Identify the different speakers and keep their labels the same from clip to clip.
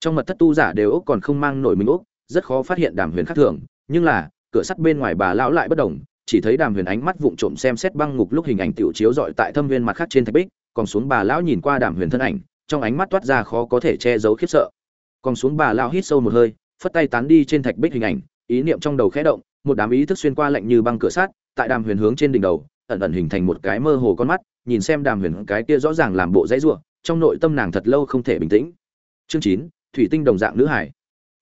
Speaker 1: trong mật thất tu giả đều ốc còn không mang nổi mình ốc, rất khó phát hiện đàm huyền khác thường, nhưng là, cửa sắt bên ngoài bà lão lại bất đồng chỉ thấy đàm huyền ánh mắt vụng trộm xem xét băng ngục lúc hình ảnh tiểu chiếu dọi tại thâm viên mặt khác trên thạch bích, còn xuống bà lão nhìn qua đàm huyền thân ảnh, trong ánh mắt toát ra khó có thể che giấu khiếp sợ. Còn xuống bà lão hít sâu một hơi, phất tay tán đi trên thạch bích hình ảnh, ý niệm trong đầu khẽ động, một đám ý thức xuyên qua lạnh như băng cửa sắt, tại đàm huyền hướng trên đỉnh đầu, ẩn ẩn hình thành một cái mơ hồ con mắt, nhìn xem đàm huyền cái kia rõ ràng làm bộ dãy rủa, trong nội tâm nàng thật lâu không thể bình tĩnh. Chương chín thủy tinh đồng dạng nữ hải.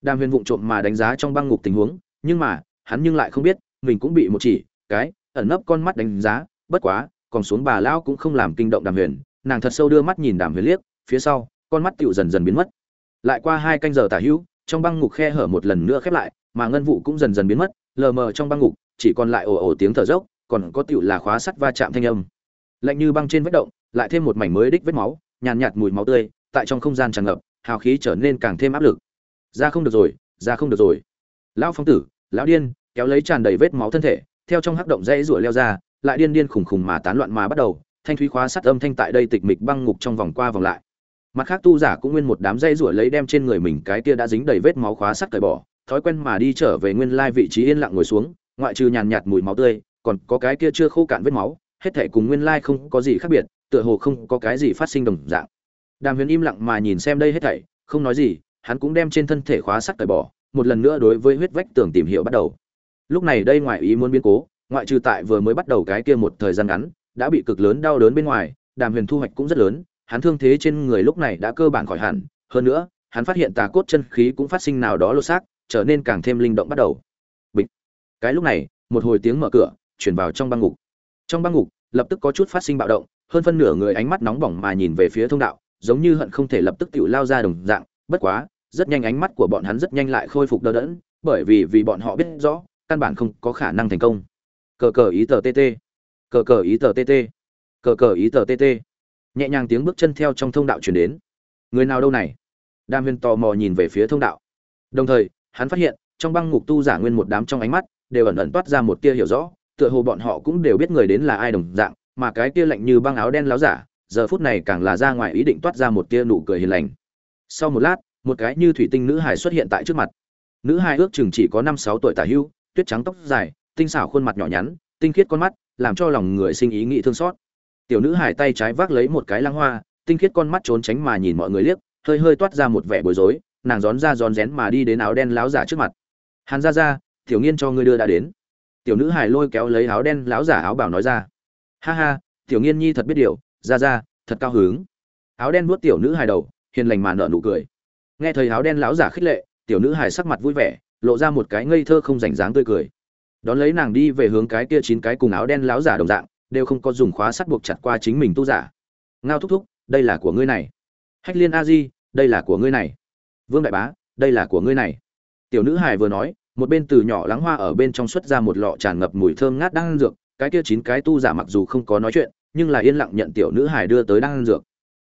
Speaker 1: Đàm huyền vụng trộm mà đánh giá trong băng ngục tình huống, nhưng mà, hắn nhưng lại không biết, mình cũng bị một chỉ, cái, ẩn nấp con mắt đánh giá, bất quá, còn xuống bà lão cũng không làm kinh động đàm huyền, nàng thật sâu đưa mắt nhìn đàm huyền liếc, phía sau, con mắt tựu dần dần biến mất. Lại qua hai canh giờ tả hữu, trong băng ngục khe hở một lần nữa khép lại, mà ngân vụ cũng dần dần biến mất, lờ mờ trong băng ngục, chỉ còn lại ồ ồ tiếng thở dốc, còn có tựu là khóa sắt va chạm thanh âm. Lạnh như băng trên vết động, lại thêm một mảnh mới đích vết máu, nhàn nhạt mùi máu tươi, tại trong không gian tràn ngập hào khí trở nên càng thêm áp lực. Ra không được rồi, ra không được rồi. Lão phong tử, lão điên, kéo lấy tràn đầy vết máu thân thể, theo trong hắc động dãy rủa leo ra, lại điên điên khủng khủng mà tán loạn mà bắt đầu, thanh thúy khóa sắt âm thanh tại đây tịch mịch băng ngục trong vòng qua vòng lại. Mặt khác tu giả cũng nguyên một đám dây rủa lấy đem trên người mình cái kia đã dính đầy vết máu khóa sắt cởi bỏ, thói quen mà đi trở về nguyên lai vị trí yên lặng ngồi xuống, ngoại trừ nhàn nhạt mùi máu tươi, còn có cái kia chưa khô cạn vết máu, hết thể cùng nguyên lai không có gì khác biệt, tựa hồ không có cái gì phát sinh đồng dạng đàm huyền im lặng mà nhìn xem đây hết thảy, không nói gì, hắn cũng đem trên thân thể khóa sắt cởi bỏ, một lần nữa đối với huyết vách tường tìm hiểu bắt đầu. Lúc này đây ngoại ý muốn biến cố, ngoại trừ tại vừa mới bắt đầu cái kia một thời gian ngắn, đã bị cực lớn đau đớn bên ngoài, đàm huyền thu hoạch cũng rất lớn, hắn thương thế trên người lúc này đã cơ bản khỏi hẳn. Hơn nữa, hắn phát hiện tà cốt chân khí cũng phát sinh nào đó lô xác, trở nên càng thêm linh động bắt đầu. Bịch. Cái lúc này, một hồi tiếng mở cửa, chuyển vào trong băng ngục. Trong băng ngục, lập tức có chút phát sinh bạo động, hơn phân nửa người ánh mắt nóng bỏng mà nhìn về phía thông đạo giống như hận không thể lập tức tiểu lao ra đồng dạng, bất quá, rất nhanh ánh mắt của bọn hắn rất nhanh lại khôi phục đờ đẫn, bởi vì vì bọn họ biết rõ, căn bản không có khả năng thành công. Cờ cờ ý tờ tt cờ cờ ý tờ tt cờ cờ ý tờ tt nhẹ nhàng tiếng bước chân theo trong thông đạo truyền đến. Người nào đâu này? Đam huyền tò mò nhìn về phía thông đạo. Đồng thời, hắn phát hiện, trong băng ngục tu giả nguyên một đám trong ánh mắt đều ẩn ẩn toát ra một tia hiểu rõ, tựa hồ bọn họ cũng đều biết người đến là ai đồng dạng, mà cái tia lạnh như băng áo đen láo giả giờ phút này càng là ra ngoài ý định toát ra một tia nụ cười hiền lành. Sau một lát, một cái như thủy tinh nữ hải xuất hiện tại trước mặt. Nữ hải ước chừng chỉ có năm sáu tuổi tả hưu, tuyết trắng tóc dài, tinh xảo khuôn mặt nhỏ nhắn, tinh khiết con mắt, làm cho lòng người sinh ý nghĩ thương xót. Tiểu nữ hải tay trái vác lấy một cái lăng hoa, tinh khiết con mắt trốn tránh mà nhìn mọi người liếc, hơi hơi toát ra một vẻ bối rối, nàng rón ra rón rén mà đi đến áo đen láo giả trước mặt. Hàn ra ra tiểu nghiên cho ngươi đưa đã đến. Tiểu nữ hải lôi kéo lấy áo đen láo giả áo bảo nói ra. Ha ha, tiểu nghiên nhi thật biết điều ra ra, thật cao hứng. Áo đen vuốt tiểu nữ hài đầu, hiền lành mà nở nụ cười. Nghe thấy áo đen lão giả khích lệ, tiểu nữ hài sắc mặt vui vẻ, lộ ra một cái ngây thơ không rảnh dáng tươi cười. Đón lấy nàng đi về hướng cái kia chín cái cùng áo đen lão giả đồng dạng, đều không có dùng khóa sắt buộc chặt qua chính mình tu giả. Ngao thúc thúc, đây là của ngươi này. Hách liên a di, đây là của ngươi này. Vương đại bá, đây là của ngươi này. Tiểu nữ hài vừa nói, một bên từ nhỏ lắng hoa ở bên trong xuất ra một lọ tràn ngập mùi thơm ngát đang dược, cái kia chín cái tu giả mặc dù không có nói chuyện nhưng là yên lặng nhận tiểu nữ hải đưa tới đang ăn dược.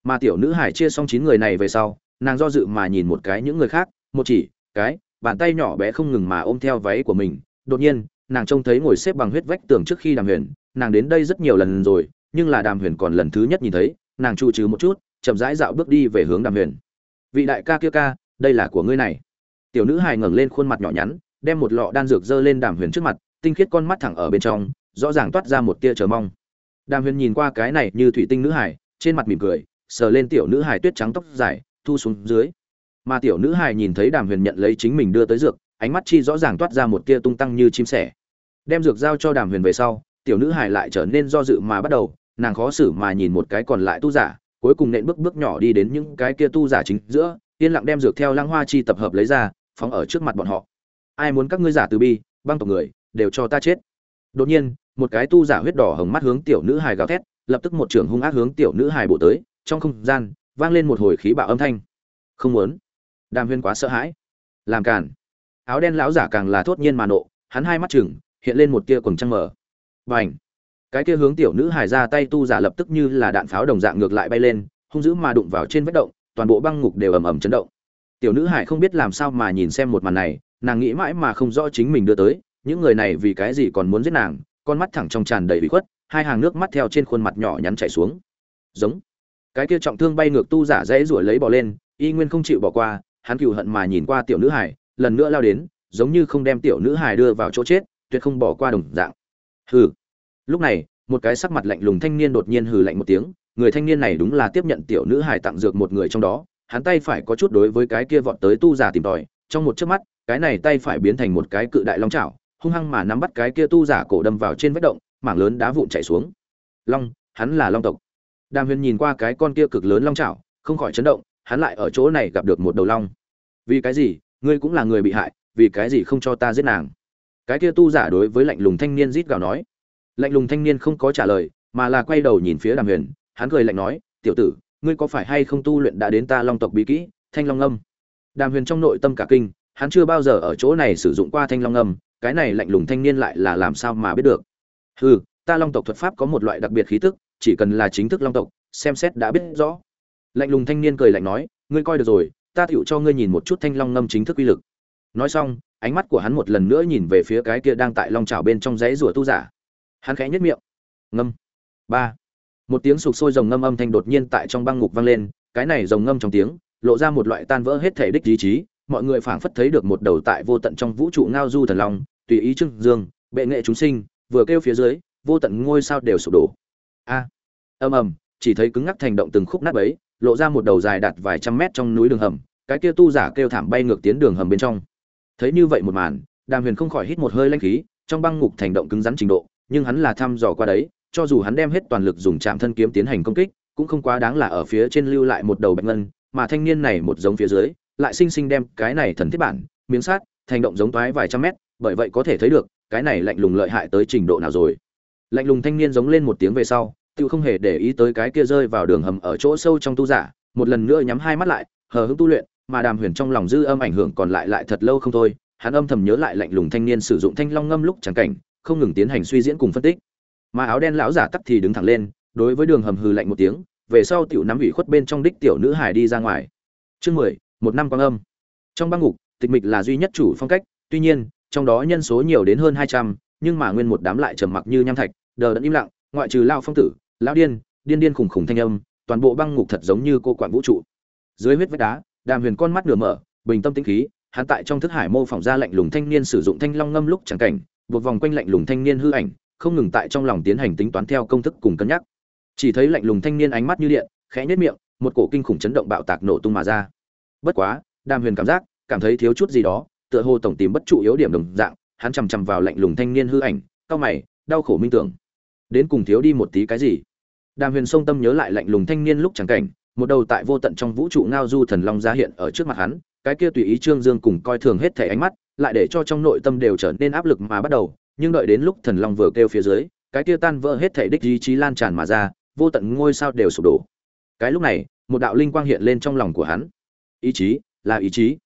Speaker 1: Mà tiểu nữ hải chia xong chín người này về sau, nàng do dự mà nhìn một cái những người khác, một chỉ, cái, bàn tay nhỏ bé không ngừng mà ôm theo váy của mình. Đột nhiên, nàng trông thấy ngồi xếp bằng huyết vách tường trước khi đàm huyền, nàng đến đây rất nhiều lần rồi, nhưng là đàm huyền còn lần thứ nhất nhìn thấy, nàng trụ trừ một chút, chậm rãi dạo bước đi về hướng đàm huyền. Vị đại ca kia ca, đây là của ngươi này. Tiểu nữ hài ngẩng lên khuôn mặt nhỏ nhắn, đem một lọ đan dược dơ lên đàm huyền trước mặt, tinh khiết con mắt thẳng ở bên trong, rõ ràng toát ra một tia chờ mong đàm huyền nhìn qua cái này như thủy tinh nữ hải, trên mặt mỉm cười, sờ lên tiểu nữ hải tuyết trắng tóc dài, thu xuống dưới. Mà tiểu nữ hải nhìn thấy đàm huyền nhận lấy chính mình đưa tới dược, ánh mắt chi rõ ràng toát ra một tia tung tăng như chim sẻ. Đem dược giao cho đàm huyền về sau, tiểu nữ hải lại trở nên do dự mà bắt đầu, nàng khó xử mà nhìn một cái còn lại tu giả, cuối cùng nện bước bước nhỏ đi đến những cái kia tu giả chính giữa, yên lặng đem dược theo lăng hoa chi tập hợp lấy ra, phóng ở trước mặt bọn họ. Ai muốn các ngươi giả từ bi, băng tộc người, đều cho ta chết. Đột nhiên một cái tu giả huyết đỏ hồng mắt hướng tiểu nữ hài gào thét lập tức một trường hung ác hướng tiểu nữ hài bổ tới trong không gian vang lên một hồi khí bạo âm thanh. Không muốn. Đàm huyên quá sợ hãi. Làm cản áo đen lão giả càng là thốt nhiên mà nộ hắn hai mắt trừng, hiện lên một tia cuồng trăng mở Bành. cái kia hướng tiểu nữ hài ra tay tu giả lập tức như là đạn pháo đồng dạng ngược lại bay lên hung dữ mà đụng vào trên vết động toàn bộ băng ngục đều ầm ầm chấn động. Tiểu nữ hải không biết làm sao mà nhìn xem một màn này nàng nghĩ mãi mà không rõ chính mình đưa tới những người này vì cái gì còn muốn giết nàng con mắt thẳng trong tràn đầy bị khuất, hai hàng nước mắt theo trên khuôn mặt nhỏ nhắn chảy xuống. Giống. Cái kia trọng thương bay ngược tu giả dễ ruổi lấy bỏ lên, y nguyên không chịu bỏ qua, hắn cựu hận mà nhìn qua tiểu nữ hải lần nữa lao đến, giống như không đem tiểu nữ hải đưa vào chỗ chết, tuyệt không bỏ qua đồng dạng. Hừ. Lúc này, một cái sắc mặt lạnh lùng thanh niên đột nhiên hừ lạnh một tiếng, người thanh niên này đúng là tiếp nhận tiểu nữ hải tặng dược một người trong đó, hắn tay phải có chút đối với cái kia vọt tới tu giả tìm tòi, trong một chớp mắt, cái này tay phải biến thành một cái cự đại long chảo hung hăng mà nắm bắt cái kia tu giả cổ đâm vào trên vết động, mảng lớn đá vụn chảy xuống. Long, hắn là long tộc. Đàm huyền nhìn qua cái con kia cực lớn long chảo, không khỏi chấn động, hắn lại ở chỗ này gặp được một đầu long. Vì cái gì? Ngươi cũng là người bị hại, vì cái gì không cho ta giết nàng? Cái kia tu giả đối với lạnh lùng thanh niên rít gào nói. Lạnh lùng thanh niên không có trả lời, mà là quay đầu nhìn phía đàm huyền, hắn cười lạnh nói, tiểu tử, ngươi có phải hay không tu luyện đã đến ta long tộc bí kỹ, thanh long âm? Đàm huyền trong nội tâm cả kinh, hắn chưa bao giờ ở chỗ này sử dụng qua thanh long âm cái này lạnh lùng thanh niên lại là làm sao mà biết được? Hừ, ta long tộc thuật pháp có một loại đặc biệt khí tức, chỉ cần là chính thức long tộc, xem xét đã biết rõ. Lạnh lùng thanh niên cười lạnh nói, ngươi coi được rồi, ta tựu cho ngươi nhìn một chút thanh long ngâm chính thức uy lực. Nói xong, ánh mắt của hắn một lần nữa nhìn về phía cái kia đang tại long trào bên trong dãy rùa tu giả. Hắn khẽ nhất miệng. Ngâm. Ba. Một tiếng sụp sôi rồng ngâm âm thanh đột nhiên tại trong băng ngục vang lên, cái này rồng ngâm trong tiếng, lộ ra một loại tan vỡ hết thể đích ý chí mọi người phảng phất thấy được một đầu tại vô tận trong vũ trụ ngao du thần long, tùy ý trưng dương, bệ nghệ chúng sinh, vừa kêu phía dưới, vô tận ngôi sao đều sụp đổ. A, ầm ầm, chỉ thấy cứng ngắc thành động từng khúc nát ấy lộ ra một đầu dài đạt vài trăm mét trong núi đường hầm, cái kia tu giả kêu thảm bay ngược tiến đường hầm bên trong. Thấy như vậy một màn, đàm huyền không khỏi hít một hơi lanh khí, trong băng ngục thành động cứng rắn trình độ, nhưng hắn là thăm dò qua đấy, cho dù hắn đem hết toàn lực dùng chạm thân kiếm tiến hành công kích, cũng không quá đáng là ở phía trên lưu lại một đầu bạch ngân, mà thanh niên này một giống phía dưới lại sinh sinh đem cái này thần thiết bản, miếng sát thành động giống toái vài trăm mét, bởi vậy có thể thấy được, cái này lạnh lùng lợi hại tới trình độ nào rồi. Lạnh lùng thanh niên giống lên một tiếng về sau tự không hề để ý tới cái kia rơi vào đường hầm ở chỗ sâu trong tu giả, một lần nữa nhắm hai mắt lại, hờ hững tu luyện, mà đàm huyền trong lòng dư âm ảnh hưởng còn lại lại thật lâu không thôi, hắn âm thầm nhớ lại lạnh lùng thanh niên sử dụng thanh long ngâm lúc trắng cảnh, không ngừng tiến hành suy diễn cùng phân tích. Mà áo đen lão giả tắt thì đứng thẳng lên, đối với đường hầm hừ lạnh một tiếng, về sau tiểu nắm ủy khuất bên trong đích tiểu nữ hải đi ra ngoài. Chương mười một năm quang âm. Trong băng ngục, tịch mịch là duy nhất chủ phong cách, tuy nhiên, trong đó nhân số nhiều đến hơn hai trăm, nhưng mà nguyên một đám lại trầm mặc như nham thạch, đờ đẫn im lặng, ngoại trừ lao phong tử lao điên điên điên khủng khủng thanh âm, toàn bộ băng ngục thật giống như cô quản vũ trụ. Dưới huyết vách đá, đàm huyền con mắt nửa mở, bình tâm tĩnh khí, hắn tại trong thức hải mô phỏng ra lạnh lùng thanh niên sử dụng thanh long ngâm lúc chẳng cảnh, buộc vòng quanh lạnh lùng thanh niên hư ảnh, không ngừng tại trong lòng tiến hành tính toán theo công thức cùng cân nhắc. Chỉ thấy lạnh lùng thanh niên ánh mắt như điện, khẽ nhất miệng, một cổ kinh khủng chấn động bạo tạc nổ tung mà ra bất quá, đàm huyền cảm giác, cảm thấy thiếu chút gì đó, tựa hồ tổng tìm bất trụ yếu điểm đồng dạng, hắn chằm chằm vào lạnh lùng thanh niên hư ảnh, cau mày, đau khổ minh tưởng. Đến cùng thiếu đi một tí cái gì? Đàm huyền sông tâm nhớ lại lạnh lùng thanh niên lúc chẳng cảnh, một đầu tại vô tận trong vũ trụ ngao du thần long ra hiện ở trước mặt hắn, cái kia tùy ý trương dương cùng coi thường hết thể ánh mắt, lại để cho trong nội tâm đều trở nên áp lực mà bắt đầu, nhưng đợi đến lúc thần long vừa kêu phía dưới, cái kia tan vỡ hết thể đích ý chí lan tràn mà ra, vô tận ngôi sao đều sụp đổ. Cái lúc này, một đạo linh quang hiện lên trong lòng của hắn ý chí, là ý chí.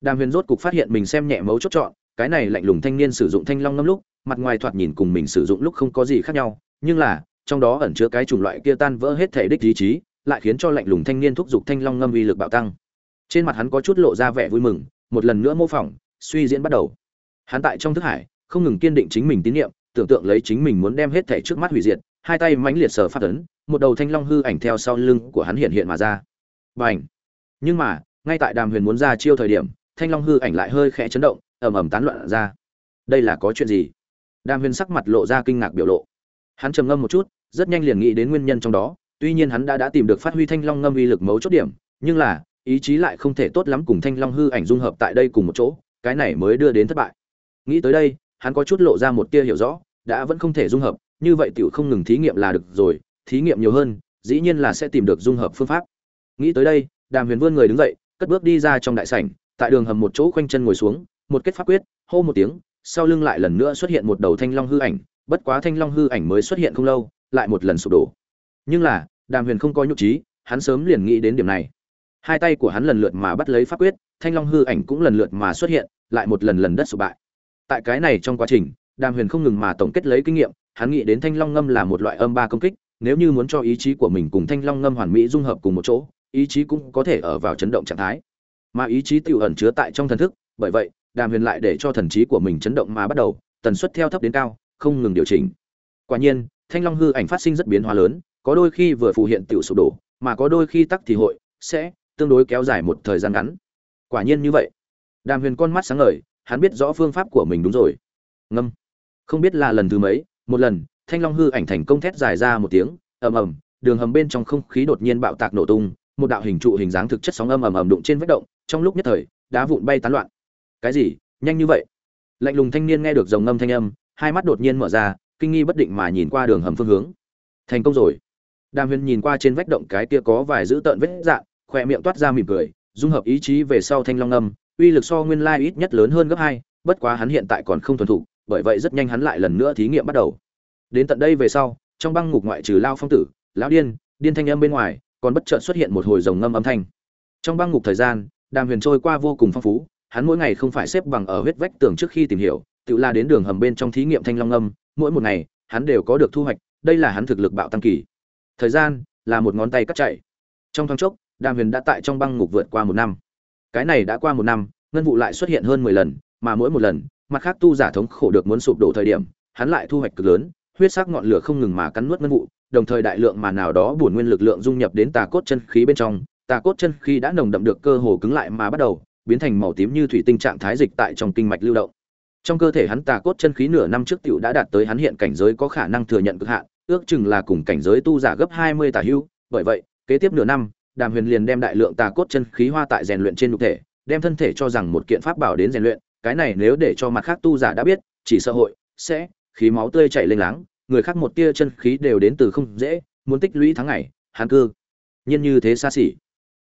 Speaker 1: Đàm huyền rốt cục phát hiện mình xem nhẹ mấu chốt chọn, cái này lạnh lùng thanh niên sử dụng thanh long ngâm lúc, mặt ngoài thoạt nhìn cùng mình sử dụng lúc không có gì khác nhau, nhưng là, trong đó ẩn chứa cái chủng loại kia tan vỡ hết thể đích ý chí, lại khiến cho lạnh lùng thanh niên thúc giục thanh long ngâm uy lực bạo tăng. Trên mặt hắn có chút lộ ra vẻ vui mừng, một lần nữa mô phỏng, suy diễn bắt đầu. Hắn tại trong thức hải, không ngừng kiên định chính mình tín nhiệm tưởng tượng lấy chính mình muốn đem hết thể trước mắt hủy diệt, hai tay mãnh liệt sở phát ấn, một đầu thanh long hư ảnh theo sau lưng của hắn hiện hiện mà ra. Bành! Nhưng mà ngay tại đàm huyền muốn ra chiêu thời điểm, thanh long hư ảnh lại hơi khẽ chấn động, ầm ầm tán loạn ra. Đây là có chuyện gì? Đàm huyền sắc mặt lộ ra kinh ngạc biểu lộ. Hắn trầm ngâm một chút, rất nhanh liền nghĩ đến nguyên nhân trong đó, tuy nhiên hắn đã đã tìm được phát huy thanh long ngâm uy lực mấu chốt điểm, nhưng là, ý chí lại không thể tốt lắm cùng thanh long hư ảnh dung hợp tại đây cùng một chỗ, cái này mới đưa đến thất bại. Nghĩ tới đây, hắn có chút lộ ra một tia hiểu rõ, đã vẫn không thể dung hợp, như vậy tiểu không ngừng thí nghiệm là được rồi, thí nghiệm nhiều hơn, dĩ nhiên là sẽ tìm được dung hợp phương pháp. Nghĩ tới đây, đàm huyền vươn người đứng dậy cất bước đi ra trong đại sảnh, tại đường hầm một chỗ khoanh chân ngồi xuống, một kết pháp quyết, hô một tiếng, sau lưng lại lần nữa xuất hiện một đầu thanh long hư ảnh, bất quá thanh long hư ảnh mới xuất hiện không lâu, lại một lần sụp đổ. Nhưng là, đàm huyền không có nhục trí, hắn sớm liền nghĩ đến điểm này. Hai tay của hắn lần lượt mà bắt lấy pháp quyết, thanh long hư ảnh cũng lần lượt mà xuất hiện, lại một lần lần đất sụp bại. Tại cái này trong quá trình, đàm huyền không ngừng mà tổng kết lấy kinh nghiệm, hắn nghĩ đến thanh long ngâm là một loại âm ba công kích, nếu như muốn cho ý chí của mình cùng thanh long ngâm hoàn mỹ dung hợp cùng một chỗ ý chí cũng có thể ở vào chấn động trạng thái. Mà ý chí tự ẩn chứa tại trong thần thức, bởi vậy, đàm huyền lại để cho thần trí của mình chấn động mà bắt đầu, tần suất theo thấp đến cao, không ngừng điều chỉnh. Quả nhiên, thanh long hư ảnh phát sinh rất biến hóa lớn, có đôi khi vừa phù hiện tiểu sụp đổ, mà có đôi khi tắc thì hội, sẽ tương đối kéo dài một thời gian ngắn. Quả nhiên như vậy. Đàm huyền con mắt sáng ngời, hắn biết rõ phương pháp của mình đúng rồi. Ngâm. Không biết là lần thứ mấy, một lần, thanh long hư ảnh thành công thét dài ra một tiếng, ầm ầm, đường hầm bên trong không khí đột nhiên bạo tạc nổ tung một đạo hình trụ hình dáng thực chất sóng âm ầm ầm đụng trên vách động, trong lúc nhất thời, đá vụn bay tán loạn. Cái gì? Nhanh như vậy? Lạnh lùng thanh niên nghe được dòng ngâm thanh âm, hai mắt đột nhiên mở ra, kinh nghi bất định mà nhìn qua đường hầm phương hướng. Thành công rồi. Đàm huyền nhìn qua trên vách động cái kia có vài dữ tợn vết dạng khỏe miệng toát ra mỉm cười, dung hợp ý chí về sau thanh long âm uy lực so nguyên lai ít nhất lớn hơn gấp hai, bất quá hắn hiện tại còn không thuần thục, bởi vậy rất nhanh hắn lại lần nữa thí nghiệm bắt đầu. Đến tận đây về sau, trong băng ngục ngoại trừ lao phong tử, lão điên điên thanh âm bên ngoài còn bất chợt xuất hiện một hồi rồng ngâm âm thanh. Trong băng ngục thời gian, đàm huyền trôi qua vô cùng phong phú, hắn mỗi ngày không phải xếp bằng ở huyết vách tường trước khi tìm hiểu, tự la đến đường hầm bên trong thí nghiệm thanh long âm mỗi một ngày, hắn đều có được thu hoạch, đây là hắn thực lực bạo tăng kỳ. Thời gian, là một ngón tay cắt chạy. Trong thoáng chốc, đàm huyền đã tại trong băng ngục vượt qua một năm. Cái này đã qua một năm, ngân vụ lại xuất hiện hơn mười lần, mà mỗi một lần, mặt khác tu giả thống khổ được muốn sụp đổ thời điểm, hắn lại thu hoạch cực lớn, huyết sắc ngọn lửa không ngừng mà cắn nuốt ngân vụ đồng thời đại lượng mà nào đó bổn nguyên lực lượng dung nhập đến tà cốt chân khí bên trong, tà cốt chân khí đã nồng đậm được cơ hồ cứng lại mà bắt đầu, biến thành màu tím như thủy tinh trạng thái dịch tại trong kinh mạch lưu động. Trong cơ thể hắn tà cốt chân khí nửa năm trước tiểu đã đạt tới hắn hiện cảnh giới có khả năng thừa nhận cực hạn, ước chừng là cùng cảnh giới tu giả gấp hai mươi tà hưu bởi vậy, kế tiếp nửa năm, đàm huyền liền đem đại lượng tà cốt chân khí hoa tại rèn luyện trên nhục thể, đem thân thể cho rằng một kiện pháp bảo đến rèn luyện, cái này nếu để cho mặt khác tu giả đã biết, chỉ sợ hội sẽ khí máu tươi chảy lênh láng người khác một tia chân khí đều đến từ không dễ, muốn tích lũy tháng ngày, hàn cư. Nhiên như thế xa xỉ.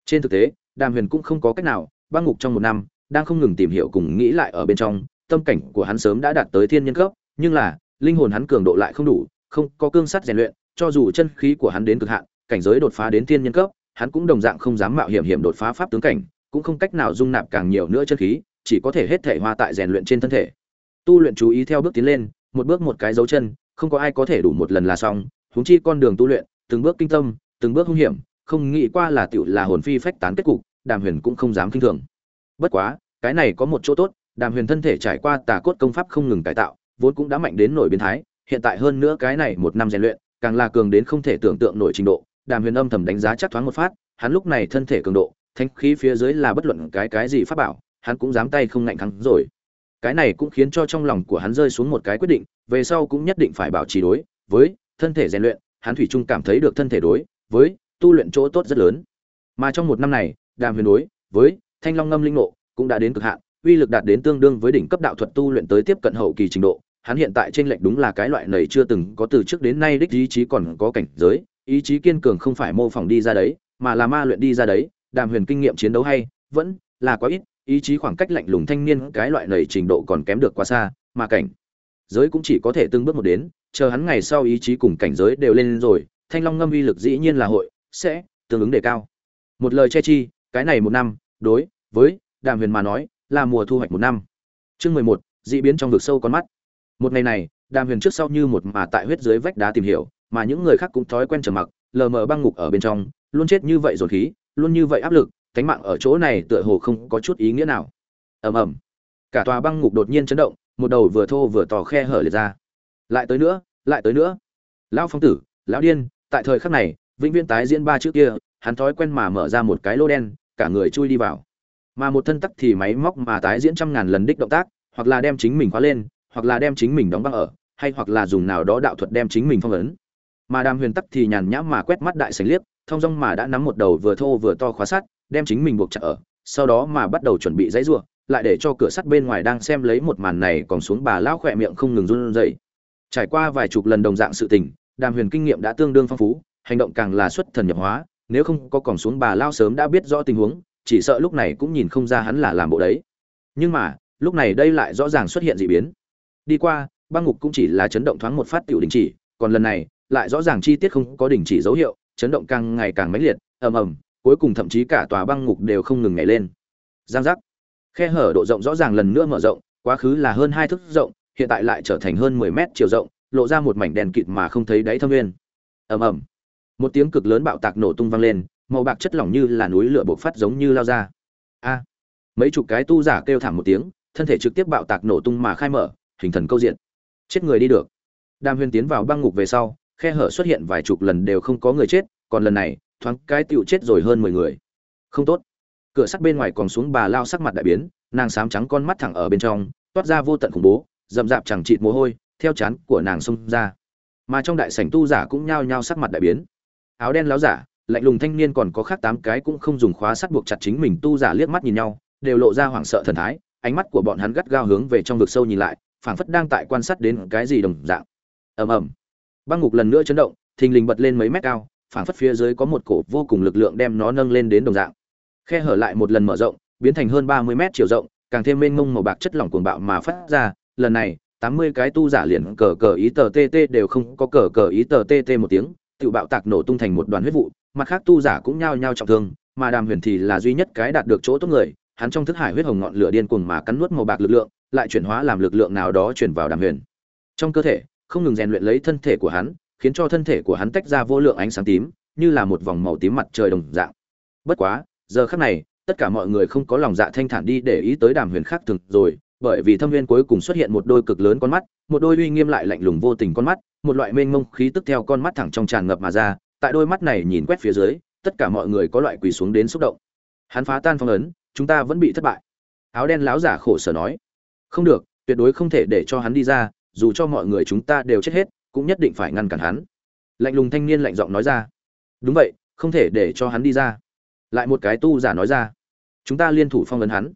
Speaker 1: Trên thực tế, đàm huyền cũng không có cách nào, băng ngục trong một năm, đang không ngừng tìm hiểu cùng nghĩ lại ở bên trong, tâm cảnh của hắn sớm đã đạt tới thiên nhân cấp, nhưng là, linh hồn hắn cường độ lại không đủ, không có cương sắt rèn luyện, cho dù chân khí của hắn đến cực hạn, cảnh giới đột phá đến thiên nhân cấp, hắn cũng đồng dạng không dám mạo hiểm hiểm đột phá pháp tướng cảnh, cũng không cách nào dung nạp càng nhiều nữa chân khí, chỉ có thể hết thể hoa tại rèn luyện trên thân thể. Tu luyện chú ý theo bước tiến lên, một bước một cái dấu chân không có ai có thể đủ một lần là xong, huống chi con đường tu luyện, từng bước kinh tâm, từng bước hung hiểm, không nghĩ qua là tiểu là hồn phi phách tán kết cục, đàm huyền cũng không dám kinh thường. Bất quá, cái này có một chỗ tốt, đàm huyền thân thể trải qua tà cốt công pháp không ngừng cải tạo, vốn cũng đã mạnh đến nổi biến thái, hiện tại hơn nữa cái này một năm rèn luyện, càng là cường đến không thể tưởng tượng nổi trình độ. Đàm huyền âm thầm đánh giá chắc thoáng một phát, hắn lúc này thân thể cường độ thanh khí phía dưới là bất luận cái cái gì pháp bảo, hắn cũng dám tay không ngạnh thắng rồi cái này cũng khiến cho trong lòng của hắn rơi xuống một cái quyết định, về sau cũng nhất định phải bảo trì đối với thân thể rèn luyện, hắn thủy trung cảm thấy được thân thể đối với tu luyện chỗ tốt rất lớn. Mà trong một năm này, đàm huyền đối với thanh long ngâm linh nộ cũng đã đến cực hạn, uy lực đạt đến tương đương với đỉnh cấp đạo thuật tu luyện tới tiếp cận hậu kỳ trình độ, hắn hiện tại trên lệnh đúng là cái loại này chưa từng có từ trước đến nay đích ý chí còn có cảnh giới, ý chí kiên cường không phải mô phỏng đi ra đấy, mà là ma luyện đi ra đấy, đàm huyền kinh nghiệm chiến đấu hay vẫn là quá ít ý chí khoảng cách lạnh lùng thanh niên cái loại này trình độ còn kém được quá xa, mà cảnh giới cũng chỉ có thể từng bước một đến, chờ hắn ngày sau ý chí cùng cảnh giới đều lên rồi, thanh long ngâm uy lực dĩ nhiên là hội, sẽ tương ứng đề cao. Một lời che chi, cái này một năm, đối với đàm huyền mà nói, là mùa thu hoạch một năm. Chương mười một, dị biến trong vực sâu con mắt. Một ngày này, đàm huyền trước sau như một mà tại huyết dưới vách đá tìm hiểu, mà những người khác cũng thói quen trầm mặc, lờ mờ băng ngục ở bên trong, luôn chết như vậy rồi khí, luôn như vậy áp lực cánh mạng ở chỗ này tựa hồ không có chút ý nghĩa nào. Ầm ầm. Cả tòa băng ngục đột nhiên chấn động, một đầu vừa thô vừa tò khe hở liệt ra. Lại tới nữa, lại tới nữa. Lão phong tử, lão điên, tại thời khắc này, vĩnh viễn tái diễn ba chữ kia, hắn thói quen mà mở ra một cái lô đen, cả người chui đi vào. Mà một thân tắc thì máy móc mà tái diễn trăm ngàn lần đích động tác, hoặc là đem chính mình khóa lên, hoặc là đem chính mình đóng băng ở, hay hoặc là dùng nào đó đạo thuật đem chính mình phong ấn. Mà đàm huyền tắc thì nhàn nhãm mà quét mắt đại sành liếc, thông dong mà đã nắm một đầu vừa thô vừa to khóa sắt đem chính mình buộc chặt ở, sau đó mà bắt đầu chuẩn bị dãy ruộng lại để cho cửa sắt bên ngoài đang xem lấy một màn này còn xuống bà lão khỏe miệng không ngừng run rẩy. Trải qua vài chục lần đồng dạng sự tình, đàm huyền kinh nghiệm đã tương đương phong phú, hành động càng là xuất thần nhập hóa, nếu không có còn xuống bà lao sớm đã biết rõ tình huống, chỉ sợ lúc này cũng nhìn không ra hắn là làm bộ đấy. Nhưng mà, lúc này đây lại rõ ràng xuất hiện dị biến. Đi qua, băng ngục cũng chỉ là chấn động thoáng một phát tiểu đình chỉ, còn lần này, lại rõ ràng chi tiết không có đình chỉ dấu hiệu, chấn động càng ngày càng mãnh liệt, ầm ầm cuối cùng thậm chí cả tòa băng ngục đều không ngừng nhảy lên. Giang giác. Khe hở độ rộng rõ ràng lần nữa mở rộng, quá khứ là hơn hai thước rộng, hiện tại lại trở thành hơn mười mét chiều rộng, lộ ra một mảnh đèn kịt mà không thấy đáy thâm nguyên. Ầm ầm. Một tiếng cực lớn bạo tạc nổ tung vang lên, màu bạc chất lỏng như là núi lửa bộc phát giống như lao ra. A. Mấy chục cái tu giả kêu thảm một tiếng, thân thể trực tiếp bạo tạc nổ tung mà khai mở, hình thần câu diện. Chết người đi được. Đàm huyền tiến vào băng ngục về sau, khe hở xuất hiện vài chục lần đều không có người chết, còn lần này thoáng cái tựu chết rồi hơn mười người. Không tốt. Cửa sắt bên ngoài còn xuống bà lao sắc mặt đại biến, nàng sám trắng con mắt thẳng ở bên trong, toát ra vô tận khủng bố, rậm rạp chẳng chịt mồ hôi, theo chán của nàng xông ra. Mà trong đại sảnh tu giả cũng nhao nhao sắc mặt đại biến. Áo đen láo giả, lạnh lùng thanh niên còn có khác tám cái cũng không dùng khóa sắt buộc chặt chính mình tu giả liếc mắt nhìn nhau, đều lộ ra hoảng sợ thần thái, ánh mắt của bọn hắn gắt gao hướng về trong vực sâu nhìn lại, phảng phất đang tại quan sát đến cái gì đồng dạng. Ầm ầm. Băng ngục lần nữa chấn động, thình lình bật lên mấy mét cao phảng phất phía dưới có một cổ vô cùng lực lượng đem nó nâng lên đến đồng dạng. Khe hở lại một lần mở rộng, biến thành hơn ba mươi mét chiều rộng, càng thêm mênh mông màu bạc chất lỏng cuồng bạo mà phát ra. Lần này, tám mươi cái tu giả liền cờ cờ ý tờ tt đều không có cờ cờ ý tờ tt một tiếng, tự bạo tạc nổ tung thành một đoàn huyết vụ, mặt khác tu giả cũng nhao nhao trọng thương, mà đàm huyền thì là duy nhất cái đạt được chỗ tốt người, hắn trong thức hải huyết hồng ngọn lửa điên cuồng mà cắn nuốt màu bạc lực lượng, lại chuyển hóa làm lực lượng nào đó chuyển vào đàm huyền. Trong cơ thể, không ngừng rèn luyện lấy thân thể của hắn khiến cho thân thể của hắn tách ra vô lượng ánh sáng tím, như là một vòng màu tím mặt trời đồng dạng. Bất quá, giờ khắc này, tất cả mọi người không có lòng dạ thanh thản đi để ý tới đàm huyền khác thường rồi, bởi vì thâm viên cuối cùng xuất hiện một đôi cực lớn con mắt, một đôi uy nghiêm lại lạnh lùng vô tình con mắt, một loại mênh mông khí tức theo con mắt thẳng trong tràn ngập mà ra, tại đôi mắt này nhìn quét phía dưới, tất cả mọi người có loại quỳ xuống đến xúc động. Hắn phá tan phong ấn, chúng ta vẫn bị thất bại. Áo đen láo giả khổ sở nói. Không được, tuyệt đối không thể để cho hắn đi ra, dù cho mọi người chúng ta đều chết hết cũng nhất định phải ngăn cản hắn. Lạnh lùng thanh niên lạnh giọng nói ra. Đúng vậy, không thể để cho hắn đi ra. Lại một cái tu giả nói ra. Chúng ta liên thủ phong ấn hắn.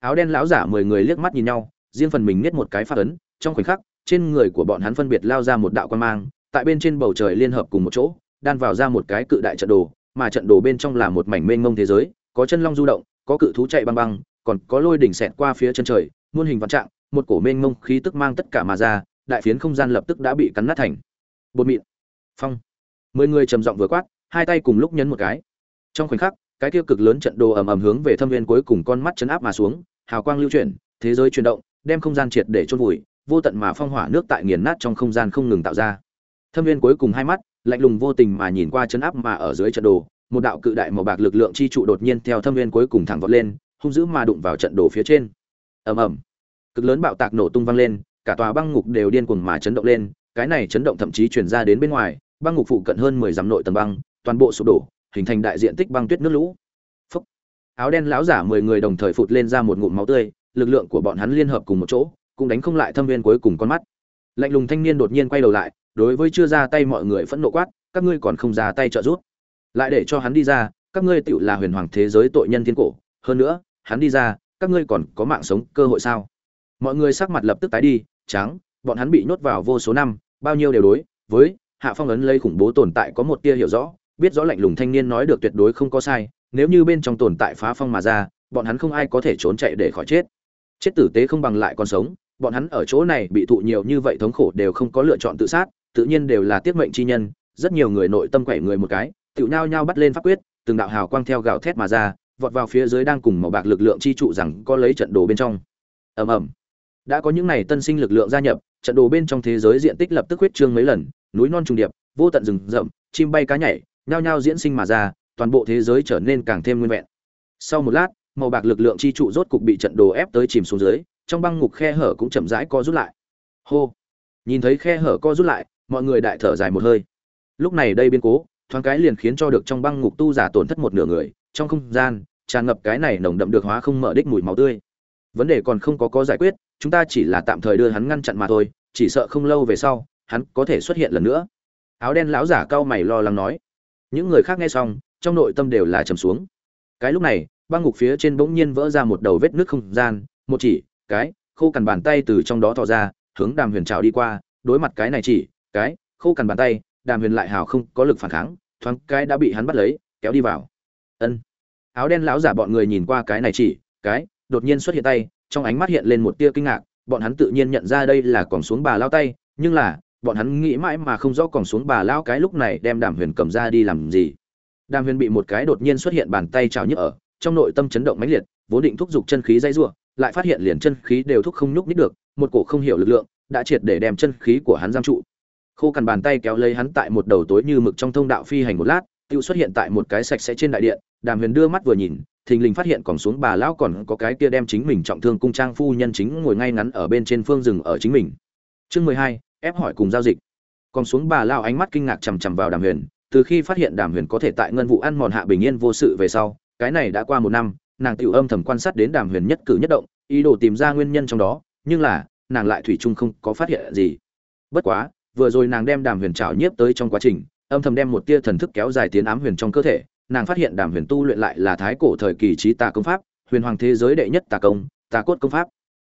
Speaker 1: Áo đen lão giả mười người liếc mắt nhìn nhau, riêng phần mình niết một cái phát ấn, trong khoảnh khắc, trên người của bọn hắn phân biệt lao ra một đạo quan mang, tại bên trên bầu trời liên hợp cùng một chỗ, đan vào ra một cái cự đại trận đồ, mà trận đồ bên trong là một mảnh mênh mông thế giới, có chân long du động, có cự thú chạy băng băng, còn có lôi đỉnh xẹt qua phía chân trời, muôn hình vạn trạng, một cổ mênh mông khí tức mang tất cả mà ra đại phiến không gian lập tức đã bị cắn nát thành bột mịn. Phong. Mười người trầm giọng vừa quát, hai tay cùng lúc nhấn một cái. Trong khoảnh khắc, cái tiêu cực lớn trận đồ ầm ầm hướng về thâm viên cuối cùng con mắt chấn áp mà xuống, hào quang lưu chuyển, thế giới chuyển động, đem không gian triệt để chôn vùi, vô tận mà phong hỏa nước tại nghiền nát trong không gian không ngừng tạo ra. Thâm viên cuối cùng hai mắt, lạnh lùng vô tình mà nhìn qua chấn áp mà ở dưới trận đồ, một đạo cự đại màu bạc lực lượng chi trụ đột nhiên theo thâm viên cuối cùng thẳng vọt lên, hung dữ mà đụng vào trận đồ phía trên. Ầm ầm. Cực lớn bạo tạc nổ tung vang lên cả tòa băng ngục đều điên cuồng mà chấn động lên, cái này chấn động thậm chí truyền ra đến bên ngoài, băng ngục phụ cận hơn mười dặm nội tầng băng, toàn bộ sụp đổ, hình thành đại diện tích băng tuyết nước lũ. Phốc. áo đen lão giả mười người đồng thời phụt lên ra một ngụm máu tươi, lực lượng của bọn hắn liên hợp cùng một chỗ, cũng đánh không lại thâm viên cuối cùng con mắt. Lạnh lùng thanh niên đột nhiên quay đầu lại, đối với chưa ra tay mọi người phẫn nộ quát, các ngươi còn không ra tay trợ giúp? Lại để cho hắn đi ra, các ngươi tựu là huyền hoàng thế giới tội nhân thiên cổ, hơn nữa, hắn đi ra, các ngươi còn có mạng sống cơ hội sao? Mọi người sắc mặt lập tức tái đi trắng, bọn hắn bị nhốt vào vô số năm, bao nhiêu đều đối, với hạ phong ấn lây khủng bố tồn tại có một tia hiểu rõ, biết rõ lạnh lùng thanh niên nói được tuyệt đối không có sai, nếu như bên trong tồn tại phá phong mà ra, bọn hắn không ai có thể trốn chạy để khỏi chết. Chết tử tế không bằng lại còn sống, bọn hắn ở chỗ này bị thụ nhiều như vậy thống khổ đều không có lựa chọn tự sát, tự nhiên đều là tiết mệnh chi nhân, rất nhiều người nội tâm quẩy người một cái tự nhao nhao bắt lên pháp quyết, từng đạo hào quang theo gào thét mà ra, vọt vào phía dưới đang cùng màu bạc lực lượng chi trụ rằng có lấy trận đồ bên trong. Ầm ầm đã có những này tân sinh lực lượng gia nhập, trận đồ bên trong thế giới diện tích lập tức huyết trương mấy lần, núi non trùng điệp, vô tận rừng rậm, chim bay cá nhảy, nhao nhao diễn sinh mà ra, toàn bộ thế giới trở nên càng thêm nguyên vẹn. Sau một lát, màu bạc lực lượng chi trụ rốt cục bị trận đồ ép tới chìm xuống dưới, trong băng ngục khe hở cũng chậm rãi co rút lại. Hô! Nhìn thấy khe hở co rút lại, mọi người đại thở dài một hơi. Lúc này đây biến cố, thoáng cái liền khiến cho được trong băng ngục tu giả tổn thất một nửa người, trong không gian, tràn ngập cái này nồng đậm được hóa không mở đích mùi máu tươi vấn đề còn không có có giải quyết, chúng ta chỉ là tạm thời đưa hắn ngăn chặn mà thôi, chỉ sợ không lâu về sau, hắn có thể xuất hiện lần nữa. Áo đen lão giả cao mày lo lắng nói. Những người khác nghe xong, trong nội tâm đều là trầm xuống. Cái lúc này, băng ngục phía trên bỗng nhiên vỡ ra một đầu vết nước không gian, một chỉ, cái, khô cằn bàn tay từ trong đó thò ra, hướng đàm huyền trào đi qua, đối mặt cái này chỉ, cái, khô cằn bàn tay, đàm huyền lại hào không có lực phản kháng, thoáng cái đã bị hắn bắt lấy, kéo đi vào. Ân. Áo đen lão giả bọn người nhìn qua cái này chỉ, cái đột nhiên xuất hiện tay, trong ánh mắt hiện lên một tia kinh ngạc, bọn hắn tự nhiên nhận ra đây là còng xuống bà lao tay, nhưng là, bọn hắn nghĩ mãi mà không rõ còng xuống bà lao cái lúc này đem đàm huyền cầm ra đi làm gì. Đàm huyền bị một cái đột nhiên xuất hiện bàn tay trào nhức ở, trong nội tâm chấn động mãnh liệt, vốn định thúc giục chân khí dây rủa, lại phát hiện liền chân khí đều thúc không nhúc nít được, một cổ không hiểu lực lượng đã triệt để đem chân khí của hắn giam trụ. Khô cằn bàn tay kéo lấy hắn tại một đầu tối như mực trong thông đạo phi hành một lát tự xuất hiện tại một cái sạch sẽ trên đại điện, đàm huyền đưa mắt vừa nhìn thình lình phát hiện còn xuống bà lão còn có cái kia đem chính mình trọng thương cung trang phu nhân chính ngồi ngay ngắn ở bên trên phương rừng ở chính mình. Chương mười hai, ép hỏi cùng giao dịch. Còn xuống bà lão ánh mắt kinh ngạc chằm chằm vào đàm huyền, từ khi phát hiện đàm huyền có thể tại ngân vụ ăn mòn hạ bình yên vô sự về sau, cái này đã qua một năm, nàng tiểu âm thầm quan sát đến đàm huyền nhất cử nhất động, ý đồ tìm ra nguyên nhân trong đó, nhưng là, nàng lại thủy chung không có phát hiện gì. Bất quá, vừa rồi nàng đem đàm huyền trảo nhiếp tới trong quá trình, âm thầm đem một tia thần thức kéo dài tiến ám huyền trong cơ thể nàng phát hiện đàm huyền tu luyện lại là thái cổ thời kỳ trí tà công pháp, huyền hoàng thế giới đệ nhất tà công, tà cốt công pháp.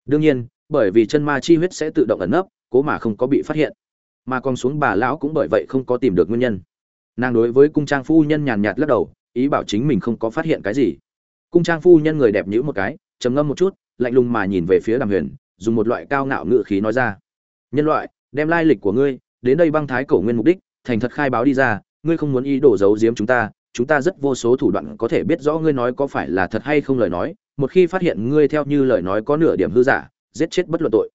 Speaker 1: Đương nhiên, bởi vì chân ma chi huyết sẽ tự động ẩn nấp, cố mà không có bị phát hiện. Mà còn xuống bà lão cũng bởi vậy không có tìm được nguyên nhân. Nàng đối với cung trang phu nhân nhàn nhạt lắc đầu, ý bảo chính mình không có phát hiện cái gì. Cung trang phu nhân người đẹp nhữ một cái, trầm ngâm một chút, lạnh lùng mà nhìn về phía đàm huyền, dùng một loại cao ngạo ngự khí nói ra. Nhân loại, đem lai lịch của ngươi đến đây băng thái cổ nguyên mục đích, thành thật khai báo đi ra, ngươi không muốn ý đổ giấu giếm chúng ta chúng ta rất vô số thủ đoạn có thể biết rõ ngươi nói có phải là thật hay không lời nói, một khi phát hiện ngươi theo như lời nói có nửa điểm hư giả, giết chết bất luận tội.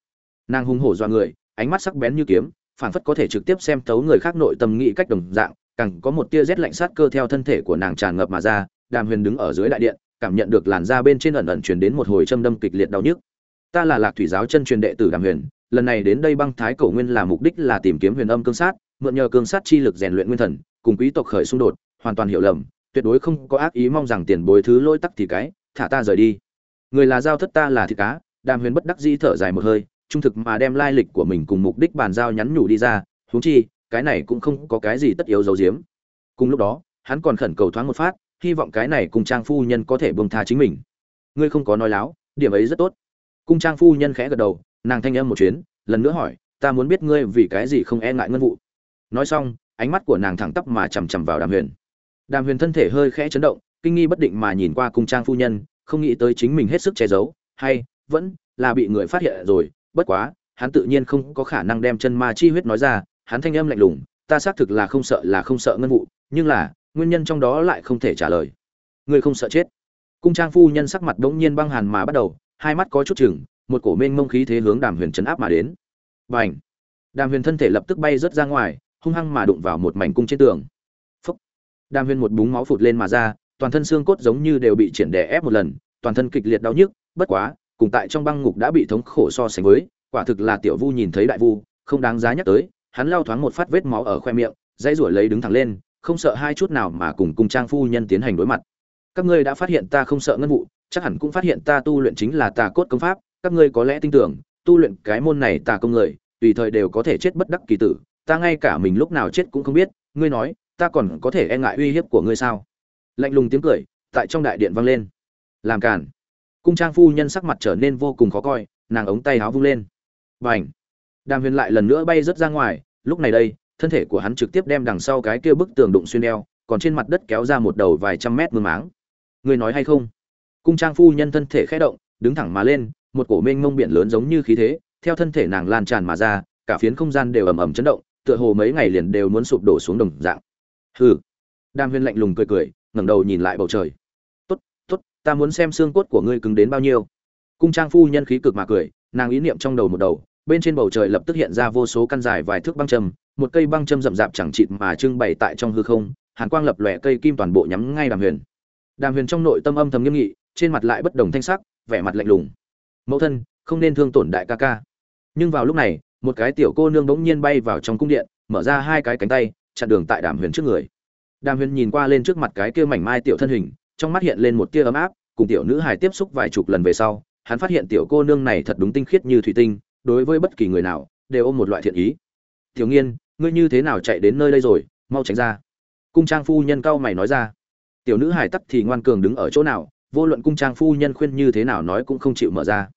Speaker 1: Nàng hung hổ do người, ánh mắt sắc bén như kiếm phản phất có thể trực tiếp xem thấu người khác nội tâm nghĩ cách đồng dạng, càng có một tia rét lạnh sát cơ theo thân thể của nàng tràn ngập mà ra, đàm huyền đứng ở dưới đại điện, cảm nhận được làn da bên trên ẩn ẩn truyền đến một hồi châm đâm kịch liệt đau nhức. Ta là lạc thủy giáo chân truyền đệ tử đàm huyền, lần này đến đây băng thái cổ nguyên là mục đích là tìm kiếm huyền âm cương sát, mượn nhờ cương sát chi lực rèn luyện nguyên thần, cùng quý tộc khởi xung đột hoàn toàn hiểu lầm, tuyệt đối không có ác ý mong rằng tiền bồi thứ lôi tắc thì cái, thả ta rời đi. Người là giao thất ta là thịt cá, đàm huyền bất đắc dĩ thở dài một hơi, trung thực mà đem lai lịch của mình cùng mục đích bàn giao nhắn nhủ đi ra, huống chi, cái này cũng không có cái gì tất yếu giấu giếm cùng lúc đó, hắn còn khẩn cầu thoáng một phát, hy vọng cái này cùng trang phu nhân có thể buông tha chính mình. Ngươi không có nói láo, điểm ấy rất tốt. Cung trang phu nhân khẽ gật đầu, nàng thanh âm một chuyến, lần nữa hỏi, ta muốn biết ngươi vì cái gì không e ngại ngân vụ? Nói xong, ánh mắt của nàng thẳng tắp mà chằm chằm vào đàm huyền đàm huyền thân thể hơi khẽ chấn động, kinh nghi bất định mà nhìn qua cung trang phu nhân, không nghĩ tới chính mình hết sức che giấu, hay vẫn là bị người phát hiện rồi, bất quá, hắn tự nhiên không có khả năng đem chân ma chi huyết nói ra, hắn thanh âm lạnh lùng, ta xác thực là không sợ là không sợ ngân vụ, nhưng là, nguyên nhân trong đó lại không thể trả lời. Ngươi không sợ chết. Cung trang phu nhân sắc mặt đống nhiên băng hàn mà bắt đầu, hai mắt có chút chừng, một cổ mênh mông khí thế hướng đàm huyền chấn áp mà đến. Bành! đàm huyền thân thể lập tức bay rớt ra ngoài, hung hăng mà đụng vào một mảnh cung trên tường đàm huyền một búng máu phụt lên mà ra, toàn thân xương cốt giống như đều bị triển đè ép một lần, toàn thân kịch liệt đau nhức, bất quá, cùng tại trong băng ngục đã bị thống khổ so sánh với, quả thực là tiểu vu nhìn thấy đại vu, không đáng giá nhắc tới, hắn lao thoáng một phát vết máu ở khoe miệng, dãy rủa lấy đứng thẳng lên, không sợ hai chút nào mà cùng cung trang phu nhân tiến hành đối mặt. Các ngươi đã phát hiện ta không sợ ngân vụ, chắc hẳn cũng phát hiện ta tu luyện chính là tà cốt công pháp, các ngươi có lẽ tin tưởng, tu luyện cái môn này tà công người, tùy thời đều có thể chết bất đắc kỳ tử, ta ngay cả mình lúc nào chết cũng không biết, ngươi nói ta còn có thể e ngại uy hiếp của ngươi sao? Lạnh lùng tiếng cười tại trong đại điện vang lên. Làm cản cung trang phu nhân sắc mặt trở nên vô cùng khó coi, nàng ống tay áo vung lên. Và ảnh đàm huyền lại lần nữa bay rớt ra ngoài, lúc này đây, thân thể của hắn trực tiếp đem đằng sau cái kia bức tường đụng xuyên đeo còn trên mặt đất kéo ra một đầu vài trăm mét mương máng. Người nói hay không? Cung trang phu nhân thân thể khẽ động, đứng thẳng mà lên, một cổ mênh mông biển lớn giống như khí thế, theo thân thể nàng lan tràn mà ra, cả phiến không gian đều ầm ầm chấn động, tựa hồ mấy ngày liền đều muốn sụp đổ xuống đồng dạng hừ. Đàm huyền lạnh lùng cười cười, ngẩng đầu nhìn lại bầu trời. Tốt tốt, ta muốn xem xương cốt của ngươi cứng đến bao nhiêu. Cung trang phu nhân khí cực mà cười, nàng ý niệm trong đầu một đầu, bên trên bầu trời lập tức hiện ra vô số căn dài vài thước băng châm một cây băng châm rậm rạp chẳng chịt mà trưng bày tại trong hư không, hàn quang lập lòe cây kim toàn bộ nhắm ngay đàm huyền. Đàm huyền trong nội tâm âm thầm nghiêm nghị, trên mặt lại bất đồng thanh sắc, vẻ mặt lạnh lùng. Mẫu thân, không nên thương tổn đại ca ca. Nhưng vào lúc này, một cái tiểu cô nương bỗng nhiên bay vào trong cung điện, mở ra hai cái cánh tay chặn đường tại đàm huyền trước người. Đàm huyền nhìn qua lên trước mặt cái kia mảnh mai tiểu thân hình, trong mắt hiện lên một tia ấm áp, cùng tiểu nữ hài tiếp xúc vài chục lần về sau, hắn phát hiện tiểu cô nương này thật đúng tinh khiết như thủy tinh, đối với bất kỳ người nào, đều ôm một loại thiện ý. Tiểu nghiên, ngươi như thế nào chạy đến nơi đây rồi? Mau tránh ra. Cung trang phu nhân cao mày nói ra. Tiểu nữ hài tắc thì ngoan cường đứng ở chỗ nào, vô luận cung trang phu nhân khuyên như thế nào nói cũng không chịu mở ra.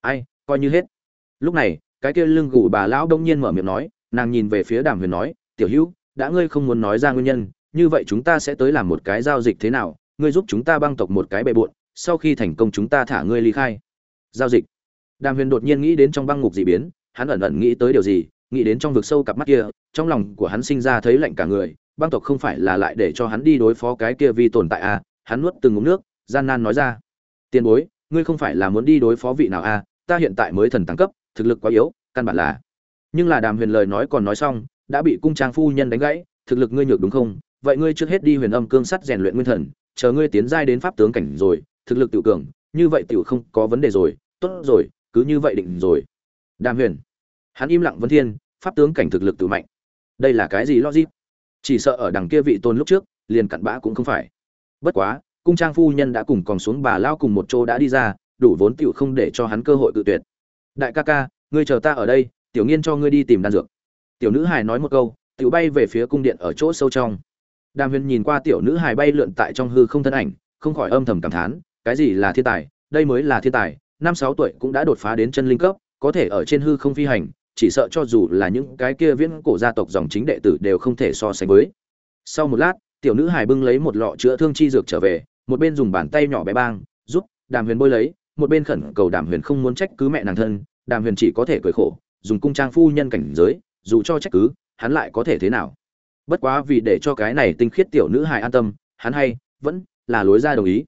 Speaker 1: Ai, coi như hết. Lúc này, cái kia lưng gù bà lão đông nhiên mở miệng nói, nàng nhìn về phía đàm huyền nói, tiểu hữu đã ngươi không muốn nói ra nguyên nhân, như vậy chúng ta sẽ tới làm một cái giao dịch thế nào? Ngươi giúp chúng ta băng tộc một cái bề bộn, sau khi thành công chúng ta thả ngươi ly khai. Giao dịch. Đàm huyền đột nhiên nghĩ đến trong băng ngục dị biến, hắn ẩn ẩn nghĩ tới điều gì, nghĩ đến trong vực sâu cặp mắt kia, trong lòng của hắn sinh ra thấy lạnh cả người, băng tộc không phải là lại để cho hắn đi đối phó cái kia vì tồn tại à? Hắn nuốt từng ngụm nước, gian nan nói ra. Tiền bối, ngươi không phải là muốn đi đối phó vị nào à? Ta hiện tại mới thần tăng cấp, thực lực quá yếu, căn bản là. Nhưng là đàm huyền lời nói còn nói xong đã bị cung trang phu nhân đánh gãy, thực lực ngươi nhược đúng không? Vậy ngươi trước hết đi huyền âm cương sắt rèn luyện nguyên thần, chờ ngươi tiến giai đến pháp tướng cảnh rồi, thực lực tự cường, như vậy tiểu không có vấn đề rồi, tốt rồi, cứ như vậy định rồi. Đàm huyền, hắn im lặng vấn thiên, pháp tướng cảnh thực lực tự mạnh. Đây là cái gì logic? Chỉ sợ ở đằng kia vị tôn lúc trước, liền cặn bã cũng không phải. Bất quá, cung trang phu nhân đã cùng còn xuống bà lao cùng một chỗ đã đi ra, đủ vốn tiểu không để cho hắn cơ hội tự tuyệt. Đại ca ca, ngươi chờ ta ở đây, tiểu nghiên cho ngươi đi tìm đan dược tiểu nữ hài nói một câu, tiểu bay về phía cung điện ở chỗ sâu trong. Đàm huyền nhìn qua tiểu nữ hài bay lượn tại trong hư không thân ảnh, không khỏi âm thầm cảm thán, cái gì là thiên tài, đây mới là thiên tài, năm sáu tuổi cũng đã đột phá đến chân linh cấp, có thể ở trên hư không phi hành, chỉ sợ cho dù là những cái kia viễn cổ gia tộc dòng chính đệ tử đều không thể so sánh với. Sau một lát, tiểu nữ hài bưng lấy một lọ chữa thương chi dược trở về, một bên dùng bàn tay nhỏ bé bang, giúp đàm huyền bôi lấy, một bên khẩn cầu đàm huyền không muốn trách cứ mẹ nàng thân, đàm huyền chỉ có thể cười khổ, dùng cung trang phu nhân cảnh giới dù cho trách cứ, hắn lại có thể thế nào? Bất quá vì để cho cái này tinh khiết tiểu nữ hài an tâm, hắn hay vẫn là lối ra đồng ý.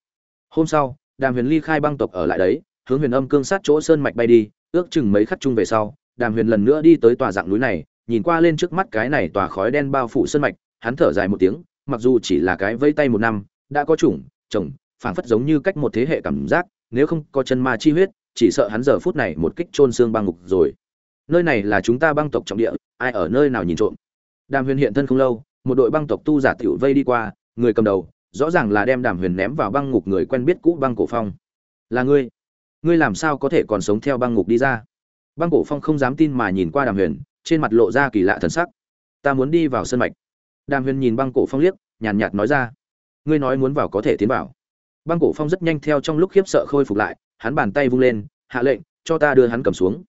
Speaker 1: Hôm sau, đàm huyền ly khai băng tộc ở lại đấy, hướng huyền âm cương sát chỗ sơn mạch bay đi, ước chừng mấy khắc chung về sau, đàm huyền lần nữa đi tới tòa dạng núi này, nhìn qua lên trước mắt cái này tòa khói đen bao phủ sơn mạch, hắn thở dài một tiếng, mặc dù chỉ là cái vây tay một năm, đã có chủng, chồng, phảng phất giống như cách một thế hệ cảm giác, nếu không có chân ma chi huyết, chỉ sợ hắn giờ phút này một kích chôn xương băng ngục rồi nơi này là chúng ta băng tộc trọng địa, ai ở nơi nào nhìn trộm. Đàm huyền hiện thân không lâu, một đội băng tộc tu giả tiểu vây đi qua, người cầm đầu, rõ ràng là đem đàm huyền ném vào băng ngục người quen biết cũ băng cổ phong. Là ngươi. Ngươi làm sao có thể còn sống theo băng ngục đi ra? Băng cổ phong không dám tin mà nhìn qua đàm huyền, trên mặt lộ ra kỳ lạ thần sắc. Ta muốn đi vào sân mạch. Đàm huyền nhìn băng cổ phong liếc, nhàn nhạt nói ra. Ngươi nói muốn vào có thể tiến vào. Băng cổ phong rất nhanh theo trong lúc khiếp sợ khôi phục lại, hắn bàn tay vung lên, hạ lệnh, cho ta đưa hắn cầm xuống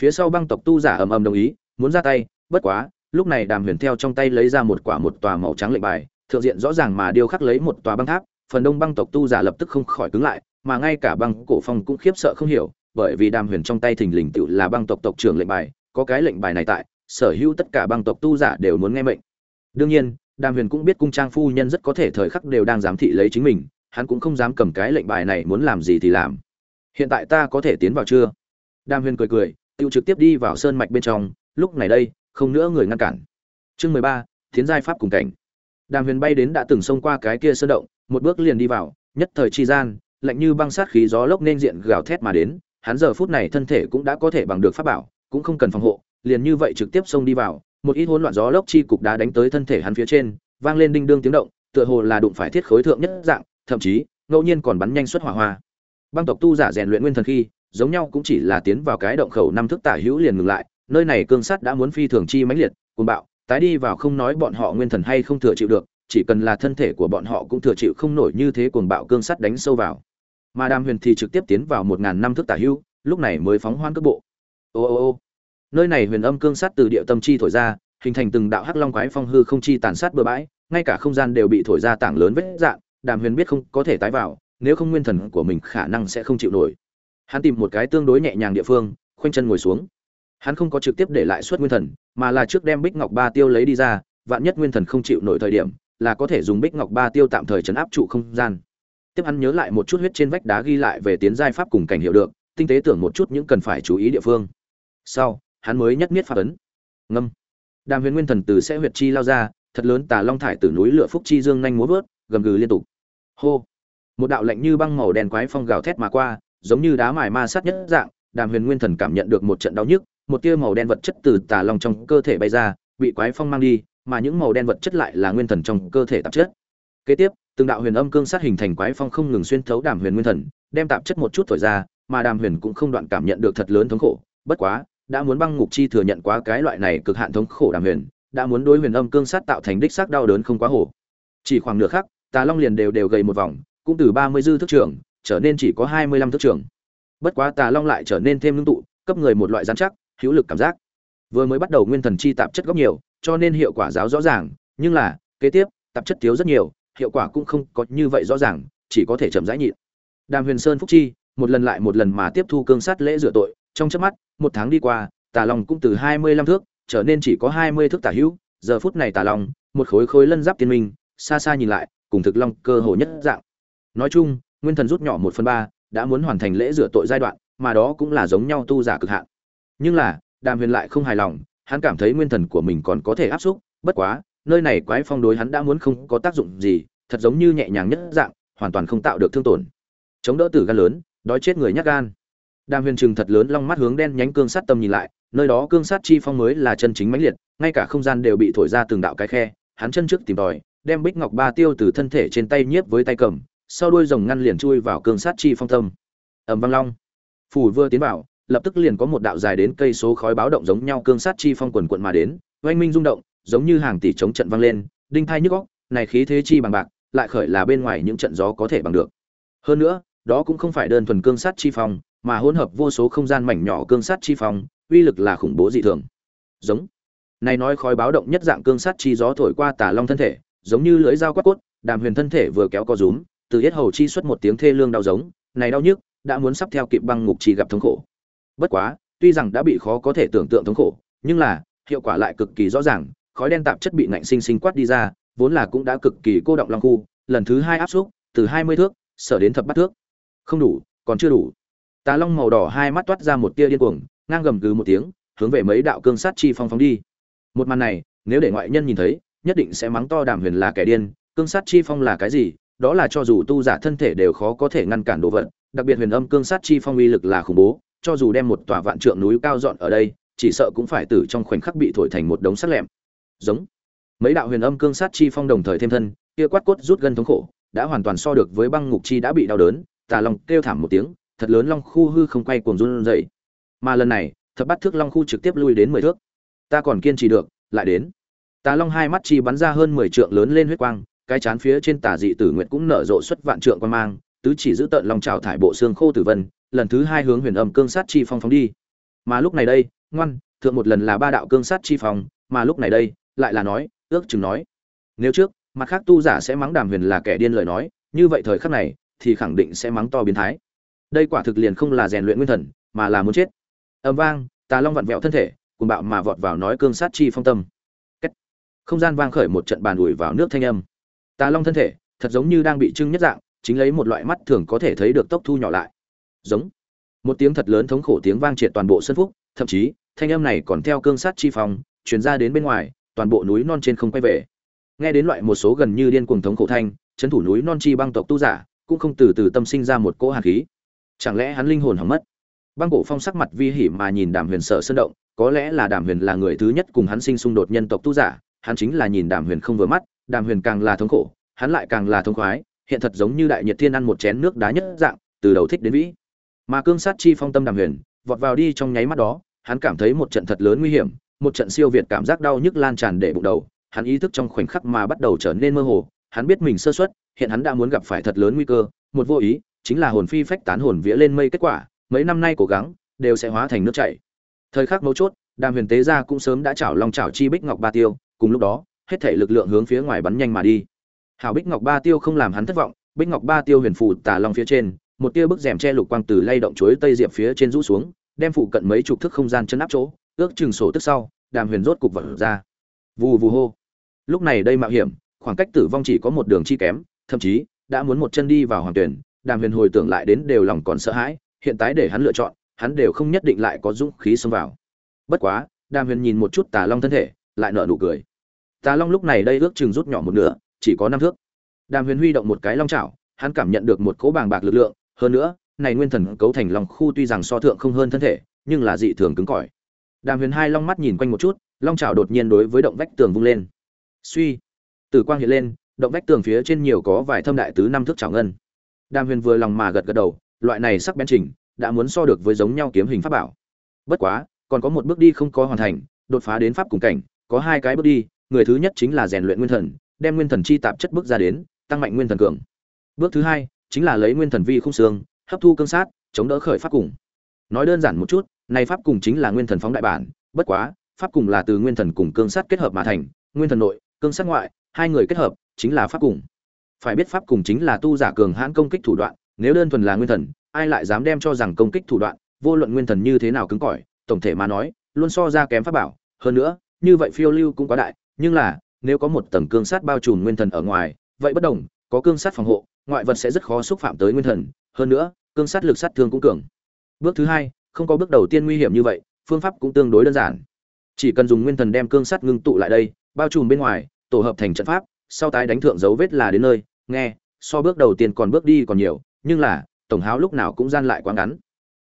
Speaker 1: phía sau băng tộc tu giả ầm ầm đồng ý, muốn ra tay, bất quá, lúc này đàm huyền theo trong tay lấy ra một quả một tòa màu trắng lệnh bài, thượng diện rõ ràng mà điêu khắc lấy một tòa băng tháp, phần đông băng tộc tu giả lập tức không khỏi cứng lại, mà ngay cả băng cổ phong cũng khiếp sợ không hiểu, bởi vì đàm huyền trong tay thình lình tự là băng tộc tộc trưởng lệnh bài, có cái lệnh bài này tại, sở hữu tất cả băng tộc tu giả đều muốn nghe mệnh. Đương nhiên, đàm huyền cũng biết cung trang phu nhân rất có thể thời khắc đều đang giám thị lấy chính mình, hắn cũng không dám cầm cái lệnh bài này muốn làm gì thì làm. Hiện tại ta có thể tiến vào chưa? Đàm huyền cười cười tự trực tiếp đi vào sơn mạch bên trong, lúc này đây, không nữa người ngăn cản. Chương mười ba tiến giai pháp cùng cảnh. Đàm huyền bay đến đã từng xông qua cái kia sơn động, một bước liền đi vào, nhất thời chi gian, lạnh như băng sát khí gió lốc nên diện gào thét mà đến, hắn giờ phút này thân thể cũng đã có thể bằng được pháp bảo, cũng không cần phòng hộ, liền như vậy trực tiếp xông đi vào, một ít hỗn loạn gió lốc chi cục đá đánh tới thân thể hắn phía trên, vang lên đinh đương tiếng động, tựa hồ là đụng phải thiết khối thượng nhất dạng, thậm chí, ngẫu nhiên còn bắn nhanh xuất hỏa hoa. Băng tộc tu giả rèn luyện nguyên thần khi giống nhau cũng chỉ là tiến vào cái động khẩu năm thước tả hữu liền ngừng lại, nơi này cương sắt đã muốn phi thường chi mãnh liệt, cuồng bạo, tái đi vào không nói bọn họ nguyên thần hay không thừa chịu được, chỉ cần là thân thể của bọn họ cũng thừa chịu không nổi như thế cuồng bạo cương sắt đánh sâu vào. Mà đàm huyền thì trực tiếp tiến vào một ngàn năm thước tả hữu, lúc này mới phóng hoan cước bộ. Ô ô ô, nơi này huyền âm cương sắt từ địa tâm chi thổi ra, hình thành từng đạo hắc long quái phong hư không chi tàn sát bừa bãi, ngay cả không gian đều bị thổi ra tảng lớn vết dạn, đàm huyền biết không có thể tái vào, nếu không nguyên thần của mình khả năng sẽ không chịu nổi hắn tìm một cái tương đối nhẹ nhàng địa phương, khoanh chân ngồi xuống. Hắn không có trực tiếp để lại suất nguyên thần, mà là trước đem bích ngọc ba tiêu lấy đi ra, vạn nhất nguyên thần không chịu nổi thời điểm, là có thể dùng bích ngọc ba tiêu tạm thời chấn áp trụ không gian. Tiếp hắn nhớ lại một chút huyết trên vách đá ghi lại về tiến giai pháp cùng cảnh hiệu được, tinh tế tưởng một chút những cần phải chú ý địa phương. Sau, hắn mới nhất miết pháp ấn. Ngâm. Đàm huyền nguyên thần từ sẽ huyệt chi lao ra, thật lớn tà long thải từ núi lửa phúc chi dương nhanh múa vớt, gầm gừ liên tục. Hô. Một đạo lạnh như băng màu đen quái phong gào thét mà qua giống như đá mài ma sát nhất dạng, đàm huyền nguyên thần cảm nhận được một trận đau nhức, một tia màu đen vật chất từ tà long trong cơ thể bay ra, bị quái phong mang đi, mà những màu đen vật chất lại là nguyên thần trong cơ thể tạp chất. Kế tiếp, từng đạo huyền âm cương sát hình thành quái phong không ngừng xuyên thấu đàm huyền nguyên thần, đem tạp chất một chút thổi ra, mà đàm huyền cũng không đoạn cảm nhận được thật lớn thống khổ. Bất quá, đã muốn băng ngục chi thừa nhận quá cái loại này cực hạn thống khổ đàm huyền, đã muốn đối huyền âm cương sát tạo thành đích xác đau đớn không quá hổ. Chỉ khoảng nửa khắc, tà long liền đều đều gầy một vòng, cũng từ ba mươi dư thức trưởng trở nên chỉ có hai mươi lăm thước trường. bất quá tà long lại trở nên thêm ngưng tụ, cấp người một loại giám chắc, hữu lực cảm giác. Vừa mới bắt đầu nguyên thần chi tạp chất gốc nhiều, cho nên hiệu quả giáo rõ ràng, nhưng là, kế tiếp, tạp chất thiếu rất nhiều, hiệu quả cũng không có như vậy rõ ràng, chỉ có thể chậm rãi nhịn. Đàm huyền sơn phúc chi, một lần lại một lần mà tiếp thu cương sát lễ rửa tội, trong chớp mắt, một tháng đi qua, tà long cũng từ hai mươi lăm thước, trở nên chỉ có hai mươi thước tả hữu, giờ phút này tà long, một khối khối lân giáp tiên minh, xa xa nhìn lại, cùng thực long cơ hồ nhất dạng. Nói chung nguyên thần rút nhỏ một phần ba, đã muốn hoàn thành lễ rửa tội giai đoạn, mà đó cũng là giống nhau tu giả cực hạn. Nhưng là, đàm huyền lại không hài lòng, hắn cảm thấy nguyên thần của mình còn có thể áp xúc, bất quá, nơi này quái phong đối hắn đã muốn không có tác dụng gì, thật giống như nhẹ nhàng nhất dạng, hoàn toàn không tạo được thương tổn. Chống đỡ tử gan lớn, đói chết người nhát gan. Đàm huyền trừng thật lớn long mắt hướng đen nhánh cương sát tâm nhìn lại, nơi đó cương sát chi phong mới là chân chính mãnh liệt, ngay cả không gian đều bị thổi ra từng đạo cái khe, hắn chân trước tìm tòi, đem bích ngọc ba tiêu từ thân thể trên tay nhiếp với tay cầm sau đuôi rồng ngăn liền chui vào cương sát chi phong tâm. Ầm vang long. Phủ vừa tiến vào, lập tức liền có một đạo dài đến cây số khói báo động giống nhau cương sát chi phong quần quận mà đến, oanh minh rung động, giống như hàng tỷ chống trận vang lên, đinh thai nhức góc này khí thế chi bằng bạc, lại khởi là bên ngoài những trận gió có thể bằng được. Hơn nữa, đó cũng không phải đơn thuần cương sát chi phong, mà hỗn hợp vô số không gian mảnh nhỏ cương sát chi phong, uy lực là khủng bố dị thường. Giống. Này nói khói báo động nhất dạng cương sát chi gió thổi qua tà long thân thể, giống như lưỡi dao quát cốt, đàm huyền thân thể vừa kéo co rúm từ yết hầu chi xuất một tiếng thê lương đau giống, này đau nhức, đã muốn sắp theo kịp băng ngục chỉ gặp thống khổ. Bất quá, tuy rằng đã bị khó có thể tưởng tượng thống khổ, nhưng là, hiệu quả lại cực kỳ rõ ràng, khói đen tạp chất bị ngạnh sinh sinh quát đi ra, vốn là cũng đã cực kỳ cô động long khu, lần thứ hai áp xúc, từ hai mươi thước, sở đến thập bát thước. Không đủ, còn chưa đủ. Tà long màu đỏ hai mắt toát ra một tia điên cuồng, ngang gầm gừ một tiếng, hướng về mấy đạo cương sát chi phong phóng đi. Một màn này, nếu để ngoại nhân nhìn thấy, nhất định sẽ mắng to đàm huyền là kẻ điên, cương sát chi phong là cái gì đó là cho dù tu giả thân thể đều khó có thể ngăn cản đồ vật, đặc biệt huyền âm cương sát chi phong uy lực là khủng bố, cho dù đem một tòa vạn trượng núi cao dọn ở đây, chỉ sợ cũng phải tử trong khoảnh khắc bị thổi thành một đống sắt lẹm. Giống. Mấy đạo huyền âm cương sát chi phong đồng thời thêm thân, kia quát cốt rút gần thống khổ, đã hoàn toàn so được với băng ngục chi đã bị đau đớn, tà long kêu thảm một tiếng, thật lớn long khu hư không quay cuồng run dậy mà lần này, thập bắt thước long khu trực tiếp lui đến mười thước. Ta còn kiên trì được, lại đến. Tà long hai mắt chi bắn ra hơn mười trượng lớn lên huyết quang cái chán phía trên tà dị tử nguyện cũng nở rộ xuất vạn trượng quan mang, tứ chỉ giữ tận long trào thải bộ xương khô tử vân, lần thứ hai hướng huyền âm cương sát chi phong phóng đi. Mà lúc này đây, ngoan, thượng một lần là ba đạo cương sát chi phong, mà lúc này đây, lại là nói, ước chừng nói. Nếu trước, mặt khác tu giả sẽ mắng đàm huyền là kẻ điên lời nói, như vậy thời khắc này, thì khẳng định sẽ mắng to biến thái. Đây quả thực liền không là rèn luyện nguyên thần, mà là muốn chết. Âm vang, tà long vặn vẹo thân thể cùng bạo mà vọt vào nói cương sát chi phong tâm. Cách không gian vang khởi một trận bàn ủi vào nước thanh âm tà long thân thể, thật giống như đang bị trưng nhất dạng, chính lấy một loại mắt thường có thể thấy được tốc thu nhỏ lại. Giống. Một tiếng thật lớn thống khổ tiếng vang triệt toàn bộ sân phúc, thậm chí, thanh âm này còn theo cương sát chi phòng truyền ra đến bên ngoài, toàn bộ núi non trên không quay về. Nghe đến loại một số gần như điên cuồng thống khổ thanh, chấn thủ núi non chi băng tộc tu giả, cũng không từ từ tâm sinh ra một cỗ hàn khí. Chẳng lẽ hắn linh hồn hỏng mất? Băng cổ phong sắc mặt vi hỉ mà nhìn đàm huyền sợ sơn động, có lẽ là đàm huyền là người thứ nhất cùng hắn sinh xung đột nhân tộc tu giả, hắn chính là nhìn đàm huyền không vừa mắt đàm huyền càng là thống khổ, hắn lại càng là thống khoái, hiện thật giống như đại nhiệt thiên ăn một chén nước đá nhất dạng, từ đầu thích đến vĩ. Mà cương sát chi phong tâm đàm huyền, vọt vào đi trong nháy mắt đó, hắn cảm thấy một trận thật lớn nguy hiểm, một trận siêu việt cảm giác đau nhức lan tràn để bụng đầu, hắn ý thức trong khoảnh khắc mà bắt đầu trở nên mơ hồ, hắn biết mình sơ suất, hiện hắn đã muốn gặp phải thật lớn nguy cơ, một vô ý, chính là hồn phi phách tán hồn vía lên mây kết quả, mấy năm nay cố gắng, đều sẽ hóa thành nước chảy. Thời khắc mấu chốt, đàm huyền tế gia cũng sớm đã chảo long chảo chi bích ngọc ba tiêu, cùng lúc đó hết thể lực lượng hướng phía ngoài bắn nhanh mà đi. Hảo bích ngọc ba tiêu không làm hắn thất vọng, bích ngọc ba tiêu huyền phù tà long phía trên, một tia bức rèm che lục quang từ lay động chuối tây diệp phía trên rũ xuống, đem phụ cận mấy chục thước không gian chân áp chỗ, ước chừng sổ tức sau, đàm huyền rốt cục vỡ ra. Vù vù hô. Lúc này đây mạo hiểm, khoảng cách tử vong chỉ có một đường chi kém, thậm chí, đã muốn một chân đi vào hoàng tuyển, đàm huyền hồi tưởng lại đến đều lòng còn sợ hãi, hiện tại để hắn lựa chọn, hắn đều không nhất định lại có dũng khí xông vào. Bất quá, đàm huyền nhìn một chút tà long thân thể, lại nở nụ cười tà long lúc này đây ước chừng rút nhỏ một nửa chỉ có năm thước. Đàm huyền huy động một cái long chảo hắn cảm nhận được một cỗ bàng bạc lực lượng hơn nữa này nguyên thần cấu thành long khu tuy rằng so thượng không hơn thân thể nhưng là dị thường cứng cỏi. Đàm huyền hai long mắt nhìn quanh một chút long chảo đột nhiên đối với động vách tường vung lên. Suy tử quang hiện lên động vách tường phía trên nhiều có vài thâm đại tứ năm thước chảo ngân. Đàm huyền vừa lòng mà gật gật đầu loại này sắc bén chỉnh, đã muốn so được với giống nhau kiếm hình pháp bảo. Bất quá còn có một bước đi không có hoàn thành đột phá đến pháp cùng cảnh có hai cái bước đi người thứ nhất chính là rèn luyện nguyên thần, đem nguyên thần chi tạp chất bước ra đến, tăng mạnh nguyên thần cường. Bước thứ hai chính là lấy nguyên thần vi khung xương, hấp thu cương sát, chống đỡ khởi pháp cùng. Nói đơn giản một chút, này pháp cùng chính là nguyên thần phóng đại bản, bất quá, pháp cùng là từ nguyên thần cùng cương sát kết hợp mà thành, nguyên thần nội, cương sát ngoại, hai người kết hợp, chính là pháp cùng. Phải biết pháp cùng chính là tu giả cường hãn công kích thủ đoạn, nếu đơn thuần là nguyên thần, ai lại dám đem cho rằng công kích thủ đoạn, vô luận nguyên thần như thế nào cứng cỏi, tổng thể mà nói, luôn so ra kém pháp bảo. Hơn nữa, như vậy phiêu lưu cũng quá đại nhưng là, nếu có một tầng cương sát bao trùm nguyên thần ở ngoài, vậy bất đồng, có cương sát phòng hộ, ngoại vật sẽ rất khó xúc phạm tới nguyên thần. Hơn nữa, cương sát lực sát thương cũng cường. Bước thứ hai, không có bước đầu tiên nguy hiểm như vậy, phương pháp cũng tương đối đơn giản. Chỉ cần dùng nguyên thần đem cương sát ngưng tụ lại đây, bao trùm bên ngoài, tổ hợp thành trận pháp, sau tái đánh thượng dấu vết là đến nơi. Nghe, so bước đầu tiên còn bước đi còn nhiều, nhưng là, tổng háo lúc nào cũng gian lại quá ngắn.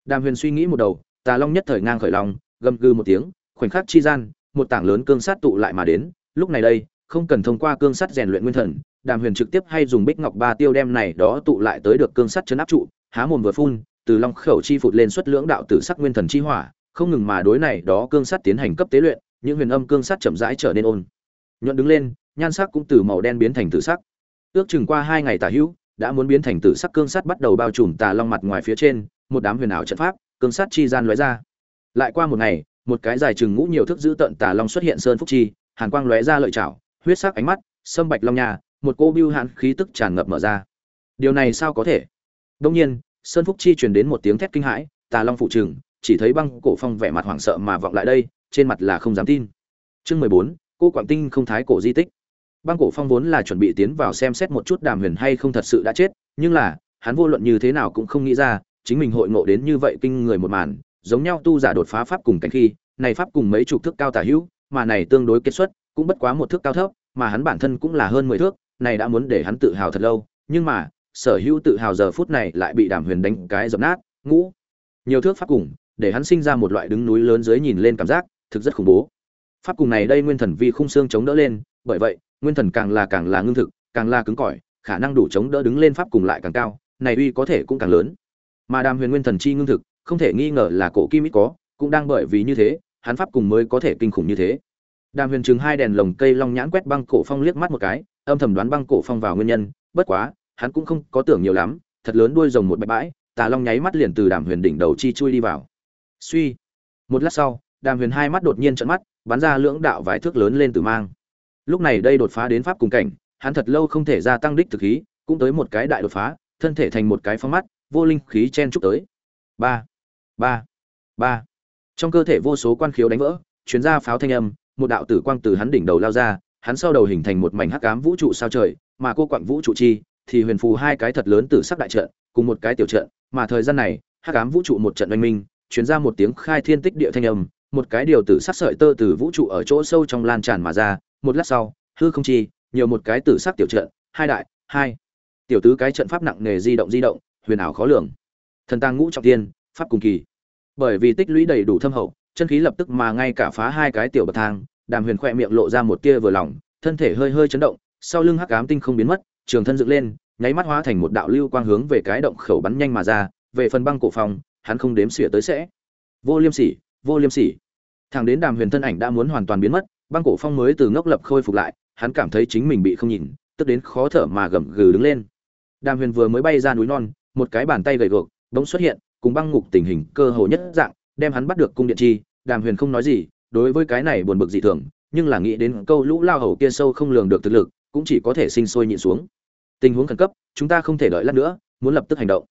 Speaker 1: Đàm huyền suy nghĩ một đầu, tà long nhất thời ngang khởi lòng, gầm gừ một tiếng, khoảnh khắc chi gian, một tảng lớn cương sát tụ lại mà đến lúc này đây, không cần thông qua cương sắt rèn luyện nguyên thần, đàm huyền trực tiếp hay dùng bích ngọc ba tiêu đem này đó tụ lại tới được cương sắt chấn áp trụ, há mồm vừa phun, từ long khẩu chi phụt lên xuất lưỡng đạo tử sắc nguyên thần chi hỏa, không ngừng mà đối này đó cương sắt tiến hành cấp tế luyện, những huyền âm cương sắt chậm rãi trở nên ôn. Nhuận đứng lên, nhan sắc cũng từ màu đen biến thành tử sắc. Ước chừng qua hai ngày tả hữu, đã muốn biến thành tử sắc cương sắt bắt đầu bao trùm tà long mặt ngoài phía trên, một đám huyền ảo trận pháp, cương sắt chi gian lóe ra. Lại qua một ngày, một cái dài chừng ngũ nhiều thước giữ tận tà long xuất hiện sơn phúc chi hàn quang lóe ra lợi chảo, huyết sắc ánh mắt, sâm bạch long nhà một cô bưu hạn khí tức tràn ngập mở ra. Điều này sao có thể? Đông nhiên, sơn phúc chi truyền đến một tiếng thét kinh hãi, tà long phụ trừng chỉ thấy băng cổ phong vẻ mặt hoảng sợ mà vọng lại đây, trên mặt là không dám tin. Chương mười bốn, cô quảng tinh không thái cổ di tích. Băng cổ phong vốn là chuẩn bị tiến vào xem xét một chút đàm huyền hay không thật sự đã chết, nhưng là, hắn vô luận như thế nào cũng không nghĩ ra, chính mình hội ngộ đến như vậy kinh người một màn, giống nhau tu giả đột phá pháp cùng cảnh khi, này pháp cùng mấy chục thước cao tả hữu mà này tương đối kết xuất, cũng bất quá một thước cao thấp, mà hắn bản thân cũng là hơn mười thước, này đã muốn để hắn tự hào thật lâu. Nhưng mà, sở hữu tự hào giờ phút này lại bị đàm huyền đánh cái dập nát, ngũ. Nhiều thước pháp cùng, để hắn sinh ra một loại đứng núi lớn dưới nhìn lên cảm giác, thực rất khủng bố. Pháp cùng này đây nguyên thần vi khung xương chống đỡ lên, bởi vậy, nguyên thần càng là càng là ngưng thực, càng là cứng cỏi, khả năng đủ chống đỡ đứng lên pháp cùng lại càng cao, này uy có thể cũng càng lớn. Mà đàm huyền nguyên thần chi ngưng thực, không thể nghi ngờ là cổ kim ít có, cũng đang bởi vì như thế hắn pháp cùng mới có thể kinh khủng như thế. Đàm huyền trừng hai đèn lồng cây long nhãn quét băng cổ phong liếc mắt một cái, âm thầm đoán băng cổ phong vào nguyên nhân, bất quá, hắn cũng không có tưởng nhiều lắm, thật lớn đuôi rồng một bãi bãi, tà long nháy mắt liền từ đàm huyền đỉnh đầu chi chui đi vào. Suy, một lát sau, đàm huyền hai mắt đột nhiên trợn mắt, bắn ra lưỡng đạo vài thước lớn lên từ mang. Lúc này đây đột phá đến pháp cùng cảnh, hắn thật lâu không thể gia tăng đích thực khí, cũng tới một cái đại đột phá, thân thể thành một cái phong mắt, vô linh khí chen chúc tới. Ba ba ba trong cơ thể vô số quan khiếu đánh vỡ chuyến ra pháo thanh âm, một đạo tử quang từ hắn đỉnh đầu lao ra, hắn sau đầu hình thành một mảnh hắc ám vũ trụ sao trời, mà cô quặng vũ trụ chi thì huyền phù hai cái thật lớn từ sắc đại trận, cùng một cái tiểu trận, mà thời gian này, hắc ám vũ trụ một trận oanh minh chuyến ra một tiếng khai thiên tích địa thanh âm, một cái điều tử sắc sợi tơ từ vũ trụ ở chỗ sâu trong lan tràn mà ra, một lát sau, hư không chi, nhiều một cái tử sắc tiểu trận, hai đại, hai. Tiểu tứ cái trận pháp nặng nề di động di động, huyền ảo khó lường. Thần tàng ngũ trọng tiên pháp cùng kỳ bởi vì tích lũy đầy đủ thâm hậu, chân khí lập tức mà ngay cả phá hai cái tiểu bậc thang, đàm huyền khoe miệng lộ ra một tia vừa lòng, thân thể hơi hơi chấn động, sau lưng hắc ám tinh không biến mất, trường thân dựng lên, nháy mắt hóa thành một đạo lưu quang hướng về cái động khẩu bắn nhanh mà ra, về phần băng cổ phòng, hắn không đếm xỉa tới sẽ. Vô liêm sỉ, vô liêm sỉ. Thằng đến đàm huyền thân ảnh đã muốn hoàn toàn biến mất, băng cổ phong mới từ ngốc lập khôi phục lại, hắn cảm thấy chính mình bị không nhìn, tức đến khó thở mà gầm gừ đứng lên. Đàm huyền vừa mới bay ra núi non, một cái bàn tay gầy gộc bỗng xuất hiện cùng băng ngục tình hình cơ hồ nhất dạng đem hắn bắt được cung điện chi đàm huyền không nói gì đối với cái này buồn bực dị thường nhưng là nghĩ đến câu lũ lao hầu kia sâu không lường được thực lực cũng chỉ có thể sinh sôi nhịn xuống. Tình huống khẩn cấp chúng ta không thể đợi lát nữa muốn lập tức hành động.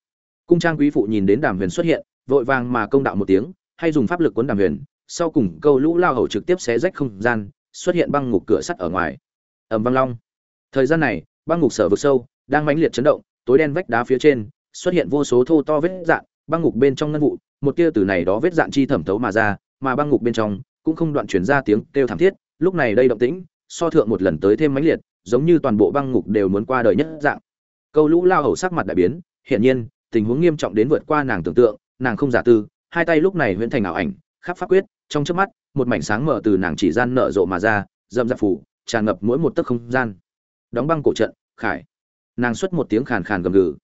Speaker 1: Cung trang quý phụ nhìn đến đàm huyền xuất hiện vội vàng mà công đạo một tiếng hay dùng pháp lực cuốn đàm huyền sau cùng câu lũ lao hầu trực tiếp xé rách không gian xuất hiện băng ngục cửa sắt ở ngoài. Ầm băng long. Thời gian này băng ngục sở vực sâu đang mãnh liệt chấn động tối đen vách đá phía trên xuất hiện vô số thô to vết rạn, băng ngục bên trong ngân vụ, một tia từ này đó vết dạn chi thẩm thấu mà ra, mà băng ngục bên trong cũng không đoạn chuyển ra tiếng kêu thảm thiết, lúc này đây động tĩnh, so thượng một lần tới thêm mãnh liệt, giống như toàn bộ băng ngục đều muốn qua đời nhất dạng. Câu lũ lao hầu sắc mặt đại biến, hiển nhiên, tình huống nghiêm trọng đến vượt qua nàng tưởng tượng, nàng không giả tư, hai tay lúc này huyễn thành ảo ảnh, khắp pháp quyết, trong chớp mắt, một mảnh sáng mở từ nàng chỉ gian nở rộ mà ra dâm dạp phủ, tràn ngập mỗi một tấc không gian. Đóng băng cổ trận, khải. Nàng xuất một tiếng khàn khàn gầm gừ.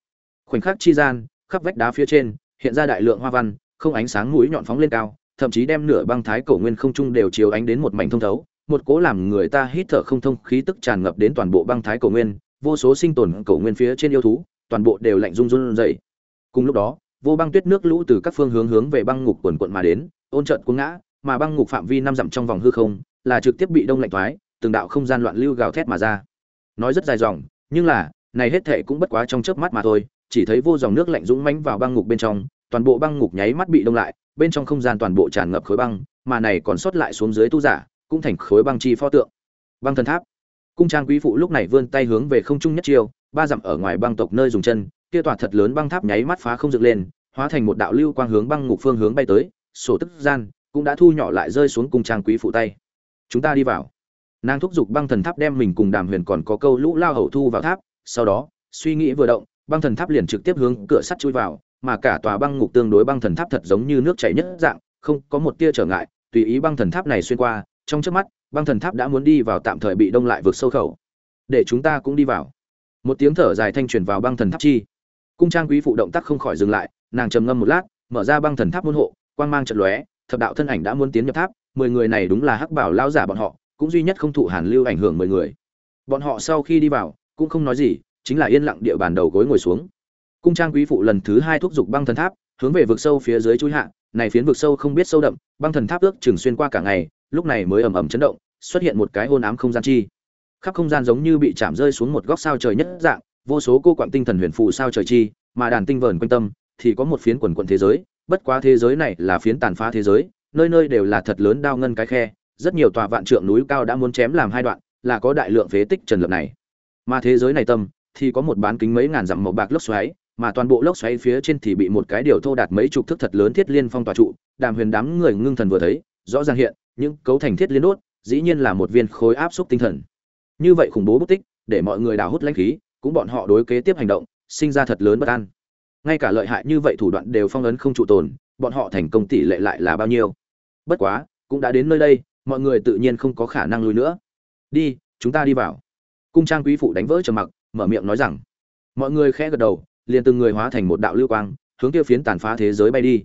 Speaker 1: Khoảnh khắc chi gian, khắp vách đá phía trên hiện ra đại lượng hoa văn, không ánh sáng mũi nhọn phóng lên cao, thậm chí đem nửa băng thái cổ nguyên không trung đều chiếu ánh đến một mảnh thông thấu, một cố làm người ta hít thở không thông khí tức tràn ngập đến toàn bộ băng thái cổ nguyên, vô số sinh tồn cổ nguyên phía trên yêu thú, toàn bộ đều lạnh run run dậy cùng lúc đó, vô băng tuyết nước lũ từ các phương hướng hướng về băng ngục quần quận mà đến, ôn trận cuống ngã, mà băng ngục phạm vi năm dặm trong vòng hư không là trực tiếp bị đông lạnh thoái, từng đạo không gian loạn lưu gào thét mà ra. Nói rất dài dòng, nhưng là, này hết thệ cũng bất quá trong chớp mắt mà thôi chỉ thấy vô dòng nước lạnh dũng mãnh vào băng ngục bên trong toàn bộ băng ngục nháy mắt bị đông lại bên trong không gian toàn bộ tràn ngập khối băng mà này còn sót lại xuống dưới tu giả cũng thành khối băng chi pho tượng. Băng thần tháp. Cung trang quý phụ lúc này vươn tay hướng về không trung nhất chiều, ba dặm ở ngoài băng tộc nơi dùng chân kia tòa thật lớn băng tháp nháy mắt phá không dựng lên hóa thành một đạo lưu quang hướng băng ngục phương hướng bay tới sổ tức gian cũng đã thu nhỏ lại rơi xuống cung trang quý phụ tay. Chúng ta đi vào. Nàng thúc giục băng thần tháp đem mình cùng đàm huyền còn có câu lũ lao hậu thu vào tháp sau đó suy nghĩ vừa động băng thần tháp liền trực tiếp hướng cửa sắt chui vào, mà cả tòa băng ngục tương đối băng thần tháp thật giống như nước chảy nhất dạng, không có một tia trở ngại, tùy ý băng thần tháp này xuyên qua, trong chớp mắt, băng thần tháp đã muốn đi vào tạm thời bị đông lại vượt sâu khẩu. Để chúng ta cũng đi vào. Một tiếng thở dài thanh truyền vào băng thần tháp chi. Cung trang quý phụ động tác không khỏi dừng lại, nàng trầm ngâm một lát, mở ra băng thần tháp môn hộ, quang mang trận lóe, thập đạo thân ảnh đã muốn tiến nhập tháp, mười người này đúng là hắc bảo lão giả bọn họ, cũng duy nhất không thụ hàn lưu ảnh hưởng mười người. Bọn họ sau khi đi vào, cũng không nói gì chính là yên lặng địa bàn đầu gối ngồi xuống. Cung trang quý phụ lần thứ hai thúc giục băng thần tháp, hướng về vực sâu phía dưới chui hạ, này phiến vực sâu không biết sâu đậm, băng thần tháp ước chừng xuyên qua cả ngày, lúc này mới ầm ầm chấn động, xuất hiện một cái hôn ám không gian chi. Khắp không gian giống như bị chạm rơi xuống một góc sao trời nhất dạng, vô số cô quạng tinh thần huyền phù sao trời chi, mà đàn tinh vờn quanh tâm, thì có một phiến quần quận thế giới, bất quá thế giới này là phiến tàn phá thế giới, nơi nơi đều là thật lớn đao ngân cái khe, rất nhiều tòa vạn trượng núi cao đã muốn chém làm hai đoạn, là có đại lượng phế tích trần lập này. Mà thế giới này tâm thì có một bán kính mấy ngàn dặm màu bạc lốc xoáy, mà toàn bộ lốc xoáy phía trên thì bị một cái điều thô đạt mấy chục thước thật lớn thiết liên phong tỏa trụ, đàm huyền đám người ngưng thần vừa thấy, rõ ràng hiện, những cấu thành thiết liên đốt, dĩ nhiên là một viên khối áp xúc tinh thần. Như vậy khủng bố bút tích, để mọi người đào hút lãnh khí, cũng bọn họ đối kế tiếp hành động, sinh ra thật lớn bất an. Ngay cả lợi hại như vậy thủ đoạn đều phong ấn không trụ tồn, bọn họ thành công tỷ lệ lại là bao nhiêu? Bất quá, cũng đã đến nơi đây, mọi người tự nhiên không có khả năng lùi nữa. Đi, chúng ta đi vào. Cung trang quý phụ đánh vỡ trầm mặc mở miệng nói rằng, mọi người khẽ gật đầu, liền từng người hóa thành một đạo lưu quang, hướng tiêu phiến tàn phá thế giới bay đi.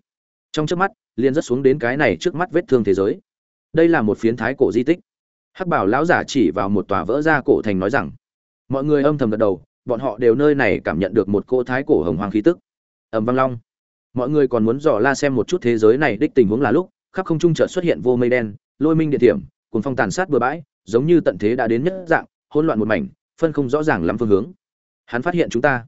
Speaker 1: Trong trước mắt, liền rất xuống đến cái này trước mắt vết thương thế giới. Đây là một phiến thái cổ di tích. Hắc bảo lão giả chỉ vào một tòa vỡ ra cổ thành nói rằng, mọi người âm thầm gật đầu, bọn họ đều nơi này cảm nhận được một cô thái cổ hồng hoàng khí tức. Ẩm văng long, mọi người còn muốn dò la xem một chút thế giới này đích tình huống là lúc, khắp không trung chợt xuất hiện vô mây đen, lôi minh địa điểm cùng phong tàn sát bừa bãi, giống như tận thế đã đến nhất dạng, hỗn loạn một mảnh phân không rõ ràng lắm phương hướng. Hắn phát hiện chúng ta.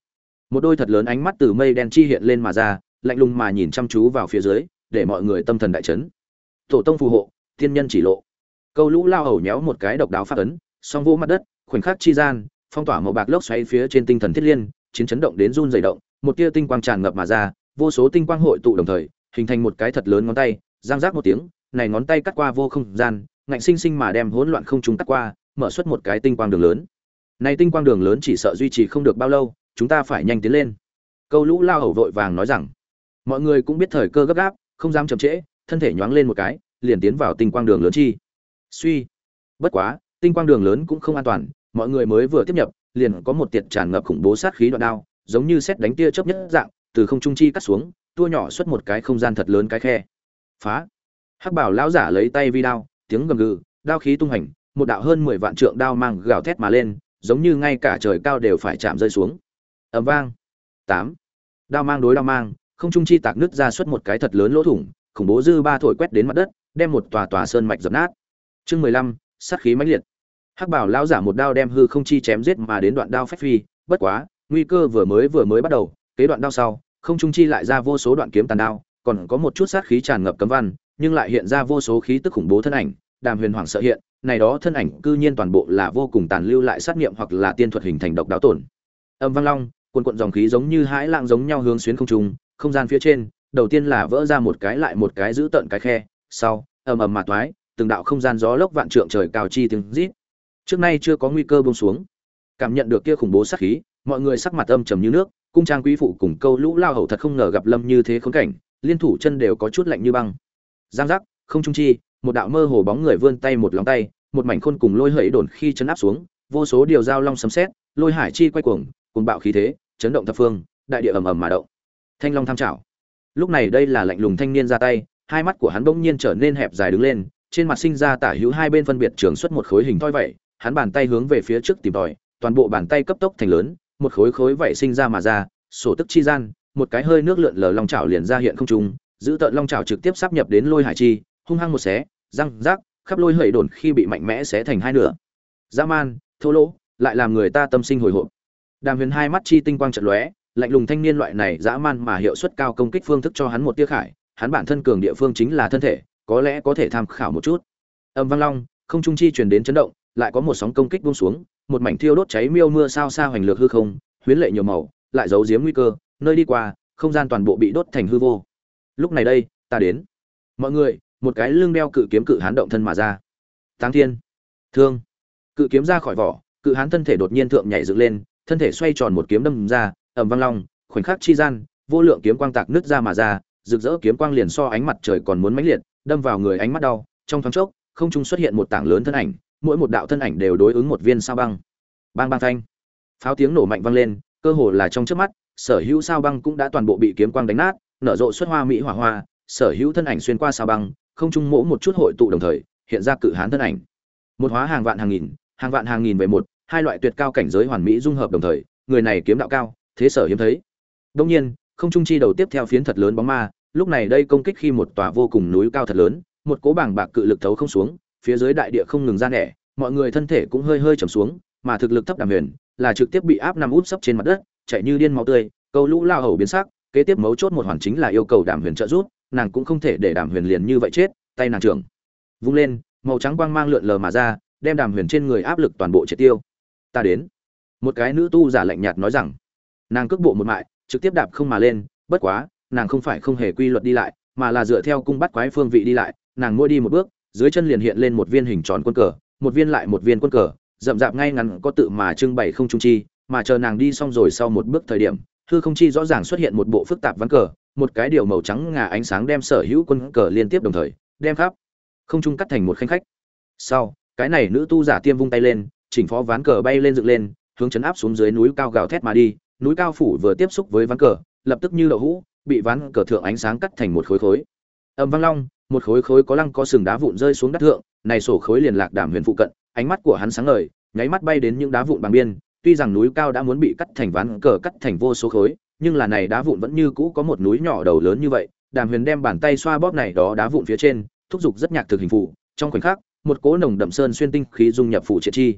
Speaker 1: Một đôi thật lớn ánh mắt từ mây đen chi hiện lên mà ra, lạnh lùng mà nhìn chăm chú vào phía dưới, để mọi người tâm thần đại chấn. Tổ tông phù hộ thiên nhân chỉ lộ. Câu lũ lao hầu nhéo một cái độc đáo phát ấn, song vỗ mặt đất, khoảnh khắc chi gian, phong tỏa màu bạc lốc xoáy phía trên tinh thần thiết liên, chiến chấn động đến run dày động, một tia tinh quang tràn ngập mà ra, vô số tinh quang hội tụ đồng thời, hình thành một cái thật lớn ngón tay giang rác một tiếng, này ngón tay cắt qua vô không gian, ngạnh sinh sinh mà đem hỗn loạn không trung cắt qua, mở xuất một cái tinh quang đường lớn này tinh quang đường lớn chỉ sợ duy trì không được bao lâu, chúng ta phải nhanh tiến lên. Câu lũ lao hầu vội vàng nói rằng, mọi người cũng biết thời cơ gấp gáp, không dám chậm trễ, thân thể nhoáng lên một cái, liền tiến vào tinh quang đường lớn chi. Suy. Bất quá, tinh quang đường lớn cũng không an toàn, mọi người mới vừa tiếp nhập, liền có một tiệt tràn ngập khủng bố sát khí đoạn đao, giống như xét đánh tia chớp nhất dạng, từ không trung chi cắt xuống, tua nhỏ xuất một cái không gian thật lớn cái khe. Phá. Hắc bảo lão giả lấy tay vi đao, tiếng gầm gừ, đao khí tung hành, một đạo hơn mười vạn trượng đao mang gào thét mà lên giống như ngay cả trời cao đều phải chạm rơi xuống. Ầm vang. Tám. Đao mang đối đao mang, không trung chi tạc nứt ra xuất một cái thật lớn lỗ thủng, khủng bố dư ba thổi quét đến mặt đất, đem một tòa tòa sơn mạch dập nát. Chương mười lăm, sát khí mãnh liệt. Hắc bảo lão giả một đao đem hư không chi chém giết mà đến đoạn đao phách phi, bất quá, nguy cơ vừa mới vừa mới bắt đầu, kế đoạn đao sau, không trung chi lại ra vô số đoạn kiếm tàn đao, còn có một chút sát khí tràn ngập cấm văn, nhưng lại hiện ra vô số khí tức khủng bố thân ảnh, đàm huyền hoàng sợ hiện này đó thân ảnh cư nhiên toàn bộ là vô cùng tàn lưu lại sát nghiệm hoặc là tiên thuật hình thành độc đáo tổn âm vang long, cuồn cuộn dòng khí giống như hãi lạng giống nhau hướng xuyến không trung, không gian phía trên, đầu tiên là vỡ ra một cái lại một cái giữ tận cái khe, sau, ầm ầm mà toái, từng đạo không gian gió lốc vạn trượng trời cao chi tiếng rít. Trước nay chưa có nguy cơ buông xuống. Cảm nhận được kia khủng bố sát khí, mọi người sắc mặt âm trầm như nước, cung trang quý phụ cùng câu lũ lao hầu thật không ngờ gặp lâm như thế khốn cảnh, liên thủ chân đều có chút lạnh như băng. Giang giác, không trung chi một đạo mơ hồ bóng người vươn tay một lòng tay, một mảnh khôn cùng lôi hẫy đồn khi chấn áp xuống, vô số điều giao long sấm sét, lôi hải chi quay cuồng cùng bạo khí thế, chấn động thập phương, đại địa ầm ầm mà động. Thanh long tham trảo. Lúc này đây là lạnh lùng thanh niên ra tay, hai mắt của hắn bỗng nhiên trở nên hẹp dài đứng lên, trên mặt sinh ra tả hữu hai bên phân biệt trường xuất một khối hình thoi vậy, hắn bàn tay hướng về phía trước tìm tòi, toàn bộ bàn tay cấp tốc thành lớn, một khối khối vậy sinh ra mà ra, sổ tức chi gian, một cái hơi nước lượn lờ long chảo liền ra hiện không trung, giữ tợn long chảo trực tiếp sắp nhập đến lôi hải chi, hung hăng một xé răng rác, khắp lôi hẩy đồn khi bị mạnh mẽ xé thành hai nửa. Dã man, thô lỗ, lại làm người ta tâm sinh hồi hộp. Đàm huyền hai mắt chi tinh quang trận lóe, lạnh lùng thanh niên loại này dã man mà hiệu suất cao công kích phương thức cho hắn một tia khải, hắn bản thân cường địa phương chính là thân thể, có lẽ có thể tham khảo một chút. Âm vang long, không trung chi truyền đến chấn động, lại có một sóng công kích buông xuống, một mảnh thiêu đốt cháy miêu mưa sao xa hoành lược hư không huyến lệ nhiều màu, lại giấu giếm nguy cơ, nơi đi qua, không gian toàn bộ bị đốt thành hư vô. Lúc này đây, ta đến. Mọi người một cái lưng đeo cự kiếm cự hán động thân mà ra. Táng thiên. Thương. Cự kiếm ra khỏi vỏ, cự hán thân thể đột nhiên thượng nhảy dựng lên, thân thể xoay tròn một kiếm đâm ra ẩm vang long, khoảnh khắc chi gian, vô lượng kiếm quang tạc nứt ra mà ra, rực rỡ kiếm quang liền so ánh mặt trời còn muốn mãnh liệt, đâm vào người ánh mắt đau, trong thoáng chốc, không trung xuất hiện một tảng lớn thân ảnh, mỗi một đạo thân ảnh đều đối ứng một viên sao băng. Bang bang thanh. Pháo tiếng nổ mạnh vang lên, cơ hồ là trong trước mắt, sở hữu sao băng cũng đã toàn bộ bị kiếm quang đánh nát, nở rộ xuất hoa mỹ hỏa hoa, sở hữu thân ảnh xuyên qua sao băng không trung mỗ một chút hội tụ đồng thời, hiện ra cự hán thân ảnh. Một hóa hàng vạn hàng nghìn, hàng vạn hàng nghìn về một, hai loại tuyệt cao cảnh giới hoàn mỹ dung hợp đồng thời, người này kiếm đạo cao, thế sở hiếm thấy. Đông nhiên, không trung chi đầu tiếp theo phiến thật lớn bóng ma, lúc này đây công kích khi một tòa vô cùng núi cao thật lớn, một cố bảng bạc cự lực thấu không xuống, phía dưới đại địa không ngừng ra nẻ, mọi người thân thể cũng hơi hơi trầm xuống, mà thực lực thấp đàm huyền, là trực tiếp bị áp nằm út sấp trên mặt đất, chạy như điên máu tươi, câu lũ lao hầu biến sắc, kế tiếp mấu chốt một hoàn chính là yêu cầu đàm huyền trợ giúp nàng cũng không thể để đàm huyền liền như vậy chết, tay nàng trưởng. Vung lên, màu trắng quang mang lượn lờ mà ra, đem đàm huyền trên người áp lực toàn bộ triệt tiêu. Ta đến. Một cái nữ tu giả lạnh nhạt nói rằng. Nàng cước bộ một mại, trực tiếp đạp không mà lên, bất quá, nàng không phải không hề quy luật đi lại, mà là dựa theo cung bắt quái phương vị đi lại, nàng mỗi đi một bước, dưới chân liền hiện lên một viên hình tròn quân cờ, một viên lại một viên quân cờ, rậm rạp ngay ngắn có tự mà trưng bày không trung chi, mà chờ nàng đi xong rồi sau một bước thời điểm, hư không chi rõ ràng xuất hiện một bộ phức tạp ván cờ một cái điều màu trắng ngà ánh sáng đem sở hữu quân cờ liên tiếp đồng thời, đem khắp không trung cắt thành một khanh khách. Sau, cái này nữ tu giả tiêm vung tay lên, chỉnh phó ván cờ bay lên dựng lên, hướng chấn áp xuống dưới núi cao gào thét mà đi, núi cao phủ vừa tiếp xúc với ván cờ, lập tức như đậu hũ, bị ván cờ thượng ánh sáng cắt thành một khối khối. Âm vang long, một khối khối có lăng có sừng đá vụn rơi xuống đất thượng, này sổ khối liền lạc đảm huyền phụ cận, ánh mắt của hắn sáng ngời, nháy mắt bay đến những đá vụn bằng biên, tuy rằng núi cao đã muốn bị cắt thành ván cờ cắt thành vô số khối nhưng là này đá vụn vẫn như cũ có một núi nhỏ đầu lớn như vậy, đàm huyền đem bàn tay xoa bóp này đó đá vụn phía trên, thúc giục rất nhạc thực hình phụ trong khoảnh khắc, một cỗ nồng đậm sơn xuyên tinh khí dung nhập phụ triệt chi.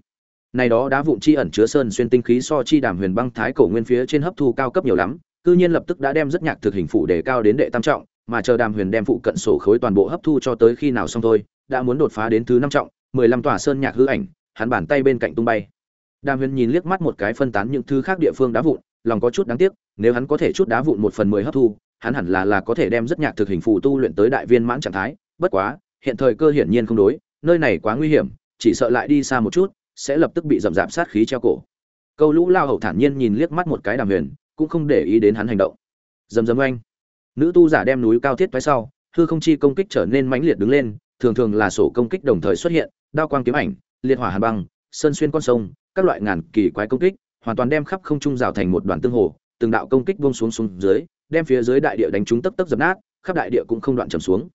Speaker 1: Này đó đá vụn chi ẩn chứa sơn xuyên tinh khí so chi đàm huyền băng thái cổ nguyên phía trên hấp thu cao cấp nhiều lắm, cư nhiên lập tức đã đem rất nhạc thực hình phụ để cao đến đệ tam trọng, mà chờ đàm huyền đem phụ cận sổ khối toàn bộ hấp thu cho tới khi nào xong thôi, đã muốn đột phá đến thứ năm trọng, mười lăm tòa sơn nhạc hư ảnh, hắn bàn tay bên cạnh tung bay. Đàm huyền nhìn liếc mắt một cái phân tán những thứ khác địa phương đá vụn, lòng có chút đáng tiếc nếu hắn có thể chút đá vụn một phần mười hấp thu, hắn hẳn là là có thể đem rất nhạc thực hình phụ tu luyện tới đại viên mãn trạng thái. Bất quá, hiện thời cơ hiển nhiên không đối, nơi này quá nguy hiểm, chỉ sợ lại đi xa một chút, sẽ lập tức bị dậm rạp sát khí treo cổ. Câu lũ lao hậu thản nhiên nhìn liếc mắt một cái đàm huyền, cũng không để ý đến hắn hành động. Dầm dầm oanh. Nữ tu giả đem núi cao thiết thoái sau, hư không chi công kích trở nên mãnh liệt đứng lên, thường thường là sổ công kích đồng thời xuất hiện, đao quang kiếm ảnh, liệt hỏa hàn băng, sơn xuyên con sông, các loại ngàn kỳ quái công kích, hoàn toàn đem khắp không trung rào thành một đoàn tương hồ từng đạo công kích buông xuống xuống dưới, đem phía dưới đại địa đánh trúng tấp tấp dập nát, khắp đại địa cũng không đoạn trầm xuống.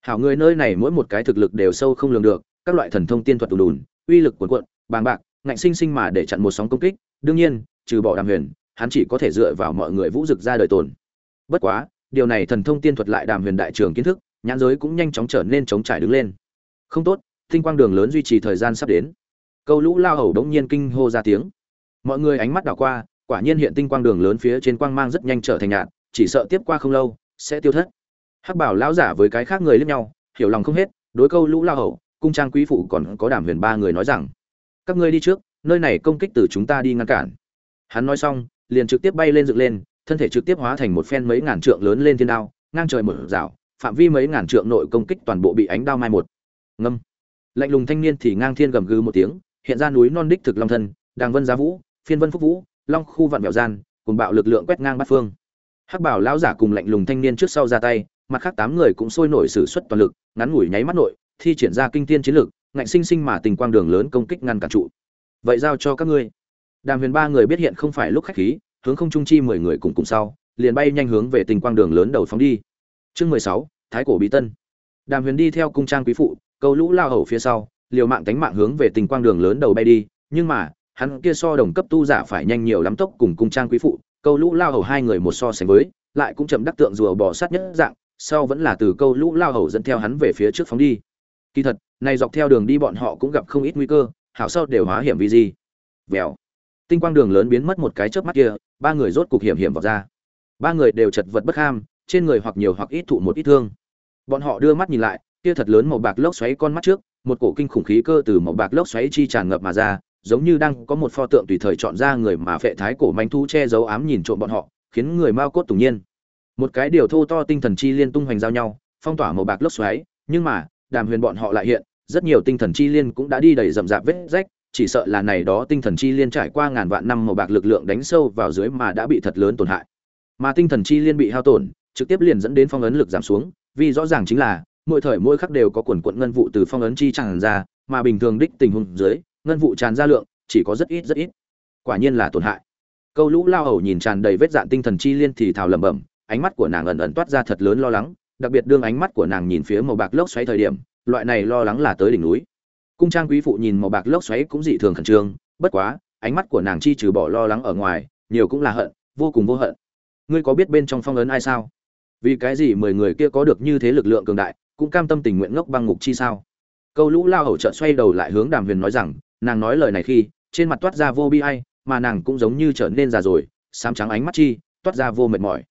Speaker 1: Hảo người nơi này mỗi một cái thực lực đều sâu không lường được, các loại thần thông tiên thuật tù đùn, uy lực cuồn cuộn, bàng bạc, ngạnh sinh sinh mà để chặn một sóng công kích, đương nhiên, trừ bỏ đàm huyền, hắn chỉ có thể dựa vào mọi người vũ dực ra đời tồn. Bất quá, điều này thần thông tiên thuật lại đàm huyền đại trường kiến thức, nhãn giới cũng nhanh chóng trở nên chống trải đứng lên. Không tốt, tinh quang đường lớn duy trì thời gian sắp đến. Câu lũ lao hầu đống nhiên kinh hô ra tiếng. Mọi người ánh mắt đảo qua quả nhiên hiện tinh quang đường lớn phía trên quang mang rất nhanh trở thành nhạt, chỉ sợ tiếp qua không lâu, sẽ tiêu thất. Hắc bảo lão giả với cái khác người lẫn nhau, hiểu lòng không hết, đối câu lũ lao hầu, cung trang quý phụ còn có đàm huyền ba người nói rằng, các ngươi đi trước, nơi này công kích từ chúng ta đi ngăn cản. Hắn nói xong, liền trực tiếp bay lên dựng lên, thân thể trực tiếp hóa thành một phen mấy ngàn trượng lớn lên thiên đao, ngang trời mở rào, phạm vi mấy ngàn trượng nội công kích toàn bộ bị ánh đao mai một. Ngâm. Lạnh lùng thanh niên thì ngang thiên gầm gừ một tiếng, hiện ra núi non đích thực long thân, đàng vân giá vũ, phiên vân phúc vũ long khu vạn mèo gian, cùng bạo lực lượng quét ngang bát phương. Hắc bảo lão giả cùng lạnh lùng thanh niên trước sau ra tay, mặt khác tám người cũng sôi nổi sử xuất toàn lực, ngắn ngủi nháy mắt nội, thi triển ra kinh tiên chiến lực, ngạnh sinh sinh mà tình quang đường lớn công kích ngăn cản trụ. Vậy giao cho các ngươi. Đàm huyền ba người biết hiện không phải lúc khách khí, hướng không trung chi mười người cùng cùng sau, liền bay nhanh hướng về tình quang đường lớn đầu phóng đi. Chương mười sáu, thái cổ bí tân. Đàm huyền đi theo cung trang quý phụ, câu lũ lao hầu phía sau, liều mạng tánh mạng hướng về tình quang đường lớn đầu bay đi, nhưng mà hắn kia so đồng cấp tu giả phải nhanh nhiều lắm tốc cùng cung trang quý phụ, câu lũ lao hầu hai người một so sánh với, lại cũng chậm đắc tượng rùa bò sát nhất dạng, sau vẫn là từ câu lũ lao hầu dẫn theo hắn về phía trước phóng đi. Kỳ thật, này dọc theo đường đi bọn họ cũng gặp không ít nguy cơ, hảo sau đều hóa hiểm vì gì. Vèo. Tinh quang đường lớn biến mất một cái chớp mắt kia, ba người rốt cục hiểm hiểm vào ra. Ba người đều chật vật bất ham, trên người hoặc nhiều hoặc ít thụ một ít thương. Bọn họ đưa mắt nhìn lại, kia thật lớn màu bạc lốc xoáy con mắt trước, một cổ kinh khủng khí cơ từ màu bạc lốc xoáy chi tràn ngập mà ra giống như đang có một pho tượng tùy thời chọn ra người mà phệ thái cổ manh thu che giấu ám nhìn trộm bọn họ, khiến người mau cốt tủng nhiên. Một cái điều thô to tinh thần chi liên tung hoành giao nhau, phong tỏa màu bạc lốc xoáy, nhưng mà, đàm huyền bọn họ lại hiện, rất nhiều tinh thần chi liên cũng đã đi đầy rậm rạp vết rách, chỉ sợ là này đó tinh thần chi liên trải qua ngàn vạn năm màu bạc lực lượng đánh sâu vào dưới mà đã bị thật lớn tổn hại. Mà tinh thần chi liên bị hao tổn, trực tiếp liền dẫn đến phong ấn lực giảm xuống, vì rõ ràng chính là, mỗi thời mỗi khắc đều có quần quận ngân vụ từ phong ấn chi tràn ra, mà bình thường đích tình huống dưới ngân vụ tràn ra lượng, chỉ có rất ít rất ít. Quả nhiên là tổn hại. Câu lũ lao hầu nhìn tràn đầy vết dạn tinh thần chi liên thì thào lẩm bẩm, ánh mắt của nàng ẩn ẩn toát ra thật lớn lo lắng, đặc biệt đương ánh mắt của nàng nhìn phía màu bạc lốc xoáy thời điểm, loại này lo lắng là tới đỉnh núi. Cung trang quý phụ nhìn màu bạc lốc xoáy cũng dị thường khẩn trương, bất quá, ánh mắt của nàng chi trừ bỏ lo lắng ở ngoài, nhiều cũng là hận, vô cùng vô hận. Ngươi có biết bên trong phong ấn ai sao? Vì cái gì mười người kia có được như thế lực lượng cường đại, cũng cam tâm tình nguyện ngốc băng ngục chi sao? Câu lũ lao hầu trợn xoay đầu lại hướng đàm huyền nói rằng nàng nói lời này khi, trên mặt toát ra vô bi ai, mà nàng cũng giống như trở nên già rồi xám trắng ánh mắt chi, toát ra vô mệt mỏi.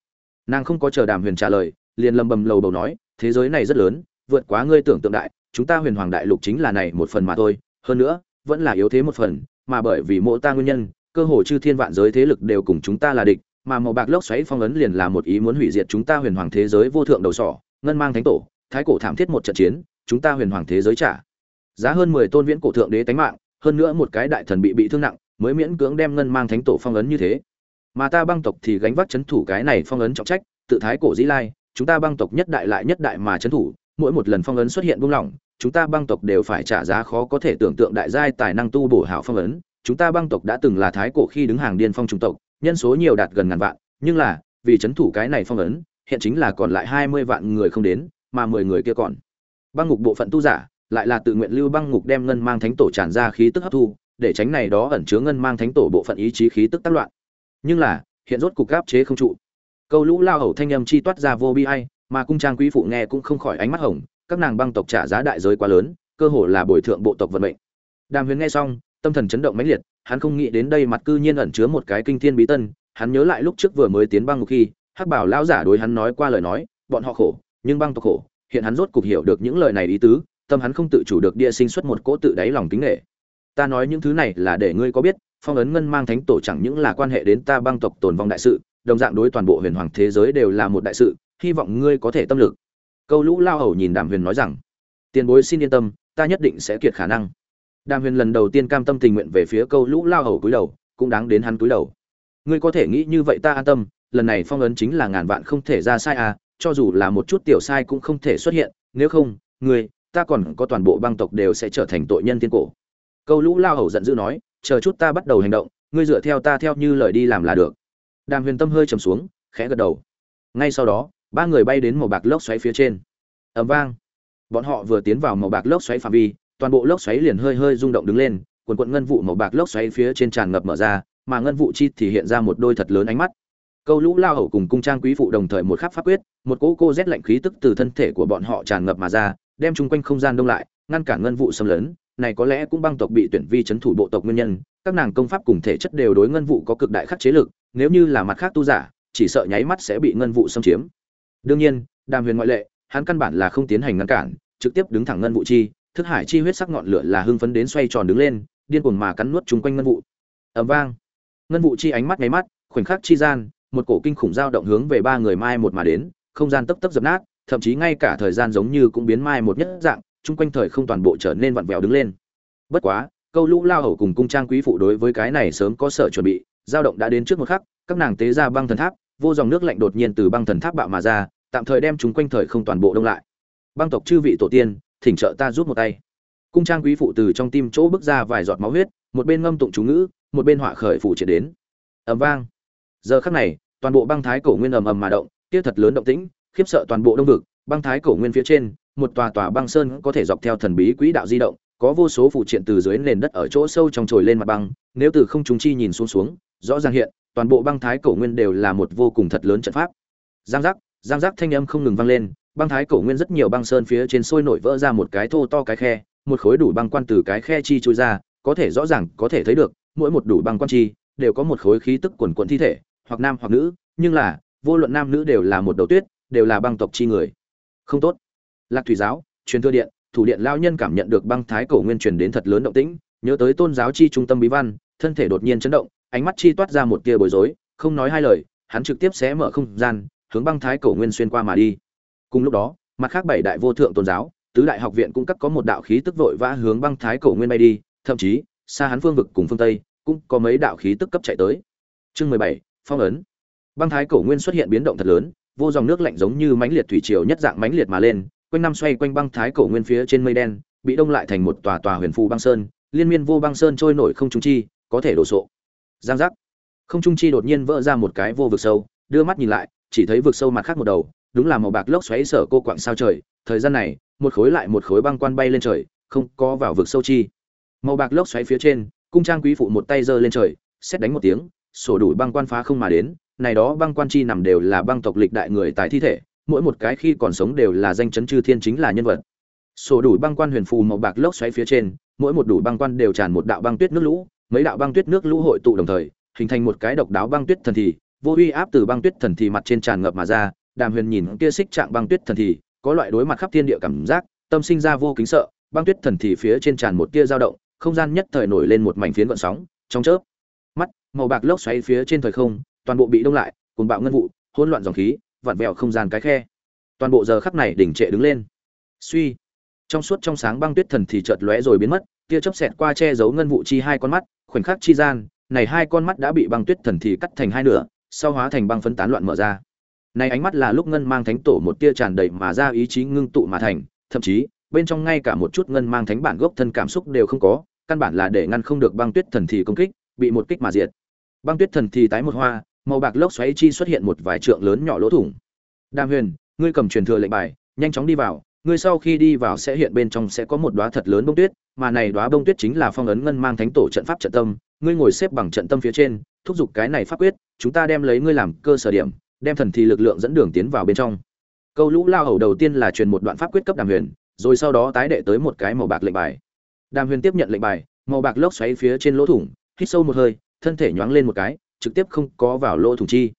Speaker 1: Nàng không có chờ đàm huyền trả lời, liền lầm bầm lầu bầu nói, thế giới này rất lớn, vượt quá ngươi tưởng tượng đại, chúng ta huyền hoàng đại lục chính là này một phần mà thôi, hơn nữa, vẫn là yếu thế một phần, mà bởi vì mỗi ta nguyên nhân, cơ hồ chư thiên vạn giới thế lực đều cùng chúng ta là địch, mà màu bạc lốc xoáy phong ấn liền là một ý muốn hủy diệt chúng ta huyền hoàng thế giới vô thượng đầu sỏ, ngân mang thánh tổ, thái cổ thảm thiết một trận chiến, chúng ta huyền hoàng thế giới trả. Giá hơn mười tôn viễn cổ thượng đế tánh mạng hơn nữa một cái đại thần bị bị thương nặng, mới miễn cưỡng đem ngân mang thánh tổ phong ấn như thế. Mà ta băng tộc thì gánh vác chấn thủ cái này phong ấn trọng trách, tự thái cổ dĩ lai, chúng ta băng tộc nhất đại lại nhất đại mà chấn thủ, mỗi một lần phong ấn xuất hiện buông lỏng, chúng ta băng tộc đều phải trả giá khó có thể tưởng tượng đại giai tài năng tu bổ hảo phong ấn. Chúng ta băng tộc đã từng là thái cổ khi đứng hàng điên phong trung tộc, nhân số nhiều đạt gần ngàn vạn, nhưng là, vì chấn thủ cái này phong ấn, hiện chính là còn lại hai mươi vạn người không đến, mà mười người kia còn. Băng ngục bộ phận tu giả lại là tự nguyện lưu băng ngục đem ngân mang thánh tổ tràn ra khí tức hấp thu, để tránh này đó ẩn chứa ngân mang thánh tổ bộ phận ý chí khí tức tác loạn. Nhưng là, hiện rốt cục áp chế không trụ. Câu lũ lao hầu thanh âm chi toát ra vô bi ai, mà cung trang quý phụ nghe cũng không khỏi ánh mắt hồng, các nàng băng tộc trả giá đại giới quá lớn, cơ hồ là bồi thượng bộ tộc vận mệnh. Đàm huyền nghe xong, tâm thần chấn động mãnh liệt, hắn không nghĩ đến đây mặt cư nhiên ẩn chứa một cái kinh thiên bí tân, hắn nhớ lại lúc trước vừa mới tiến băng ngục khi, hắc bảo lão giả đối hắn nói qua lời nói, bọn họ khổ, nhưng băng tộc khổ, hiện hắn rốt cục hiểu được những lời này ý tứ tâm hắn không tự chủ được địa sinh xuất một cỗ tự đáy lòng kính nghệ. Ta nói những thứ này là để ngươi có biết, phong ấn ngân mang thánh tổ chẳng những là quan hệ đến ta băng tộc tồn vong đại sự, đồng dạng đối toàn bộ huyền hoàng thế giới đều là một đại sự, hy vọng ngươi có thể tâm lực. Câu lũ lao hầu nhìn đàm huyền nói rằng, tiền bối xin yên tâm, ta nhất định sẽ kiệt khả năng. Đàm huyền lần đầu tiên cam tâm tình nguyện về phía câu lũ lao hầu cúi đầu, cũng đáng đến hắn cúi đầu. Ngươi có thể nghĩ như vậy ta an tâm, lần này phong ấn chính là ngàn vạn không thể ra sai à cho dù là một chút tiểu sai cũng không thể xuất hiện, nếu không, ngươi ta còn có toàn bộ băng tộc đều sẽ trở thành tội nhân thiên cổ. Câu lũ lao hầu giận dữ nói, chờ chút ta bắt đầu hành động, ngươi dựa theo ta theo như lời đi làm là được. Đàm huyền tâm hơi trầm xuống, khẽ gật đầu. Ngay sau đó, ba người bay đến màu bạc lốc xoáy phía trên. Ầm vang. Bọn họ vừa tiến vào màu bạc lốc xoáy phạm vi, toàn bộ lốc xoáy liền hơi hơi rung động đứng lên, quần quận ngân vụ màu bạc lốc xoáy phía trên tràn ngập mở ra, mà ngân vụ chi thì hiện ra một đôi thật lớn ánh mắt. Câu lũ lao hầu cùng cung trang quý phụ đồng thời một khắc pháp quyết, một cỗ cô rét lạnh khí tức từ thân thể của bọn họ tràn ngập mà ra đem chung quanh không gian đông lại, ngăn cản ngân vụ xâm lấn, này có lẽ cũng băng tộc bị tuyển vi chấn thủ bộ tộc nguyên nhân, các nàng công pháp cùng thể chất đều đối ngân vụ có cực đại khắc chế lực, nếu như là mặt khác tu giả, chỉ sợ nháy mắt sẽ bị ngân vụ xâm chiếm. Đương nhiên, đàm huyền ngoại lệ, hắn căn bản là không tiến hành ngăn cản, trực tiếp đứng thẳng ngân vụ chi, thức hải chi huyết sắc ngọn lửa là hưng phấn đến xoay tròn đứng lên, điên cuồng mà cắn nuốt chung quanh ngân vụ. Ẩm vang. Ngân vụ chi ánh mắt nháy mắt, khoảnh khắc chi gian, một cổ kinh khủng dao động hướng về ba người mai một mà đến, không gian tấp tấp dập nát thậm chí ngay cả thời gian giống như cũng biến mai một nhất dạng, chung quanh thời không toàn bộ trở nên vặn vẹo đứng lên. Bất quá, câu lũ lao hầu cùng cung trang quý phụ đối với cái này sớm có sở chuẩn bị, dao động đã đến trước một khắc, các nàng tế ra băng thần tháp, vô dòng nước lạnh đột nhiên từ băng thần tháp bạo mà ra, tạm thời đem chúng quanh thời không toàn bộ đông lại. Băng tộc chư vị tổ tiên, thỉnh trợ ta rút một tay. Cung trang quý phụ từ trong tim chỗ bước ra vài giọt máu huyết, một bên ngâm tụng chú ngữ, một bên họa khởi phụ triệt đến. Ầm vang. Giờ khắc này, toàn bộ băng thái cổ nguyên ầm ầm mà động, kia thật lớn động tĩnh khiếp sợ toàn bộ đông vực, băng thái cổ nguyên phía trên, một tòa tòa băng sơn có thể dọc theo thần bí quỹ đạo di động, có vô số phụ triện từ dưới nền đất ở chỗ sâu trong trồi lên mặt băng, nếu từ không chúng chi nhìn xuống xuống, rõ ràng hiện, toàn bộ băng thái cổ nguyên đều là một vô cùng thật lớn trận pháp. Giang giác giang giác thanh âm không ngừng vang lên, băng thái cổ nguyên rất nhiều băng sơn phía trên sôi nổi vỡ ra một cái thô to cái khe, một khối đủ băng quan từ cái khe chi trôi ra, có thể rõ ràng, có thể thấy được, mỗi một đủ băng quan chi đều có một khối khí tức quần quần thi thể, hoặc nam hoặc nữ, nhưng là, vô luận nam nữ đều là một đầu tuyết đều là băng tộc chi người. Không tốt. Lạc thủy giáo, truyền thừa điện, thủ điện lao nhân cảm nhận được băng thái cổ nguyên truyền đến thật lớn động tĩnh, nhớ tới tôn giáo chi trung tâm bí văn, thân thể đột nhiên chấn động, ánh mắt chi toát ra một tia bối rối, không nói hai lời, hắn trực tiếp xé mở không gian, hướng băng thái cổ nguyên xuyên qua mà đi. Cùng lúc đó, mặt khác bảy đại vô thượng tôn giáo, tứ đại học viện cũng cắt có một đạo khí tức vội vã hướng băng thái cổ nguyên bay đi, thậm chí, xa hắn phương vực cùng phương tây, cũng có mấy đạo khí tức cấp chạy tới. Chương mười bảy, phong ấn. Băng thái cổ nguyên xuất hiện biến động thật lớn vô dòng nước lạnh giống như mãnh liệt thủy triều nhất dạng mãnh liệt mà lên, quanh năm xoay quanh băng thái cổ nguyên phía trên mây đen, bị đông lại thành một tòa tòa huyền phù băng sơn, liên miên vô băng sơn trôi nổi không trung chi, có thể đổ sộ. Giang giác. Không trung chi đột nhiên vỡ ra một cái vô vực sâu, đưa mắt nhìn lại, chỉ thấy vực sâu mặt khác một đầu, đúng là màu bạc lốc xoáy sở cô quạng sao trời, thời gian này, một khối lại một khối băng quan bay lên trời, không có vào vực sâu chi. Màu bạc lốc xoáy phía trên, cung trang quý phụ một tay giơ lên trời xét đánh một tiếng, sổ đủ băng quan phá không mà đến này đó băng quan chi nằm đều là băng tộc lịch đại người tại thi thể, mỗi một cái khi còn sống đều là danh chấn chư thiên chính là nhân vật. Sổ đủ băng quan huyền phù màu bạc lốc xoáy phía trên, mỗi một đủ băng quan đều tràn một đạo băng tuyết nước lũ, mấy đạo băng tuyết nước lũ hội tụ đồng thời, hình thành một cái độc đáo băng tuyết thần thì, vô uy áp từ băng tuyết thần thì mặt trên tràn ngập mà ra, đàm huyền nhìn kia xích trạng băng tuyết thần thì, có loại đối mặt khắp thiên địa cảm giác, tâm sinh ra vô kính sợ, băng tuyết thần thì phía trên tràn một tia dao động, không gian nhất thời nổi lên một mảnh phiến gợn sóng, trong chớp, mắt, màu bạc lốc xoáy phía trên thời không toàn bộ bị đông lại, cuồng bạo ngân vụ, hỗn loạn dòng khí, vặn vẹo không gian cái khe. Toàn bộ giờ khắc này đỉnh trệ đứng lên. Suy. Trong suốt trong sáng băng tuyết thần thì chợt lóe rồi biến mất, tia chớp xẹt qua che giấu ngân vụ chi hai con mắt, khoảnh khắc chi gian, này hai con mắt đã bị băng tuyết thần thì cắt thành hai nửa, sau hóa thành băng phấn tán loạn mở ra. Này ánh mắt là lúc ngân mang thánh tổ một tia tràn đầy mà ra ý chí ngưng tụ mà thành, thậm chí, bên trong ngay cả một chút ngân mang thánh bản gốc thân cảm xúc đều không có, căn bản là để ngăn không được băng tuyết thần thì công kích, bị một kích mà diệt. Băng tuyết thần thì tái một hoa màu bạc lốc xoáy chi xuất hiện một vài trượng lớn nhỏ lỗ thủng. Đàm huyền, ngươi cầm truyền thừa lệnh bài, nhanh chóng đi vào, ngươi sau khi đi vào sẽ hiện bên trong sẽ có một đóa thật lớn bông tuyết, mà này đóa bông tuyết chính là phong ấn ngân mang thánh tổ trận pháp trận tâm, ngươi ngồi xếp bằng trận tâm phía trên, thúc giục cái này pháp quyết, chúng ta đem lấy ngươi làm cơ sở điểm, đem thần thì lực lượng dẫn đường tiến vào bên trong. Câu lũ lao hầu đầu tiên là truyền một đoạn pháp quyết cấp đàm huyền, rồi sau đó tái đệ tới một cái màu bạc lệnh bài. Đàm huyền tiếp nhận lệnh bài, màu bạc lốc xoáy phía trên lỗ thủng, hít sâu một hơi, thân thể nhoáng lên một cái trực tiếp không có vào lỗ thủng chi.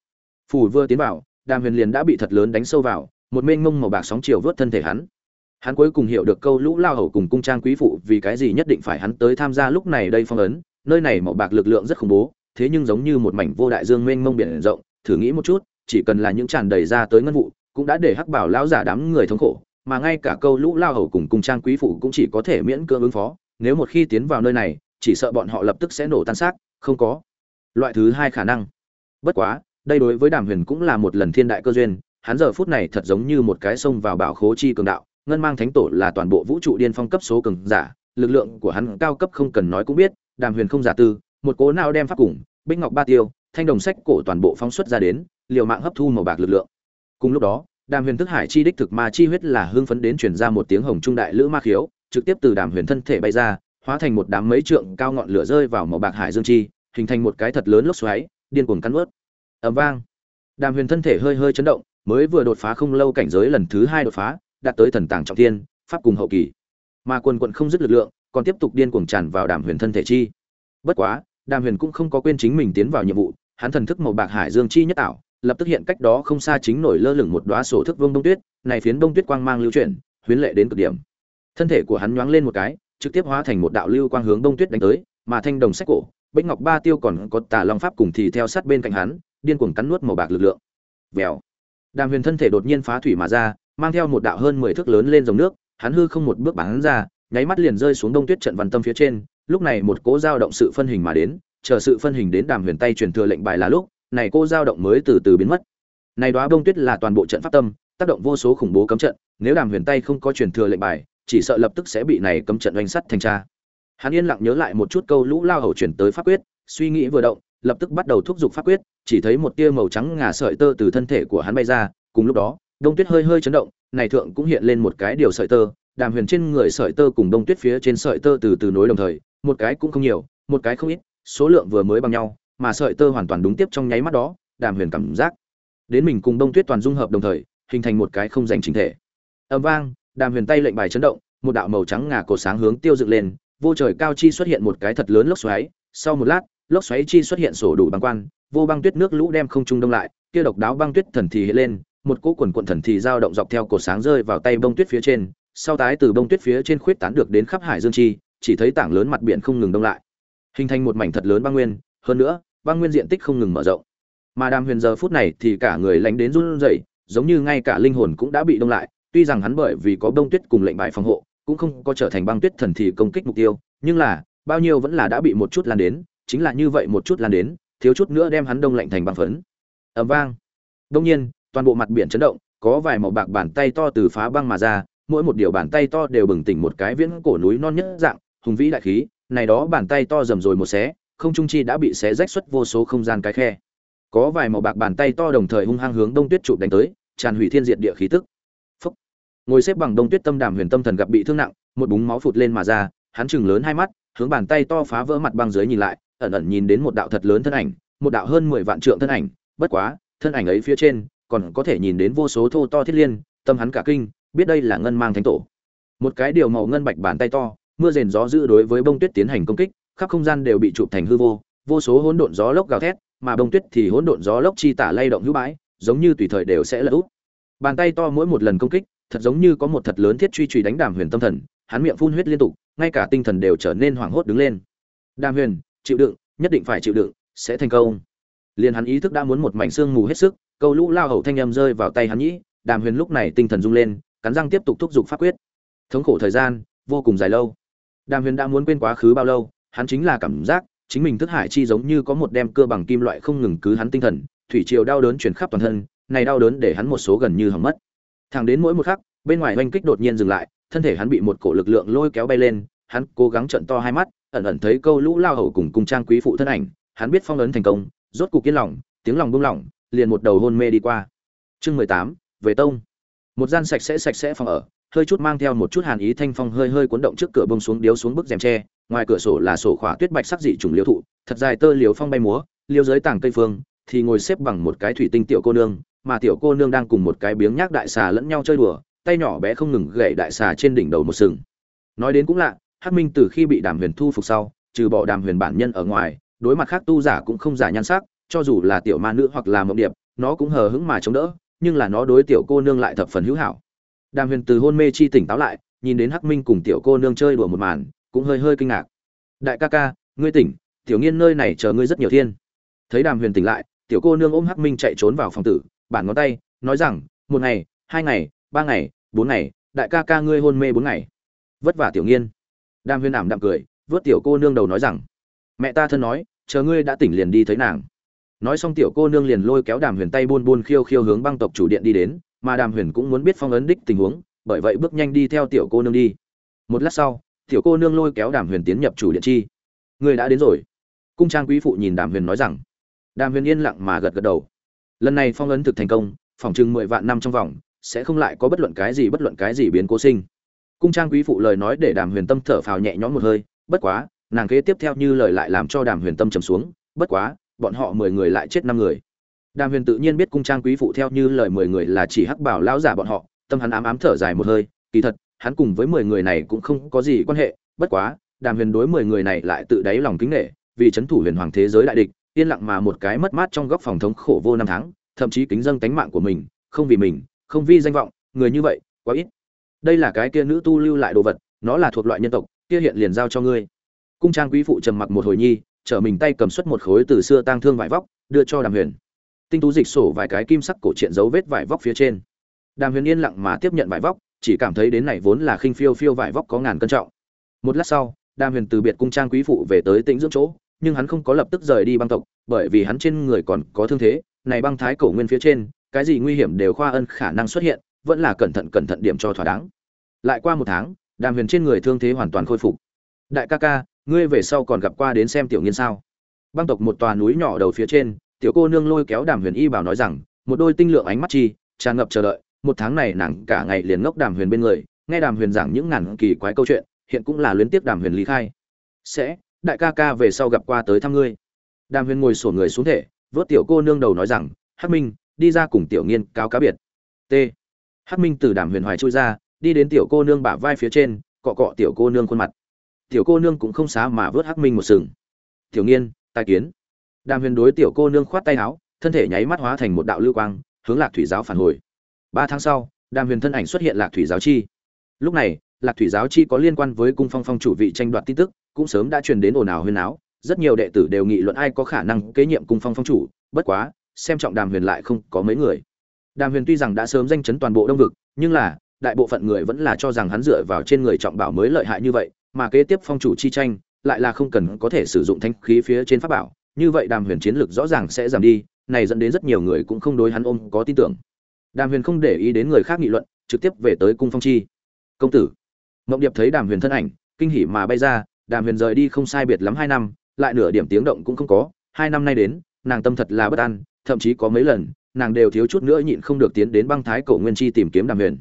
Speaker 1: Phủ vừa tiến vào, đàm huyền liền đã bị thật lớn đánh sâu vào, một mênh mông màu bạc sóng chiều vớt thân thể hắn. Hắn cuối cùng hiểu được câu lũ lao hầu cùng cung trang quý phụ vì cái gì nhất định phải hắn tới tham gia lúc này đây phong ấn, nơi này màu bạc lực lượng rất khủng bố, thế nhưng giống như một mảnh vô đại dương mênh mông biển rộng, thử nghĩ một chút, chỉ cần là những tràn đầy ra tới ngân vụ, cũng đã để hắc bảo lão giả đám người thống khổ, mà ngay cả câu lũ lao hầu cùng cung trang quý phụ cũng chỉ có thể miễn cưỡng ứng phó, nếu một khi tiến vào nơi này, chỉ sợ bọn họ lập tức sẽ nổ tan xác, không có loại thứ hai khả năng. Bất quá, đây đối với đàm huyền cũng là một lần thiên đại cơ duyên, hắn giờ phút này thật giống như một cái sông vào bảo khố chi cường đạo, ngân mang thánh tổ là toàn bộ vũ trụ điên phong cấp số cường giả, lực lượng của hắn cao cấp không cần nói cũng biết, đàm huyền không giả tư, một cố nào đem pháp cùng, bích ngọc ba tiêu, thanh đồng sách cổ toàn bộ phóng xuất ra đến, liều mạng hấp thu màu bạc lực lượng. Cùng lúc đó, đàm huyền thức hải chi đích thực ma chi huyết là hưng phấn đến truyền ra một tiếng hồng trung đại lữ ma khiếu, trực tiếp từ đàm huyền thân thể bay ra, hóa thành một đám mấy trượng cao ngọn lửa rơi vào màu bạc hải dương chi hình thành một cái thật lớn lốc xoáy, điên cuồng cắn nuốt. ầm vang. Đàm huyền thân thể hơi hơi chấn động, mới vừa đột phá không lâu cảnh giới lần thứ hai đột phá, đạt tới thần tàng trọng thiên, pháp cùng hậu kỳ. Mà quần quận không dứt lực lượng, còn tiếp tục điên cuồng tràn vào đàm huyền thân thể chi. Bất quá, đàm huyền cũng không có quên chính mình tiến vào nhiệm vụ, hắn thần thức màu bạc hải dương chi nhất ảo lập tức hiện cách đó không xa chính nổi lơ lửng một đóa sổ thức vương đông tuyết, này phiến đông tuyết quang mang lưu chuyển, huyến lệ đến cực điểm. Thân thể của hắn nhoáng lên một cái, trực tiếp hóa thành một đạo lưu quang hướng đông tuyết đánh tới, mà thanh đồng sách cổ bích ngọc ba tiêu còn có tà long pháp cùng thì theo sát bên cạnh hắn, điên cuồng cắn nuốt màu bạc lực lượng. Vèo. Đàm huyền thân thể đột nhiên phá thủy mà ra, mang theo một đạo hơn mười thước lớn lên dòng nước, hắn hư không một bước bắn ra, nháy mắt liền rơi xuống đông tuyết trận văn tâm phía trên, lúc này một cỗ dao động sự phân hình mà đến, chờ sự phân hình đến đàm huyền tay truyền thừa lệnh bài là lúc, này cô dao động mới từ từ biến mất. Này đóa bông tuyết là toàn bộ trận pháp tâm, tác động vô số khủng bố cấm trận, nếu đàm huyền tay không có truyền thừa lệnh bài, chỉ sợ lập tức sẽ bị này cấm trận oanh sắt thành tra hắn yên lặng nhớ lại một chút câu lũ lao hầu chuyển tới pháp quyết, suy nghĩ vừa động, lập tức bắt đầu thúc giục pháp quyết, chỉ thấy một tia màu trắng ngà sợi tơ từ thân thể của hắn bay ra, cùng lúc đó, đông tuyết hơi hơi chấn động, này thượng cũng hiện lên một cái điều sợi tơ, đàm huyền trên người sợi tơ cùng đông tuyết phía trên sợi tơ từ từ nối đồng thời, một cái cũng không nhiều, một cái không ít, số lượng vừa mới bằng nhau, mà sợi tơ hoàn toàn đúng tiếp trong nháy mắt đó, đàm huyền cảm giác đến mình cùng đông tuyết toàn dung hợp đồng thời, hình thành một cái không dành chính thể. Ầm vang, đàm huyền tay lệnh bài chấn động, một đạo màu trắng ngà cổ sáng hướng tiêu dựng lên vô trời cao chi xuất hiện một cái thật lớn lốc xoáy, sau một lát, lốc xoáy chi xuất hiện sổ đủ băng quan vô băng tuyết nước lũ đem không trung đông lại, kia độc đáo băng tuyết thần thì hiện lên, một cỗ quần quận thần thì dao động dọc theo cổ sáng rơi vào tay bông tuyết phía trên, sau tái từ bông tuyết phía trên khuyết tán được đến khắp hải dương chi, chỉ thấy tảng lớn mặt biển không ngừng đông lại. Hình thành một mảnh thật lớn băng nguyên, hơn nữa, băng nguyên diện tích không ngừng mở rộng. Mà đàm huyền giờ phút này thì cả người lánh đến run rẩy, giống như ngay cả linh hồn cũng đã bị đông lại, tuy rằng hắn bởi vì có bông tuyết cùng lệnh bài phòng hộ cũng không có trở thành băng tuyết thần thì công kích mục tiêu, nhưng là, bao nhiêu vẫn là đã bị một chút lan đến, chính là như vậy một chút lan đến, thiếu chút nữa đem hắn đông lạnh thành băng phấn. Ầm vang. Đông nhiên, toàn bộ mặt biển chấn động, có vài màu bạc bàn tay to từ phá băng mà ra, mỗi một điều bàn tay to đều bừng tỉnh một cái viễn cổ núi non nhất dạng, hùng vĩ đại khí, này đó bàn tay to rầm rồi một xé, không trung chi đã bị xé rách xuất vô số không gian cái khe. Có vài màu bạc bàn tay to đồng thời hung hăng hướng đông tuyết trụ đánh tới, tràn hủy thiên diệt địa khí tức ngồi xếp bằng đông tuyết tâm đàm huyền tâm thần gặp bị thương nặng, một búng máu phụt lên mà ra, hắn chừng lớn hai mắt, hướng bàn tay to phá vỡ mặt băng dưới nhìn lại, ẩn ẩn nhìn đến một đạo thật lớn thân ảnh, một đạo hơn mười vạn trượng thân ảnh, bất quá, thân ảnh ấy phía trên còn có thể nhìn đến vô số thô to thiết liên, tâm hắn cả kinh, biết đây là ngân mang thánh tổ. Một cái điều màu ngân bạch bàn tay to, mưa rền gió dữ đối với bông tuyết tiến hành công kích, khắp không gian đều bị chụp thành hư vô vô số hỗn độn gió lốc gào thét, mà bông tuyết thì hỗn độn gió lốc chi tả lay động hữu bãi, giống như tùy thời đều sẽ lỡ úp. Bàn tay to mỗi một lần công kích thật giống như có một thật lớn thiết truy truy đánh đàm huyền tâm thần, hắn miệng phun huyết liên tục, ngay cả tinh thần đều trở nên hoảng hốt đứng lên. Đàm huyền, chịu đựng, nhất định phải chịu đựng, sẽ thành công. Liền hắn ý thức đã muốn một mảnh xương mù hết sức, câu lũ lao hậu thanh âm rơi vào tay hắn nhĩ, đàm huyền lúc này tinh thần rung lên, cắn răng tiếp tục thúc giục pháp quyết. Thống khổ thời gian, vô cùng dài lâu. Đàm huyền đã muốn quên quá khứ bao lâu, hắn chính là cảm giác, chính mình thức hải chi giống như có một đem cơ bằng kim loại không ngừng cứ hắn tinh thần, thủy triều đau đớn chuyển khắp toàn thân, này đau đớn để hắn một số gần như hỏng mất thẳng đến mỗi một khắc, bên ngoài oanh kích đột nhiên dừng lại, thân thể hắn bị một cổ lực lượng lôi kéo bay lên, hắn cố gắng trận to hai mắt, ẩn ẩn thấy câu lũ lao hầu cùng cung trang quý phụ thân ảnh, hắn biết phong ấn thành công, rốt cục yên lòng, tiếng lòng buông lỏng, liền một đầu hôn mê đi qua. Chương mười tám, về tông. Một gian sạch sẽ sạch sẽ phòng ở, hơi chút mang theo một chút hàn ý thanh phong hơi hơi cuốn động trước cửa bông xuống điếu xuống bức rèm tre, ngoài cửa sổ là sổ khỏa tuyết bạch sắc dị trùng liêu thụ, thật dài tơ liều phong bay múa, liêu dưới tảng cây phương, thì ngồi xếp bằng một cái thủy tinh tiểu cô nương mà tiểu cô nương đang cùng một cái biếng nhác đại xà lẫn nhau chơi đùa, tay nhỏ bé không ngừng gậy đại xà trên đỉnh đầu một sừng. Nói đến cũng lạ, hắc minh từ khi bị đàm huyền thu phục sau, trừ bỏ đàm huyền bản nhân ở ngoài, đối mặt khác tu giả cũng không giả nhan sắc, cho dù là tiểu ma nữ hoặc là mộng điệp, nó cũng hờ hững mà chống đỡ, nhưng là nó đối tiểu cô nương lại thập phần hữu hảo. Đàm huyền từ hôn mê chi tỉnh táo lại, nhìn đến hắc minh cùng tiểu cô nương chơi đùa một màn, cũng hơi hơi kinh ngạc. Đại ca ca, ngươi tỉnh, tiểu nghiên nơi này chờ ngươi rất nhiều thiên. Thấy đàm huyền tỉnh lại, tiểu cô nương ôm hắc minh chạy trốn vào phòng tử bản ngón tay, nói rằng, một ngày, hai ngày, ba ngày, bốn ngày, đại ca ca ngươi hôn mê bốn ngày. Vất vả tiểu nghiên. Đàm huyền ảm đạm cười, vớt tiểu cô nương đầu nói rằng, mẹ ta thân nói, chờ ngươi đã tỉnh liền đi thấy nàng. Nói xong tiểu cô nương liền lôi kéo đàm huyền tay buôn buôn khiêu khiêu hướng băng tộc chủ điện đi đến, mà đàm huyền cũng muốn biết phong ấn đích tình huống, bởi vậy bước nhanh đi theo tiểu cô nương đi. Một lát sau, tiểu cô nương lôi kéo đàm huyền tiến nhập chủ điện chi. Người đã đến rồi. Cung trang quý phụ nhìn đàm huyền nói rằng. Đàm huyền yên lặng mà gật gật đầu lần này phong ấn thực thành công, phòng chừng mười vạn năm trong vòng, sẽ không lại có bất luận cái gì bất luận cái gì biến cố sinh. Cung trang quý phụ lời nói để đàm huyền tâm thở phào nhẹ nhõm một hơi, bất quá, nàng kế tiếp theo như lời lại làm cho đàm huyền tâm trầm xuống, bất quá, bọn họ mười người lại chết năm người. Đàm huyền tự nhiên biết cung trang quý phụ theo như lời mười người là chỉ hắc bảo lão giả bọn họ, tâm hắn ám ám thở dài một hơi, kỳ thật, hắn cùng với mười người này cũng không có gì quan hệ, bất quá, đàm huyền đối mười người này lại tự đáy lòng kính nghệ vì c h ấ n thủ huyền hoàng thế giới đại địch yên lặng mà một cái mất mát trong góc phòng thống khổ vô năm tháng, thậm chí kính dâng tánh mạng của mình, không vì mình, không vì danh vọng, người như vậy, quá ít. Đây là cái kia nữ tu lưu lại đồ vật, nó là thuộc loại nhân tộc, kia hiện liền giao cho ngươi. Cung trang quý phụ trầm mặc một hồi nhi, trở mình tay cầm xuất một khối từ xưa tang thương vải vóc, đưa cho đàm huyền. Tinh tú dịch sổ vài cái kim sắc cổ truyện dấu vết vải vóc phía trên. Đàm huyền yên lặng mà tiếp nhận vải vóc, chỉ cảm thấy đến này vốn là khinh phiêu phiêu vải vóc có ngàn cân trọng. Một lát sau, đàm huyền từ biệt cung trang quý phụ về tới tĩnh dưỡng chỗ nhưng hắn không có lập tức rời đi băng tộc, bởi vì hắn trên người còn có thương thế, này băng thái cổ nguyên phía trên, cái gì nguy hiểm đều khoa ân khả năng xuất hiện, vẫn là cẩn thận cẩn thận điểm cho thỏa đáng. Lại qua một tháng, đàm huyền trên người thương thế hoàn toàn khôi phục. Đại ca ca, ngươi về sau còn gặp qua đến xem tiểu nghiên sao? Băng tộc một tòa núi nhỏ đầu phía trên, tiểu cô nương lôi kéo đàm huyền y bảo nói rằng, một đôi tinh lượng ánh mắt chi, tràn ngập chờ đợi, một tháng này nàng cả ngày liền ngốc đàm huyền bên người, nghe đàm huyền giảng những ngàn kỳ quái câu chuyện, hiện cũng là luyến tiếc đàm huyền lý khai. Sẽ đại ca ca về sau gặp qua tới thăm ngươi. Đàm huyền ngồi sổ người xuống thể, vớt tiểu cô nương đầu nói rằng, hắc minh, đi ra cùng tiểu nghiên cáo cá biệt. T. Hắc minh từ đàm huyền hoài trôi ra, đi đến tiểu cô nương bả vai phía trên, cọ cọ tiểu cô nương khuôn mặt. Tiểu cô nương cũng không xá mà vớt hắc minh một sừng. Tiểu nghiên, tai kiến. Đàm huyền đối tiểu cô nương khoát tay áo, thân thể nháy mắt hóa thành một đạo lưu quang, hướng lạc thủy giáo phản hồi. Ba tháng sau, đàm huyền thân ảnh xuất hiện lạc thủy giáo chi. Lúc này, lạc thủy giáo chi có liên quan với cung phong phong chủ vị tranh đoạt tin tức cũng sớm đã truyền đến ồn ào huyên áo rất nhiều đệ tử đều nghị luận ai có khả năng kế nhiệm cung phong phong chủ, bất quá, xem trọng đàm huyền lại không có mấy người. Đàm huyền tuy rằng đã sớm danh chấn toàn bộ đông vực, nhưng là, đại bộ phận người vẫn là cho rằng hắn dựa vào trên người trọng bảo mới lợi hại như vậy, mà kế tiếp phong chủ chi tranh, lại là không cần có thể sử dụng thanh khí phía trên pháp bảo, như vậy đàm huyền chiến lược rõ ràng sẽ giảm đi, này dẫn đến rất nhiều người cũng không đối hắn ôm có tin tưởng. Đàm huyền không để ý đến người khác nghị luận, trực tiếp về tới cung phong chi. Công tử. Mộng điệp thấy đàm huyền thân ảnh, kinh hỉ mà bay ra đàm huyền rời đi không sai biệt lắm hai năm, lại nửa điểm tiếng động cũng không có. Hai năm nay đến, nàng tâm thật là bất an, thậm chí có mấy lần, nàng đều thiếu chút nữa nhịn không được tiến đến băng thái cổ nguyên chi tìm kiếm đàm huyền.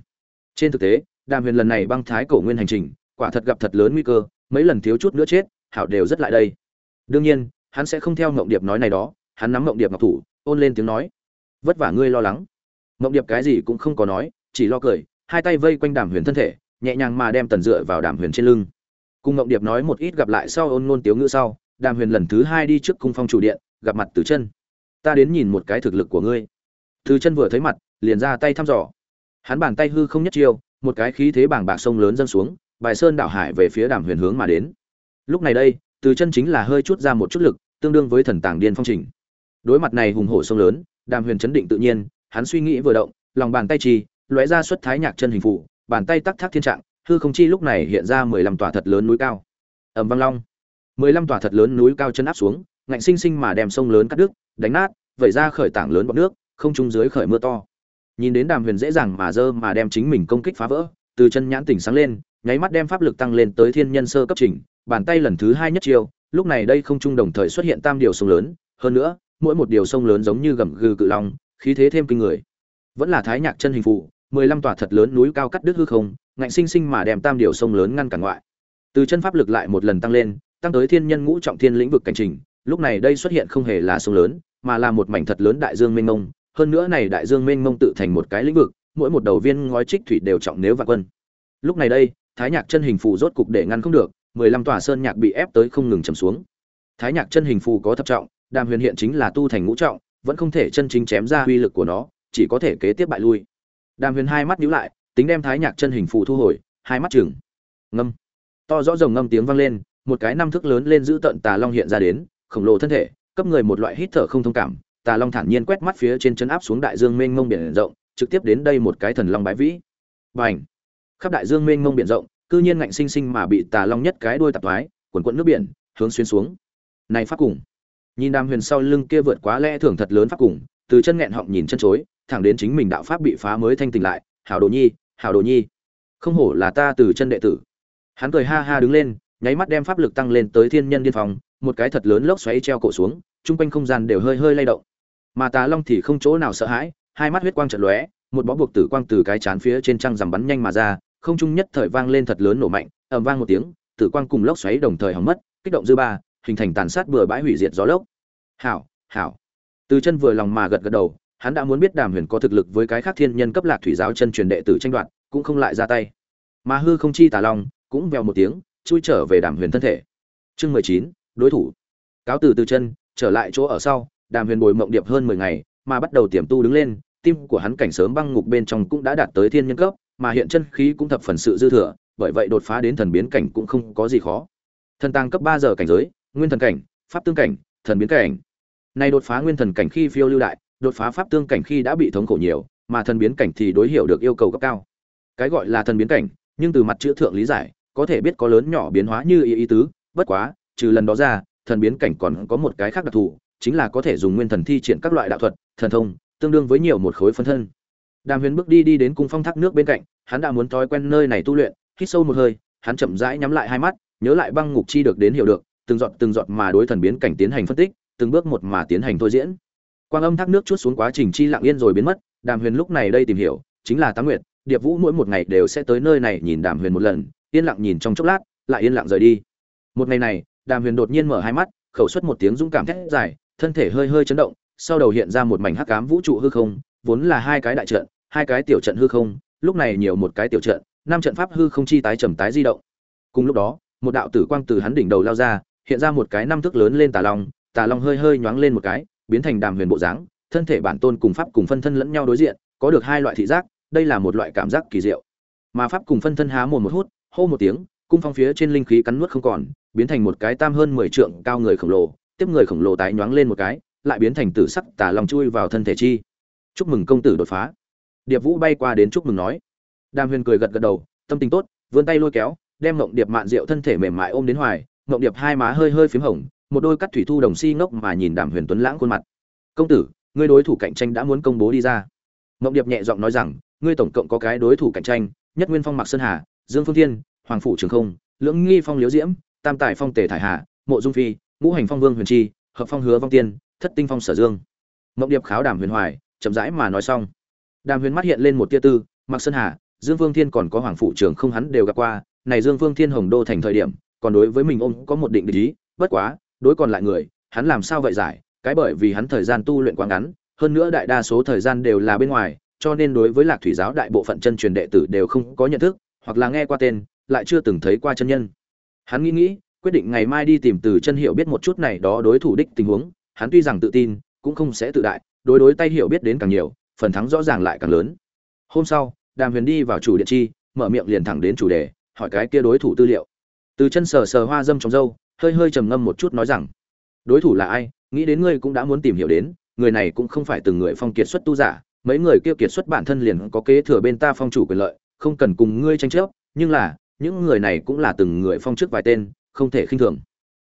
Speaker 1: Trên thực tế, đàm huyền lần này băng thái cổ nguyên hành trình, quả thật gặp thật lớn nguy cơ, mấy lần thiếu chút nữa chết, hảo đều rất lại đây. Đương nhiên, hắn sẽ không theo mộng điệp nói này đó, hắn nắm mộng điệp ngọc thủ, ôn lên tiếng nói, vất vả ngươi lo lắng. Mộng điệp cái gì cũng không có nói, chỉ lo cười, hai tay vây quanh đàm huyền thân thể, nhẹ nhàng mà đem tần dựa vào đàm huyền trên lưng cùng mộng điệp nói một ít gặp lại sau ôn ngôn tiếu ngữ sau đàm huyền lần thứ hai đi trước cung phong chủ điện gặp mặt từ chân. Ta đến nhìn một cái thực lực của ngươi. Từ chân vừa thấy mặt liền ra tay thăm dò. Hắn bàn tay hư không nhất chiêu một cái khí thế bảng bạc sông lớn dâng xuống bài sơn đảo hải về phía đàm huyền hướng mà đến. Lúc này đây từ chân chính là hơi chút ra một chút lực tương đương với thần tàng điên phong trình. Đối mặt này hùng hổ sông lớn đàm huyền chấn định tự nhiên hắn suy nghĩ vừa động lòng bàn tay trì, lóe ra xuất thái nhạc chân hình phụ bàn tay tắc thác thiên trạng hư không chi lúc này hiện ra mười lăm tòa thật lớn núi cao. Ẩm vang long. Mười lăm tòa thật lớn núi cao chân áp xuống, ngạnh sinh sinh mà đem sông lớn cắt đứt, đánh nát, vẩy ra khởi tảng lớn bọt nước, không trung dưới khởi mưa to. Nhìn đến đàm huyền dễ dàng mà dơ mà đem chính mình công kích phá vỡ, từ chân nhãn tỉnh sáng lên, nháy mắt đem pháp lực tăng lên tới thiên nhân sơ cấp trình, bàn tay lần thứ hai nhất chiêu, lúc này đây không trung đồng thời xuất hiện tam điều sông lớn, hơn nữa, mỗi một điều sông lớn giống như gầm gừ cự long, khí thế thêm kinh người. Vẫn là thái nhạc chân hình phụ, mười lăm tòa thật lớn núi cao cắt đứt hư không ngạnh sinh sinh mà đem tam điều sông lớn ngăn cản ngoại. Từ chân pháp lực lại một lần tăng lên, tăng tới thiên nhân ngũ trọng thiên lĩnh vực cảnh trình, lúc này đây xuất hiện không hề là sông lớn, mà là một mảnh thật lớn đại dương mênh mông, hơn nữa này đại dương mênh mông tự thành một cái lĩnh vực, mỗi một đầu viên ngói trích thủy đều trọng nếu và quân. Lúc này đây, thái nhạc chân hình phù rốt cục để ngăn không được, mười lăm tòa sơn nhạc bị ép tới không ngừng chầm xuống. Thái nhạc chân hình phù có thập trọng, đàm huyền hiện chính là tu thành ngũ trọng, vẫn không thể chân chính chém ra uy lực của nó, chỉ có thể kế tiếp bại lui. Đàm huyền hai mắt nhíu lại tính đem thái nhạc chân hình phù thu hồi, hai mắt chừng ngâm. To rõ rồng ngâm tiếng vang lên, một cái năm thước lớn lên giữ tận tà long hiện ra đến, khổng lồ thân thể, cấp người một loại hít thở không thông cảm. Tà long thản nhiên quét mắt phía trên chân áp xuống đại dương mênh mông biển rộng, trực tiếp đến đây một cái thần long bái vĩ. Bành! Khắp đại dương mênh mông biển rộng, cư nhiên ngạnh sinh sinh mà bị tà long nhất cái đuôi tạp thoái quần quận nước biển, hướng xuyên xuống. Này pháp cùng! Nhìn đàm huyền sau lưng kia vượt quá lẽ thường thật lớn pháp cùng, từ chân nghẹn họng nhìn chân chối, thẳng đến chính mình đạo pháp bị phá mới thanh tỉnh lại, hảo đồ nhi hảo đồ nhi. Không hổ là ta từ chân đệ tử. Hắn cười ha ha đứng lên, nháy mắt đem pháp lực tăng lên tới thiên nhân điên phòng một cái thật lớn lốc xoáy treo cổ xuống, chung quanh không gian đều hơi hơi lay động. Mà tà long thì không chỗ nào sợ hãi, hai mắt huyết quang trận lóe, một bó buộc tử quang từ cái chán phía trên trăng rằm bắn nhanh mà ra, không trung nhất thời vang lên thật lớn nổ mạnh, ầm vang một tiếng, tử quang cùng lốc xoáy đồng thời hỏng mất, kích động dư ba, hình thành tàn sát bừa bãi hủy diệt gió lốc. Hảo hảo. Từ chân vừa lòng mà gật gật đầu hắn đã muốn biết đàm huyền có thực lực với cái khác thiên nhân cấp lạc thủy giáo chân truyền đệ tử tranh đoạt, cũng không lại ra tay. Mà hư không chi tà long cũng vèo một tiếng, chui trở về đàm huyền thân thể. Chương mười chín, đối thủ. Cáo từ từ chân, trở lại chỗ ở sau, đàm huyền bồi mộng điệp hơn mười ngày, mà bắt đầu tiềm tu đứng lên, tim của hắn cảnh sớm băng ngục bên trong cũng đã đạt tới thiên nhân cấp, mà hiện chân khí cũng thập phần sự dư thừa, bởi vậy đột phá đến thần biến cảnh cũng không có gì khó. Thần tăng cấp ba giờ cảnh giới, nguyên thần cảnh, pháp tương cảnh, thần biến cảnh. Nay đột phá nguyên thần cảnh khi phiêu lưu đại đột phá pháp tương cảnh khi đã bị thống khổ nhiều, mà thần biến cảnh thì đối hiểu được yêu cầu cấp cao. Cái gọi là thần biến cảnh, nhưng từ mặt chữ thượng lý giải, có thể biết có lớn nhỏ biến hóa như ý ý tứ, bất quá, trừ lần đó ra, thần biến cảnh còn có một cái khác đặc thù, chính là có thể dùng nguyên thần thi triển các loại đạo thuật, thần thông, tương đương với nhiều một khối phân thân. Đàm huyền bước đi đi đến cung phong thác nước bên cạnh, hắn đã muốn thói quen nơi này tu luyện, hít sâu một hơi, hắn chậm rãi nhắm lại hai mắt, nhớ lại băng ngục chi được đến hiểu được, từng giọt từng giọt mà đối thần biến cảnh tiến hành phân tích, từng bước một mà tiến hành thôi diễn quang âm thác nước chút xuống quá trình chi lặng yên rồi biến mất, đàm huyền lúc này đây tìm hiểu, chính là tám nguyệt, điệp vũ mỗi một ngày đều sẽ tới nơi này nhìn đàm huyền một lần, yên lặng nhìn trong chốc lát, lại yên lặng rời đi. Một ngày này, đàm huyền đột nhiên mở hai mắt, khẩu xuất một tiếng dũng cảm thét dài, thân thể hơi hơi chấn động, sau đầu hiện ra một mảnh hắc ám vũ trụ hư không, vốn là hai cái đại trận, hai cái tiểu trận hư không, lúc này nhiều một cái tiểu trận, năm trận pháp hư không chi tái trầm tái di động. Cùng lúc đó, một đạo tử quang từ hắn đỉnh đầu lao ra, hiện ra một cái năm thước lớn lên tà long tà long hơi hơi nhoáng lên một cái biến thành đàm huyền bộ dáng, thân thể bản tôn cùng pháp cùng phân thân lẫn nhau đối diện, có được hai loại thị giác, đây là một loại cảm giác kỳ diệu. Mà pháp cùng phân thân há mồm một hút, hô một tiếng, cung phong phía trên linh khí cắn nuốt không còn, biến thành một cái tam hơn mười trượng cao người khổng lồ, tiếp người khổng lồ tái nhoáng lên một cái, lại biến thành tử sắc tà long chui vào thân thể chi. Chúc mừng công tử đột phá. Điệp vũ bay qua đến chúc mừng nói. Đàm huyền cười gật gật đầu, tâm tình tốt, vươn tay lôi kéo, đem mộng điệp mạn rượu thân thể mềm mại ôm đến hoài mộng điệp hai má hơi hơi p h í m hồng một đôi cắt thủy thu đồng si ngốc mà nhìn đàm huyền tuấn lãng khuôn mặt. Công tử, ngươi đối thủ cạnh tranh đã muốn công bố đi ra. Mộng điệp nhẹ giọng nói rằng, ngươi tổng cộng có cái đối thủ cạnh tranh, nhất nguyên phong mặc sơn hà, dương phương thiên, hoàng phủ trường không, lưỡng nghi phong liễu diễm, tam tài phong tề thải hà, mộ dung phi, ngũ hành phong vương huyền chi, hợp phong hứa vong tiên, thất tinh phong sở dương. Mộng điệp kháo đàm huyền hoài, chậm rãi mà nói xong. Đàm huyền mắt hiện lên một tia tư mặc sơn hà, dương phương thiên còn có hoàng phụ trường không hắn đều gặp qua, này dương phương thiên hồng đô thành thời điểm, còn đối với mình ông có một định ý, bất quá đối còn lại người, hắn làm sao vậy giải? Cái bởi vì hắn thời gian tu luyện quá ngắn, hơn nữa đại đa số thời gian đều là bên ngoài, cho nên đối với lạc thủy giáo đại bộ phận chân truyền đệ tử đều không có nhận thức, hoặc là nghe qua tên, lại chưa từng thấy qua chân nhân. Hắn nghĩ nghĩ, quyết định ngày mai đi tìm từ chân hiểu biết một chút này đó đối thủ đích tình huống, hắn tuy rằng tự tin, cũng không sẽ tự đại, đối đối tay hiểu biết đến càng nhiều, phần thắng rõ ràng lại càng lớn. Hôm sau, đàm huyền đi vào chủ điện chi, mở miệng liền thẳng đến chủ đề, hỏi cái kia đối thủ tư liệu. Từ chân sờ sờ hoa dâm trong dâu hơi hơi trầm ngâm một chút nói rằng, đối thủ là ai? Nghĩ đến ngươi cũng đã muốn tìm hiểu đến, người này cũng không phải từng người phong kiệt xuất tu giả, mấy người kia kiệt xuất bản thân liền có kế thừa bên ta phong chủ quyền lợi, không cần cùng ngươi tranh chấp, nhưng là, những người này cũng là từng người phong trước vài tên, không thể khinh thường.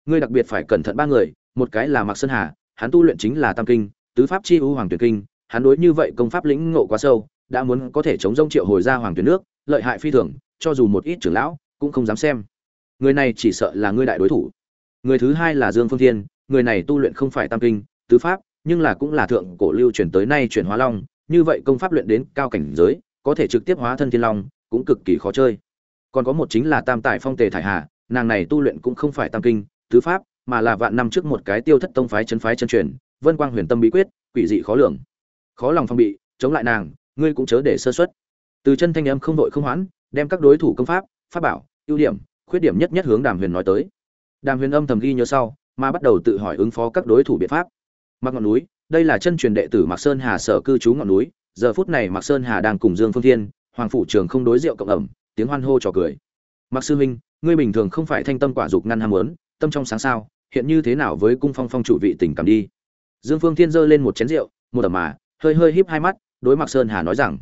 Speaker 1: Ngươi đặc biệt phải cẩn thận ba người, một cái là mạc sơn hà, hắn tu luyện chính là tam kinh, tứ pháp chi ưu hoàng tuyển kinh, hắn đối như vậy công pháp lĩnh ngộ quá sâu, đã muốn có thể chống rông triệu hồi ra hoàng tuyển nước, lợi hại phi thường, cho dù một ít trưởng lão cũng không dám xem. Người này chỉ sợ là ngươi đại đối thủ người thứ hai là dương phương thiên, người này tu luyện không phải tam kinh, tứ pháp, nhưng là cũng là thượng cổ lưu truyền tới nay chuyển hóa long, như vậy công pháp luyện đến cao cảnh giới, có thể trực tiếp hóa thân thiên long, cũng cực kỳ khó chơi. Còn có một chính là tam tài phong tề thải hà, nàng này tu luyện cũng không phải tam kinh, tứ pháp, mà là vạn năm trước một cái tiêu thất tông phái chân phái chân truyền, vân quang huyền tâm bí quyết, quỷ dị khó lường. Khó lòng phong bị, chống lại nàng, ngươi cũng chớ để sơ xuất từ chân thanh âm không đội không hoãn, đem các đối thủ công pháp pháp bảo, ưu điểm, khuyết điểm nhất nhất hướng đàm huyền nói tới đàm huyền âm thầm ghi nhớ sau, mà bắt đầu tự hỏi ứng phó các đối thủ biện pháp. Mặc ngọn núi, đây là chân truyền đệ tử mạc sơn hà sở cư trú ngọn núi, giờ phút này mạc sơn hà đang cùng dương phương thiên, hoàng phủ trường không đối rượu cộng ẩm, tiếng hoan hô trò cười. Mạc sư huynh ngươi bình thường không phải thanh tâm quả dục ngăn ham muốn, tâm trong sáng sao, hiện như thế nào với cung phong phong chủ vị tình cảm đi? Dương phương thiên giơ lên một chén rượu, một ẩm mà, hơi hơi híp hai mắt, đối mạc sơn hà nói rằng,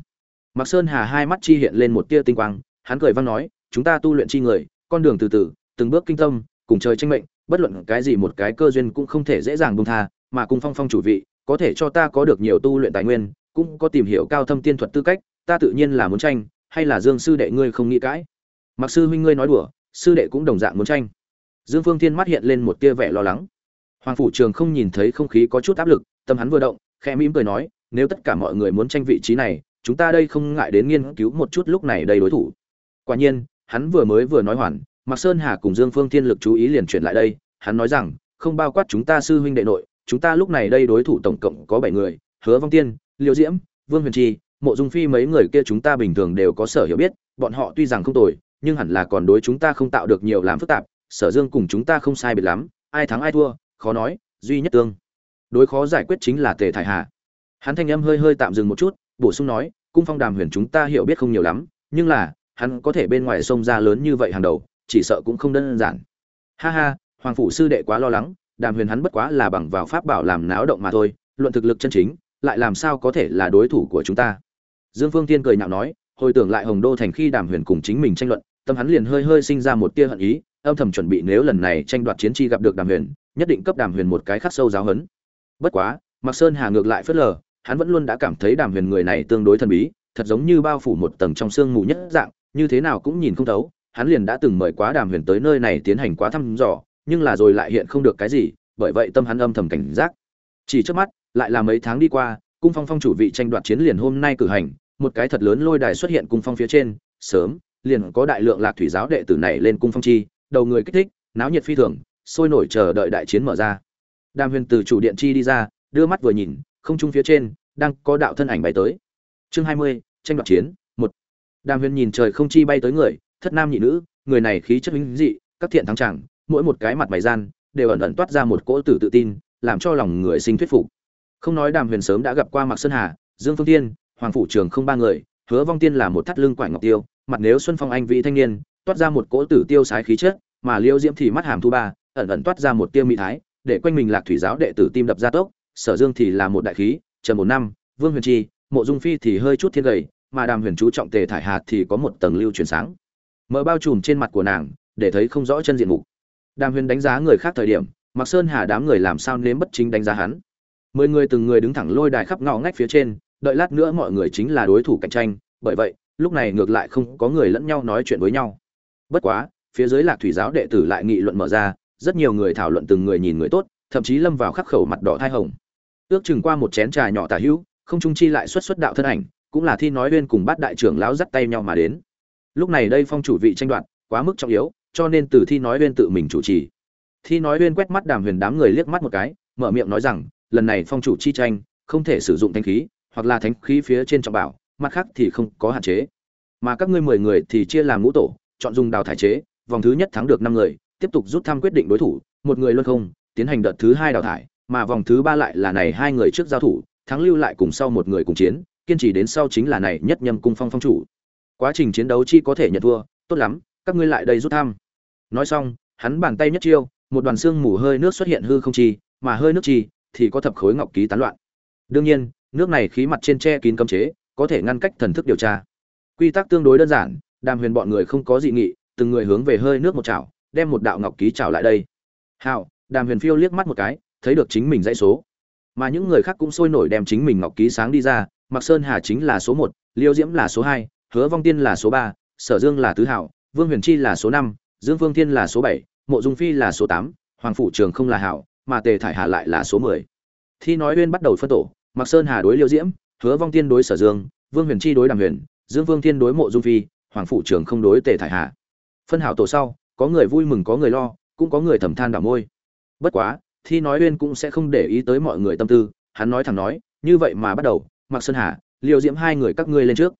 Speaker 1: mạc sơn hà hai mắt chi hiện lên một tia tinh quang, hắn cười vang nói, chúng ta tu luyện chi người, con đường từ từ, từng bước kinh tâm cùng trời tranh mệnh, bất luận cái gì một cái cơ duyên cũng không thể dễ dàng buông tha, mà cung phong phong chủ vị, có thể cho ta có được nhiều tu luyện tài nguyên, cũng có tìm hiểu cao thâm tiên thuật tư cách, ta tự nhiên là muốn tranh, hay là dương sư đệ ngươi không nghĩ cãi? Mặc sư huynh ngươi nói đùa, sư đệ cũng đồng dạng muốn tranh. Dương phương thiên mắt hiện lên một tia vẻ lo lắng. Hoàng phủ trường không nhìn thấy không khí có chút áp lực, tâm hắn vừa động, khẽ mỉm cười nói, nếu tất cả mọi người muốn tranh vị trí này, chúng ta đây không ngại đến nghiên cứu một chút lúc này đây đối thủ. Quả nhiên, hắn vừa mới vừa nói hoàn Mạc Sơn Hà cùng Dương Phương Thiên lực chú ý liền chuyển lại đây, hắn nói rằng, không bao quát chúng ta sư huynh đệ nội, chúng ta lúc này đây đối thủ tổng cộng có 7 người, Hứa Vong Tiên, Liễu Diễm, Vương Huyền Trì, Mộ Dung Phi mấy người kia chúng ta bình thường đều có sở hiểu biết, bọn họ tuy rằng không tồi, nhưng hẳn là còn đối chúng ta không tạo được nhiều làm phức tạp, Sở Dương cùng chúng ta không sai biệt lắm, ai thắng ai thua, khó nói, duy nhất tương đối khó giải quyết chính là Tề Thải Hà. Hắn thanh âm hơi hơi tạm dừng một chút, bổ sung nói, cung phong đàm huyền chúng ta hiểu biết không nhiều lắm, nhưng là, hắn có thể bên ngoài sông ra lớn như vậy hàng đầu, chỉ sợ cũng không đơn giản. Ha ha, hoàng phủ sư đệ quá lo lắng, đàm huyền hắn bất quá là bằng vào pháp bảo làm náo động mà thôi, luận thực lực chân chính, lại làm sao có thể là đối thủ của chúng ta? Dương phương tiên cười nhạo nói, hồi tưởng lại hồng đô thành khi đàm huyền cùng chính mình tranh luận, tâm hắn liền hơi hơi sinh ra một tia hận ý, âm thầm chuẩn bị nếu lần này tranh đoạt chiến chi gặp được đàm huyền, nhất định cấp đàm huyền một cái khắc sâu giáo hấn bất quá mặc sơn hà ngược lại phớt lờ, hắn vẫn luôn đã cảm thấy đàm huyền người này tương đối thần bí, thật giống như bao phủ một tầng trong xương mù nhất dạng, như thế nào cũng nhìn không thấu hắn liền đã từng mời quá đàm huyền tới nơi này tiến hành quá thăm dò, nhưng là rồi lại hiện không được cái gì, bởi vậy tâm hắn âm thầm cảnh giác. Chỉ trước mắt, lại là mấy tháng đi qua, cung phong phong chủ vị tranh đoạt chiến liền hôm nay cử hành, một cái thật lớn lôi đài xuất hiện cung phong phía trên, sớm, liền có đại lượng lạc thủy giáo đệ tử này lên cung phong chi, đầu người kích thích, náo nhiệt phi thường, sôi nổi chờ đợi đại chiến mở ra. Đàm huyền từ chủ điện chi đi ra, đưa mắt vừa nhìn, không trung phía trên, đang có đạo thân ảnh bay tới. Chương hai mươi, tranh đoạt chiến, một. Đàm huyền nhìn trời không chi bay tới người thất nam nhị nữ, người này khí chất lính dị, các thiện thắng chẳng, mỗi một cái mặt mày gian, đều ẩn ẩn toát ra một cỗ tử tự tin, làm cho lòng người sinh thuyết phục. Không nói đàm huyền sớm đã gặp qua mạc sơn hà, dương phương tiên hoàng phủ trường không ba người, hứa vong tiên là một thắt lưng quải ngọc tiêu, mặt nếu xuân phong anh vị thanh niên, toát ra một cỗ tử tiêu sái khí chất, mà liêu diễm thì mắt hàm thu ba, ẩn ẩn toát ra một tiêu mỹ thái, để quanh mình lạc thủy giáo đệ tử tim đập ra tốc, sở dương thì là một đại khí, trần một năm, vương huyền chi, mộ dung phi thì hơi chút thiên gầy, mà đàm huyền chú trọng tề thải hạt thì có một tầng lưu truyền sáng mở bao trùm trên mặt của nàng, để thấy không rõ chân diện mục. Đàm huyền đánh giá người khác thời điểm mặc sơn hà đám người làm sao nếm bất chính đánh giá hắn? Mười người từng người đứng thẳng lôi đài khắp ngõ ngách phía trên, đợi lát nữa mọi người chính là đối thủ cạnh tranh, bởi vậy, lúc này ngược lại không có người lẫn nhau nói chuyện với nhau. Bất quá, phía dưới lạc thủy giáo đệ tử lại nghị luận mở ra, rất nhiều người thảo luận từng người nhìn người tốt, thậm chí lâm vào khắc khẩu mặt đỏ thai hồng. Ước chừng qua một chén trà nhỏ tả hữu, không trung chi lại xuất xuất đạo thân ảnh, cũng là thi nói uyên cùng bát đại trưởng lão dắt tay nhau mà đến lúc này đây phong chủ vị tranh đoạt quá mức trọng yếu, cho nên từ thi nói uyên tự mình chủ trì. Thi nói uyên quét mắt đàm huyền đám người liếc mắt một cái, mở miệng nói rằng, lần này phong chủ chi tranh, không thể sử dụng thanh khí, hoặc là thánh khí phía trên trọng bảo, mặt khác thì không có hạn chế. Mà các ngươi mười người thì chia làm ngũ tổ, chọn dùng đào thải chế, vòng thứ nhất thắng được năm người, tiếp tục rút thăm quyết định đối thủ, một người luân không, tiến hành đợt thứ hai đào thải, mà vòng thứ ba lại là này hai người trước giao thủ, thắng lưu lại cùng sau một người cùng chiến, kiên trì đến sau chính là này nhất nhâm cung phong phong chủ quá trình chiến đấu chi có thể nhận thua, tốt lắm, các ngươi lại đây rút thăm. Nói xong, hắn bàn tay nhất chiêu, một đoàn xương mù hơi nước xuất hiện hư không chi, mà hơi nước chi thì có thập khối ngọc ký tán loạn. Đương nhiên, nước này khí mặt trên che kín cấm chế, có thể ngăn cách thần thức điều tra. Quy tắc tương đối đơn giản, đàm huyền bọn người không có dị nghị, từng người hướng về hơi nước một chảo, đem một đạo ngọc ký chảo lại đây. Hào, đàm huyền phiêu liếc mắt một cái, thấy được chính mình dãy số. Mà những người khác cũng sôi nổi đem chính mình ngọc ký sáng đi ra mặc sơn hà chính là số một, liêu diễm là số hai hứa vong tiên là số ba, sở dương là tứ hảo, vương huyền chi là số năm, dương phương thiên là số bảy, mộ dung phi là số tám, hoàng phủ trường không là hảo, mà tề thải hạ lại là số mười. Thi nói uyên bắt đầu phân tổ mặc sơn hà đối liêu diễm, hứa vong tiên đối sở dương, vương huyền chi đối đàm huyền, dương phương thiên đối mộ dung phi, hoàng phủ trường không đối tề thải hạ phân hảo tổ sau, có người vui mừng có người lo, cũng có người thầm than đảo môi. Bất quá, thi nói uyên cũng sẽ không để ý tới mọi người tâm tư, hắn nói thẳng nói, như vậy mà bắt đầu mặc sơn hà, Liêu diễm hai người các ngươi lên trước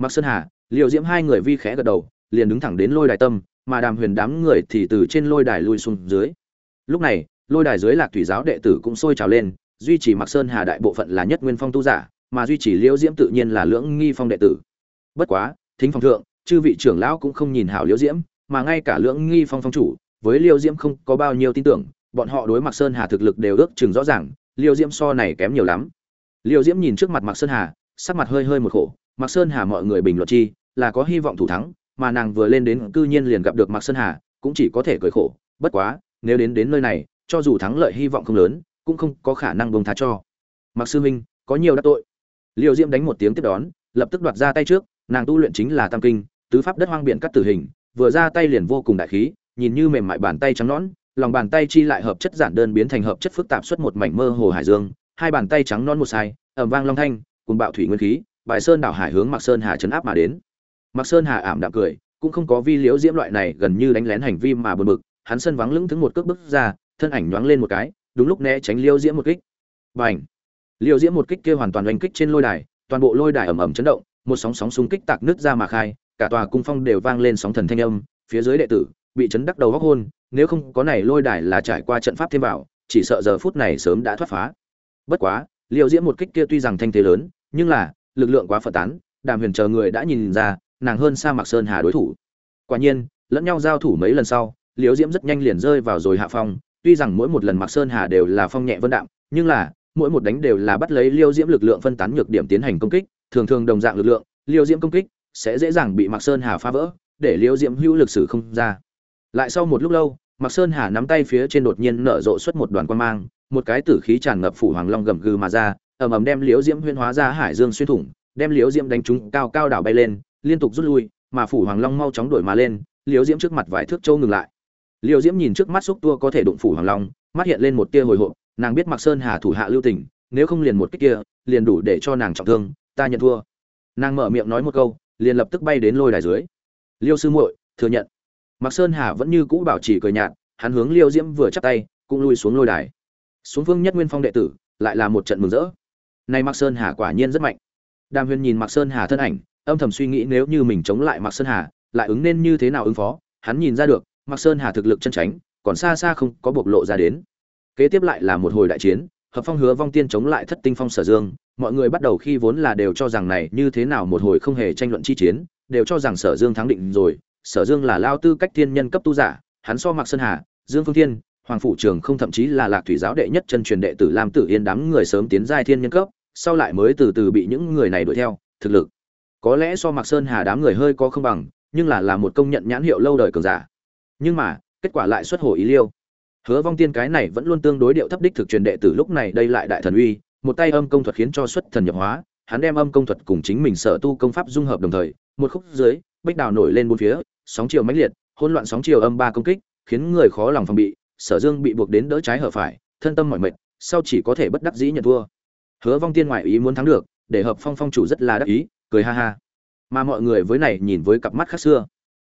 Speaker 1: mặc sơn hà Liễu diễm hai người vi khẽ gật đầu, liền đứng thẳng đến lôi đài tâm, mà đàm huyền đám người thì từ trên lôi đài lui xuống dưới. Lúc này, lôi đài dưới lạc thủy giáo đệ tử cũng sôi trào lên, duy trì mặc sơn hà đại bộ phận là nhất nguyên phong tu giả, mà duy trì liễu diễm tự nhiên là lưỡng nghi phong đệ tử. Bất quá, thính phong thượng, chư vị trưởng lão cũng không nhìn hảo liễu diễm, mà ngay cả lưỡng nghi phong phong chủ, với liễu diễm không có bao nhiêu tin tưởng, bọn họ đối mặc sơn hà thực lực đều ước chừng rõ ràng liễu diễm so này kém nhiều lắm. Liễu diễm nhìn trước mặt mặc sơn hà, sắc mặt hơi hơi một khổ Mạc sơn hà mọi người bình luận chi, là có hy vọng thủ thắng, mà nàng vừa lên đến cư nhiên liền gặp được Mạc sơn hà, cũng chỉ có thể cười khổ. Bất quá, nếu đến đến nơi này, cho dù thắng lợi hy vọng không lớn, cũng không có khả năng buông tha cho. Mạc sư huynh có nhiều đắc tội. Liêu diễm đánh một tiếng tiếp đón, lập tức đoạt ra tay trước, nàng tu luyện chính là tam kinh, tứ pháp đất hoang biển cắt tử hình, vừa ra tay liền vô cùng đại khí, nhìn như mềm mại bàn tay trắng nõn, lòng bàn tay chi lại hợp chất giản đơn biến thành hợp chất phức tạp xuất một mảnh mơ hồ hải dương, hai bàn tay trắng non một sai, ầm vang long thanh cùng bạo thủy nguyên khí bài sơn đảo hải hướng mặc sơn hà chấn áp mà đến. Mặc sơn hà ảm đạm cười, cũng không có vi liễu diễm loại này gần như đánh lén hành vi mà buồn bực, hắn sân vắng lững thững một cước bước ra, thân ảnh nhoáng lên một cái, đúng lúc né tránh liễu diễm một kích. Và ảnh diễm một kích kia hoàn toàn đánh kích trên lôi đài, toàn bộ lôi đài ầm ầm chấn động, một sóng sóng xung kích tạc nứt ra mà khai, cả tòa cung phong đều vang lên sóng thần thanh âm, phía dưới đệ tử bị chấn đắc đầu góc hôn, nếu không có này lôi đài là trải qua trận pháp thêm vào, chỉ sợ giờ phút này sớm đã thoát phá. Bất quá, liễu diễm một kích kia tuy rằng thanh thế lớn, nhưng là lực lượng quá phật tán, đàm huyền chờ người đã nhìn ra, nàng hơn xa mạc sơn hà đối thủ. Quả nhiên, lẫn nhau giao thủ mấy lần sau, liễu diễm rất nhanh liền rơi vào rồi hạ phong. Tuy rằng mỗi một lần mạc sơn hà đều là phong nhẹ vân đạm, nhưng là, mỗi một đánh đều là bắt lấy liêu diễm lực lượng phân tán nhược điểm tiến hành công kích. Thường thường đồng dạng lực lượng liêu diễm công kích sẽ dễ dàng bị mạc sơn hà phá vỡ, để liêu diễm hữu lực sử không ra. Lại sau một lúc lâu, mạc sơn hà nắm tay phía trên đột nhiên nở rộ xuất một đoàn quan mang, một cái tử khí tràn ngập phủ hoàng long gầm gừ mà ra ầm ầm đem liễu diễm huyên hóa ra hải dương xuyên thủng, đem liễu diễm đánh trúng, cao cao đảo bay lên, liên tục rút lui, mà phủ hoàng long mau chóng đổi mà lên, liễu diễm trước mặt vài thước châu ngừng lại. Liễu diễm nhìn trước mắt xúc tua có thể đụng phủ hoàng long, mắt hiện lên một tia hồi hộp, nàng biết mặc sơn hà thủ hạ lưu tình, nếu không liền một cách kia, liền đủ để cho nàng trọng thương, ta nhận thua. Nàng mở miệng nói một câu, liền lập tức bay đến lôi đài dưới. Liêu sư muội, thừa nhận. Mặc sơn hà vẫn như cũ bảo trì cười nhạt, hắn hướng liêu diễm vừa chắp tay, cũng lui xuống lôi đài. Xuống phương nhất nguyên phong đệ tử, lại là một trận mừng rỡ nay mặc sơn hà quả nhiên rất mạnh. Đàm huyền nhìn mặc sơn hà thân ảnh, âm thầm suy nghĩ nếu như mình chống lại mặc sơn hà, lại ứng nên như thế nào ứng phó, hắn nhìn ra được mặc sơn hà thực lực chân tránh còn xa xa không có bộc lộ ra đến. Kế tiếp lại là một hồi đại chiến, hợp phong hứa vong tiên chống lại thất tinh phong sở dương, mọi người bắt đầu khi vốn là đều cho rằng này như thế nào một hồi không hề tranh luận chi chiến, đều cho rằng sở dương thắng định rồi, sở dương là lao tư cách thiên nhân cấp tu giả, hắn so mặc sơn hà, dương phương thiên, hoàng phủ trường không thậm chí là lạc thủy giáo đệ nhất chân truyền đệ tử lam tử yên đám người sớm tiến giai thiên nhân cấp sau lại mới từ từ bị những người này đuổi theo, thực lực. Có lẽ so mặc sơn hà đám người hơi có không bằng, nhưng là là một công nhận nhãn hiệu lâu đời cường giả. Nhưng mà, kết quả lại xuất hồ ý liêu. Hứa vong tiên cái này vẫn luôn tương đối điệu thấp đích thực truyền đệ tử lúc này đây lại đại thần uy, một tay âm công thuật khiến cho xuất thần nhập hóa, hắn đem âm công thuật cùng chính mình sở tu công pháp dung hợp đồng thời, một khúc dưới, bích đào nổi lên bốn phía, sóng chiều mãnh liệt, hỗn loạn sóng chiều âm ba công kích, khiến người khó lòng phòng bị, sở dương bị buộc đến đỡ trái hở phải, thân tâm mỏi mệt, sau chỉ có thể bất đắc dĩ nhận thua hứa vong tiên ngoại ý muốn thắng được, để hợp phong phong chủ rất là đắc ý, cười ha ha. Mà mọi người với này nhìn với cặp mắt khác xưa.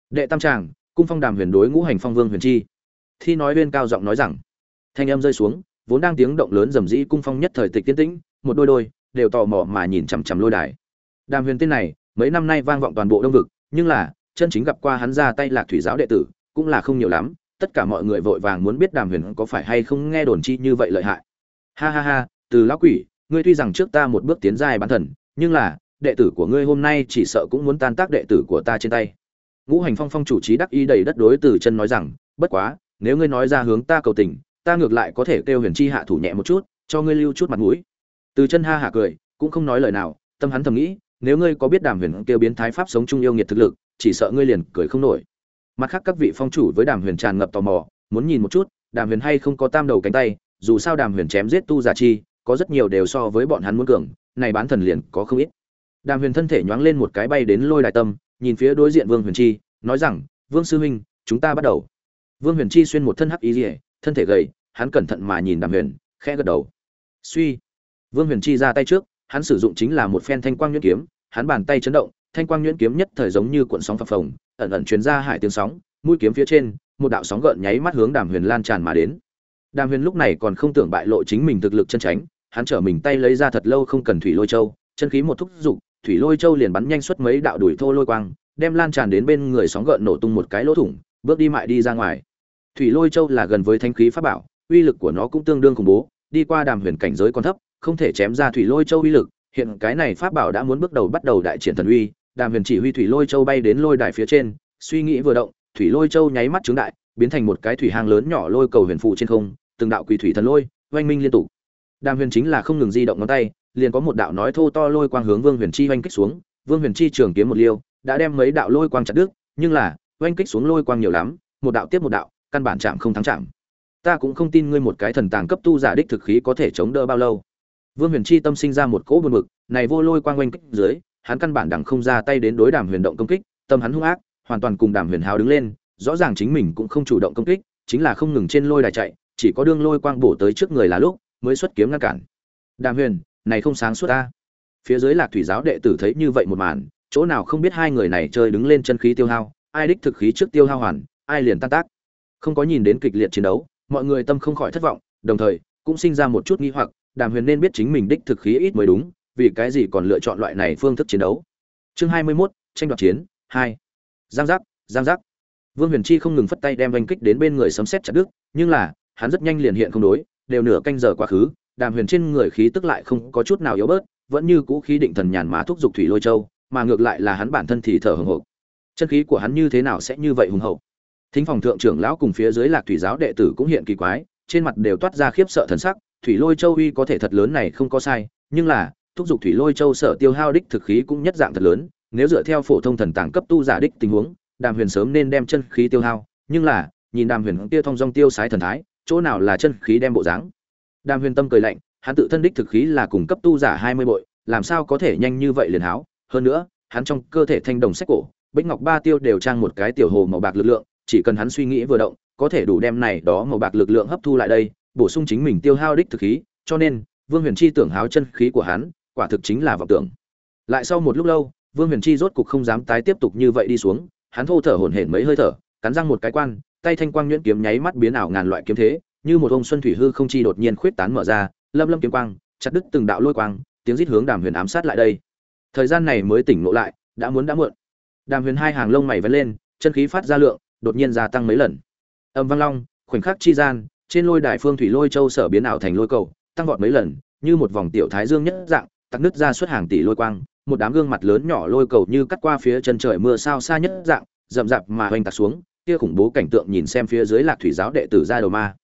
Speaker 1: Đệ tam tràng, cung phong đàm huyền đối ngũ hành phong vương huyền chi. Thi nói lên cao giọng nói rằng, thanh âm rơi xuống, vốn đang tiếng động lớn rầm rĩ cung phong nhất thời tịch tiến tĩnh, một đôi đôi, đều tò mò mà nhìn chằm chằm lôi đài. Đàm huyền tên này, mấy năm nay vang vọng toàn bộ đông vực, nhưng là, chân chính gặp qua hắn ra tay lạc thủy giáo đệ tử, cũng là không nhiều lắm, tất cả mọi người vội vàng muốn biết đàm huyền có phải hay không nghe đồn chi như vậy lợi hại. Ha ha ha, từ lão quỷ ngươi tuy rằng trước ta một bước tiến dài bán thần, nhưng là, đệ tử của ngươi hôm nay chỉ sợ cũng muốn tan tác đệ tử của ta trên tay. Ngũ hành phong phong chủ trí đắc ý đầy đất đối từ chân nói rằng, bất quá, nếu ngươi nói ra hướng ta cầu tình, ta ngược lại có thể kêu huyền chi hạ thủ nhẹ một chút, cho ngươi lưu chút mặt mũi. Từ chân ha hạ cười, cũng không nói lời nào, tâm hắn thầm nghĩ, nếu ngươi có biết đàm huyền kêu biến thái pháp sống chung yêu nghiệt thực lực, chỉ sợ ngươi liền cười không nổi. Mặt khác các vị phong chủ với đàm huyền tràn ngập tò mò, muốn nhìn một chút, đàm huyền hay không có tam đầu cánh tay, dù sao đàm huyền chém giết tu giả chi có rất nhiều đều so với bọn hắn muốn cường, này bán thần liền có không ít. Đàm huyền thân thể nhoáng lên một cái bay đến lôi đài tâm, nhìn phía đối diện vương huyền chi, nói rằng, vương sư huynh, chúng ta bắt đầu. Vương huyền chi xuyên một thân hắc ý rỉa thân thể gầy, hắn cẩn thận mà nhìn đàm huyền, khẽ gật đầu. Suy. Vương huyền chi ra tay trước, hắn sử dụng chính là một phen thanh quang nhuyễn kiếm, hắn bàn tay chấn động, thanh quang nhuyễn kiếm nhất thời giống như cuộn sóng phập phồng, ẩn ẩn truyền ra hải tiếng sóng, mũi kiếm phía trên, một đạo sóng gợn nháy mắt hướng đàm huyền lan tràn mà đến. Đàm huyền lúc này còn không tưởng bại lộ chính mình thực lực chân tránh hắn trở mình tay lấy ra thật lâu không cần thủy lôi châu, chân khí một thúc dục, thủy lôi châu liền bắn nhanh xuất mấy đạo đuổi thô lôi quang, đem lan tràn đến bên người sóng gợn nổ tung một cái lỗ thủng, bước đi mại đi ra ngoài. Thủy lôi châu là gần với thanh khí pháp bảo, uy lực của nó cũng tương đương khủng bố, đi qua đàm huyền cảnh giới còn thấp, không thể chém ra thủy lôi châu uy lực, hiện cái này pháp bảo đã muốn bước đầu bắt đầu đại triển thần uy, đàm huyền chỉ huy thủy lôi châu bay đến lôi đài phía trên, suy nghĩ vừa động, thủy lôi châu nháy mắt trướng đại, biến thành một cái thủy hang lớn nhỏ lôi cầu huyền phụ trên không, từng đạo quỷ thủy thần lôi, oanh minh liên tục đàm huyền chính là không ngừng di động ngón tay, liền có một đạo nói thô to lôi quang hướng vương huyền chi oanh kích xuống. Vương huyền chi trường kiếm một liêu, đã đem mấy đạo lôi quang chặt đứt, nhưng là, oanh kích xuống lôi quang nhiều lắm, một đạo tiếp một đạo, căn bản chạm không thắng chạm. Ta cũng không tin ngươi một cái thần tàng cấp tu giả đích thực khí có thể chống đỡ bao lâu. Vương huyền chi tâm sinh ra một cỗ buồn bực, này vô lôi quang oanh kích dưới, hắn căn bản đằng không ra tay đến đối đàm huyền động công kích, tâm hắn hung ác, hoàn toàn cùng đàm huyền hào đứng lên, rõ ràng chính mình cũng không chủ động công kích, chính là không ngừng trên lôi đài chạy, chỉ có đương lôi quang bổ tới trước người là lúc mới xuất kiếm ngăn cản. Đàm huyền này không sáng suốt ta. Phía dưới lạc thủy giáo đệ tử thấy như vậy một màn chỗ nào không biết hai người này chơi đứng lên chân khí tiêu hao ai đích thực khí trước tiêu hao hoàn ai liền tan tác. Không có nhìn đến kịch liệt chiến đấu mọi người tâm không khỏi thất vọng đồng thời cũng sinh ra một chút nghi hoặc đàm huyền nên biết chính mình đích thực khí ít mới đúng vì cái gì còn lựa chọn loại này phương thức chiến đấu. Chương hai mươi 21, tranh đoạt chiến hai. Giang giác giang giác. Vương huyền chi không ngừng phất tay đem oanh kích đến bên người sấm xét chặt đứt nhưng là hắn rất nhanh liền hiện không đối đều nửa canh giờ quá khứ, đàm huyền trên người khí tức lại không có chút nào yếu bớt, vẫn như cũ khí định thần nhàn má thúc giục thủy lôi châu, mà ngược lại là hắn bản thân thì thở hồng hộc chân khí của hắn như thế nào sẽ như vậy hùng hậu? Thính phòng thượng trưởng lão cùng phía dưới lạc thủy giáo đệ tử cũng hiện kỳ quái, trên mặt đều toát ra khiếp sợ thần sắc, thủy lôi châu uy có thể thật lớn này không có sai, nhưng là, thúc giục thủy lôi châu sở tiêu hao đích thực khí cũng nhất dạng thật lớn, nếu dựa theo phổ thông thần tàng cấp tu giả đích tình huống, đàm huyền sớm nên đem chân khí tiêu hao, nhưng là, nhìn đàm huyền kia thông dong tiêu sái thần thái chỗ nào là chân khí đem bộ dáng? Đàm huyền tâm cười lạnh, hắn tự thân đích thực khí là cùng cấp tu giả hai mươi bội, làm sao có thể nhanh như vậy liền háo? Hơn nữa, hắn trong cơ thể thanh đồng sách cổ, bích ngọc ba tiêu đều trang một cái tiểu hồ màu bạc lực lượng, chỉ cần hắn suy nghĩ vừa động, có thể đủ đem này đó màu bạc lực lượng hấp thu lại đây, bổ sung chính mình tiêu hao đích thực khí, cho nên, vương huyền chi tưởng háo chân khí của hắn, quả thực chính là vọng tưởng. Lại sau một lúc lâu, vương huyền chi rốt cục không dám tái tiếp tục như vậy đi xuống, hắn thô thở hổn hển mấy hơi thở, cắn răng một cái quan tay thanh quang nhuyễn kiếm nháy mắt biến ảo ngàn loại kiếm thế, như một ông xuân thủy hư không chi đột nhiên khuyết tán mở ra, lâm lâm kiếm quang, chặt đứt từng đạo lôi quang, tiếng rít hướng đàm huyền ám sát lại đây. Thời gian này mới tỉnh ngộ lại, đã muốn đã muộn. Đàm huyền hai hàng lông mày vén lên, chân khí phát ra lượng, đột nhiên gia tăng mấy lần. Âm vang long, khoảnh khắc chi gian, trên lôi đài phương thủy lôi châu sở biến ảo thành lôi cầu, tăng vọt mấy lần, như một vòng tiểu thái dương nhất dạng tắc nứt ra suốt hàng tỷ lôi quang, một đám gương mặt lớn nhỏ lôi cầu như cắt qua phía chân trời mưa sao xa nhất dạng, rậm rạp mà hoành tạc xuống kia khủng bố cảnh tượng nhìn xem phía dưới lạc thủy giáo đệ tử ra đầu ma.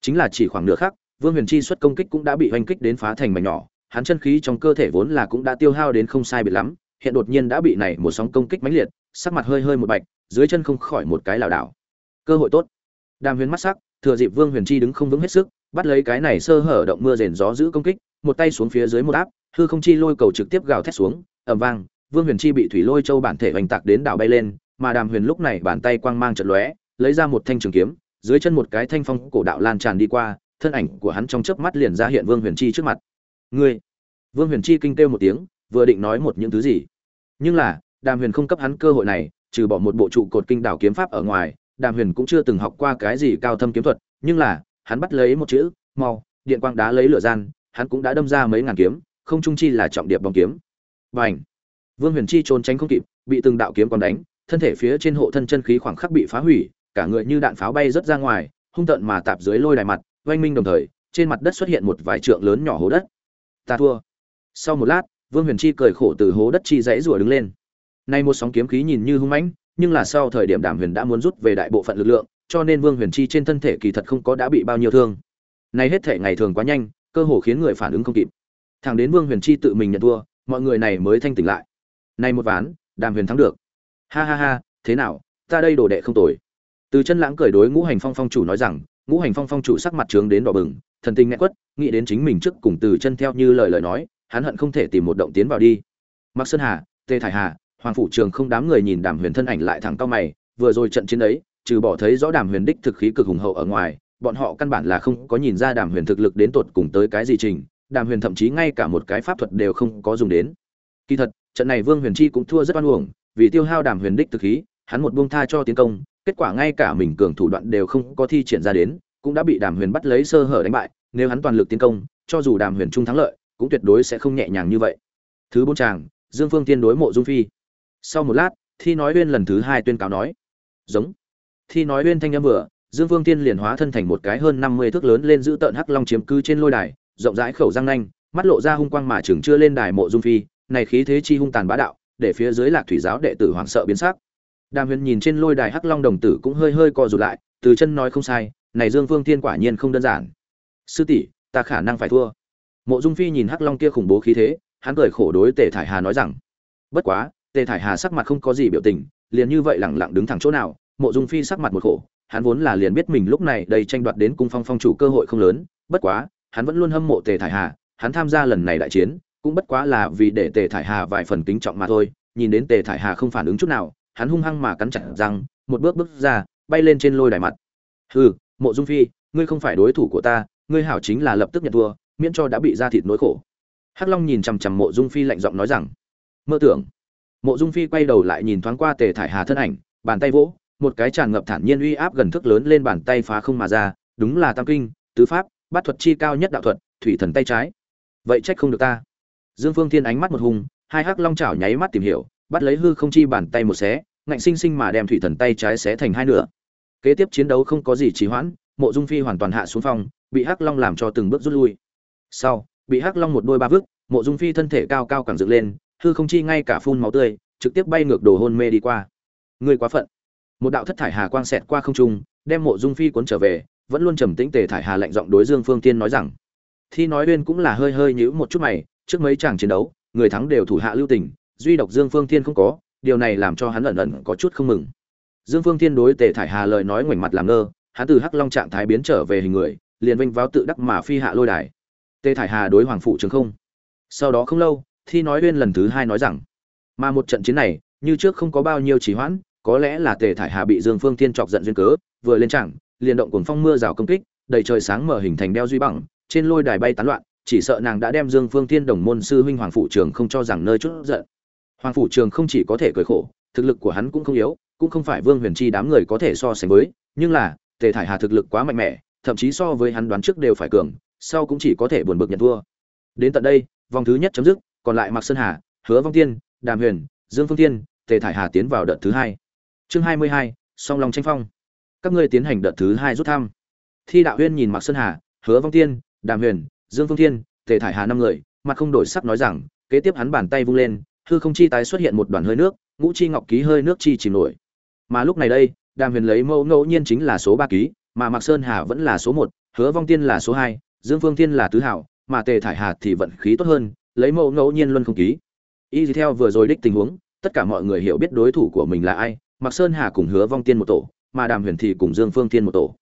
Speaker 1: Chính là chỉ khoảng nửa khắc, vương huyền chi xuất công kích cũng đã bị oanh kích đến phá thành mảnh nhỏ, hắn chân khí trong cơ thể vốn là cũng đã tiêu hao đến không sai biệt lắm, hiện đột nhiên đã bị này một sóng công kích mãnh liệt, sắc mặt hơi hơi một bạch, dưới chân không khỏi một cái lảo đảo. Cơ hội tốt. Đàm huyền mắt sắc, thừa dịp vương huyền chi đứng không vững hết sức, bắt lấy cái này sơ hở động mưa rền gió giữ công kích, một tay xuống phía dưới một áp, hư không chi lôi cầu trực tiếp gào thét xuống, ầm vang, vương huyền chi bị thủy lôi châu bản thể hoành tạc đến đảo bay lên mà đàm huyền lúc này bàn tay quang mang chợt lóe, lấy ra một thanh trường kiếm, dưới chân một cái thanh phong cổ đạo lan tràn đi qua, thân ảnh của hắn trong chớp mắt liền ra hiện vương huyền chi trước mặt. Ngươi? Vương huyền chi kinh kêu một tiếng, vừa định nói một những thứ gì. Nhưng là, đàm huyền không cấp hắn cơ hội này, trừ bỏ một bộ trụ cột kinh đảo kiếm pháp ở ngoài, đàm huyền cũng chưa từng học qua cái gì cao thâm kiếm thuật, nhưng là, hắn bắt lấy một chữ, mau, điện quang đá lấy lửa gian, hắn cũng đã đâm ra mấy ngàn kiếm, không trung chi là trọng điệp bóng kiếm. Bành! vương huyền chi trốn tránh không kịp, bị từng đạo kiếm còn đánh thân thể phía trên hộ thân chân khí khoảng khắc bị phá hủy, cả người như đạn pháo bay rất ra ngoài, hung tận mà tạp dưới lôi đài mặt, oanh minh đồng thời, trên mặt đất xuất hiện một vài trượng lớn nhỏ hố đất. Ta thua. Sau một lát, vương huyền chi cười khổ từ hố đất chi dãy rủa đứng lên. Nay một sóng kiếm khí nhìn như hung mãnh, nhưng là sau thời điểm đàm huyền đã muốn rút về đại bộ phận lực lượng, cho nên vương huyền chi trên thân thể kỳ thật không có đã bị bao nhiêu thương. Nay hết thể ngày thường quá nhanh, cơ hồ khiến người phản ứng không kịp. Thẳng đến vương huyền chi tự mình nhận thua, mọi người này mới thanh tỉnh lại. Nay một ván, đàm huyền thắng được ha ha ha, thế nào, ta đây đồ đệ không tồi. Từ chân lãng cười đối ngũ hành phong phong chủ nói rằng, ngũ hành phong phong chủ sắc mặt trướng đến đỏ bừng, thần tình nghe quất, nghĩ đến chính mình trước cùng từ chân theo như lời lời nói, hắn hận không thể tìm một động tiến vào đi. Mặc sơn hà tê thải hà, hoàng phủ trường không đám người nhìn đàm huyền thân ảnh lại thẳng cao mày, vừa rồi trận chiến ấy, trừ bỏ thấy rõ đàm huyền đích thực khí cực hùng hậu ở ngoài, bọn họ căn bản là không có nhìn ra đàm huyền thực lực đến tột cùng tới cái gì trình, đàm huyền thậm chí ngay cả một cái pháp thuật đều không có dùng đến. Kỳ thật, trận này vương huyền chi cũng thua rất oan uổng vì tiêu hao đàm huyền đích thực khí, hắn một buông tha cho tiến công, kết quả ngay cả mình cường thủ đoạn đều không có thi triển ra đến, cũng đã bị đàm huyền bắt lấy sơ hở đánh bại, nếu hắn toàn lực tiến công, cho dù đàm huyền trung thắng lợi, cũng tuyệt đối sẽ không nhẹ nhàng như vậy. Thứ bốn chàng, dương phương tiên đối mộ dung phi. Sau một lát, thi nói uyên lần thứ hai tuyên cáo nói, giống. Thi nói uyên thanh âm vừa, dương phương tiên liền hóa thân thành một cái hơn năm mươi thước lớn lên giữ tợn hắc long chiếm cư trên lôi đài, rộng rãi khẩu răng nanh, mắt lộ ra hung quang mà chừng chưa lên đài mộ dung phi, này khí thế chi hung tàn bá đạo để phía dưới lạc thủy giáo đệ tử hoảng sợ biến sắc. Đàm huyền nhìn trên lôi đài hắc long đồng tử cũng hơi hơi co rụt lại, từ chân nói không sai, này dương vương thiên quả nhiên không đơn giản. Sư tỷ, ta khả năng phải thua. Mộ dung phi nhìn hắc long kia khủng bố khí thế, hắn cười khổ đối tề thải hà nói rằng, bất quá, tề thải hà sắc mặt không có gì biểu tình, liền như vậy lẳng lặng đứng thẳng chỗ nào, mộ dung phi sắc mặt một khổ, hắn vốn là liền biết mình lúc này đầy tranh đoạt đến cung phong phong chủ cơ hội không lớn, bất quá, hắn vẫn luôn hâm mộ tề thải hà, hắn tham gia lần này đại chiến cũng bất quá là vì để tề thải hà vài phần kính trọng mà thôi, nhìn đến tề thải hà không phản ứng chút nào, hắn hung hăng mà cắn chặt răng, một bước bước ra, bay lên trên lôi đài mặt. Hừ, mộ dung phi, ngươi không phải đối thủ của ta, ngươi hảo chính là lập tức nhận thua, miễn cho đã bị ra thịt nỗi khổ. Hắc long nhìn chằm chằm mộ dung phi lạnh giọng nói rằng, mơ tưởng. Mộ dung phi quay đầu lại nhìn thoáng qua tề thải hà thân ảnh, bàn tay vỗ, một cái tràn ngập thản nhiên uy áp gần thước lớn lên bàn tay phá không mà ra, đúng là tam kinh, tứ pháp, bát thuật chi cao nhất đạo thuật, thủy thần tay trái. Vậy trách không được ta dương phương thiên ánh mắt một hùng, hai hắc long chảo nháy mắt tìm hiểu, bắt lấy hư không chi bàn tay một xé, ngạnh sinh sinh mà đem thủy thần tay trái xé thành hai nửa. Kế tiếp chiến đấu không có gì trì hoãn, mộ dung phi hoàn toàn hạ xuống phong bị hắc long làm cho từng bước rút lui. Sau, bị hắc long một đôi ba vước, mộ dung phi thân thể cao cao càng dựng lên, hư không chi ngay cả phun máu tươi, trực tiếp bay ngược đồ hôn mê đi qua. Người quá phận. Một đạo thất thải hà quang xẹt qua không trung, đem mộ dung phi cuốn trở về, vẫn luôn trầm tĩnh tề thải hà lạnh giọng đối dương phương tiên nói rằng, thi nói uyên cũng là hơi hơi nhíu một chút mày trước mấy chàng chiến đấu, người thắng đều thủ hạ lưu tình, duy độc dương phương Thiên không có, điều này làm cho hắn ẩn ẩn có chút không mừng. Dương phương Thiên đối tề thải hà lời nói ngoảnh mặt làm ngơ, hắn từ hắc long trạng thái biến trở về hình người, liền vinh váo tự đắc mà phi hạ lôi đài. Tề thải hà đối hoàng phụ trường không. Sau đó không lâu, thi nói uyên lần thứ hai nói rằng, mà một trận chiến này, như trước không có bao nhiêu trì hoãn, có lẽ là tề thải hà bị dương phương Thiên chọc giận duyên cớ, vừa lên chẳng liền động cuồng phong mưa rào công kích, đầy trời sáng mở hình thành đeo duy bằng, trên lôi đài bay tán loạn chỉ sợ nàng đã đem dương phương Thiên đồng môn sư huynh hoàng phụ trường không cho rằng nơi chút giận. Hoàng phủ trường không chỉ có thể cười khổ thực lực của hắn cũng không yếu cũng không phải vương huyền chi đám người có thể so sánh với nhưng là tề thải hà thực lực quá mạnh mẽ thậm chí so với hắn đoán trước đều phải cường sau cũng chỉ có thể buồn bực nhận thua. Đến tận đây vòng thứ nhất chấm dứt còn lại mạc sơn hà hứa vong tiên đàm huyền dương phương Thiên, tề thải hà tiến vào đợt thứ hai. Chương hai mươi hai song lòng tranh phong. Các ngươi tiến hành đợt thứ hai rút thăm. Thi đạo huyên nhìn mạc sơn hà hứa vong tiên đàm huyền dương phương Thiên, tề thải hà năm người mặt không đổi sắc nói rằng kế tiếp hắn bàn tay vung lên hư không chi tái xuất hiện một đoàn hơi nước ngũ chi ngọc ký hơi nước chi chìm nổi. Mà lúc này đây đàm huyền lấy mẫu ngẫu nhiên chính là số ba ký mà mạc sơn hà vẫn là số một hứa vong tiên là số hai dương phương tiên là tứ hảo mà tề thải hà thì vận khí tốt hơn lấy mẫu ngẫu nhiên luân không ký. Y theo vừa rồi đích tình huống tất cả mọi người hiểu biết đối thủ của mình là ai mạc sơn hà cùng hứa vong tiên một tổ mà đàm huyền thì cùng dương phương tiên một tổ.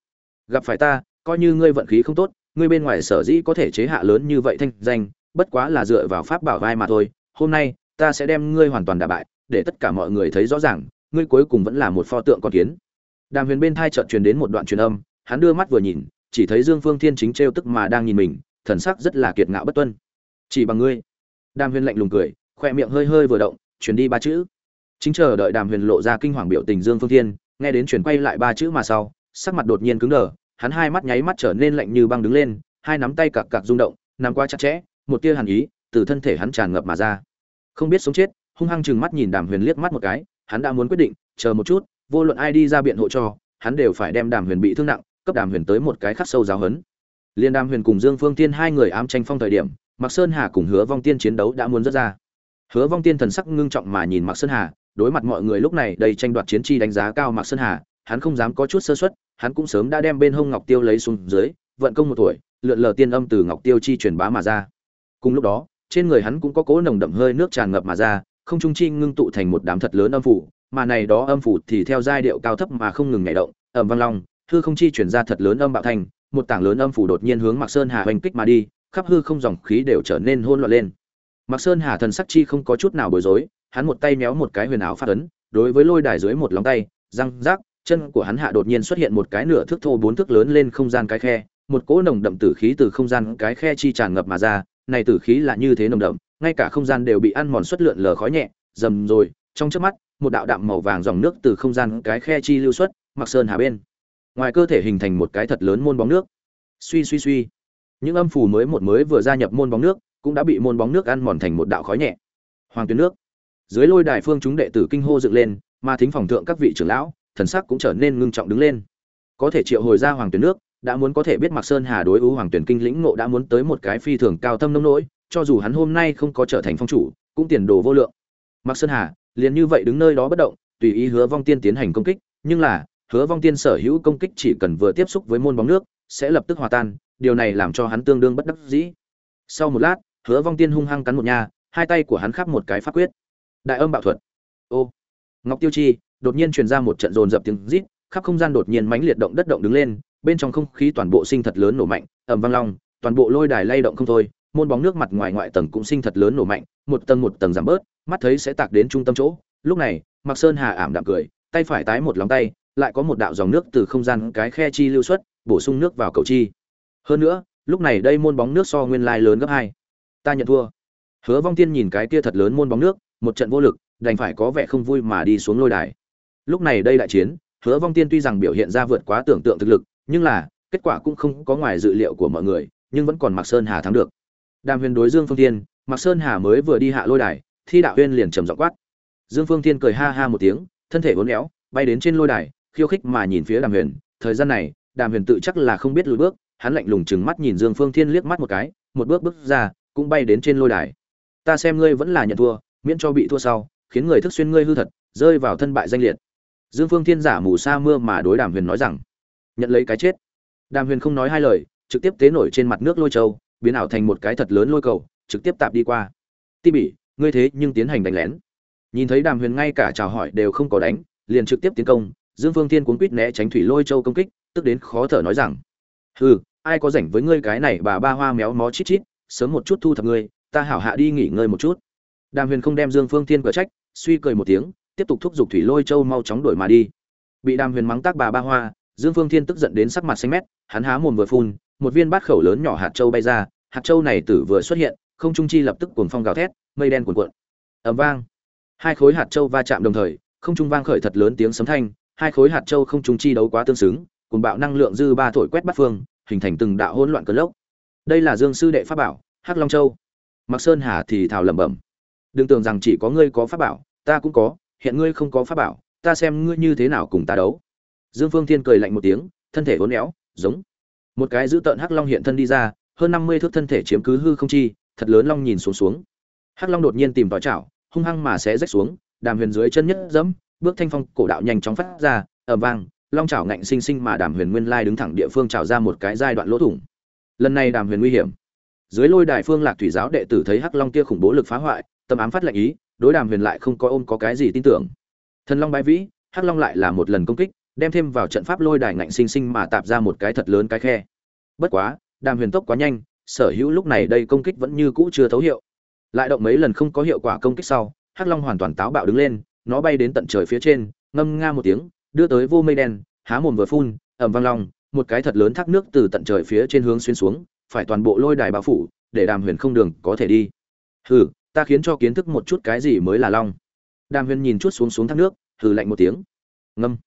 Speaker 1: Gặp phải ta coi như ngươi vận khí không tốt ngươi bên ngoài sở dĩ có thể chế hạ lớn như vậy thanh danh, bất quá là dựa vào pháp bảo vai mà thôi, hôm nay, ta sẽ đem ngươi hoàn toàn đả bại, để tất cả mọi người thấy rõ ràng, ngươi cuối cùng vẫn là một pho tượng con kiến. Đàm huyền bên thai chợt truyền đến một đoạn truyền âm, hắn đưa mắt vừa nhìn, chỉ thấy dương phương thiên chính trêu tức mà đang nhìn mình, thần sắc rất là kiệt ngạo bất tuân. Chỉ bằng ngươi. Đàm huyền lạnh lùng cười khoe miệng hơi hơi vừa động, truyền đi ba chữ. Chính chờ đợi đàm huyền lộ ra kinh hoàng biểu tình dương phương thiên, nghe đến truyền quay lại ba chữ mà sau, sắc mặt đột nhiên cứng đờ hắn hai mắt nháy mắt trở nên lạnh như băng đứng lên hai nắm tay cặc cặc rung động nắm qua chặt chẽ một tia hàn ý từ thân thể hắn tràn ngập mà ra không biết sống chết hung hăng chừng mắt nhìn đàm huyền liếc mắt một cái hắn đã muốn quyết định chờ một chút vô luận ai đi ra biện hộ cho hắn đều phải đem đàm huyền bị thương nặng cấp đàm huyền tới một cái khắc sâu giáo hấn liên đàm huyền cùng dương phương tiên hai người ám tranh phong thời điểm Mạc Sơn Hà cùng Hứa Vong Tiên chiến đấu đã muốn rất ra. Hứa Vong Tiên thần sắc ngưng trọng mà nhìn Mạc Sơn Hà, đối mặt mọi người lúc này đầy tranh đoạt chiến chi đánh giá cao Mạc Sơn Hà, hắn không dám có chút sơ suất, hắn cũng sớm đã đem bên hông Ngọc Tiêu lấy xuống dưới, vận công một tuổi, lượn lờ tiên âm từ Ngọc Tiêu chi truyền bá mà ra. Cùng lúc đó, trên người hắn cũng có cố nồng đậm hơi nước tràn ngập mà ra, không trung chi ngưng tụ thành một đám thật lớn âm phủ, mà này đó âm phủ thì theo giai điệu cao thấp mà không ngừng nhảy động, ầm vang long, hư không chi truyền ra thật lớn âm bạo thành, một tảng lớn âm phủ đột nhiên hướng Mạc Sơn Hà hoành kích mà đi, khắp hư không dòng khí đều trở nên hỗn loạn lên. Mạc Sơn Hà thần sắc chi không có chút nào bối rối, hắn một tay méo một cái huyền ảo phát ấn, đối với lôi đài dưới một lòng tay, răng rác, chân của hắn hạ đột nhiên xuất hiện một cái nửa thước thô bốn thước lớn lên không gian cái khe, một cỗ nồng đậm tử khí từ không gian cái khe chi tràn ngập mà ra, này tử khí là như thế nồng đậm, ngay cả không gian đều bị ăn mòn xuất lượn lờ khói nhẹ, dầm rồi, trong chớp mắt, một đạo đạm màu vàng dòng nước từ không gian cái khe chi lưu xuất, mặc Sơn Hà bên. Ngoài cơ thể hình thành một cái thật lớn môn bóng nước. Suy suy suy những âm phù mới một mới vừa gia nhập môn bóng nước cũng đã bị môn bóng nước ăn mòn thành một đạo khói nhẹ hoàng tuyến nước dưới lôi đài phương chúng đệ tử kinh hô dựng lên mà thính phòng thượng các vị trưởng lão thần sắc cũng trở nên ngưng trọng đứng lên. Có thể triệu hồi ra hoàng tuyến nước đã muốn có thể biết mặc sơn hà đối ưu hoàng tuyển kinh lĩnh ngộ đã muốn tới một cái phi thường cao thâm nông nỗi cho dù hắn hôm nay không có trở thành phong chủ cũng tiền đồ vô lượng. Mặc sơn hà liền như vậy đứng nơi đó bất động tùy ý hứa vong tiên tiến hành công kích nhưng là hứa vong tiên sở hữu công kích chỉ cần vừa tiếp xúc với môn bóng nước sẽ lập tức hòa tan điều này làm cho hắn tương đương bất đắc dĩ. Sau một lát hứa vong tiên hung hăng cắn một nhà, hai tay của hắn khắp một cái pháp quyết. Đại âm bạo thuật. Ô. Ngọc tiêu chi đột nhiên truyền ra một trận rồn rập tiếng rít, khắp không gian đột nhiên mãnh liệt động đất động đứng lên, bên trong không khí toàn bộ sinh thật lớn nổ mạnh, ầm vang long, toàn bộ lôi đài lay động không thôi, môn bóng nước mặt ngoài ngoại tầng cũng sinh thật lớn nổ mạnh, một tầng một tầng giảm bớt, mắt thấy sẽ tạc đến trung tâm chỗ. Lúc này mặc sơn hà ảm đạm cười, tay phải tái một lòng tay, lại có một đạo dòng nước từ không gian cái khe chi lưu xuất, bổ sung nước vào cầu chi. Hơn nữa, lúc này đây môn bóng nước so nguyên lai lớn gấp hai. Ta nhận thua. Hứa vong tiên nhìn cái kia thật lớn môn bóng nước, một trận vô lực, đành phải có vẻ không vui mà đi xuống lôi đài lúc này đây đại chiến hứa vong tiên tuy rằng biểu hiện ra vượt quá tưởng tượng thực lực nhưng là kết quả cũng không có ngoài dự liệu của mọi người nhưng vẫn còn mạc sơn hà thắng được đàm huyền đối dương phương tiên mạc sơn hà mới vừa đi hạ lôi đài thi đạo huyên liền trầm giọng quát dương phương tiên cười ha ha một tiếng thân thể uốn éo bay đến trên lôi đài khiêu khích mà nhìn phía đàm huyền thời gian này đàm huyền tự chắc là không biết lùi bước hắn lạnh lùng chừng mắt nhìn Dương Phương Thiên liếc mắt một cái, một bước bước ra, cũng bay đến trên lôi đài. Ta xem ngươi vẫn là nhận thua, miễn cho bị thua sau, khiến người thức xuyên ngươi hư thật, rơi vào thân bại danh liệt. Dương Phương Thiên giả mù sa mưa mà đối Đàm Huyền nói rằng, nhận lấy cái chết. Đàm Huyền không nói hai lời, trực tiếp tế nổi trên mặt nước lôi châu, biến ảo thành một cái thật lớn lôi cầu, trực tiếp tạp đi qua. Ti bỉ, ngươi thế nhưng tiến hành đánh lén. Nhìn thấy Đàm Huyền ngay cả chào hỏi đều không có đánh, liền trực tiếp tiến công, Dương Phương Thiên cuốn quýt né tránh thủy lôi châu công kích, tức đến khó thở nói rằng: "Hừ, ai có rảnh với ngươi cái này bà ba hoa méo mó chít chít sớm một chút thu thập ngươi ta hảo hạ đi nghỉ ngơi một chút đàm huyền không đem dương phương thiên cở trách suy cười một tiếng tiếp tục thúc giục thủy lôi châu mau chóng đuổi mà đi bị đàm huyền mắng tác bà ba hoa dương phương thiên tức giận đến sắc mặt xanh mét hắn há mồm vừa phun một viên bát khẩu lớn nhỏ hạt châu bay ra hạt châu này tử vừa xuất hiện không trung chi lập tức cuồng phong gào thét mây đen cuồn cuộn ầm vang hai khối hạt châu va chạm đồng thời không trung vang khởi thật lớn tiếng sấm thanh hai khối hạt châu không trung chi đấu quá tương xứng cuồng bạo năng lượng dư ba thổi quét bát phương hình thành từng đạo hỗn loạn cơn lốc. Đây là Dương sư đệ pháp bảo, Hắc Long Châu. Mặc Sơn Hà thì thào lẩm bẩm. Đừng tưởng rằng chỉ có ngươi có pháp bảo, ta cũng có, hiện ngươi không có pháp bảo, ta xem ngươi như thế nào cùng ta đấu. Dương Phương Thiên cười lạnh một tiếng, thân thể uốn éo, giống một cái giữ tợn Hắc Long hiện thân đi ra, hơn 50 thước thân thể chiếm cứ hư không chi, thật lớn long nhìn xuống xuống. Hắc Long đột nhiên tìm tòi chảo, hung hăng mà sẽ rách xuống, đàm huyền dưới chân nhất dẫm, bước thanh phong cổ đạo nhanh chóng phát ra, ầm vang, long chảo ngạnh sinh sinh mà đàm huyền nguyên lai đứng thẳng địa phương chảo ra một cái giai đoạn lỗ thủng lần này đàm huyền nguy hiểm dưới lôi đài phương lạc thủy giáo đệ tử thấy hắc long kia khủng bố lực phá hoại tâm ám phát lệnh ý đối đàm huyền lại không có ôm có cái gì tin tưởng. Thần long bái vĩ, hắc long lại là một lần công kích, đem thêm vào trận pháp lôi đài ngạnh sinh sinh mà tạp ra một cái thật lớn cái khe. Bất quá, đàm huyền tốc quá nhanh, sở hữu lúc này đây công kích vẫn như cũ chưa thấu hiệu. Lại động mấy lần không có hiệu quả công kích sau, hắc long hoàn toàn táo bạo đứng lên, nó bay đến tận trời phía trên, ngâm nga một tiếng, đưa tới vô mây đen, há mồm vừa phun ẩm vang long, một cái thật lớn thác nước từ tận trời phía trên hướng xuyên xuống, phải toàn bộ lôi đài bao phủ, để đàm huyền không đường có thể đi. Hừ ta khiến cho kiến thức một chút cái gì mới là long. Đàm huyền nhìn chút xuống xuống thác nước, hừ lạnh một tiếng. Ngâm.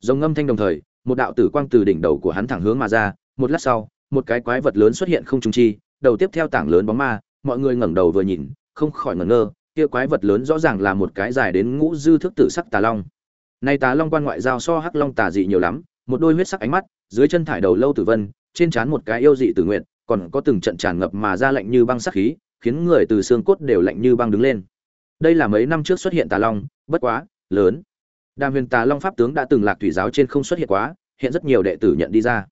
Speaker 1: Giống ngâm thanh đồng thời, một đạo tử quang từ đỉnh đầu của hắn thẳng hướng mà ra, một lát sau, một cái quái vật lớn xuất hiện không trung chi, đầu tiếp theo tảng lớn bóng ma, mọi người ngẩng đầu vừa nhìn, không khỏi ngẩn ngơ, kia quái vật lớn rõ ràng là một cái dài đến ngũ dư thức tử sắc tà long. Nay tà long quan ngoại giao so hắc long tà dị nhiều lắm, một đôi huyết sắc ánh mắt, dưới chân thải đầu lâu tử vân, trên trán một cái yêu dị tử nguyện, còn có từng trận tràn ngập mà ra lạnh như băng sắc khí khiến người từ xương cốt đều lạnh như băng đứng lên. Đây là mấy năm trước xuất hiện tà long, bất quá, lớn. Đàm huyền tà long pháp tướng đã từng lạc thủy giáo trên không xuất hiện quá, hiện rất nhiều đệ tử nhận đi ra.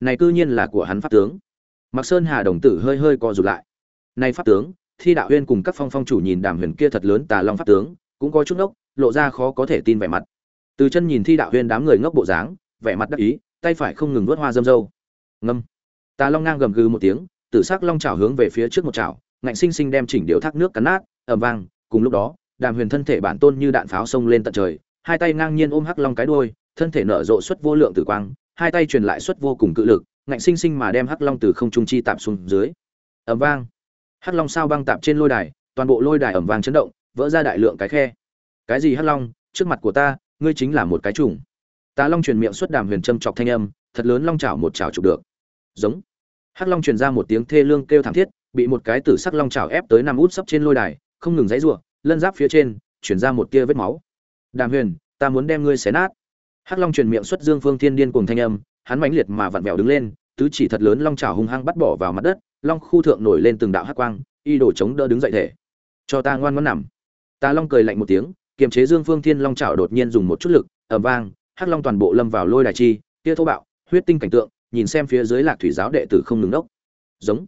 Speaker 1: Này cư nhiên là của hắn pháp tướng. Mặc sơn hà đồng tử hơi hơi co rụt lại. Nay pháp tướng, thi đạo huyên cùng các phong phong chủ nhìn đàm huyền kia thật lớn tà long pháp tướng, cũng có chút ngốc, lộ ra khó có thể tin vẻ mặt. Từ chân nhìn thi đạo huyên đám người ngốc bộ dáng, vẻ mặt đắc ý, tay phải không ngừng vớt hoa dâm dâu. Ngâm. Tà long ngang gầm gừ một tiếng, tử sắc long chảo hướng về phía trước một chảo ngạnh sinh sinh đem chỉnh điều thác nước cắn nát, ầm vang, cùng lúc đó, đàm huyền thân thể bản tôn như đạn pháo xông lên tận trời, hai tay ngang nhiên ôm hắc long cái đuôi, thân thể nở rộ xuất vô lượng tử quang, hai tay truyền lại xuất vô cùng cự lực, ngạnh sinh sinh mà đem hắc long từ không trung chi tạm xuống dưới. Ầm vang. Hắc long sao băng tạm trên lôi đài, toàn bộ lôi đài ầm vang chấn động, vỡ ra đại lượng cái khe. Cái gì hắc long? Trước mặt của ta, ngươi chính là một cái trùng tà long truyền miệng xuất đàm huyền châm chọc thanh âm, thật lớn long chảo một chảo chụp được. Giống. Hắc long truyền ra một tiếng thê lương kêu thảm thiết bị một cái tử sắc long chảo ép tới nằm út sấp trên lôi đài, không ngừng dãy rủa lân giáp phía trên, chuyển ra một tia vết máu. Đàm huyền, ta muốn đem ngươi xé nát. Hắc long truyền miệng xuất dương phương thiên điên cùng thanh âm, hắn mãnh liệt mà vặn vẹo đứng lên, tứ chỉ thật lớn long chảo hung hăng bắt bỏ vào mặt đất, long khu thượng nổi lên từng đạo hắc quang, y đổ chống đỡ đứng dậy thể. Cho ta ngoan ngoãn nằm. Ta long cười lạnh một tiếng, kiềm chế dương phương thiên long chảo đột nhiên dùng một chút lực, ầm vang, hắc long toàn bộ lâm vào lôi đài chi, tia thô bạo, huyết tinh cảnh tượng, nhìn xem phía dưới lạc thủy giáo đệ tử không ngừng đốc. Giống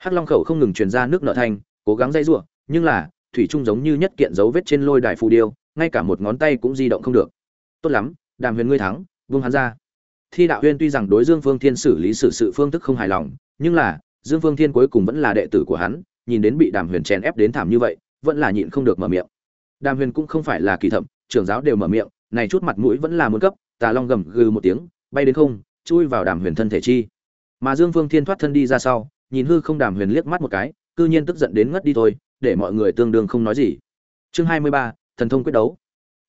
Speaker 1: hắc long khẩu không ngừng truyền ra nước nợ thanh, cố gắng dây giụa nhưng là, thủy trung giống như nhất kiện dấu vết trên lôi đài phù điêu, ngay cả một ngón tay cũng di động không được. Tốt lắm, đàm huyền ngươi thắng vương hắn ra. Thi đạo huyên tuy rằng đối dương phương thiên xử lý xử sự phương thức không hài lòng, nhưng là, dương phương thiên cuối cùng vẫn là đệ tử của hắn, nhìn đến bị đàm huyền chèn ép đến thảm như vậy, vẫn là nhịn không được mở miệng. Đàm huyền cũng không phải là kỳ thẩm trưởng giáo đều mở miệng, này chút mặt mũi vẫn là muốn cấp, tà long gầm gừ một tiếng, bay đến không, chui vào đàm huyền thân thể chi. Mà dương phương thiên thoát thân đi ra sau nhìn hư không đàm huyền liếc mắt một cái, cư nhiên tức giận đến ngất đi thôi, để mọi người tương đương không nói gì. Chương hai mươi ba, thần thông quyết đấu.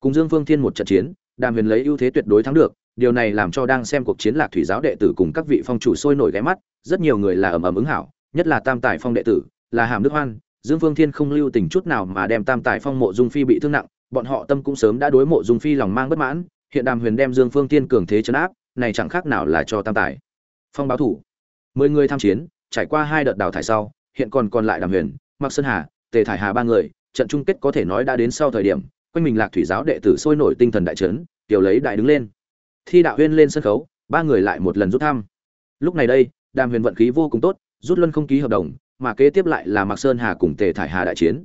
Speaker 1: Cùng dương phương thiên một trận chiến, đàm huyền lấy ưu thế tuyệt đối thắng được, điều này làm cho đang xem cuộc chiến lạc thủy giáo đệ tử cùng các vị phong chủ sôi nổi ghé mắt, rất nhiều người là ầm ầm ứng hảo, nhất là tam tài phong đệ tử, là hàm đức hoan, dương phương thiên không lưu tình chút nào mà đem tam tài phong mộ dung phi bị thương nặng, bọn họ tâm cũng sớm đã đối mộ dung phi lòng mang bất mãn, hiện đàm huyền đem dương phương thiên cường thế chấn áp, này chẳng khác nào là cho tam tài phong báo thủ. Mười người tham chiến trải qua hai đợt đào thải sau hiện còn còn lại đàm huyền mặc sơn hà tề thải hà ba người trận chung kết có thể nói đã đến sau thời điểm quanh mình lạc thủy giáo đệ tử sôi nổi tinh thần đại chấn, tiểu lấy đại đứng lên. Thi đạo huyên lên sân khấu ba người lại một lần rút thăm. Lúc này đây đàm huyền vận khí vô cùng tốt rút luân không ký hợp đồng mà kế tiếp lại là mạc sơn hà cùng tề thải hà đại chiến.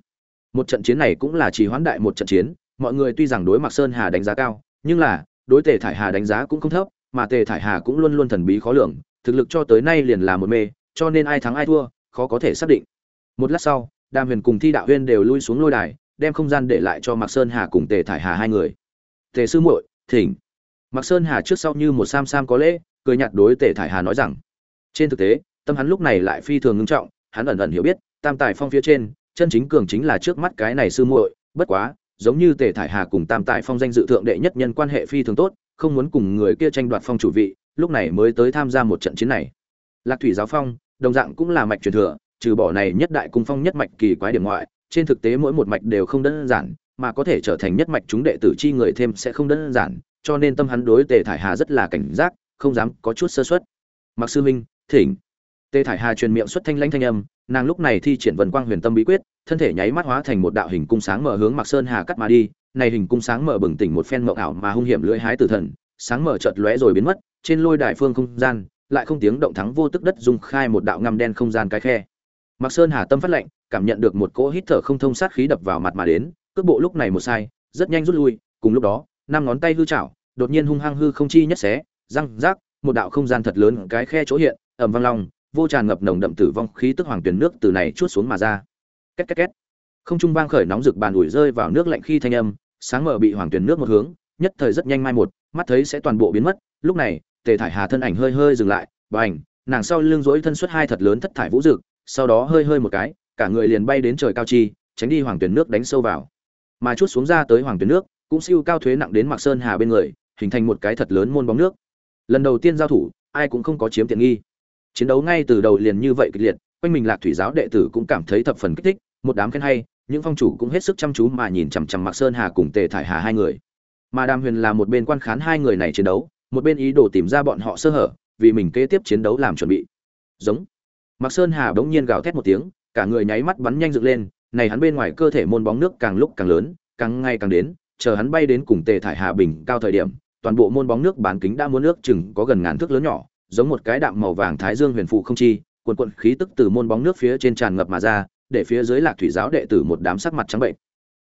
Speaker 1: Một trận chiến này cũng là chỉ hoãn đại một trận chiến mọi người tuy rằng đối mạc sơn hà đánh giá cao nhưng là đối tề thải hà đánh giá cũng không thấp mà tề thải hà cũng luôn luôn thần bí khó lường thực lực cho tới nay liền là một mê cho nên ai thắng ai thua, khó có thể xác định. Một lát sau, đàm huyền cùng thi đạo huyên đều lui xuống lôi đài, đem không gian để lại cho mạc sơn hà cùng tề thải hà hai người. Tề sư muội, thỉnh. Mạc sơn hà trước sau như một sam sam có lễ, cười nhạt đối tề thải hà nói rằng, trên thực tế, tâm hắn lúc này lại phi thường ngưng trọng, hắn ẩn ẩn hiểu biết, tam tài phong phía trên, chân chính cường chính là trước mắt cái này sư muội, bất quá, giống như tề thải hà cùng tam tài phong danh dự thượng đệ nhất nhân quan hệ phi thường tốt, không muốn cùng người kia tranh đoạt phong chủ vị, lúc này mới tới tham gia một trận chiến này. Lạc thủy giáo phong đồng dạng cũng là mạch truyền thừa, trừ bỏ này nhất đại cung phong nhất mạch kỳ quái điểm ngoại, trên thực tế mỗi một mạch đều không đơn giản, mà có thể trở thành nhất mạch chúng đệ tử chi người thêm sẽ không đơn giản, cho nên tâm hắn đối tề thải hà rất là cảnh giác, không dám có chút sơ suất. Mặc sư minh, thỉnh. Tề thải hà truyền miệng xuất thanh lãnh thanh âm, nàng lúc này thi triển vân quang huyền tâm bí quyết, thân thể nháy mắt hóa thành một đạo hình cung sáng mở hướng mặc sơn hà cắt mà đi, này hình cung sáng mở bừng tỉnh một phen mộng ảo mà hung hiểm lưỡi hái tử thần, sáng mở chợt lóe rồi biến mất, trên lôi đại phương không gian lại không tiếng động thắng vô tức đất dung khai một đạo ngăm đen không gian cái khe. Mặc sơn hà tâm phát lệnh cảm nhận được một cỗ hít thở không thông sát khí đập vào mặt mà đến, cước bộ lúc này một sai, rất nhanh rút lui, cùng lúc đó, năm ngón tay hư chảo, đột nhiên hung hăng hư không chi nhất xé, răng rác, một đạo không gian thật lớn cái khe chỗ hiện, ầm vang long, vô tràn ngập nồng đậm tử vong khí tức hoàng tuyển nước từ này chuốt xuống mà ra. Két két két. Không trung vang khởi nóng rực bàn ủi rơi vào nước lạnh khi thanh âm, sáng mở bị hoàng tuyển nước một hướng, nhất thời rất nhanh mai một, mắt thấy sẽ toàn bộ biến mất, lúc này tề thải hà thân ảnh hơi hơi dừng lại và ảnh nàng sau lưng rỗi thân xuất hai thật lớn thất thải vũ dực, sau đó hơi hơi một cái, cả người liền bay đến trời cao chi, tránh đi hoàng tuyển nước đánh sâu vào. Mà chút xuống ra tới hoàng tuyển nước, cũng siêu cao thuế nặng đến Mạc sơn hà bên người, hình thành một cái thật lớn môn bóng nước. Lần đầu tiên giao thủ, ai cũng không có chiếm tiện nghi. Chiến đấu ngay từ đầu liền như vậy kịch liệt, quanh mình lạc thủy giáo đệ tử cũng cảm thấy thập phần kích thích, một đám khen hay, những phong chủ cũng hết sức chăm chú mà nhìn chằm chằm Mạc sơn hà cùng tề thải hà hai người. Mà đàm huyền là một bên quan khán hai người này chiến đấu một bên ý đồ tìm ra bọn họ sơ hở, vì mình kế tiếp chiến đấu làm chuẩn bị. Giống. Mặc sơn hà bỗng nhiên gào thét một tiếng, cả người nháy mắt bắn nhanh dựng lên, này hắn bên ngoài cơ thể môn bóng nước càng lúc càng lớn, càng ngày càng đến, chờ hắn bay đến cùng tề thải hà bình cao thời điểm, toàn bộ môn bóng nước bán kính đã muốn nước chừng có gần ngàn thước lớn nhỏ, giống một cái đạm màu vàng thái dương huyền phụ không chi cuồn cuộn khí tức từ môn bóng nước phía trên tràn ngập mà ra, để phía dưới lạc thủy giáo đệ tử một đám sắc mặt trắng bệnh.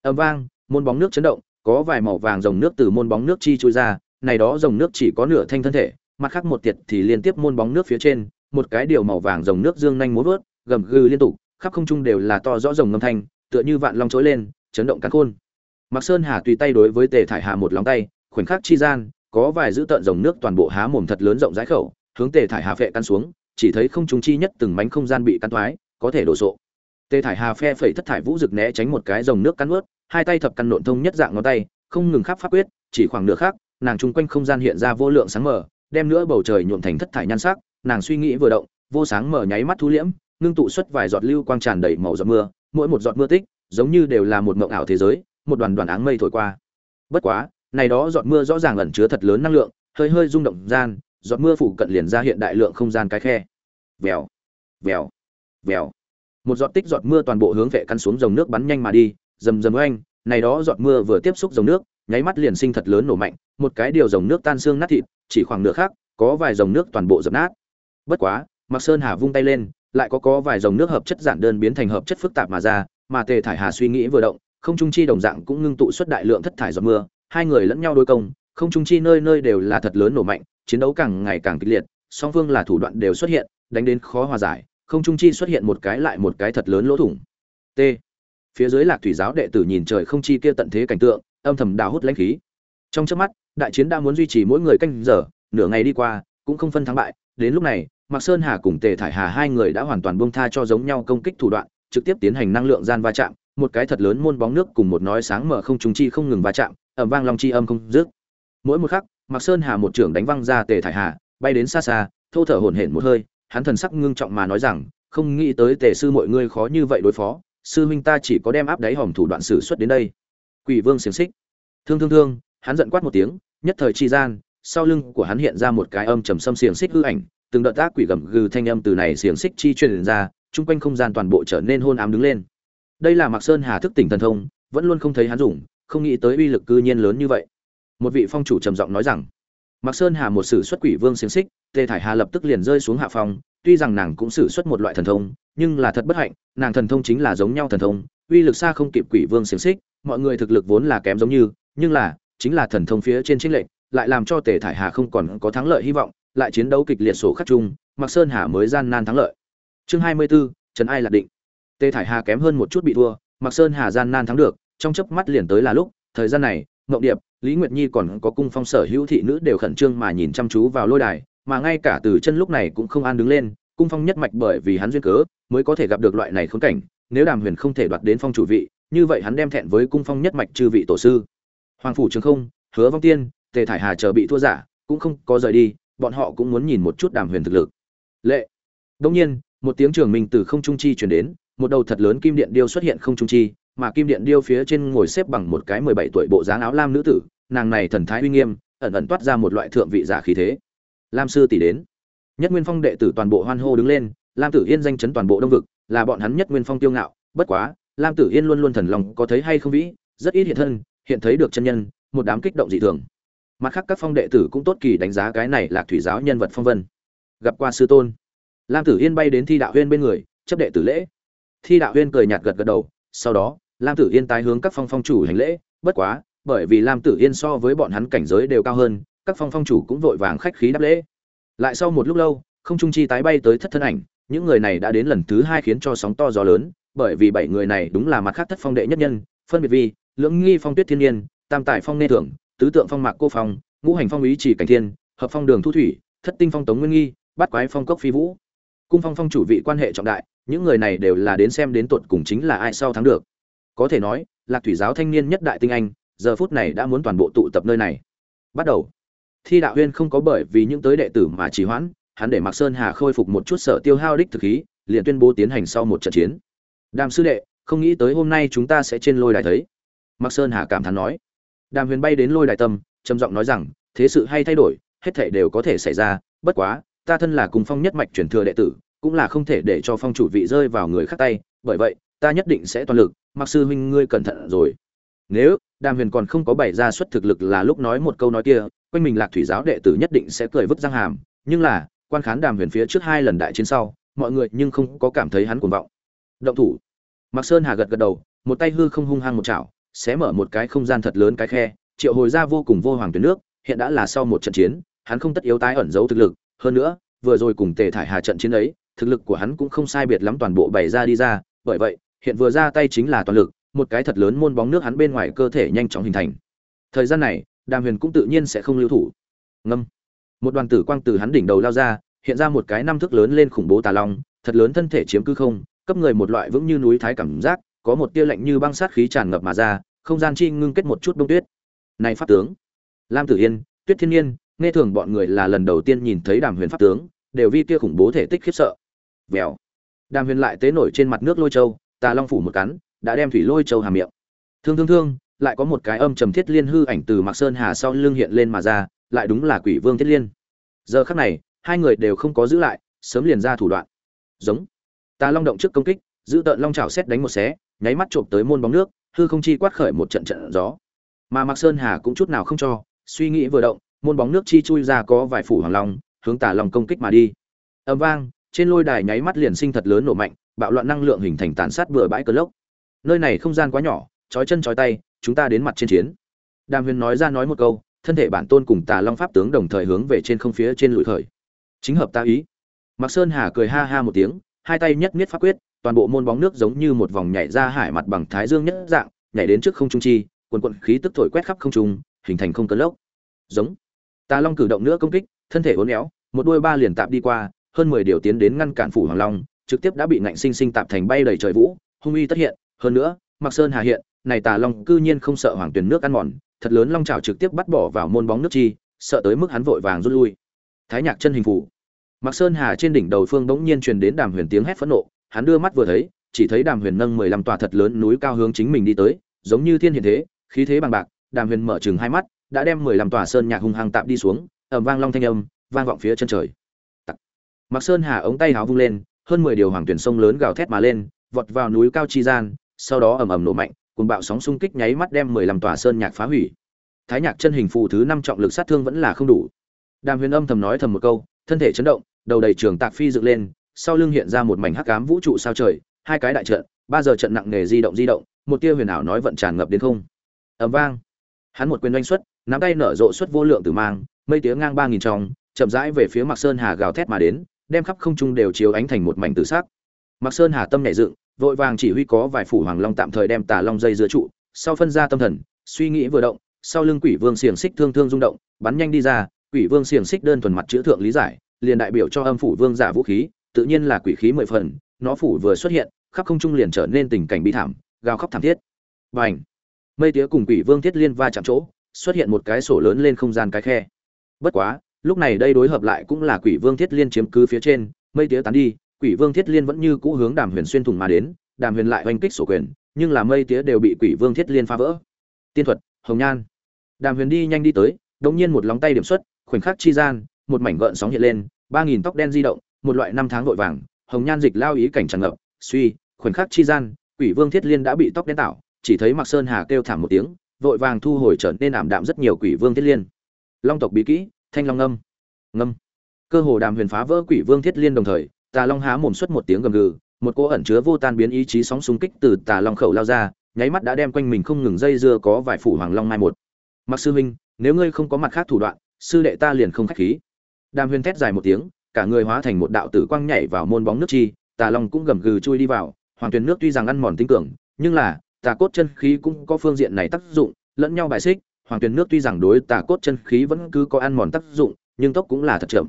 Speaker 1: Âm vang, môn bóng nước chấn động, có vài màu vàng dòng nước từ môn bóng nước chi trôi ra này đó dòng nước chỉ có nửa thanh thân thể mặt khác một tiệt thì liên tiếp môn bóng nước phía trên một cái điều màu vàng dòng nước dương nhanh múa vớt gầm gừ liên tục khắp không trung đều là to rõ rồng ngâm thanh tựa như vạn long trỗi lên chấn động cắn khôn mặc sơn hà tùy tay đối với tề thải hà một lòng tay khoảnh khắc chi gian có vài giữ tận dòng nước toàn bộ há mồm thật lớn rộng rãi khẩu hướng tề thải hà phệ căn xuống chỉ thấy không trung chi nhất từng mảnh không gian bị căn toái, có thể đổ sộ tề thải hà phe phẩy thất thải vũ rực né tránh một cái dòng nước cắn ướt hai tay thập căn nộn thông nhất dạng ngón tay không ngừng khắp pháp quyết chỉ khoảng nửa khắc nàng chung quanh không gian hiện ra vô lượng sáng mờ, đem nữa bầu trời nhuộm thành thất thải nhan sắc, nàng suy nghĩ vừa động, vô sáng mờ nháy mắt thu liễm, ngưng tụ xuất vài giọt lưu quang tràn đầy màu giọt mưa, mỗi một giọt mưa tích, giống như đều là một mộng ảo thế giới, một đoàn đoàn áng mây thổi qua. Bất quá, này đó giọt mưa rõ ràng ẩn chứa thật lớn năng lượng, hơi hơi rung động gian, giọt mưa phủ cận liền ra hiện đại lượng không gian cái khe. Vèo vèo vèo. Một giọt tích giọt mưa toàn bộ hướng vệ căn xuống dòng nước bắn nhanh mà đi, rầm rầm oanh này đó giọt mưa vừa tiếp xúc dòng nước, nháy mắt liền sinh thật lớn nổ mạnh, một cái điều dòng nước tan xương nát thịt, chỉ khoảng nửa khác có vài dòng nước toàn bộ dập nát. Bất quá mặc sơn hà vung tay lên, lại có có vài dòng nước hợp chất giản đơn biến thành hợp chất phức tạp mà ra, mà tề thải hà suy nghĩ vừa động, không trung chi đồng dạng cũng ngưng tụ xuất đại lượng thất thải giọt mưa, hai người lẫn nhau đối công, không trung chi nơi nơi đều là thật lớn nổ mạnh, chiến đấu càng ngày càng kịch liệt, song phương là thủ đoạn đều xuất hiện, đánh đến khó hòa giải, không trung chi xuất hiện một cái lại một cái thật lớn lỗ thủng. T phía dưới lạc thủy giáo đệ tử nhìn trời không chi kia tận thế cảnh tượng, âm thầm đào hút lãnh khí. Trong trước mắt, đại chiến đã muốn duy trì mỗi người canh giờ, nửa ngày đi qua, cũng không phân thắng bại. Đến lúc này, mạc sơn hà cùng tề thải hà hai người đã hoàn toàn buông tha cho giống nhau công kích thủ đoạn, trực tiếp tiến hành năng lượng gian va chạm, một cái thật lớn môn bóng nước cùng một nói sáng mở không trùng chi không ngừng va chạm ẩm vang long chi âm không dứt. Mỗi một khắc, mạc sơn hà một trưởng đánh văng ra tề thải hà, bay đến xa xa, thô thở hổn hển một hơi, hắn thần sắc ngưng trọng mà nói rằng, không nghĩ tới tề sư mọi người khó như vậy đối phó sư huynh ta chỉ có đem áp đáy hòm thủ đoạn sử xuất đến đây. Quỷ vương xiềng xích. Thương thương thương, hắn giận quát một tiếng, nhất thời chi gian, sau lưng của hắn hiện ra một cái âm trầm xâm xiềng xích hư ảnh, từng đợt tác quỷ gầm gừ thanh âm từ này xiềng xích chi truyền ra, chung quanh không gian toàn bộ trở nên hôn ám đứng lên. Đây là mạc sơn hà thức tỉnh thần thông, vẫn luôn không thấy hắn dùng, không nghĩ tới uy lực cư nhiên lớn như vậy. Một vị phong chủ trầm giọng nói rằng, mạc sơn hà một sử xuất quỷ vương xiềng xích, tề thải hà lập tức liền rơi xuống hạ phòng tuy rằng nàng cũng sử xuất một loại thần thông nhưng là thật bất hạnh nàng thần thông chính là giống nhau thần thông uy lực xa không kịp quỷ vương xiển xích mọi người thực lực vốn là kém giống như nhưng là chính là thần thông phía trên trinh lệnh lại làm cho tề thải hà không còn có thắng lợi hy vọng lại chiến đấu kịch liệt sổ khắc chung mặc sơn hà mới gian nan thắng lợi. Chương hai mươi 24, trần ai lạc định. Tề thải hà kém hơn một chút bị thua mặc sơn hà gian nan thắng được trong chớp mắt liền tới là lúc thời gian này ngộng điệp lý nguyệt nhi còn có cung phong sở hữu thị nữ đều khẩn trương mà nhìn chăm chú vào lôi đài mà ngay cả từ chân lúc này cũng không an đứng lên, cung phong nhất mạch bởi vì hắn duyên cớ mới có thể gặp được loại này khốn cảnh, nếu đàm huyền không thể đoạt đến phong chủ vị, như vậy hắn đem thẹn với cung phong nhất mạch chư vị tổ sư. Hoàng phủ trường không, hứa vong tiên, tề thải hà chờ bị thua giả, cũng không có rời đi, bọn họ cũng muốn nhìn một chút đàm huyền thực lực. Lệ. Đông nhiên, một tiếng trường minh từ không trung chi chuyển đến, một đầu thật lớn kim điện điêu xuất hiện không trung chi, mà kim điện điêu phía trên ngồi xếp bằng một cái mười bảy tuổi bộ dáng áo lam nữ tử, nàng này thần thái uy nghiêm, ẩn ẩn toát ra một loại thượng vị giả khí thế lam sư tỷ đến. Nhất nguyên phong đệ tử toàn bộ hoan hô đứng lên, lam tử yên danh chấn toàn bộ đông vực, là bọn hắn nhất nguyên phong tiêu ngạo. Bất quá, lam tử yên luôn luôn thần lòng có thấy hay không vĩ, rất ít hiện thân, hiện thấy được chân nhân, một đám kích động dị thường. Mặt khác các phong đệ tử cũng tốt kỳ đánh giá cái này là thủy giáo nhân vật phong vân. Gặp qua sư tôn. Lam tử yên bay đến thi đạo huyên bên người, chấp đệ tử lễ. Thi đạo huyên cười nhạt gật gật đầu, sau đó, lam tử yên tái hướng các phong phong chủ hành lễ. Bất quá, bởi vì lam tử yên so với bọn hắn cảnh giới đều cao hơn các phong phong chủ cũng vội vàng khách khí đáp lễ. Lại sau một lúc lâu, không trung chi tái bay tới thất thân ảnh, những người này đã đến lần thứ hai khiến cho sóng to gió lớn, bởi vì bảy người này đúng là mặt khác thất phong đệ nhất nhân, phân biệt vì lưỡng nghi phong tuyết thiên nhiên, tam tài phong nê thưởng tứ tượng phong mạc cô phong, ngũ hành phong ý chỉ cảnh thiên, hợp phong đường thu thủy, thất tinh phong tống nguyên nghi, bắt quái phong cốc phi vũ. Cung phong phong chủ vị quan hệ trọng đại, những người này đều là đến xem đến tuột cùng chính là ai sau thắng được. Có thể nói, lạc thủy giáo thanh niên nhất đại tinh anh, giờ phút này đã muốn toàn bộ tụ tập nơi này. Bắt đầu thi đạo huyên không có bởi vì những tới đệ tử mà trì hoãn, hắn để mạc sơn hà khôi phục một chút sở tiêu hao đích thực khí, liền tuyên bố tiến hành sau một trận chiến. Đàm sư đệ, không nghĩ tới hôm nay chúng ta sẽ trên lôi đài thấy. Mạc sơn hà cảm thán nói. Đàm huyền bay đến lôi đài tâm, trầm giọng nói rằng, thế sự hay thay đổi, hết thảy đều có thể xảy ra, bất quá, ta thân là cùng phong nhất mạch truyền thừa đệ tử, cũng là không thể để cho phong chủ vị rơi vào người khác tay, bởi vậy, ta nhất định sẽ toàn lực mặc sư huynh ngươi cẩn thận rồi. Nếu, đàm huyền còn không có bày ra xuất thực lực là lúc nói một câu nói kia quanh mình lạc thủy giáo đệ tử nhất định sẽ cười vứt răng hàm, nhưng là, quan khán đàm huyền phía trước hai lần đại chiến sau, mọi người nhưng không có cảm thấy hắn cuồng vọng. Động thủ. Mặc sơn hà gật gật đầu, một tay hư không hung hăng một chảo, xé mở một cái không gian thật lớn cái khe, triệu hồi ra vô cùng vô hoàng tuyến nước, hiện đã là sau một trận chiến, hắn không tất yếu tái ẩn giấu thực lực, hơn nữa, vừa rồi cùng tề thải hà trận chiến ấy, thực lực của hắn cũng không sai biệt lắm toàn bộ bày ra đi ra, bởi vậy, hiện vừa ra tay chính là toàn lực, một cái thật lớn môn bóng nước hắn bên ngoài cơ thể nhanh chóng hình thành. Thời gian này đàm huyền cũng tự nhiên sẽ không lưu thủ. Ngâm. Một đoàn tử quang từ hắn đỉnh đầu lao ra, hiện ra một cái năm thước lớn lên khủng bố tà long, thật lớn thân thể chiếm cư không, cấp người một loại vững như núi thái cảm giác, có một tia lạnh như băng sát khí tràn ngập mà ra, không gian chi ngưng kết một chút đông tuyết. Này pháp tướng. Lam tử yên, tuyết thiên nhiên, nghe thường bọn người là lần đầu tiên nhìn thấy đàm huyền pháp tướng, đều vi tia khủng bố thể tích khiếp sợ. Vèo. Đàm huyền lại tế nổi trên mặt nước lôi châu, tà long phủ một cắn, đã đem thủy lôi châu hàm miệng. Thương thương thương lại có một cái âm trầm thiết liên hư ảnh từ mạc sơn hà sau lưng hiện lên mà ra, lại đúng là quỷ vương thiết liên. Giờ khắc này, hai người đều không có giữ lại, sớm liền ra thủ đoạn. Giống. Ta long động trước công kích, giữ tợn long chảo xét đánh một xé, nháy mắt trộm tới môn bóng nước, hư không chi quát khởi một trận trận gió. Mà mạc sơn hà cũng chút nào không cho, suy nghĩ vừa động, môn bóng nước chi chui ra có vài phủ hoàng long, hướng tà long công kích mà đi. Ầm vang, trên lôi đài nháy mắt liền sinh thật lớn nổ mạnh, bạo loạn năng lượng hình thành tàn sát bừa bãi cơn lốc. Nơi này không gian quá nhỏ trói chân trói tay chúng ta đến mặt trên chiến. Đàm huyền nói ra nói một câu, thân thể bản tôn cùng tà long pháp tướng đồng thời hướng về trên không phía trên lụi khởi. Chính hợp ta ý. Mạc sơn hà cười ha ha một tiếng, hai tay nhất miết pháp quyết, toàn bộ môn bóng nước giống như một vòng nhảy ra hải mặt bằng thái dương nhất dạng, nhảy đến trước không trung chi, quần quận khí tức thổi quét khắp không trung, hình thành không cơn lốc. Giống. Tà long cử động nữa công kích, thân thể uốn éo, một đuôi ba liền tạm đi qua, hơn mười điều tiến đến ngăn cản phủ hoàng long, trực tiếp đã bị ngạnh sinh sinh tạm thành bay đầy trời vũ, hung uy tất hiện. Hơn nữa mặc sơn hà hiện này tà long cư nhiên không sợ hoàng tuyển nước ăn mòn, thật lớn long trào trực tiếp bắt bỏ vào môn bóng nước chi, sợ tới mức hắn vội vàng rút lui. Thái nhạc chân hình phủ. Mặc sơn hà trên đỉnh đầu phương bỗng nhiên truyền đến đàm huyền tiếng hét phẫn nộ, hắn đưa mắt vừa thấy, chỉ thấy đàm huyền nâng mười lăm tòa thật lớn núi cao hướng chính mình đi tới, giống như thiên hiện thế, khí thế bằng bạc, đàm huyền mở chừng hai mắt, đã đem mười lăm tòa sơn nhạc hung hăng tạm đi xuống, ầm vang long thanh âm, vang vọng phía chân trời. Mặc sơn hà ống tay háo vung lên, hơn mười điều hoàng tuyển sông lớn gào thét mà lên, vọt vào núi cao chi gian, sau đó ầm ầm nổ mạnh cuồng bạo sóng xung kích nháy mắt đem mười lăm tòa sơn nhạc phá hủy. Thái nhạc chân hình phù thứ năm trọng lực sát thương vẫn là không đủ. Đàm huyền âm thầm nói thầm một câu thân thể chấn động đầu đầy trường tạc phi dựng lên sau lưng hiện ra một mảnh hắc ám vũ trụ sao trời hai cái đại trận ba giờ trận nặng nề di động di động một tia huyền ảo nói vận tràn ngập đến không. Ầm vang. Hắn một quyền doanh xuất nắm tay nở rộ xuất vô lượng tử mang mây tía ngang ba nghìn trong chậm rãi về phía Mạc Sơn Hà gào thét mà đến, đem khắp không trung đều chiếu ánh thành một mảnh tử sắc. Mạc Sơn Hà tâm nhảy dựng, vội vàng chỉ huy có vài phủ hoàng long tạm thời đem tà long dây giữa trụ, sau phân ra tâm thần, suy nghĩ vừa động, sau lưng Quỷ Vương xiềng xích thương thương rung động, bắn nhanh đi ra, Quỷ Vương xiềng xích đơn thuần mặt chữ thượng lý giải, liền đại biểu cho âm phủ vương giả vũ khí, tự nhiên là quỷ khí mười phần, nó phủ vừa xuất hiện, khắp không trung liền trở nên tình cảnh bi thảm, gào khóc thảm thiết. Bành! Mây tía cùng Quỷ Vương thiết liên va chạm chỗ, xuất hiện một cái sổ lớn lên không gian cái khe. Bất quá, lúc này đây đối hợp lại cũng là quỷ vương thiết liên chiếm cứ phía trên mây tía tán đi quỷ vương thiết liên vẫn như cũ hướng đàm huyền xuyên thủng mà đến, đàm huyền lại oanh kích sổ quyền, nhưng là mây tía đều bị quỷ vương thiết liên phá vỡ. Tiên thuật, hồng nhan. Đàm huyền đi nhanh đi tới đột nhiên một lóng tay điểm xuất, khoảnh khắc chi gian, một mảnh gợn sóng hiện lên, ba nghìn tóc đen di động, một loại năm tháng vội vàng, hồng nhan dịch lao ý cảnh tràn ngập, suy, khoảnh khắc chi gian, quỷ vương thiết liên đã bị tóc đen tạo, chỉ thấy mặc sơn hà kêu thảm một tiếng, vội vàng thu hồi trở nên ảm đạm rất nhiều quỷ vương thiết liên. Long tộc bí kỹ, thanh long ngâm ngâm. Cơ hồ đàm huyền phá vỡ quỷ vương thiết liên đồng thời tà long há mồm xuất một tiếng gầm gừ, một cỗ ẩn chứa vô tan biến ý chí sóng xung kích từ tà long khẩu lao ra, nháy mắt đã đem quanh mình không ngừng dây dưa có vài phủ hoàng long mai một. Mặc sư huynh, nếu ngươi không có mặt khác thủ đoạn, sư đệ ta liền không khách khí. Đàm huyền thét dài một tiếng, cả người hóa thành một đạo tử quang nhảy vào môn bóng nước chi, tà long cũng gầm gừ chui đi vào, hoàng tuyền nước tuy rằng ăn mòn tinh cường, nhưng là, tà cốt chân khí cũng có phương diện này tác dụng, lẫn nhau bài xích, hoàng tuyền nước tuy rằng đối tà cốt chân khí vẫn cứ có ăn mòn tác dụng, nhưng tốc cũng là thật chậm.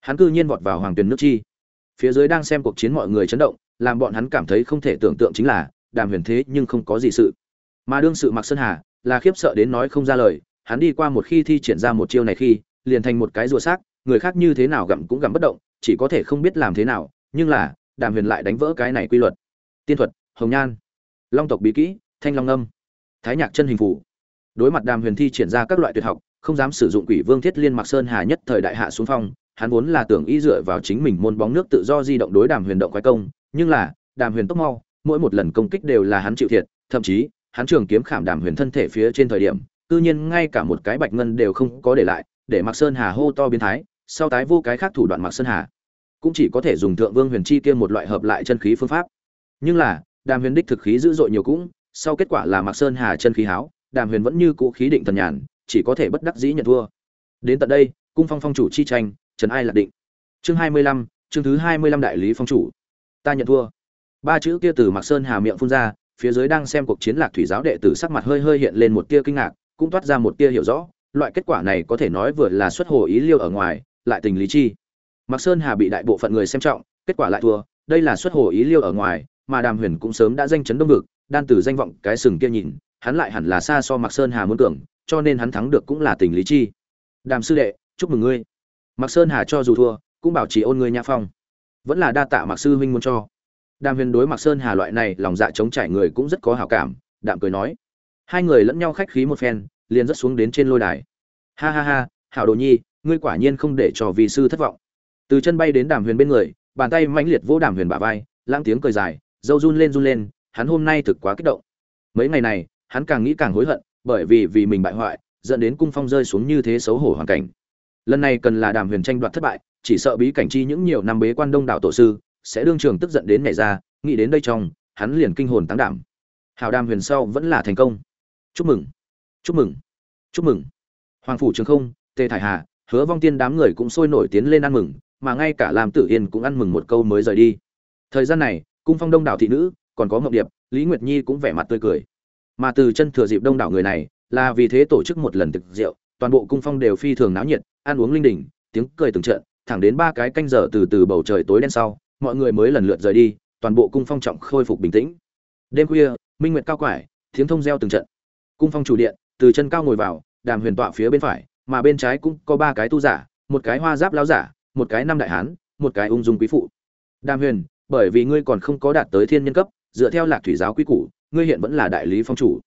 Speaker 1: Hắn cư nhiên vọt vào hoàng tuyền nước chi phía dưới đang xem cuộc chiến mọi người chấn động, làm bọn hắn cảm thấy không thể tưởng tượng chính là, đàm huyền thế nhưng không có gì sự. Mà đương sự mặc sơn hà, là khiếp sợ đến nói không ra lời, hắn đi qua một khi thi triển ra một chiêu này khi, liền thành một cái rùa xác, người khác như thế nào gặm cũng gặm bất động, chỉ có thể không biết làm thế nào, nhưng là, đàm huyền lại đánh vỡ cái này quy luật. Tiên thuật, hồng nhan. Long tộc bí kỹ, thanh long âm. Thái nhạc chân hình phủ. Đối mặt đàm huyền thi triển ra các loại tuyệt học, không dám sử dụng quỷ vương thiết liên mặc sơn hà nhất thời đại hạ xuống phong hắn vốn là tưởng y dựa vào chính mình môn bóng nước tự do di động đối đàm huyền động quái công, nhưng là, đàm huyền tốc mau, mỗi một lần công kích đều là hắn chịu thiệt, thậm chí, hắn trường kiếm khảm đàm huyền thân thể phía trên thời điểm tự nhiên ngay cả một cái bạch ngân đều không có để lại, để mặc sơn hà hô to biến thái, sau tái vô cái khác thủ đoạn mặc sơn hà. Cũng chỉ có thể dùng thượng vương huyền chi kia một loại hợp lại chân khí phương pháp. Nhưng là, đàm huyền đích thực khí dữ dội nhiều cũng, sau kết quả là mặc sơn hà chân khí háo, đàm huyền vẫn như cũ khí định thần nhàn, chỉ có thể bất đắc dĩ nhận thua. Đến tận đây, cung phong phong chủ chi tranh trần ai lạc định. Chương hai mươi lăm chương thứ hai mươi lăm đại lý phong chủ. Ta nhận thua. Ba chữ kia từ mặc sơn hà miệng phun ra phía dưới đang xem cuộc chiến lạc thủy giáo đệ tử sắc mặt hơi hơi hiện lên một tia kinh ngạc cũng toát ra một tia hiểu rõ loại kết quả này có thể nói vừa là xuất hồ ý liêu ở ngoài lại tình lý chi. Mặc sơn hà bị đại bộ phận người xem trọng kết quả lại thua đây là xuất hồ ý liêu ở ngoài mà đàm huyền cũng sớm đã danh chấn đông vực đan từ danh vọng cái sừng kia nhìn hắn lại hẳn là xa so mặc sơn hà muốn tưởng, cho nên hắn thắng được cũng là tình lý chi. Đàm sư đệ chúc mừng ngươi mặc sơn hà cho dù thua, cũng bảo trì ôn người nhã phong. Vẫn là đa tạ mặc sư huynh muốn cho. Đàm huyền đối mặc sơn hà loại này lòng dạ chống trải người cũng rất có hảo cảm, đạm cười nói. Hai người lẫn nhau khách khí một phen, liền rất xuống đến trên lôi đài. Ha ha ha, hảo đồ nhi, ngươi quả nhiên không để cho vị sư thất vọng. Từ chân bay đến đàm huyền bên người, bàn tay mãnh liệt vỗ đàm huyền bả vai, lãng tiếng cười dài, dâu run lên run lên, hắn hôm nay thực quá kích động. Mấy ngày này, hắn càng nghĩ càng hối hận, bởi vì vì mình bại hoại, dẫn đến cung phong rơi xuống như thế xấu hổ hoàn cảnh lần này cần là đàm huyền tranh đoạt thất bại, chỉ sợ bí cảnh chi những nhiều năm bế quan đông đảo tổ sư, sẽ đương trường tức giận đến nhảy ra, nghĩ đến đây trong, hắn liền kinh hồn tăng đảm. Hào đàm huyền sau vẫn là thành công. Chúc mừng. Chúc mừng. Chúc mừng. Hoàng phủ trường không, tề thải hà, hứa vong tiên đám người cũng sôi nổi tiến lên ăn mừng, mà ngay cả làm tử yên cũng ăn mừng một câu mới rời đi. Thời gian này, cung phong đông đảo thị nữ, còn có mộng điệp, lý nguyệt nhi cũng vẻ mặt tươi cười. Mà từ chân thừa dịp đông đảo người này, là vì thế tổ chức một lần thực rượu, toàn bộ cung phong đều phi thường náo nhiệt ăn uống linh đình tiếng cười từng trận, thẳng đến ba cái canh giờ từ từ bầu trời tối đen sau, mọi người mới lần lượt rời đi, toàn bộ cung phong trọng khôi phục bình tĩnh. Đêm khuya, minh nguyệt cao quải, tiếng thông reo từng trận. Cung phong chủ điện, từ chân cao ngồi vào, đàm huyền tọa phía bên phải, mà bên trái cũng có ba cái tu giả, một cái hoa giáp lão giả, một cái năm đại hán, một cái ung dung quý phụ. Đàm huyền, bởi vì ngươi còn không có đạt tới thiên nhân cấp, dựa theo lạc thủy giáo quý củ, ngươi hiện vẫn là đại lý phong chủ.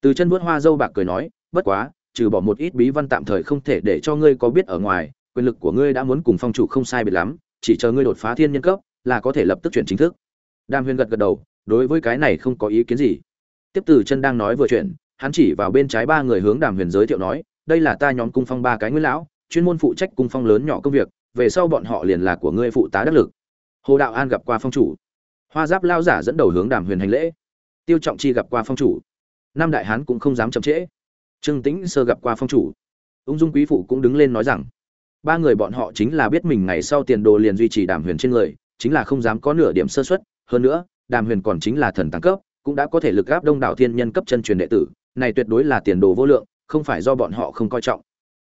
Speaker 1: Từ chân vuốt hoa dâu bạc cười nói, bất quá trừ bỏ một ít bí văn tạm thời không thể để cho ngươi có biết ở ngoài, quyền lực của ngươi đã muốn cùng phong chủ không sai biệt lắm, chỉ chờ ngươi đột phá thiên nhân cấp là có thể lập tức chuyển chính thức. Đàm huyền gật gật đầu, đối với cái này không có ý kiến gì. Tiếp từ chân đang nói vừa chuyện, hắn chỉ vào bên trái ba người hướng đàm huyền giới thiệu nói, đây là ta nhóm cung phong ba cái nguyên lão, chuyên môn phụ trách cung phong lớn nhỏ công việc, về sau bọn họ liền là của ngươi phụ tá đắc lực. Hồ đạo an gặp qua phong chủ. Hoa giáp lao giả dẫn đầu hướng đàm huyền hành lễ. Tiêu trọng chi gặp qua phong chủ. Nam đại hán cũng không dám chậm trễ trương tĩnh sơ gặp qua phong chủ. Ung dung quý phụ cũng đứng lên nói rằng, ba người bọn họ chính là biết mình ngày sau tiền đồ liền duy trì đàm huyền trên người, chính là không dám có nửa điểm sơ xuất hơn nữa, đàm huyền còn chính là thần tăng cấp, cũng đã có thể lực gáp đông đảo thiên nhân cấp chân truyền đệ tử, này tuyệt đối là tiền đồ vô lượng, không phải do bọn họ không coi trọng.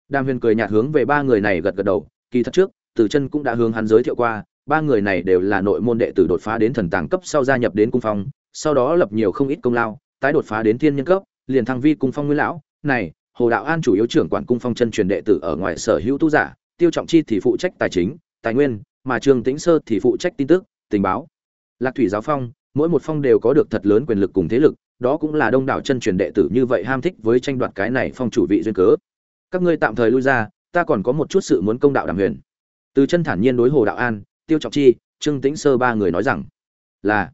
Speaker 1: Đàm huyền cười nhạt hướng về ba người này gật gật đầu, kỳ thật trước, từ chân cũng đã hướng hắn giới thiệu qua, ba người này đều là nội môn đệ tử đột phá đến thần tàng cấp sau gia nhập đến cung phong, sau đó lập nhiều không ít công lao, tái đột phá đến thiên nhân cấp, liền thăng vi cung phong nguyên lão này, hồ đạo an chủ yếu trưởng quản cung phong chân truyền đệ tử ở ngoài sở hữu tu giả, tiêu trọng chi thì phụ trách tài chính, tài nguyên, mà trương tĩnh sơ thì phụ trách tin tức, tình báo. Lạc thủy giáo phong, mỗi một phong đều có được thật lớn quyền lực cùng thế lực, đó cũng là đông đảo chân truyền đệ tử như vậy ham thích với tranh đoạt cái này phong chủ vị duyên cớ. Các ngươi tạm thời lui ra, ta còn có một chút sự muốn công đạo đàm huyền. Từ chân thản nhiên đối hồ đạo an, tiêu trọng chi, trương tĩnh sơ ba người nói rằng, là.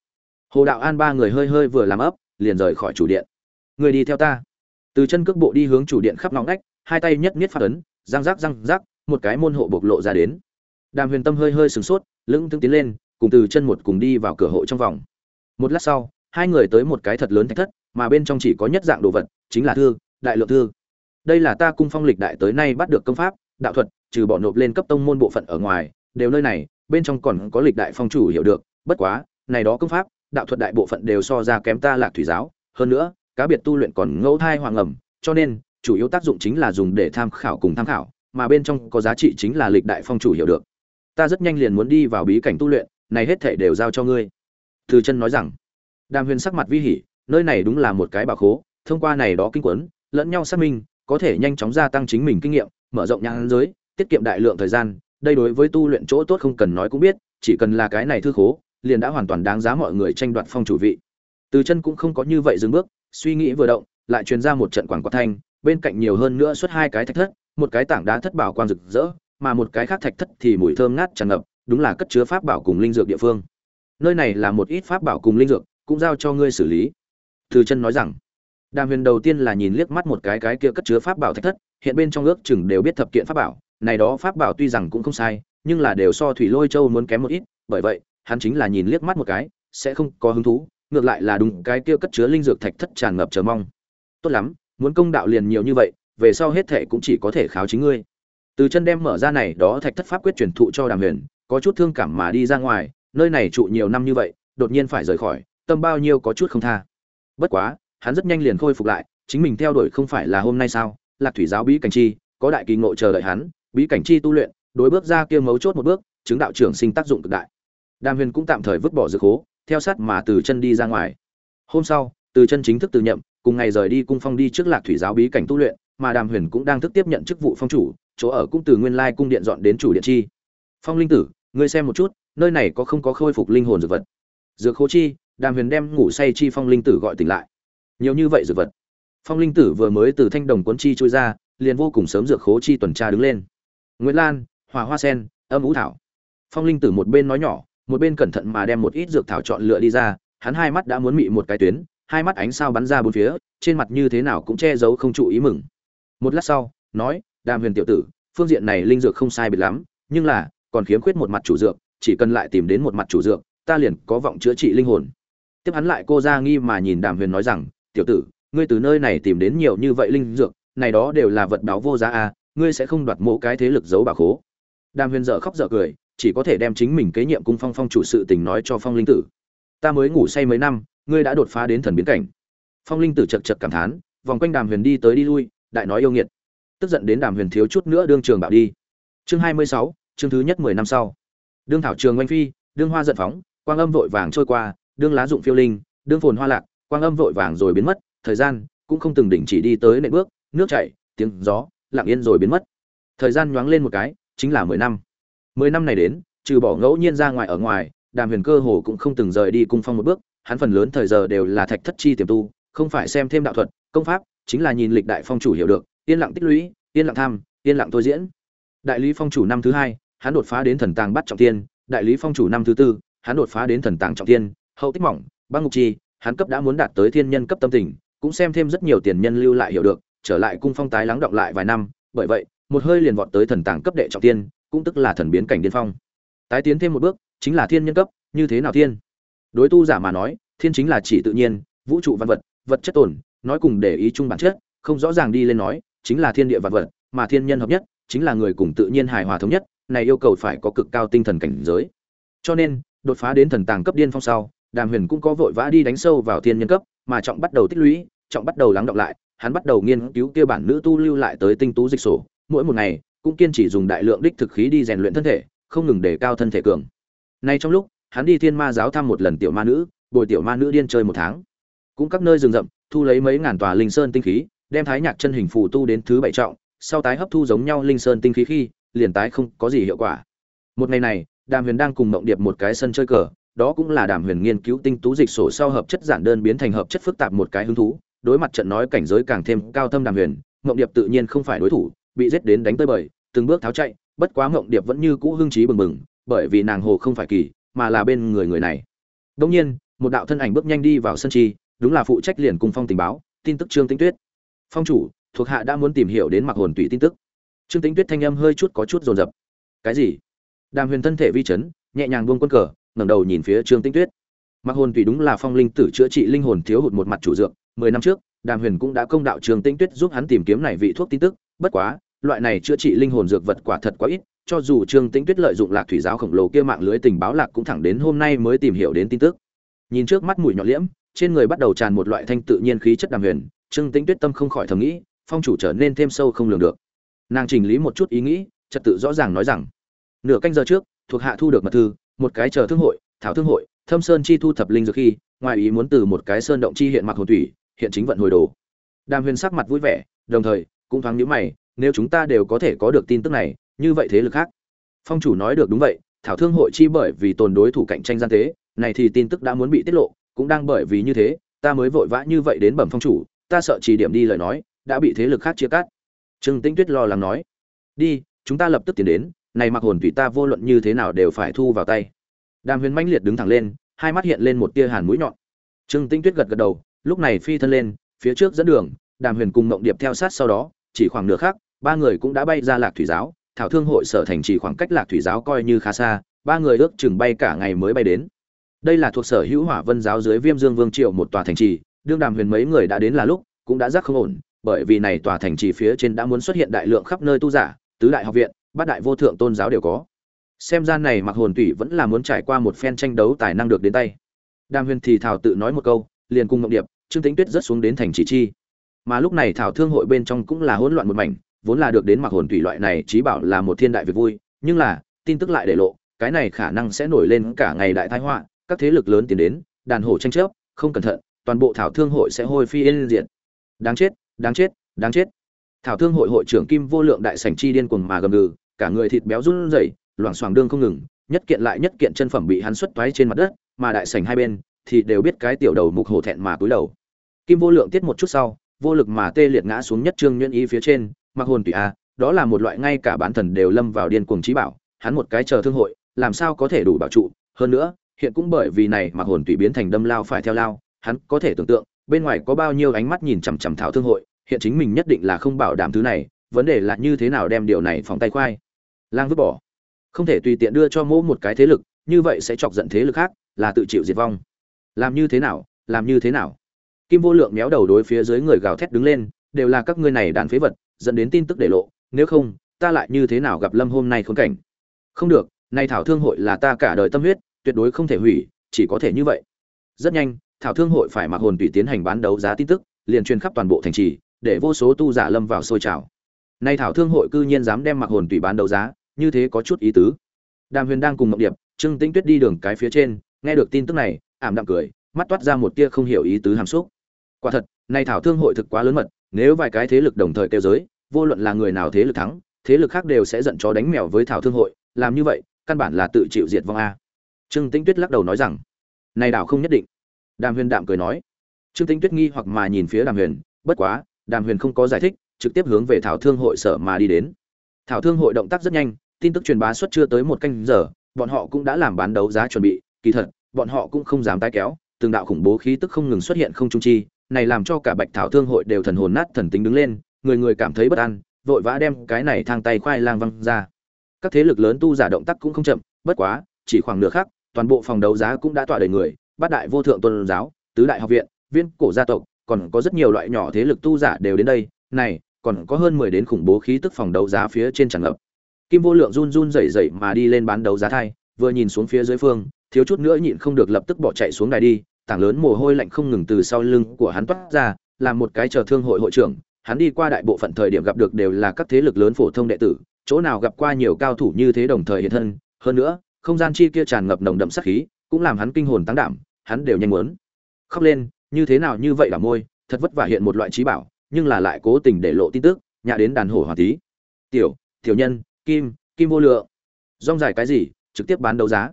Speaker 1: Hồ đạo an ba người hơi hơi vừa làm ấp, liền rời khỏi chủ điện. Người đi theo ta từ chân cước bộ đi hướng chủ điện khắp ngõ ngách, hai tay nhất niết phát ấn, răng rác răng rác, một cái môn hộ bộc lộ ra đến. Đàm huyền tâm hơi hơi sửng sốt lưng tương tiến lên, cùng từ chân một cùng đi vào cửa hộ trong vòng. Một lát sau, hai người tới một cái thật lớn thạch thất, mà bên trong chỉ có nhất dạng đồ vật, chính là thư, đại lượng thư. Đây là ta cung phong lịch đại tới nay bắt được công pháp, đạo thuật, trừ bỏ nộp lên cấp tông môn bộ phận ở ngoài, đều nơi này, bên trong còn có lịch đại phong chủ hiểu được, bất quá, này đó công pháp, đạo thuật đại bộ phận đều so ra kém ta lạc thủy giáo, hơn nữa cá biệt tu luyện còn ngẫu thai hoàng ẩm, cho nên, chủ yếu tác dụng chính là dùng để tham khảo cùng tham khảo, mà bên trong có giá trị chính là lịch đại phong chủ hiểu được. Ta rất nhanh liền muốn đi vào bí cảnh tu luyện, này hết thể đều giao cho ngươi. Từ chân nói rằng. Đàm huyền sắc mặt vi hỉ, nơi này đúng là một cái bảo khố, thông qua này đó kinh quấn, lẫn nhau xác minh, có thể nhanh chóng gia tăng chính mình kinh nghiệm, mở rộng nhãn giới, tiết kiệm đại lượng thời gian, đây đối với tu luyện chỗ tốt không cần nói cũng biết, chỉ cần là cái này thư khố, liền đã hoàn toàn đáng giá mọi người tranh đoạt phong chủ vị. Từ chân cũng không có như vậy dừng bước suy nghĩ vừa động, lại truyền ra một trận quảng quạt thanh, bên cạnh nhiều hơn nữa xuất hai cái thạch thất, một cái tảng đá thất bảo quang rực rỡ, mà một cái khác thạch thất thì mùi thơm ngát tràn ngập, đúng là cất chứa pháp bảo cùng linh dược địa phương. Nơi này là một ít pháp bảo cùng linh dược, cũng giao cho ngươi xử lý. Từ chân nói rằng. Đàm huyền đầu tiên là nhìn liếc mắt một cái cái kia cất chứa pháp bảo thạch thất, hiện bên trong ước chừng đều biết thập kiện pháp bảo, này đó pháp bảo tuy rằng cũng không sai, nhưng là đều so thủy lôi châu muốn kém một ít, bởi vậy, hắn chính là nhìn liếc mắt một cái, sẽ không có hứng thú ngược lại là đúng, cái kia cất chứa linh dược thạch thất tràn ngập chờ mong. Tốt lắm, muốn công đạo liền nhiều như vậy, về sau hết thệ cũng chỉ có thể kháo chính ngươi. Từ chân đem mở ra này đó thạch thất pháp quyết truyền thụ cho đàm huyền, có chút thương cảm mà đi ra ngoài, nơi này trụ nhiều năm như vậy, đột nhiên phải rời khỏi, tâm bao nhiêu có chút không tha. Bất quá, hắn rất nhanh liền khôi phục lại, chính mình theo đuổi không phải là hôm nay sao, lạc thủy giáo bí cảnh chi, có đại kỳ ngộ chờ đợi hắn, bí cảnh chi tu luyện, đối bước ra kia mấu chốt một bước, chứng đạo trưởng sinh tác dụng cực đại. Đàm huyền cũng tạm thời vứt bỏ dược hố theo sát mà từ chân đi ra ngoài. Hôm sau, từ chân chính thức từ nhậm, cùng ngày rời đi cung phong đi trước lạc thủy giáo bí cảnh tu luyện, mà đàm huyền cũng đang thức tiếp nhận chức vụ phong chủ, chỗ ở cũng từ nguyên lai cung điện dọn đến chủ điện chi. Phong linh tử, ngươi xem một chút, nơi này có không có khôi phục linh hồn dược vật? Dược khố chi, đàm huyền đem ngủ say chi phong linh tử gọi tỉnh lại. Nhiều như vậy dược vật. Phong linh tử vừa mới từ thanh đồng cuốn chi trôi ra, liền vô cùng sớm dược khố chi tuần tra đứng lên. Nguyễn lan hòa hoa sen, âm ú thảo. Phong linh tử một bên nói nhỏ một bên cẩn thận mà đem một ít dược thảo chọn lựa đi ra, hắn hai mắt đã muốn mị một cái tuyến, hai mắt ánh sao bắn ra bốn phía, trên mặt như thế nào cũng che giấu không trụ ý mừng. Một lát sau, nói, đàm huyền tiểu tử, phương diện này linh dược không sai biệt lắm, nhưng là, còn khiếm khuyết một mặt chủ dược, chỉ cần lại tìm đến một mặt chủ dược, ta liền có vọng chữa trị linh hồn. Tiếp hắn lại cô ra nghi mà nhìn đàm huyền nói rằng, tiểu tử, ngươi từ nơi này tìm đến nhiều như vậy linh dược, này đó đều là vật báo vô giá a ngươi sẽ không đoạt mộ cái thế lực giấu bà khố. Đàm huyền dở khóc dở cười chỉ có thể đem chính mình kế nhiệm cung phong phong chủ sự tình nói cho phong linh tử. Ta mới ngủ say mấy năm, ngươi đã đột phá đến thần biến cảnh. Phong linh tử chật chật cảm thán, vòng quanh đàm huyền đi tới đi lui, đại nói yêu nghiệt. Tức giận đến đàm huyền thiếu chút nữa đương trường bảo đi. Chương hai mươi sáu, chương thứ nhất mười năm sau. Đương thảo trường oanh phi, đương hoa giận phóng, quang âm vội vàng trôi qua, đương lá dụng phiêu linh, đương phồn hoa lạc, quang âm vội vàng rồi biến mất, thời gian cũng không từng đỉnh chỉ đi tới nệ bước, nước chảy, tiếng gió, lặng yên rồi biến mất. Thời gian nhoáng lên một cái, chính là mười năm mười năm này đến, trừ bỏ ngẫu nhiên ra ngoài ở ngoài, đàm huyền cơ hồ cũng không từng rời đi cung phong một bước, hắn phần lớn thời giờ đều là thạch thất chi tiềm tu, không phải xem thêm đạo thuật, công pháp, chính là nhìn lịch đại phong chủ hiểu được, yên lặng tích lũy, yên lặng tham, yên lặng thôi diễn. Đại lý phong chủ năm thứ hai, hắn đột phá đến thần tàng bắt trọng tiên, đại lý phong chủ năm thứ tư, hắn đột phá đến thần tàng trọng tiên, hậu tích mỏng, băng ngục chi, hắn cấp đã muốn đạt tới thiên nhân cấp tâm tình, cũng xem thêm rất nhiều tiền nhân lưu lại hiểu được, trở lại cung phong tái lắng động lại vài năm, bởi vậy, một hơi liền vọt tới thần tàng cấp đệ trọng tiên cũng tức là thần biến cảnh điên phong. Tái tiến thêm một bước, chính là thiên nhân cấp, như thế nào thiên? Đối tu giả mà nói, thiên chính là chỉ tự nhiên, vũ trụ văn vật vật chất tồn, nói cùng để ý chung bản chất, không rõ ràng đi lên nói, chính là thiên địa vật vật, mà thiên nhân hợp nhất, chính là người cùng tự nhiên hài hòa thống nhất, này yêu cầu phải có cực cao tinh thần cảnh giới. Cho nên, đột phá đến thần tàng cấp điên phong sau, đàm huyền cũng có vội vã đi đánh sâu vào thiên nhân cấp, mà trọng bắt đầu tích lũy, trọng bắt đầu lắng động lại, hắn bắt đầu nghiên cứu kia bản nữ tu lưu lại tới tinh tú dịch sổ. Mỗi một ngày cũng kiên trì dùng đại lượng đích thực khí đi rèn luyện thân thể, không ngừng để cao thân thể cường. Nay trong lúc, hắn đi thiên ma giáo thăm một lần tiểu ma nữ, bồi tiểu ma nữ điên chơi một tháng. Cũng các nơi rừng rậm, thu lấy mấy ngàn tòa linh sơn tinh khí, đem thái nhạc chân hình phù tu đến thứ bảy trọng, sau tái hấp thu giống nhau linh sơn tinh khí khi, liền tái không có gì hiệu quả. Một ngày này, đàm huyền đang cùng mộng điệp một cái sân chơi cờ, đó cũng là đàm huyền nghiên cứu tinh tú dịch sổ sau hợp chất giản đơn biến thành hợp chất phức tạp một cái hứng thú. Đối mặt trận nói cảnh giới càng thêm cao thâm đàm huyền, mộng điệp tự nhiên không phải đối thủ bị giết đến đánh tới bời, từng bước tháo chạy, bất quá mộng điệp vẫn như cũ hưng trí bừng bừng, bởi vì nàng hồ không phải kỳ, mà là bên người người này. Đông nhiên, một đạo thân ảnh bước nhanh đi vào sân chi, đúng là phụ trách liền cùng phong tình báo, tin tức trương tĩnh tuyết. Phong chủ, thuộc hạ đã muốn tìm hiểu đến mặc hồn tùy tin tức. Trương tĩnh tuyết thanh âm hơi chút có chút rồn rập cái gì? Đàm huyền thân thể vi chấn, nhẹ nhàng buông quân cờ, ngẩng đầu nhìn phía trương tĩnh tuyết. Mặc hồn tùy đúng là phong linh tử chữa trị linh hồn thiếu hụt một mặt chủ dược, mười năm trước, đàm huyền cũng đã công đạo trương tĩnh tuyết giúp hắn tìm kiếm này vị thuốc tin tức, bất quá loại này chữa trị linh hồn dược vật quả thật quá ít, cho dù trương tĩnh tuyết lợi dụng lạc thủy giáo khổng lồ kia mạng lưới tình báo lạc cũng thẳng đến hôm nay mới tìm hiểu đến tin tức. Nhìn trước mắt mũi nhọn liễm, trên người bắt đầu tràn một loại thanh tự nhiên khí chất đàm huyền, trương tĩnh tuyết tâm không khỏi thầm nghĩ, phong chủ trở nên thêm sâu không lường được. Nàng chỉnh lý một chút ý nghĩ, trật tự rõ ràng nói rằng, nửa canh giờ trước, thuộc hạ thu được mật thư, một cái chờ thương hội, thảo thương hội, thâm sơn chi thu thập linh dược khi, ngoài ý muốn từ một cái sơn động chi hiện mặc hồn thủy, hiện chính vận hồi đồ. Đàm huyền sắc mặt vui vẻ, đồng thời cũng thoáng nhíu mày nếu chúng ta đều có thể có được tin tức này, như vậy thế lực khác. Phong chủ nói được đúng vậy, thảo thương hội chi bởi vì tồn đối thủ cạnh tranh gian tế, này thì tin tức đã muốn bị tiết lộ, cũng đang bởi vì như thế, ta mới vội vã như vậy đến bẩm phong chủ, ta sợ chỉ điểm đi lời nói, đã bị thế lực khác chia cắt. Trương tĩnh tuyết lo lắng nói, đi, chúng ta lập tức tiến đến, này mặc hồn tùy ta vô luận như thế nào đều phải thu vào tay. Đàm huyền mãnh liệt đứng thẳng lên, hai mắt hiện lên một tia hàn mũi nhọn. Trương tĩnh tuyết gật gật đầu, lúc này phi thân lên, phía trước dẫn đường, đàm huyền cùng mộng điệp theo sát sau đó chỉ khoảng nửa khắc, ba người cũng đã bay ra lạc thủy giáo, thảo thương hội sở thành chỉ khoảng cách lạc thủy giáo coi như khá xa, ba người ước chừng bay cả ngày mới bay đến. Đây là thuộc sở hữu hỏa vân giáo dưới viêm dương vương triệu một tòa thành trì, đương đàm huyền mấy người đã đến là lúc, cũng đã rắc không ổn, bởi vì này tòa thành trì phía trên đã muốn xuất hiện đại lượng khắp nơi tu giả, tứ đại học viện, bát đại vô thượng tôn giáo đều có. Xem ra này mặc hồn tủy vẫn là muốn trải qua một phen tranh đấu tài năng được đến tay. Đàm huyền thì thảo tự nói một câu, liền cùng mộng điệp, trương tính tuyết rất xuống đến thành trì chi mà lúc này thảo thương hội bên trong cũng là hỗn loạn một mảnh, vốn là được đến mặc hồn thủy loại này trí bảo là một thiên đại việc vui, nhưng là, tin tức lại để lộ, cái này khả năng sẽ nổi lên cả ngày đại thái họa, các thế lực lớn tiến đến, đàn hổ tranh chấp, không cẩn thận, toàn bộ thảo thương hội sẽ hôi phi yên diện đáng chết đáng chết đáng chết. Thảo thương hội hội trưởng kim vô lượng đại sảnh chi điên cuồng mà gầm gừ, cả người thịt béo run rẩy, loảng xoảng đương không ngừng, nhất kiện lại nhất kiện chân phẩm bị hắn xuất toái trên mặt đất, mà đại sảnh hai bên thì đều biết cái tiểu đầu mục hổ thẹn mà cúi đầu. Kim vô lượng tiết một chút sau vô lực mà tê liệt ngã xuống nhất trương nhuyễn ý phía trên, mặc hồn tùy a, đó là một loại ngay cả bán thần đều lâm vào điên cuồng trí bảo, hắn một cái chờ thương hội, làm sao có thể đủ bảo trụ, hơn nữa, hiện cũng bởi vì này mặc hồn tùy biến thành đâm lao phải theo lao, hắn có thể tưởng tượng, bên ngoài có bao nhiêu ánh mắt nhìn chằm chằm thảo thương hội, hiện chính mình nhất định là không bảo đảm thứ này, vấn đề là như thế nào đem điều này phòng tay khoai. Lang vứt bỏ. Không thể tùy tiện đưa cho mỗ một cái thế lực, như vậy sẽ chọc giận thế lực khác, là tự chịu diệt vong. Làm như thế nào, làm như thế nào kim vô lượng méo đầu đối phía dưới người gào thét đứng lên, đều là các ngươi này đàn phế vật, dẫn đến tin tức để lộ, nếu không, ta lại như thế nào gặp lâm hôm nay khốn cảnh? Không được nay thảo thương hội là ta cả đời tâm huyết, tuyệt đối không thể hủy, chỉ có thể như vậy. Rất nhanh, thảo thương hội phải mặc hồn tùy tiến hành bán đấu giá tin tức, liền truyền khắp toàn bộ thành trì, để vô số tu giả lâm vào sôi trào. Nay thảo thương hội cư nhiên dám đem mặc hồn tùy bán đấu giá, như thế có chút ý tứ. Đàm huyền đang cùng mộng điệp, trương tĩnh tuyết đi đường cái phía trên, nghe được tin tức này, ảm đạm cười, mắt toát ra một tia không hiểu ý tứ hàm xúc quả thật, nay thảo thương hội thực quá lớn mật, nếu vài cái thế lực đồng thời kêu giới, vô luận là người nào thế lực thắng, thế lực khác đều sẽ giận chó đánh mèo với thảo thương hội, làm như vậy, căn bản là tự chịu diệt vong a. Trương tĩnh tuyết lắc đầu nói rằng, này đảo không nhất định. Đàm huyền đạm cười nói. Trương tĩnh tuyết nghi hoặc mà nhìn phía đàm huyền, bất quá, đàm huyền không có giải thích, trực tiếp hướng về thảo thương hội sở mà đi đến. Thảo thương hội động tác rất nhanh, tin tức truyền bá suốt chưa tới một canh giờ, bọn họ cũng đã làm bán đấu giá chuẩn bị, kỳ thật, bọn họ cũng không dám tái kéo, từng đạo khủng bố khí tức không ngừng xuất hiện không trung chi này làm cho cả bạch thảo thương hội đều thần hồn nát thần tính đứng lên, người người cảm thấy bất an, vội vã đem cái này thang tay khoai lang văng ra. Các thế lực lớn tu giả động tác cũng không chậm, bất quá, chỉ khoảng nửa khắc, toàn bộ phòng đấu giá cũng đã tỏa đầy người, bát đại vô thượng tôn giáo, tứ đại học viện, viên cổ gia tộc, còn có rất nhiều loại nhỏ thế lực tu giả đều đến đây, này, còn có hơn mười đến khủng bố khí tức phòng đấu giá phía trên tràn ngập. Kim vô lượng run run rẩy rẩy mà đi lên bán đấu giá thai, vừa nhìn xuống phía dưới phương, thiếu chút nữa nhịn không được lập tức bỏ chạy xuống đài đi tảng lớn mồ hôi lạnh không ngừng từ sau lưng của hắn toát ra làm một cái chờ thương hội hội trưởng, hắn đi qua đại bộ phận thời điểm gặp được đều là các thế lực lớn phổ thông đệ tử, chỗ nào gặp qua nhiều cao thủ như thế đồng thời hiện thân, hơn nữa, không gian chi kia tràn ngập nồng đậm sát khí, cũng làm hắn kinh hồn tăng đảm hắn đều nhanh muốn khóc lên, như thế nào như vậy là môi, thật vất vả hiện một loại trí bảo, nhưng là lại cố tình để lộ tin tức Nhà đến đàn hổ hòa tí. Tiểu tiểu nhân, kim kim vô lượng. Rong dài cái gì, trực tiếp bán đấu giá.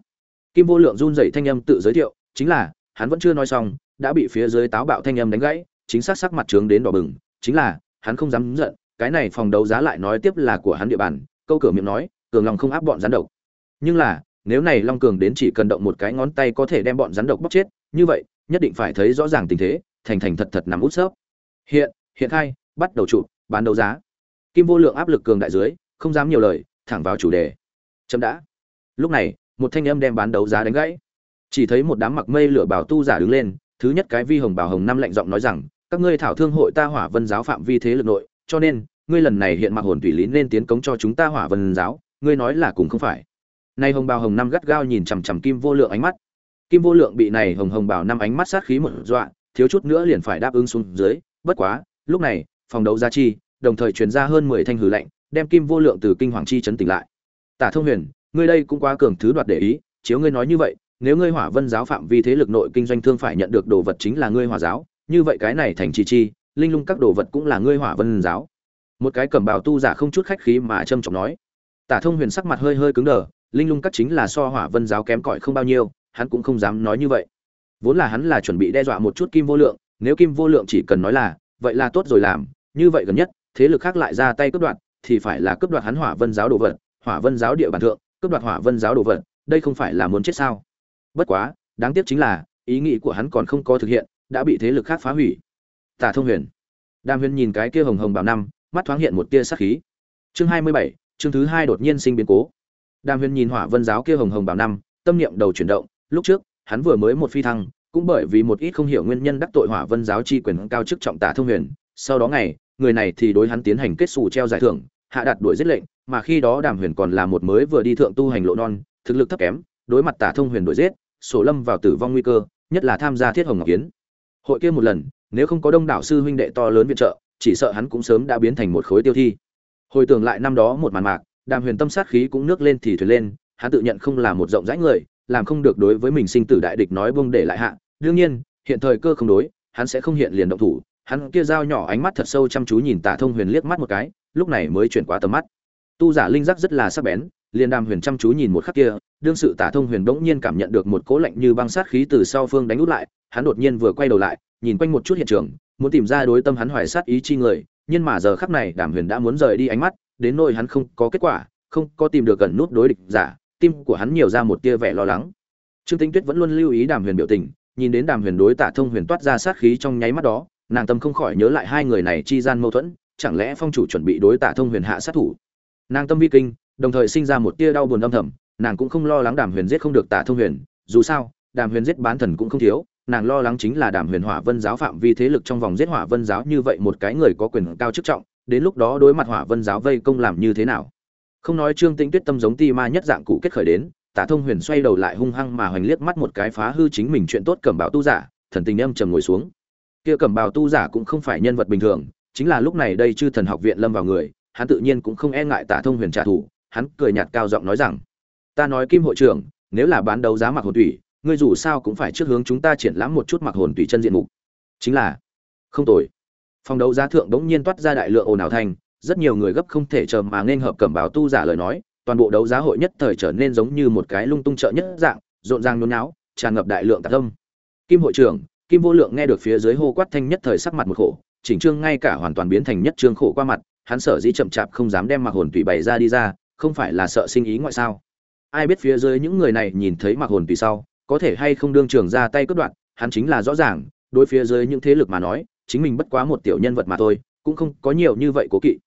Speaker 1: Kim vô lượng run rẩy thanh âm tự giới thiệu, chính là hắn vẫn chưa nói xong, đã bị phía dưới táo bạo thanh âm đánh gãy, chính xác sắc mặt trướng đến đỏ bừng, chính là, hắn không dám giận, cái này phòng đấu giá lại nói tiếp là của hắn địa bàn, câu cửa miệng nói, cường lòng không áp bọn rắn độc. Nhưng là, nếu này long cường đến chỉ cần động một cái ngón tay có thể đem bọn rắn độc bóc chết, như vậy, nhất định phải thấy rõ ràng tình thế, thành thành thật thật nằm út sấp hiện hiện khai bắt đầu chủ bán đấu giá. Kim vô lượng áp lực cường đại dưới, không dám nhiều lời, thẳng vào chủ đề. Chấm đã. Lúc này, một thanh âm đem bán đấu giá đánh gãy chỉ thấy một đám mặc mây lửa bảo tu giả đứng lên, thứ nhất cái vi hồng bảo hồng năm lạnh giọng nói rằng, các ngươi thảo thương hội ta hỏa vân giáo phạm vi thế lực nội, cho nên, ngươi lần này hiện mặc hồn tùy lý nên tiến cống cho chúng ta hỏa vân giáo, ngươi nói là cùng không phải. Nay hồng bào hồng năm gắt gao nhìn chằm chằm kim vô lượng ánh mắt. Kim vô lượng bị này hồng hồng bảo năm ánh mắt sát khí một dọa, thiếu chút nữa liền phải đáp ứng xuống dưới, bất quá, lúc này, phòng đấu gia chi, đồng thời truyền ra hơn mười thanh hử lạnh đem kim vô lượng từ kinh hoàng chi chấn tỉnh lại. Tả thông huyền, ngươi đây cũng quá cường thứ đoạt để ý, chiếu ngươi nói như vậy nếu ngươi hỏa vân giáo phạm vi thế lực nội kinh doanh thương phải nhận được đồ vật chính là ngươi hỏa giáo, như vậy cái này thành chi chi, linh lung các đồ vật cũng là ngươi hỏa vân giáo. Một cái cẩm bào tu giả không chút khách khí mà trâm trọng nói. Tả thông huyền sắc mặt hơi hơi cứng đờ, linh lung các chính là so hỏa vân giáo kém cỏi không bao nhiêu, hắn cũng không dám nói như vậy. Vốn là hắn là chuẩn bị đe dọa một chút kim vô lượng, nếu kim vô lượng chỉ cần nói là, vậy là tốt rồi làm, như vậy gần nhất, thế lực khác lại ra tay cướp đoạt, thì phải là cướp đoạt hắn hỏa vân giáo đồ vật, hỏa vân giáo địa bàn thượng, cướp đoạt hỏa vân giáo đồ vật, đây không phải là muốn chết sao? Bất quá, đáng tiếc chính là, ý nghĩ của hắn còn không có thực hiện, đã bị thế lực khác phá hủy. Tả thông huyền. Đàm huyền nhìn cái kia hồng hồng bảo năm, mắt thoáng hiện một tia sắc khí. Chương hai mươi bảy, chương thứ hai đột nhiên sinh biến cố. Đàm huyền nhìn hỏa vân giáo kia hồng hồng bảo năm, tâm niệm đầu chuyển động, lúc trước, hắn vừa mới một phi thăng, cũng bởi vì một ít không hiểu nguyên nhân đắc tội hỏa vân giáo chi quyền cao chức trọng tả thông huyền, sau đó ngày, người này thì đối hắn tiến hành kết xù treo giải thưởng, hạ đặt đuổi giết lệnh, mà khi đó đàm huyền còn là một mới vừa đi thượng tu hành lộ non, thực lực thấp kém, đối mặt tả thông huyền đuổi giết sổ lâm vào tử vong nguy cơ, nhất là tham gia thiết hồng ngọc kiến. Hội kia một lần, nếu không có đông đảo sư huynh đệ to lớn viện trợ, chỉ sợ hắn cũng sớm đã biến thành một khối tiêu thi. Hồi tưởng lại năm đó một màn mạc, đàm huyền tâm sát khí cũng nước lên thì thuyền lên, hắn tự nhận không là một rộng rãi người, làm không được đối với mình sinh tử đại địch nói bông để lại hạ. Đương nhiên, hiện thời cơ không đối, hắn sẽ không hiện liền động thủ. Hắn kia dao nhỏ ánh mắt thật sâu chăm chú nhìn tả thông huyền liếc mắt một cái, lúc này mới chuyển qua tầm mắt. Tu giả linh giác rất là sắc bén liền đàm huyền chăm chú nhìn một khắc kia, đương sự tả thông huyền bỗng nhiên cảm nhận được một cỗ lạnh như băng sát khí từ sau phương đánh út lại, hắn đột nhiên vừa quay đầu lại, nhìn quanh một chút hiện trường, muốn tìm ra đối tâm hắn hoài sát ý chi người, nhưng mà giờ khắc này đàm huyền đã muốn rời đi ánh mắt, đến nỗi hắn không có kết quả, không có tìm được gần nút đối địch giả, tim của hắn nhiều ra một tia vẻ lo lắng. Trương tinh tuyết vẫn luôn lưu ý đàm huyền biểu tình, nhìn đến đàm huyền đối tả thông huyền toát ra sát khí trong nháy mắt đó, nàng tâm không khỏi nhớ lại hai người này chi gian mâu thuẫn, chẳng lẽ phong chủ chuẩn bị đối tả thông huyền hạ sát thủ? Nàng tâm vi kinh đồng thời sinh ra một tia đau buồn âm thầm, nàng cũng không lo lắng đàm huyền giết không được tả thông huyền, dù sao, đàm huyền giết bán thần cũng không thiếu, nàng lo lắng chính là đàm huyền hỏa vân giáo phạm vi thế lực trong vòng giết hỏa vân giáo như vậy một cái người có quyền cao chức trọng, đến lúc đó đối mặt hỏa vân giáo vây công làm như thế nào? Không nói trương tĩnh tuyết tâm giống ti ma nhất dạng cụ kết khởi đến, tả thông huyền xoay đầu lại hung hăng mà hoành liếc mắt một cái phá hư chính mình chuyện tốt cẩm bào tu giả, thần tình âm trầm ngồi xuống. Kia cẩm bào tu giả cũng không phải nhân vật bình thường, chính là lúc này đây chư thần học viện lâm vào người, hắn tự nhiên cũng không e ngại tả thông huyền trả thù hắn cười nhạt cao giọng nói rằng, ta nói kim hội trưởng, nếu là bán đấu giá mặc hồn thủy ngươi dù sao cũng phải trước hướng chúng ta triển lãm một chút mặc hồn tủy chân diện mục. Chính là. Không tồi. Phòng đấu giá thượng bỗng nhiên toát ra đại lượng ồn ào thành rất nhiều người gấp không thể chờ mà nên hợp cẩm báo tu giả lời nói, toàn bộ đấu giá hội nhất thời trở nên giống như một cái lung tung chợ nhất dạng, rộn ràng nhốn nháo, tràn ngập đại lượng tạc tâm kim hội trưởng, kim vô lượng nghe được phía dưới hô quát thanh nhất thời sắc mặt một khổ, chỉnh trương ngay cả hoàn toàn biến thành nhất trương khổ qua mặt, hắn sở dĩ chậm chạp không dám đem mặc hồn tùy bày ra đi ra không phải là sợ sinh ý ngoại sao? Ai biết phía dưới những người này nhìn thấy mặc hồn tùy sau, có thể hay không đương trường ra tay cướp đoạn hắn chính là rõ ràng, đối phía dưới những thế lực mà nói, chính mình bất quá một tiểu nhân vật mà thôi, cũng không có nhiều như vậy cố kỵ.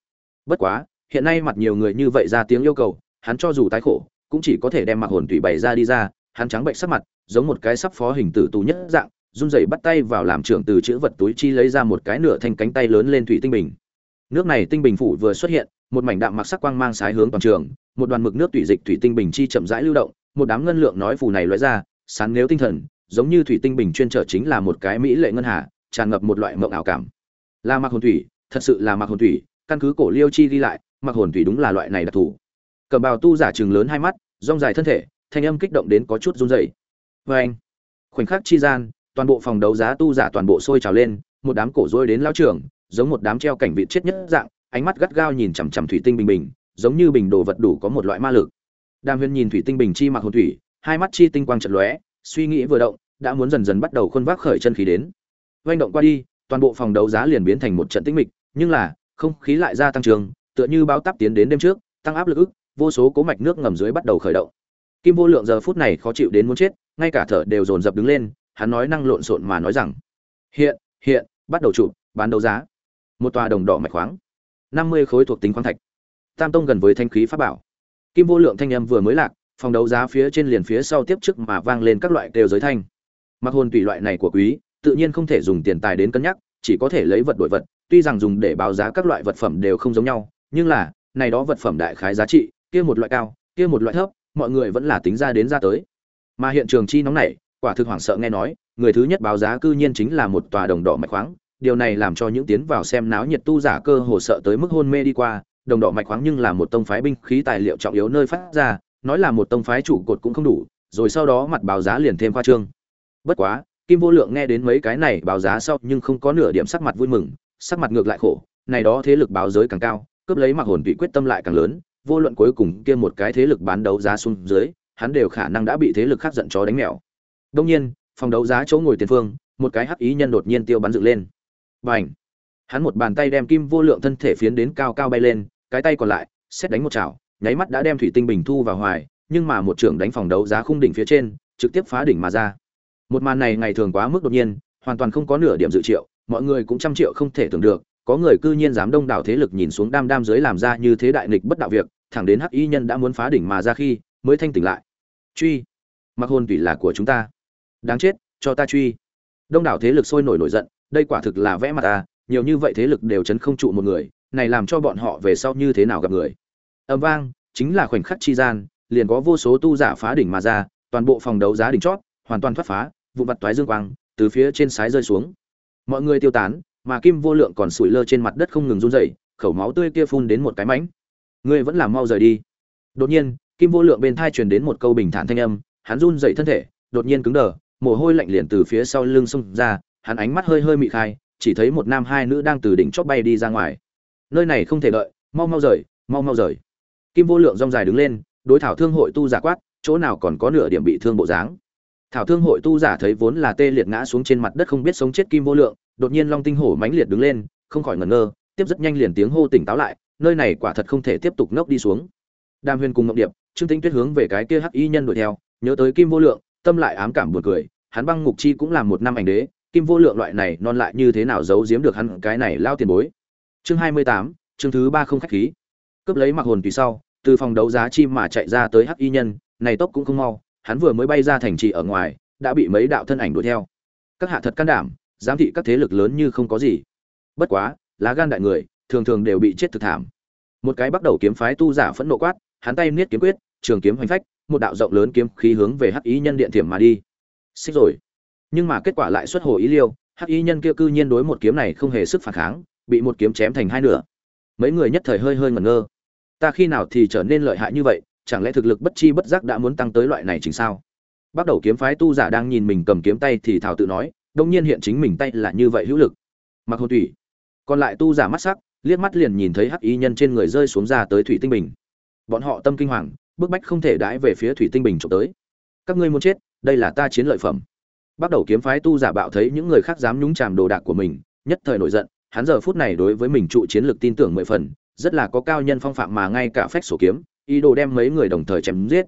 Speaker 1: Bất quá, hiện nay mặt nhiều người như vậy ra tiếng yêu cầu, hắn cho dù tái khổ, cũng chỉ có thể đem mặc hồn tùy bày ra đi ra, hắn trắng bệnh sắc mặt, giống một cái sắp phó hình tử tù nhất dạng, run rẩy bắt tay vào làm trưởng từ chữ vật túi chi lấy ra một cái nửa thanh cánh tay lớn lên thủy tinh bình. Nước này tinh bình phủ vừa xuất hiện một mảnh đạm mặc sắc quang mang sái hướng toàn trường một đoàn mực nước tùy dịch thủy tinh bình chi chậm rãi lưu động một đám ngân lượng nói phù này lóe ra sáng nếu tinh thần giống như thủy tinh bình chuyên trở chính là một cái mỹ lệ ngân hà tràn ngập một loại mộng ảo cảm là mặc hồn thủy thật sự là mặc hồn thủy căn cứ cổ liêu chi đi lại mặc hồn thủy đúng là loại này đặc thù cầm bào tu giả trường lớn hai mắt rong dài thân thể thanh âm kích động đến có chút run rẩy Oeng. khoảnh khắc chi gian toàn bộ phòng đấu giá tu giả toàn bộ sôi trào lên một đám cổ rối đến lão trưởng, giống một đám treo cảnh vị chết nhất dạng ánh mắt gắt gao nhìn chằm chằm thủy tinh bình bình, giống như bình đồ vật đủ có một loại ma lực. Đàm Huyền nhìn thủy tinh bình chi mặc hồn thủy, hai mắt chi tinh quang chợt lóe, suy nghĩ vừa động, đã muốn dần dần bắt đầu khuôn vác khởi chân khí đến. Vanh động qua đi, toàn bộ phòng đấu giá liền biến thành một trận tĩnh mịch, nhưng là, không khí lại gia tăng trường, tựa như báo táp tiến đến đêm trước, tăng áp lực ức, vô số cố mạch nước ngầm dưới bắt đầu khởi động. Kim vô lượng giờ phút này khó chịu đến muốn chết, ngay cả thở đều dồn dập đứng lên, hắn nói năng lộn xộn mà nói rằng, hiện hiện, bắt đầu chụp, bán đấu giá. Một tòa đồng đỏ mạch khoáng năm mươi khối thuộc tính khoáng thạch. Tam tông gần với thanh khí pháp bảo. Kim vô lượng thanh âm vừa mới lạc, phòng đấu giá phía trên liền phía sau tiếp trước mà vang lên các loại đều giới thanh. Mặc hồn tùy loại này của quý, tự nhiên không thể dùng tiền tài đến cân nhắc, chỉ có thể lấy vật đổi vật, tuy rằng dùng để báo giá các loại vật phẩm đều không giống nhau, nhưng là, này đó vật phẩm đại khái giá trị, kia một loại cao, kia một loại thấp, mọi người vẫn là tính ra đến ra tới. Mà hiện trường chi nóng này, quả thực hoảng sợ nghe nói, người thứ nhất báo giá cư nhiên chính là một tòa đồng đỏ mạch khoáng điều này làm cho những tiến vào xem náo nhiệt tu giả cơ hồ sợ tới mức hôn mê đi qua, đồng đỏ mạch khoáng nhưng là một tông phái binh khí tài liệu trọng yếu nơi phát ra, nói là một tông phái chủ cột cũng không đủ, rồi sau đó mặt báo giá liền thêm khoa trương. Bất quá, kim vô lượng nghe đến mấy cái này báo giá sau nhưng không có nửa điểm sắc mặt vui mừng, sắc mặt ngược lại khổ, này đó thế lực báo giới càng cao, cướp lấy mặc hồn tụy quyết tâm lại càng lớn, vô luận cuối cùng kia một cái thế lực bán đấu giá xuống dưới, hắn đều khả năng đã bị thế lực khác giận chó đánh mèo. Đông nhiên, phòng đấu giá chỗ ngồi tiền phương, một cái hắc ý nhân đột nhiên tiêu bắn dựng lên bành hắn một bàn tay đem kim vô lượng thân thể phiến đến cao cao bay lên, cái tay còn lại, xét đánh một chảo, nháy mắt đã đem thủy tinh bình thu vào hoài, nhưng mà một trưởng đánh phòng đấu giá khung đỉnh phía trên, trực tiếp phá đỉnh mà ra. Một màn này ngày thường quá mức đột nhiên, hoàn toàn không có nửa điểm dự triệu, mọi người cũng trăm triệu không thể tưởng được, có người cư nhiên dám đông đảo thế lực nhìn xuống đam đam dưới làm ra như thế đại nghịch bất đạo việc, thẳng đến hắc y nhân đã muốn phá đỉnh mà ra khi, mới thanh tỉnh lại. Truy! Mặc hồn tùy là của chúng ta. Đáng chết, cho ta truy. Đông đảo thế lực sôi nổi nổi giận đây quả thực là vẽ mặt ta, nhiều như vậy thế lực đều chấn không trụ một người, này làm cho bọn họ về sau như thế nào gặp người? Âm vang, chính là khoảnh khắc chi gian, liền có vô số tu giả phá đỉnh mà ra, toàn bộ phòng đấu giá đỉnh chót, hoàn toàn thoát phá vụ vặt toái dương quang, từ phía trên sái rơi xuống. Mọi người tiêu tán, mà kim vô lượng còn sủi lơ trên mặt đất không ngừng run rẩy, khẩu máu tươi kia phun đến một cái mảnh. Ngươi vẫn làm mau rời đi. Đột nhiên, kim vô lượng bên thai truyền đến một câu bình thản thanh âm, hắn run rẩy thân thể, đột nhiên cứng đờ, mồ hôi lạnh liền từ phía sau lưng xông ra hắn ánh mắt hơi hơi mị khai, chỉ thấy một nam hai nữ đang từ đỉnh chót bay đi ra ngoài. Nơi này không thể đợi, mau mau rời, mau mau rời. Kim vô lượng rong dài đứng lên, đối thảo thương hội tu giả quát, chỗ nào còn có nửa điểm bị thương bộ dáng. Thảo thương hội tu giả thấy vốn là tê liệt ngã xuống trên mặt đất không biết sống chết kim vô lượng, đột nhiên long tinh hổ mãnh liệt đứng lên, không khỏi ngẩn ngơ, tiếp rất nhanh liền tiếng hô tỉnh táo lại, nơi này quả thật không thể tiếp tục ngốc đi xuống. Đàm huyền cùng ngọc điệp, trương tĩnh tuyết hướng về cái kia hắc y nhân đuổi theo, nhớ tới kim vô lượng, tâm lại ám cảm buồn cười, hắn băng ngục chi cũng là một năm ảnh đế kim vô lượng loại này non lại như thế nào giấu giếm được hắn cái này lao tiền bối? Chương hai mươi tám, chương thứ ba không khách khí. Cướp lấy mặc hồn tùy sau, từ phòng đấu giá chim mà chạy ra tới hắc y nhân, này tốc cũng không mau, hắn vừa mới bay ra thành trì ở ngoài, đã bị mấy đạo thân ảnh đuổi theo. Các hạ thật can đảm, giám thị các thế lực lớn như không có gì. Bất quá, lá gan đại người, thường thường đều bị chết thực thảm. Một cái bắt đầu kiếm phái tu giả phẫn nộ quát, hắn tay niết kiếm quyết, trường kiếm hoành phách, một đạo rộng lớn kiếm khí hướng về hắc ý nhân điện thiểm mà đi. Xích rồi nhưng mà kết quả lại xuất hồ ý liêu, hắc y nhân kia cư nhiên đối một kiếm này không hề sức phản kháng, bị một kiếm chém thành hai nửa. Mấy người nhất thời hơi hơi ngẩn ngơ. Ta khi nào thì trở nên lợi hại như vậy, chẳng lẽ thực lực bất chi bất giác đã muốn tăng tới loại này chính sao? Bắt đầu kiếm phái tu giả đang nhìn mình cầm kiếm tay thì thảo tự nói, đông nhiên hiện chính mình tay là như vậy hữu lực. Mặc hồn thủy. Còn lại tu giả mắt sắc, liếc mắt liền nhìn thấy hắc y nhân trên người rơi xuống ra tới thủy tinh bình. Bọn họ tâm kinh hoàng, bức bách không thể đãi về phía thủy tinh bình trộm tới. Các ngươi muốn chết, đây là ta chiến lợi phẩm bắt đầu kiếm phái tu giả bạo thấy những người khác dám nhúng chàm đồ đạc của mình, nhất thời nổi giận, hắn giờ phút này đối với mình trụ chiến lược tin tưởng mười phần, rất là có cao nhân phong phạm mà ngay cả phách sổ kiếm, ý đồ đem mấy người đồng thời chém giết.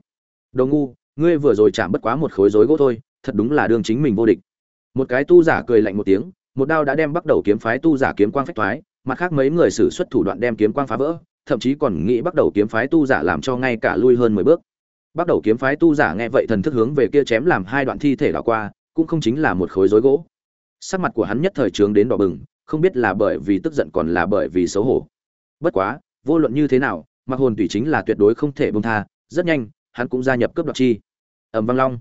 Speaker 1: Đồ ngu, ngươi vừa rồi chạm bất quá một khối rối gỗ thôi, thật đúng là đương chính mình vô địch. Một cái tu giả cười lạnh một tiếng, một đao đã đem bắt đầu kiếm phái tu giả kiếm quang phách thoái, mặt khác mấy người sử xuất thủ đoạn đem kiếm quang phá vỡ, thậm chí còn nghĩ bắt đầu kiếm phái tu giả làm cho ngay cả lui hơn mười bước. Bắt đầu kiếm phái tu giả nghe vậy thần thức hướng về kia chém làm hai đoạn thi thể đảo qua cũng không chính là một khối rối gỗ. Sắc mặt của hắn nhất thời trướng đến đỏ bừng, không biết là bởi vì tức giận còn là bởi vì xấu hổ. Bất quá, vô luận như thế nào, mặc hồn tùy chính là tuyệt đối không thể bông tha, rất nhanh, hắn cũng gia nhập cướp đoạt chi. Ẩm văng long.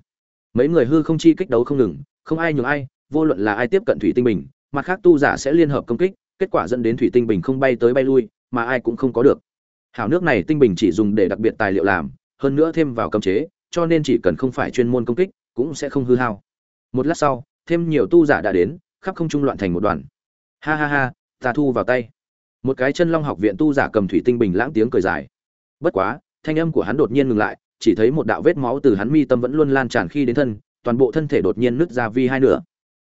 Speaker 1: Mấy người hư không chi kích đấu không ngừng, không ai nhường ai, vô luận là ai tiếp cận thủy tinh bình, mặt khác tu giả sẽ liên hợp công kích, kết quả dẫn đến thủy tinh bình không bay tới bay lui, mà ai cũng không có được. Hảo nước này tinh bình chỉ dùng để đặc biệt tài liệu làm, hơn nữa thêm vào cấm chế, cho nên chỉ cần không phải chuyên môn công kích, cũng sẽ không hư hao một lát sau, thêm nhiều tu giả đã đến, khắp không trung loạn thành một đoàn. Ha ha ha, ta thu vào tay. Một cái chân long học viện tu giả cầm thủy tinh bình lãng tiếng cười dài. Bất quá, thanh âm của hắn đột nhiên ngừng lại, chỉ thấy một đạo vết máu từ hắn mi tâm vẫn luôn lan tràn khi đến thân, toàn bộ thân thể đột nhiên nứt ra vi hai nửa.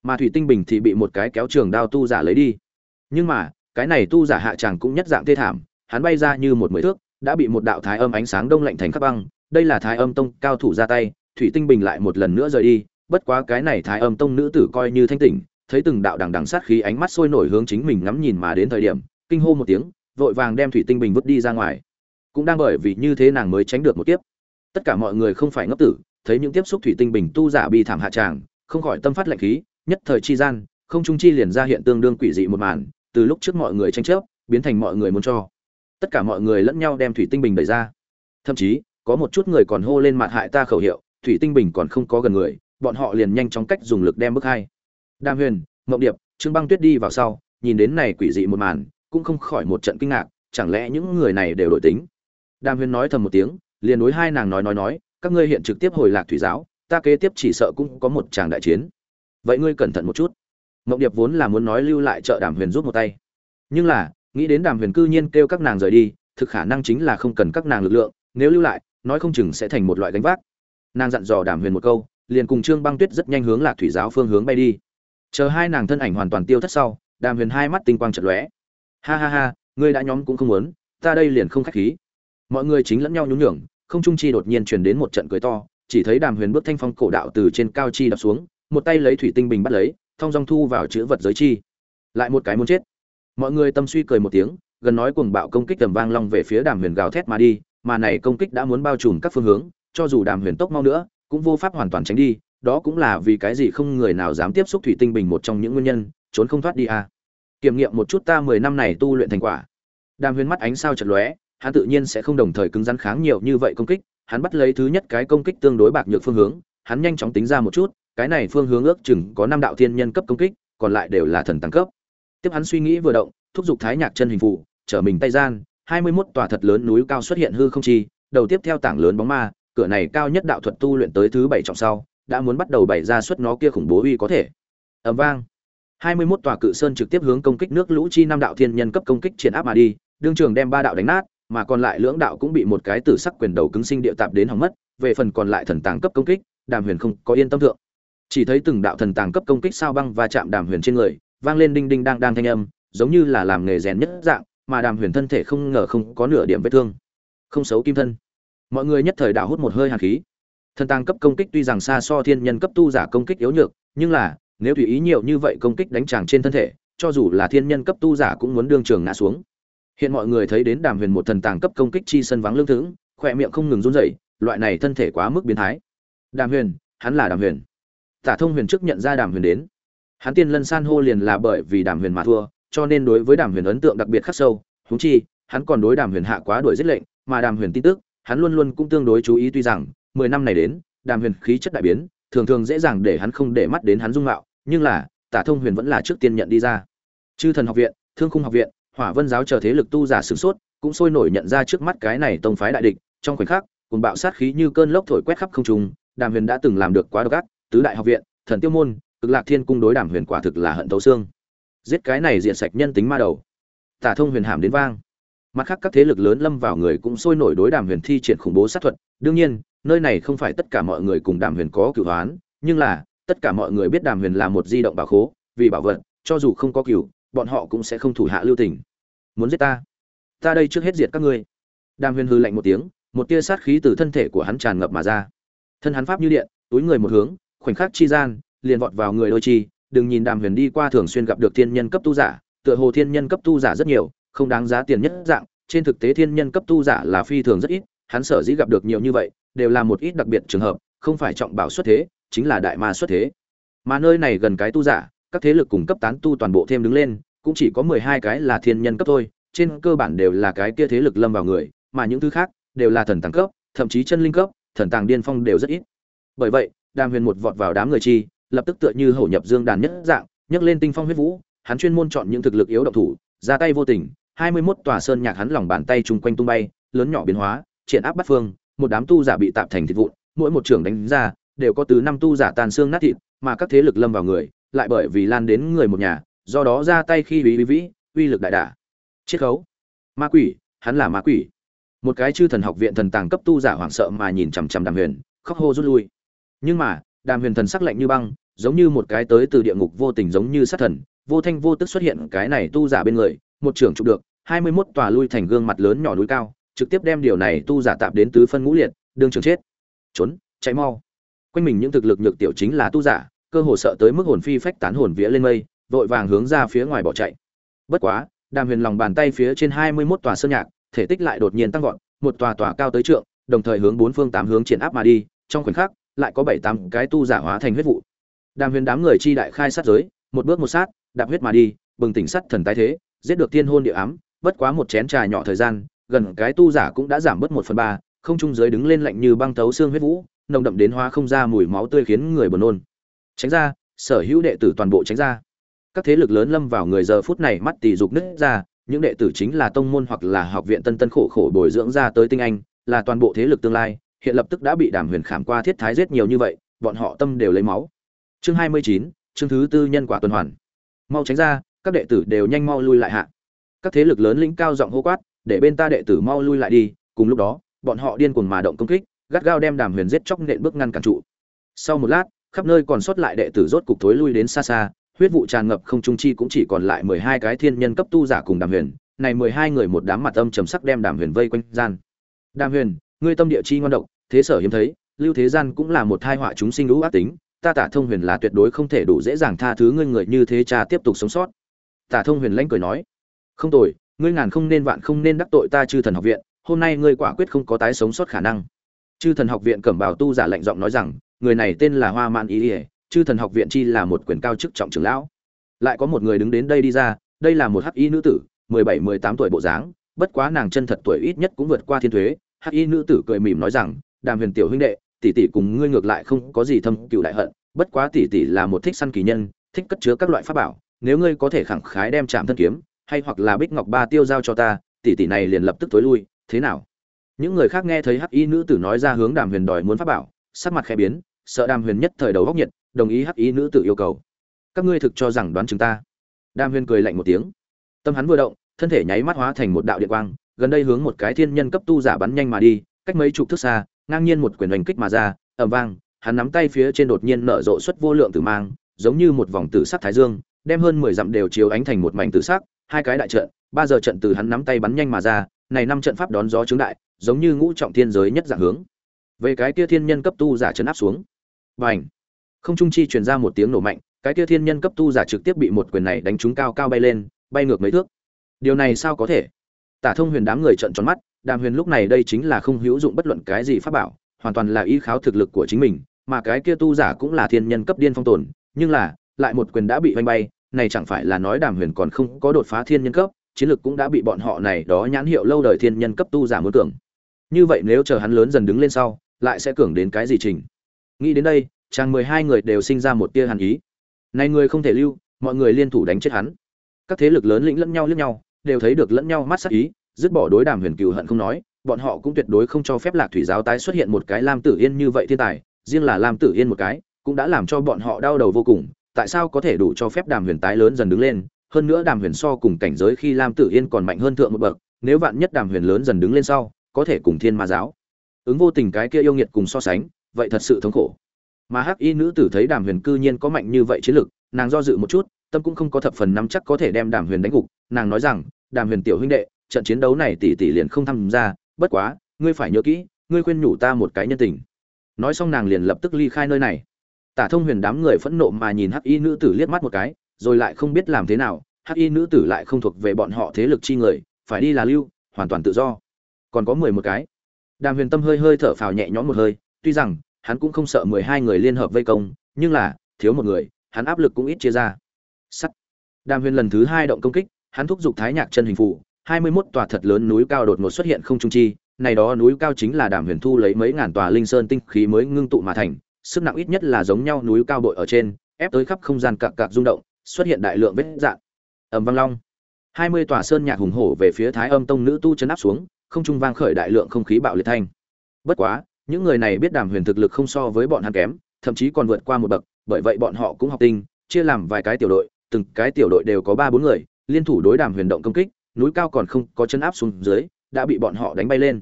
Speaker 1: Mà thủy tinh bình thì bị một cái kéo trường đao tu giả lấy đi. Nhưng mà, cái này tu giả hạ tràng cũng nhất dạng thê thảm, hắn bay ra như một mười thước, đã bị một đạo thái âm ánh sáng đông lạnh thành khắp băng. Đây là thái âm tông cao thủ ra tay, thủy tinh bình lại một lần nữa rời đi bất quá cái này thái âm tông nữ tử coi như thanh tỉnh, thấy từng đạo đằng đằng sát khí ánh mắt sôi nổi hướng chính mình ngắm nhìn mà đến thời điểm, kinh hô một tiếng, vội vàng đem thủy tinh bình vứt đi ra ngoài. Cũng đang bởi vì như thế nàng mới tránh được một kiếp. Tất cả mọi người không phải ngốc tử, thấy những tiếp xúc thủy tinh bình tu giả bị thảm hạ tràng, không khỏi tâm phát lạnh khí, nhất thời chi gian, không trung chi liền ra hiện tương đương quỷ dị một màn, từ lúc trước mọi người tranh chấp, biến thành mọi người muốn cho. Tất cả mọi người lẫn nhau đem thủy tinh bình đẩy ra. Thậm chí, có một chút người còn hô lên mặt hại ta khẩu hiệu, thủy tinh bình còn không có gần người bọn họ liền nhanh chóng cách dùng lực đem bước hai. Đam huyền, mộng điệp, trương băng tuyết đi vào sau, nhìn đến này quỷ dị một màn, cũng không khỏi một trận kinh ngạc, chẳng lẽ những người này đều đổi tính? Đàm huyền nói thầm một tiếng, liền đối hai nàng nói nói nói, các ngươi hiện trực tiếp hồi lạc thủy giáo, ta kế tiếp chỉ sợ cũng có một tràng đại chiến. Vậy ngươi cẩn thận một chút. Mộng điệp vốn là muốn nói lưu lại chợ đàm huyền rút một tay. Nhưng là, nghĩ đến đàm huyền cư nhiên kêu các nàng rời đi, thực khả năng chính là không cần các nàng lực lượng, nếu lưu lại, nói không chừng sẽ thành một loại gánh vác. Nàng dặn dò đàm huyền một câu liền cùng trương băng tuyết rất nhanh hướng lạc thủy giáo phương hướng bay đi. Chờ hai nàng thân ảnh hoàn toàn tiêu thất sau, đàm huyền hai mắt tinh quang chật lóe. Ha ha ha ngươi đã nhóm cũng không muốn, ta đây liền không khách khí. Mọi người chính lẫn nhau nhún nhường, không trung chi đột nhiên truyền đến một trận cười to, chỉ thấy đàm huyền bước thanh phong cổ đạo từ trên cao chi đập xuống, một tay lấy thủy tinh bình bắt lấy, thong dong thu vào chữ vật giới chi. Lại một cái muốn chết. Mọi người tâm suy cười một tiếng, gần nói cuồng bạo công kích tầm vang long về phía đàm huyền gào thét mà đi, mà này công kích đã muốn bao trùm các phương hướng, cho dù đàm huyền tốc mau nữa cũng vô pháp hoàn toàn tránh đi, đó cũng là vì cái gì không người nào dám tiếp xúc thủy tinh bình một trong những nguyên nhân, trốn không thoát đi à. kiểm nghiệm một chút ta mười năm này tu luyện thành quả đàm huyên mắt ánh sao chật lóe, hắn tự nhiên sẽ không đồng thời cứng rắn kháng nhiều như vậy công kích, hắn bắt lấy thứ nhất cái công kích tương đối bạc nhược phương hướng, hắn nhanh chóng tính ra một chút, cái này phương hướng ước chừng có năm đạo thiên nhân cấp công kích, còn lại đều là thần tăng cấp tiếp hắn suy nghĩ vừa động, thúc giục thái nhạc chân hình phụ trở mình tay gian, hai mươi 21 tòa thật lớn núi cao xuất hiện hư không chi, đầu tiếp theo tảng lớn bóng ma cửa này cao nhất đạo thuật tu luyện tới thứ bảy trọng sau, đã muốn bắt đầu bày ra suất nó kia khủng bố uy có thể. Ầm vang. Hai mươi 21 tòa cự sơn trực tiếp hướng công kích nước lũ chi năm đạo thiên nhân cấp công kích triển áp mà đi, đương trường đem ba đạo đánh nát, mà còn lại lưỡng đạo cũng bị một cái tử sắc quyền đầu cứng sinh địa tạp đến hỏng mất, về phần còn lại thần tàng cấp công kích, đàm huyền không có yên tâm thượng. Chỉ thấy từng đạo thần tàng cấp công kích sao băng và chạm đàm huyền trên người, vang lên đinh đinh đang đang thanh âm, giống như là làm nghề rèn nhất dạng, mà đàm huyền thân thể không ngờ không có nửa điểm vết thương. Không xấu kim thân mọi người nhất thời đảo hút một hơi hàn khí. Thần tàng cấp công kích tuy rằng xa so thiên nhân cấp tu giả công kích yếu nhược, nhưng là, nếu tùy ý nhiều như vậy công kích đánh tràng trên thân thể, cho dù là thiên nhân cấp tu giả cũng muốn đương trường ngã xuống. Hiện mọi người thấy đến đàm huyền một thần tàng cấp công kích chi sân vắng lương thưởng, khỏe miệng không ngừng run rẩy, loại này thân thể quá mức biến thái. Đàm huyền, hắn là đàm huyền. Tả thông huyền trước nhận ra đàm huyền đến. Hắn tiên lân san hô liền là bởi vì đàm huyền mà thua, cho nên đối với đàm huyền ấn tượng đặc biệt khắc sâu. Húng chi, hắn còn đối đàm huyền hạ quá đuổi giết lệnh, mà đàm huyền tin tức hắn luôn luôn cũng tương đối chú ý tuy rằng, mười năm này đến, đàm huyền khí chất đại biến, thường thường dễ dàng để hắn không để mắt đến hắn dung mạo, nhưng là, tả thông huyền vẫn là trước tiên nhận đi ra. Chư thần học viện, thương khung học viện, hỏa vân giáo chờ thế lực tu giả sửng sốt, cũng sôi nổi nhận ra trước mắt cái này tông phái đại địch, trong khoảnh khắc cùng bạo sát khí như cơn lốc thổi quét khắp không trung, đàm huyền đã từng làm được quá độc ác, tứ đại học viện, thần tiêu môn, cực lạc thiên cung đối đàm huyền quả thực là hận thấu xương. Giết cái này diện sạch nhân tính ma đầu. Tả thông huyền hàm đến vang mặt khác các thế lực lớn lâm vào người cũng sôi nổi đối đàm huyền thi triển khủng bố sát thuật. Đương nhiên, nơi này không phải tất cả mọi người cùng đàm huyền có cửu hoán nhưng là, tất cả mọi người biết đàm huyền là một di động bảo khố, vì bảo vật, cho dù không có cửu, bọn họ cũng sẽ không thủ hạ lưu tình. Muốn giết ta? Ta đây trước hết diệt các ngươi. Đàm huyền hư lạnh một tiếng, một tia sát khí từ thân thể của hắn tràn ngập mà ra. Thân hắn pháp như điện, túi người một hướng, khoảnh khắc chi gian, liền vọt vào người đôi chi. Đừng nhìn đàm huyền đi qua thường xuyên gặp được thiên nhân cấp tu giả, tựa hồ thiên nhân cấp tu giả rất nhiều không đáng giá tiền nhất dạng, trên thực tế thiên nhân cấp tu giả là phi thường rất ít, hắn sở dĩ gặp được nhiều như vậy, đều là một ít đặc biệt trường hợp, không phải trọng bảo xuất thế, chính là đại ma xuất thế. Mà nơi này gần cái tu giả, các thế lực cùng cấp tán tu toàn bộ thêm đứng lên, cũng chỉ có mười hai cái là thiên nhân cấp thôi, trên cơ bản đều là cái kia thế lực lâm vào người, mà những thứ khác đều là thần tàng cấp, thậm chí chân linh cấp, thần tàng điên phong đều rất ít. Bởi vậy, đàm huyền một vọt vào đám người chi, lập tức tựa như hổ nhập dương đàn nhất dạng, nhấc lên tinh phong huyết vũ, hắn chuyên môn chọn những thực lực yếu động thủ, ra tay vô tình hai mươi 21 tòa sơn nhạc hắn lòng bàn tay chung quanh tung bay, lớn nhỏ biến hóa, triển áp bắt phương, một đám tu giả bị tạm thành thịt vụn, mỗi một trường đánh ra, đều có từ năm tu giả tàn xương nát thịt, mà các thế lực lâm vào người, lại bởi vì lan đến người một nhà, do đó ra tay khi uy vĩ, uy lực đại đả. Chiết khấu. Ma quỷ, hắn là ma quỷ. Một cái chư thần học viện thần tàng cấp tu giả hoảng sợ mà nhìn chằm chằm đàm huyền, khóc hô rút lui. Nhưng mà, đàm huyền thần sắc lạnh như băng, giống như một cái tới từ địa ngục vô tình giống như sát thần, vô thanh vô tức xuất hiện cái này tu giả bên người, một trưởng chụp được hai mươi 21 tòa lui thành gương mặt lớn nhỏ núi cao, trực tiếp đem điều này tu giả tạm đến tứ phân ngũ liệt, đương trường chết. Trốn, chạy mau. Quanh mình những thực lực nhược tiểu chính là tu giả, cơ hồ sợ tới mức hồn phi phách tán hồn vía lên mây, vội vàng hướng ra phía ngoài bỏ chạy. Bất quá, đàm huyền lòng bàn tay phía trên hai mươi 21 tòa sơn nhạc, thể tích lại đột nhiên tăng vọt, một tòa tòa cao tới trượng, đồng thời hướng bốn phương tám hướng triển áp mà đi, trong khoảnh khắc, lại có bảy tám cái tu giả hóa thành huyết vụ. Đàm huyền đám người chi đại khai sát giới, một bước một sát, đạp huyết mà đi, bừng tỉnh sắt thần tái thế, giết được tiên hôn địa ám bất quá một chén trà nhỏ thời gian, gần cái tu giả cũng đã giảm bớt một phần ba, không trung dưới đứng lên lạnh như băng tấu xương huyết vũ, nồng đậm đến hóa không ra mùi máu tươi khiến người buồn nôn. Tránh ra, sở hữu đệ tử toàn bộ tránh ra. Các thế lực lớn lâm vào người giờ phút này mắt tỳ dục nứt ra, những đệ tử chính là tông môn hoặc là học viện tân tân khổ khổ bồi dưỡng ra tới tinh anh, là toàn bộ thế lực tương lai, hiện lập tức đã bị đàm huyền khảm qua thiết thái giết nhiều như vậy, bọn họ tâm đều lấy máu. Chương hai mươi chín, chương thứ tư nhân quả tuần hoàn. Mau tránh ra, các đệ tử đều nhanh mau lui lại hạ các thế lực lớn lĩnh cao giọng hô quát, để bên ta đệ tử mau lui lại đi, cùng lúc đó, bọn họ điên cuồng mà động công kích, gắt gao đem đàm huyền giết chóc nện bước ngăn cản trụ. Sau một lát, khắp nơi còn sót lại đệ tử rốt cục thối lui đến xa xa, huyết vụ tràn ngập không trung chi cũng chỉ còn lại mười hai cái thiên nhân cấp tu giả cùng đàm huyền, này mười hai người một đám mặt âm trầm sắc đem đàm huyền vây quanh gian. Đàm huyền, ngươi tâm địa chi ngoan độc, thế sở hiếm thấy, lưu thế gian cũng là một thai họa chúng sinh lũ ác tính, ta tả thông huyền là tuyệt đối không thể đủ dễ dàng tha thứ ngươi người như thế cha tiếp tục sống sót. Tả thông huyền lãnh cười nói không tội ngươi ngàn không nên vạn không nên đắc tội ta chư thần học viện, hôm nay ngươi quả quyết không có tái sống sót khả năng. Chư thần học viện cẩm bào tu giả lạnh giọng nói rằng, người này tên là hoa man ý ỉa chư thần học viện chi là một quyền cao chức trọng trưởng lão. Lại có một người đứng đến đây đi ra, đây là một hắc y nữ tử, mười bảy, mười tám tuổi bộ dáng, bất quá nàng chân thật tuổi ít nhất cũng vượt qua thiên thuế. Hắc y nữ tử cười mỉm nói rằng, đàm huyền tiểu huynh đệ, tỷ tỷ cùng ngươi ngược lại không có gì thâm cựu đại hận, bất quá tỷ tỷ là một thích săn kỳ nhân, thích cất chứa các loại pháp bảo, nếu ngươi có thể khẳng khái đem chạm thân kiếm hay hoặc là bích ngọc ba tiêu giao cho ta, tỷ tỷ này liền lập tức tối lui, thế nào? Những người khác nghe thấy hắc y nữ tử nói ra hướng đàm huyền đòi muốn pháp bảo, sắc mặt khẽ biến, sợ đàm huyền nhất thời đầu góc nhiệt, đồng ý hắc y nữ tử yêu cầu. Các ngươi thực cho rằng đoán chúng ta. Đàm huyền cười lạnh một tiếng. Tâm hắn vừa động, thân thể nháy mắt hóa thành một đạo điện quang, gần đây hướng một cái thiên nhân cấp tu giả bắn nhanh mà đi, cách mấy chục thước xa, ngang nhiên một quyền hành kích mà ra, ầm vang, hắn nắm tay phía trên đột nhiên nở rộ xuất vô lượng tử mang, giống như một vòng tử sắc thái dương, đem hơn mười dặm đều chiếu ánh thành một mảnh tử sắc hai cái đại trận, ba giờ trận từ hắn nắm tay bắn nhanh mà ra, này năm trận pháp đón gió chướng đại, giống như ngũ trọng thiên giới nhất dạng hướng. Về cái kia thiên nhân cấp tu giả trấn áp xuống. Bành! Không trung chi truyền ra một tiếng nổ mạnh, cái kia thiên nhân cấp tu giả trực tiếp bị một quyền này đánh trúng cao cao bay lên, bay ngược mấy thước. Điều này sao có thể? Tả thông huyền đám người trợn tròn mắt, đàm huyền lúc này đây chính là không hữu dụng bất luận cái gì pháp bảo, hoàn toàn là ý kháo thực lực của chính mình, mà cái kia tu giả cũng là thiên nhân cấp điên phong tồn, nhưng là, lại một quyền đã bị vanh bay này chẳng phải là nói đàm huyền còn không có đột phá thiên nhân cấp, chiến lược cũng đã bị bọn họ này đó nhãn hiệu lâu đời thiên nhân cấp tu giả muốn cường. Như vậy nếu chờ hắn lớn dần đứng lên sau, lại sẽ cường đến cái gì trình? Nghĩ đến đây, chàng mười hai người đều sinh ra một tia hàn ý. Này người không thể lưu, mọi người liên thủ đánh chết hắn. Các thế lực lớn lĩnh lẫn nhau liếc nhau, đều thấy được lẫn nhau mắt sắc ý, dứt bỏ đối đàm huyền cừu hận không nói, bọn họ cũng tuyệt đối không cho phép lạc thủy giáo tái xuất hiện một cái lam tử yên như vậy thiên tài, riêng là lam tử yên một cái, cũng đã làm cho bọn họ đau đầu vô cùng tại sao có thể đủ cho phép đàm huyền tái lớn dần đứng lên? Hơn nữa đàm huyền so cùng cảnh giới khi lam tử yên còn mạnh hơn thượng một bậc, nếu vạn nhất đàm huyền lớn dần đứng lên sau, có thể cùng thiên ma giáo. Ứng vô tình cái kia yêu nghiệt cùng so sánh, vậy thật sự thống khổ. Mà hắc y nữ tử thấy đàm huyền cư nhiên có mạnh như vậy chiến lực, nàng do dự một chút, tâm cũng không có thập phần nắm chắc có thể đem đàm huyền đánh gục. Nàng nói rằng, đàm huyền tiểu huynh đệ, trận chiến đấu này tỷ tỷ liền không tham gia, bất quá, ngươi phải nhớ kỹ, ngươi khuyên nhủ ta một cái nhân tình. Nói xong nàng liền lập tức ly khai nơi này tả thông huyền đám người phẫn nộ mà nhìn hắc y nữ tử liếc mắt một cái, rồi lại không biết làm thế nào, hắc y nữ tử lại không thuộc về bọn họ thế lực chi người, phải đi là lưu, hoàn toàn tự do. Còn có mười một cái. Đàm huyền tâm hơi hơi thở phào nhẹ nhõm một hơi, tuy rằng, hắn cũng không sợ mười hai người liên hợp vây công, nhưng là, thiếu một người, hắn áp lực cũng ít chia ra. Sắt. Đàm huyền lần thứ hai động công kích, hắn thúc giục thái nhạc chân hình phụ hai mươi 21 tòa thật lớn núi cao đột ngột xuất hiện không trung chi, này đó núi cao chính là đàm huyền thu lấy mấy ngàn tòa linh sơn tinh khí mới ngưng tụ mà thành sức nặng ít nhất là giống nhau núi cao bội ở trên, ép tới khắp không gian cạc cạc rung động, xuất hiện đại lượng vết dạn. Ầm vang long. Hai mươi tòa sơn nhạc hùng hổ về phía thái âm tông nữ tu chấn áp xuống, không trung vang khởi đại lượng không khí bạo liệt thanh. Bất quá, những người này biết đàm huyền thực lực không so với bọn hắn kém, thậm chí còn vượt qua một bậc, bởi vậy bọn họ cũng học tinh, chia làm vài cái tiểu đội, từng cái tiểu đội đều có ba bốn người, liên thủ đối đàm huyền động công kích, núi cao còn không có chân áp xuống dưới, đã bị bọn họ đánh bay lên.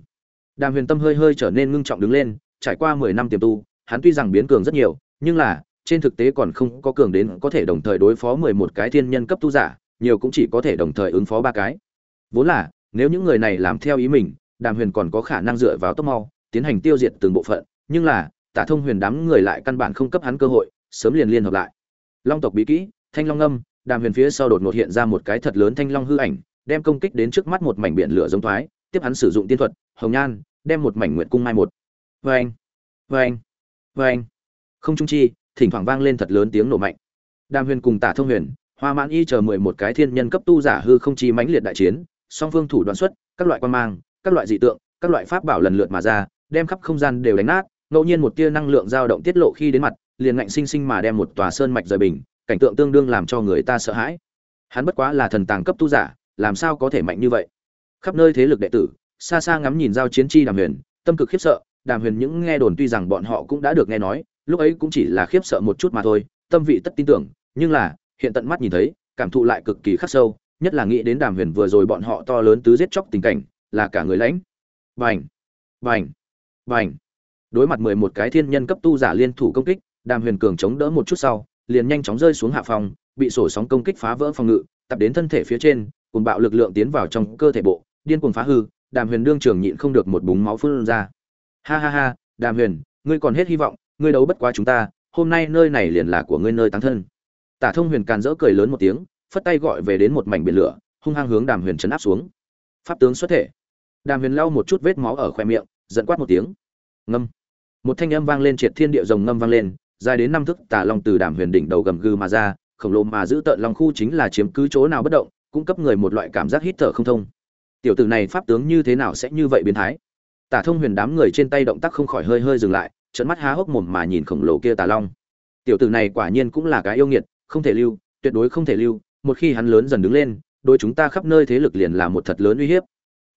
Speaker 1: Đàm huyền tâm hơi hơi trở nên ngưng trọng đứng lên, trải qua mười năm tiềm tu hắn tuy rằng biến cường rất nhiều, nhưng là, trên thực tế còn không có cường đến có thể đồng thời đối phó mười một cái thiên nhân cấp tu giả, nhiều cũng chỉ có thể đồng thời ứng phó ba cái. Vốn là, nếu những người này làm theo ý mình, đàm huyền còn có khả năng dựa vào tốc mau, tiến hành tiêu diệt từng bộ phận, nhưng là, tả thông huyền đám người lại căn bản không cấp hắn cơ hội, sớm liền liên hợp lại. Long tộc bí kỹ, thanh long ngâm đàm huyền phía sau đột ngột hiện ra một cái thật lớn thanh long hư ảnh, đem công kích đến trước mắt một mảnh biển lửa giống thoái, tiếp hắn sử dụng tiên thuật, hồng nhan, đem một mảnh nguyện cung mai một. Vê anh vê anh. Không trung chi, thỉnh thoảng vang lên thật lớn tiếng nổ mạnh. Đàm huyền cùng tả thông huyền, hoa mãn y chờ mười một cái thiên nhân cấp tu giả hư không chi mãnh liệt đại chiến, song phương thủ đoạn xuất, các loại quan mang, các loại dị tượng, các loại pháp bảo lần lượt mà ra, đem khắp không gian đều đánh nát, ngẫu nhiên một tia năng lượng dao động tiết lộ khi đến mặt, liền ngạnh sinh sinh mà đem một tòa sơn mạch rời bình, cảnh tượng tương đương làm cho người ta sợ hãi. Hắn bất quá là thần tàng cấp tu giả, làm sao có thể mạnh như vậy? Khắp nơi thế lực đệ tử, xa xa ngắm nhìn giao chiến chi đàm huyền, tâm cực khiếp sợ đàm huyền những nghe đồn tuy rằng bọn họ cũng đã được nghe nói, lúc ấy cũng chỉ là khiếp sợ một chút mà thôi, tâm vị tất tin tưởng, nhưng là, hiện tận mắt nhìn thấy, cảm thụ lại cực kỳ khắc sâu, nhất là nghĩ đến đàm huyền vừa rồi bọn họ to lớn tứ giết chóc tình cảnh, là cả người lãnh. Vành vành vành đối mặt mười một cái thiên nhân cấp tu giả liên thủ công kích, đàm huyền cường chống đỡ một chút sau, liền nhanh chóng rơi xuống hạ phòng, bị sổ sóng công kích phá vỡ phòng ngự, tập đến thân thể phía trên cùng bạo lực lượng tiến vào trong cơ thể bộ, điên cuồng phá hư, đàm huyền đương trường nhịn không được một búng máu phun ra ha ha ha, đàm huyền, ngươi còn hết hy vọng, ngươi đấu bất quá chúng ta, hôm nay nơi này liền là của ngươi nơi tăng thân. Tả thông huyền càn rỡ cười lớn một tiếng, phất tay gọi về đến một mảnh biển lửa, hung hăng hướng đàm huyền chấn áp xuống. Pháp tướng xuất thể. Đàm huyền lau một chút vết máu ở khoe miệng, giận quát một tiếng. Ngâm. Một thanh âm vang lên triệt thiên địa rồng ngâm vang lên, dài đến năm thước tà long từ đàm huyền đỉnh đầu gầm gừ mà ra, khổng lồ mà giữ tợn long khu chính là chiếm cứ chỗ nào bất động, cung cấp người một loại cảm giác hít thở không thông. Tiểu tử này pháp tướng như thế nào sẽ như vậy biến thái? Tả thông huyền đám người trên tay động tác không khỏi hơi hơi dừng lại trận mắt há hốc mồm mà nhìn khổng lồ kia tà long. Tiểu tử này quả nhiên cũng là cái yêu nghiệt, không thể lưu, tuyệt đối không thể lưu, một khi hắn lớn dần đứng lên đôi chúng ta khắp nơi thế lực liền là một thật lớn uy hiếp.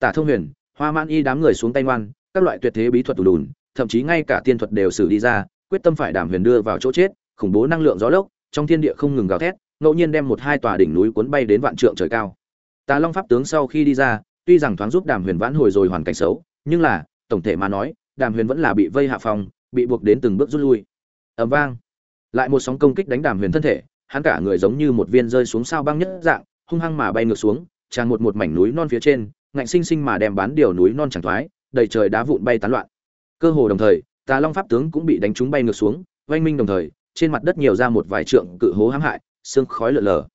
Speaker 1: Tả thông huyền, hoa man y đám người xuống tay ngoan, các loại tuyệt thế bí thuật tù đùn, thậm chí ngay cả tiên thuật đều xử đi ra, quyết tâm phải đảm huyền đưa vào chỗ chết, khủng bố năng lượng gió lốc, trong thiên địa không ngừng gào thét, ngẫu nhiên đem một hai tòa đỉnh núi cuốn bay đến vạn trượng trời cao. Tà long pháp tướng sau khi đi ra, tuy rằng thoáng giúp đàm huyền vãn hồi rồi hoàn cảnh xấu nhưng là, tổng thể mà nói, đàm huyền vẫn là bị vây hạ phòng, bị buộc đến từng bước rút lui. Ầm vang. Lại một sóng công kích đánh đàm huyền thân thể, hắn cả người giống như một viên rơi xuống sao băng nhất dạng, hung hăng mà bay ngược xuống, tràn một một mảnh núi non phía trên, ngạnh sinh sinh mà đem bán điều núi non chẳng thoái, đầy trời đá vụn bay tán loạn. Cơ hồ đồng thời, tà long pháp tướng cũng bị đánh trúng bay ngược xuống, oanh minh đồng thời, trên mặt đất nhiều ra một vài trượng cự hố hãm hại, xương khói lở lở.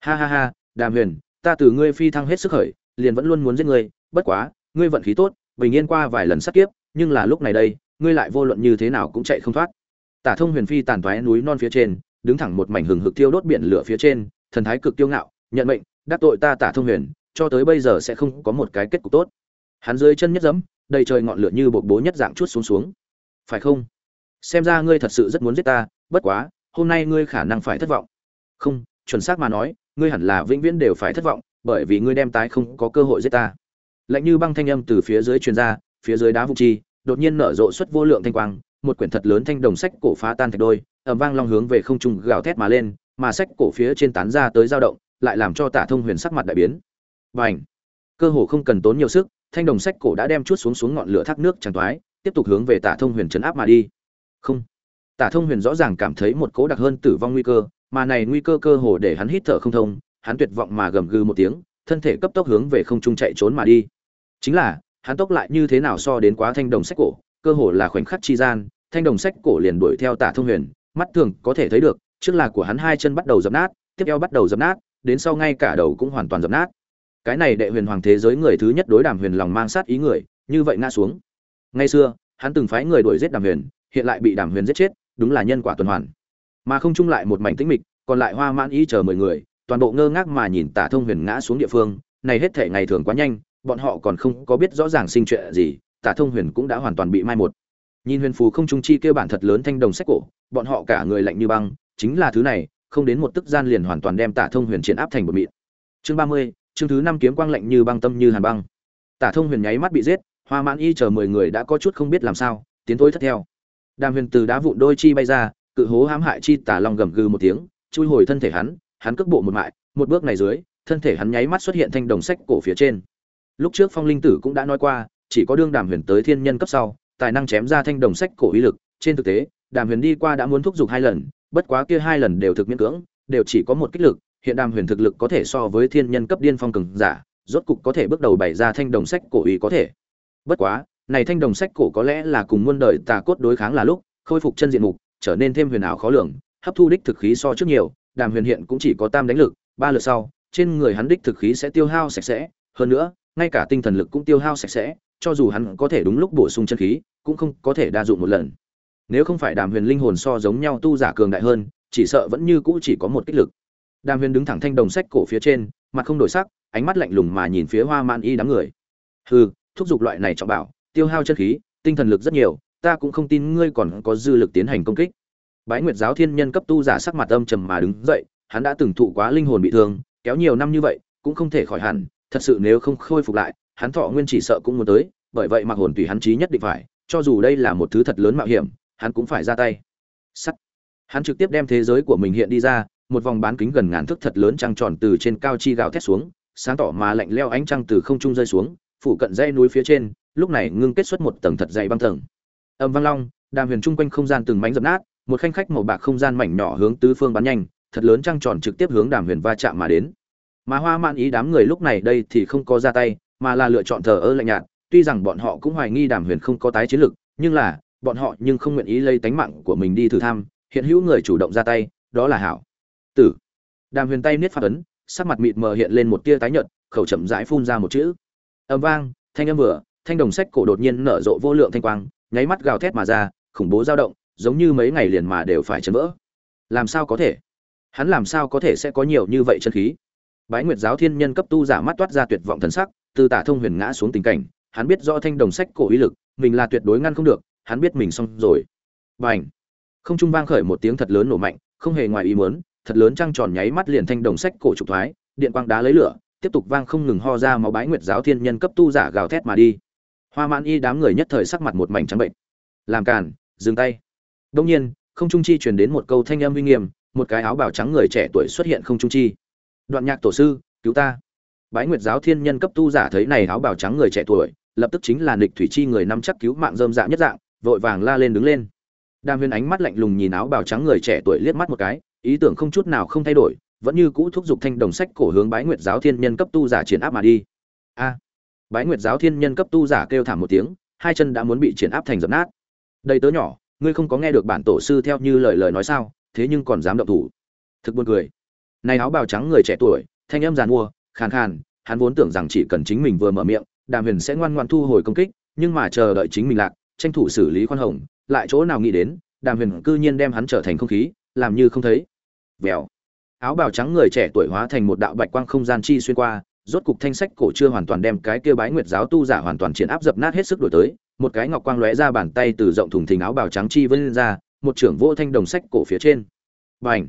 Speaker 1: Ha ha ha, đàm huyền, ta từ ngươi phi thăng hết sức khởi, liền vẫn luôn muốn giết ngươi, bất quá, ngươi vận khí tốt bình yên qua vài lần sát kiếp, nhưng là lúc này đây, ngươi lại vô luận như thế nào cũng chạy không thoát. Tả thông huyền phi tàn toé núi non phía trên, đứng thẳng một mảnh hừng hực thiêu đốt biển lửa phía trên, thần thái cực tiêu ngạo, nhận mệnh, đắc tội ta tả thông huyền, cho tới bây giờ sẽ không có một cái kết cục tốt. Hắn dưới chân nhất dẫm đầy trời ngọn lửa như bộc bố nhất dạng chút xuống xuống. Phải không? Xem ra ngươi thật sự rất muốn giết ta, bất quá, hôm nay ngươi khả năng phải thất vọng. Không, chuẩn xác mà nói, ngươi hẳn là vĩnh viễn đều phải thất vọng, bởi vì ngươi đem tái không có cơ hội giết ta lạnh như băng thanh âm từ phía dưới truyền ra, phía dưới đá vụ chi, đột nhiên nở rộ xuất vô lượng thanh quang, một quyển thật lớn thanh đồng sách cổ phá tan thạch đôi ẩm vang long hướng về không trung gào thét mà lên, mà sách cổ phía trên tán ra tới dao động, lại làm cho tả thông huyền sắc mặt đại biến. Và ảnh cơ hồ không cần tốn nhiều sức, thanh đồng sách cổ đã đem chút xuống xuống ngọn lửa thác nước tràn toái tiếp tục hướng về tả thông huyền chấn áp mà đi. Không! Tả thông huyền rõ ràng cảm thấy một cố đặc hơn tử vong nguy cơ, mà này nguy cơ cơ hồ để hắn hít thở không thông, hắn tuyệt vọng mà gầm gừ một tiếng, thân thể cấp tốc hướng về không trung chạy trốn mà đi chính là, hắn tốc lại như thế nào so đến quá thanh đồng sách cổ, cơ hồ là khoảnh khắc chi gian, thanh đồng sách cổ liền đuổi theo tả thông huyền, mắt thường có thể thấy được, trước là của hắn hai chân bắt đầu dập nát, tiếp theo bắt đầu dập nát, đến sau ngay cả đầu cũng hoàn toàn dập nát. Cái này đệ huyền hoàng thế giới người thứ nhất đối đàm huyền lòng mang sát ý người, như vậy ngã xuống. Ngay xưa, hắn từng phái người đuổi giết đàm huyền, hiện lại bị đàm huyền giết chết, đúng là nhân quả tuần hoàn. Mà không chung lại một mảnh tĩnh mịch, còn lại hoa mãn ý chờ mười người, toàn bộ ngơ ngác mà nhìn tả thông huyền ngã xuống địa phương, này hết thể ngày thường quá nhanh bọn họ còn không có biết rõ ràng sinh chuyện gì, tả thông huyền cũng đã hoàn toàn bị mai một. Nhìn huyền phù không trung chi kêu bản thật lớn thanh đồng sách cổ, bọn họ cả người lạnh như băng, chính là thứ này, không đến một tức gian liền hoàn toàn đem tả thông huyền triển áp thành một mịn. Chương ba mươi, chương thứ năm kiếm quang lạnh như băng tâm như hàn băng. Tả thông huyền nháy mắt bị giết, hoa mãn y chờ mười người đã có chút không biết làm sao, tiến thối thất theo. Đàm huyền từ đá vụn đôi chi bay ra, cự hố hãm hại chi tả long gầm gừ một tiếng, chui hồi thân thể hắn hắn cước bộ một mại, một bước này dưới, thân thể hắn nháy mắt xuất hiện thanh đồng sách cổ phía trên lúc trước phong linh tử cũng đã nói qua, chỉ có đương đàm huyền tới thiên nhân cấp sau, tài năng chém ra thanh đồng sách cổ uy lực. Trên thực tế, đàm huyền đi qua đã muốn thúc giục hai lần, bất quá kia hai lần đều thực miễn cưỡng, đều chỉ có một kích lực. Hiện đàm huyền thực lực có thể so với thiên nhân cấp điên phong cường giả, rốt cục có thể bước đầu bày ra thanh đồng sách cổ uy có thể. Bất quá, này thanh đồng sách cổ có lẽ là cùng muôn đời tà cốt đối kháng là lúc, khôi phục chân diện mục, trở nên thêm huyền ảo khó lường, hấp thu đích thực khí so trước nhiều. Đàm huyền hiện cũng chỉ có tam đánh lực, ba lượt sau, trên người hắn đích thực khí sẽ tiêu hao sạch sẽ. Hơn nữa ngay cả tinh thần lực cũng tiêu hao sạch sẽ, cho dù hắn có thể đúng lúc bổ sung chân khí, cũng không có thể đa dụng một lần. Nếu không phải đàm huyền linh hồn so giống nhau tu giả cường đại hơn, chỉ sợ vẫn như cũ chỉ có một kích lực. Đàm huyền đứng thẳng thanh đồng sách cổ phía trên, mặt không đổi sắc, ánh mắt lạnh lùng mà nhìn phía hoa man y đám người. Hừ, thúc giục loại này trọng bảo, tiêu hao chân khí, tinh thần lực rất nhiều, ta cũng không tin ngươi còn có dư lực tiến hành công kích. Bái nguyệt giáo thiên nhân cấp tu giả sắc mặt âm trầm mà đứng dậy, hắn đã từng thụ quá linh hồn bị thương, kéo nhiều năm như vậy, cũng không thể khỏi hẳn thật sự nếu không khôi phục lại, hắn thọ nguyên chỉ sợ cũng muốn tới, bởi vậy mặc hồn tùy hắn chí nhất định phải, cho dù đây là một thứ thật lớn mạo hiểm, hắn cũng phải ra tay. Sắt. Hắn trực tiếp đem thế giới của mình hiện đi ra, một vòng bán kính gần ngàn thước thật lớn trăng tròn từ trên cao chi gào thét xuống, sáng tỏ mà lạnh leo ánh trăng từ không trung rơi xuống, phủ cận dây núi phía trên, lúc này ngưng kết xuất một tầng thật dày băng tầng. Âm vang long, đàm huyền chung quanh không gian từng mảnh dập nát, một khanh khách màu bạc không gian mảnh nhỏ hướng tứ phương bắn nhanh, thật lớn trăng tròn trực tiếp hướng đàm huyền va chạm mà đến mà hoa mạn ý đám người lúc này đây thì không có ra tay mà là lựa chọn thờ ơ lạnh nhạt. Tuy rằng bọn họ cũng hoài nghi đàm huyền không có tái chiến lực nhưng là bọn họ nhưng không nguyện ý lấy tánh mạng của mình đi thử tham, hiện hữu người chủ động ra tay đó là hảo. Tử. Đàm huyền tay niết phát ấn sắc mặt mịt mờ hiện lên một tia tái nhợt khẩu chậm rãi phun ra một chữ. Âm vang thanh âm vừa thanh đồng sách cổ đột nhiên nở rộ vô lượng thanh quang nháy mắt gào thét mà ra khủng bố dao động giống như mấy ngày liền mà đều phải chấn vỡ. Làm sao có thể? Hắn làm sao có thể sẽ có nhiều như vậy chân khí? Bái nguyệt giáo thiên nhân cấp tu giả mắt toát ra tuyệt vọng thần sắc, từ tả thông huyền ngã xuống tình cảnh, hắn biết rõ thanh đồng sách cổ uy lực, mình là tuyệt đối ngăn không được, hắn biết mình xong rồi. Bành! Không trung vang khởi một tiếng thật lớn nổ mạnh, không hề ngoài ý muốn, thật lớn trăng tròn nháy mắt liền thanh đồng sách cổ trục thoái, điện quang đá lấy lửa, tiếp tục vang không ngừng ho ra máu bái nguyệt giáo thiên nhân cấp tu giả gào thét mà đi. Hoa mãn y đám người nhất thời sắc mặt một mảnh trắng bệnh. Làm càn, dừng tay. Đông nhiên, không trung chi truyền đến một câu thanh âm uy nghiêm, một cái áo bào trắng người trẻ tuổi xuất hiện không trung chi đoạn nhạc tổ sư, cứu ta. Bái nguyệt giáo thiên nhân cấp tu giả thấy này áo bào trắng người trẻ tuổi, lập tức chính là nịch thủy chi người nắm chắc cứu mạng dơm dạ nhất dạng, vội vàng la lên đứng lên. Đàm huyền ánh mắt lạnh lùng nhìn áo bào trắng người trẻ tuổi liếc mắt một cái, ý tưởng không chút nào không thay đổi, vẫn như cũ thúc giục thanh đồng sách cổ hướng bái nguyệt giáo thiên nhân cấp tu giả triển áp mà đi. A. Bái nguyệt giáo thiên nhân cấp tu giả kêu thảm một tiếng, hai chân đã muốn bị triển áp thành dập nát. Đầy tớ nhỏ, ngươi không có nghe được bản tổ sư theo như lời lời nói sao, thế nhưng còn dám động thủ. Thực buồn cười này áo bào trắng người trẻ tuổi, thanh âm giàn mua, khàn khàn, hắn vốn tưởng rằng chỉ cần chính mình vừa mở miệng, đàm huyền sẽ ngoan ngoan thu hồi công kích, nhưng mà chờ đợi chính mình lạc, tranh thủ xử lý khoan hồng, lại chỗ nào nghĩ đến, đàm huyền cư nhiên đem hắn trở thành không khí, làm như không thấy. Vèo. Áo bào trắng người trẻ tuổi hóa thành một đạo bạch quang không gian chi xuyên qua, rốt cục thanh sách cổ chưa hoàn toàn đem cái kia bái nguyệt giáo tu giả hoàn toàn triển áp dập nát hết sức đổi tới, một cái ngọc quang lóe ra bàn tay từ rộng thùng thình áo bào trắng chi vươn ra, một trưởng vô thanh đồng sách cổ phía trên. Bành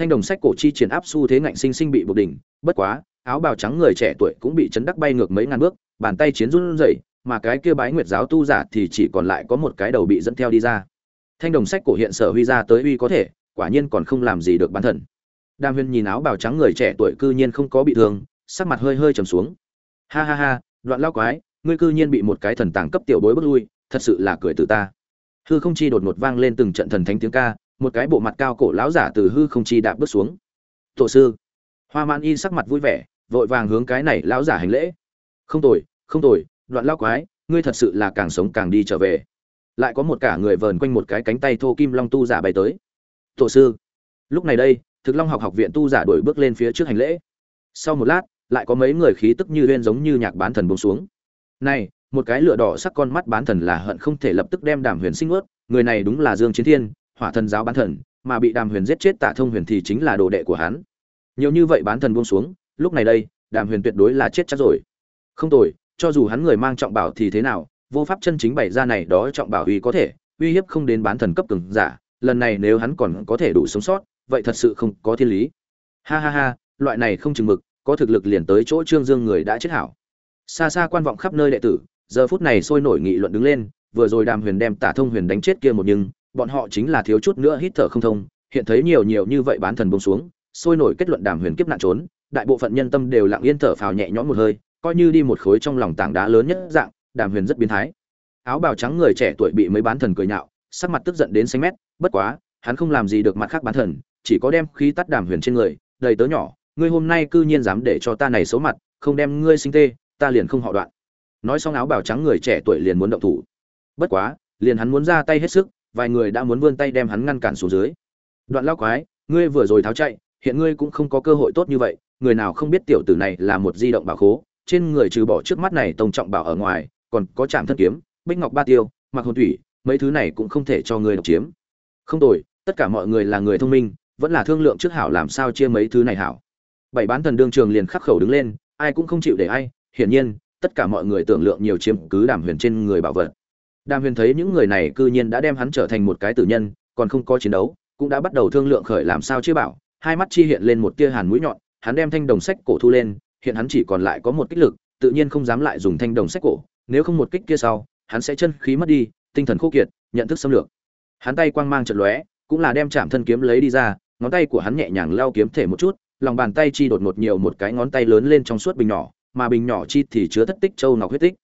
Speaker 1: thanh đồng sách cổ chi triển áp xu thế ngạnh sinh sinh bị buộc đỉnh, bất quá, áo bào trắng người trẻ tuổi cũng bị chấn đắc bay ngược mấy ngàn bước, bàn tay chiến run rẩy, mà cái kia bái nguyệt giáo tu giả thì chỉ còn lại có một cái đầu bị dẫn theo đi ra. Thanh đồng sách cổ hiện sở huy ra tới uy có thể, quả nhiên còn không làm gì được bản thân. Đàm huyên nhìn áo bào trắng người trẻ tuổi cư nhiên không có bị thương, sắc mặt hơi hơi trầm xuống. Ha ha ha, đoạn lao quái, ngươi cư nhiên bị một cái thần tàng cấp tiểu bối bước lui, thật sự là cười từ ta. Hư không chi đột ngột vang lên từng trận thần thánh tiếng ca một cái bộ mặt cao cổ lão giả từ hư không chi đạp bước xuống. Tổ sư. Hoa man y sắc mặt vui vẻ, vội vàng hướng cái này lão giả hành lễ. Không tồi không tồi, đoạn lao quái, ngươi thật sự là càng sống càng đi trở về. Lại có một cả người vờn quanh một cái cánh tay thô kim long tu giả bay tới. Tổ sư. Lúc này đây, thực long học học viện tu giả đổi bước lên phía trước hành lễ. Sau một lát, lại có mấy người khí tức như lên giống như nhạc bán thần bông xuống. Này, một cái lửa đỏ sắc con mắt bán thần là hận không thể lập tức đem đàm huyền sinh ướt người này đúng là dương chiến thiên hỏa thần giáo bán thần, mà bị đàm huyền giết chết tạ thông huyền thì chính là đồ đệ của hắn. Nhiều như vậy bán thần buông xuống, lúc này đây, đàm huyền tuyệt đối là chết chắc rồi. Không tồi, cho dù hắn người mang trọng bảo thì thế nào, vô pháp chân chính bày ra này đó trọng bảo uy có thể, uy hiếp không đến bán thần cấp cường giả, lần này nếu hắn còn có thể đủ sống sót, vậy thật sự không có thiên lý. Ha ha ha, loại này không chừng mực, có thực lực liền tới chỗ trương dương người đã chết hảo. Xa xa quan vọng khắp nơi đệ tử, giờ phút này sôi nổi nghị luận đứng lên, vừa rồi đàm huyền đem tả thông huyền đánh chết kia một nhưng bọn họ chính là thiếu chút nữa hít thở không thông, hiện thấy nhiều nhiều như vậy bán thần bông xuống, sôi nổi kết luận đàm huyền kiếp nạn trốn, đại bộ phận nhân tâm đều lặng yên thở phào nhẹ nhõm một hơi, coi như đi một khối trong lòng tảng đá lớn nhất dạng, đàm huyền rất biến thái. Áo bào trắng người trẻ tuổi bị mấy bán thần cười nhạo, sắc mặt tức giận đến xanh mét, bất quá, hắn không làm gì được mặt khác bán thần, chỉ có đem khí tắt đàm huyền trên người, đầy tớ nhỏ, ngươi hôm nay cư nhiên dám để cho ta này xấu mặt, không đem ngươi sinh tê, ta liền không họ đoạn. Nói xong áo bào trắng người trẻ tuổi liền muốn động thủ. Bất quá, liền hắn muốn ra tay hết sức vài người đã muốn vươn tay đem hắn ngăn cản xuống dưới. Đoạn lao quái, ngươi vừa rồi tháo chạy, hiện ngươi cũng không có cơ hội tốt như vậy, người nào không biết tiểu tử này là một di động bảo khố, trên người trừ bỏ trước mắt này tông trọng bảo ở ngoài, còn có trạm thân kiếm, bích ngọc ba tiêu mặc hồn thủy, mấy thứ này cũng không thể cho ngươi độc chiếm. Không tồi, tất cả mọi người là người thông minh, vẫn là thương lượng trước hảo làm sao chia mấy thứ này hảo. Bảy bán thần đương trường liền khắc khẩu đứng lên, ai cũng không chịu để ai, hiển nhiên, tất cả mọi người tưởng lượng nhiều chiếm cứ đảm huyền trên người bảo vật đàm huyền thấy những người này cư nhiên đã đem hắn trở thành một cái tử nhân, còn không có chiến đấu, cũng đã bắt đầu thương lượng khởi làm sao chứ bảo. Hai mắt chi hiện lên một tia hàn mũi nhọn, hắn đem thanh đồng sách cổ thu lên, hiện hắn chỉ còn lại có một kích lực, tự nhiên không dám lại dùng thanh đồng sách cổ, nếu không một kích kia sau, hắn sẽ chân khí mất đi, tinh thần khô kiệt, nhận thức xâm lược. Hắn tay quang mang chợt lóe, cũng là đem chạm thân kiếm lấy đi ra, ngón tay của hắn nhẹ nhàng lao kiếm thể một chút, lòng bàn tay chi đột ngột nhiều một cái ngón tay lớn lên trong suốt bình nhỏ, mà bình nhỏ chi thì chứa thất tích châu ngọc huyết tích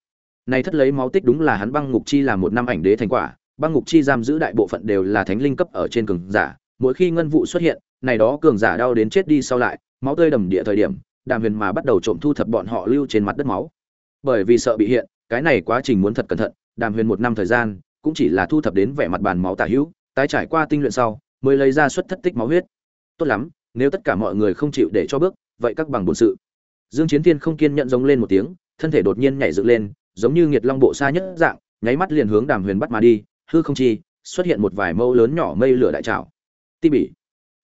Speaker 1: này thất lấy máu tích đúng là hắn băng ngục chi là một năm ảnh đế thành quả, băng ngục chi giam giữ đại bộ phận đều là thánh linh cấp ở trên cường giả, mỗi khi ngân vụ xuất hiện, này đó cường giả đau đến chết đi sau lại, máu tươi đầm địa thời điểm, đàm huyền mà bắt đầu trộm thu thập bọn họ lưu trên mặt đất máu. Bởi vì sợ bị hiện, cái này quá trình muốn thật cẩn thận, đàm huyền một năm thời gian, cũng chỉ là thu thập đến vẻ mặt bàn máu tả hữu, tái trải qua tinh luyện sau, mới lấy ra xuất thất tích máu huyết. Tốt lắm, nếu tất cả mọi người không chịu để cho bước, vậy các bằng bổn sự. Dương chiến thiên không kiên nhận giống lên một tiếng, thân thể đột nhiên nhảy dựng lên giống như nghiệt long bộ xa nhất dạng, nháy mắt liền hướng đàm huyền bắt mà đi, hư không chi, xuất hiện một vài mâu lớn nhỏ mây lửa đại trào ti bỉ.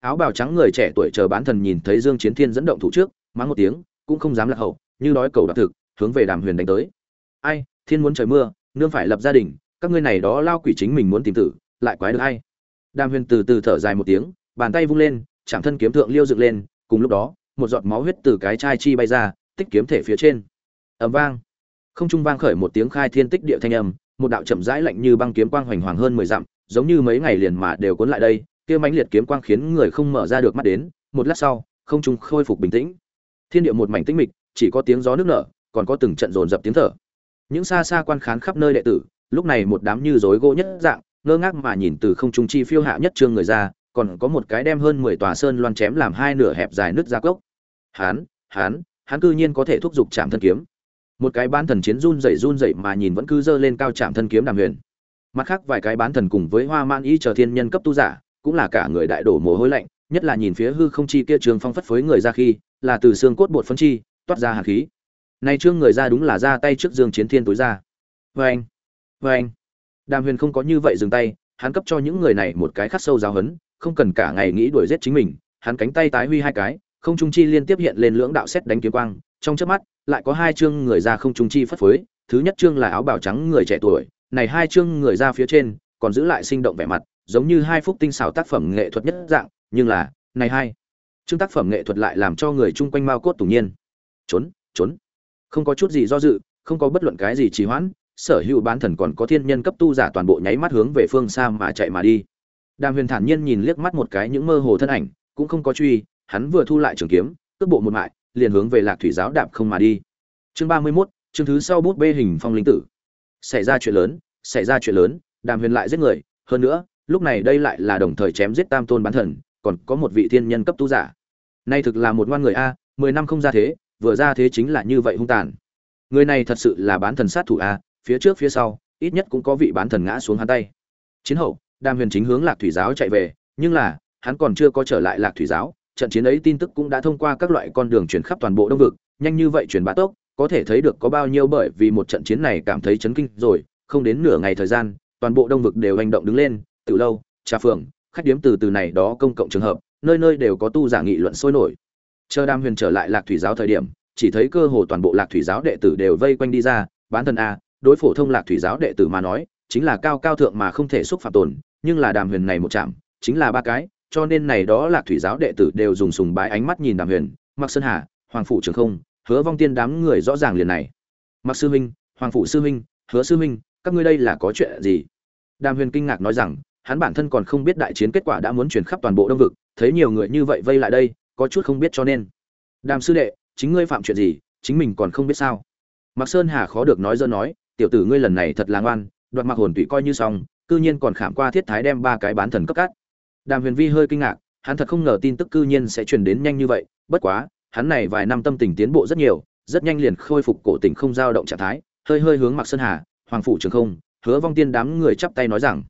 Speaker 1: Áo bào trắng người trẻ tuổi chờ bán thần nhìn thấy dương chiến thiên dẫn động thủ trước, mắng một tiếng, cũng không dám lạc hậu, như đói cầu đặc thực, hướng về đàm huyền đánh tới. Ai, thiên muốn trời mưa, nương phải lập gia đình, các ngươi này đó lao quỷ chính mình muốn tìm tử, lại quái được hay đàm huyền từ từ thở dài một tiếng, bàn tay vung lên chạm thân kiếm thượng liêu dựng lên, cùng lúc đó, một giọt máu huyết từ cái chai chi bay ra, tích kiếm thể phía trên. Ầm vang không trung vang khởi một tiếng khai thiên tích địa thanh âm, một đạo chậm rãi lạnh như băng kiếm quang hoành hoàng hơn mười dặm, giống như mấy ngày liền mà đều cuốn lại đây, kia mãnh liệt kiếm quang khiến người không mở ra được mắt đến, một lát sau, không trung khôi phục bình tĩnh. Thiên địa một mảnh tĩnh mịch, chỉ có tiếng gió nước nở, còn có từng trận rồn dập tiếng thở. Những xa xa quan khán khắp nơi đệ tử, lúc này một đám như rối gỗ nhất dạng, ngơ ngác mà nhìn từ không trung chi phiêu hạ nhất trương người ra, còn có một cái đem hơn mười tòa sơn loan chém làm hai nửa hẹp dài nứt ra cốc. Hán hán hắn cư nhiên có thể thúc giục chạm thân kiếm một cái bán thần chiến run rẩy run rẩy mà nhìn vẫn cứ giơ lên cao chạm thân kiếm đàm huyền. Mặt khác vài cái bán thần cùng với hoa man y chờ thiên nhân cấp tu giả, cũng là cả người đại đổ mồ hôi lạnh, nhất là nhìn phía hư không chi kia trường phong phất phới người ra khi, là từ xương cốt bột phân chi, toát ra hàn khí. Nay trương người ra đúng là ra tay trước dương chiến thiên tối ra. Vê anh vê anh đàm huyền không có như vậy dừng tay, hắn cấp cho những người này một cái khắc sâu giáo hấn không cần cả ngày nghĩ đuổi giết chính mình, hắn cánh tay tái huy hai cái, không trung chi liên tiếp hiện lên lưỡng đạo xét đánh kiếm quang trong chớp mắt, lại có hai chương người ra không trung chi phất phới, thứ nhất chương là áo bào trắng người trẻ tuổi, này hai chương người ra phía trên còn giữ lại sinh động vẻ mặt, giống như hai phúc tinh xảo tác phẩm nghệ thuật nhất dạng, nhưng là, này hai chương tác phẩm nghệ thuật lại làm cho người chung quanh mao cốt tủng nhiên. Trốn trốn. Không có chút gì do dự, không có bất luận cái gì trì hoãn, sở hữu bán thần còn có thiên nhân cấp tu giả toàn bộ nháy mắt hướng về phương xa mà chạy mà đi. Đàm huyền thản nhiên nhìn liếc mắt một cái những mơ hồ thân ảnh, cũng không có truy, hắn vừa thu lại trường kiếm, cước bộ một mại liền hướng về lạc thủy giáo đạp không mà đi. Chương ba mươi mốt, chương thứ sau bút bê hình phong linh tử. Xảy ra chuyện lớn, xảy ra chuyện lớn, đàm huyền lại giết người, hơn nữa, lúc này đây lại là đồng thời chém giết tam tôn bán thần, còn có một vị thiên nhân cấp tu giả. Nay thực là một ngoan người a, mười năm không ra thế, vừa ra thế chính là như vậy hung tàn. Người này thật sự là bán thần sát thủ a, phía trước phía sau, ít nhất cũng có vị bán thần ngã xuống hắn tay. Chiến hậu, đàm huyền chính hướng lạc thủy giáo chạy về, nhưng là, hắn còn chưa có trở lại lạc thủy giáo trận chiến ấy tin tức cũng đã thông qua các loại con đường truyền khắp toàn bộ đông vực, nhanh như vậy truyền bá tốc, có thể thấy được có bao nhiêu bởi vì một trận chiến này cảm thấy chấn kinh rồi, không đến nửa ngày thời gian, toàn bộ đông vực đều hành động đứng lên, từ lâu, trà phường, khách điếm từ từ này đó công cộng trường hợp, nơi nơi đều có tu giả nghị luận sôi nổi. Chờ đam huyền trở lại lạc thủy giáo thời điểm, chỉ thấy cơ hồ toàn bộ lạc thủy giáo đệ tử đều vây quanh đi ra, bán thân a, đối phổ thông lạc thủy giáo đệ tử mà nói, chính là cao cao thượng mà không thể xúc phạm tồn, nhưng là đàm huyền này một chạm, chính là ba cái cho nên này đó lạc thủy giáo đệ tử đều dùng sùng bái ánh mắt nhìn đàm huyền mặc sơn hà, hoàng phủ trường không, hứa vong tiên đám người rõ ràng liền này. Mặc sư huynh, hoàng phủ sư huynh, hứa sư huynh, các ngươi đây là có chuyện gì? Đàm huyền kinh ngạc nói rằng, hắn bản thân còn không biết đại chiến kết quả đã muốn truyền khắp toàn bộ đông vực, thấy nhiều người như vậy vây lại đây, có chút không biết cho nên. Đàm sư đệ, chính ngươi phạm chuyện gì, chính mình còn không biết sao? Mặc sơn hà khó được nói dơ nói, tiểu tử ngươi lần này thật là ngoan, đoạt mặc hồn tụy coi như xong, cư nhiên còn khảm qua thiết thái đem ba cái bán thần cấp cát đàm huyền vi hơi kinh ngạc, hắn thật không ngờ tin tức cư nhiên sẽ truyền đến nhanh như vậy, bất quá, hắn này vài năm tâm tình tiến bộ rất nhiều, rất nhanh liền khôi phục cổ tình không dao động trạng thái, hơi hơi hướng mặc sơn hà, hoàng phủ trường không, hứa vong tiên đám người chắp tay nói rằng,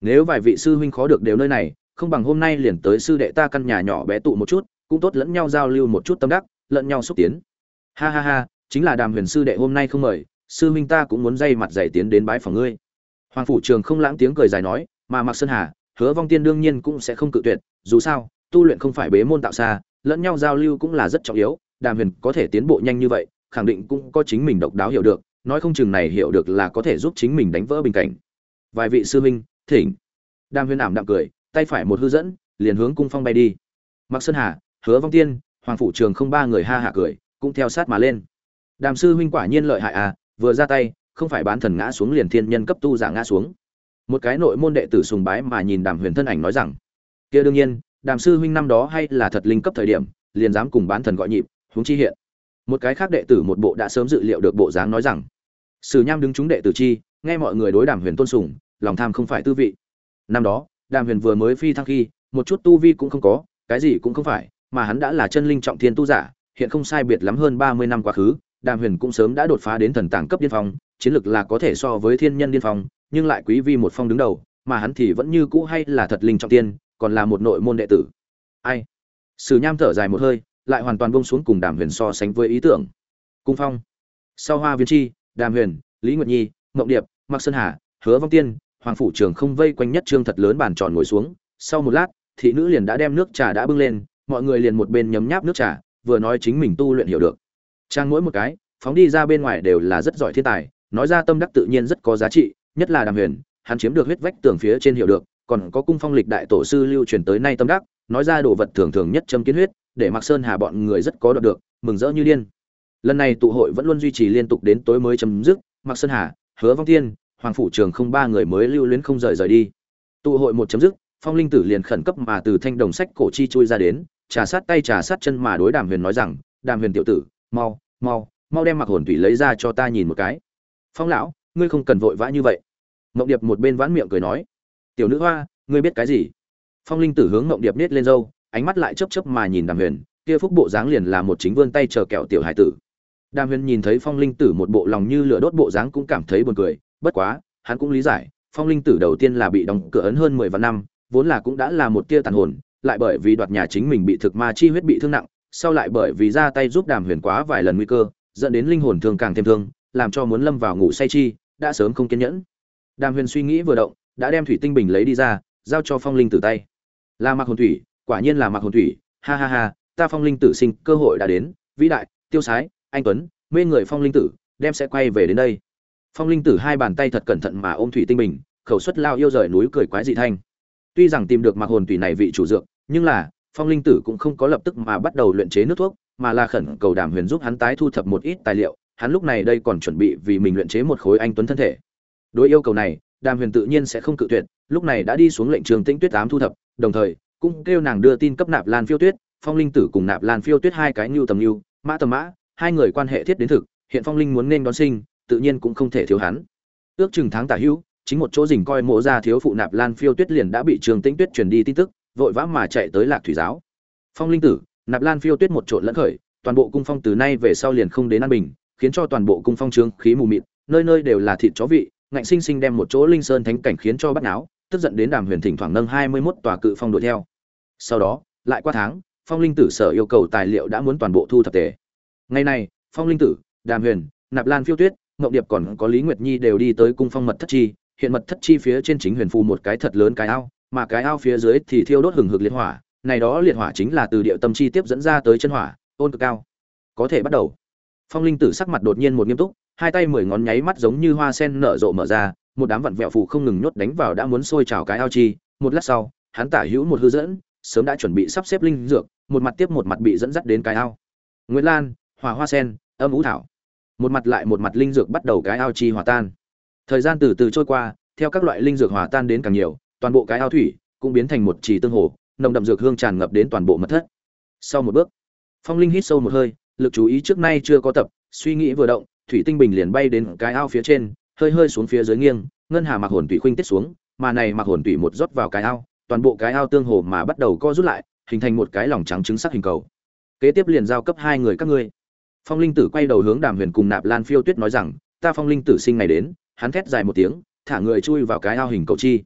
Speaker 1: nếu vài vị sư huynh khó được đều nơi này, không bằng hôm nay liền tới sư đệ ta căn nhà nhỏ bé tụ một chút, cũng tốt lẫn nhau giao lưu một chút tâm đắc, lẫn nhau xúc tiến. Ha ha ha, chính là đàm huyền sư đệ hôm nay không mời, sư huynh ta cũng muốn dây mặt dày tiến đến bái phòng ngươi. Hoàng phủ trường không lãng tiếng cười dài nói, mà mặc sơn hà hứa vong tiên đương nhiên cũng sẽ không cự tuyệt, dù sao, tu luyện không phải bế môn tạo xa, lẫn nhau giao lưu cũng là rất trọng yếu, đàm huyền có thể tiến bộ nhanh như vậy, khẳng định cũng có chính mình độc đáo hiểu được, nói không chừng này hiểu được là có thể giúp chính mình đánh vỡ bình cảnh. Vài vị sư huynh, thỉnh. Đàm huyền ảm đạm cười, tay phải một hư dẫn, liền hướng cung phong bay đi. Mặc sơn hà, hứa vong tiên, hoàng phủ trường không ba người ha hạ cười, cũng theo sát mà lên. Đàm sư huynh quả nhiên lợi hại à vừa ra tay, không phải bán thần ngã xuống liền thiên nhân cấp tu giả ngã xuống một cái nội môn đệ tử sùng bái mà nhìn đàm huyền thân ảnh nói rằng, kia đương nhiên, đàm sư huynh năm đó hay là thật linh cấp thời điểm, liền dám cùng bán thần gọi nhịp, huống chi hiện. Một cái khác đệ tử một bộ đã sớm dự liệu được bộ dáng nói rằng, sử nham đứng chúng đệ tử chi, nghe mọi người đối đàm huyền tôn sùng, lòng tham không phải tư vị. Năm đó, đàm huyền vừa mới phi thăng khi, một chút tu vi cũng không có, cái gì cũng không phải, mà hắn đã là chân linh trọng thiên tu giả, hiện không sai biệt lắm hơn ba mươi năm quá khứ, đàm huyền cũng sớm đã đột phá đến thần tàng cấp điên phong, chiến lực là có thể so với thiên nhân điên phong nhưng lại quý vi một phong đứng đầu, mà hắn thì vẫn như cũ hay là thật linh trọng tiên, còn là một nội môn đệ tử. Ai? Sử nham thở dài một hơi, lại hoàn toàn bông xuống cùng đàm huyền so sánh với ý tưởng. Cung phong sau hoa viên chi, đàm huyền, lý nguyệt nhi, mộng điệp mặc sơn hà, hứa vong tiên, hoàng phủ trường không vây quanh nhất trương thật lớn bàn tròn ngồi xuống. Sau một lát, thị nữ liền đã đem nước trà đã bưng lên, mọi người liền một bên nhấm nháp nước trà, vừa nói chính mình tu luyện hiểu được. Trang mỗi một cái, phóng đi ra bên ngoài đều là rất giỏi thiên tài, nói ra tâm đắc tự nhiên rất có giá trị nhất là đàm huyền, hắn chiếm được huyết vách tường phía trên hiệu được, còn có cung phong lịch đại tổ sư lưu truyền tới nay tâm đắc, nói ra đồ vật thường thường nhất châm kiến huyết, để mặc sơn hà bọn người rất có đoạt được, mừng rỡ như điên. Lần này tụ hội vẫn luôn duy trì liên tục đến tối mới chấm dứt mặc sơn hà, hứa vong tiên hoàng phủ trường không ba người mới lưu luyến không rời rời đi. Tụ hội một chấm dứt, phong linh tử liền khẩn cấp mà từ thanh đồng sách cổ chi chui ra đến, trà sát tay trà sát chân mà đối đàm huyền nói rằng, đàm huyền tiểu tử, mau mau mau đem mặc hồn thủy lấy ra cho ta nhìn một cái. Phong lão ngươi không cần vội vã như vậy. Mộng điệp một bên vãn miệng cười nói tiểu nữ hoa ngươi biết cái gì? Phong linh tử hướng mộng điệp nết lên dâu, ánh mắt lại chớp chớp mà nhìn đàm huyền kia phúc bộ dáng liền là một chính vươn tay chờ kẹo tiểu hải tử. Đàm huyền nhìn thấy phong linh tử một bộ lòng như lửa đốt bộ dáng cũng cảm thấy buồn cười bất quá hắn cũng lý giải phong linh tử đầu tiên là bị đóng cửa ấn hơn mười vạn năm vốn là cũng đã là một tia tàn hồn lại bởi vì đoạt nhà chính mình bị thực ma chi huyết bị thương nặng sau lại bởi vì ra tay giúp đàm huyền quá vài lần nguy cơ dẫn đến linh hồn thương càng thêm thương làm cho muốn lâm vào ngủ say chi đã sớm không kiên nhẫn. Đàm huyền suy nghĩ vừa động, đã đem thủy tinh bình lấy đi ra, giao cho phong linh tử tay. Là mặc hồn thủy, quả nhiên là mặc hồn thủy. Ha ha ha, ta phong linh tử sinh cơ hội đã đến, vĩ đại, tiêu sái, anh tuấn, mê người phong linh tử, đem sẽ quay về đến đây. Phong linh tử hai bàn tay thật cẩn thận mà ôm thủy tinh bình, khẩu suất lao yêu rời núi cười quái dị thanh. Tuy rằng tìm được mặc hồn thủy này vị chủ dược, nhưng là, phong linh tử cũng không có lập tức mà bắt đầu luyện chế nước thuốc, mà là khẩn cầu đàm huyền giúp hắn tái thu thập một ít tài liệu hắn lúc này đây còn chuẩn bị vì mình luyện chế một khối anh tuấn thân thể. Đối yêu cầu này, đàm huyền tự nhiên sẽ không cự tuyệt, lúc này đã đi xuống lệnh trường tĩnh tuyết ám thu thập, đồng thời, cũng kêu nàng đưa tin cấp nạp lan phiêu tuyết, phong linh tử cùng nạp lan phiêu tuyết hai cái nhu tầm nhu mã tầm mã, hai người quan hệ thiết đến thực, hiện phong linh muốn nên đón sinh, tự nhiên cũng không thể thiếu hắn. Ước chừng tháng tả hữu, chính một chỗ rình coi mộ ra thiếu phụ nạp lan phiêu tuyết liền đã bị trường tĩnh tuyết truyền đi tin tức, vội vã mà chạy tới lạc thủy giáo. Phong linh tử, nạp lan phiêu tuyết một trộn lẫn khởi, toàn bộ cung phong từ nay về sau liền không đến an bình khiến cho toàn bộ cung phong trướng khí mù mịt, nơi nơi đều là thịt chó vị, ngạnh sinh sinh đem một chỗ linh sơn thánh cảnh khiến cho bắt náo, tức giận đến đàm huyền thỉnh thoảng nâng hai mươi 21 tòa cự phong đuổi theo. Sau đó, lại qua tháng, phong linh tử sở yêu cầu tài liệu đã muốn toàn bộ thu thập tề. Ngày này, phong linh tử, đàm huyền, nạp lan phiêu tuyết ngộng điệp còn có lý nguyệt nhi đều đi tới cung phong mật thất chi, hiện mật thất chi phía trên chính huyền phù một cái thật lớn cái ao, mà cái ao phía dưới thì thiêu đốt hừng hực liệt hỏa, này đó liệt hỏa chính là từ địa tâm chi tiếp dẫn ra tới chân hỏa, ôn cực cao. Có thể bắt đầu phong linh tử sắc mặt đột nhiên một nghiêm túc, hai tay mười ngón nháy mắt giống như hoa sen nở rộ mở ra, một đám vặn vẹo phù không ngừng nhốt đánh vào đã muốn sôi trào cái ao chi. Một lát sau, hắn tả hữu một hư dẫn, sớm đã chuẩn bị sắp xếp linh dược, một mặt tiếp một mặt bị dẫn dắt đến cái ao. Nguyễn lan, hòa hoa sen, âm ú thảo. Một mặt lại một mặt linh dược bắt đầu cái ao chi hòa tan. Thời gian từ từ trôi qua, theo các loại linh dược hòa tan đến càng nhiều, toàn bộ cái ao thủy cũng biến thành một trì tương hồ, nồng đậm dược hương tràn ngập đến toàn bộ mật thất. Sau một bước, phong linh hít sâu một hơi lực chú ý trước nay chưa có tập, suy nghĩ vừa động, thủy tinh bình liền bay đến cái ao phía trên, hơi hơi xuống phía dưới nghiêng, ngân hà mặc hồn thủy khuynh tiết xuống, mà này mặc hồn thủy một rót vào cái ao, toàn bộ cái ao tương hồ mà bắt đầu co rút lại, hình thành một cái lòng trắng trứng sắc hình cầu. Kế tiếp liền giao cấp hai người các ngươi. Phong linh tử quay đầu hướng đàm huyền cùng nạp lan phiêu tuyết nói rằng, ta phong linh tử sinh ngày đến, hắn thét dài một tiếng, thả người chui vào cái ao hình cầu chi.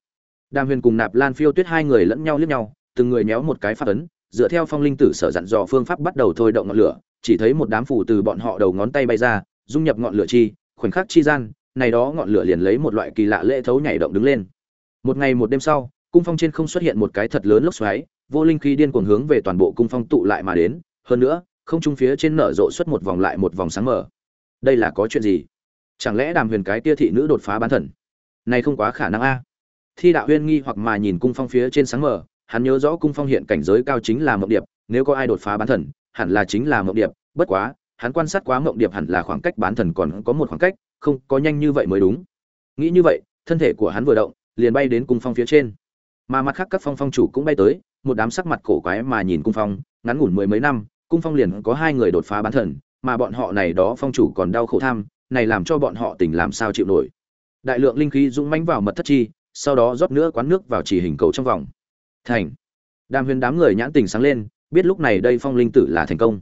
Speaker 1: Đàm huyền cùng nạp lan phiêu tuyết hai người lẫn nhau liếc nhau, từng người méo một cái phát ấn dựa theo phong linh tử sở dặn dò phương pháp bắt đầu thôi động ngọn lửa, chỉ thấy một đám phủ từ bọn họ đầu ngón tay bay ra, dung nhập ngọn lửa chi, khoảnh khắc chi gian, này đó ngọn lửa liền lấy một loại kỳ lạ lễ thấu nhảy động đứng lên. Một ngày một đêm sau, cung phong trên không xuất hiện một cái thật lớn lốc xoáy, vô linh khí điên cuồng hướng về toàn bộ cung phong tụ lại mà đến, hơn nữa, không trung phía trên nở rộ xuất một vòng lại một vòng sáng mở đây là có chuyện gì? Chẳng lẽ đàm huyền cái tia thị nữ đột phá bán thần? Này không quá khả năng a. Thi đạo huyên nghi hoặc mà nhìn cung phong phía trên sáng mở hắn nhớ rõ cung phong hiện cảnh giới cao chính là mộng điệp, nếu có ai đột phá bán thần, hẳn là chính là mộng điệp, bất quá, hắn quan sát quá mộng điệp hẳn là khoảng cách bán thần còn có một khoảng cách, không, có nhanh như vậy mới đúng. Nghĩ như vậy, thân thể của hắn vừa động, liền bay đến cung phong phía trên. Mà mặt khác các phong phong chủ cũng bay tới, một đám sắc mặt cổ quái mà nhìn cung phong, ngắn ngủn mười mấy năm, cung phong liền có hai người đột phá bán thần, mà bọn họ này đó phong chủ còn đau khổ tham, này làm cho bọn họ tỉnh làm sao chịu nổi. Đại lượng linh khí dũng mãnh vào mật thất chi, sau đó rót nữa quán nước vào chỉ hình cầu trong vòng thành. Đàm huyền đám người nhãn tình sáng lên, biết lúc này đây phong linh tử là thành công.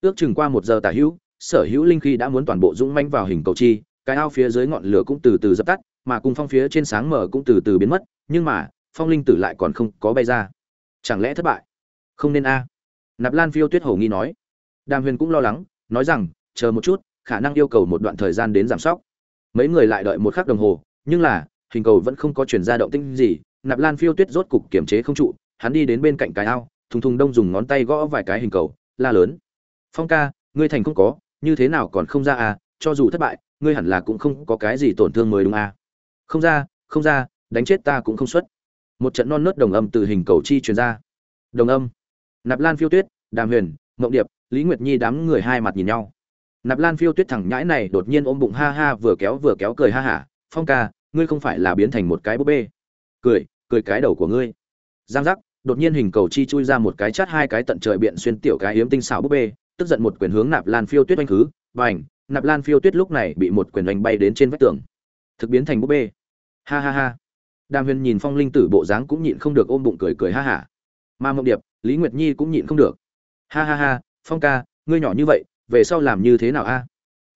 Speaker 1: Ước chừng qua một giờ tả hữu, sở hữu linh khí đã muốn toàn bộ dũng mãnh vào hình cầu chi, cái ao phía dưới ngọn lửa cũng từ từ dập tắt, mà cùng phong phía trên sáng mở cũng từ từ biến mất, nhưng mà, phong linh tử lại còn không có bay ra. Chẳng lẽ thất bại? Không nên a. Nạp lan phiêu tuyết hổ nghi nói. Đàm huyền cũng lo lắng, nói rằng, chờ một chút, khả năng yêu cầu một đoạn thời gian đến giảm sóc. Mấy người lại đợi một khắc đồng hồ, nhưng là, hình cầu vẫn không có chuyển ra động tinh gì nạp lan phiêu tuyết rốt cục kiểm chế không trụ, hắn đi đến bên cạnh cái ao, thùng thùng đông dùng ngón tay gõ vài cái hình cầu, la lớn. Phong ca, ngươi thành không có, như thế nào còn không ra à cho dù thất bại, ngươi hẳn là cũng không có cái gì tổn thương mới đúng à. Không ra không ra, đánh chết ta cũng không xuất một trận non nớt đồng âm từ hình cầu chi truyền ra. Đồng âm. Nạp lan phiêu tuyết, đàm huyền, mộng điệp, lý nguyệt nhi đám người hai mặt nhìn nhau. Nạp lan phiêu tuyết thẳng nhãi này đột nhiên ôm bụng ha ha vừa kéo vừa kéo cười ha hả. Phong ca, ngươi không phải là biến thành một cái búp bê cười cười cái đầu của ngươi. Giang giác, đột nhiên hình cầu chi chui ra một cái chát hai cái tận trời biện xuyên tiểu cái hiếm tinh xảo búp bê, tức giận một quyền hướng nạp lan phiêu tuyết oanh khứ và ảnh nạp lan phiêu tuyết lúc này bị một quyền oanh bay đến trên vách tường. Thực biến thành búp bê. Ha ha ha. Đàm huyền nhìn phong linh tử bộ dáng cũng nhịn không được ôm bụng cười cười ha hả. Ma mộng điệp, lý nguyệt nhi cũng nhịn không được. Ha ha ha, phong ca, ngươi nhỏ như vậy, về sau làm như thế nào a?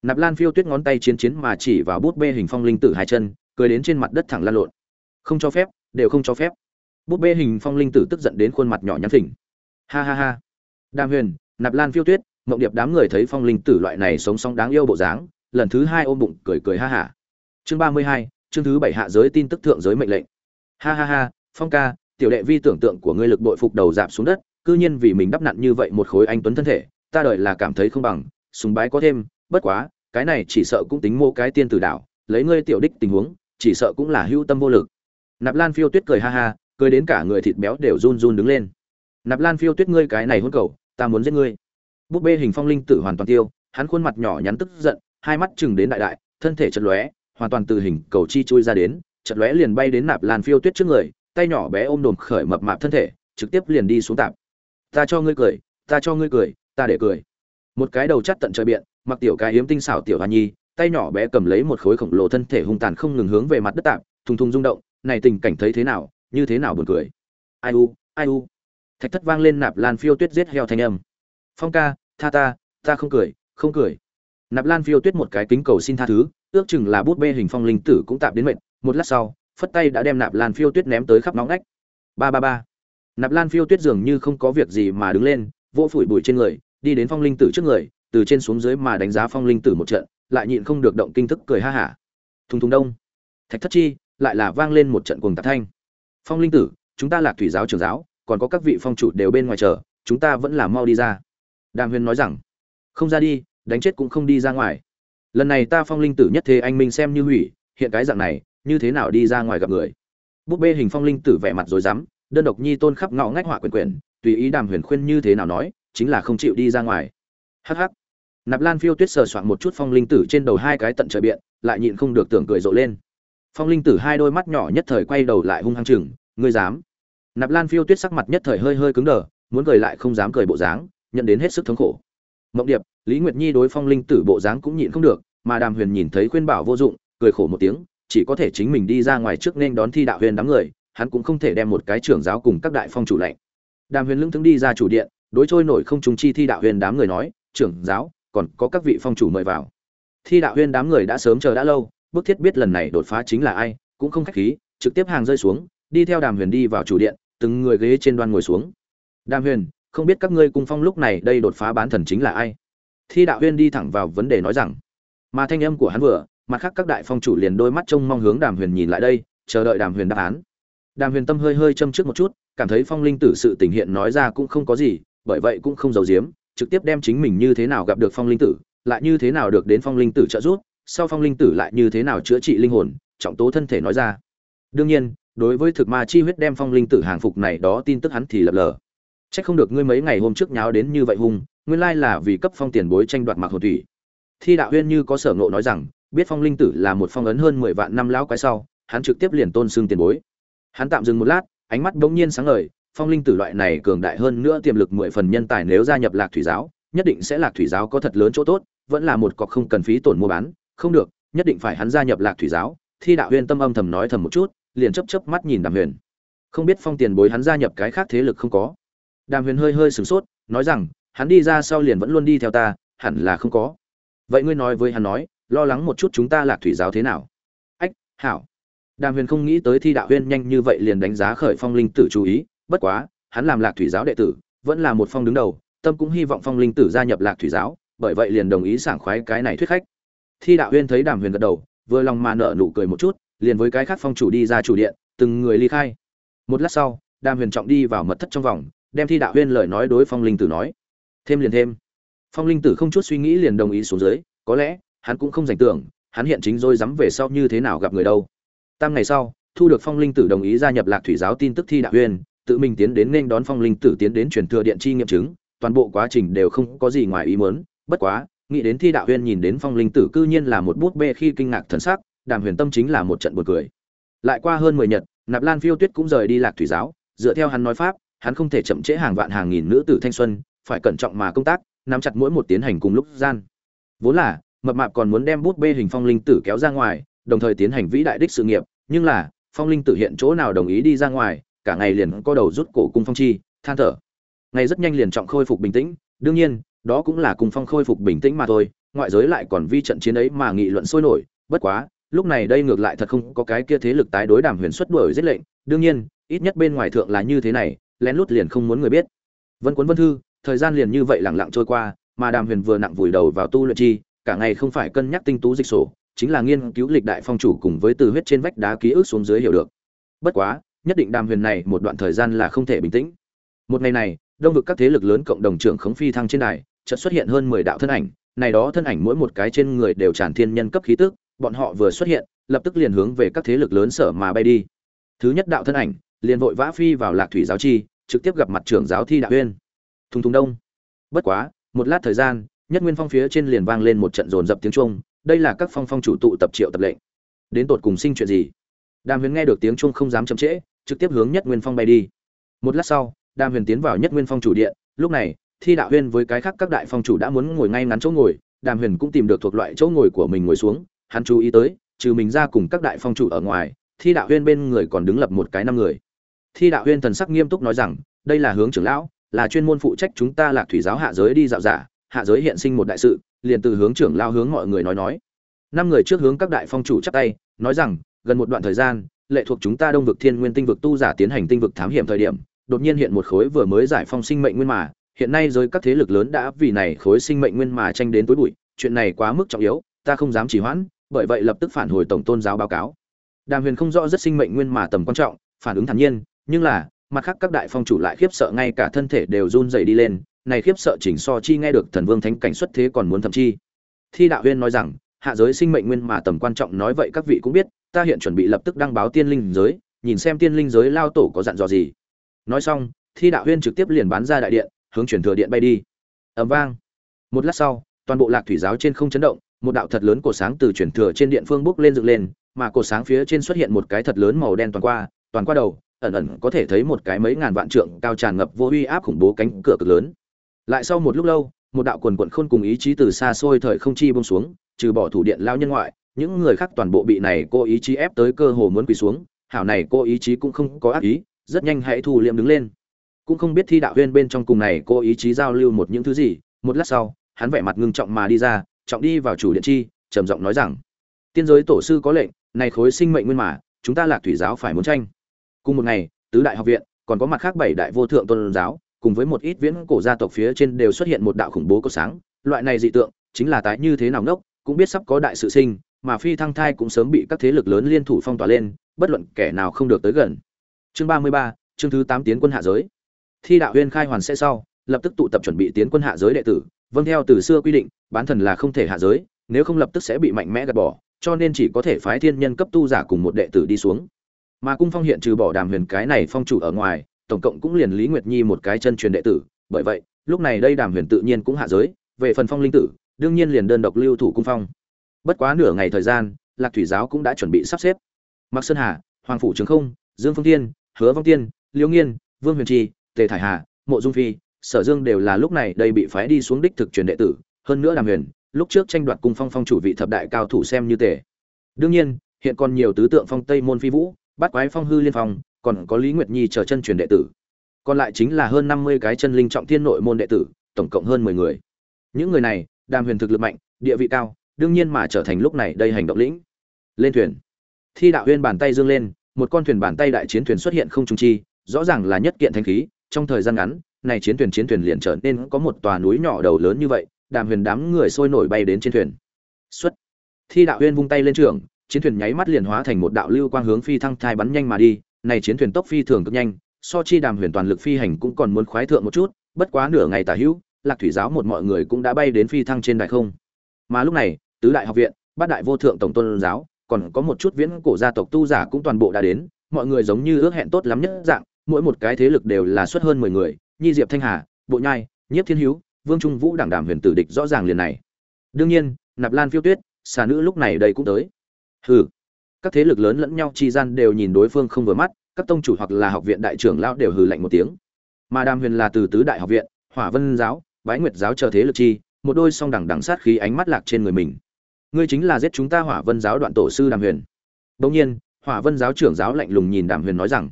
Speaker 1: Nạp lan phiêu tuyết ngón tay chiến chiến mà chỉ vào bút bê hình phong linh tử hai chân, cười đến trên mặt đất thẳng lan lộn không cho phép, đều không cho phép. Bút bê hình phong linh tử tức giận đến khuôn mặt nhỏ nhắn thỉnh ha ha ha. Đàm huyền, nạp lan phiêu tuyết, mộng điệp đám người thấy phong linh tử loại này sống sóng đáng yêu bộ dáng, lần thứ hai ôm bụng cười cười ha hả. Chương ba mươi hai, chương thứ bảy hạ giới tin tức thượng giới mệnh lệnh. Ha ha ha, phong ca, tiểu đệ vi tưởng tượng của ngươi lực bội phục đầu dạp xuống đất, cư nhiên vì mình đắp nặn như vậy một khối anh tuấn thân thể, ta đợi là cảm thấy không bằng, sùng bái có thêm, bất quá, cái này chỉ sợ cũng tính mô cái tiên tử đảo lấy ngươi tiểu đích tình huống, chỉ sợ cũng là hữu tâm vô lực nạp lan phiêu tuyết cười ha ha, cười đến cả người thịt béo đều run run đứng lên. Nạp lan phiêu tuyết ngươi cái này hôn cầu, ta muốn giết ngươi. Búp bê hình phong linh tử hoàn toàn tiêu, hắn khuôn mặt nhỏ nhắn tức giận, hai mắt chừng đến đại đại, thân thể chật lóe, hoàn toàn từ hình cầu chi chui ra đến, chật lóe liền bay đến nạp lan phiêu tuyết trước người, tay nhỏ bé ôm đồm khởi mập mạp thân thể, trực tiếp liền đi xuống tạp ta cho ngươi cười, ta cho ngươi cười, ta để cười. Một cái đầu chắt tận trời biện, mặc tiểu cái hiếm tinh xảo tiểu hoa nhi, tay nhỏ bé cầm lấy một khối khổng lồ thân thể hung tàn không ngừng hướng về mặt đất tạp thùng thùng rung động này tình cảnh thấy thế nào, như thế nào buồn cười. Ai u ai u. Thạch thất vang lên nạp lan phiêu tuyết giết heo thanh âm. Phong ca, tha ta ta không cười không cười. Nạp lan phiêu tuyết một cái kính cầu xin tha thứ, ước chừng là bút bê hình phong linh tử cũng tạm đến mệnh một lát sau, phất tay đã đem nạp lan phiêu tuyết ném tới khắp nóng nách ba ba ba. Nạp lan phiêu tuyết dường như không có việc gì mà đứng lên, vỗ phủi bụi trên người, đi đến phong linh tử trước người, từ trên xuống dưới mà đánh giá phong linh tử một trận, lại nhịn không được động kinh thức cười ha hả. Thùng thùng đông. Thạch thất chi lại là vang lên một trận cuồng tạc thanh. Phong linh tử, chúng ta là thủy giáo trưởng giáo, còn có các vị phong chủ đều bên ngoài chờ, chúng ta vẫn là mau đi ra. Đàm huyền nói rằng, không ra đi, đánh chết cũng không đi ra ngoài. Lần này ta phong linh tử nhất thế anh minh xem như hủy, hiện cái dạng này, như thế nào đi ra ngoài gặp người? Búp bê hình phong linh tử vẻ mặt rồi dám đơn độc nhi tôn khắp ngõ ngách họa quyền quyền, tùy ý đàm huyền khuyên như thế nào nói, chính là không chịu đi ra ngoài. Hh nạp lan phiêu tuyết sờ soạn một chút phong linh tử trên đầu hai cái tận trời biện, lại nhịn không được tưởng cười rộ lên phong linh tử hai đôi mắt nhỏ nhất thời quay đầu lại hung hăng chừng, ngươi dám? Nạp lan phiêu tuyết sắc mặt nhất thời hơi hơi cứng đờ, muốn cười lại không dám cười bộ dáng, nhận đến hết sức thống khổ. Mộng điệp, lý nguyệt nhi đối phong linh tử bộ dáng cũng nhịn không được, mà đàm huyền nhìn thấy khuyên bảo vô dụng, cười khổ một tiếng, chỉ có thể chính mình đi ra ngoài trước nên đón thi đạo huyền đám người, hắn cũng không thể đem một cái trưởng giáo cùng các đại phong chủ lệnh. Đàm huyền lững thững đi ra chủ điện, đối trôi nổi không trùng chi thi đạo huyền đám người nói, trưởng giáo, còn có các vị phong chủ mời vào. Thi đạo huyền đám người đã sớm chờ đã lâu bức thiết biết lần này đột phá chính là ai, cũng không khách khí, trực tiếp hàng rơi xuống, đi theo đàm huyền đi vào chủ điện, từng người ghế trên đoan ngồi xuống. Đàm huyền, không biết các ngươi cung phong lúc này đây đột phá bán thần chính là ai? Thi đạo huyên đi thẳng vào vấn đề nói rằng. Mà thanh âm của hắn vừa, mặt khác các đại phong chủ liền đôi mắt trông mong hướng đàm huyền nhìn lại đây, chờ đợi đàm huyền đáp án. Đàm huyền tâm hơi hơi châm trước một chút, cảm thấy phong linh tử sự tình hiện nói ra cũng không có gì, bởi vậy cũng không giấu giếm, trực tiếp đem chính mình như thế nào gặp được phong linh tử, lại như thế nào được đến phong linh tử trợ giúp sau phong linh tử lại như thế nào chữa trị linh hồn, trọng tố thân thể nói ra. Đương nhiên, đối với thực ma chi huyết đem phong linh tử hàng phục này đó tin tức hắn thì lập lờ. Trách không được ngươi mấy ngày hôm trước nháo đến như vậy hung, nguyên lai là vì cấp phong tiền bối tranh đoạt mạc hồ thủy. Thi đạo huyên như có sở ngộ nói rằng, biết phong linh tử là một phong ấn hơn mười vạn năm lão quái sau, hắn trực tiếp liền tôn xưng tiền bối. Hắn tạm dừng một lát, ánh mắt bỗng nhiên sáng ngời, phong linh tử loại này cường đại hơn nữa tiềm lực mười phần nhân tài nếu gia nhập lạc thủy giáo, nhất định sẽ lạc thủy giáo có thật lớn chỗ tốt, vẫn là một cọc không cần phí tổn mua bán không được, nhất định phải hắn gia nhập lạc thủy giáo. Thi đạo huyên tâm âm thầm nói thầm một chút, liền chấp chấp mắt nhìn đàm huyền. Không biết phong tiền bối hắn gia nhập cái khác thế lực không có. Đàm huyền hơi hơi sửng sốt, nói rằng, hắn đi ra sau liền vẫn luôn đi theo ta, hẳn là không có. Vậy ngươi nói với hắn nói, lo lắng một chút chúng ta lạc thủy giáo thế nào? Ách, hảo. Đàm huyền không nghĩ tới thi đạo huyên nhanh như vậy liền đánh giá khởi phong linh tử chú ý, bất quá, hắn làm lạc thủy giáo đệ tử, vẫn là một phong đứng đầu, tâm cũng hy vọng phong linh tử gia nhập lạc thủy giáo, bởi vậy liền đồng ý sảng khoái cái này thuyết khách thi đạo huyên thấy đàm huyền gật đầu, vừa lòng mà nở nụ cười một chút, liền với cái khác phong chủ đi ra chủ điện, từng người ly khai. Một lát sau, đàm huyền trọng đi vào mật thất trong vòng, đem thi đạo huyên lời nói đối phong linh tử nói. Thêm liền thêm. Phong linh tử không chút suy nghĩ liền đồng ý xuống dưới, có lẽ, hắn cũng không dành tưởng, hắn hiện chính rồi dám về sau như thế nào gặp người đâu. Tam ngày sau, thu được phong linh tử đồng ý gia nhập lạc thủy giáo tin tức thi đạo huyên, tự mình tiến đến nên đón phong linh tử tiến đến truyền thừa điện chi nghiệm chứng, toàn bộ quá trình đều không có gì ngoài ý muốn, bất quá nghĩ đến thi đạo huyên nhìn đến phong linh tử cư nhiên là một bút bê khi kinh ngạc thần sắc, đàm huyền tâm chính là một trận buồn cười. Lại qua hơn mười nhật, nạp lan phiêu tuyết cũng rời đi lạc thủy giáo, dựa theo hắn nói pháp, hắn không thể chậm trễ hàng vạn hàng nghìn nữ tử thanh xuân, phải cẩn trọng mà công tác, nắm chặt mỗi một tiến hành cùng lúc gian. Vốn là, mập mạp còn muốn đem bút bê hình phong linh tử kéo ra ngoài, đồng thời tiến hành vĩ đại đích sự nghiệp, nhưng là, phong linh tử hiện chỗ nào đồng ý đi ra ngoài, cả ngày liền co đầu rút cổ cung phong chi, than thở. Ngày rất nhanh liền trọng khôi phục bình tĩnh, đương nhiên đó cũng là cùng phong khôi phục bình tĩnh mà thôi, ngoại giới lại còn vi trận chiến ấy mà nghị luận sôi nổi. Bất quá, lúc này đây ngược lại thật không có cái kia thế lực tái đối đàm huyền xuất đuổi giết lệnh. Đương nhiên, ít nhất bên ngoài thượng là như thế này, lén lút liền không muốn người biết. Vân cuốn vân thư, thời gian liền như vậy lẳng lặng trôi qua, mà đàm huyền vừa nặng vùi đầu vào tu luyện chi, cả ngày không phải cân nhắc tinh tú dịch sổ, chính là nghiên cứu lịch đại phong chủ cùng với từ huyết trên vách đá ký ức xuống dưới hiểu được. Bất quá, nhất định đàm huyền này một đoạn thời gian là không thể bình tĩnh. Một ngày này, đông vực các thế lực lớn cộng đồng trưởng khống phi thăng trên đài chợt xuất hiện hơn mười đạo thân ảnh này đó thân ảnh mỗi một cái trên người đều tràn thiên nhân cấp khí tức bọn họ vừa xuất hiện lập tức liền hướng về các thế lực lớn sở mà bay đi. Thứ nhất đạo thân ảnh liền vội vã phi vào lạc thủy giáo chi trực tiếp gặp mặt trưởng giáo thi đạo uyên. Thùng thùng đông. Bất quá một lát thời gian nhất nguyên phong phía trên liền vang lên một trận rồn dập tiếng chuông, đây là các phong phong chủ tụ tập triệu tập lệnh. Đến tột cùng sinh chuyện gì? Đàm huyền nghe được tiếng chuông không dám chậm trễ trực tiếp hướng nhất nguyên phong bay đi. Một lát sau đàm huyền tiến vào nhất nguyên phong chủ điện lúc này thi đạo huyên với cái khác các đại phong chủ đã muốn ngồi ngay ngắn chỗ ngồi, đàm huyền cũng tìm được thuộc loại chỗ ngồi của mình ngồi xuống, hắn chú ý tới, trừ mình ra cùng các đại phong chủ ở ngoài, thi đạo huyên bên người còn đứng lập một cái năm người. Thi đạo huyên thần sắc nghiêm túc nói rằng, đây là hướng trưởng lão, là chuyên môn phụ trách chúng ta lạc thủy giáo hạ giới đi dạo giả hạ giới hiện sinh một đại sự, liền từ hướng trưởng lao hướng mọi người nói nói. Năm người trước hướng các đại phong chủ chắp tay, nói rằng, gần một đoạn thời gian, lệ thuộc chúng ta đông vực thiên nguyên tinh vực tu giả tiến hành tinh vực thám hiểm thời điểm, đột nhiên hiện một khối vừa mới giải phong sinh mệnh nguyên mà hiện nay giới các thế lực lớn đã vì này khối sinh mệnh nguyên mà tranh đến tối bụi, chuyện này quá mức trọng yếu, ta không dám trì hoãn, bởi vậy lập tức phản hồi tổng tôn giáo báo cáo. Đàm huyền không rõ rất sinh mệnh nguyên mà tầm quan trọng, phản ứng thản nhiên, nhưng là, mặt khác các đại phong chủ lại khiếp sợ ngay cả thân thể đều run rẩy đi lên, này khiếp sợ chỉnh so chi nghe được thần vương thánh cảnh xuất thế còn muốn thậm chi thi đạo huyên nói rằng, hạ giới sinh mệnh nguyên mà tầm quan trọng nói vậy các vị cũng biết, ta hiện chuẩn bị lập tức đăng báo tiên linh giới, nhìn xem tiên linh giới lao tổ có dặn dò gì. Nói xong, thi đạo huyên trực tiếp liền bán ra đại điện hướng chuyển thừa điện bay đi. Ầm vang. Một lát sau, toàn bộ lạc thủy giáo trên không chấn động, một đạo thật lớn cổ sáng từ chuyển thừa trên điện phương bốc lên dựng lên, mà cổ sáng phía trên xuất hiện một cái thật lớn màu đen toàn qua toàn qua đầu, ẩn ẩn có thể thấy một cái mấy ngàn vạn trượng cao tràn ngập vô uy áp khủng bố cánh cửa cực lớn. Lại sau một lúc lâu, một đạo quần quận khôn cùng ý chí từ xa xôi thời không chi bông xuống, trừ bỏ thủ điện lao nhân ngoại, những người khác toàn bộ bị này cô ý chí ép tới cơ hồ muốn quỳ xuống, hảo này cô ý chí cũng không có ác ý, rất nhanh hãy thu liệm đứng lên cũng không biết thi đạo huyên bên trong cùng này cô ý chí giao lưu một những thứ gì. Một lát sau, hắn vẻ mặt ngưng trọng mà đi ra, trọng đi vào chủ điện chi, trầm giọng nói rằng, tiên giới tổ sư có lệnh, này khối sinh mệnh nguyên mà, chúng ta lạc thủy giáo phải muốn tranh. Cùng một ngày, tứ đại học viện, còn có mặt khác bảy đại vô thượng tôn giáo, cùng với một ít viễn cổ gia tộc phía trên đều xuất hiện một đạo khủng bố có sáng. Loại này dị tượng, chính là tái như thế nào ngốc, cũng biết sắp có đại sự sinh, mà phi thăng thai cũng sớm bị các thế lực lớn liên thủ phong tỏa lên, bất luận kẻ nào không được tới gần. Chương ba mươi ba, chương thứ tám tiến quân hạ giới thi đạo huyên khai hoàn sẽ sau, lập tức tụ tập chuẩn bị tiến quân hạ giới đệ tử. Vâng theo từ xưa quy định, bán thần là không thể hạ giới, nếu không lập tức sẽ bị mạnh mẽ gạt bỏ, cho nên chỉ có thể phái thiên nhân cấp tu giả cùng một đệ tử đi xuống. Mà cung phong hiện trừ bỏ đàm huyền cái này phong chủ ở ngoài, tổng cộng cũng liền lý nguyệt nhi một cái chân truyền đệ tử. Bởi vậy, lúc này đây đàm huyền tự nhiên cũng hạ giới, về phần phong linh tử, đương nhiên liền đơn độc lưu thủ cung phong. Bất quá nửa ngày thời gian, lạc thủy giáo cũng đã chuẩn bị sắp xếp. Mặc sơn hà, hoàng phủ trường không, dương phương tiên hứa vong tiên liễu nghiên, vương huyền trì tề thải hà, mộ dung phi, sở dương đều là lúc này đây bị phái đi xuống đích thực truyền đệ tử, hơn nữa đàm huyền, lúc trước tranh đoạt cung phong phong chủ vị thập đại cao thủ xem như tề. Đương nhiên, hiện còn nhiều tứ tượng phong tây môn phi vũ, bát quái phong hư liên phong, còn có lý nguyệt nhi chờ chân truyền đệ tử. Còn lại chính là hơn năm mươi cái chân linh trọng thiên nội môn đệ tử, tổng cộng hơn mười người. Những người này, đàm huyền thực lực mạnh, địa vị cao, đương nhiên mà trở thành lúc này đây hành động lĩnh. Lên thuyền. Thi đạo huyên bàn tay dương lên, một con thuyền bàn tay đại chiến thuyền xuất hiện không trung chi, rõ ràng là nhất kiện thanh khí trong thời gian ngắn, này chiến thuyền chiến thuyền liền trở nên có một tòa núi nhỏ đầu lớn như vậy, đàm huyền đám người sôi nổi bay đến trên thuyền. Xuất. Thi đạo huyên vung tay lên trường, chiến thuyền nháy mắt liền hóa thành một đạo lưu quang hướng phi thăng thai bắn nhanh mà đi, này chiến thuyền tốc phi thường cực nhanh, so chi đàm huyền toàn lực phi hành cũng còn muốn khoái thượng một chút, bất quá nửa ngày tả hữu, lạc thủy giáo một mọi người cũng đã bay đến phi thăng trên đại không. Mà lúc này, tứ đại học viện, bát đại vô thượng tổng tôn giáo, còn có một chút viễn cổ gia tộc tu giả cũng toàn bộ đã đến, mọi người giống như ước hẹn tốt lắm nhất dạng mỗi một cái thế lực đều là xuất hơn mười người, nhi diệp thanh hà, bộ nhai, nhiếp thiên hữu, vương trung vũ đảng Đảm huyền tử địch rõ ràng liền này. Đương nhiên, nạp lan phiêu tuyết, xà nữ lúc này đây cũng tới. Hừ, các thế lực lớn lẫn nhau chi gian đều nhìn đối phương không vừa mắt, các tông chủ hoặc là học viện đại trưởng lão đều hừ lạnh một tiếng. Mà đàm huyền là từ tứ đại học viện, hỏa vân giáo, bái nguyệt giáo chờ thế lực chi, một đôi song đẳng đẳng sát khí ánh mắt lạc trên người mình. Ngươi chính là giết chúng ta hỏa vân giáo đoạn tổ sư đàm huyền. Bỗng nhiên, hỏa vân giáo trưởng giáo lạnh lùng nhìn đàm huyền nói rằng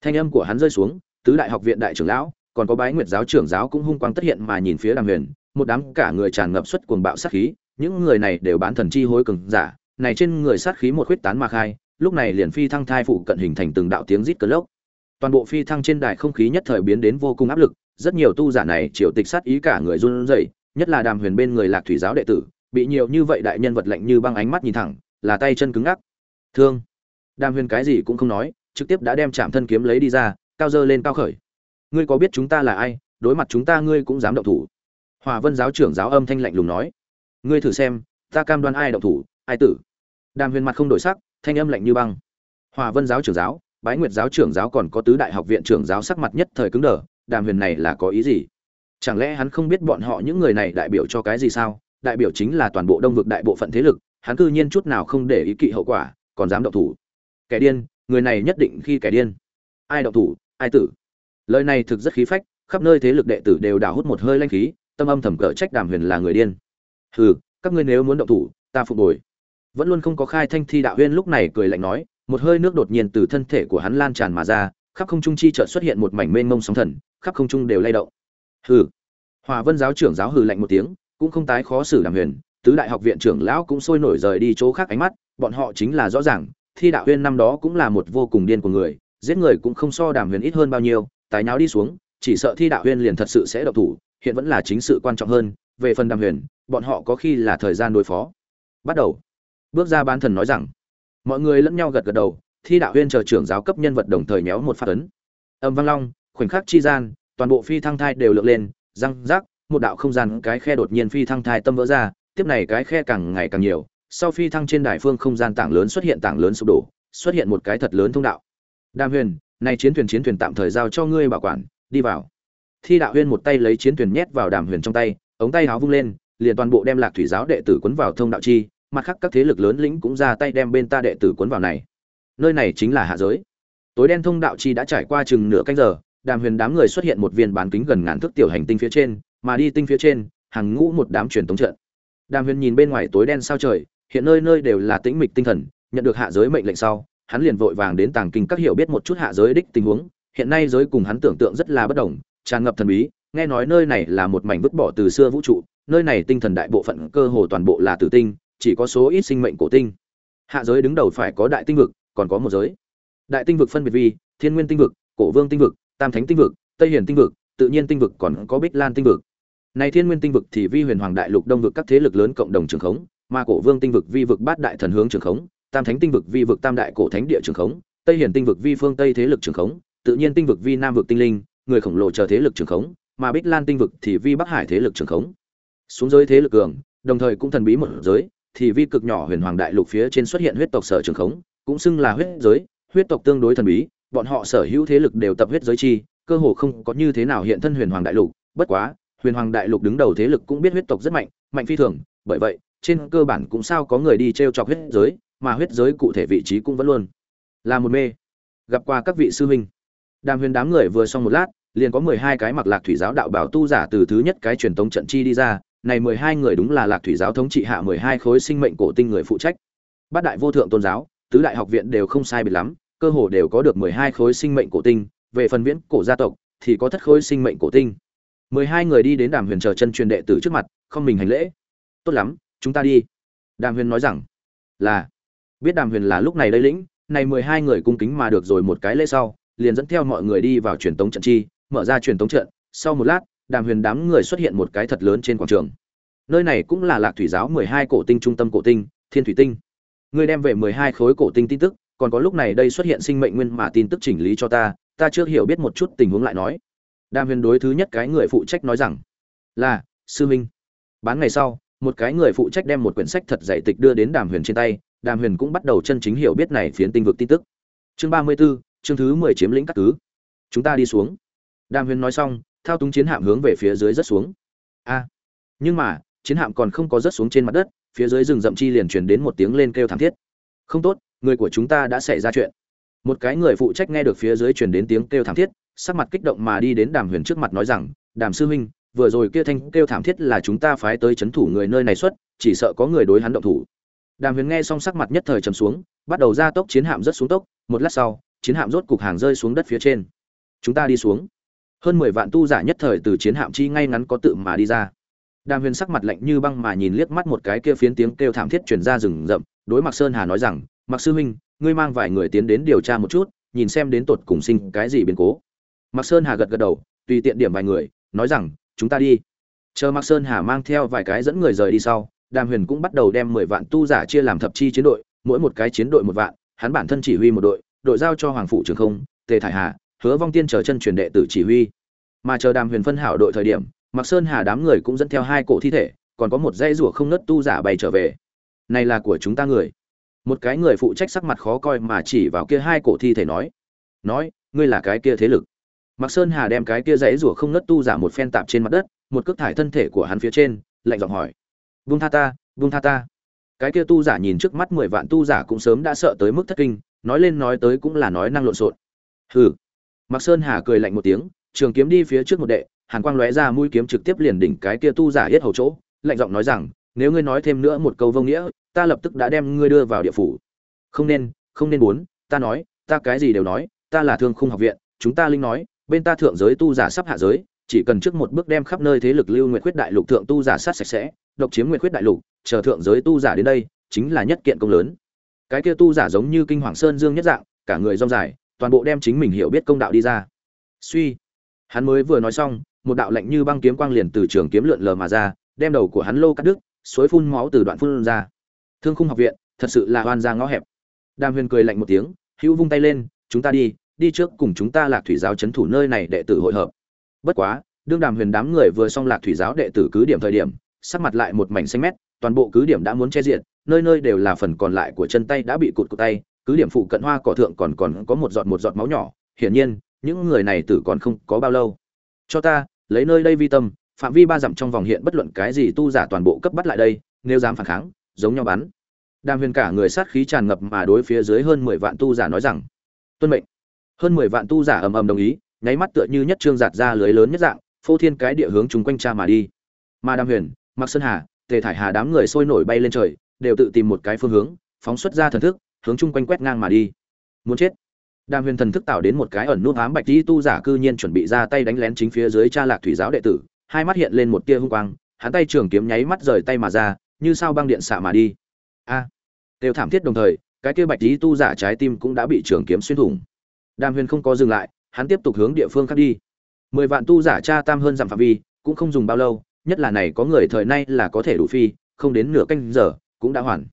Speaker 1: thanh âm của hắn rơi xuống, tứ đại học viện đại trưởng lão, còn có bái nguyệt giáo trưởng giáo cũng hung quang tất hiện mà nhìn phía đàm huyền, một đám cả người tràn ngập xuất cuồng bạo sát khí, những người này đều bán thần chi hối cường giả, này trên người sát khí một khuyết tán mà khai, lúc này liền phi thăng thai phụ cận hình thành từng đạo tiếng rít cờ lốc. Toàn bộ phi thăng trên đài không khí nhất thời biến đến vô cùng áp lực, rất nhiều tu giả này triều tịch sát ý cả người run rẩy, nhất là đàm huyền bên người lạc thủy giáo đệ tử, bị nhiều như vậy đại nhân vật lạnh như băng ánh mắt nhìn thẳng, là tay chân cứng ngắc. Thương. Đàm huyền cái gì cũng không nói trực tiếp đã đem chạm thân kiếm lấy đi ra, cao dơ lên cao khởi. Ngươi có biết chúng ta là ai, đối mặt chúng ta ngươi cũng dám động thủ? Hòa vân giáo trưởng giáo âm thanh lạnh lùng nói. Ngươi thử xem, ta cam đoan ai động thủ, ai tử? Đàm huyền mặt không đổi sắc, thanh âm lạnh như băng. Hòa vân giáo trưởng giáo, bái nguyệt giáo trưởng giáo còn có tứ đại học viện trưởng giáo sắc mặt nhất thời cứng đờ, đàm huyền này là có ý gì? Chẳng lẽ hắn không biết bọn họ những người này đại biểu cho cái gì sao? Đại biểu chính là toàn bộ đông vực đại bộ phận thế lực, hắn cư nhiên chút nào không để ý kỵ hậu quả, còn dám động thủ. Kẻ điên người này nhất định khi kẻ điên. Ai động thủ, ai tử. Lời này thực rất khí phách, khắp nơi thế lực đệ tử đều đào hút một hơi lanh khí, tâm âm thầm cỡ trách đàm huyền là người điên. Hừ, các ngươi nếu muốn động thủ, ta phục hồi. Vẫn luôn không có khai thanh thi đạo huyên lúc này cười lạnh nói, một hơi nước đột nhiên từ thân thể của hắn lan tràn mà ra, khắp không trung chi chợt xuất hiện một mảnh mênh mông sóng thần, khắp không trung đều lay động. Hừ. Hòa vân giáo trưởng giáo hừ lạnh một tiếng, cũng không tái khó xử đàm huyền, tứ đại học viện trưởng lão cũng sôi nổi rời đi chỗ khác ánh mắt, bọn họ chính là rõ ràng thi đạo huyên năm đó cũng là một vô cùng điên của người, giết người cũng không so đàm huyền ít hơn bao nhiêu, tái nháo đi xuống, chỉ sợ thi đạo huyên liền thật sự sẽ độc thủ, hiện vẫn là chính sự quan trọng hơn, về phần đàm huyền, bọn họ có khi là thời gian đối phó. Bắt đầu. Bước ra bán thần nói rằng, mọi người lẫn nhau gật gật đầu, thi đạo huyên chờ trưởng giáo cấp nhân vật đồng thời nhéo một phát ấn. Âm vang long, khoảnh khắc chi gian, toàn bộ phi thăng thai đều lượn lên, răng rác, một đạo không gian cái khe đột nhiên phi thăng thai tâm vỡ ra, tiếp này cái khe càng ngày càng nhiều sau phi thăng trên đài phương không gian tảng lớn xuất hiện tảng lớn sụp đổ, xuất hiện một cái thật lớn thông đạo. Đàm huyền nay chiến thuyền chiến thuyền tạm thời giao cho ngươi bảo quản, đi vào. Thi đạo huyên một tay lấy chiến thuyền nhét vào đàm huyền trong tay, ống tay háo vung lên, liền toàn bộ đem lạc thủy giáo đệ tử quấn vào thông đạo chi, mặt khác các thế lực lớn lĩnh cũng ra tay đem bên ta đệ tử quấn vào này. Nơi này chính là hạ giới. Tối đen thông đạo chi đã trải qua chừng nửa canh giờ, đàm huyền đám người xuất hiện một viên bán kính gần ngàn thước tiểu hành tinh phía trên, mà đi tinh phía trên, hàng ngũ một đám truyền tống trận. Đàm huyền nhìn bên ngoài tối đen sao trời hiện nơi nơi đều là tĩnh mịch tinh thần, nhận được hạ giới mệnh lệnh sau, hắn liền vội vàng đến tàng kinh các hiểu biết một chút hạ giới đích tình huống. Hiện nay giới cùng hắn tưởng tượng rất là bất đồng, tràn ngập thần bí, nghe nói nơi này là một mảnh vứt bỏ từ xưa vũ trụ, nơi này tinh thần đại bộ phận cơ hồ toàn bộ là tử tinh, chỉ có số ít sinh mệnh cổ tinh. Hạ giới đứng đầu phải có đại tinh vực, còn có một giới. Đại tinh vực phân biệt vi thiên nguyên tinh vực, cổ vương tinh vực, tam thánh tinh vực, tây hiển tinh vực, tự nhiên tinh vực còn có bích lan tinh vực. Này thiên nguyên tinh vực thì vi huyền hoàng đại lục đông vực các thế lực lớn cộng đồng trường khống mà cổ vương tinh vực vi vực bát đại thần hướng trường khống, tam thánh tinh vực vi vực tam đại cổ thánh địa trường khống, tây hiển tinh vực vi phương tây thế lực trường khống, tự nhiên tinh vực vi nam vực tinh linh, người khổng lồ chờ thế lực trường khống, mà bích lan tinh vực thì vi bắc hải thế lực trường khống. Xuống giới thế lực cường, đồng thời cũng thần bí một giới, thì vi cực nhỏ huyền hoàng đại lục phía trên xuất hiện huyết tộc sở trường khống, cũng xưng là huyết giới, huyết tộc tương đối thần bí, bọn họ sở hữu thế lực đều tập huyết giới chi, cơ hồ không có như thế nào hiện thân huyền hoàng đại lục, bất quá, huyền hoàng đại lục đứng đầu thế lực cũng biết huyết tộc rất mạnh mạnh phi thường, bởi vậy trên cơ bản cũng sao có người đi t r e o chọc huyết giới, mà huyết giới cụ thể vị trí cũng vẫn luôn là một mê. Gặp qua các vị sư huynh. Đàm huyền đám người vừa xong một lát, liền có mười hai cái mặc lạc thủy giáo đạo bảo tu giả từ thứ nhất cái truyền tống trận chi đi ra, này mười hai người đúng là lạc thủy giáo thống trị hạ mười hai khối sinh mệnh cổ tinh người phụ trách. Bát đại vô thượng tôn giáo, tứ đại học viện đều không sai biệt lắm, cơ hồ đều có được mười hai khối sinh mệnh cổ tinh, về phần viễn cổ gia tộc thì có thất khối sinh mệnh cổ tinh. mười hai người đi đến đàm huyền chờ chân truyền đệ tử trước mặt, không mình hành lễ. Tốt lắm chúng ta đi. Đàm huyền nói rằng, là. Biết đàm huyền là lúc này đây lĩnh, này mười hai người cung kính mà được rồi một cái lễ sau, liền dẫn theo mọi người đi vào truyền tống trận chi, mở ra truyền tống trận. Sau một lát, đàm huyền đám người xuất hiện một cái thật lớn trên quảng trường. Nơi này cũng là lạc thủy giáo mười hai cổ tinh trung tâm cổ tinh, thiên thủy tinh. Người đem về mười hai khối cổ tinh tin tức, còn có lúc này đây xuất hiện sinh mệnh nguyên mà tin tức chỉnh lý cho ta ta chưa hiểu biết một chút tình huống lại nói. Đàm huyền đối thứ nhất cái người phụ trách nói rằng, là, sư minh. Bán ngày sau một cái người phụ trách đem một quyển sách thật dạy tịch đưa đến đàm huyền trên tay đàm huyền cũng bắt đầu chân chính hiểu biết này phiến tinh vực tin tức. Chương ba mươi 34, chương thứ mười chiếm lĩnh các cứ chúng ta đi xuống. Đàm huyền nói xong thao túng chiến hạm hướng về phía dưới rất xuống. A! Nhưng mà chiến hạm còn không có rớt xuống trên mặt đất phía dưới rừng rậm chi liền truyền đến một tiếng lên kêu thảm thiết. Không tốt người của chúng ta đã xảy ra chuyện. Một cái người phụ trách nghe được phía dưới truyền đến tiếng kêu thảm thiết sắc mặt kích động mà đi đến đàm huyền trước mặt nói rằng đàm sư huynh vừa rồi kia thanh kêu thảm thiết là chúng ta phái tới chấn thủ người nơi này xuất chỉ sợ có người đối hắn động thủ. Đàm huyền nghe xong sắc mặt nhất thời trầm xuống bắt đầu ra tốc chiến hạm rất xuống tốc một lát sau chiến hạm rốt cục hàng rơi xuống đất phía trên. Chúng ta đi xuống. Hơn mười vạn tu giả nhất thời từ chiến hạm chi ngay ngắn có tự mà đi ra. Đàm huyền sắc mặt lạnh như băng mà nhìn liếc mắt một cái kia phiến tiếng kêu thảm thiết truyền ra rừng rậm đối mặt sơn hà nói rằng mặc sư huynh ngươi mang vài người tiến đến điều tra một chút nhìn xem đến tột cùng sinh cái gì biến cố. Mạc Sơn Hà gật gật đầu, tùy tiện điểm vài người, nói rằng, chúng ta đi. Chờ Mạc Sơn Hà mang theo vài cái dẫn người rời đi sau, Đàm Huyền cũng bắt đầu đem 10 vạn tu giả chia làm thập chi chiến đội, mỗi một cái chiến đội một vạn, hắn bản thân chỉ huy một đội, đội giao cho Hoàng phụ trưởng không, Tề Thải Hà, Hứa Vong Tiên chờ chân truyền đệ tử chỉ huy. Mà chờ Đàm Huyền phân hảo đội thời điểm, Mạc Sơn Hà đám người cũng dẫn theo hai cổ thi thể, còn có một dây rủa không nứt tu giả bày trở về. Này là của chúng ta người. Một cái người phụ trách sắc mặt khó coi mà chỉ vào kia hai cổ thi thể nói, nói, ngươi là cái kia thế lực. Mạc Sơn Hà đem cái kia giấy rủa không ngất tu giả một phen tạp trên mặt đất, một cước thải thân thể của hắn phía trên, lạnh giọng hỏi: "Buông tha ta, buông tha ta." Cái kia tu giả nhìn trước mắt mười vạn tu giả cũng sớm đã sợ tới mức thất kinh, nói lên nói tới cũng là nói năng lộn xộn. "Hừ." Mạc Sơn Hà cười lạnh một tiếng, trường kiếm đi phía trước một đệ, hàn quang lóe ra mũi kiếm trực tiếp liền đỉnh cái kia tu giả yết hầu chỗ, lạnh giọng nói rằng: "Nếu ngươi nói thêm nữa một câu vô nghĩa, ta lập tức đã đem ngươi đưa vào địa phủ." "Không nên, không nên muốn, ta nói, ta cái gì đều nói, ta là Thương Khung học viện, chúng ta linh nói, bên ta thượng giới tu giả sắp hạ giới, chỉ cần trước một bước đem khắp nơi thế lực lưu nguyện khuyết đại lục thượng tu giả sát sạch sẽ, độc chiếm nguyện khuyết đại lục, chờ thượng giới tu giả đến đây, chính là nhất kiện công lớn. Cái kia tu giả giống như kinh hoàng sơn dương nhất dạng, cả người rong dài, toàn bộ đem chính mình hiểu biết công đạo đi ra. Suy. Hắn mới vừa nói xong, một đạo lạnh như băng kiếm quang liền từ trường kiếm lượn lờ mà ra, đem đầu của hắn lô cắt đứt, suối phun máu từ đoạn phun ra. Thương khung học viện, thật sự là hoan ra ngõ hẹp. Đàm huyền cười lạnh một tiếng, hữu vung tay lên, chúng ta đi đi trước cùng chúng ta lạc thủy giáo chấn thủ nơi này đệ tử hội hợp. Bất quá, đương đàm huyền đám người vừa xong lạc thủy giáo đệ tử cứ điểm thời điểm, sắc mặt lại một mảnh xanh mét, toàn bộ cứ điểm đã muốn che diện nơi nơi đều là phần còn lại của chân tay đã bị cụt cụt tay, cứ điểm phụ cận hoa cỏ thượng còn còn có một giọt một giọt máu nhỏ, hiển nhiên, những người này tử còn không có bao lâu. Cho ta, lấy nơi đây vi tâm, phạm vi ba dặm trong vòng hiện bất luận cái gì tu giả toàn bộ cấp bắt lại đây, nếu dám phản kháng, giống nhau bắn. Đàm huyền cả người sát khí tràn ngập mà đối phía dưới hơn mười vạn tu giả nói rằng, tuân mệnh hơn mười vạn tu giả ầm ầm đồng ý, nháy mắt tựa như nhất trương giạt ra lưới lớn nhất dạng, phô thiên cái địa hướng chúng quanh cha mà đi. Mà đam huyền mặc sơn hà, tề thải hà đám người sôi nổi bay lên trời, đều tự tìm một cái phương hướng, phóng xuất ra thần thức, hướng chung quanh quét ngang mà đi. Muốn chết. Đam huyền thần thức tạo đến một cái ẩn nút ám bạch di tu giả cư nhiên chuẩn bị ra tay đánh lén chính phía dưới cha lạc thủy giáo đệ tử, hai mắt hiện lên một tia hung quang, hắn tay trường kiếm nháy mắt rời tay mà ra, như sao băng điện xạ mà đi. A. Đều thảm thiết đồng thời, cái kia bạch di tu giả trái tim cũng đã bị trường kiếm xuyên thủng. Đàm Huyền không có dừng lại, hắn tiếp tục hướng địa phương khác đi. Mười vạn tu giả tra tam hơn giảm phạm vi, cũng không dùng bao lâu, nhất là này có người thời nay là có thể đủ phi, không đến nửa canh giờ, cũng đã hoàn.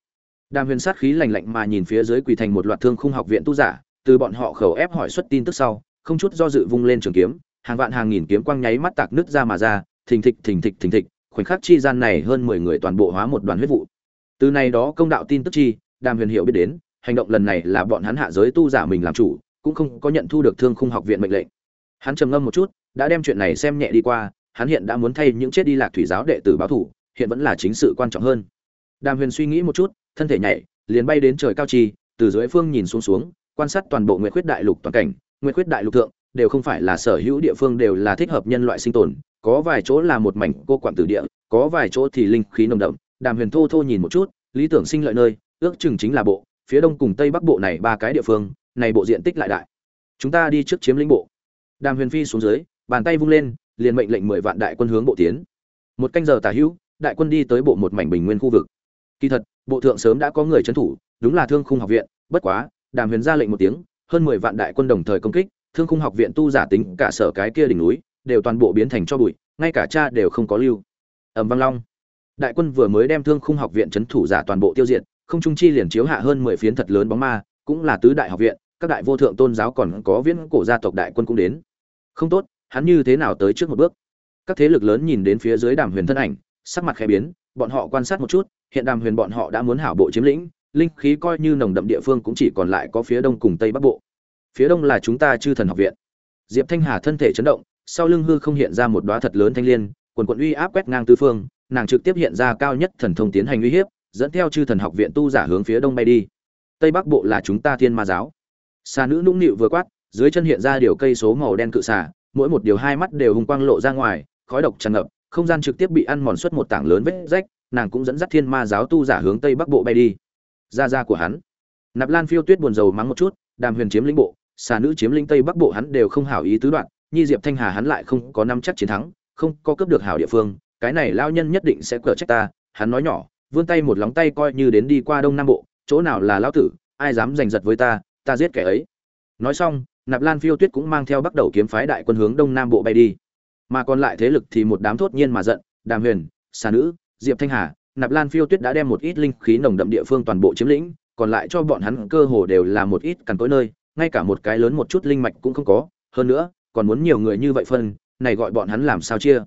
Speaker 1: Đàm Huyền sát khí lạnh lạnh mà nhìn phía dưới quỳ thành một loạt thương khung học viện tu giả, từ bọn họ khẩu ép hỏi xuất tin tức sau, không chút do dự vung lên trường kiếm, hàng vạn hàng nghìn kiếm quang nháy mắt tạc nứt ra mà ra, thình thịch thình thịch thình thịch, khoảnh khắc chi gian này hơn mười người toàn bộ hóa một đoàn huyết vụ. Từ này đó công đạo tin tức chi, Đàm Huyền hiểu biết đến, hành động lần này là bọn hắn hạ giới tu giả mình làm chủ, cũng không có nhận thu được thương khung học viện mệnh lệnh. Hắn trầm ngâm một chút, đã đem chuyện này xem nhẹ đi qua, hắn hiện đã muốn thay những chết đi lạc thủy giáo đệ tử báo thủ, hiện vẫn là chính sự quan trọng hơn. Đàm huyền suy nghĩ một chút, thân thể nhảy, liền bay đến trời cao chi, từ dưới phương nhìn xuống xuống, quan sát toàn bộ nguyệt khuyết đại lục toàn cảnh. Nguyệt khuyết đại lục thượng, đều không phải là sở hữu địa phương đều là thích hợp nhân loại sinh tồn, có vài chỗ là một mảnh cô quạng tử địa, có vài chỗ thì linh khí nồng đậm. Đàm huyền thô thô nhìn một chút, lý tưởng sinh lợi nơi, ước chừng chính là bộ, phía đông cùng tây bắc bộ này ba cái địa phương này bộ diện tích lại đại. Chúng ta đi trước chiếm lĩnh bộ. Đàm huyền phi xuống dưới, bàn tay vung lên, liền mệnh lệnh mười vạn đại quân hướng bộ tiến. Một canh giờ tả hữu, đại quân đi tới bộ một mảnh bình nguyên khu vực. Kỳ thật, bộ thượng sớm đã có người trấn thủ, đúng là thương khung học viện, bất quá, đàm huyền ra lệnh một tiếng, hơn mười vạn đại quân đồng thời công kích, thương khung học viện tu giả tính cả sở cái kia đỉnh núi, đều toàn bộ biến thành cho bụi, ngay cả cha đều không có lưu. Ẩm vang long. Đại quân vừa mới đem thương khung học viện trấn thủ giả toàn bộ tiêu diệt, không trung chi liền chiếu hạ hơn mười phiến thật lớn bóng ma, cũng là tứ đại học viện các đại vô thượng tôn giáo còn có viễn cổ gia tộc đại quân cũng đến. Không tốt, hắn như thế nào tới trước một bước? Các thế lực lớn nhìn đến phía dưới đàm huyền thân ảnh, sắc mặt khẽ biến, bọn họ quan sát một chút, hiện đàm huyền bọn họ đã muốn hảo bộ chiếm lĩnh, linh khí coi như nồng đậm địa phương cũng chỉ còn lại có phía đông cùng tây bắc bộ. Phía đông là chúng ta chư thần học viện. Diệp thanh hà thân thể chấn động, sau lưng hư không hiện ra một đóa thật lớn thanh liên, quần quận uy áp quét ngang tứ phương, nàng trực tiếp hiện ra cao nhất thần thông tiến hành uy hiếp, dẫn theo chư thần học viện tu giả hướng phía đông bay đi. Tây bắc bộ là chúng ta thiên ma giáo xà nữ nũng nịu vừa quát, dưới chân hiện ra điều cây số màu đen cự xà, mỗi một điều hai mắt đều hùng quang lộ ra ngoài, khói độc tràn ngập, không gian trực tiếp bị ăn mòn suốt một tảng lớn vết rách, nàng cũng dẫn dắt thiên ma giáo tu giả hướng tây bắc bộ bay đi. Ra ra của hắn. Nạp lan phiêu tuyết buồn rầu mắng một chút, đàm huyền chiếm lĩnh bộ, xà nữ chiếm lĩnh tây bắc bộ hắn đều không hảo ý tứ đoạn, nhi diệp thanh hà hắn lại không có năm chắc chiến thắng, không có cướp được hảo địa phương, cái này lao nhân nhất định sẽ cờ trách ta, hắn nói nhỏ, vươn tay một lóng tay coi như đến đi qua đông nam bộ, chỗ nào là lão tử, ai dám giành giật với ta ta giết kẻ ấy. Nói xong, nạp lan phiêu tuyết cũng mang theo bắt đầu kiếm phái đại quân hướng đông nam bộ bay đi. Mà còn lại thế lực thì một đám thốt nhiên mà giận, đàm huyền, xà nữ, diệp thanh hà, nạp lan phiêu tuyết đã đem một ít linh khí nồng đậm địa phương toàn bộ chiếm lĩnh, còn lại cho bọn hắn cơ hồ đều là một ít cằn cỗi nơi, ngay cả một cái lớn một chút linh mạch cũng không có. Hơn nữa, còn muốn nhiều người như vậy phân, này gọi bọn hắn làm sao chia?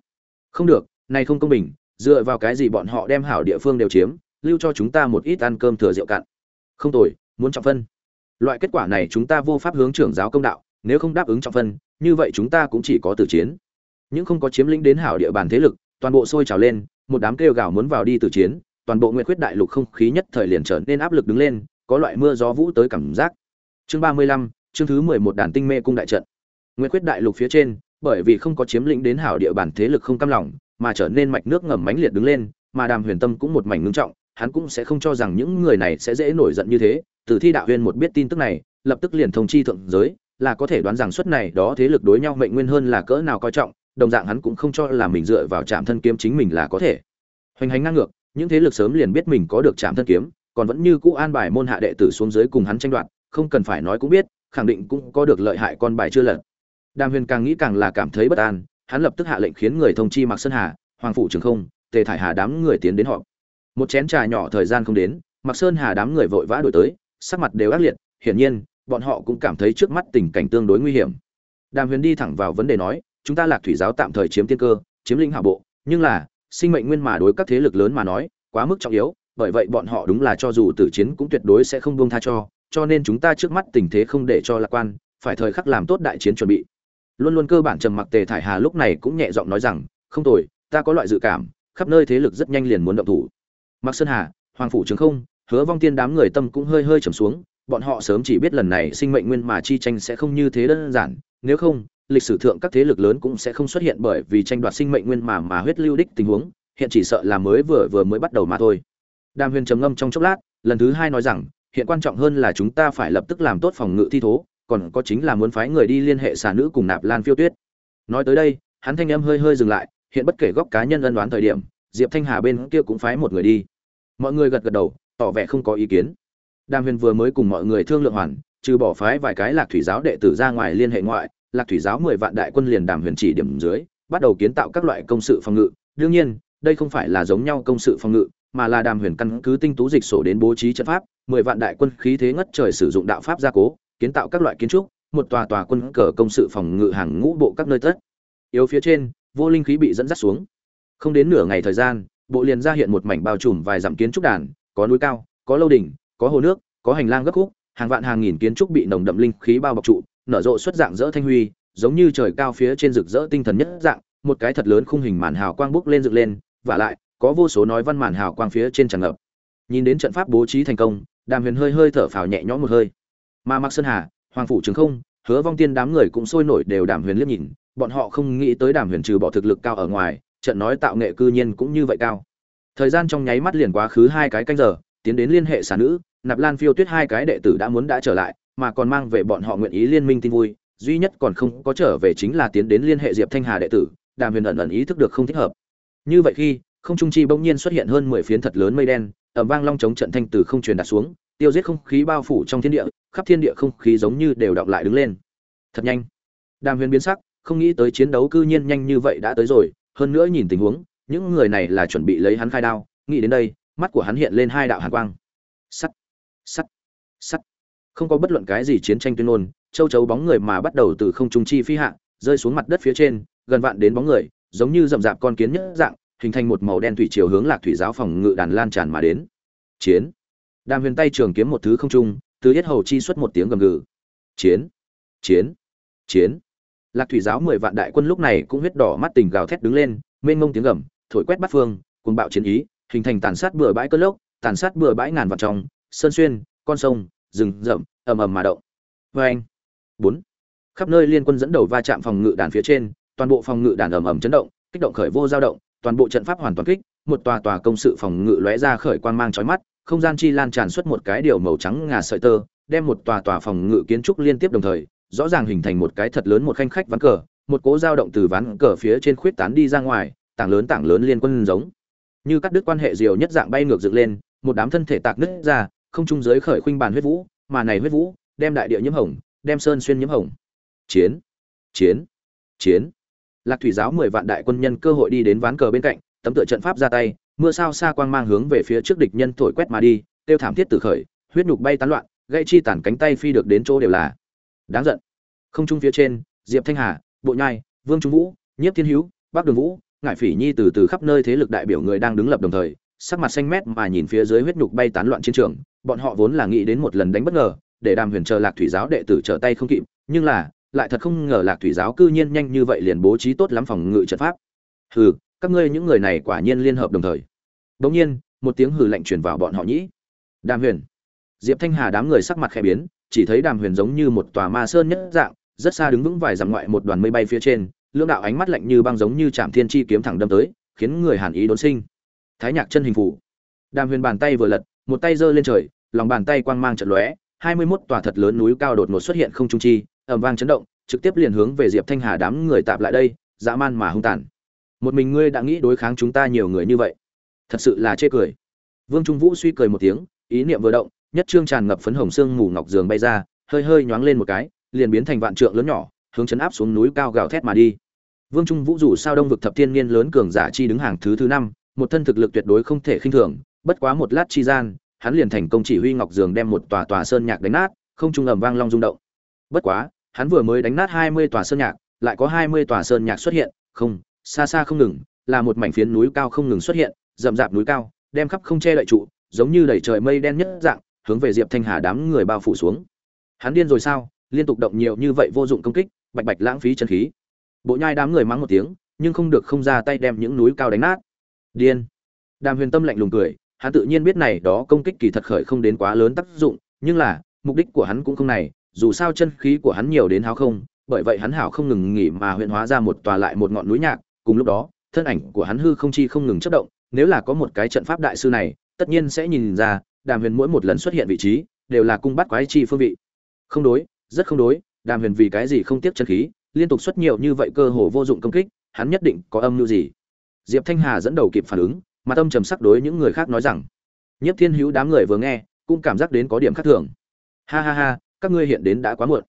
Speaker 1: Không được, này không công bình, dựa vào cái gì bọn họ đem hảo địa phương đều chiếm, lưu cho chúng ta một ít ăn cơm thừa rượu cạn? Không tồi, muốn trọng phân loại kết quả này chúng ta vô pháp hướng trưởng giáo công đạo, nếu không đáp ứng trọng phân, như vậy chúng ta cũng chỉ có tử chiến. Những không có chiếm lĩnh đến hảo địa bàn thế lực, toàn bộ sôi trào lên, một đám kêu gào muốn vào đi tử chiến, toàn bộ nguyện quyết đại lục không khí nhất thời liền trở nên áp lực đứng lên, có loại mưa gió vũ tới cảm giác. Chương ba mươi lăm, chương thứ mười một đàn tinh mê cung đại trận. Nguyện quyết đại lục phía trên, bởi vì không có chiếm lĩnh đến hảo địa bàn thế lực không cam lòng, mà trở nên mạch nước ngầm mãnh liệt đứng lên, mà đàm huyền tâm cũng một mảnh ngưng trọng hắn cũng sẽ không cho rằng những người này sẽ dễ nổi giận như thế, từ thi đạo huyên một biết tin tức này, lập tức liền thông chi thượng giới, là có thể đoán rằng suất này đó thế lực đối nhau mệnh nguyên hơn là cỡ nào coi trọng, đồng dạng hắn cũng không cho là mình dựa vào trạm thân kiếm chính mình là có thể. Hoành hành ngang ngược, những thế lực sớm liền biết mình có được trạm thân kiếm, còn vẫn như cũ an bài môn hạ đệ tử xuống dưới cùng hắn tranh đoạt, không cần phải nói cũng biết, khẳng định cũng có được lợi hại con bài chưa lật. Đàm huyền càng nghĩ càng là cảm thấy bất an, hắn lập tức hạ lệnh khiến người thông chi mặc sơn hà, hoàng phủ trường không, tề thải hà đám người tiến đến họp một chén trà nhỏ thời gian không đến mặc sơn hà đám người vội vã đổi tới, sắc mặt đều ác liệt, hiển nhiên, bọn họ cũng cảm thấy trước mắt tình cảnh tương đối nguy hiểm. Đàm huyền đi thẳng vào vấn đề nói, chúng ta lạc thủy giáo tạm thời chiếm tiên cơ, chiếm linh hạ bộ, nhưng là, sinh mệnh nguyên mà đối các thế lực lớn mà nói, quá mức trọng yếu, bởi vậy bọn họ đúng là cho dù tử chiến cũng tuyệt đối sẽ không buông tha cho cho nên chúng ta trước mắt tình thế không để cho lạc quan, phải thời khắc làm tốt đại chiến chuẩn bị. Luôn luôn cơ bản trầm mặc tề thải hà lúc này cũng nhẹ giọng nói rằng, không tồi, ta có loại dự cảm, khắp nơi thế lực rất nhanh liền muốn động thủ. Mạc sơn hà, hoàng phủ trường không, hứa vong tiên đám người tâm cũng hơi hơi trầm xuống, bọn họ sớm chỉ biết lần này sinh mệnh nguyên mà chi tranh sẽ không như thế đơn giản, nếu không, lịch sử thượng các thế lực lớn cũng sẽ không xuất hiện bởi vì tranh đoạt sinh mệnh nguyên mà mà huyết lưu đích tình huống, hiện chỉ sợ là mới vừa vừa mới bắt đầu mà thôi. Đàm huyền trầm ngâm trong chốc lát, lần thứ hai nói rằng, hiện quan trọng hơn là chúng ta phải lập tức làm tốt phòng ngự thi thố, còn có chính là muốn phái người đi liên hệ xà nữ cùng nạp lan phiêu tuyết. Nói tới đây, hắn thanh âm hơi hơi dừng lại, hiện bất kể góc cá nhân ân đoán thời điểm diệp thanh hà bên kia cũng phái một người đi. Mọi người gật gật đầu, tỏ vẻ không có ý kiến. Đàm huyền vừa mới cùng mọi người thương lượng hoàn, trừ bỏ phái vài cái lạc thủy giáo đệ tử ra ngoài liên hệ ngoại, lạc thủy giáo mười vạn đại quân liền đàm huyền chỉ điểm dưới, bắt đầu kiến tạo các loại công sự phòng ngự. Đương nhiên, đây không phải là giống nhau công sự phòng ngự, mà là đàm huyền căn cứ tinh tú dịch sổ đến bố trí trận pháp, mười vạn đại quân khí thế ngất trời sử dụng đạo pháp gia cố, kiến tạo các loại kiến trúc, một tòa tòa quân cờ công sự phòng ngự hàng ngũ bộ các nơi tất. Yếu phía trên, vô linh khí bị dẫn dắt xuống không đến nửa ngày thời gian, bộ liền ra hiện một mảnh bao trùm vài dặm kiến trúc đàn, có núi cao, có lâu đỉnh, có hồ nước, có hành lang gấp khúc, hàng vạn hàng nghìn kiến trúc bị nồng đậm linh khí bao bọc trụ, nở rộ xuất dạng dỡ thanh huy, giống như trời cao phía trên rực rỡ tinh thần nhất dạng, một cái thật lớn khung hình màn hào quang bốc lên dựng lên và lại, có vô số nói văn màn hào quang phía trên tràn ngập. Nhìn đến trận pháp bố trí thành công, đàm huyền hơi hơi thở phào nhẹ nhõm một hơi. Mà mặc sơn hà, hoàng phủ trường không, hứa vong tiên đám người cũng sôi nổi đều đàm huyền liếc nhìn, bọn họ không nghĩ tới đàm huyền trừ bỏ thực lực cao ở ngoài trận nói tạo nghệ cư nhiên cũng như vậy cao. Thời gian trong nháy mắt liền quá khứ hai cái canh giờ, tiến đến liên hệ xà nữ, nạp lan phiêu tuyết hai cái đệ tử đã muốn đã trở lại, mà còn mang về bọn họ nguyện ý liên minh tin vui, duy nhất còn không có trở về chính là tiến đến liên hệ diệp thanh hà đệ tử, đàm huyền ẩn ẩn ý thức được không thích hợp. Như vậy khi, không trung chi bỗng nhiên xuất hiện hơn mười phiến thật lớn mây đen ẩm vang long chống trận thanh từ không truyền đặt xuống, tiêu giết không khí bao phủ trong thiên địa, khắp thiên địa không khí giống như đều đọng lại đứng lên. Thật nhanh. Đàm huyền biến sắc, không nghĩ tới chiến đấu cư nhiên nhanh như vậy đã tới rồi hơn nữa nhìn tình huống, những người này là chuẩn bị lấy hắn khai đao. Nghĩ đến đây, mắt của hắn hiện lên hai đạo hàn quang. Sắt sắt sắt. Không có bất luận cái gì chiến tranh tuyên ngôn, châu chấu bóng người mà bắt đầu từ không trung chi phi hạ, rơi xuống mặt đất phía trên, gần vạn đến bóng người, giống như rậm rạp con kiến nhất dạng, hình thành một màu đen thủy chiều hướng lạc thủy giáo phòng ngự đàn lan tràn mà đến. Chiến. Đàm huyền tay trường kiếm một thứ không trung, từ hết hầu chi xuất một tiếng gầm gừ. Chiến chiến chiến lạc thủy giáo mười vạn đại quân lúc này cũng huyết đỏ mắt tình gào thét đứng lên, mênh mông tiếng gầm, thổi quét bắt phương, cuồng bạo chiến ý, hình thành tàn sát bừa bãi cơn lốc, tàn sát bừa bãi ngàn vạn trong, sơn xuyên, con sông, rừng rậm, ầm ầm mà động. Vê anh, bốn, khắp nơi liên quân dẫn đầu va chạm phòng ngự đàn phía trên, toàn bộ phòng ngự đàn ầm ầm chấn động, kích động khởi vô dao động, toàn bộ trận pháp hoàn toàn kích, một tòa tòa công sự phòng ngự lóe ra khởi quan mang chói mắt, không gian chi lan tràn xuất một cái điều màu trắng ngà sợi tơ, đem một tòa tòa phòng ngự kiến trúc liên tiếp đồng thời rõ ràng hình thành một cái thật lớn một khanh khách ván cờ, một cố dao động từ ván cờ phía trên khuyết tán đi ra ngoài, tảng lớn tảng lớn liên quân giống. Như cắt đứt quan hệ diều nhất dạng bay ngược dựng lên, một đám thân thể tạc nứt ra, không trung giới khởi khuynh bàn huyết vũ, mà này huyết vũ đem đại địa nhiễm hồng, đem sơn xuyên nhiễm hồng. Chiến chiến chiến. Lạc thủy giáo mười vạn đại quân nhân cơ hội đi đến ván cờ bên cạnh, tấm tựa trận pháp ra tay, mưa sao xa quang mang hướng về phía trước địch nhân thổi quét mà đi, tiêu thảm thiết tử khởi, huyết nhục bay tán loạn gây chi tản cánh tay phi được đến chỗ đều là đáng giận. Không trung phía trên, diệp thanh hà, bộ nhai, vương trung vũ, nhiếp thiên hữu, bắc đường vũ, ngải phỉ nhi từ từ khắp nơi thế lực đại biểu người đang đứng lập đồng thời, sắc mặt xanh mét mà nhìn phía dưới huyết nhục bay tán loạn chiến trường, bọn họ vốn là nghĩ đến một lần đánh bất ngờ, để đàm huyền chờ lạc thủy giáo đệ tử trở tay không kịp, nhưng là, lại thật không ngờ lạc thủy giáo cư nhiên nhanh như vậy liền bố trí tốt lắm phòng ngự trận pháp. Hừ, các ngươi những người này quả nhiên liên hợp đồng thời. Bỗng nhiên, một tiếng hừ lạnh truyền vào bọn họ nhĩ. Đàm huyền. Diệp thanh hà đám người sắc mặt khẽ biến chỉ thấy đàm huyền giống như một tòa ma sơn nhất dạng, rất xa đứng vững vài dặm ngoại một đoàn mây bay phía trên, lưỡng đạo ánh mắt lạnh như băng giống như chạm thiên chi kiếm thẳng đâm tới, khiến người hàn ý đốn sinh. Thái nhạc chân hình phủ. Đàm huyền bàn tay vừa lật, một tay giơ lên trời, lòng bàn tay quang mang trận lóe, hai mươi 21 tòa thật lớn núi cao đột ngột xuất hiện không trung chi, ầm vang chấn động, trực tiếp liền hướng về diệp thanh hà đám người tạp lại đây, dã man mà hung tàn. Một mình ngươi đã nghĩ đối kháng chúng ta nhiều người như vậy. Thật sự là chê cười. Vương trung vũ suy cười một tiếng, ý niệm vừa động nhất trương tràn ngập phấn hồng xương mù ngọc giường bay ra, hơi hơi nhoáng lên một cái, liền biến thành vạn trượng lớn nhỏ, hướng chấn áp xuống núi cao gào thét mà đi. Vương trung vũ dù sao đông vực thập thiên niên lớn cường giả chi đứng hàng thứ thứ năm, một thân thực lực tuyệt đối không thể khinh thường, bất quá một lát chi gian, hắn liền thành công chỉ huy ngọc giường đem một tòa tòa sơn nhạc đánh nát, không trung ầm vang long rung động. Bất quá, hắn vừa mới đánh nát hai mươi tòa sơn nhạc, lại có hai mươi tòa sơn nhạc xuất hiện, không, xa xa không ngừng, là một mảnh phiến núi cao không ngừng xuất hiện, rậm rạp núi cao, đem khắp không che đậy trụ, giống như đẩy trời mây đen nhất dạng hướng về diệp thanh hà đám người bao phủ xuống. Hắn điên rồi sao? Liên tục động nhiều như vậy vô dụng công kích, bạch bạch lãng phí chân khí. Bộ nhai đám người mắng một tiếng, nhưng không được không ra tay đem những núi cao đánh nát. Điên. Đàm huyền tâm lạnh lùng cười, hắn tự nhiên biết này đó công kích kỳ thật khởi không đến quá lớn tác dụng, nhưng là, mục đích của hắn cũng không này, dù sao chân khí của hắn nhiều đến háo không, bởi vậy hắn hảo không ngừng nghỉ mà huyện hóa ra một tòa lại một ngọn núi nhạc, cùng lúc đó, thân ảnh của hắn hư không chi không ngừng chất động, nếu là có một cái trận pháp đại sư này, tất nhiên sẽ nhìn ra đàm huyền mỗi một lần xuất hiện vị trí, đều là cung bắt quái chi phương vị. Không đối, rất không đối, đàm huyền vì cái gì không tiếc chân khí, liên tục xuất nhiều như vậy cơ hồ vô dụng công kích, hắn nhất định có âm mưu gì? Diệp thanh hà dẫn đầu kịp phản ứng, mà tâm trầm sắc đối những người khác nói rằng nhất thiên hữu đám người vừa nghe, cũng cảm giác đến có điểm khác thường. Ha ha ha, các ngươi hiện đến đã quá muộn.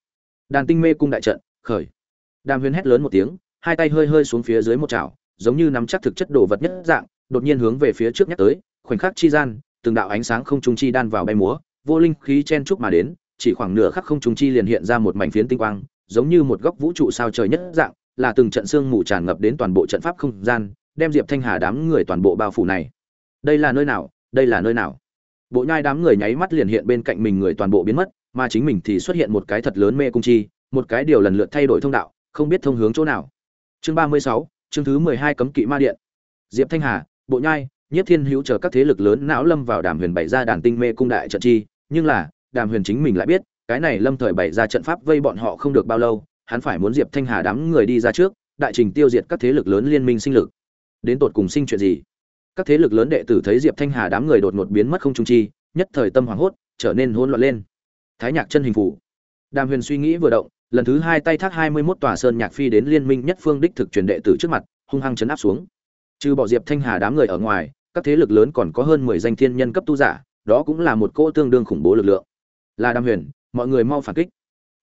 Speaker 1: Đàn tinh mê cung đại trận, khởi. Đàm huyền hét lớn một tiếng, hai tay hơi hơi xuống phía dưới một chảo, giống như nắm chắc thực chất đồ vật nhất dạng, đột nhiên hướng về phía trước nhắc tới, khoảnh khắc chi gian từng đạo ánh sáng không trung chi đan vào bay múa, vô linh khí chen chúc mà đến, chỉ khoảng nửa khắc không trung chi liền hiện ra một mảnh phiến tinh quang, giống như một góc vũ trụ sao trời nhất dạng, là từng trận sương mù tràn ngập đến toàn bộ trận pháp không gian, đem diệp thanh hà đám người toàn bộ bao phủ này. Đây là nơi nào? Đây là nơi nào? Bộ nhai đám người nháy mắt liền hiện bên cạnh mình người toàn bộ biến mất, mà chính mình thì xuất hiện một cái thật lớn mê cung chi, một cái điều lần lượt thay đổi thông đạo, không biết thông hướng chỗ nào. Chương ba mươi sáu, chương thứ mười hai cấm kỵ ma điện. Diệp thanh hà, bộ nhai Nhiếp Thiên Hữu chờ các thế lực lớn não lâm vào Đàm Huyền bày ra đàn tinh mê cung đại trận chi, nhưng là, Đàm Huyền chính mình lại biết, cái này lâm thời bày ra trận pháp vây bọn họ không được bao lâu, hắn phải muốn Diệp Thanh Hà đám người đi ra trước, đại trình tiêu diệt các thế lực lớn liên minh sinh lực. Đến tột cùng sinh chuyện gì? Các thế lực lớn đệ tử thấy Diệp Thanh Hà đám người đột ngột biến mất không trung chi, nhất thời tâm hoảng hốt, trở nên hỗn loạn lên. Thái Nhạc chân hình phủ. Đàm Huyền suy nghĩ vừa động, lần thứ hai tay thác hai mươi 21 tòa sơn nhạc phi đến liên minh nhất phương đích thực truyền đệ tử trước mặt, hung hăng chấn áp xuống. Trừ bỏ Diệp Thanh Hà đám người ở ngoài, các thế lực lớn còn có hơn mười danh thiên nhân cấp tu giả, đó cũng là một cỗ tương đương khủng bố lực lượng. Là Đàm Huyền, mọi người mau phản kích.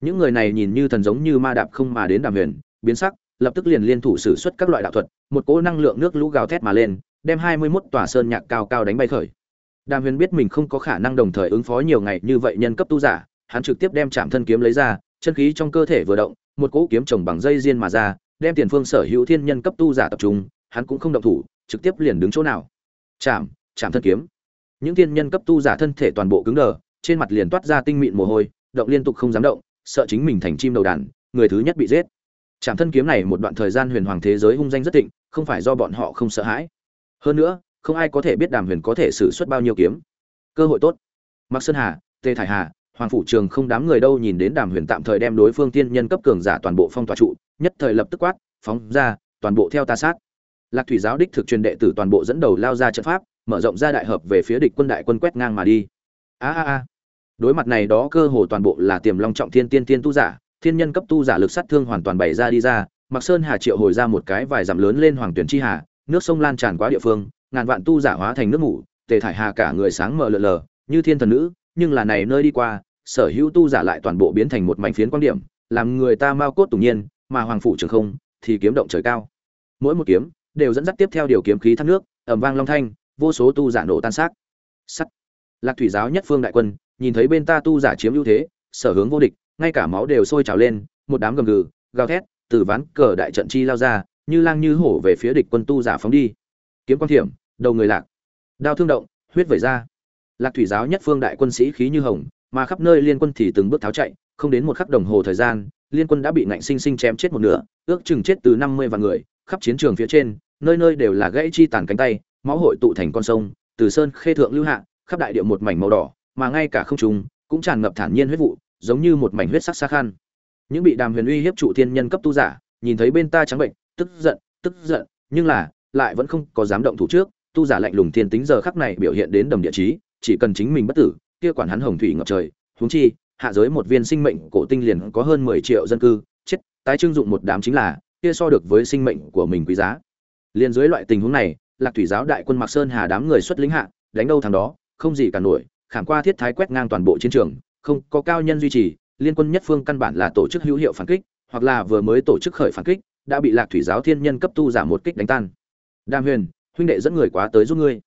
Speaker 1: Những người này nhìn như thần giống như ma đạp không mà đến Đàm Huyền, biến sắc, lập tức liền liên thủ sử xuất các loại đạo thuật, một cỗ năng lượng nước lũ gào thét mà lên, đem hai mươi 21 tòa sơn nhạc cao cao đánh bay khởi. Đàm Huyền biết mình không có khả năng đồng thời ứng phó nhiều ngày như vậy nhân cấp tu giả, hắn trực tiếp đem Trảm Thân kiếm lấy ra, chân khí trong cơ thể vừa động, một cỗ kiếm chồng bằng dây diên mà ra, đem tiền phương sở hữu thiên nhân cấp tu giả tập trung, hắn cũng không động thủ, trực tiếp liền đứng chỗ nào. Chạm, chạm thân kiếm. Những thiên nhân cấp tu giả thân thể toàn bộ cứng đờ, trên mặt liền toát ra tinh mịn mồ hôi, động liên tục không dám động, sợ chính mình thành chim đầu đàn, người thứ nhất bị giết. Chạm thân kiếm này một đoạn thời gian huyền hoàng thế giới hung danh rất thịnh, không phải do bọn họ không sợ hãi. Hơn nữa, không ai có thể biết Đàm Huyền có thể sử xuất bao nhiêu kiếm. Cơ hội tốt. Mặc Sơn Hà, Tề Thải Hà, Hoàng phủ trường không đám người đâu nhìn đến Đàm Huyền tạm thời đem đối phương tiên nhân cấp cường giả toàn bộ phong tỏa trụ, nhất thời lập tức quát, phóng ra, toàn bộ theo ta sát. Lạc Thủy giáo đích thực truyền đệ tử toàn bộ dẫn đầu lao ra trận pháp, mở rộng ra đại hợp về phía địch quân đại quân quét ngang mà đi. A a a. Đối mặt này đó cơ hồ toàn bộ là tiềm long trọng thiên tiên tiên tu giả, thiên nhân cấp tu giả lực sát thương hoàn toàn bày ra đi ra, mặc Sơn Hà triệu hồi ra một cái vài dặm lớn lên hoàng tuyển chi hà, nước sông lan tràn qua địa phương, ngàn vạn tu giả hóa thành nước ngủ Tề Thải Hà cả người sáng mờ lờ lờ, như thiên thần nữ, nhưng là này nơi đi qua, sở hữu tu giả lại toàn bộ biến thành một mảnh phiến quan điểm, làm người ta mau cốt tủng nhiên, mà hoàng phủ trường không thì kiếm động trời cao. Mỗi một kiếm đều dẫn dắt tiếp theo điều kiếm khí thác nước, ầm vang long thanh, vô số tu giả nổ tan xác. Sắt. Lạc thủy giáo nhất phương đại quân, nhìn thấy bên ta tu giả chiếm ưu thế, sở hướng vô địch, ngay cả máu đều sôi trào lên, một đám gầm gừ, gào thét, từ ván cờ đại trận chi lao ra, như lang như hổ về phía địch quân tu giả phóng đi. Kiếm quan thiểm, đầu người lạc. Đao thương động, huyết vẩy ra. Lạc thủy giáo nhất phương đại quân sĩ khí như hồng, mà khắp nơi liên quân thì từng bước tháo chạy, không đến một khắc đồng hồ thời gian, liên quân đã bị ngạnh sinh sinh chém chết một nửa, ước chừng chết từ 50 vạn người, khắp chiến trường phía trên, nơi nơi đều là gãy chi tàn cánh tay, máu hội tụ thành con sông, từ sơn khê thượng lưu hạ, khắp đại địa một mảnh màu đỏ, mà ngay cả không trung cũng tràn ngập thản nhiên huyết vụ, giống như một mảnh huyết sắc xa khăn. Những bị Đàm Huyền uy hiếp trụ thiên nhân cấp tu giả, nhìn thấy bên ta trắng bệnh, tức giận, tức giận, nhưng là lại vẫn không có dám động thủ trước, tu giả lạnh lùng thiên tính giờ khắc này biểu hiện đến đầm địa chí, chỉ cần chính mình bất tử, kia quản hắn hồng thủy ngập trời, huống chi, hạ giới một viên sinh mệnh cổ tinh liền có hơn 10 triệu dân cư, chết, tái trưng dụng một đám chính là, kia so được với sinh mệnh của mình quý giá. Liên dưới loại tình huống này, Lạc Thủy giáo đại quân Mạc Sơn Hà đám người xuất lính hạ, đánh đâu thằng đó, không gì cả nổi, khảm qua thiết thái quét ngang toàn bộ chiến trường, không có cao nhân duy trì, liên quân nhất phương căn bản là tổ chức hữu hiệu phản kích, hoặc là vừa mới tổ chức khởi phản kích, đã bị Lạc Thủy giáo thiên nhân cấp tu giả một kích đánh tan. Đàm Huyền, huynh đệ dẫn người quá tới giúp ngươi.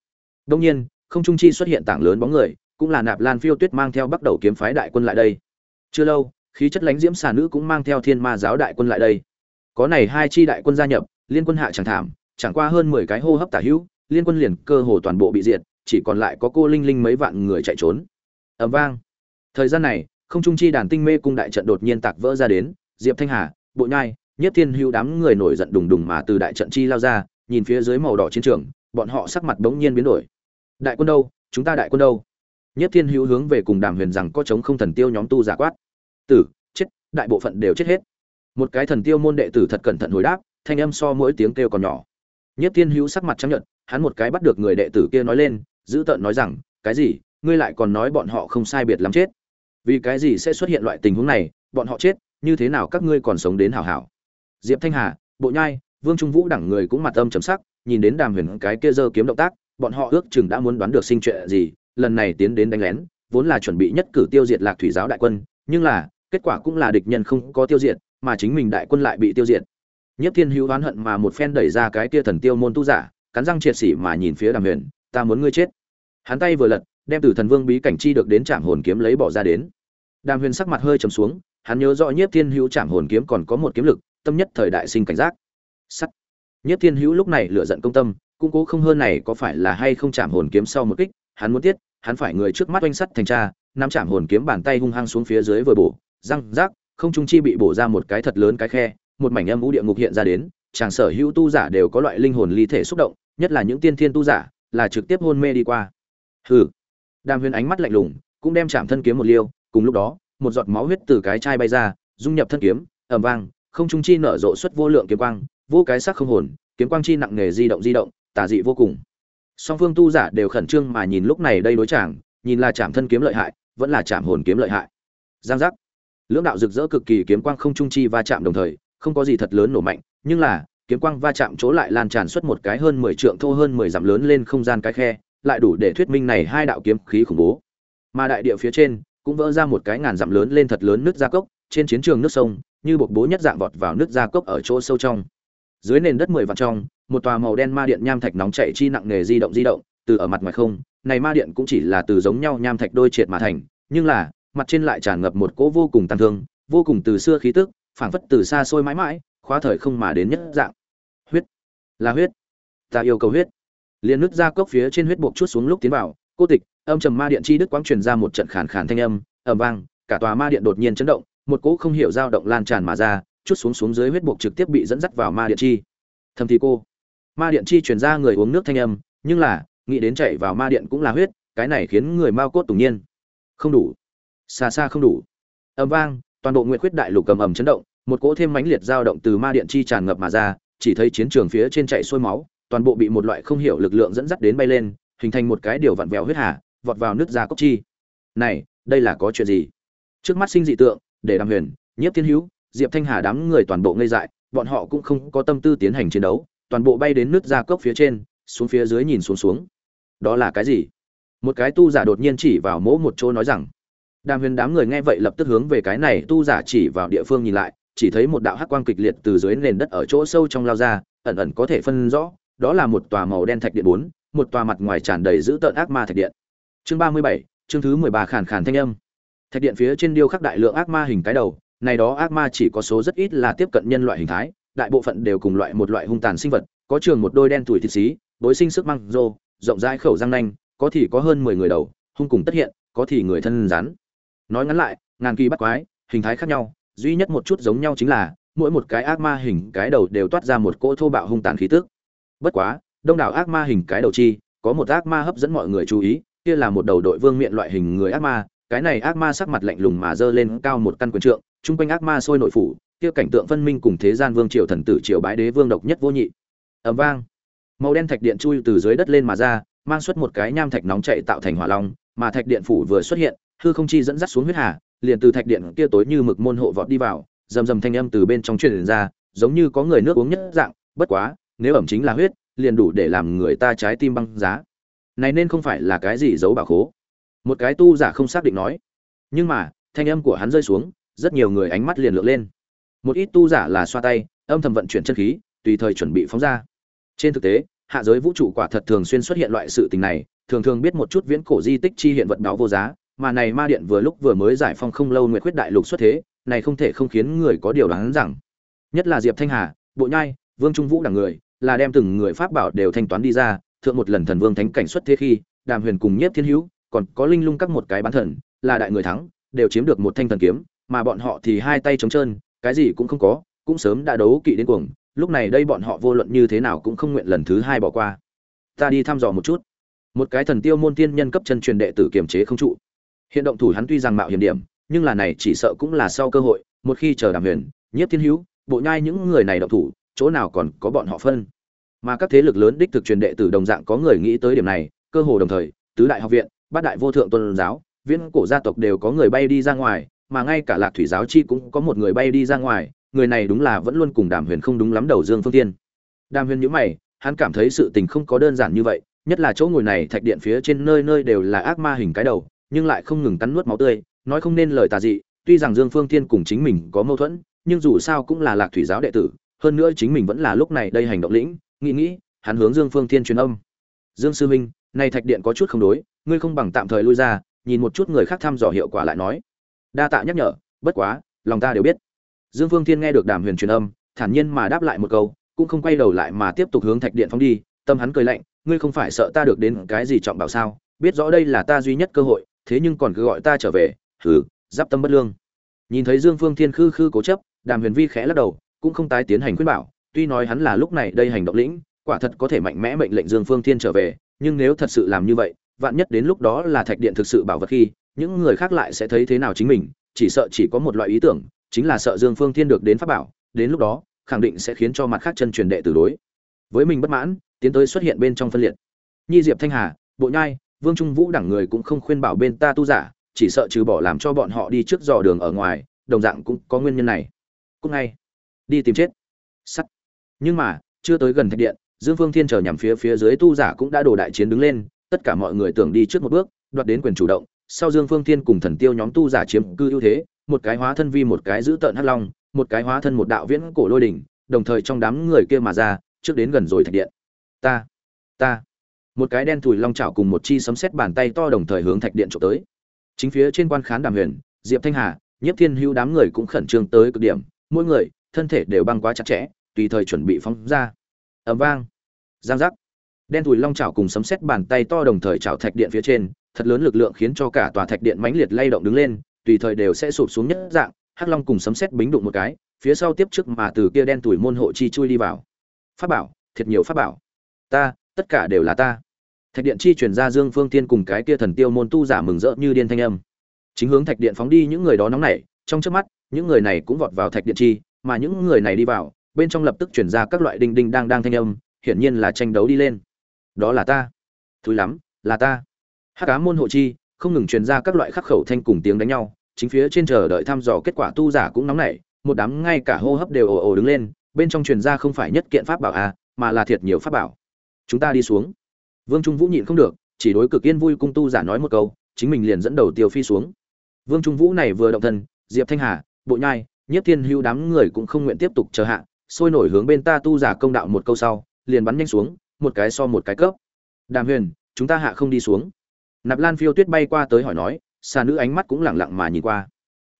Speaker 1: Đương nhiên, không trung chi xuất hiện tảng lớn bóng người, cũng là Nạp Lan Phiêu Tuyết mang theo bắt đầu kiếm phái đại quân lại đây. Chưa lâu, khí chất lãnh diễm xà nữ cũng mang theo Thiên Ma giáo đại quân lại đây. Có này hai chi đại quân gia nhập, liên quân hạ chẳng thảm, chẳng qua hơn 10 cái hô hấp tả hữu, liên quân liền cơ hồ toàn bộ bị diệt, chỉ còn lại có cô linh linh mấy vạn người chạy trốn. Ầm vang. Thời gian này, không trung chi đàn tinh mê cung đại trận đột nhiên tạc vỡ ra đến, Diệp Thanh Hà, Bộ Nhai, Nhất Thiên Hưu đám người nổi giận đùng đùng mà từ đại trận chi lao ra, nhìn phía dưới màu đỏ chiến trường, bọn họ sắc mặt bỗng nhiên biến đổi. Đại quân đâu? Chúng ta đại quân đâu? Nhất Thiên Hữu hướng về cùng Đàm Huyền rằng có chống không thần tiêu nhóm tu giả quát. Tử, chết, đại bộ phận đều chết hết. Một cái thần tiêu môn đệ tử thật cẩn thận hồi đáp, thanh âm so mỗi tiếng kêu còn nhỏ. Nhiếp Thiên Hữu sắc mặt trắng nhợt, hắn một cái bắt được người đệ tử kia nói lên, giữ tợn nói rằng, cái gì? Ngươi lại còn nói bọn họ không sai biệt lắm chết? Vì cái gì sẽ xuất hiện loại tình huống này? Bọn họ chết, như thế nào các ngươi còn sống đến hảo hảo? Diệp Thanh Hà, Bộ Nhai, Vương Trung Vũ đẳng người cũng mặt âm trầm sắc, nhìn đến Đàm Huyền cái kia giơ kiếm động tác, bọn họ ước chừng đã muốn đoán được sinh chuyện gì, lần này tiến đến đánh lén, vốn là chuẩn bị nhất cử tiêu diệt Lạc Thủy giáo đại quân, nhưng là, kết quả cũng là địch nhân không có tiêu diệt, mà chính mình đại quân lại bị tiêu diệt. Nhiếp Thiên Hữu oán hận mà một phen đẩy ra cái kia thần tiêu môn tu giả, cắn răng triệt sỉ mà nhìn phía Đàm Huyền, ta muốn ngươi chết. Hắn tay vừa lật, đem Tử Thần Vương bí cảnh chi được đến Trảm Hồn kiếm lấy bỏ ra đến. Đàm Huyền sắc mặt hơi trầm xuống, hắn nhớ rõ Nhiếp Thiên Hữu Trảm Hồn kiếm còn có một kiếm lực, tâm nhất thời đại sinh cảnh giác. Sắt. Nhiếp Thiên Hữu lúc này lửa giận công tâm, cũng cố không hơn này có phải là hay không Trảm Hồn kiếm sau một kích, hắn muốn tiết, hắn phải người trước mắt oanh sắt thành tra, nắm Trảm Hồn kiếm bàn tay hung hăng xuống phía dưới vừa bổ, răng rác, không trung chi bị bổ ra một cái thật lớn cái khe, một mảnh âm u địa ngục hiện ra đến, chàng sở hữu tu giả đều có loại linh hồn ly thể xúc động, nhất là những tiên thiên tu giả, là trực tiếp hôn mê đi qua. Hừ. Đàm huyền ánh mắt lạnh lùng cũng đem chạm thân kiếm một liêu cùng lúc đó một giọt máu huyết từ cái chai bay ra dung nhập thân kiếm ầm vang không trung chi nở rộ xuất vô lượng kiếm quang vô cái sắc không hồn kiếm quang chi nặng nghề di động di động tà dị vô cùng. Song phương tu giả đều khẩn trương mà nhìn lúc này đây đối chàng nhìn là chạm thân kiếm lợi hại vẫn là chạm hồn kiếm lợi hại. Giang giác. Lưỡng đạo rực rỡ cực kỳ kiếm quang không trung chi va chạm đồng thời không có gì thật lớn nổ mạnh, nhưng là, kiếm quang va chạm chỗ lại lan tràn xuất một cái hơn mười trượng thô hơn mười dặm lớn lên không gian cái khe, lại đủ để thuyết minh này hai đạo kiếm khí khủng bố. Mà đại địa phía trên, cũng vỡ ra một cái ngàn dặm lớn lên thật lớn nước gia cốc, trên chiến trường nước sông, như bộc bố nhất dạng vọt vào nước gia cốc ở chỗ sâu trong. Dưới nền đất mười vạn trong, một tòa màu đen ma điện nham thạch nóng chảy chi nặng nề di động di động, từ ở mặt ngoài không, này ma điện cũng chỉ là từ giống nhau nham thạch đôi triệt mà thành, nhưng là, mặt trên lại tràn ngập một cỗ vô cùng tàn thương, vô cùng từ xưa khí tức phảng phất từ xa xôi mãi mãi, khóa thời không mà đến nhất dạng. Huyết. Là huyết. Ta yêu cầu huyết. Liền nứt ra cốc phía trên huyết buộc chút xuống lúc tiến vào, cô tịch, âm trầm ma điện chi đức quang truyền ra một trận khàn khàn thanh âm, ầm vang, cả tòa ma điện đột nhiên chấn động, một cỗ không hiểu dao động lan tràn mà ra, chút xuống xuống dưới huyết buộc trực tiếp bị dẫn dắt vào ma điện chi. Thầm thì cô. Ma điện chi truyền ra người uống nước thanh âm, nhưng là, nghĩ đến chạy vào ma điện cũng là huyết, cái này khiến người mao cốt tủng nhiên. Không đủ. Xa xa không đủ. Ầm vang toàn bộ nguyện khuyết đại lục cầm ầm chấn động, một cỗ thêm mãnh liệt dao động từ ma điện chi tràn ngập mà ra, chỉ thấy chiến trường phía trên chạy xuôi máu, toàn bộ bị một loại không hiểu lực lượng dẫn dắt đến bay lên, hình thành một cái điều vặn vẹo huyết hà, vọt vào nước ra cốc chi. Này, đây là có chuyện gì? Trước mắt sinh dị tượng, để đàm huyền, nhiếp thiên hữu, diệp thanh hà đám người toàn bộ ngây dại, bọn họ cũng không có tâm tư tiến hành chiến đấu, toàn bộ bay đến nước ra cốc phía trên, xuống phía dưới nhìn xuống xuống. Đó là cái gì? Một cái tu giả đột nhiên chỉ vào mỗ một chỗ nói rằng đàm huyền đám người nghe vậy lập tức hướng về cái này tu giả chỉ vào địa phương nhìn lại, chỉ thấy một đạo hắc quang kịch liệt từ dưới nền đất ở chỗ sâu trong lao ra, ẩn ẩn có thể phân rõ, đó là một tòa màu đen thạch điện bốn, một tòa mặt ngoài tràn đầy dữ tợn ác ma thạch điện. Chương ba mươi bảy, chương thứ mười ba khàn khàn thanh âm. Thạch điện phía trên điêu khắc đại lượng ác ma hình cái đầu, này đó ác ma chỉ có số rất ít là tiếp cận nhân loại hình thái, đại bộ phận đều cùng loại một loại hung tàn sinh vật, có trường một đôi đen tuổi thịt xí, bối sinh sức măng rô, rộng rãi khẩu răng nanh, có thì có hơn mười người đầu, hung cùng tất hiện, có thì người thân rắn nói ngắn lại, ngàn kỳ bắt quái, hình thái khác nhau, duy nhất một chút giống nhau chính là, mỗi một cái ác ma hình cái đầu đều toát ra một cỗ thô bạo hung tàn khí tức. Bất quá, đông đảo ác ma hình cái đầu chi, có một ác ma hấp dẫn mọi người chú ý, kia là một đầu đội vương miện loại hình người ác ma, cái này ác ma sắc mặt lạnh lùng mà dơ lên cao một căn quyền trượng, chung quanh ác ma sôi nội phủ, kia cảnh tượng phân minh cùng thế gian vương triều thần tử triều bái đế vương độc nhất vô nhị. Ầm vang. Màu đen thạch điện chui từ dưới đất lên mà ra, mang xuất một cái nham thạch nóng chạy tạo thành hỏa long, mà thạch điện phủ vừa xuất hiện hư không chi dẫn dắt xuống huyết hà, liền từ thạch điện kia tối như mực môn hộ vọt đi vào, rầm rầm thanh âm từ bên trong truyền ra, giống như có người nước uống nhất dạng, bất quá, nếu ẩm chính là huyết, liền đủ để làm người ta trái tim băng giá. Này nên không phải là cái gì giấu bảo khố. Một cái tu giả không xác định nói. Nhưng mà, thanh âm của hắn rơi xuống, rất nhiều người ánh mắt liền lượn lên. Một ít tu giả là xoa tay, âm thầm vận chuyển chân khí, tùy thời chuẩn bị phóng ra. Trên thực tế, hạ giới vũ trụ quả thật thường xuyên xuất hiện loại sự tình này, thường thường biết một chút viễn cổ di tích chi hiện vật báo vô giá mà này ma điện vừa lúc vừa mới giải phong không lâu nguyệt khuyết đại lục xuất thế, này không thể không khiến người có điều đoán rằng. Nhất là diệp thanh hà, bộ nhai, vương trung vũ đẳng người, là đem từng người pháp bảo đều thanh toán đi ra, thượng một lần thần vương thánh cảnh xuất thế khi, đàm huyền cùng nhiếp thiên hữu, còn có linh lung các một cái bán thần, là đại người thắng, đều chiếm được một thanh thần kiếm, mà bọn họ thì hai tay trống trơn, cái gì cũng không có, cũng sớm đã đấu kỵ đến cuồng, lúc này đây bọn họ vô luận như thế nào cũng không nguyện lần thứ hai bỏ qua. Ta đi thăm dò một chút. Một cái thần tiêu môn tiên nhân cấp chân truyền đệ tử kiềm chế không trụ hiện động thủ hắn tuy rằng mạo hiểm điểm, nhưng là này chỉ sợ cũng là sau cơ hội, một khi chờ đàm huyền, nhiếp thiên hữu, bộ nhai những người này động thủ, chỗ nào còn có bọn họ phân. Mà các thế lực lớn đích thực truyền đệ tử đồng dạng có người nghĩ tới điểm này, cơ hồ đồng thời, tứ đại học viện, bát đại vô thượng tôn giáo, viễn cổ gia tộc đều có người bay đi ra ngoài, mà ngay cả lạc thủy giáo chi cũng có một người bay đi ra ngoài, người này đúng là vẫn luôn cùng đàm huyền không đúng lắm đầu dương phương tiên. Đàm huyền nhữ mày, hắn cảm thấy sự tình không có đơn giản như vậy, nhất là chỗ ngồi này thạch điện phía trên nơi nơi đều là ác ma hình cái đầu nhưng lại không ngừng cắn nuốt máu tươi, nói không nên lời tà dị, tuy rằng dương phương Thiên cùng chính mình có mâu thuẫn, nhưng dù sao cũng là lạc thủy giáo đệ tử, hơn nữa chính mình vẫn là lúc này đây hành động lĩnh, nghĩ nghĩ, hắn hướng dương phương Thiên truyền âm. Dương sư minh này thạch điện có chút không đối, ngươi không bằng tạm thời lui ra, nhìn một chút người khác thăm dò hiệu quả lại nói. Đa tạ nhắc nhở, bất quá, lòng ta đều biết. Dương phương Thiên nghe được đàm huyền truyền âm, thản nhiên mà đáp lại một câu, cũng không quay đầu lại mà tiếp tục hướng thạch điện phóng đi, tâm hắn cười lạnh, ngươi không phải sợ ta được đến cái gì trọng bảo sao? Biết rõ đây là ta duy nhất cơ hội thế nhưng còn cứ gọi ta trở về, hừ, giáp tâm bất lương. Nhìn thấy dương phương thiên khư khư cố chấp, đàm huyền vi khẽ lắc đầu, cũng không tái tiến hành khuyên bảo, tuy nói hắn là lúc này đây hành động lĩnh, quả thật có thể mạnh mẽ mệnh lệnh dương phương thiên trở về, nhưng nếu thật sự làm như vậy, vạn nhất đến lúc đó là thạch điện thực sự bảo vật khi, những người khác lại sẽ thấy thế nào chính mình, chỉ sợ chỉ có một loại ý tưởng, chính là sợ dương phương thiên được đến pháp bảo, đến lúc đó, khẳng định sẽ khiến cho mặt khác chân truyền đệ tử đối. Với mình bất mãn, tiến tới xuất hiện bên trong phân liệt. Nhi diệp thanh hà, bộ nhai vương trung vũ đẳng người cũng không khuyên bảo bên ta tu giả, chỉ sợ trừ bỏ làm cho bọn họ đi trước dò đường ở ngoài, đồng dạng cũng có nguyên nhân này. Cũng ngay, đi tìm chết. Sắt. Nhưng mà, chưa tới gần thạch điện, dương phương thiên chờ nhằm phía phía dưới tu giả cũng đã đổ đại chiến đứng lên, tất cả mọi người tưởng đi trước một bước, đoạt đến quyền chủ động. Sau dương phương thiên cùng thần tiêu nhóm tu giả chiếm cư ưu thế, một cái hóa thân vi một cái giữ tợn hắc long, một cái hóa thân một đạo viễn cổ lôi đỉnh, đồng thời trong đám người kia mà ra, trước đến gần rồi thạch điện. Ta ta một cái đen thùi long chảo cùng một chi sấm sét bàn tay to đồng thời hướng thạch điện trộm tới. Chính phía trên quan khán đàm huyền, diệp thanh hà, nhiếp thiên hữu đám người cũng khẩn trương tới cực điểm, mỗi người, thân thể đều băng quá chặt chẽ, tùy thời chuẩn bị phóng ra. Ẩm vang. Giang giác. Đen thùi long chảo cùng sấm sét bàn tay to đồng thời chảo thạch điện phía trên, thật lớn lực lượng khiến cho cả tòa thạch điện mãnh liệt lay động đứng lên, tùy thời đều sẽ sụp xuống nhất dạng, hắc long cùng sấm sét bính đụng một cái, phía sau tiếp trước mà từ kia đen tuổi môn hộ chi chui đi vào. Pháp bảo, thiệt nhiều pháp bảo. Ta tất cả đều là ta. Thạch điện chi truyền ra dương phương tiên cùng cái kia thần tiêu môn tu giả mừng rỡ như điên thanh âm. Chính hướng thạch điện phóng đi những người đó nóng nảy, trong trước mắt, những người này cũng vọt vào thạch điện chi, mà những người này đi vào, bên trong lập tức chuyển ra các loại đinh đinh đang đang thanh âm, hiển nhiên là tranh đấu đi lên. Đó là ta. Thứ lắm, là ta. Hắc cá môn hộ chi, không ngừng truyền ra các loại khắc khẩu thanh cùng tiếng đánh nhau, chính phía trên chờ đợi thăm dò kết quả tu giả cũng nóng nảy, một đám ngay cả hô hấp đều ồ ồ đứng lên, bên trong truyền ra không phải nhất kiện pháp bảo à mà là thiệt nhiều pháp bảo chúng ta đi xuống. Vương trung vũ nhịn không được, chỉ đối cực yên vui cung tu giả nói một câu, chính mình liền dẫn đầu tiêu phi xuống. Vương trung vũ này vừa động thân, diệp thanh hà, bộ nhai nhất thiên hưu đám người cũng không nguyện tiếp tục chờ hạ, sôi nổi hướng bên ta tu giả công đạo một câu sau, liền bắn nhanh xuống, một cái so một cái cấp. Đàm huyền, chúng ta hạ không đi xuống. Nạp lan phiêu tuyết bay qua tới hỏi nói xa nữ ánh mắt cũng lẳng lặng mà nhìn qua.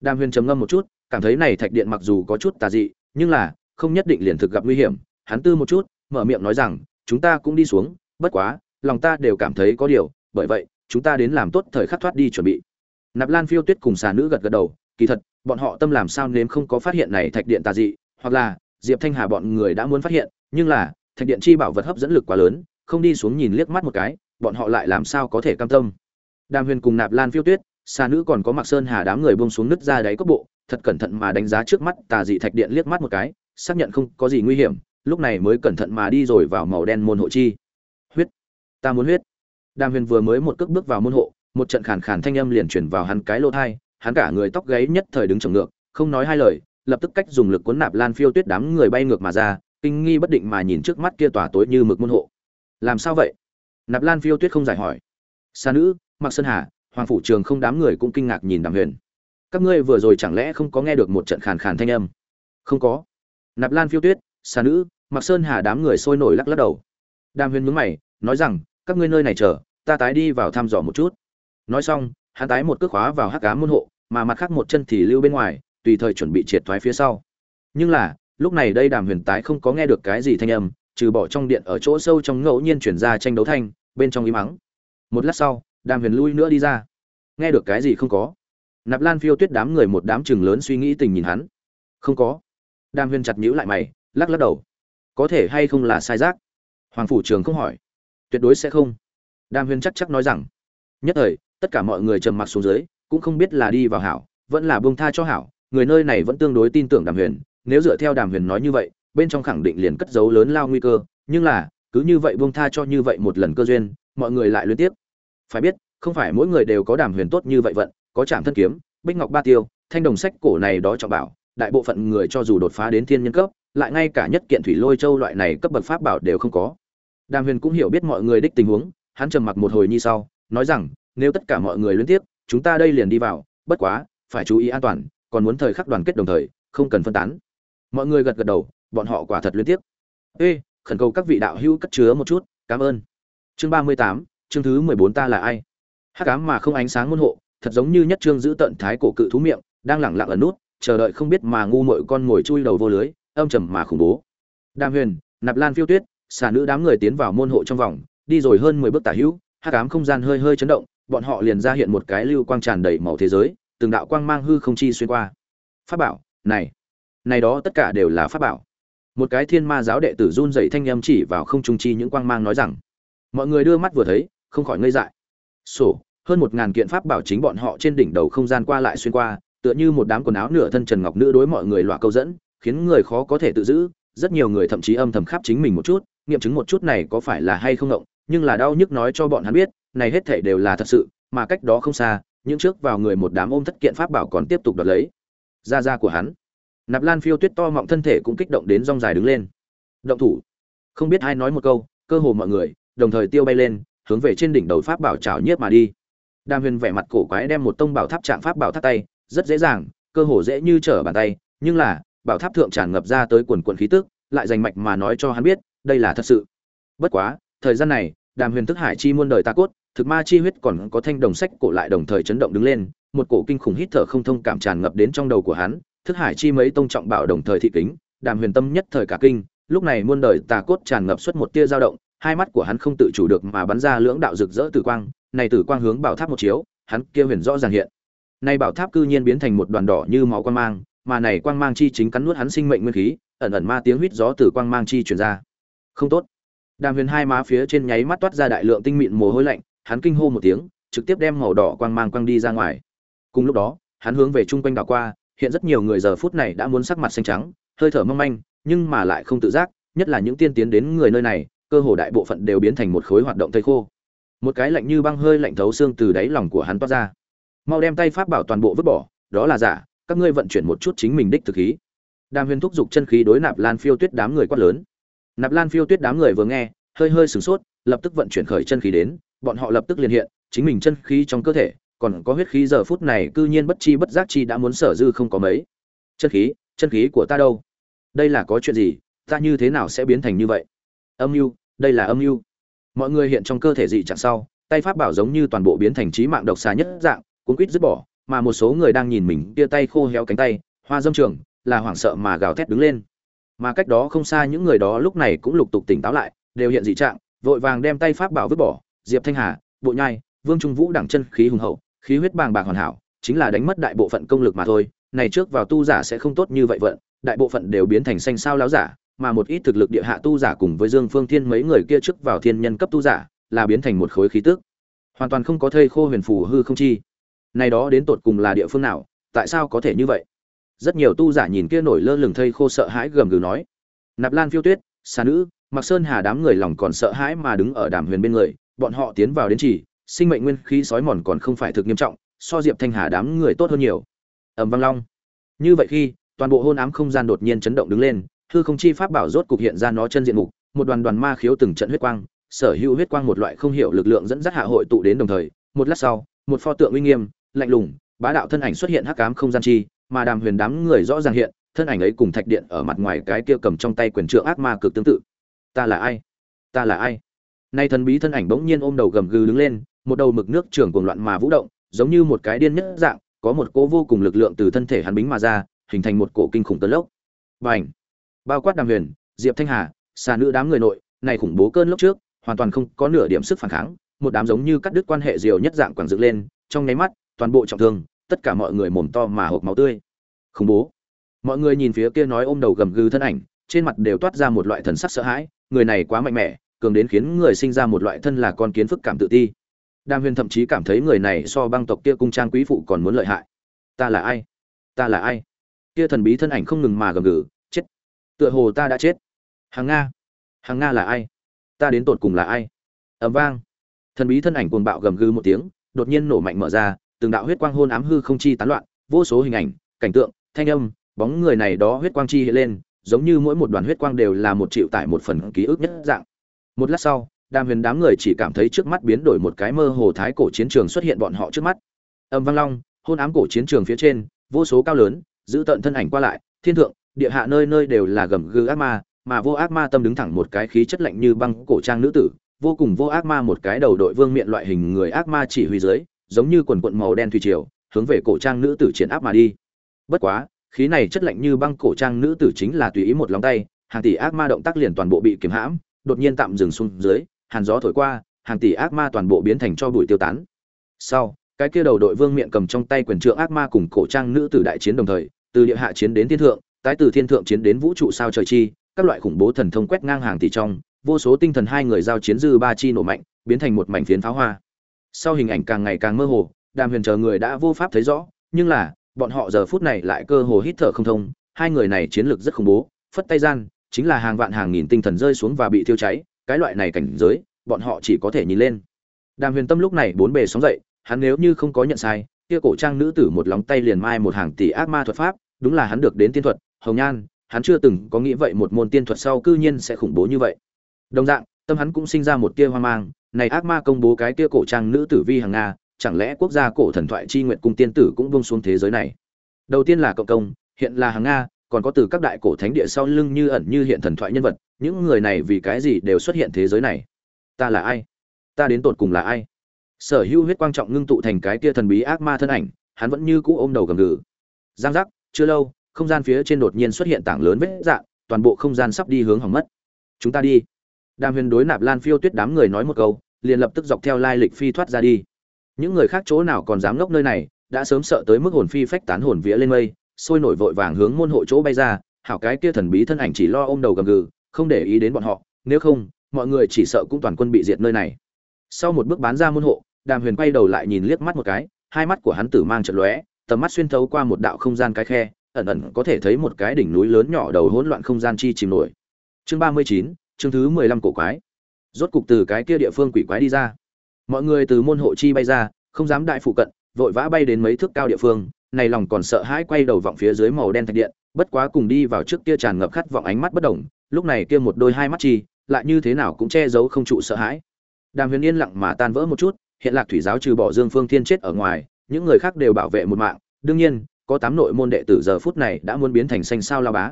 Speaker 1: Đàm huyền trầm ngâm một chút, cảm thấy này thạch điện mặc dù có chút tà dị, nhưng là, không nhất định liền thực gặp nguy hiểm. Hắn tư một chút, mở miệng nói rằng chúng ta cũng đi xuống, bất quá, lòng ta đều cảm thấy có điều, bởi vậy, chúng ta đến làm tốt thời khắc thoát đi chuẩn bị. Nạp lan phiêu tuyết cùng xà nữ gật gật đầu, kỳ thật, bọn họ tâm làm sao nếm không có phát hiện này thạch điện tà dị, hoặc là, diệp thanh hà bọn người đã muốn phát hiện, nhưng là, thạch điện chi bảo vật hấp dẫn lực quá lớn, không đi xuống nhìn liếc mắt một cái, bọn họ lại làm sao có thể cam tâm? Đàm huyền cùng nạp lan phiêu tuyết, xà nữ còn có mặc sơn hà đám người bông xuống nứt ra đáy cốc bộ, thật cẩn thận mà đánh giá trước mắt tà dị thạch điện liếc mắt một cái, xác nhận không có gì nguy hiểm lúc này mới cẩn thận mà đi rồi vào màu đen môn hộ chi. Huyết, ta muốn huyết. Đàm huyền vừa mới một cước bước vào môn hộ, một trận khàn khàn thanh âm liền chuyển vào hắn cái lỗ thai, hắn cả người tóc gáy nhất thời đứng trồng ngược, không nói hai lời, lập tức cách dùng lực cuốn nạp lan phiêu tuyết đám người bay ngược mà ra, kinh nghi bất định mà nhìn trước mắt kia tỏa tối như mực môn hộ. Làm sao vậy? Nạp lan phiêu tuyết không giải hỏi. Xa nữ mặc sơn hà, hoàng phủ trường không đám người cũng kinh ngạc nhìn đàm huyền. Các ngươi vừa rồi chẳng lẽ không có nghe được một trận khàn khàn thanh âm? Không có. Nạp lan phiêu tuyết xa nữ mặc sơn hà đám người sôi nổi lắc lắc đầu. Đàm huyền mướn mày, nói rằng, các ngươi nơi này chờ, ta tái đi vào thăm dò một chút. Nói xong, hắn tái một cước khóa vào hắc cá môn hộ, mà mặt khác một chân thì lưu bên ngoài, tùy thời chuẩn bị triệt thoái phía sau. Nhưng là, lúc này đây đàm huyền tái không có nghe được cái gì thanh âm, trừ bỏ trong điện ở chỗ sâu trong ngẫu nhiên chuyển ra tranh đấu thanh, bên trong im mắng một lát sau, đàm huyền lui nữa đi ra. Nghe được cái gì không có. Nạp lan phiêu tuyết đám người một đám chừng lớn suy nghĩ tình nhìn hắn. Không có. Đàm huyền chặt nhữ lại mày lắc lắc đầu. Có thể hay không là sai giác? Hoàng phủ trường không hỏi. Tuyệt đối sẽ không. Đàm huyền chắc chắc nói rằng, nhất thời, tất cả mọi người trầm mặc xuống dưới, cũng không biết là đi vào hảo, vẫn là bông tha cho hảo, người nơi này vẫn tương đối tin tưởng đàm huyền, nếu dựa theo đàm huyền nói như vậy, bên trong khẳng định liền cất giấu lớn lao nguy cơ, nhưng là, cứ như vậy bông tha cho như vậy một lần cơ duyên, mọi người lại liên tiếp. Phải biết, không phải mỗi người đều có đàm huyền tốt như vậy vận, có trạm thân kiếm, bích ngọc ba tiêu, thanh đồng sách cổ này đó trọng bảo, đại bộ phận người cho dù đột phá đến thiên nhân cấp lại ngay cả nhất kiện thủy lôi châu loại này cấp bậc pháp bảo đều không có. Đàm huyền cũng hiểu biết mọi người đích tình huống, hắn trầm mặc một hồi như sau, nói rằng, nếu tất cả mọi người liên tiếp, chúng ta đây liền đi vào, bất quá, phải chú ý an toàn, còn muốn thời khắc đoàn kết đồng thời, không cần phân tán. Mọi người gật gật đầu, bọn họ quả thật liên tiếp. Ê, khẩn cầu các vị đạo hữu cất chứa một chút, cảm ơn. Chương ba mươi tám, chương thứ mười bốn ta là ai? Hắc ám mà không ánh sáng môn hộ, thật giống như nhất trương giữ tận thái cổ cự thú miệng, đang lẳng lặng ở nút, chờ đợi không biết mà ngu mội con ngồi chui đầu vô lưới âm trầm mà khủng bố. Đàm huyền, nạp lan phiêu tuyết xà nữ đám người tiến vào môn hộ trong vòng, đi rồi hơn mười bước tả hữu, hắc ám không gian hơi hơi chấn động, bọn họ liền ra hiện một cái lưu quang tràn đầy màu thế giới, từng đạo quang mang hư không chi xuyên qua. Pháp bảo, này này đó tất cả đều là pháp bảo. Một cái thiên ma giáo đệ tử run dậy thanh âm chỉ vào không trung chi những quang mang nói rằng, mọi người đưa mắt vừa thấy, không khỏi ngây dại. Sổ, hơn một ngàn kiện pháp bảo chính bọn họ trên đỉnh đầu không gian qua lại xuyên qua, tựa như một đám quần áo nửa thân trần ngọc nữ đối mọi người loạ câu dẫn khiến người khó có thể tự giữ, rất nhiều người thậm chí âm thầm khắp chính mình một chút, nghiệm chứng một chút này có phải là hay không ngộng, nhưng là đau nhức nói cho bọn hắn biết, này hết thể đều là thật sự, mà cách đó không xa, những trước vào người một đám ôm thất kiện pháp bảo còn tiếp tục đoạt lấy. Ra ra của hắn. Nạp lan phiêu tuyết to mọng thân thể cũng kích động đến rong dài đứng lên. Động thủ. Không biết ai nói một câu, cơ hồ mọi người, đồng thời tiêu bay lên, hướng về trên đỉnh đầu pháp bảo trào nhiếp mà đi. Đàm huyền vẻ mặt cổ quái đem một tông bảo tháp trạng pháp bảo thắt tay, rất dễ dàng, cơ hồ dễ như trở bàn tay, nhưng là bảo tháp thượng tràn ngập ra tới quần quần khí tức, lại dành mạch mà nói cho hắn biết, đây là thật sự. Bất quá, thời gian này, đàm huyền thức hải chi muôn đời ta cốt, thực ma chi huyết còn có thanh đồng sách cổ lại đồng thời chấn động đứng lên, một cổ kinh khủng hít thở không thông cảm tràn ngập đến trong đầu của hắn, thức hải chi mấy tông trọng bảo đồng thời thị kính, đàm huyền tâm nhất thời cả kinh, lúc này muôn đời tà cốt tràn ngập suốt một tia dao động, hai mắt của hắn không tự chủ được mà bắn ra lưỡng đạo rực rỡ tử quang, này tử quang hướng bảo tháp một chiếu, hắn kia huyền rõ ràng hiện. Nay bảo tháp cư nhiên biến thành một đoàn đỏ như máu quang mang mà này quang mang chi chính cắn nuốt hắn sinh mệnh nguyên khí, ẩn ẩn ma tiếng huýt gió từ quang mang chi truyền ra. Không tốt. Đàm huyền hai má phía trên nháy mắt toát ra đại lượng tinh mịn mồ hôi lạnh, hắn kinh hô một tiếng, trực tiếp đem màu đỏ quang mang quang đi ra ngoài. Cùng lúc đó, hắn hướng về chung quanh đảo qua, hiện rất nhiều người giờ phút này đã muốn sắc mặt xanh trắng, hơi thở mong manh, nhưng mà lại không tự giác, nhất là những tiên tiến đến người nơi này, cơ hồ đại bộ phận đều biến thành một khối hoạt động thây khô. Một cái lạnh như băng hơi lạnh thấu xương từ đáy lòng của hắn toát ra. Mau đem tay pháp bảo toàn bộ vứt bỏ, đó là giả các ngươi vận chuyển một chút chính mình đích thực khí. Đàm huyền thúc giục chân khí đối nạp lan phiêu tuyết đám người quát lớn. Nạp lan phiêu tuyết đám người vừa nghe, hơi hơi sửng sốt, lập tức vận chuyển khởi chân khí đến, bọn họ lập tức liền hiện, chính mình chân khí trong cơ thể, còn có huyết khí giờ phút này cư nhiên bất chi bất giác chi đã muốn sở dư không có mấy. Chân khí chân khí của ta đâu? Đây là có chuyện gì? Ta như thế nào sẽ biến thành như vậy? Âm mưu, đây là âm mưu. Mọi người hiện trong cơ thể dị trạng sau, tay pháp bảo giống như toàn bộ biến thành trí mạng độc xà nhất dạng, cuốn quýt dứt bỏ mà một số người đang nhìn mình kia tay khô héo cánh tay, hoa dâm trường, là hoảng sợ mà gào thét đứng lên. Mà cách đó không xa những người đó lúc này cũng lục tục tỉnh táo lại, đều hiện dị trạng, vội vàng đem tay pháp bảo vứt bỏ, diệp thanh hà, bộ nhai, vương trung vũ đẳng chân khí hùng hậu, khí huyết bàng bạc hoàn hảo, chính là đánh mất đại bộ phận công lực mà thôi, này trước vào tu giả sẽ không tốt như vậy vận, đại bộ phận đều biến thành xanh sao láo giả, mà một ít thực lực địa hạ tu giả cùng với dương phương thiên mấy người kia trước vào thiên nhân cấp tu giả, là biến thành một khối khí tức. Hoàn toàn không có thây khô huyền phù hư không chi này đó đến tột cùng là địa phương nào, tại sao có thể như vậy? Rất nhiều tu giả nhìn kia nổi lơ lửng thây khô sợ hãi gầm gừ nói. Nạp lan phiêu tuyết, xà nữ mặc sơn hà đám người lòng còn sợ hãi mà đứng ở đàm huyền bên người, bọn họ tiến vào đến chỉ sinh mệnh nguyên khí sói mòn còn không phải thực nghiêm trọng, so diệp thanh hà đám người tốt hơn nhiều. Ẩm vang long. Như vậy khi, toàn bộ hôn ám không gian đột nhiên chấn động đứng lên, hư không chi pháp bảo rốt cục hiện ra nó chân diện mục, một đoàn đoàn ma khiếu từng trận huyết quang, sở hữu huyết quang một loại không hiểu lực lượng dẫn dắt hạ hội tụ đến đồng thời, một lát sau, một pho tượng uy nghiêm lạnh lùng, bá đạo thân ảnh xuất hiện hắc ám không gian chi, mà đàm huyền đám người rõ ràng hiện, thân ảnh ấy cùng thạch điện ở mặt ngoài cái kia cầm trong tay quyền trượng ác ma cực tương tự. Ta là ai? Ta là ai? Nay thần bí thân ảnh bỗng nhiên ôm đầu gầm gừ đứng lên, một đầu mực nước trường cuồng loạn mà vũ động, giống như một cái điên nhất dạng, có một cỗ vô cùng lực lượng từ thân thể hắn bính mà ra, hình thành một cổ kinh khủng tấn lốc. Bành! Bao quát đàm huyền, diệp thanh hà, xà nữ đám người nội, này khủng bố cơn lốc trước, hoàn toàn không có nửa điểm sức phản kháng, một đám giống như cắt đứt quan hệ diều nhất dạng quẳng dựng lên, trong nháy mắt toàn bộ trọng thương, tất cả mọi người mồm to mà hộp máu tươi. Khủng bố. Mọi người nhìn phía kia nói ôm đầu gầm gừ thân ảnh, trên mặt đều toát ra một loại thần sắc sợ hãi, người này quá mạnh mẽ, cường đến khiến người sinh ra một loại thân là con kiến phức cảm tự ti. Đàm huyền thậm chí cảm thấy người này so băng tộc kia cung trang quý phụ còn muốn lợi hại. Ta là ai? Ta là ai? Kia thần bí thân ảnh không ngừng mà gầm gừ, chết. Tựa hồ ta đã chết. Hàng nga. Hàng nga là ai? Ta đến tột cùng là ai? Ẩm vang. Thần bí thân ảnh cuồng bạo gầm gừ một tiếng, đột nhiên nổ mạnh mở ra từng đạo huyết quang hôn ám hư không chi tán loạn, vô số hình ảnh, cảnh tượng, thanh âm, bóng người này đó huyết quang chi hiện lên, giống như mỗi một đoàn huyết quang đều là một triệu tại một phần ký ức nhất dạng. Một lát sau, đàm huyền đám người chỉ cảm thấy trước mắt biến đổi một cái mơ hồ thái cổ chiến trường xuất hiện bọn họ trước mắt. Âm vang long, hôn ám cổ chiến trường phía trên, vô số cao lớn, giữ tận thân ảnh qua lại, thiên thượng, địa hạ nơi nơi đều là gầm gừ ác ma, mà vô ác ma tâm đứng thẳng một cái khí chất lạnh như băng cổ trang nữ tử, vô cùng vô ác ma một cái đầu đội vương miện loại hình người ác ma chỉ huy dưới giống như quần quận màu đen thủy triều, hướng về cổ trang nữ tử triển áp mà đi. Bất quá, khí này chất lạnh như băng cổ trang nữ tử chính là tùy ý một lòng tay, hàng tỷ ác ma động tác liền toàn bộ bị kiếm hãm, đột nhiên tạm dừng xuống dưới, hàn gió thổi qua, hàng tỷ ác ma toàn bộ biến thành cho bụi tiêu tán. Sau, cái kia đầu đội vương miệng cầm trong tay quyền trượng ác ma cùng cổ trang nữ tử đại chiến đồng thời, từ địa hạ chiến đến thiên thượng, tái từ thiên thượng chiến đến vũ trụ sao trời chi, các loại khủng bố thần thông quét ngang hàng tỷ trong, vô số tinh thần hai người giao chiến dư ba chi nổ mạnh, biến thành một mảnh phiến pháo hoa sau hình ảnh càng ngày càng mơ hồ, đàm huyền chờ người đã vô pháp thấy rõ, nhưng là, bọn họ giờ phút này lại cơ hồ hít thở không thông, hai người này chiến lược rất khủng bố, phất tay gian, chính là hàng vạn hàng nghìn tinh thần rơi xuống và bị thiêu cháy, cái loại này cảnh giới, bọn họ chỉ có thể nhìn lên. Đàm huyền tâm lúc này bốn bề sóng dậy, hắn nếu như không có nhận sai, kia cổ trang nữ tử một lóng tay liền mai một hàng tỷ ác ma thuật pháp, đúng là hắn được đến tiên thuật, hồng nhan, hắn chưa từng có nghĩ vậy một môn tiên thuật sau cư nhiên sẽ khủng bố như vậy. Đồng dạng, tâm hắn cũng sinh ra một tia hoang mang này ác ma công bố cái kia cổ trang nữ tử vi hàng nga, chẳng lẽ quốc gia cổ thần thoại chi nguyện cung tiên tử cũng buông xuống thế giới này? Đầu tiên là cộng công, hiện là hàng nga, còn có từ các đại cổ thánh địa sau lưng như ẩn như hiện thần thoại nhân vật, những người này vì cái gì đều xuất hiện thế giới này? Ta là ai? Ta đến tột cùng là ai? Sở hữu huyết quang trọng ngưng tụ thành cái kia thần bí ác ma thân ảnh, hắn vẫn như cũ ôm đầu gầm gừ. Giang giác, chưa lâu, không gian phía trên đột nhiên xuất hiện tảng lớn vết dạng, toàn bộ không gian sắp đi hướng hỏng mất. Chúng ta đi đàm huyền đối nạp lan phiêu tuyết đám người nói một câu, liền lập tức dọc theo lai lịch phi thoát ra đi. Những người khác chỗ nào còn dám ngốc nơi này, đã sớm sợ tới mức hồn phi phách tán hồn vía lên mây, sôi nổi vội vàng hướng môn hộ chỗ bay ra, hảo cái kia thần bí thân ảnh chỉ lo ôm đầu gầm gừ, không để ý đến bọn họ, nếu không, mọi người chỉ sợ cũng toàn quân bị diệt nơi này. Sau một bước bán ra môn hộ, đàm huyền quay đầu lại nhìn liếc mắt một cái, hai mắt của hắn tử mang trận lóe, tầm mắt xuyên thấu qua một đạo không gian cái khe, ẩn ẩn có thể thấy một cái đỉnh núi lớn nhỏ đầu hỗn loạn không gian chi chìm nổi. Chương ba mươi chín chương thứ mười lăm cổ quái. Rốt cục từ cái kia địa phương quỷ quái đi ra. Mọi người từ môn hộ chi bay ra, không dám đại phụ cận, vội vã bay đến mấy thước cao địa phương, này lòng còn sợ hãi quay đầu vọng phía dưới màu đen thạch điện, bất quá cùng đi vào trước kia tràn ngập khát vọng ánh mắt bất động, lúc này kia một đôi hai mắt chi, lại như thế nào cũng che giấu không trụ sợ hãi. Đàm huyền yên lặng mà tan vỡ một chút, hiện lạc thủy giáo trừ bỏ dương phương thiên chết ở ngoài, những người khác đều bảo vệ một mạng, đương nhiên, có tám nội môn đệ tử giờ phút này đã muốn biến thành xanh sao lao bá.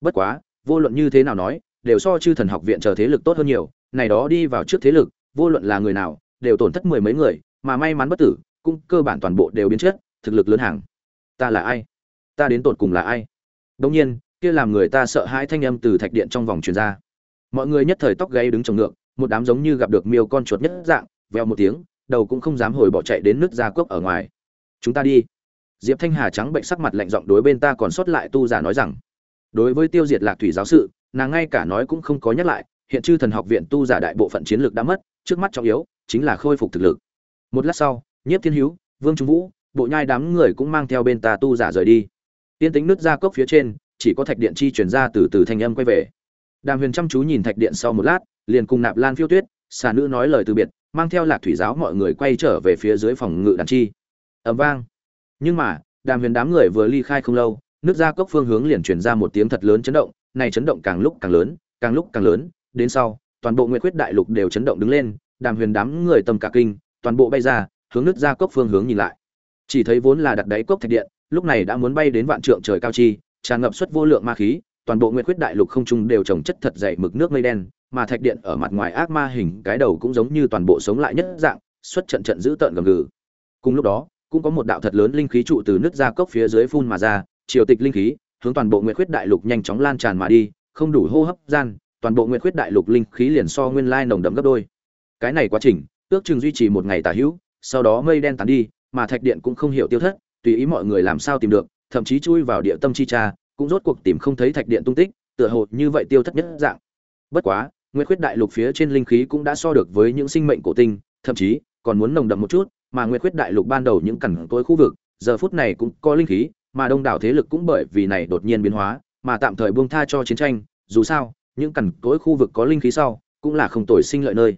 Speaker 1: Bất quá, vô luận như thế nào nói đều so chư thần học viện chờ thế lực tốt hơn nhiều này đó đi vào trước thế lực vô luận là người nào đều tổn thất mười mấy người mà may mắn bất tử cũng cơ bản toàn bộ đều biến chất, thực lực lớn hàng. Ta là ai? Ta đến tột cùng là ai? Đông nhiên kia làm người ta sợ hãi thanh âm từ thạch điện trong vòng truyền ra. Mọi người nhất thời tóc gáy đứng trồng ngược một đám giống như gặp được miêu con chuột nhất dạng veo một tiếng đầu cũng không dám hồi bỏ chạy đến nước ra cốc ở ngoài. Chúng ta đi. Diệp thanh hà trắng bệnh sắc mặt lạnh giọng đối bên ta còn sót lại tu giả nói rằng đối với tiêu diệt lạc thủy giáo sự nàng ngay cả nói cũng không có nhắc lại, hiện chư thần học viện tu giả đại bộ phận chiến lược đã mất, trước mắt trọng yếu chính là khôi phục thực lực. Một lát sau, nhiếp thiên hữu, vương trung vũ, bộ nhai đám người cũng mang theo bên ta tu giả rời đi. Tiên tính nứt ra cốc phía trên, chỉ có thạch điện chi chuyển ra từ từ thanh âm quay về. Đàm huyền chăm chú nhìn thạch điện sau một lát, liền cùng nạp lan phiêu tuyết, xà nữ nói lời từ biệt, mang theo lạc thủy giáo mọi người quay trở về phía dưới phòng ngự đàn chi. Ẩm vang. Nhưng mà, đàm huyền đám người vừa ly khai không lâu nước ra cốc phương hướng liền truyền ra một tiếng thật lớn chấn động này chấn động càng lúc càng lớn, càng lúc càng lớn, đến sau, toàn bộ nguyệt quyết đại lục đều chấn động đứng lên, đàm huyền đám người tâm cả kinh, toàn bộ bay ra, hướng nước ra cốc phương hướng nhìn lại. Chỉ thấy vốn là đặt đáy cốc thạch điện, lúc này đã muốn bay đến vạn trượng trời cao chi, tràn ngập suất vô lượng ma khí, toàn bộ nguyệt quyết đại lục không trung đều trồng chất thật dày mực nước mây đen, mà thạch điện ở mặt ngoài ác ma hình, cái đầu cũng giống như toàn bộ sống lại nhất dạng, xuất trận trận giữ tợn gầm gừ. Cùng lúc đó, cũng có một đạo thật lớn linh khí trụ từ nước ra cốc phía dưới phun mà ra, triều tịch linh khí hướng toàn bộ nguyệt khuyết đại lục nhanh chóng lan tràn mà đi không đủ hô hấp gian toàn bộ nguyệt khuyết đại lục linh khí liền so nguyên lai nồng đậm gấp đôi. Cái này quá trình ước chừng duy trì một ngày tả hữu sau đó mây đen tán đi mà thạch điện cũng không hiểu tiêu thất tùy ý mọi người làm sao tìm được thậm chí chui vào địa tâm chi tra cũng rốt cuộc tìm không thấy thạch điện tung tích tựa hồ như vậy tiêu thất nhất dạng. Bất quá Nguyệt Khuyết Đại Lục phía trên linh khí cũng đã so được với những sinh mệnh cổ tinh, thậm chí còn muốn nồng đậm một chút, mà Nguyệt Khuyết Đại Lục ban đầu những cẩn tối khu vực, giờ phút này cũng có linh khí, mà đông đảo thế lực cũng bởi vì này đột nhiên biến hóa, mà tạm thời buông tha cho chiến tranh, dù sao, những cẩn cỗi khu vực có linh khí sau, cũng là không tồi sinh lợi nơi.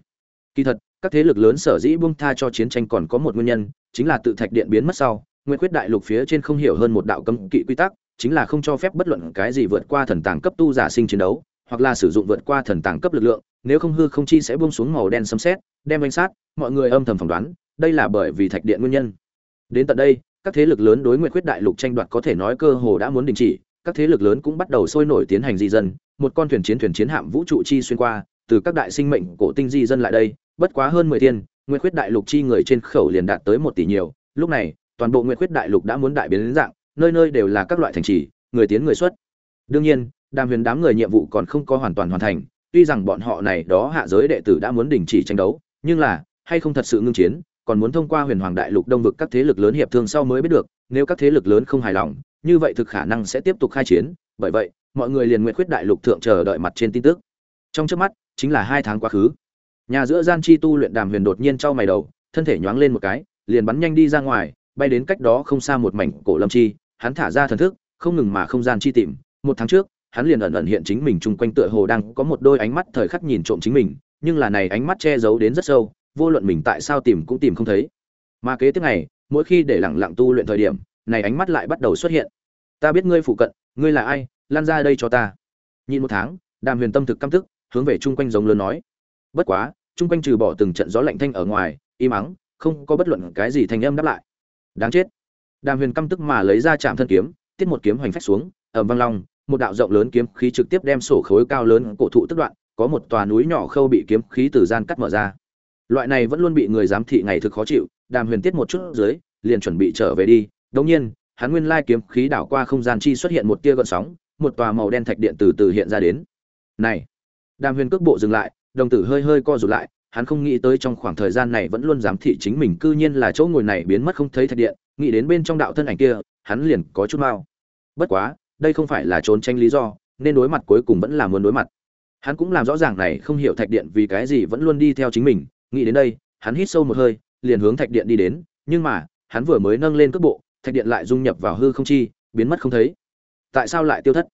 Speaker 1: Kỳ thật, các thế lực lớn sở dĩ buông tha cho chiến tranh còn có một nguyên nhân, chính là tự thạch điện biến mất sau, Nguyệt quyết Đại Lục phía trên không hiểu hơn một đạo cấm kỵ quy tắc, chính là không cho phép bất luận cái gì vượt qua thần tàng cấp tu giả sinh chiến đấu, hoặc là sử dụng vượt qua thần tàng cấp lực lượng, nếu không hư không chi sẽ buông xuống màu đen sấm sét, đem ánh sát, mọi người âm thầm phỏng đoán, đây là bởi vì thạch điện nguyên nhân. Đến tận đây, các thế lực lớn đối nguyện quyết đại lục tranh đoạt có thể nói cơ hồ đã muốn đình chỉ, các thế lực lớn cũng bắt đầu sôi nổi tiến hành di dân, một con thuyền chiến thuyền chiến hạm vũ trụ chi xuyên qua, từ các đại sinh mệnh cổ tinh di dân lại đây, bất quá hơn 10 thiên, nguyện quyết đại lục chi người trên khẩu liền đạt tới một tỷ nhiều, lúc này, toàn bộ nguyện quyết đại lục đã muốn đại biến dạng, nơi nơi đều là các loại thành trì, người tiến người xuất. Đương nhiên, đàm huyền đám người nhiệm vụ còn không có hoàn toàn hoàn thành tuy rằng bọn họ này đó hạ giới đệ tử đã muốn đình chỉ tranh đấu nhưng là hay không thật sự ngưng chiến còn muốn thông qua huyền hoàng đại lục đông vực các thế lực lớn hiệp thương sau mới biết được, nếu các thế lực lớn không hài lòng, như vậy thực khả năng sẽ tiếp tục khai chiến. Bởi vậy, mọi người liền nguyện quyết đại lục thượng chờ đợi mặt trên tin tức. Trong trước mắt, chính là hai tháng quá khứ. Nhà giữa gian chi tu luyện đàm huyền đột nhiên trao mày đầu, thân thể nhoáng lên một cái, liền bắn nhanh đi ra ngoài, bay đến cách đó không xa một mảnh cổ lâm chi, hắn thả ra thần thức, không ngừng mà không gian chi tìm. Một tháng trước, hắn liền ẩn ẩn hiện chính mình chung quanh tựa hồ đang có một đôi ánh mắt thời khắc nhìn trộm chính mình, nhưng là này ánh mắt che giấu đến rất sâu vô luận mình tại sao tìm cũng tìm không thấy. Mà kế tiếp này mỗi khi để lặng lặng tu luyện thời điểm, này ánh mắt lại bắt đầu xuất hiện. Ta biết ngươi phụ cận, ngươi là ai lan ra đây cho ta. Nhìn một tháng, đàm huyền tâm thực căm tức, hướng về chung quanh giống lớn nói. Bất quá, chung quanh trừ bỏ từng trận gió lạnh thanh ở ngoài, im ắng, không có bất luận cái gì thành âm đáp lại. Đáng chết. Đàm huyền căm tức mà lấy ra chạm thân kiếm, tiết một kiếm hoành phách xuống ẩm văng long, một đạo rộng lớn kiếm khí trực tiếp đem sổ khối cao lớn cổ thụ tức đoạn, có một tòa núi nhỏ khâu bị kiếm khí từ gian cắt mở ra loại này vẫn luôn bị người giám thị ngày thực khó chịu, đàm huyền tiết một chút dưới, liền chuẩn bị trở về đi. Đống nhiên, hắn nguyên lai kiếm khí đảo qua không gian chi xuất hiện một tia gợn sóng, một tòa màu đen thạch điện từ từ hiện ra đến. Này! Đàm huyền cước bộ dừng lại, đồng tử hơi hơi co rụt lại, hắn không nghĩ tới trong khoảng thời gian này vẫn luôn giám thị chính mình, cư nhiên là chỗ ngồi này biến mất không thấy thạch điện, nghĩ đến bên trong đạo thân ảnh kia, hắn liền có chút mau. Bất quá, đây không phải là trốn tranh lý do, nên đối mặt cuối cùng vẫn là muốn đối mặt. Hắn cũng làm rõ ràng này không hiểu thạch điện vì cái gì vẫn luôn đi theo chính mình nghĩ đến đây, hắn hít sâu một hơi, liền hướng thạch điện đi đến, nhưng mà, hắn vừa mới nâng lên cước bộ, thạch điện lại dung nhập vào hư không chi, biến mất không thấy. Tại sao lại tiêu thất?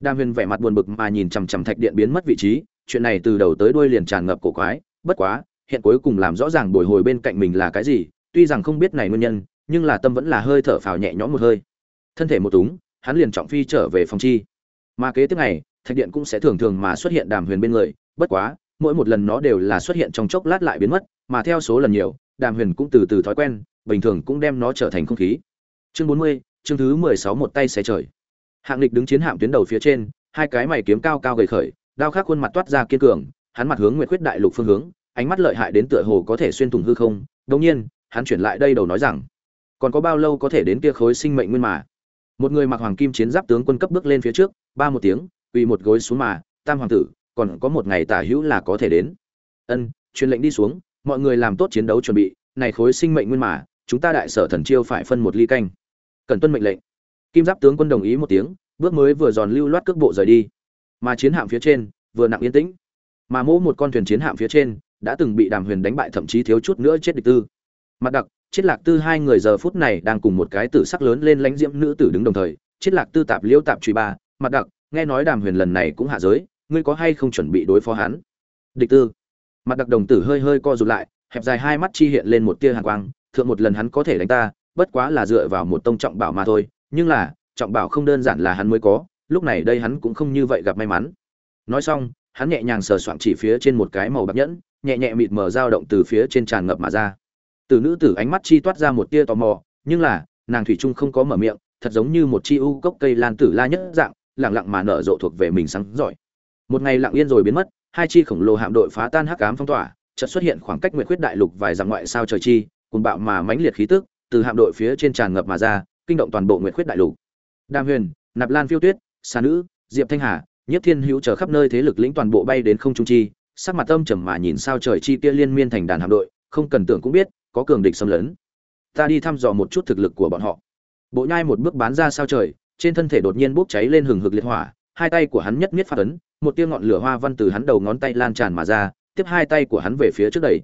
Speaker 1: Đàm huyền vẻ mặt buồn bực mà nhìn chằm chằm thạch điện biến mất vị trí, chuyện này từ đầu tới đuôi liền tràn ngập cổ quái, bất quá, hiện cuối cùng làm rõ ràng bồi hồi bên cạnh mình là cái gì, tuy rằng không biết này nguyên nhân, nhưng là tâm vẫn là hơi thở phào nhẹ nhõm một hơi. Thân thể một túng, hắn liền trọng phi trở về phòng chi. Mà kế tiếp này, thạch điện cũng sẽ thường thường mà xuất hiện đàm huyền bên người, bất quá mỗi một lần nó đều là xuất hiện trong chốc lát lại biến mất, mà theo số lần nhiều, đàm huyền cũng từ từ thói quen, bình thường cũng đem nó trở thành không khí. Chương bốn mươi, chương thứ mười sáu một tay xé trời. Hạng lịch đứng chiến hạm tuyến đầu phía trên, hai cái mày kiếm cao cao gầy khởi, đao khắc khuôn mặt toát ra kiên cường, hắn mặt hướng nguyệt khuyết đại lục phương hướng, ánh mắt lợi hại đến tựa hồ có thể xuyên thủng hư không đột nhiên, hắn chuyển lại đây đầu nói rằng, còn có bao lâu có thể đến kia khối sinh mệnh nguyên mà? Một người mặc hoàng kim chiến giáp tướng quân cấp bước lên phía trước, ba một tiếng, quỳ một gối xuống mà, tam hoàng tử còn có một ngày tả hữu là có thể đến. Ân, truyền lệnh đi xuống, mọi người làm tốt chiến đấu chuẩn bị, này khối sinh mệnh nguyên mà, chúng ta đại sở thần chiêu phải phân một ly canh. Cần tuân mệnh lệnh. Kim giáp tướng quân đồng ý một tiếng, bước mới vừa giòn lưu loát cước bộ rời đi. Mà chiến hạm phía trên, vừa nặng yên tĩnh. Mà mỗ một con thuyền chiến hạm phía trên, đã từng bị đàm huyền đánh bại thậm chí thiếu chút nữa chết địch tư. Mặt đặc chết lạc tư hai người giờ phút này đang cùng một cái tử sắc lớn lên lãnh diễm nữ tử đứng đồng thời chết lạc tư tạp liễu tạp truy ba, mặt đặc, nghe nói đàm huyền lần này cũng hạ giới ngươi có hay không chuẩn bị đối phó hắn? Địch tư. Mặt đặc đồng tử hơi hơi co rụt lại, hẹp dài hai mắt chi hiện lên một tia hàn quang, thượng một lần hắn có thể đánh ta, bất quá là dựa vào một tông trọng bảo mà thôi, nhưng là, trọng bảo không đơn giản là hắn mới có, lúc này đây hắn cũng không như vậy gặp may mắn. Nói xong, hắn nhẹ nhàng sờ soạng chỉ phía trên một cái màu bạc nhẫn, nhẹ nhẹ mịt mờ dao động từ phía trên tràn ngập mà ra. Từ nữ tử ánh mắt chi toát ra một tia tò mò, nhưng là, nàng thủy trung không có mở miệng, thật giống như một chi u cốc cây lan tử la nhất dạng lẳng lặng mà nở rộ thuộc về mình sáng giỏi một ngày lặng yên rồi biến mất, hai chi khổng lồ hạm đội phá tan hắc ám phong tỏa, chợt xuất hiện khoảng cách nguyệt khuyết đại lục vài dặm ngoại sao trời chi cùng bạo mà mãnh liệt khí tức, từ hạm đội phía trên tràn ngập mà ra, kinh động toàn bộ nguyệt khuyết đại lục. Đàm huyền, nạp lan phiêu tuyết, xà nữ, diệp thanh hà nhất thiên hữu chờ khắp nơi thế lực lĩnh toàn bộ bay đến không trung chi, sắc mặt âm trầm mà nhìn sao trời chi kia liên miên thành đàn hạm đội, không cần tưởng cũng biết, có cường địch xâm lấn. Ta đi thăm dò một chút thực lực của bọn họ. Bộ nhai một bước bán ra sao trời, trên thân thể đột nhiên bốc cháy lên hừng hực liệt hỏa hai tay của hắn nhất miết phát ấn một tia ngọn lửa hoa văn từ hắn đầu ngón tay lan tràn mà ra tiếp hai tay của hắn về phía trước đẩy.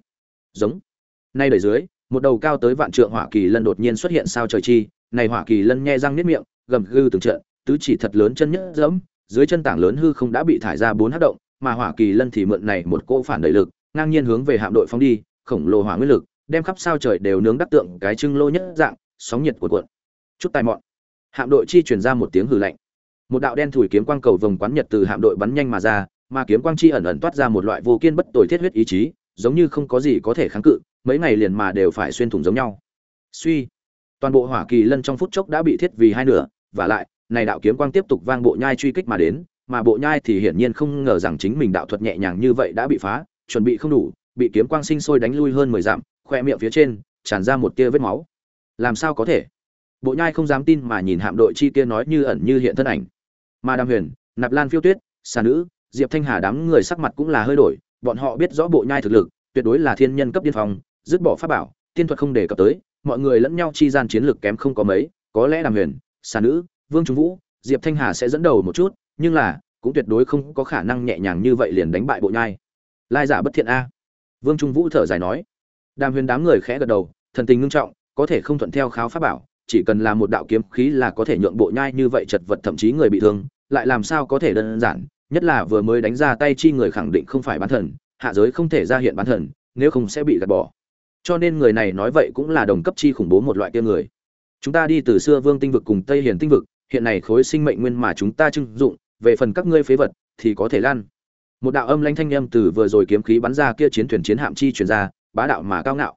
Speaker 1: Giống. Nay đẩy dưới một đầu cao tới vạn trượng hỏa kỳ lân đột nhiên xuất hiện sao trời chi này hỏa kỳ lân nhe răng niết miệng gầm gừ từng trận tứ chỉ thật lớn chân nhất giẫm, dưới chân tảng lớn hư không đã bị thải ra bốn hắc động mà hỏa kỳ lân thì mượn này một cỗ phản đẩy lực ngang nhiên hướng về hạm đội phóng đi khổng lồ hỏa nguyên lực đem khắp sao trời đều nướng đắc tượng cái trưng lô nhất dạng sóng nhiệt cuộn cuộn. Chút tai mọn. Hạm đội chi truyền ra một tiếng hừ lạnh một đạo đen thủi kiếm quang cầu vồng quán nhật từ hạm đội bắn nhanh mà ra, mà kiếm quang chi ẩn ẩn toát ra một loại vô kiên bất tồi thiết huyết ý chí, giống như không có gì có thể kháng cự, mấy ngày liền mà đều phải xuyên thủng giống nhau. Suy, toàn bộ hỏa kỳ lân trong phút chốc đã bị thiết vì hai nửa, và lại, này đạo kiếm quang tiếp tục vang bộ nhai truy kích mà đến, mà bộ nhai thì hiển nhiên không ngờ rằng chính mình đạo thuật nhẹ nhàng như vậy đã bị phá, chuẩn bị không đủ, bị kiếm quang sinh sôi đánh lui hơn mười dặm, khoe miệng phía trên, tràn ra một tia vết máu. Làm sao có thể? Bộ nhai không dám tin mà nhìn hạm đội chi kia nói như ẩn như hiện thân ảnh mà đàm huyền, nạp lan phiêu tuyết, xà nữ, diệp thanh hà đám người sắc mặt cũng là hơi đổi, bọn họ biết rõ bộ nhai thực lực, tuyệt đối là thiên nhân cấp điên phòng dứt bỏ pháp bảo, tiên thuật không đề cập tới, mọi người lẫn nhau chi gian chiến lược kém không có mấy, có lẽ đàm huyền, xà nữ, vương trung vũ, diệp thanh hà sẽ dẫn đầu một chút, nhưng là, cũng tuyệt đối không có khả năng nhẹ nhàng như vậy liền đánh bại bộ nhai. Lai giả bất thiện a. Vương trung vũ thở dài nói. Đàm huyền đám người khẽ gật đầu, thần tình ngưng trọng, có thể không thuận theo kháo pháp bảo, chỉ cần là một đạo kiếm khí là có thể nhượng bộ nhai như vậy chật vật thậm chí người bị thương lại làm sao có thể đơn giản, nhất là vừa mới đánh ra tay chi người khẳng định không phải bán thần, hạ giới không thể ra hiện bán thần, nếu không sẽ bị gạt bỏ. Cho nên người này nói vậy cũng là đồng cấp chi khủng bố một loại kia người. Chúng ta đi từ xưa vương tinh vực cùng tây hiền tinh vực, hiện này khối sinh mệnh nguyên mà chúng ta trưng dụng, về phần các ngươi phế vật, thì có thể lan. Một đạo âm lanh thanh âm từ vừa rồi kiếm khí bắn ra kia chiến thuyền chiến hạm chi truyền ra, bá đạo mà cao ngạo.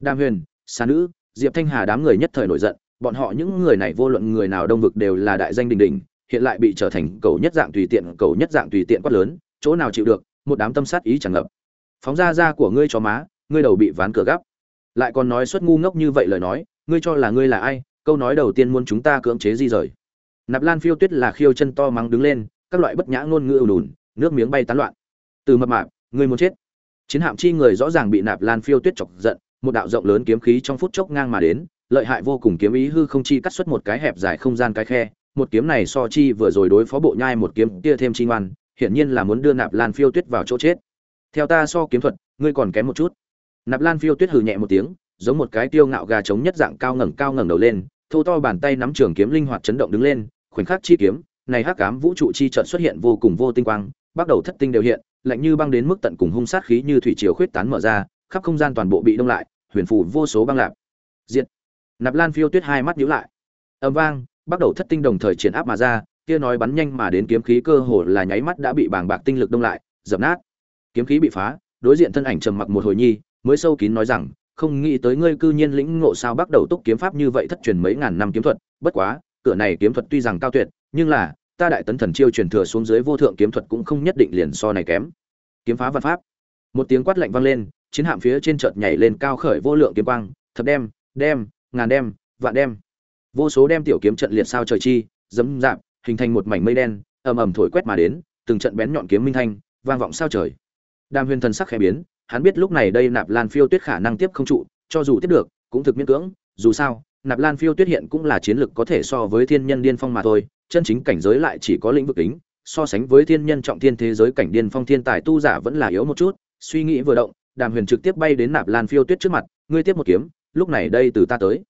Speaker 1: Đam huyền xa nữ, diệp thanh hà đám người nhất thời nổi giận, bọn họ những người này vô luận người nào đông vực đều là đại danh đình đình hiện lại bị trở thành cầu nhất dạng tùy tiện, cầu nhất dạng tùy tiện quát lớn, chỗ nào chịu được, một đám tâm sát ý chẳng ngập. Phóng ra ra của ngươi cho má, ngươi đầu bị ván cửa gấp lại còn nói suất ngu ngốc như vậy lời nói, ngươi cho là ngươi là ai, câu nói đầu tiên muốn chúng ta cưỡng chế di rời. Nạp lan phiêu tuyết là khiêu chân to mắng đứng lên, các loại bất nhã ngôn ngữ ùn đùn nước miếng bay tán loạn. Từ mập mạp, ngươi muốn chết. Chiến hạm chi người rõ ràng bị nạp lan phiêu tuyết chọc giận, một đạo rộng lớn kiếm khí trong phút chốc ngang mà đến, lợi hại vô cùng kiếm ý hư không chi cắt xuất một cái hẹp dài không gian cái khe một kiếm này so chi vừa rồi đối phó bộ nhai một kiếm kia thêm chi ngoan, hiển nhiên là muốn đưa nạp lan phiêu tuyết vào chỗ chết. Theo ta so kiếm thuật, ngươi còn kém một chút. Nạp lan phiêu tuyết hừ nhẹ một tiếng, giống một cái tiêu ngạo gà trống nhất dạng cao ngẩng cao ngẩng đầu lên, thô to bàn tay nắm trường kiếm linh hoạt chấn động đứng lên, khoảnh khắc chi kiếm, này hắc ám vũ trụ chi trận xuất hiện vô cùng vô tinh quang, bắt đầu thất tinh đều hiện, lạnh như băng đến mức tận cùng hung sát khí như thủy triều khuyết tán mở ra, khắp không gian toàn bộ bị đông lại, huyền phù vô số băng lạp. Diệt. Nạp lan phiêu tuyết hai mắt nhíu lại. Âm vang bắt đầu thất tinh đồng thời triển áp mà ra, kia nói bắn nhanh mà đến kiếm khí cơ hồ là nháy mắt đã bị bàng bạc tinh lực đông lại, dập nát. Kiếm khí bị phá, đối diện thân ảnh trầm mặc một hồi nhi, mới sâu kín nói rằng, không nghĩ tới ngươi cư nhiên lĩnh ngộ sao bắt đầu túc kiếm pháp như vậy thất truyền mấy ngàn năm kiếm thuật, bất quá, cửa này kiếm thuật tuy rằng cao tuyệt, nhưng là, ta đại tấn thần chiêu truyền thừa xuống dưới vô thượng kiếm thuật cũng không nhất định liền so này kém. Kiếm phá văn pháp. Một tiếng quát lạnh vang lên, chiến hạm phía trên chợt nhảy lên cao khởi vô lượng kiếm quang, thập đem đem, ngàn đem, vạn đem vô số đem tiểu kiếm trận liệt sao trời chi dấm dạp, hình thành một mảnh mây đen, ầm ầm thổi quét mà đến, từng trận bén nhọn kiếm minh thanh, vang vọng sao trời. Đàm huyền thần sắc khẽ biến, hắn biết lúc này đây nạp lan phiêu tuyết khả năng tiếp không trụ, cho dù tiếp được, cũng thực miễn cưỡng, dù sao, nạp lan phiêu tuyết hiện cũng là chiến lực có thể so với thiên nhân điên phong mà thôi, chân chính cảnh giới lại chỉ có lĩnh vực tính so sánh với thiên nhân trọng thiên thế giới cảnh điên phong thiên tài tu giả vẫn là yếu một chút, suy nghĩ vừa động, đàm huyền trực tiếp bay đến nạp lan phiêu tuyết trước mặt, ngươi tiếp một kiếm, lúc này đây từ ta tới.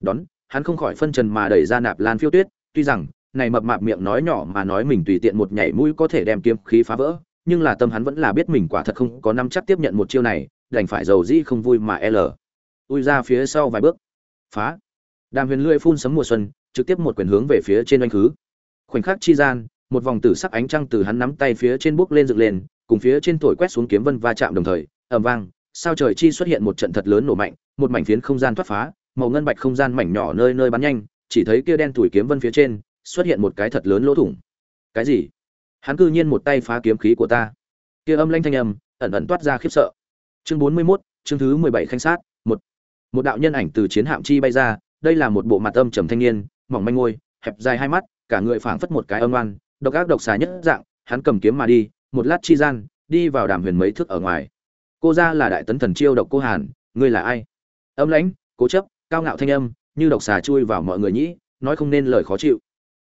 Speaker 1: Đón hắn không khỏi phân trần mà đẩy ra nạp lan phiêu tuyết, tuy rằng, này mập mạp miệng nói nhỏ mà nói mình tùy tiện một nhảy mũi có thể đem kiếm khí phá vỡ, nhưng là tâm hắn vẫn là biết mình quả thật không có năm chắc tiếp nhận một chiêu này, đành phải giàu dĩ không vui mà l. Ui ra phía sau vài bước. Phá. Đàm huyền lưỡi phun sấm mùa xuân, trực tiếp một quyền hướng về phía trên oanh khứ. Khoảnh khắc chi gian, một vòng tử sắc ánh trăng từ hắn nắm tay phía trên bước lên dựng lên, cùng phía trên thổi quét xuống kiếm vân va chạm đồng thời, ầm vang, sao trời chi xuất hiện một trận thật lớn nổ mạnh, một mảnh phiến không gian thoát phá màu ngân bạch không gian mảnh nhỏ nơi nơi bắn nhanh chỉ thấy kia đen tuổi kiếm vân phía trên xuất hiện một cái thật lớn lỗ thủng. Cái gì? Hắn cư nhiên một tay phá kiếm khí của ta. Kia âm lanh thanh âm ẩn ẩn toát ra khiếp sợ. Chương bốn mươi 41, chương thứ mười bảy khanh sát một. Một đạo nhân ảnh từ chiến hạm chi bay ra đây là một bộ mặt âm trầm thanh niên mỏng manh ngôi hẹp dài hai mắt cả người phảng phất một cái âm oan độc ác độc xà nhất dạng hắn cầm kiếm mà đi một lát chi gian đi vào đàm huyền mấy thước ở ngoài. Cô ra là đại tấn thần chiêu độc cô hàn ngươi là ai? Âm lãnh cố chấp cao ngạo thanh âm, như độc xà chui vào mọi người nhĩ, nói không nên lời khó chịu.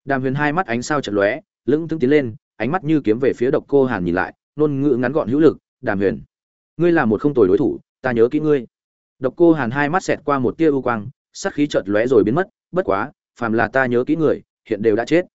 Speaker 1: Đàm huyền hai mắt ánh sao chật lóe, lững thững tiến lên, ánh mắt như kiếm về phía độc cô hàn nhìn lại nôn ngữ ngắn gọn hữu lực, đàm huyền, ngươi là một không tồi đối thủ, ta nhớ kỹ ngươi. Độc cô hàn hai mắt xẹt qua một tia ưu quang sắc khí chợt lóe rồi biến mất, bất quá, phàm là ta nhớ kỹ người, hiện đều đã chết.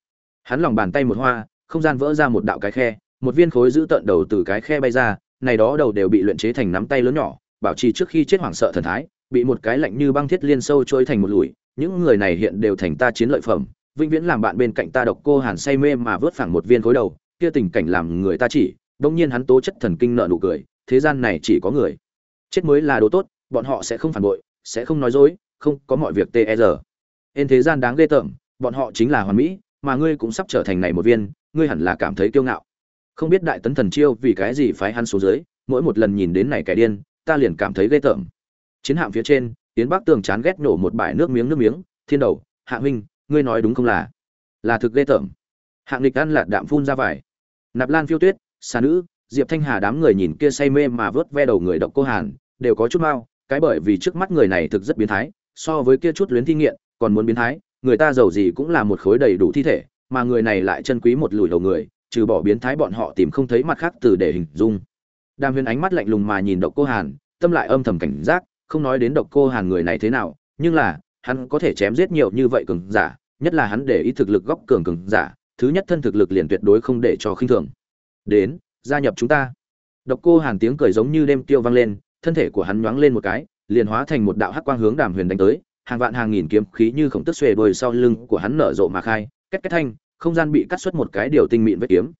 Speaker 1: Hắn lòng bàn tay một hoa, không gian vỡ ra một đạo cái khe, một viên khối giữ tận đầu từ cái khe bay ra, này đó đầu đều bị luyện chế thành nắm tay lớn nhỏ, bảo trì trước khi chết hoảng sợ thần thái bị một cái lạnh như băng thiết liên sâu trôi thành một lùi, những người này hiện đều thành ta chiến lợi phẩm, vĩnh viễn làm bạn bên cạnh ta độc cô hàn say mê mà vớt phẳng một viên khối đầu, kia tình cảnh làm người ta chỉ đông nhiên hắn tố chất thần kinh nợ nụ cười, thế gian này chỉ có người. Chết mới là đồ tốt, bọn họ sẽ không phản bội, sẽ không nói dối, không có mọi việc e tr ên thế gian đáng ghê tởm, bọn họ chính là hoàn mỹ, mà ngươi cũng sắp trở thành này một viên, ngươi hẳn là cảm thấy kiêu ngạo. Không biết đại tấn thần chiêu vì cái gì phái hắn xuống dưới, mỗi một lần nhìn đến này kẻ điên, ta liền cảm thấy ghê tởm chiến hạm phía trên, tiến bắc tường chán ghét nổ một bãi nước miếng nước miếng, thiên đầu, hạ huynh, ngươi nói đúng không là? Là thực ghê tởm. Hạng lịch ăn lạt đạm phun ra vải. Nạp lan phiêu tuyết, xà nữ, diệp thanh hà đám người nhìn kia say mê mà vớt ve đầu người độc cô hàn, đều có chút mau, cái bởi vì trước mắt người này thực rất biến thái, so với kia chút luyến thi nghiện, còn muốn biến thái, người ta giàu gì cũng là một khối đầy đủ thi thể, mà người này lại chân quý một lùi đầu người, trừ bỏ biến thái bọn họ tìm không thấy mặt khác từ để hình dung. Đàm huyền ánh mắt lạnh lùng mà nhìn độc cô hàn, tâm lại âm thầm cảnh giác không nói đến độc cô hàn người này thế nào, nhưng là, hắn có thể chém giết nhiều như vậy cường giả, nhất là hắn để ý thực lực góc cường cường giả, thứ nhất thân thực lực liền tuyệt đối không để cho khinh thường. Đến, gia nhập chúng ta. Độc cô hàn tiếng cười giống như đêm tiêu vang lên, thân thể của hắn nhoáng lên một cái, liền hóa thành một đạo hắc quang hướng đàm huyền đánh tới, hàng vạn hàng nghìn kiếm khí như khổng tức xuề đuôi sau lưng của hắn nở rộ mà khai, két két thanh, không gian bị cắt xuất một cái điều tinh mịn vết kiếm.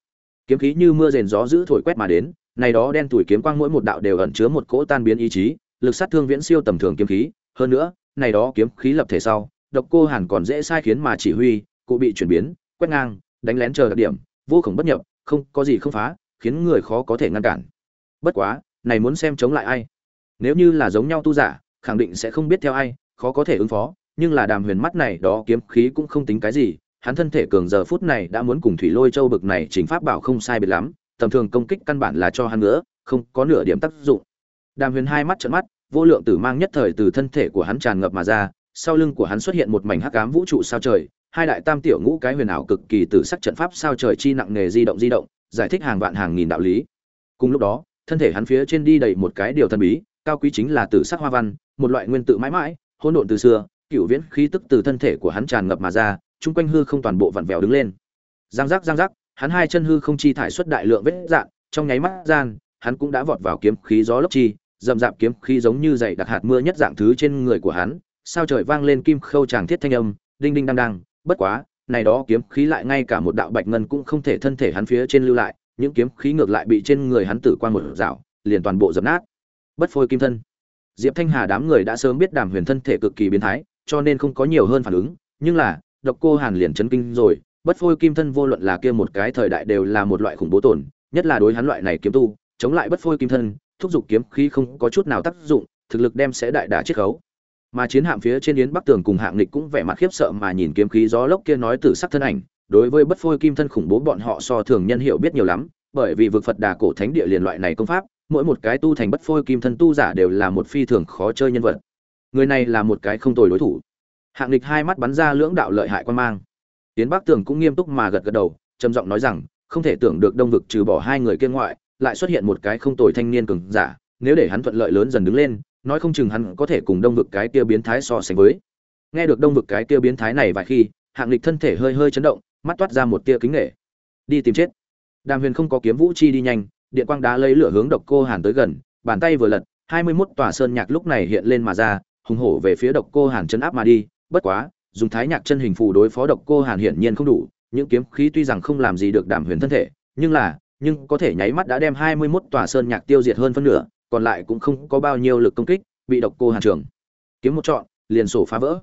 Speaker 1: Kiếm khí như mưa rền gió giữ thổi quét mà đến, này đó đen tuổi kiếm quang mỗi một đạo đều ẩn chứa một cỗ tan biến ý chí lực sát thương viễn siêu tầm thường kiếm khí, hơn nữa, này đó kiếm khí lập thể sau, độc cô hàn còn dễ sai khiến mà chỉ huy, cụ bị chuyển biến, quét ngang, đánh lén chờ đặc điểm, vô cùng bất nhập, không có gì không phá, khiến người khó có thể ngăn cản. Bất quá, này muốn xem chống lại ai. Nếu như là giống nhau tu giả, khẳng định sẽ không biết theo ai, khó có thể ứng phó, nhưng là đàm huyền mắt này đó kiếm khí cũng không tính cái gì, hắn thân thể cường giờ phút này đã muốn cùng thủy lôi châu bực này chính pháp bảo không sai biệt lắm, tầm thường công kích căn bản là cho hắn nữa, không có nửa điểm tác dụng đàm huyền hai mắt trợn mắt, vô lượng tử mang nhất thời từ thân thể của hắn tràn ngập mà ra, sau lưng của hắn xuất hiện một mảnh hắc ám vũ trụ sao trời, hai đại tam tiểu ngũ cái huyền ảo cực kỳ tử sắc trận pháp sao trời chi nặng nghề di động di động, giải thích hàng vạn hàng nghìn đạo lý. Cùng lúc đó, thân thể hắn phía trên đi đầy một cái điều thần bí, cao quý chính là tử sắc hoa văn, một loại nguyên tự mãi mãi, hỗn độn từ xưa cửu viễn khí tức từ thân thể của hắn tràn ngập mà ra, chung quanh hư không toàn bộ vặn vẹo đứng lên. Giang giác giang giác, hắn hai chân hư không chi thải xuất đại lượng vết dạn trong nháy mắt gian, hắn cũng đã vọt vào kiếm khí gió lốc chi dầm dạp kiếm khí giống như dày đặc hạt mưa nhất dạng thứ trên người của hắn, sao trời vang lên kim khâu chàng thiết thanh âm, đinh đinh đang đang, bất quá, này đó kiếm khí lại ngay cả một đạo bạch ngân cũng không thể thân thể hắn phía trên lưu lại, những kiếm khí ngược lại bị trên người hắn tử quan một dạo liền toàn bộ dập nát. Bất phôi kim thân. Diệp thanh hà đám người đã sớm biết đàm huyền thân thể cực kỳ biến thái, cho nên không có nhiều hơn phản ứng, nhưng là, độc cô hàn liền chấn kinh rồi, bất phôi kim thân vô luận là kia một cái thời đại đều là một loại khủng bố tổn nhất là đối hắn loại này kiếm tu, chống lại bất phôi kim thân thúc giục kiếm khí không có chút nào tác dụng, thực lực đem sẽ đại đả chiết khấu. Mà chiến hạm phía trên yến bắc tường cùng hạng lịch cũng vẻ mặt khiếp sợ mà nhìn kiếm khí gió lốc kia nói từ sắc thân ảnh, đối với bất phôi kim thân khủng bố bọn họ so thường nhân hiểu biết nhiều lắm, bởi vì vực phật đà cổ thánh địa liền loại này công pháp, mỗi một cái tu thành bất phôi kim thân tu giả đều là một phi thường khó chơi nhân vật. Người này là một cái không tồi đối thủ. Hạng lịch hai mắt bắn ra lưỡng đạo lợi hại quan mang. Tiến bắc tường cũng nghiêm túc mà gật gật đầu, trầm giọng nói rằng, không thể tưởng được đông vực trừ bỏ hai người kia ngoại lại xuất hiện một cái không tồi thanh niên cường giả, nếu để hắn thuận lợi lớn dần đứng lên, nói không chừng hắn có thể cùng đông vực cái kia biến thái so sánh với nghe được đông vực cái kia biến thái này vài khi, hạng lịch thân thể hơi hơi chấn động, mắt toát ra một tia kính nể. đi tìm chết đàm huyền không có kiếm vũ chi đi nhanh, điện quang đá lấy lửa hướng độc cô hàn tới gần, bàn tay vừa lật, hai mươi 21 tòa sơn nhạc lúc này hiện lên mà ra, hùng hổ về phía độc cô hàn chấn áp mà đi, bất quá, dùng thái nhạc chân hình phù đối phó độc cô hàn hiển nhiên không đủ, những kiếm khí tuy rằng không làm gì được đàm huyền thân thể, nhưng là nhưng có thể nháy mắt đã đem hai mươi 21 tòa sơn nhạc tiêu diệt hơn phân nửa, còn lại cũng không có bao nhiêu lực công kích, bị độc cô hàn trường. Kiếm một trọn, liền sổ phá vỡ.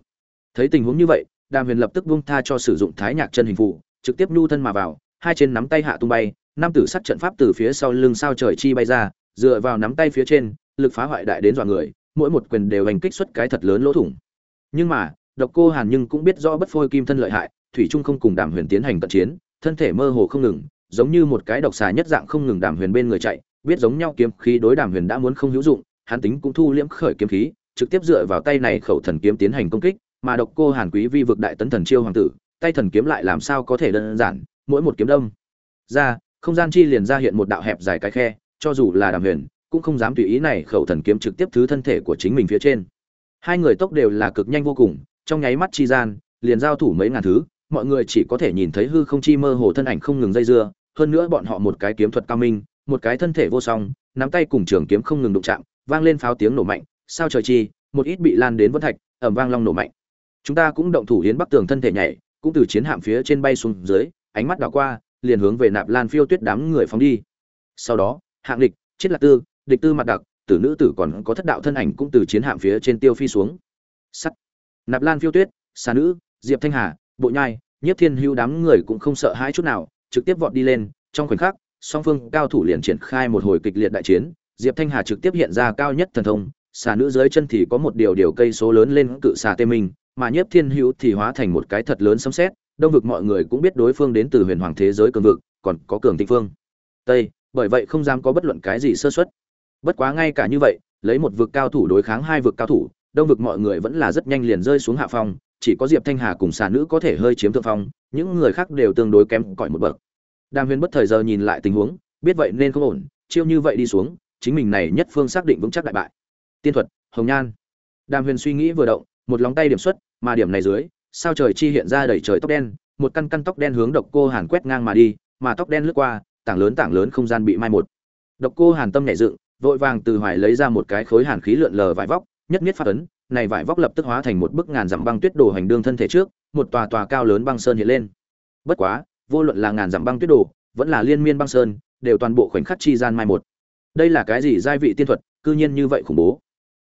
Speaker 1: Thấy tình huống như vậy, đàm huyền lập tức buông tha cho sử dụng thái nhạc chân hình phù, trực tiếp nhu thân mà vào, hai trên nắm tay hạ tung bay, năm tử sắt trận pháp từ phía sau lưng sao trời chi bay ra, dựa vào nắm tay phía trên, lực phá hoại đại đến dọa người, mỗi một quyền đều hành kích xuất cái thật lớn lỗ thủng. Nhưng mà, độc cô hàn nhưng cũng biết rõ bất phôi kim thân lợi hại, thủy trung không cùng đàm huyền tiến hành cận chiến, thân thể mơ hồ không ngừng giống như một cái độc xà nhất dạng không ngừng đàm huyền bên người chạy, biết giống nhau kiếm khí đối đàm huyền đã muốn không hữu dụng, hắn tính cũng thu liễm khởi kiếm khí, trực tiếp dựa vào tay này khẩu thần kiếm tiến hành công kích, mà độc cô hàn quý vi vực đại tấn thần chiêu hoàng tử, tay thần kiếm lại làm sao có thể đơn giản, mỗi một kiếm đông ra, không gian chi liền ra hiện một đạo hẹp dài cái khe, cho dù là đàm huyền, cũng không dám tùy ý này khẩu thần kiếm trực tiếp thứ thân thể của chính mình phía trên. Hai người tốc đều là cực nhanh vô cùng, trong nháy mắt chi gian, liền giao thủ mấy ngàn thứ, mọi người chỉ có thể nhìn thấy hư không chi mơ hồ thân ảnh không ngừng dây dưa hơn nữa bọn họ một cái kiếm thuật cao minh, một cái thân thể vô song, nắm tay cùng trường kiếm không ngừng đụng chạm, vang lên pháo tiếng nổ mạnh, sao trời chi, một ít bị lan đến vân thạch, ầm vang long nổ mạnh. Chúng ta cũng động thủ hiến bắc tường thân thể nhảy, cũng từ chiến hạm phía trên bay xuống dưới, ánh mắt đảo qua, liền hướng về nạp lan phiêu tuyết đám người phóng đi. Sau đó, hạng địch, chết lạc tư, địch tư mặt đặc, tử nữ tử còn có thất đạo thân ảnh cũng từ chiến hạm phía trên tiêu phi xuống. Sắt. Nạp lan phiêu tuyết, xà nữ, diệp thanh hà, bộ nhai, nhiếp thiên hưu đám người cũng không sợ hãi chút nào trực tiếp vọt đi lên, trong khoảnh khắc, song phương cao thủ liền triển khai một hồi kịch liệt đại chiến, diệp thanh hà trực tiếp hiện ra cao nhất thần thông, xà nữ dưới chân thì có một điều điều cây số lớn lên cự xà tê minh, mà nhiếp thiên hữu thì hóa thành một cái thật lớn sấm sét, đông vực mọi người cũng biết đối phương đến từ huyền hoàng thế giới cường vực, còn có cường tịnh phương. Tây, bởi vậy không dám có bất luận cái gì sơ xuất bất quá ngay cả như vậy, lấy một vực cao thủ đối kháng hai vực cao thủ, đông vực mọi người vẫn là rất nhanh liền rơi xuống hạ phong chỉ có diệp thanh hà cùng xà nữ có thể hơi chiếm thượng phong, những người khác đều tương đối kém cỏi một bậc. Đàm huyền bất thời giờ nhìn lại tình huống, biết vậy nên không ổn, chiêu như vậy đi xuống, chính mình này nhất phương xác định vững chắc đại bại. Tiên thuật, hồng nhan. Đàm huyền suy nghĩ vừa động, một lóng tay điểm xuất, mà điểm này dưới, sao trời chi hiện ra đầy trời tóc đen, một căn căn tóc đen hướng độc cô hàn quét ngang mà đi, mà tóc đen lướt qua, tảng lớn tảng lớn không gian bị mai một. Độc cô hàn tâm nhảy dựng, vội vàng từ hoài lấy ra một cái khối hàn khí lượn lờ vải vóc, nhất nhất phát ấn này vải vóc lập tức hóa thành một bức ngàn dặm băng tuyết đồ hành đương thân thể trước, một tòa tòa cao lớn băng sơn hiện lên. Bất quá, vô luận là ngàn dặm băng tuyết đồ, vẫn là liên miên băng sơn, đều toàn bộ khoảnh khắc chi gian mai một. Đây là cái gì giai vị tiên thuật, cư nhiên như vậy khủng bố.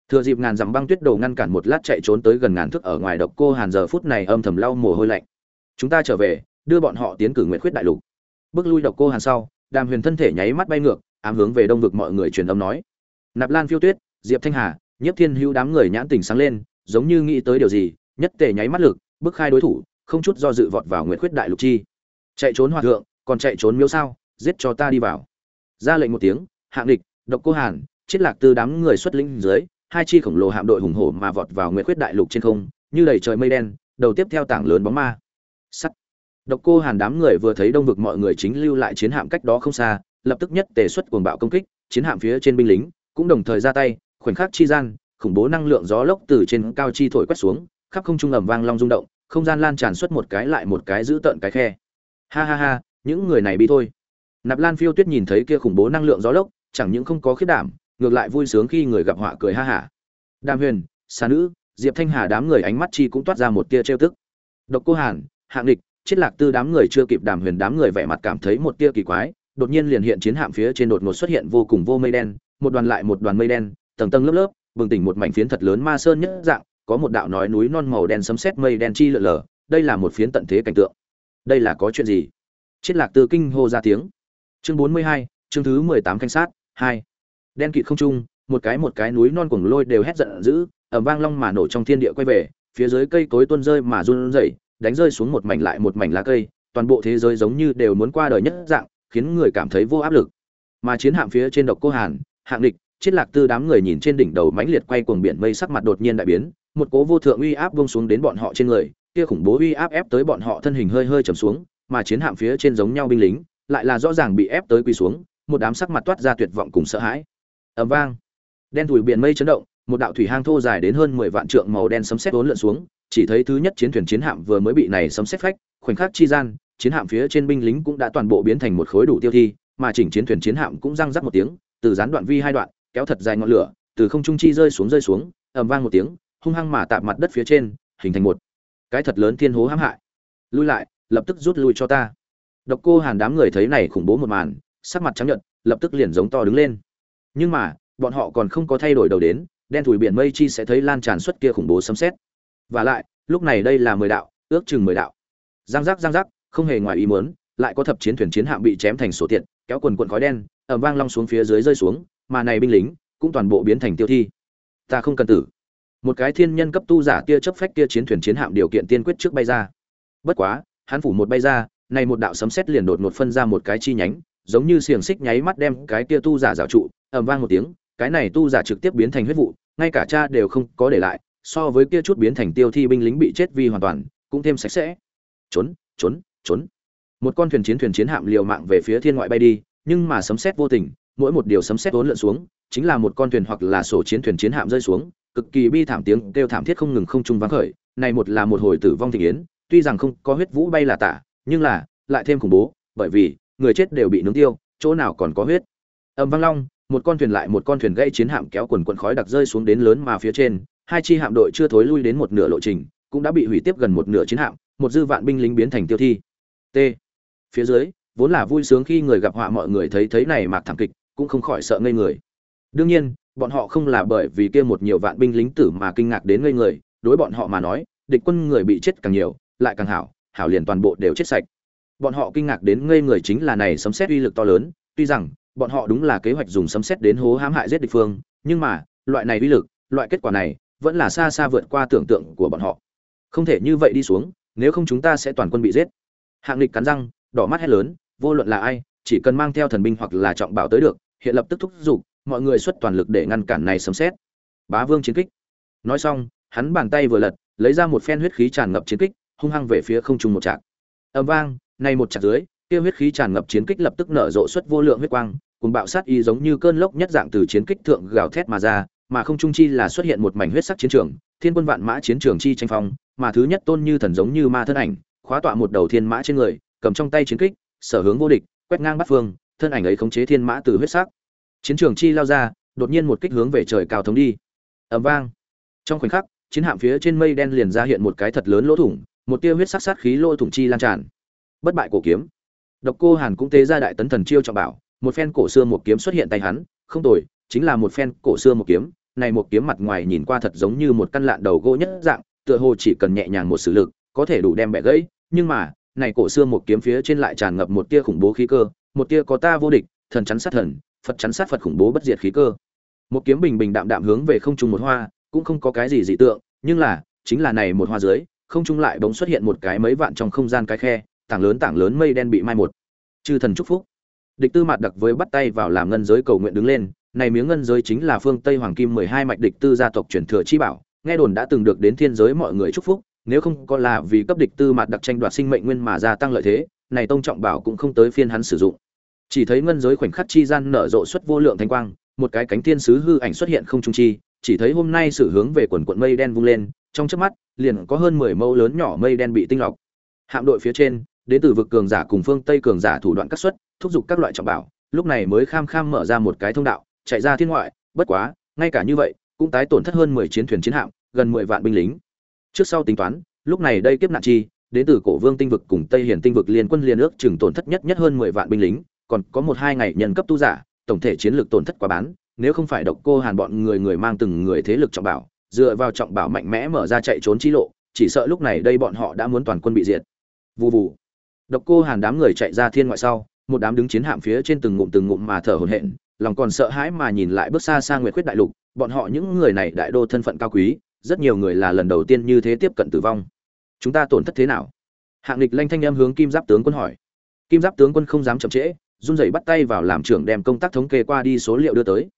Speaker 1: Thừa dịp ngàn dặm băng tuyết đồ ngăn cản một lát chạy trốn tới gần ngàn thước ở ngoài độc cô hàn giờ phút này âm thầm lau mồ hôi lạnh. Chúng ta trở về, đưa bọn họ tiến cử nguyện khuyết đại lục. Bước lui độc cô hàn sau, đàm huyền thân thể nháy mắt bay ngược, ám hướng về đông vực mọi người truyền âm nói. Nạp lan phiêu tuyết, diệp thanh hà nhiếp thiên hữu đám người nhãn tình sáng lên, giống như nghĩ tới điều gì, nhất tề nháy mắt lực bước khai đối thủ, không chút do dự vọt vào Nguyệt khuyết đại lục chi. Chạy trốn hòa thượng, còn chạy trốn miếu sao, giết cho ta đi vào. Ra lệnh một tiếng, hạng địch, độc cô hàn, chết lạc tư đám người xuất lĩnh dưới, hai chi khổng lồ hạm đội hùng hổ mà vọt vào Nguyệt khuyết đại lục trên không, như đầy trời mây đen, đầu tiếp theo tảng lớn bóng ma. Sắt. Độc cô hàn đám người vừa thấy đông vực mọi người chính lưu lại chiến hạm cách đó không xa, lập tức nhất tề xuất cuồng bạo công kích, chiến hạm phía trên binh lính cũng đồng thời ra tay khoảnh khắc chi gian, khủng bố năng lượng gió lốc từ trên cao chi thổi quét xuống, khắp không trung ầm vang long rung động, không gian lan tràn xuất một cái lại một cái giữ tận cái khe. Ha ha ha, những người này bị thôi. Nạp lan phiêu tuyết nhìn thấy kia khủng bố năng lượng gió lốc, chẳng những không có khiết đảm, ngược lại vui sướng khi người gặp họa cười ha hả đàm huyền, xà nữ, diệp thanh hà đám người ánh mắt chi cũng toát ra một tia trêu tức. Độc cô hàn, hạng địch chết lạc tư đám người chưa kịp đàm huyền đám người vẻ mặt cảm thấy một tia kỳ quái, đột nhiên liền hiện chiến hạm phía trên đột ngột xuất hiện vô cùng vô mây đen, một đoàn lại một đoàn mây đen tầng tầng lớp lớp, bừng tỉnh một mảnh phiến thật lớn ma sơn nhất dạng, có một đạo nói núi non màu đen sấm sét mây đen chi lượn lờ đây là một phiến tận thế cảnh tượng. Đây là có chuyện gì? Triết lạc tư kinh hô ra tiếng. Chương bốn mươi hai, chương thứ mười tám canh sát, hai. Đen kịt không trung, một cái một cái núi non cuồng lôi đều hét giận dữ, ầm vang long mà nổ trong thiên địa quay về, phía dưới cây cối tuôn rơi mà run rẩy, đánh rơi xuống một mảnh lại một mảnh lá cây, toàn bộ thế giới giống như đều muốn qua đời nhất dạng, khiến người cảm thấy vô áp lực. Mà chiến hạm phía trên độc cô hàn, hạng địch chết lạc tư đám người nhìn trên đỉnh đầu mãnh liệt quay cuồng biển mây sắc mặt đột nhiên đại biến, một cố vô thượng uy áp buông xuống đến bọn họ trên người, kia khủng bố uy áp ép tới bọn họ thân hình hơi hơi trầm xuống, mà chiến hạm phía trên giống nhau binh lính, lại là rõ ràng bị ép tới quỳ xuống, một đám sắc mặt toát ra tuyệt vọng cùng sợ hãi. Ầm vang. Đen thủi biển mây chấn động, một đạo thủy hang thô dài đến hơn mười vạn trượng màu đen sấm sét uốn lượn xuống, chỉ thấy thứ nhất chiến thuyền chiến hạm vừa mới bị này sấm sét phách, khoảnh khắc chi gian, chiến hạm phía trên binh lính cũng đã toàn bộ biến thành một khối đủ tiêu thi, mà chỉnh chiến thuyền chiến hạm cũng răng rắc một tiếng, từ gián đoạn vi hai đoạn kéo thật dài ngọn lửa, từ không trung chi rơi xuống rơi xuống, ầm vang một tiếng, hung hăng mà tạm mặt đất phía trên, hình thành một cái thật lớn thiên hố hãm hại. Lui lại, lập tức rút lui cho ta. Độc cô hàn đám người thấy này khủng bố một màn, sắc mặt trắng nhợt, lập tức liền giống to đứng lên. Nhưng mà, bọn họ còn không có thay đổi đầu đến, đen thủi biển mây chi sẽ thấy lan tràn xuất kia khủng bố sấm sét. và lại, lúc này đây là mười đạo, ước chừng mười đạo. Giang giác giang giác, không hề ngoài ý muốn, lại có thập chiến thuyền chiến hạm bị chém thành sổ tiện kéo quần quần khói đen ẩm vang long xuống phía dưới rơi xuống mà này binh lính cũng toàn bộ biến thành tiêu thi. Ta không cần tử. Một cái thiên nhân cấp tu giả kia chấp phách kia chiến thuyền chiến hạm điều kiện tiên quyết trước bay ra. Bất quá, hắn phủ một bay ra, này một đạo sấm sét liền đột ngột phân ra một cái chi nhánh, giống như xiềng xích nháy mắt đem cái kia tu giả rào trụ, ầm vang một tiếng, cái này tu giả trực tiếp biến thành huyết vụ, ngay cả cha đều không có để lại, so với kia chút biến thành tiêu thi binh lính bị chết vì hoàn toàn, cũng thêm sạch sẽ. Trốn trốn trốn. Một con thuyền chiến thuyền chiến hạm liều mạng về phía thiên ngoại bay đi, nhưng mà sấm sét vô tình mỗi một điều sấm sét vốn lượn xuống, chính là một con thuyền hoặc là sổ chiến thuyền chiến hạm rơi xuống, cực kỳ bi thảm tiếng kêu thảm thiết không ngừng không trung vắng khởi, này một là một hồi tử vong thịnh yến, tuy rằng không có huyết vũ bay là tả, nhưng là lại thêm khủng bố, bởi vì người chết đều bị nướng tiêu, chỗ nào còn có huyết. Âm vang long, một con thuyền lại một con thuyền gây chiến hạm kéo quần quần khói đặc rơi xuống đến lớn mà phía trên, hai chi hạm đội chưa thối lui đến một nửa lộ trình, cũng đã bị hủy tiếp gần một nửa chiến hạm, một dư vạn binh lính biến thành tiêu thi. T. Phía dưới, vốn là vui sướng khi người gặp họa mọi người thấy thấy này mạc thảm kịch cũng không khỏi sợ ngây người. Đương nhiên, bọn họ không là bởi vì kia một nhiều vạn binh lính tử mà kinh ngạc đến ngây người, đối bọn họ mà nói, địch quân người bị chết càng nhiều, lại càng hảo hảo liền toàn bộ đều chết sạch. Bọn họ kinh ngạc đến ngây người chính là này sấm xét uy lực to lớn, tuy rằng, bọn họ đúng là kế hoạch dùng sấm xét đến hố hãm hại giết địch phương, nhưng mà, loại này uy lực, loại kết quả này, vẫn là xa xa vượt qua tưởng tượng của bọn họ. Không thể như vậy đi xuống, nếu không chúng ta sẽ toàn quân bị giết. Hạng lịch cắn răng, đỏ mắt hét lớn, vô luận là ai, chỉ cần mang theo thần binh hoặc là trọng bảo tới được hiện lập tức thúc giục mọi người xuất toàn lực để ngăn cản này sấm xét bá vương chiến kích. Nói xong hắn bàn tay vừa lật lấy ra một phen huyết khí tràn ngập chiến kích hung hăng về phía không trung một trạc. Ầm vang này một chặt dưới kia huyết khí tràn ngập chiến kích lập tức nở rộ xuất vô lượng huyết quang cùng bạo sát y giống như cơn lốc nhất dạng từ chiến kích thượng gào thét mà ra, mà không trung chi là xuất hiện một mảnh huyết sắc chiến trường, thiên quân vạn mã chiến trường chi tranh phong, mà thứ nhất tôn như thần giống như ma thân ảnh, khóa tọa một đầu thiên mã trên người, cầm trong tay chiến kích, sở hướng vô địch, quét ngang bắt phương, thân ảnh ấy khống chế thiên mã từ huyết sắc. Chiến trường chi lao ra, đột nhiên một kích hướng về trời cao thống đi. Ầm vang. Trong khoảnh khắc, chiến hạm phía trên mây đen liền ra hiện một cái thật lớn lỗ thủng, một tia huyết sắc sát khí lỗ thủng chi lan tràn. Bất bại cổ kiếm. Độc Cô Hàn cũng tế ra đại tấn thần chiêu trọng bảo, một phen cổ xưa một kiếm xuất hiện tay hắn, không tồi, chính là một phen cổ xưa một kiếm, này một kiếm mặt ngoài nhìn qua thật giống như một căn lạn đầu gỗ nhất dạng, tựa hồ chỉ cần nhẹ nhàng một sử lực, có thể đủ đem bẻ gãy, nhưng mà, này cổ xưa một kiếm phía trên lại tràn ngập một tia khủng bố khí cơ, một tia có ta vô địch, thần chắn sát thần, Phật chắn sát Phật khủng bố bất diệt khí cơ. Một kiếm bình bình đạm đạm hướng về không trung một hoa, cũng không có cái gì dị tượng, nhưng là, chính là này một hoa dưới, không trung lại bỗng xuất hiện một cái mấy vạn trong không gian cái khe, tảng lớn tảng lớn mây đen bị mai một. Chư thần chúc phúc. Địch Tư Mạt đặc với bắt tay vào làm ngân giới cầu nguyện đứng lên, này miếng ngân giới chính là phương Tây Hoàng Kim mười hai mạch địch tư gia tộc truyền thừa chi bảo, nghe đồn đã từng được đến thiên giới mọi người chúc phúc, nếu không có là vì cấp địch tư Mạt đặc tranh đoạt sinh mệnh nguyên mà gia tăng lợi thế, này tông trọng bảo cũng không tới phiên hắn sử dụng. Chỉ thấy ngân giới khoảnh khắc chi gian nở rộ xuất vô lượng thanh quang, một cái cánh thiên sứ hư ảnh xuất hiện không trung chi, chỉ thấy hôm nay sự hướng về quần quần mây đen vung lên, trong chớp mắt, liền có hơn mười mẫu lớn nhỏ mây đen bị tinh lọc. Hạm đội phía trên, đến từ vực cường giả cùng phương Tây cường giả thủ đoạn cắt xuất, thúc giục các loại trọng bảo, lúc này mới kham kham mở ra một cái thông đạo, chạy ra thiên ngoại, bất quá, ngay cả như vậy, cũng tái tổn thất hơn mười chiến thuyền chiến hạm, gần mười vạn binh lính. Trước sau tính toán, lúc này đây kiếp nạn chi, đến từ cổ vương tinh vực cùng Tây Hiển tinh vực liên quân liên ước chừng tổn thất nhất nhất hơn mười vạn binh lính, còn có một hai ngày nhân cấp tu giả, tổng thể chiến lược tổn thất quá bán, nếu không phải độc cô Hàn bọn người người mang từng người thế lực trọng bảo, dựa vào trọng bảo mạnh mẽ mở ra chạy trốn chi lộ, chỉ sợ lúc này đây bọn họ đã muốn toàn quân bị diệt. Vù vù. Độc Cô Hàn đám người chạy ra thiên ngoại sau, một đám đứng chiến hạm phía trên từng ngụm từng ngụm mà thở hổn hển, lòng còn sợ hãi mà nhìn lại bước xa xa Nguyệt Khuyết đại lục, bọn họ những người này đại đô thân phận cao quý, rất nhiều người là lần đầu tiên như thế tiếp cận tử vong. Chúng ta tổn thất thế nào? Hạng Lịch Lanh thanh em hướng Kim Giáp tướng quân hỏi. Kim Giáp tướng quân không dám chậm trễ, run rẩy bắt tay vào làm trưởng đem công tác thống kê qua đi số liệu đưa tới.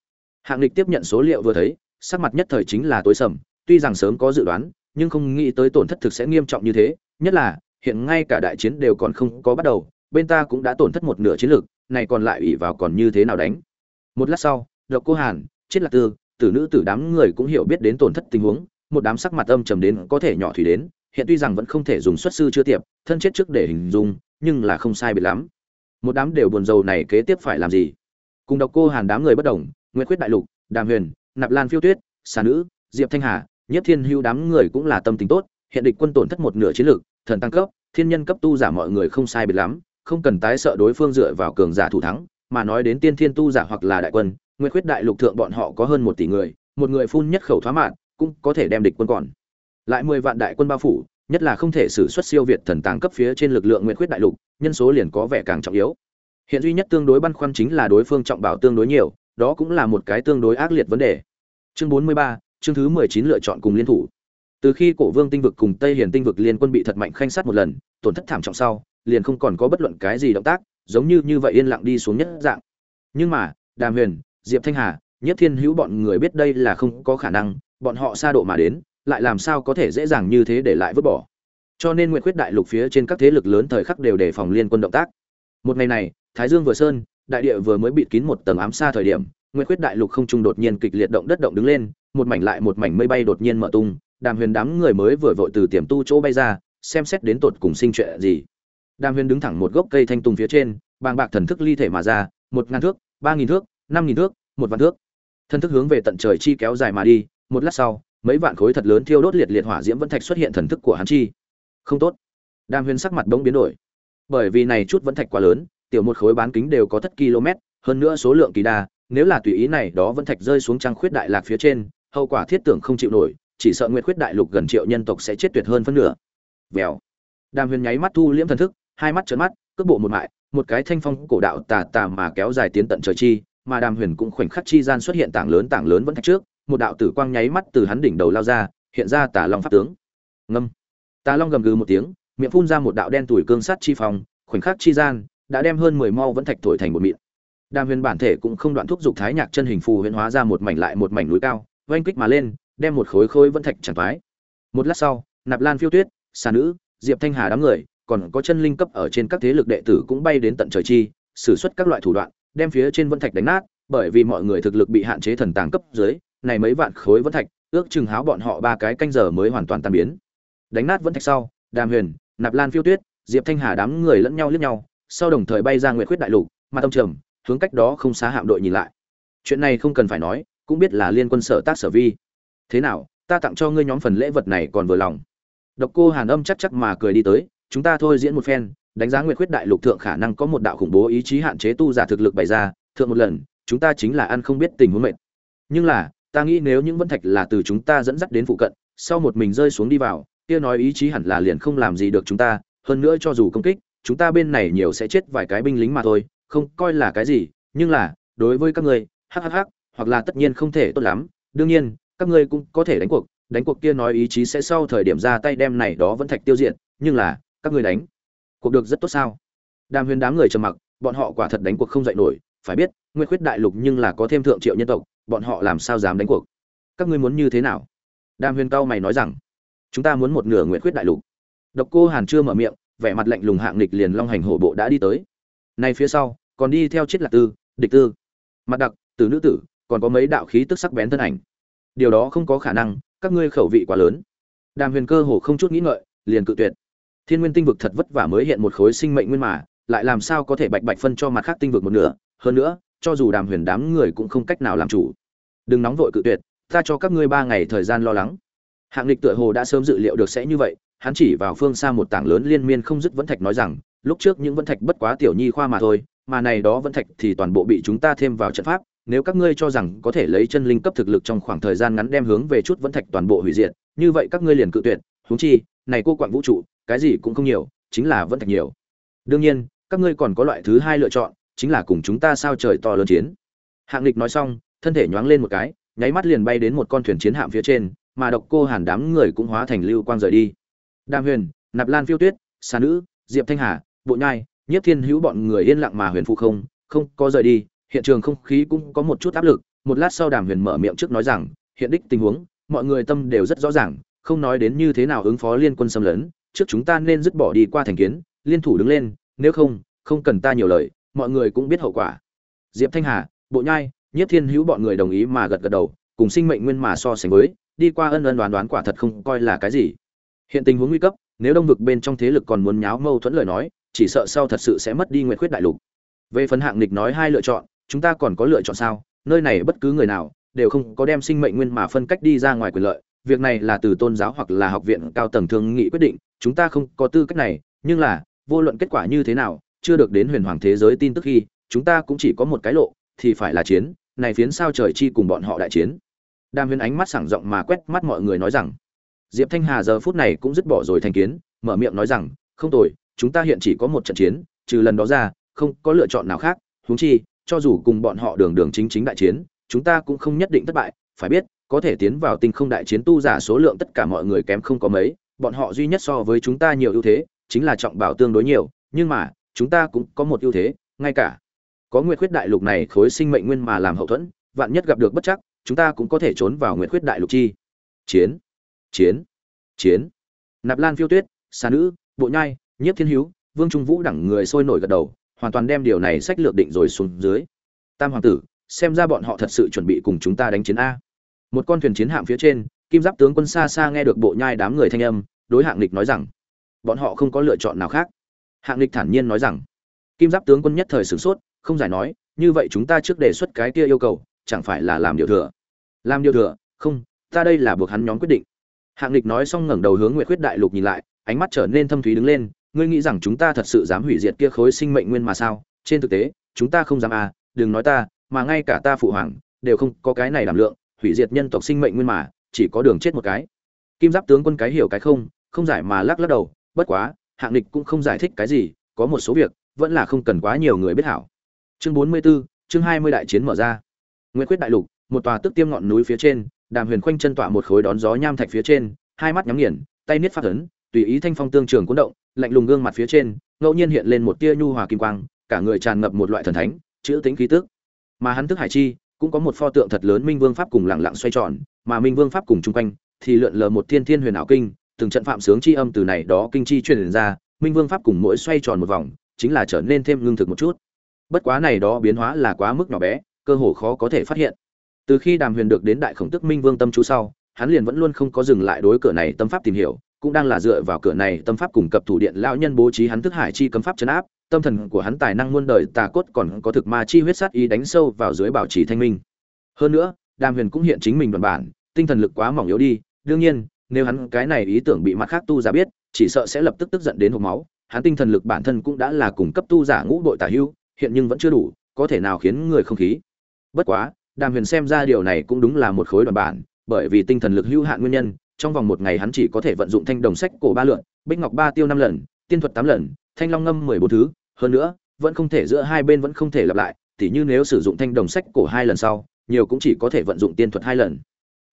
Speaker 1: Hạng Lịch tiếp nhận số liệu vừa thấy, sắc mặt nhất thời chính là tối sầm, tuy rằng sớm có dự đoán, nhưng không nghĩ tới tổn thất thực sẽ nghiêm trọng như thế, nhất là hiện ngay cả đại chiến đều còn không có bắt đầu, bên ta cũng đã tổn thất một nửa chiến lược, này còn lại ủy vào còn như thế nào đánh. Một lát sau, Độc Cô Hàn, chết lạc tư, tử nữ tử đám người cũng hiểu biết đến tổn thất tình huống, một đám sắc mặt âm trầm đến có thể nhỏ thủy đến, hiện tuy rằng vẫn không thể dùng xuất sư chưa tiệp, thân chết trước để hình dung, nhưng là không sai biệt lắm. Một đám đều buồn rầu này kế tiếp phải làm gì? Cùng Độc Cô Hàn đám người bất động, Nguyệt Khuyết đại lục, Đàm Huyền, Nạp Lan Phiêu Tuyết, Xà nữ, Diệp Thanh Hà, Nhất Thiên Hưu đám người cũng là tâm tình tốt, hiện địch quân tổn thất một nửa chiến lược, thần tăng cấp, thiên nhân cấp tu giả mọi người không sai biệt lắm, không cần tái sợ đối phương dựa vào cường giả thủ thắng, mà nói đến tiên thiên tu giả hoặc là đại quân, Nguyệt Khuyết đại lục thượng bọn họ có hơn một tỷ người, một người phun nhất khẩu thoá mạn, cũng có thể đem địch quân còn. Lại mười vạn đại quân bao phủ, nhất là không thể sử xuất siêu việt thần tàng cấp phía trên lực lượng nguyện Khuyết đại lục, nhân số liền có vẻ càng trọng yếu. Hiện duy nhất tương đối băn khoăn chính là đối phương trọng bảo tương đối nhiều, đó cũng là một cái tương đối ác liệt vấn đề. Chương 43, chương thứ 19 lựa chọn cùng liên thủ. Từ khi Cổ Vương tinh vực cùng Tây Hiền tinh vực liên quân bị thật mạnh khanh sát một lần, tổn thất thảm trọng sau, liền không còn có bất luận cái gì động tác, giống như như vậy yên lặng đi xuống nhất dạng. Nhưng mà, Đàm Huyền, Diệp Thanh Hà, Nhất Thiên Hữu bọn người biết đây là không có khả năng, bọn họ xa độ mà đến, lại làm sao có thể dễ dàng như thế để lại vứt bỏ. Cho nên Nguyệt Quyết đại lục phía trên các thế lực lớn thời khắc đều đề phòng liên quân động tác. Một ngày này, Thái Dương vừa sơn, đại địa vừa mới bịt kín một tầng ám xa thời điểm, Nguyệt Quyết đại lục không trung đột nhiên kịch liệt động đất động đứng lên, một mảnh lại một mảnh mây bay đột nhiên mở tung, Đàm Huyền đám người mới vừa vội từ tiềm tu chỗ bay ra, xem xét đến tột cùng sinh chuyện gì. Đàm Huyền đứng thẳng một gốc cây thanh tùng phía trên, bàng bạc thần thức ly thể mà ra, một ngàn thước, ba nghìn thước, năm nghìn thước, một vạn thước. Thần thức hướng về tận trời chi kéo dài mà đi, một lát sau, mấy vạn khối thật lớn thiêu đốt liệt liệt hỏa diễm vẫn thạch xuất hiện thần thức của hắn chi. Không tốt. đam Huyền sắc mặt bỗng biến đổi. Bởi vì này chút vẫn thạch quá lớn, tiểu một khối bán kính đều có thất km, hơn nữa số lượng kỳ đa, nếu là tùy ý này đó vẫn thạch rơi xuống trang khuyết đại lạc phía trên, hậu quả thiết tưởng không chịu nổi, chỉ sợ nguyệt khuyết đại lục gần triệu nhân tộc sẽ chết tuyệt hơn phân nửa. Vèo. Đàm Huyền nháy mắt thu liễm thần thức, hai mắt trợn mắt, cước bộ một mại, một cái thanh phong cổ đạo tà tà mà kéo dài tiến tận trời chi, mà Đàm Huyền cũng khoảnh khắc chi gian xuất hiện tảng lớn tảng lớn vẫn thạch trước, một đạo tử quang nháy mắt từ hắn đỉnh đầu lao ra, hiện ra tà long pháp tướng. Ngâm. Tà long gầm gừ một tiếng, miệng phun ra một đạo đen tuổi cương sắt chi phong, khoảnh khắc chi gian, đã đem hơn 10 mau vẫn thạch thổi thành một mịn. Đàm Huyền bản thể cũng không đoạn thúc dục thái nhạc chân hình phù huyền hóa ra một mảnh lại một mảnh núi cao, oanh kích mà lên, đem một khối khối vẫn thạch chẳng phái. Một lát sau, Nạp Lan Phiêu Tuyết, Xà Nữ, Diệp Thanh Hà đám người, còn có chân linh cấp ở trên các thế lực đệ tử cũng bay đến tận trời chi, sử xuất các loại thủ đoạn, đem phía trên vân thạch đánh nát bởi vì mọi người thực lực bị hạn chế thần tàng cấp dưới này mấy vạn khối vân thạch, ước chừng háo bọn họ ba cái canh giờ mới hoàn toàn tan biến. Đánh nát vân thạch sau, đàm huyền, nạp lan phiêu tuyết, diệp thanh hà đám người lẫn nhau liếc nhau, sau đồng thời bay ra nguyệt khuyết đại lục, mà tông trầm, hướng cách đó không xá hạm đội nhìn lại. Chuyện này không cần phải nói, cũng biết là liên quân sở tác sở vi. Thế nào, ta tặng cho ngươi nhóm phần lễ vật này còn vừa lòng. Độc cô hàn âm chắc chắc mà cười đi tới, chúng ta thôi diễn một phen, đánh giá nguyệt khuyết đại lục thượng khả năng có một đạo khủng bố ý chí hạn chế tu giả thực lực bày ra, thượng một lần, chúng ta chính là ăn không biết tình huống mệt. Nhưng là ta nghĩ nếu những vân thạch là từ chúng ta dẫn dắt đến phụ cận, sau một mình rơi xuống đi vào, kia nói ý chí hẳn là liền không làm gì được chúng ta, hơn nữa cho dù công kích, chúng ta bên này nhiều sẽ chết vài cái binh lính mà thôi, không coi là cái gì, nhưng là, đối với các ngươi hhh hoặc là tất nhiên không thể tốt lắm. Đương nhiên, các ngươi cũng có thể đánh cuộc đánh cuộc kia nói ý chí sẽ sau thời điểm ra tay đem này đó vẫn thạch tiêu diệt, nhưng là, các ngươi đánh cuộc được rất tốt sao? Đàm huyền đám người trầm mặc, bọn họ quả thật đánh cuộc không dạy nổi, phải biết nguyên khuyết đại lục nhưng là có thêm thượng triệu nhân tộc bọn họ làm sao dám đánh cuộc? Các ngươi muốn như thế nào? Đàm huyền cao mày nói rằng, chúng ta muốn một nửa nguyện khuyết đại lục. Độc cô hàn chưa mở miệng, vẻ mặt lạnh lùng hạng nịch liền long hành hổ bộ đã đi tới. Nay phía sau, còn đi theo chết lạc tư, địch tư. Mặt đặc từ nữ tử, còn có mấy đạo khí tức sắc bén thân ảnh. Điều đó không có khả năng, các ngươi khẩu vị quá lớn. Đàm huyền cơ hồ không chút nghĩ ngợi, liền cự tuyệt. Thiên nguyên tinh vực thật vất vả mới hiện một khối sinh mệnh nguyên mà, lại làm sao có thể bạch bạch phân cho mặt khác tinh vực một nửa? Hơn nữa cho dù đàm huyền đám người cũng không cách nào làm chủ. Đừng nóng vội cự tuyệt, ta cho các ngươi ba ngày thời gian lo lắng. Hạng lịch tựa hồ đã sớm dự liệu được sẽ như vậy, hắn chỉ vào phương xa một tảng lớn liên miên không dứt vẫn thạch nói rằng, lúc trước những vẫn thạch bất quá tiểu nhi khoa mà thôi, mà này đó vẫn thạch thì toàn bộ bị chúng ta thêm vào trận pháp, nếu các ngươi cho rằng có thể lấy chân linh cấp thực lực trong khoảng thời gian ngắn đem hướng về chút vẫn thạch toàn bộ hủy diệt, như vậy các ngươi liền cự tuyệt, huống chi, này cô quặng vũ trụ, cái gì cũng không nhiều, chính là vẫn thạch nhiều. Đương nhiên, các ngươi còn có loại thứ hai lựa chọn chính là cùng chúng ta sao trời to lớn chiến. Hạng lịch nói xong, thân thể nhoáng lên một cái, nháy mắt liền bay đến một con thuyền chiến hạm phía trên, mà độc cô hàn đám người cũng hóa thành lưu quang rời đi. Đàm huyền, nạp lan phiêu tuyết, xà nữ, diệp thanh hà, bộ nhai, nhiếp thiên hữu bọn người yên lặng mà huyền phụ không không có rời đi, hiện trường không khí cũng có một chút áp lực. Một lát sau đàm huyền mở miệng trước nói rằng, hiện đích tình huống, mọi người tâm đều rất rõ ràng, không nói đến như thế nào ứng phó liên quân xâm lấn, trước chúng ta nên dứt bỏ đi qua thành kiến, liên thủ đứng lên, nếu không không cần ta nhiều lời mọi người cũng biết hậu quả. Diệp thanh hà, bộ nhai, nhiếp thiên hữu bọn người đồng ý mà gật gật đầu, cùng sinh mệnh nguyên mà so sánh với, đi qua ân ân đoán đoán quả thật không coi là cái gì. Hiện tình huống nguy cấp, nếu đông vực bên trong thế lực còn muốn nháo mâu thuẫn lời nói, chỉ sợ sau thật sự sẽ mất đi nguyệt khuyết đại lục. Về phần hạng nịch nói hai lựa chọn, chúng ta còn có lựa chọn sao? Nơi này bất cứ người nào đều không có đem sinh mệnh nguyên mà phân cách đi ra ngoài quyền lợi. Việc này là từ tôn giáo hoặc là học viện cao tầng thương nghị quyết định, chúng ta không có tư cách này, nhưng là, vô luận kết quả như thế nào chưa được đến huyền hoàng thế giới tin tức khi, chúng ta cũng chỉ có một cái lộ, thì phải là chiến, này phiến sao trời chi cùng bọn họ đại chiến. Đàm huyền ánh mắt sảng rộng mà quét mắt mọi người nói rằng, diệp thanh hà giờ phút này cũng dứt bỏ rồi thành kiến, mở miệng nói rằng, không tồi, chúng ta hiện chỉ có một trận chiến, trừ lần đó ra, không có lựa chọn nào khác, huống chi, cho dù cùng bọn họ đường đường chính chính đại chiến, chúng ta cũng không nhất định thất bại, phải biết, có thể tiến vào tinh không đại chiến tu giả số lượng tất cả mọi người kém không có mấy, bọn họ duy nhất so với chúng ta nhiều ưu thế, chính là trọng bảo tương đối nhiều, nhưng mà chúng ta cũng có một ưu thế, ngay cả có nguyệt khuyết đại lục này khối sinh mệnh nguyên mà làm hậu thuẫn, vạn nhất gặp được bất chắc, chúng ta cũng có thể trốn vào nguyệt khuyết đại lục chi. Chiến chiến chiến. Nạp lan phiêu tuyết Sa nữ, bộ nhai, nhiếp thiên hữu, vương trung vũ đẳng người sôi nổi gật đầu, hoàn toàn đem điều này sách lược định rồi xuống dưới. Tam hoàng tử, xem ra bọn họ thật sự chuẩn bị cùng chúng ta đánh chiến a. Một con thuyền chiến hạm phía trên, kim giáp tướng quân xa xa nghe được bộ nhai đám người thanh âm, đối hạng lịch nói rằng, bọn họ không có lựa chọn nào khác hạng lịch thản nhiên nói rằng, kim giáp tướng quân nhất thời sửng sốt, không giải nói, như vậy chúng ta trước đề xuất cái kia yêu cầu, chẳng phải là làm điều thừa? Làm điều thừa? Không, ta đây là buộc hắn nhóm quyết định. Hạng lịch nói xong ngẩng đầu hướng nguyệt khuyết đại lục nhìn lại, ánh mắt trở nên thâm thúy đứng lên, ngươi nghĩ rằng chúng ta thật sự dám hủy diệt kia khối sinh mệnh nguyên mà sao? Trên thực tế, chúng ta không dám à đừng nói ta, mà ngay cả ta phụ hoàng, đều không có cái này đảm lượng, hủy diệt nhân tộc sinh mệnh nguyên mà, chỉ có đường chết một cái. Kim giáp tướng quân cái hiểu cái không không giải mà lắc lắc đầu, bất quá hạng địch cũng không giải thích cái gì có một số việc vẫn là không cần quá nhiều người biết hảo chương bốn mươi 44, chương hai mươi đại chiến mở ra nguyễn Quyết đại lục, một tòa tức tiêm ngọn núi phía trên, Đàm Huyền khoanh chân tọa một khối đón gió nham thạch phía trên, hai mắt nhắm nghiền, tay niết phát ấn, tùy ý thanh phong tương trường cuốn động, lạnh lùng gương mặt phía trên, ngẫu nhiên hiện lên một tia nhu hòa kim quang, cả người tràn ngập một loại thần thánh, chữ tính khí tức. Mà hắn tức hải chi, cũng có một pho tượng thật lớn Minh Vương pháp cùng lặng lặng xoay tròn, mà Minh Vương pháp cùng chung quanh thì lượn lờ một thiên thiên huyền ảo kinh, từng trận phạm sướng chi âm từ này đó kinh chi truyền ra, Minh Vương pháp cùng mỗi xoay tròn một vòng, chính là trở nên thêm ngưng thực một chút. bất quá này đó biến hóa là quá mức nhỏ bé cơ hồ khó có thể phát hiện từ khi đàm huyền được đến đại khổng tức minh vương tâm chú sau hắn liền vẫn luôn không có dừng lại đối cửa này tâm pháp tìm hiểu cũng đang là dựa vào cửa này tâm pháp cùng cập thủ điện lão nhân bố trí hắn thức hải chi cấm pháp chấn áp tâm thần của hắn tài năng muôn đời tà cốt còn có thực ma chi huyết sát ý đánh sâu vào dưới bảo trì thanh minh hơn nữa đàm huyền cũng hiện chính mình bản bản tinh thần lực quá mỏng yếu đi đương nhiên nếu hắn cái này ý tưởng bị mặt khác tu giả biết, chỉ sợ sẽ lập tức tức giận đến hộc máu. Hắn tinh thần lực bản thân cũng đã là cùng cấp tu giả ngũ đội tả hưu, hiện nhưng vẫn chưa đủ, có thể nào khiến người không khí. Bất quá, đàm huyền xem ra điều này cũng đúng là một khối đoàn bản, bởi vì tinh thần lực hữu hạn nguyên nhân, trong vòng một ngày hắn chỉ có thể vận dụng thanh đồng sách cổ ba lượn, bích ngọc ba tiêu năm lần, tiên thuật tám lần, thanh long ngâm mười bốn thứ. Hơn nữa, vẫn không thể giữa hai bên vẫn không thể lặp lại, tỉ như nếu sử dụng thanh đồng sách cổ hai lần sau, nhiều cũng chỉ có thể vận dụng tiên thuật hai lần.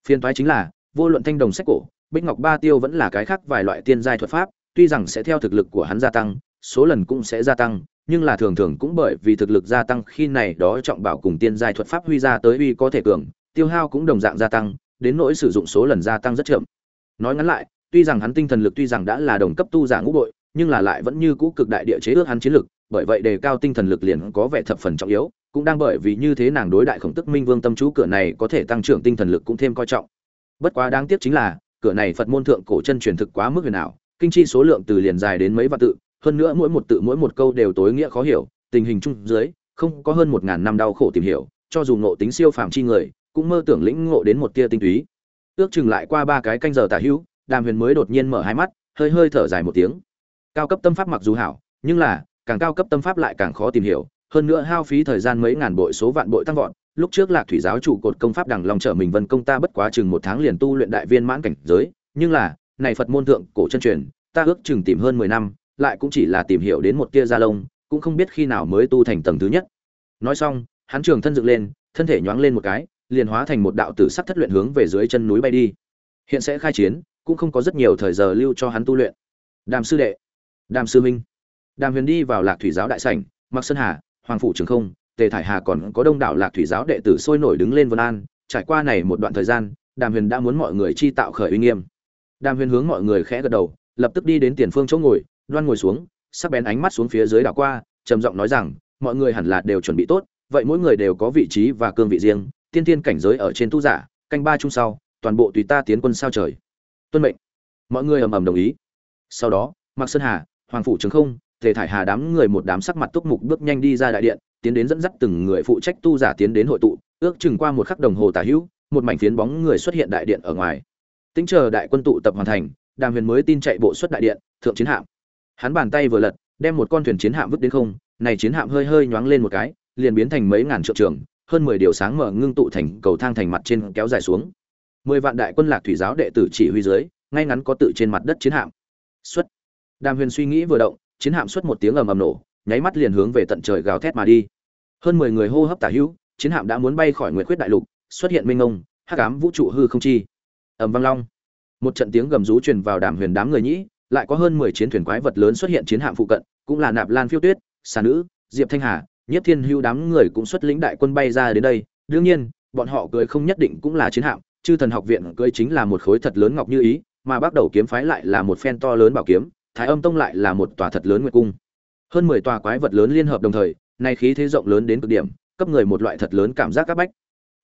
Speaker 1: Phiên toái chính là, vô luận thanh đồng sách cổ bích ngọc ba tiêu vẫn là cái khác vài loại tiên giai thuật pháp, tuy rằng sẽ theo thực lực của hắn gia tăng, số lần cũng sẽ gia tăng, nhưng là thường thường cũng bởi vì thực lực gia tăng khi này đó trọng bảo cùng tiên giai thuật pháp huy ra tới uy có thể cường, tiêu hao cũng đồng dạng gia tăng, đến nỗi sử dụng số lần gia tăng rất chậm. Nói ngắn lại, tuy rằng hắn tinh thần lực tuy rằng đã là đồng cấp tu giả ngũ bội, nhưng là lại vẫn như cũ cực đại địa chế ước hắn chiến lực, bởi vậy đề cao tinh thần lực liền có vẻ thập phần trọng yếu, cũng đang bởi vì như thế nàng đối đại khổng tức minh vương tâm chú cửa này có thể tăng trưởng tinh thần lực cũng thêm coi trọng. Bất quá đáng tiếc chính là cửa này phật môn thượng cổ chân truyền thực quá mức huyền ảo, kinh chi số lượng từ liền dài đến mấy vạn tự, hơn nữa mỗi một tự mỗi một câu đều tối nghĩa khó hiểu, tình hình chung dưới, không có hơn một ngàn năm đau khổ tìm hiểu, cho dù ngộ tính siêu phàm chi người, cũng mơ tưởng lĩnh ngộ đến một tia tinh túy. Ước chừng lại qua ba cái canh giờ tả hữu, đàm huyền mới đột nhiên mở hai mắt, hơi hơi thở dài một tiếng. Cao cấp tâm pháp mặc dù hảo, nhưng là, càng cao cấp tâm pháp lại càng khó tìm hiểu, hơn nữa hao phí thời gian mấy ngàn bội số vạn bội tăng vọt lúc trước lạc thủy giáo chủ cột công pháp đằng lòng trở mình vân công ta bất quá chừng một tháng liền tu luyện đại viên mãn cảnh giới, nhưng là, này phật môn thượng cổ chân truyền, ta ước chừng tìm hơn mười năm, lại cũng chỉ là tìm hiểu đến một tia gia lông, cũng không biết khi nào mới tu thành tầng thứ nhất. Nói xong, hắn trường thân dựng lên, thân thể nhoáng lên một cái, liền hóa thành một đạo tử sắc thất luyện hướng về dưới chân núi bay đi. Hiện sẽ khai chiến, cũng không có rất nhiều thời giờ lưu cho hắn tu luyện. Đàm sư đệ, đàm sư minh đàm huyền đi vào lạc thủy giáo đại sảnh mặc sơn hà, hoàng phủ trường không tề thải hà còn có đông đảo lạc thủy giáo đệ tử sôi nổi đứng lên vân an, trải qua này một đoạn thời gian, đàm huyền đã muốn mọi người chi tạo khởi uy nghiêm. Đàm huyền hướng mọi người khẽ gật đầu, lập tức đi đến tiền phương chỗ ngồi đoan ngồi xuống, sắc bén ánh mắt xuống phía dưới đảo qua, trầm giọng nói rằng, mọi người hẳn là đều chuẩn bị tốt, vậy mỗi người đều có vị trí và cương vị riêng, tiên tiên cảnh giới ở trên tu giả, canh ba chung sau, toàn bộ tùy ta tiến quân sao trời. Tuân mệnh. Mọi người ầm ầm đồng ý. Sau đó, mạc sơn hà, hoàng phủ trường không thể thải hà đám người một đám sắc mặt túc mục bước nhanh đi ra đại điện tiến đến dẫn dắt từng người phụ trách tu giả tiến đến hội tụ, ước chừng qua một khắc đồng hồ tả hữu, một mảnh phiến bóng người xuất hiện đại điện ở ngoài. Tính chờ đại quân tụ tập hoàn thành, đàm huyền mới tin chạy bộ xuất đại điện, thượng chiến hạm. Hắn bàn tay vừa lật, đem một con thuyền chiến hạm vứt đến không, này chiến hạm hơi hơi nhoáng lên một cái, liền biến thành mấy ngàn triệu trường, hơn mười điều sáng mở ngưng tụ thành cầu thang thành mặt trên kéo dài xuống. Mười vạn đại quân lạc thủy giáo đệ tử chỉ huy dưới, ngay ngắn có tự trên mặt đất chiến hạm. Xuất. Đàm huyền suy nghĩ vừa động, chiến hạm xuất một tiếng ầm ầm nổ nháy mắt liền hướng về tận trời gào thét mà đi. Hơn mười người hô hấp tả hữu chiến hạm đã muốn bay khỏi nguyệt khuyết đại lục xuất hiện minh mông, hắc ám vũ trụ hư không chi. Ầm vang long. Một trận tiếng gầm rú truyền vào đàm huyền đám người nhĩ lại có hơn mười chiến thuyền quái vật lớn xuất hiện chiến hạm phụ cận cũng là nạp lan phiêu tuyết Sa nữ diệp thanh hà nhiếp thiên hưu đám người cũng xuất lĩnh đại quân bay ra đến đây. Đương nhiên bọn họ cưỡi không nhất định cũng là chiến hạm chư thần học viện cưỡi chính là một khối thật lớn ngọc như ý mà bắc đầu kiếm phái lại là một phen to lớn bảo kiếm thái âm tông lại là một tòa thật lớn nguyệt cung hơn mười tòa quái vật lớn liên hợp đồng thời, nay khí thế rộng lớn đến cực điểm, cấp người một loại thật lớn cảm giác các bách.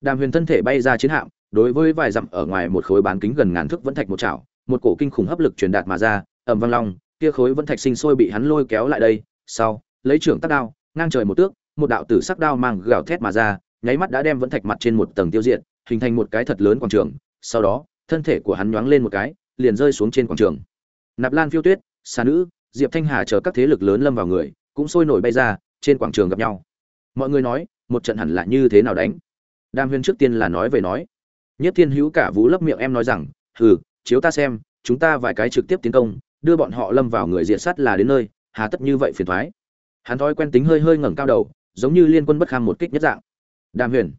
Speaker 1: Đàm huyền thân thể bay ra chiến hạm, đối với vài dặm ở ngoài một khối bán kính gần ngàn thước vẫn thạch một chảo, một cổ kinh khủng hấp lực truyền đạt mà ra, ầm vang long, kia khối vẫn thạch sinh sôi bị hắn lôi kéo lại đây, sau, lấy trưởng tắc đao, ngang trời một tước, một đạo tử sắc đao mang gào thét mà ra, nháy mắt đã đem vẫn thạch mặt trên một tầng tiêu diệt, hình thành một cái thật lớn quảng trường, sau đó, thân thể của hắn nhoáng lên một cái, liền rơi xuống trên quảng trường. Nạp lan phiêu tuyết, xà nữ diệp thanh hà chờ các thế lực lớn lâm vào người, cũng sôi nổi bay ra, trên quảng trường gặp nhau. Mọi người nói, một trận hẳn là như thế nào đánh? Đam huyên trước tiên là nói về nói. Nhất thiên hữu cả vũ lấp miệng em nói rằng, hừ, chiếu ta xem, chúng ta vài cái trực tiếp tiến công, đưa bọn họ lâm vào người diện sát là đến nơi, hà tất như vậy phiền thoái. Hắn thói quen tính hơi hơi ngẩng cao đầu, giống như liên quân bất kham một kích nhất dạng. Đàm huyền.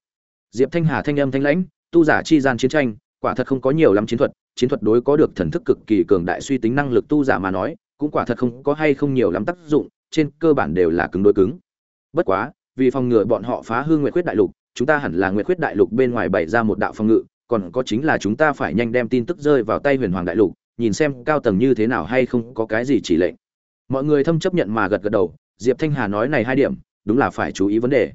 Speaker 1: Diệp thanh hà thanh âm thanh lãnh, tu giả chi gian chiến tranh, quả thật không có nhiều lắm chiến thuật chiến thuật đối có được thần thức cực kỳ cường đại suy tính năng lực tu giả mà nói cũng quả thật không có hay không nhiều lắm tác dụng, trên cơ bản đều là cứng đối cứng. Bất quá, vì phòng ngừa bọn họ phá hư nguyệt quyết đại lục, chúng ta hẳn là nguyệt quyết đại lục bên ngoài bày ra một đạo phòng ngự, còn có chính là chúng ta phải nhanh đem tin tức rơi vào tay huyền hoàng đại lục, nhìn xem cao tầng như thế nào hay không có cái gì chỉ lệnh. Mọi người thâm chấp nhận mà gật gật đầu, diệp thanh hà nói này hai điểm, đúng là phải chú ý vấn đề.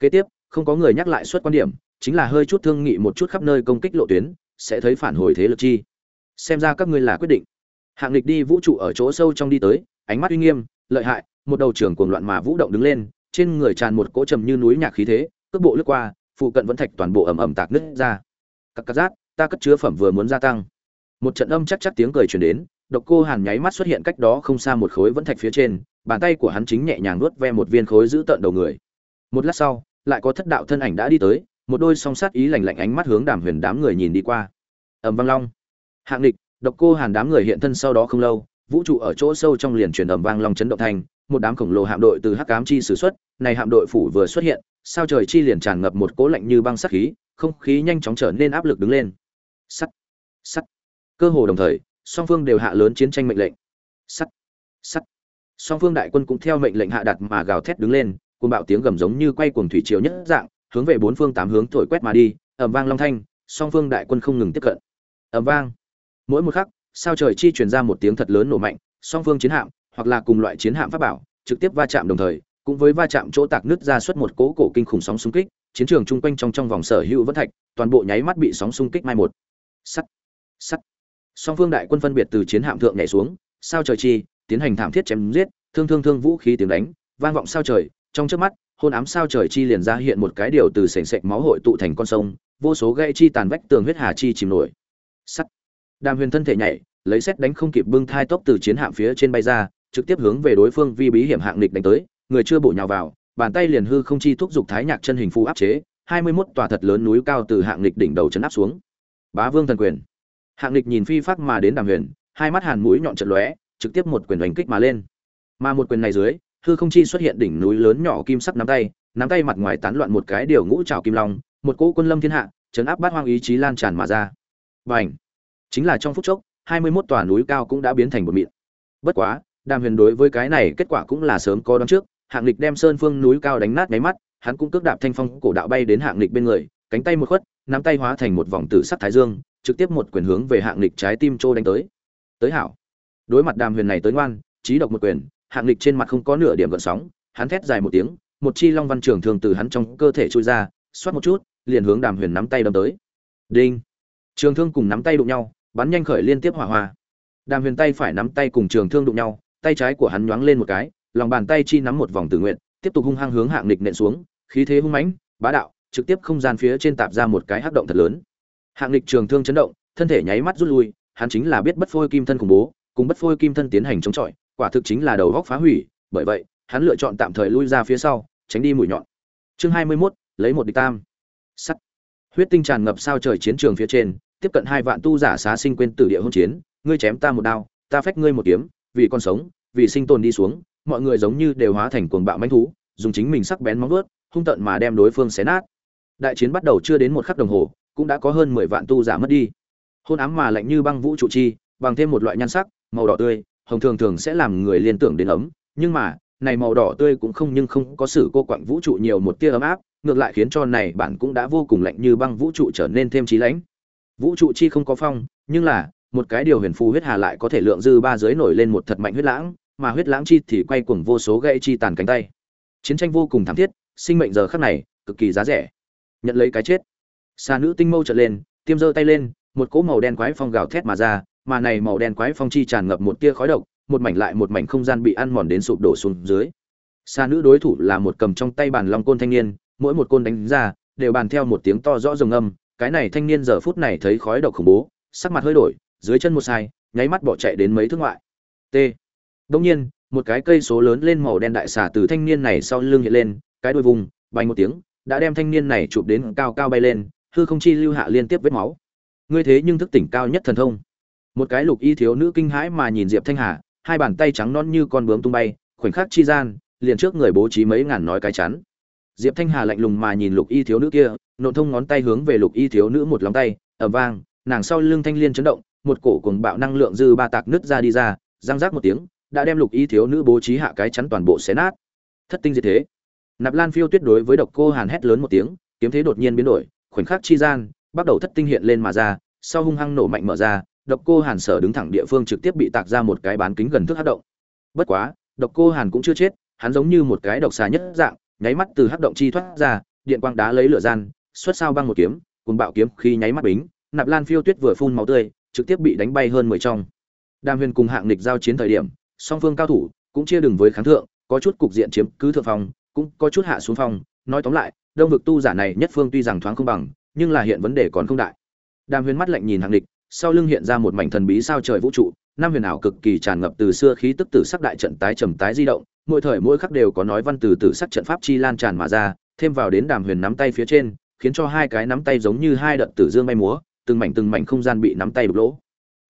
Speaker 1: Kế tiếp, không có người nhắc lại suất quan điểm, chính là hơi chút thương nghị một chút khắp nơi công kích lộ tuyến, sẽ thấy phản hồi thế lực chi. Xem ra các ngươi là quyết định hạng lịch đi vũ trụ ở chỗ sâu trong đi tới, ánh mắt uy nghiêm, lợi hại, một đầu trưởng cuồng loạn mà vũ động đứng lên, trên người tràn một cỗ trầm như núi nhạc khí thế, cước bộ lướt qua, phụ cận vẫn thạch toàn bộ ẩm ẩm tạc nứt ra. Các cắt rát, ta cất chứa phẩm vừa muốn gia tăng. Một trận âm chắc chắc tiếng cười truyền đến, độc cô hàn nháy mắt xuất hiện cách đó không xa một khối vẫn thạch phía trên, bàn tay của hắn chính nhẹ nhàng nuốt ve một viên khối giữ tận đầu người. Một lát sau, lại có thất đạo thân ảnh đã đi tới, một đôi song sát ý lạnh lạnh ánh mắt hướng đàm huyền đám người nhìn đi qua. Ẩm Văng long. Hạng địch độc cô hàn đám người hiện thân sau đó không lâu, vũ trụ ở chỗ sâu trong liền truyền ầm vang long chấn động thành, một đám khổng lồ hạm đội từ hắc cám chi sử xuất, này hạm đội phủ vừa xuất hiện, sao trời chi liền tràn ngập một cỗ lạnh như băng sắc khí, không khí nhanh chóng trở nên áp lực đứng lên. Sắt sắt. Cơ hồ đồng thời, song phương đều hạ lớn chiến tranh mệnh lệnh. Sắt sắt. Song phương đại quân cũng theo mệnh lệnh hạ đặt mà gào thét đứng lên, cuồng bạo tiếng gầm giống như quay cuồng thủy triều nhất dạng, hướng về bốn phương tám hướng thổi quét mà đi ẩm vang long thanh, song phương đại quân không ngừng tiếp cận. Ẩm vang mỗi một khắc, sao trời chi truyền ra một tiếng thật lớn nổ mạnh, song phương chiến hạm, hoặc là cùng loại chiến hạm pháp bảo, trực tiếp va chạm đồng thời, cũng với va chạm chỗ tạc nứt ra suốt một cỗ cổ kinh khủng sóng xung kích, chiến trường chung quanh trong trong vòng sở hữu vẫn thạch, toàn bộ nháy mắt bị sóng xung kích mai một. Sắt sắt. Song phương đại quân phân biệt từ chiến hạm thượng nhảy xuống, sao trời chi, tiến hành thảm thiết chém giết, thương thương thương vũ khí tiếng đánh, vang vọng sao trời, trong trước mắt, hôn ám sao trời chi liền ra hiện một cái điều từ sền sệt máu hội tụ thành con sông, vô số gây chi tàn vách tường huyết hà chi chìm nổi. Sắt đàm huyền thân thể nhảy, lấy xét đánh không kịp bưng thai tốc từ chiến hạm phía trên bay ra, trực tiếp hướng về đối phương vi bí hiểm hạng nghịch đánh tới, người chưa bổ nhào vào, bàn tay liền hư không chi thúc giục thái nhạc chân hình phù áp chế, hai mươi 21 tòa thật lớn núi cao từ hạng nghịch đỉnh đầu chấn áp xuống. Bá vương thần quyền. Hạng nghịch nhìn phi phát mà đến đàm huyền, hai mắt hàn mũi nhọn trận lóe, trực tiếp một quyền đánh kích mà lên. Mà một quyền này dưới, hư không chi xuất hiện đỉnh núi lớn nhỏ kim sắc nắm tay nắm tay mặt ngoài tán loạn một cái điều ngũ trào kim long, một cỗ quân lâm thiên hạ, chấn áp bát hoang ý chí lan tràn mà ra. Bành chính là trong phút chốc, hai mươi 21 tòa núi cao cũng đã biến thành một mịn. Bất quá, đàm huyền đối với cái này kết quả cũng là sớm có đoán trước, hạng lịch đem sơn phương núi cao đánh nát máy mắt, hắn cũng cước đạp thanh phong cổ đạo bay đến hạng lịch bên người, cánh tay một khuất, nắm tay hóa thành một vòng tử sắc thái dương, trực tiếp một quyền hướng về hạng lịch trái tim trô đánh tới. Tới hảo. Đối mặt đàm huyền này tới ngoan, trí độc một quyền, hạng lịch trên mặt không có nửa điểm gợn sóng, hắn thét dài một tiếng, một chi long văn trường thường từ hắn trong cơ thể trôi ra, xoát một chút, liền hướng đàm huyền nắm tay đâm tới. Đinh. Trường thương cùng nắm tay đụng nhau bắn nhanh khởi liên tiếp hỏa hoa. Đàm huyền tay phải nắm tay cùng trường thương đụng nhau tay trái của hắn nhoáng lên một cái lòng bàn tay chi nắm một vòng tử nguyện tiếp tục hung hăng hướng hạng nghịch nện xuống khí thế hung mãnh bá đạo trực tiếp không gian phía trên tạp ra một cái hắc động thật lớn. Hạng nghịch trường thương chấn động thân thể nháy mắt rút lui hắn chính là biết bất phôi kim thân khủng bố cùng bất phôi kim thân tiến hành chống chọi quả thực chính là đầu góc phá hủy bởi vậy hắn lựa chọn tạm thời lui ra phía sau tránh đi mũi nhọn. Chương hai mươi 21, lấy một địch tam. Sắt. Huyết tinh tràn ngập sao trời chiến trường phía trên tiếp cận hai vạn tu giả xá sinh quên tử địa hôn chiến, ngươi chém ta một đao, ta phách ngươi một kiếm, vì con sống, vì sinh tồn đi xuống, mọi người giống như đều hóa thành cuồng bạo manh thú, dùng chính mình sắc bén móng vuốt, hung tận mà đem đối phương xé nát. Đại chiến bắt đầu chưa đến một khắc đồng hồ, cũng đã có hơn mười vạn tu giả mất đi. Hôn ám mà lạnh như băng vũ trụ chi, bằng thêm một loại nhan sắc, màu đỏ tươi, hồng thường thường sẽ làm người liên tưởng đến ấm, nhưng mà, này màu đỏ tươi cũng không nhưng không có sự cô quạnh vũ trụ nhiều một tia ấm áp, ngược lại khiến cho này bản cũng đã vô cùng lạnh như băng vũ trụ trở nên thêm trí lãnh vũ trụ chi không có phong, nhưng là, một cái điều huyền phù huyết hà lại có thể lượng dư ba giới nổi lên một thật mạnh huyết lãng, mà huyết lãng chi thì quay cuồng vô số gãy chi tàn cánh tay. Chiến tranh vô cùng thảm thiết, sinh mệnh giờ khắc này, cực kỳ giá rẻ. Nhận lấy cái chết. Xa nữ tinh mâu trở lên, tiêm giơ tay lên, một cỗ màu đen quái phong gào thét mà ra, mà này màu đen quái phong chi tràn ngập một tia khói độc, một mảnh lại một mảnh không gian bị ăn mòn đến sụp đổ xuống dưới. Xa nữ đối thủ là một cầm trong tay bàn long côn thanh niên, mỗi một côn đánh ra, đều bàn theo một tiếng to rõ rồng âm cái này thanh niên giờ phút này thấy khói độc khủng bố, sắc mặt hơi đổi, dưới chân một sai, nháy mắt bỏ chạy đến mấy thước ngoại. T. Đông nhiên, một cái cây số lớn lên màu đen đại xà từ thanh niên này sau lưng hiện lên, cái đuôi vùng, bay một tiếng, đã đem thanh niên này chụp đến cao cao bay lên, hư không chi lưu hạ liên tiếp vết máu. Ngươi thế nhưng thức tỉnh cao nhất thần thông. Một cái lục y thiếu nữ kinh hãi mà nhìn diệp thanh hà, hai bàn tay trắng non như con bướm tung bay, khoảnh khắc chi gian, liền trước người bố trí mấy ngàn nói cái chắn. Diệp thanh hà lạnh lùng mà nhìn lục y thiếu nữ kia nộn thông ngón tay hướng về lục y thiếu nữ một lòng tay ẩm vang, nàng sau lưng thanh liên chấn động, một cổ cuồng bạo năng lượng dư ba tạc nứt ra đi ra, răng rác một tiếng, đã đem lục y thiếu nữ bố trí hạ cái chắn toàn bộ xé nát. Thất tinh diệt thế. Nạp lan phiêu tuyết đối với độc cô hàn hét lớn một tiếng, kiếm thế đột nhiên biến đổi, khoảnh khắc chi gian, bắt đầu thất tinh hiện lên mà ra, sau hung hăng nổ mạnh mở ra, độc cô hàn sở đứng thẳng địa phương trực tiếp bị tạc ra một cái bán kính gần thước hát động. Bất quá, độc cô hàn cũng chưa chết, hắn giống như một cái độc xà nhất dạng, nháy mắt từ hát động chi thoát ra, điện quang đá lấy lửa gian xuất sao băng một kiếm cùng bạo kiếm khi nháy mắt bính nạp lan phiêu tuyết vừa phun máu tươi trực tiếp bị đánh bay hơn mười trong. Đàm huyền cùng hạng nịch giao chiến thời điểm song phương cao thủ cũng chia đừng với kháng thượng có chút cục diện chiếm cứ thượng phòng, cũng có chút hạ xuống phòng, nói tóm lại đông vực tu giả này nhất phương tuy rằng thoáng không bằng nhưng là hiện vấn đề còn không đại. Đàm huyền mắt lạnh nhìn hạng nịch sau lưng hiện ra một mảnh thần bí sao trời vũ trụ năm huyền ảo cực kỳ tràn ngập từ xưa khí tức tử sắc đại trận tái trầm tái di động mỗi thời mỗi khắc đều có nói văn từ tử sắc trận pháp chi lan tràn mà ra thêm vào đến đàm huyền nắm tay phía trên khiến cho hai cái nắm tay giống như hai đợt tử dương bay múa, từng mảnh từng mảnh không gian bị nắm tay đục lỗ.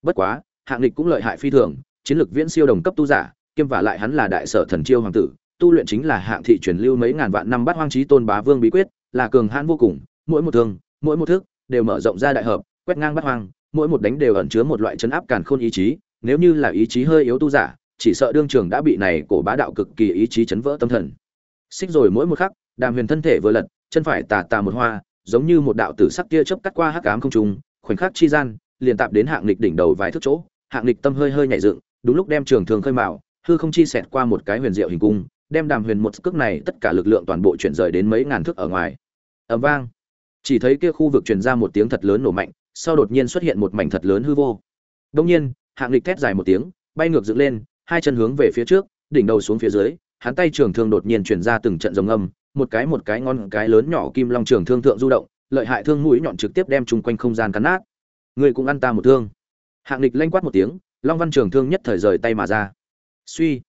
Speaker 1: Bất quá, hạng lịch cũng lợi hại phi thường, chiến lược viễn siêu đồng cấp tu giả, kiêm và lại hắn là đại sở thần chiêu hoàng tử, tu luyện chính là hạng thị truyền lưu mấy ngàn vạn năm bát hoang trí tôn bá vương bí quyết, là cường hãn vô cùng, mỗi một thương, mỗi một thức đều mở rộng ra đại hợp, quét ngang bát hoang, mỗi một đánh đều ẩn chứa một loại chấn áp càn khôn ý chí, nếu như là ý chí hơi yếu tu giả, chỉ sợ đương trường đã bị này cổ bá đạo cực kỳ ý chí chấn vỡ tâm thần. Xích rồi mỗi một khắc, đàm huyền thân thể vừa lật chân phải tà tà một hoa, giống như một đạo tử sắc kia chớp cắt qua hắc ám không trung, khoảnh khắc chi gian, liền tạp đến hạng lịch đỉnh đầu vài thước chỗ, hạng lịch tâm hơi hơi nhảy dựng, đúng lúc đem trường thường khơi mạo hư không chi xẹt qua một cái huyền diệu hình cung, đem đàm huyền một cước này tất cả lực lượng toàn bộ chuyển rời đến mấy ngàn thước ở ngoài. Ầm vang. Chỉ thấy kia khu vực truyền ra một tiếng thật lớn nổ mạnh, sau đột nhiên xuất hiện một mảnh thật lớn hư vô. Đung nhiên, hạng lịch thét dài một tiếng, bay ngược dựng lên, hai chân hướng về phía trước, đỉnh đầu xuống phía dưới, hắn tay trường thương đột nhiên truyền ra từng trận rồng âm một cái một cái ngon, cái lớn nhỏ kim long trường thương thượng du động, lợi hại thương mũi nhọn trực tiếp đem chung quanh không gian cắn nát. Người cũng ăn ta một thương. Hạng lịch lanh quát một tiếng, long văn trường thương nhất thời rời tay mà ra. Suy,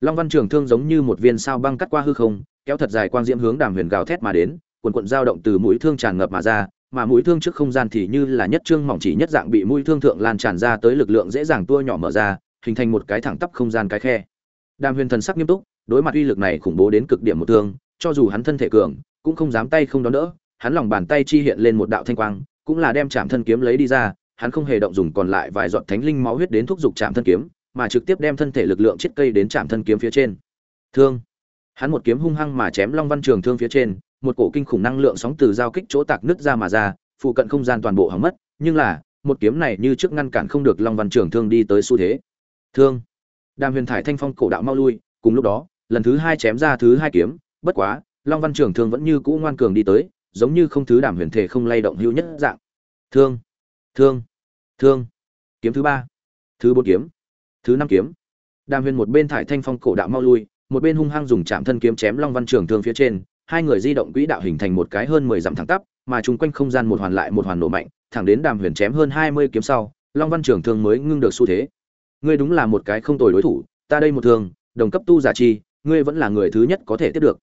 Speaker 1: long văn trường thương giống như một viên sao băng cắt qua hư không, kéo thật dài quang diễm hướng đàm huyền gào thét mà đến quần quận dao động từ mũi thương tràn ngập mà ra, mà mũi thương trước không gian thì như là nhất trương mỏng chỉ nhất dạng bị mũi thương thượng lan tràn ra tới lực lượng dễ dàng tua nhỏ mở ra, hình thành một cái thẳng tắp không gian cái khe. Đàm huyền thần sắc nghiêm túc, đối mặt uy lực này khủng bố đến cực điểm một thương cho dù hắn thân thể cường, cũng không dám tay không đón đỡ, hắn lòng bàn tay chi hiện lên một đạo thanh quang, cũng là đem chạm thân kiếm lấy đi ra, hắn không hề động dùng còn lại vài giọt thánh linh máu huyết đến thúc giục chạm thân kiếm, mà trực tiếp đem thân thể lực lượng chết cây đến chạm thân kiếm phía trên. Thương. Hắn một kiếm hung hăng mà chém long văn trường thương phía trên, một cổ kinh khủng năng lượng sóng từ giao kích chỗ tạc nứt ra mà ra, phụ cận không gian toàn bộ hỏng mất, nhưng là, một kiếm này như trước ngăn cản không được long văn trường thương đi tới xu thế. Thương. Đàm huyền thải thanh phong cổ đạo mau lui, cùng lúc đó, lần thứ hai chém ra thứ hai kiếm bất quá, long văn trường thương vẫn như cũ ngoan cường đi tới, giống như không thứ đàm huyền thể không lay động hữu nhất dạng. Thương thương thương. Kiếm thứ ba, thứ bốn kiếm, thứ năm kiếm. Đàm huyền một bên thải thanh phong cổ đạo mau lui, một bên hung hăng dùng chạm thân kiếm chém long văn trường thương phía trên, hai người di động quỹ đạo hình thành một cái hơn mười dặm thẳng tắp, mà chung quanh không gian một hoàn lại một hoàn nổ mạnh, thẳng đến đàm huyền chém hơn hai mươi kiếm sau, long văn trường thương mới ngưng được xu thế. Ngươi đúng là một cái không tồi đối thủ, ta đây một thương, đồng cấp tu giả chi, ngươi vẫn là người thứ nhất có thể tiếp được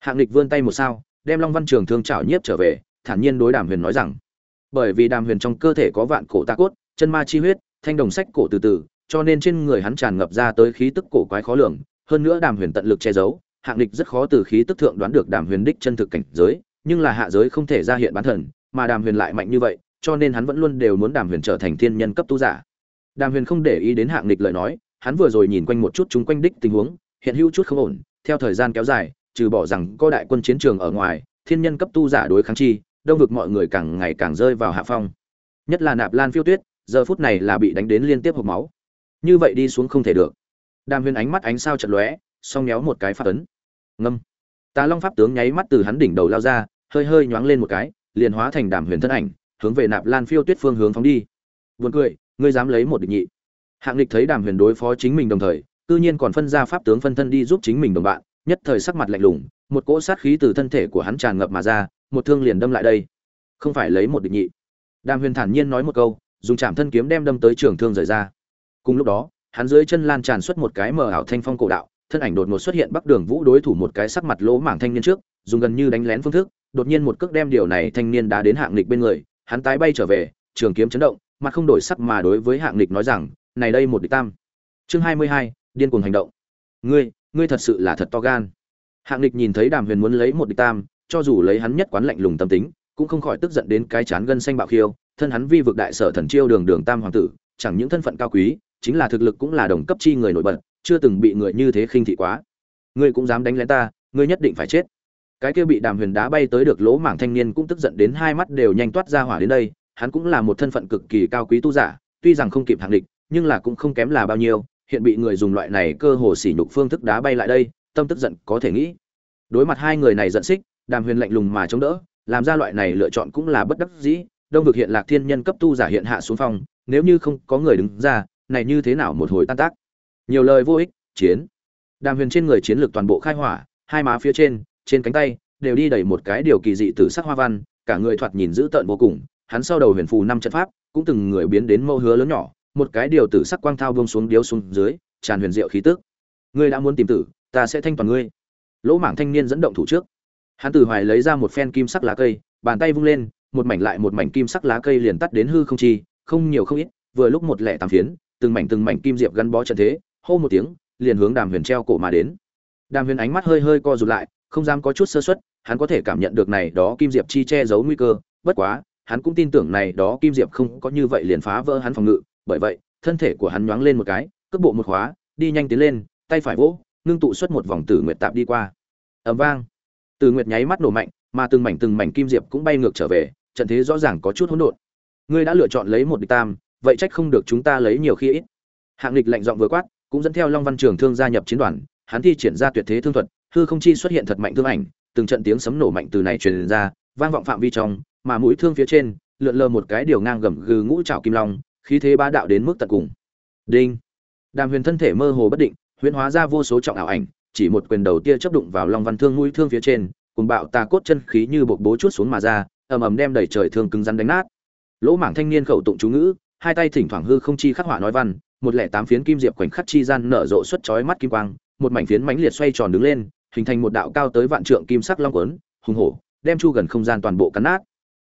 Speaker 1: hạng lịch vươn tay một sao, đem long văn trường thương Chảo nhiếp trở về, thản nhiên đối đàm huyền nói rằng, bởi vì đàm huyền trong cơ thể có vạn cổ ta cốt, chân ma chi huyết, thanh đồng sách cổ từ từ, cho nên trên người hắn tràn ngập ra tới khí tức cổ quái khó lường. Hơn nữa đàm huyền tận lực che giấu, hạng lịch rất khó từ khí tức thượng đoán được đàm huyền đích chân thực cảnh giới, nhưng là hạ giới không thể ra hiện bán thần mà đàm huyền lại mạnh như vậy, cho nên hắn vẫn luôn đều muốn đàm huyền trở thành thiên nhân cấp tu giả. Đàm huyền không để ý đến hạng lịch lời nói, hắn vừa rồi nhìn quanh một chút chúng quanh đích tình huống, hiện hữu chút không ổn, theo thời gian kéo dài trừ bỏ rằng có đại quân chiến trường ở ngoài, thiên nhân cấp tu giả đối kháng chi, đông vực mọi người càng ngày càng rơi vào hạ phong. Nhất là nạp lan phiêu tuyết, giờ phút này là bị đánh đến liên tiếp hộc máu. Như vậy đi xuống không thể được. Đàm huyền ánh mắt ánh sao chật lóe, song nhéo một cái phát ấn. Ngâm. Tà long pháp tướng nháy mắt từ hắn đỉnh đầu lao ra, hơi hơi nhoáng lên một cái, liền hóa thành đàm huyền thân ảnh, hướng về nạp lan phiêu tuyết phương hướng phóng đi. Buồn cười, ngươi dám lấy một địch nhị. Hạng lịch thấy đàm huyền đối phó chính mình đồng thời tự nhiên còn phân ra pháp tướng phân thân đi giúp chính mình đồng bạn nhất thời sắc mặt lạnh lùng, một cỗ sát khí từ thân thể của hắn tràn ngập mà ra, một thương liền đâm lại đây. Không phải lấy một địch nhị. Đàm huyền thản nhiên nói một câu, dùng chạm thân kiếm đem đâm tới trường thương rời ra. Cùng lúc đó, hắn dưới chân lan tràn xuất một cái mờ ảo thanh phong cổ đạo, thân ảnh đột ngột xuất hiện bắc đường vũ đối thủ một cái sắc mặt lỗ mảng thanh niên trước, dùng gần như đánh lén phương thức, đột nhiên một cước đem điều này thanh niên đá đến hạng nghịch bên người, hắn tái bay trở về, trường kiếm chấn động, mặt không đổi sắc mà đối với hạng nghịch nói rằng, này đây một địch tam. Chương hai mươi hai, điên cuồng hành động. Ngươi ngươi thật sự là thật to gan. Hạng lịch nhìn thấy đàm huyền muốn lấy một địch tam, cho dù lấy hắn nhất quán lạnh lùng tâm tính, cũng không khỏi tức giận đến cái chán gân xanh bạo khiêu, thân hắn vi vực đại sở thần chiêu đường đường tam hoàng tử, chẳng những thân phận cao quý, chính là thực lực cũng là đồng cấp chi người nổi bật, chưa từng bị người như thế khinh thị quá. Ngươi cũng dám đánh lén ta, ngươi nhất định phải chết. Cái kia bị đàm huyền đá bay tới được lỗ mảng thanh niên cũng tức giận đến hai mắt đều nhanh toát ra hỏa đến đây, hắn cũng là một thân phận cực kỳ cao quý tu giả, tuy rằng không kịp hạng địch nhưng là cũng không kém là bao nhiêu hiện bị người dùng loại này cơ hồ sỉ nhục phương thức đá bay lại đây tâm tức giận có thể nghĩ. Đối mặt hai người này giận xích đàm huyền lạnh lùng mà chống đỡ làm ra loại này lựa chọn cũng là bất đắc dĩ. Đông vực hiện lạc thiên nhân cấp tu giả hiện hạ xuống phòng, nếu như không có người đứng ra này như thế nào một hồi tan tác? Nhiều lời vô ích chiến. Đàm huyền trên người chiến lược toàn bộ khai hỏa hai má phía trên trên cánh tay đều đi đầy một cái điều kỳ dị từ sắc hoa văn cả người thoạt nhìn dữ tợn vô cùng. Hắn sau đầu huyền phù năm trận pháp cũng từng người biến đến mâu hứa lớn nhỏ một cái điều tử sắc quang thao buông xuống điếu xuống dưới, tràn huyền diệu khí tức. Ngươi đã muốn tìm tử, ta sẽ thanh toàn ngươi. Lỗ mảng thanh niên dẫn động thủ trước. Hắn từ hoài lấy ra một phen kim sắc lá cây, bàn tay vung lên, một mảnh lại một mảnh kim sắc lá cây liền tắt đến hư không chi, không nhiều không ít, vừa lúc một lẻ tám phiến, từng mảnh từng mảnh kim diệp gắn bó trận thế, hô một tiếng, liền hướng đàm huyền treo cổ mà đến. Đàm huyền ánh mắt hơi hơi co rụt lại, không dám có chút sơ suất, hắn có thể cảm nhận được này đó kim diệp chi che giấu nguy cơ, bất quá, hắn cũng tin tưởng này đó kim diệp không có như vậy liền phá vỡ hắn phòng ngự bởi vậy, thân thể của hắn nhoáng lên một cái, cước bộ một khóa, đi nhanh tiến lên, tay phải vỗ, ngưng tụ xuất một vòng tử nguyệt tạp đi qua. Ẩm vang. Tử nguyệt nháy mắt nổ mạnh, mà từng mảnh từng mảnh kim diệp cũng bay ngược trở về, trận thế rõ ràng có chút hỗn độn. Ngươi đã lựa chọn lấy một địch tam, vậy trách không được chúng ta lấy nhiều khi ít. Hạng lịch lạnh giọng vừa quát, cũng dẫn theo long văn trường thương gia nhập chiến đoàn, hắn thi triển ra tuyệt thế thương thuật, hư không chi xuất hiện thật mạnh thương ảnh, từng trận tiếng sấm nổ mạnh từ này truyền ra, vang vọng phạm vi trong, mà mũi thương phía trên, lượn lờ một cái điều ngang gầm gừ ngũ trảo kim long khí thế bá đạo đến mức tận cùng. Đinh. Đàm huyền thân thể mơ hồ bất định, huyễn hóa ra vô số trọng ảo ảnh, chỉ một quyền đầu tia chớp đụng vào long văn thương mũi thương phía trên, cùng bạo tà cốt chân khí như bộc bố chút xuống mà ra, ầm ầm đem đẩy trời thương cứng rắn đánh nát. Lỗ mảng thanh niên khẩu tụng chú ngữ, hai tay thỉnh thoảng hư không chi khắc họa nói văn, một lẻ tám phiến kim diệp khoảnh khắc chi gian nở rộ xuất chói mắt kim quang, một mảnh phiến mãnh liệt xoay tròn đứng lên, hình thành một đạo cao tới vạn trượng kim sắc long cuốn, hùng hổ, đem chu gần không gian toàn bộ cắn nát.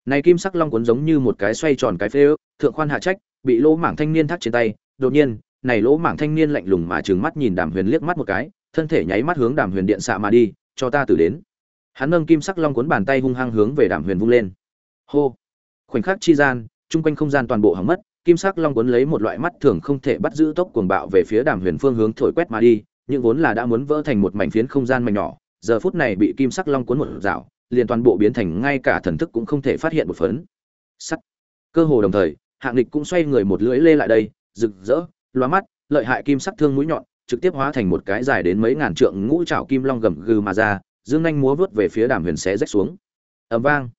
Speaker 1: Này kim sắc long cuốn giống như một cái xoay tròn cái phế thượng khoan hạ trách bị lỗ mảng thanh niên thắt trên tay, đột nhiên, này lỗ mảng thanh niên lạnh lùng mà trừng mắt nhìn đàm huyền liếc mắt một cái, thân thể nháy mắt hướng đàm huyền điện xạ mà đi, cho ta từ đến. Hắn nâng kim sắc long cuốn bàn tay hung hăng hướng về đàm huyền vung lên. Hô! Khoảnh khắc chi gian, chung quanh không gian toàn bộ hỏng mất, kim sắc long cuốn lấy một loại mắt thường không thể bắt giữ tốc cuồng bạo về phía đàm huyền phương hướng thổi quét mà đi nhưng vốn là đã muốn vỡ thành một mảnh phiến không gian mảnh nhỏ, giờ phút này bị kim sắc long cuốn một dạo liền toàn bộ biến thành ngay cả thần thức cũng không thể phát hiện một phấn. Sắt! Cơ hồ đồng thời hạng lịch cũng xoay người một lưỡi lê lại đây rực rỡ loa mắt lợi hại kim sắc thương mũi nhọn trực tiếp hóa thành một cái dài đến mấy ngàn trượng ngũ trảo kim long gầm gừ mà ra dương nhanh múa vớt về phía đàm huyền xé rách xuống. Ầm vang.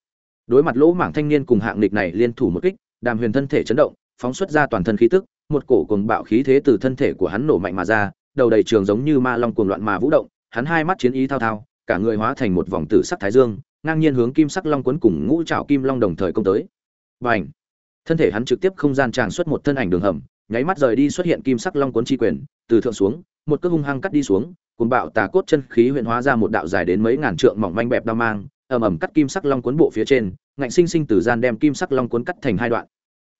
Speaker 1: Đối mặt lỗ mảng thanh niên cùng hạng lịch này liên thủ một kích đàm huyền thân thể chấn động phóng xuất ra toàn thân khí tức một cổ cuồng bạo khí thế từ thân thể của hắn nổ mạnh mà ra đầu đầy trường giống như ma long cuồng loạn mà vũ động hắn hai mắt chiến ý thao thao cả người hóa thành một vòng tử sắc thái dương ngang nhiên hướng kim sắc long cuốn cùng ngũ trảo kim long đồng thời công tới. Bành, thân thể hắn trực tiếp không gian tràn xuất một thân ảnh đường hầm, nháy mắt rời đi xuất hiện kim sắc long cuốn chi quyền, từ thượng xuống, một cước hung hăng cắt đi xuống cùng bạo tà cốt chân khí huyện hóa ra một đạo dài đến mấy ngàn trượng mỏng manh bẹp đao mang, ầm ầm cắt kim sắc long cuốn bộ phía trên, ngạnh sinh sinh từ gian đem kim sắc long cuốn cắt thành hai đoạn.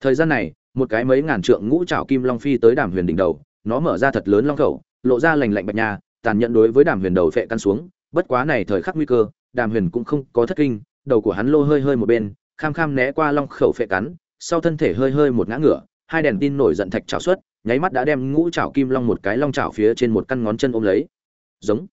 Speaker 1: Thời gian này, một cái mấy ngàn trượng ngũ trảo kim long phi tới đàm huyền đỉnh đầu, nó mở ra thật lớn long khẩu, lộ ra lành lạnh bạch nhà tàn nhẫn đối với đàm huyền đầu phệ căn xuống, bất quá này thời khắc nguy cơ, đàm huyền cũng không có thất kinh, đầu của hắn lô hơi hơi một bên, kham kham né qua long khẩu phệ cắn sau thân thể hơi hơi một ngã ngửa, hai đèn tin nổi giận thạch trào xuất, nháy mắt đã đem ngũ trảo kim long một cái long trảo phía trên một căn ngón chân ôm lấy. Giống.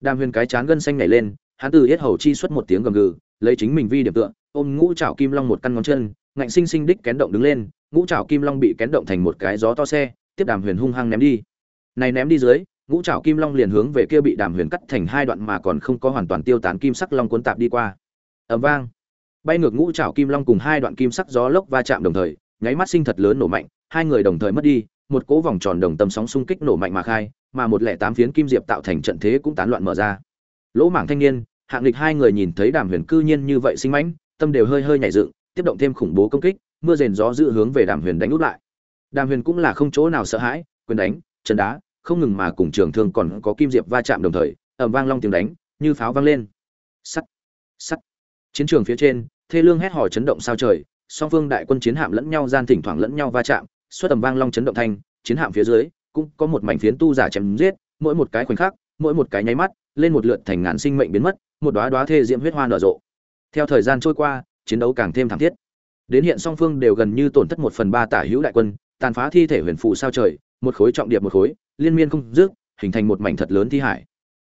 Speaker 1: Đàm huyền cái chán gân xanh nhảy lên, hắn từ yết hầu chi xuất một tiếng gầm gừ, lấy chính mình vi điểm tựa, ôm ngũ trảo kim long một căn ngón chân, ngạnh sinh sinh đích kén động đứng lên, ngũ trảo kim long bị kén động thành một cái gió to xe, tiếp đàm huyền hung hăng ném đi. Này ném đi dưới, ngũ trảo kim long liền hướng về kia bị đàm huyền cắt thành hai đoạn mà còn không có hoàn toàn tiêu tán kim sắc long cuốn tạp đi qua. Ầm vang bay ngược ngũ trảo kim long cùng hai đoạn kim sắc gió lốc va chạm đồng thời, nháy mắt sinh thật lớn nổ mạnh, hai người đồng thời mất đi, một cỗ vòng tròn đồng tâm sóng xung kích nổ mạnh mà khai, mà một lẻ tám phiến kim diệp tạo thành trận thế cũng tán loạn mở ra. Lỗ mảng thanh niên, hạng lịch hai người nhìn thấy đàm huyền cư nhiên như vậy sinh mãnh, tâm đều hơi hơi nhảy dựng, tiếp động thêm khủng bố công kích, mưa rền gió dự hướng về đàm huyền đánh úp lại. Đàm huyền cũng là không chỗ nào sợ hãi, quyền đánh, chân đá, không ngừng mà cùng trường thương còn có kim diệp va chạm đồng thời ẩm vang long tiếng đánh, như pháo vang lên. Sắt sắt. Chiến trường phía trên thê lương hét hò chấn động sao trời, song phương đại quân chiến hạm lẫn nhau gian thỉnh thoảng lẫn nhau va chạm xuất tầm vang long chấn động thanh, chiến hạm phía dưới, cũng có một mảnh phiến tu giả chém giết, mỗi một cái khoảnh khắc, mỗi một cái nháy mắt, lên một lượt thành ngàn sinh mệnh biến mất, một đóa đóa thê diễm huyết hoa nở rộ. Theo thời gian trôi qua, chiến đấu càng thêm thảm thiết. Đến hiện song phương đều gần như tổn thất một phần ba tả hữu đại quân, tàn phá thi thể huyền phụ sao trời, một khối trọng điệp một khối, liên miên không dứt, hình thành một mảnh thật lớn thi hải.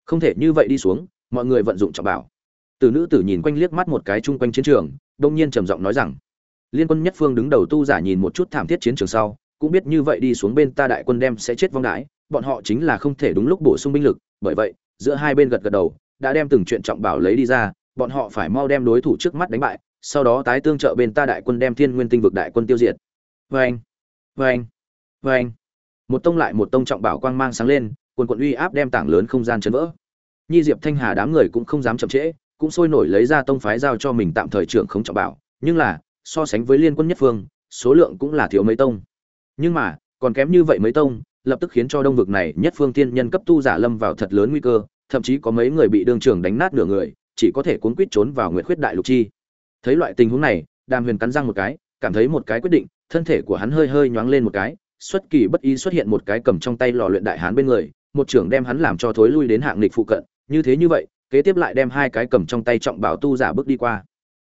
Speaker 1: Không thể như vậy đi xuống, mọi người vận dụng trọng bảo từ nữ tử nhìn quanh liếc mắt một cái chung quanh chiến trường, đông nhiên trầm giọng nói rằng, liên quân nhất phương đứng đầu tu giả nhìn một chút thảm thiết chiến trường sau, cũng biết như vậy đi xuống bên ta đại quân đem sẽ chết vong đãi, bọn họ chính là không thể đúng lúc bổ sung binh lực, bởi vậy, giữa hai bên gật gật đầu, đã đem từng chuyện trọng bảo lấy đi ra, bọn họ phải mau đem đối thủ trước mắt đánh bại, sau đó tái tương trợ bên ta đại quân đem thiên nguyên tinh vực đại quân tiêu diệt. Vê anh vê anh anh một tông lại một tông trọng bảo quang mang sáng lên, quần quần uy áp đem tảng lớn không gian chấn vỡ. Nhi diệp thanh hà đám người cũng không dám chậm trễ cũng sôi nổi lấy ra tông phái giao cho mình tạm thời trưởng không trọng bảo, nhưng là, so sánh với liên quân nhất phương, số lượng cũng là thiếu mấy tông. Nhưng mà, còn kém như vậy mấy tông, lập tức khiến cho đông vực này nhất phương tiên nhân cấp tu giả lâm vào thật lớn nguy cơ, thậm chí có mấy người bị đương trường đánh nát nửa người, chỉ có thể cuốn quýt trốn vào nguyệt khuyết đại lục chi. Thấy loại tình huống này, đàm huyền cắn răng một cái, cảm thấy một cái quyết định, thân thể của hắn hơi hơi nhoáng lên một cái, xuất kỳ bất ý xuất hiện một cái cầm trong tay lò luyện đại hán bên người, một trưởng đem hắn làm cho thối lui đến hạng lịch phụ cận, như thế như vậy kế tiếp lại đem hai cái cầm trong tay trọng bảo tu giả bước đi qua.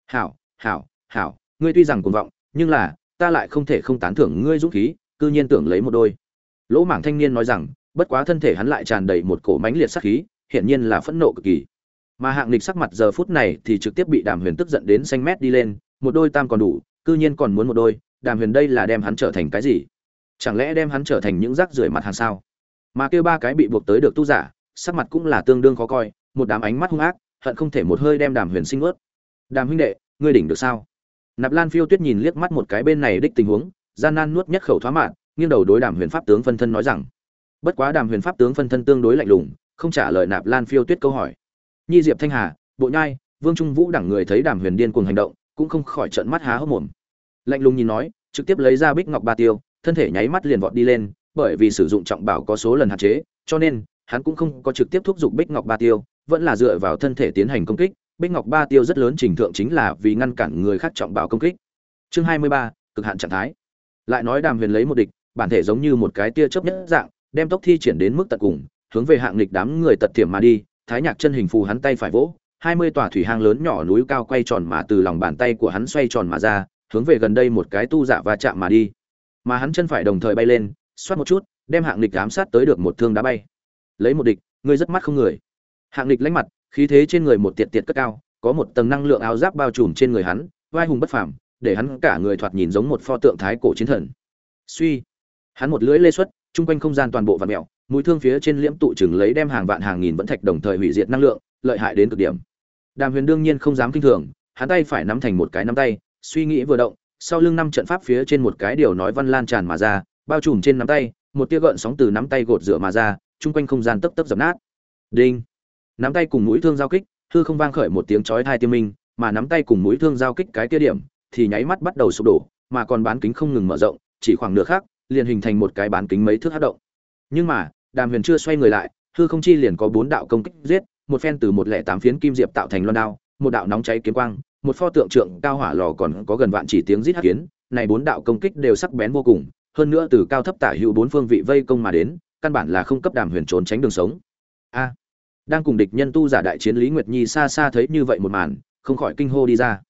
Speaker 1: Hảo hảo hảo, ngươi tuy rằng cuồng vọng, nhưng là, ta lại không thể không tán thưởng ngươi dũng khí, cư nhiên tưởng lấy một đôi. Lỗ mảng thanh niên nói rằng, bất quá thân thể hắn lại tràn đầy một cổ mãnh liệt sát khí, hiển nhiên là phẫn nộ cực kỳ. Mà hạng lịch sắc mặt giờ phút này thì trực tiếp bị đàm huyền tức giận đến xanh mét đi lên, một đôi tam còn đủ, cư nhiên còn muốn một đôi, đàm huyền đây là đem hắn trở thành cái gì? Chẳng lẽ đem hắn trở thành những rác rưởi mặt hàng sao? Mà kêu ba cái bị buộc tới được tu giả, sắc mặt cũng là tương đương khó coi một đám ánh mắt hung ác, hận không thể một hơi đem đàm huyền sinh ướt. Đàm huynh đệ, ngươi đỉnh được sao? Nạp lan phiêu tuyết nhìn liếc mắt một cái bên này đích tình huống, gian nan nuốt nhất khẩu thoá mạn, nghiêng đầu đối đàm huyền pháp tướng phân thân nói rằng, bất quá đàm huyền pháp tướng phân thân tương đối lạnh lùng, không trả lời nạp lan phiêu tuyết câu hỏi. Nhi diệp thanh hà, bộ nhai, vương trung vũ đẳng người thấy đàm huyền điên cuồng hành động, cũng không khỏi trợn mắt há hốc mồm. Lạnh lùng nhìn nói, trực tiếp lấy ra bích ngọc ba tiêu, thân thể nháy mắt liền vọt đi lên, bởi vì sử dụng trọng bảo có số lần hạn chế, cho nên, hắn cũng không có trực tiếp thúc giục bích ngọc ba tiêu vẫn là dựa vào thân thể tiến hành công kích, bích ngọc ba tiêu rất lớn trình thượng chính là vì ngăn cản người khác trọng bảo công kích. Chương hai mươi ba, cực hạn trạng thái. Lại nói đàm huyền lấy một địch, bản thể giống như một cái tia chớp nhất dạng, đem tốc thi triển đến mức tận cùng, hướng về hạng nghịch đám người tật thiểm mà đi, thái nhạc chân hình phù hắn tay phải vỗ, hai mươi tòa thủy hang lớn nhỏ núi cao quay tròn mà từ lòng bàn tay của hắn xoay tròn mà ra, hướng về gần đây một cái tu dạ va chạm mà đi. Mà hắn chân phải đồng thời bay lên, xoát một chút, đem hạng nghịch ám sát tới được một thương đá bay. Lấy một địch, ngươi rất mắt không người hạng lịch lánh mặt, khí thế trên người một tiệt tiệt cất cao, có một tầng năng lượng áo giáp bao trùm trên người hắn, vai hùng bất phàm, để hắn cả người thoạt nhìn giống một pho tượng thái cổ chiến thần. Suy, hắn một lưỡi lê xuất, chung quanh không gian toàn bộ vạn mẹo mũi thương phía trên liễm tụ chừng lấy đem hàng vạn hàng nghìn vẫn thạch đồng thời hủy diệt năng lượng, lợi hại đến cực điểm. Đàm huyền đương nhiên không dám kinh thường, hắn tay phải nắm thành một cái nắm tay, suy nghĩ vừa động, sau lưng năm trận pháp phía trên một cái điều nói văn lan tràn mà ra, bao trùm trên nắm tay, một tia gợn sóng từ nắm tay gột rửa mà ra, chung quanh không gian tấp tấp dập nát. Đinh! Nắm tay cùng mũi thương giao kích, hư không vang khởi một tiếng chói thai tiêm minh, mà nắm tay cùng mũi thương giao kích cái kia điểm, thì nháy mắt bắt đầu sụp đổ, mà còn bán kính không ngừng mở rộng, chỉ khoảng nửa khác liền hình thành một cái bán kính mấy thước hát động. Nhưng mà, đàm huyền chưa xoay người lại, hư không chi liền có bốn đạo công kích giết, một phen từ một lẻ tám phiến kim diệp tạo thành loan đao, một đạo nóng cháy kiếm quang, một pho tượng trượng cao hỏa lò còn có gần vạn chỉ tiếng rít hát kiến, này bốn đạo công kích đều sắc bén vô cùng, hơn nữa từ cao thấp tả hữu bốn phương vị vây công mà đến, căn bản là không cấp đàm huyền trốn tránh đường sống. A! Đang cùng địch nhân tu giả đại chiến lý nguyệt nhi xa xa thấy như vậy một màn, không khỏi kinh hô đi ra.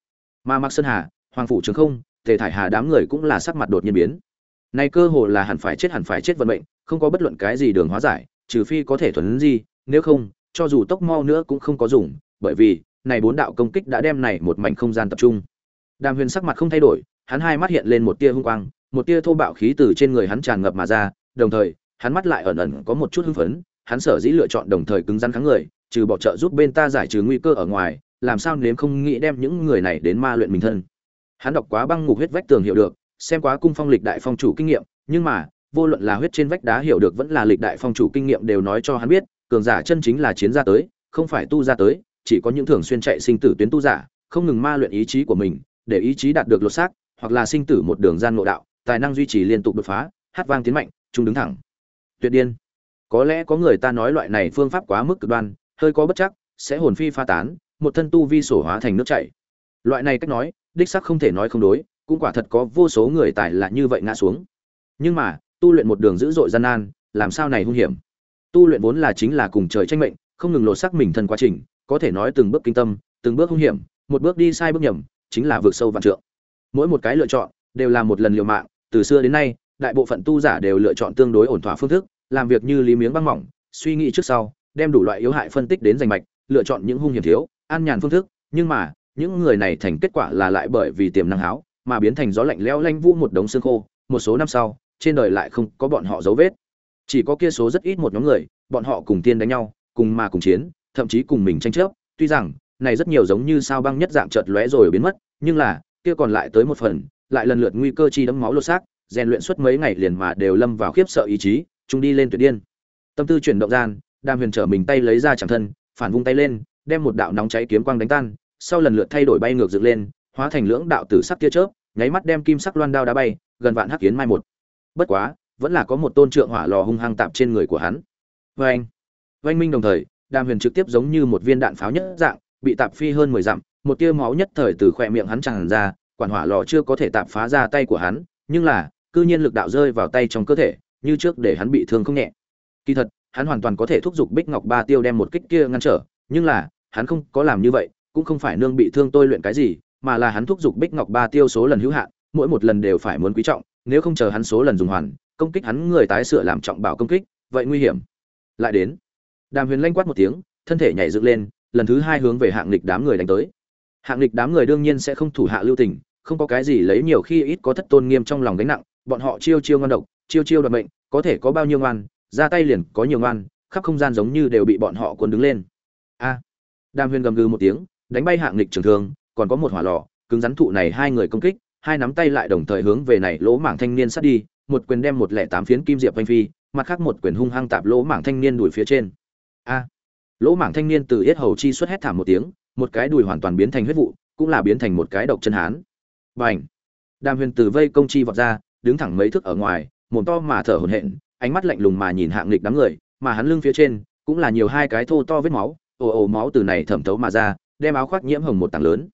Speaker 1: Mà mạc sơn hà, hoàng phủ trường không, tề thải hà đám người cũng là sắc mặt đột nhiên biến. Này cơ hồ là hẳn phải chết hẳn phải chết vận mệnh, không có bất luận cái gì đường hóa giải, trừ phi có thể thuần gì nếu không, cho dù tốc mau nữa cũng không có dùng, bởi vì, này bốn đạo công kích đã đem này một mảnh không gian tập trung. Đàm huyền sắc mặt không thay đổi, hắn hai mắt hiện lên một tia hung quang, một tia thô bạo khí từ trên người hắn tràn ngập mà ra, đồng thời, hắn mắt lại ẩn ẩn có một chút hưng phấn hắn sở dĩ lựa chọn đồng thời cứng rắn kháng người, trừ bỏ trợ giúp bên ta giải trừ nguy cơ ở ngoài, làm sao nếm không nghĩ đem những người này đến ma luyện mình thân. Hắn đọc quá băng ngục huyết vách tường hiểu được, xem quá cung phong lịch đại phong chủ kinh nghiệm, nhưng mà, vô luận là huyết trên vách đá hiểu được vẫn là lịch đại phong chủ kinh nghiệm đều nói cho hắn biết, cường giả chân chính là chiến ra tới, không phải tu ra tới, chỉ có những thường xuyên chạy sinh tử tuyến tu giả, không ngừng ma luyện ý chí của mình, để ý chí đạt được lột xác, hoặc là sinh tử một đường gian ngộ đạo, tài năng duy trì liên tục đột phá, hát vang tiến mạnh, trung đứng thẳng. Tuyệt điên có lẽ có người ta nói loại này phương pháp quá mức cực đoan, hơi có bất chắc, sẽ hồn phi pha tán, một thân tu vi sổ hóa thành nước chảy. Loại này cách nói, đích sắc không thể nói không đối, cũng quả thật có vô số người tài là như vậy ngã xuống. Nhưng mà, tu luyện một đường dữ dội gian nan, làm sao này hung hiểm? Tu luyện vốn là chính là cùng trời tranh mệnh, không ngừng lột xác mình thân quá trình, có thể nói từng bước kinh tâm, từng bước hung hiểm, một bước đi sai bước nhầm, chính là vượt sâu vạn trượng. Mỗi một cái lựa chọn, đều là một lần liều mạng, từ xưa đến nay, đại bộ phận tu giả đều lựa chọn tương đối ổn thỏa phương thức làm việc như lý miếng băng mỏng, suy nghĩ trước sau, đem đủ loại yếu hại phân tích đến danh mạch, lựa chọn những hung hiểm thiếu, an nhàn phương thức. Nhưng mà, những người này thành kết quả là lại bởi vì tiềm năng háo, mà biến thành gió lạnh lẽo lanh vũ một đống xương khô. Một số năm sau, trên đời lại không có bọn họ dấu vết. Chỉ có kia số rất ít một nhóm người, bọn họ cùng tiên đánh nhau, cùng mà cùng chiến, thậm chí cùng mình tranh chấp. Tuy rằng, này rất nhiều giống như sao băng nhất dạng chợt lóe rồi biến mất, nhưng là, kia còn lại tới một phần, lại lần lượt nguy cơ chi đấm máu lột xác, rèn luyện suốt mấy ngày liền mà đều lâm vào khiếp sợ ý chí chúng đi lên tuyệt điên. Tâm tư chuyển động gian, đàm huyền trở mình tay lấy ra chẳng thân, phản vung tay lên, đem một đạo nóng cháy kiếm quang đánh tan, sau lần lượt thay đổi bay ngược dựng lên, hóa thành lưỡng đạo tử sắc tia chớp, nháy mắt đem kim sắc loan đao đá bay, gần vạn hắc kiến mai một. Bất quá, vẫn là có một tôn trượng hỏa lò hung hăng tạm trên người của hắn. Vê anh oanh minh đồng thời, đàm huyền trực tiếp giống như một viên đạn pháo nhất dạng, bị tạp phi hơn mười dặm, một tia máu nhất thời từ khỏe miệng hắn tràn ra, quản hỏa lò chưa có thể tạp phá ra tay của hắn, nhưng là, cư nhiên lực đạo rơi vào tay trong cơ thể như trước để hắn bị thương không nhẹ. Kỳ thật, hắn hoàn toàn có thể thúc giục bích ngọc ba tiêu đem một kích kia ngăn trở, nhưng là, hắn không có làm như vậy, cũng không phải nương bị thương tôi luyện cái gì, mà là hắn thúc giục bích ngọc ba tiêu số lần hữu hạn, mỗi một lần đều phải muốn quý trọng, nếu không chờ hắn số lần dùng hoàn, công kích hắn người tái sửa làm trọng bảo công kích, vậy nguy hiểm. Lại đến, đàm huyền lanh quát một tiếng, thân thể nhảy dựng lên, lần thứ hai hướng về hạng lịch đám người đánh tới. Hạng lịch đám người đương nhiên sẽ không thủ hạ lưu tình, không có cái gì lấy nhiều khi ít có thất tôn nghiêm trong lòng gánh nặng, bọn họ chiêu chiêu ngon độc, chiêu chiêu đoạt mệnh có thể có bao nhiêu ngoan, ra tay liền có nhiều ngoan, khắp không gian giống như đều bị bọn họ cuốn đứng lên. A. Đàm huyền gầm gừ một tiếng, đánh bay hạng nghịch trường thương, còn có một hỏa lò, cứng rắn thụ này hai người công kích, hai nắm tay lại đồng thời hướng về này lỗ mảng thanh niên sát đi, một quyền đem một lẻ tám phiến kim diệp vanh phi, mặt khác một quyền hung hăng tạp lỗ mảng thanh niên đuổi phía trên. A. Lỗ mảng thanh niên từ yết hầu chi xuất hét thảm một tiếng, một cái đùi hoàn toàn biến thành huyết vụ, cũng là biến thành một cái độc chân hán. Bành! Đàm huyền từ vây công chi vọt ra, đứng thẳng mấy thước ở ngoài mồm to mà thở hổn hển, ánh mắt lạnh lùng mà nhìn hạng nghịch đám người, mà hắn lưng phía trên cũng là nhiều hai cái thô to vết máu, ồ ồ máu từ này thẩm thấu mà ra, đem áo khoác nhiễm hồng một tảng lớn.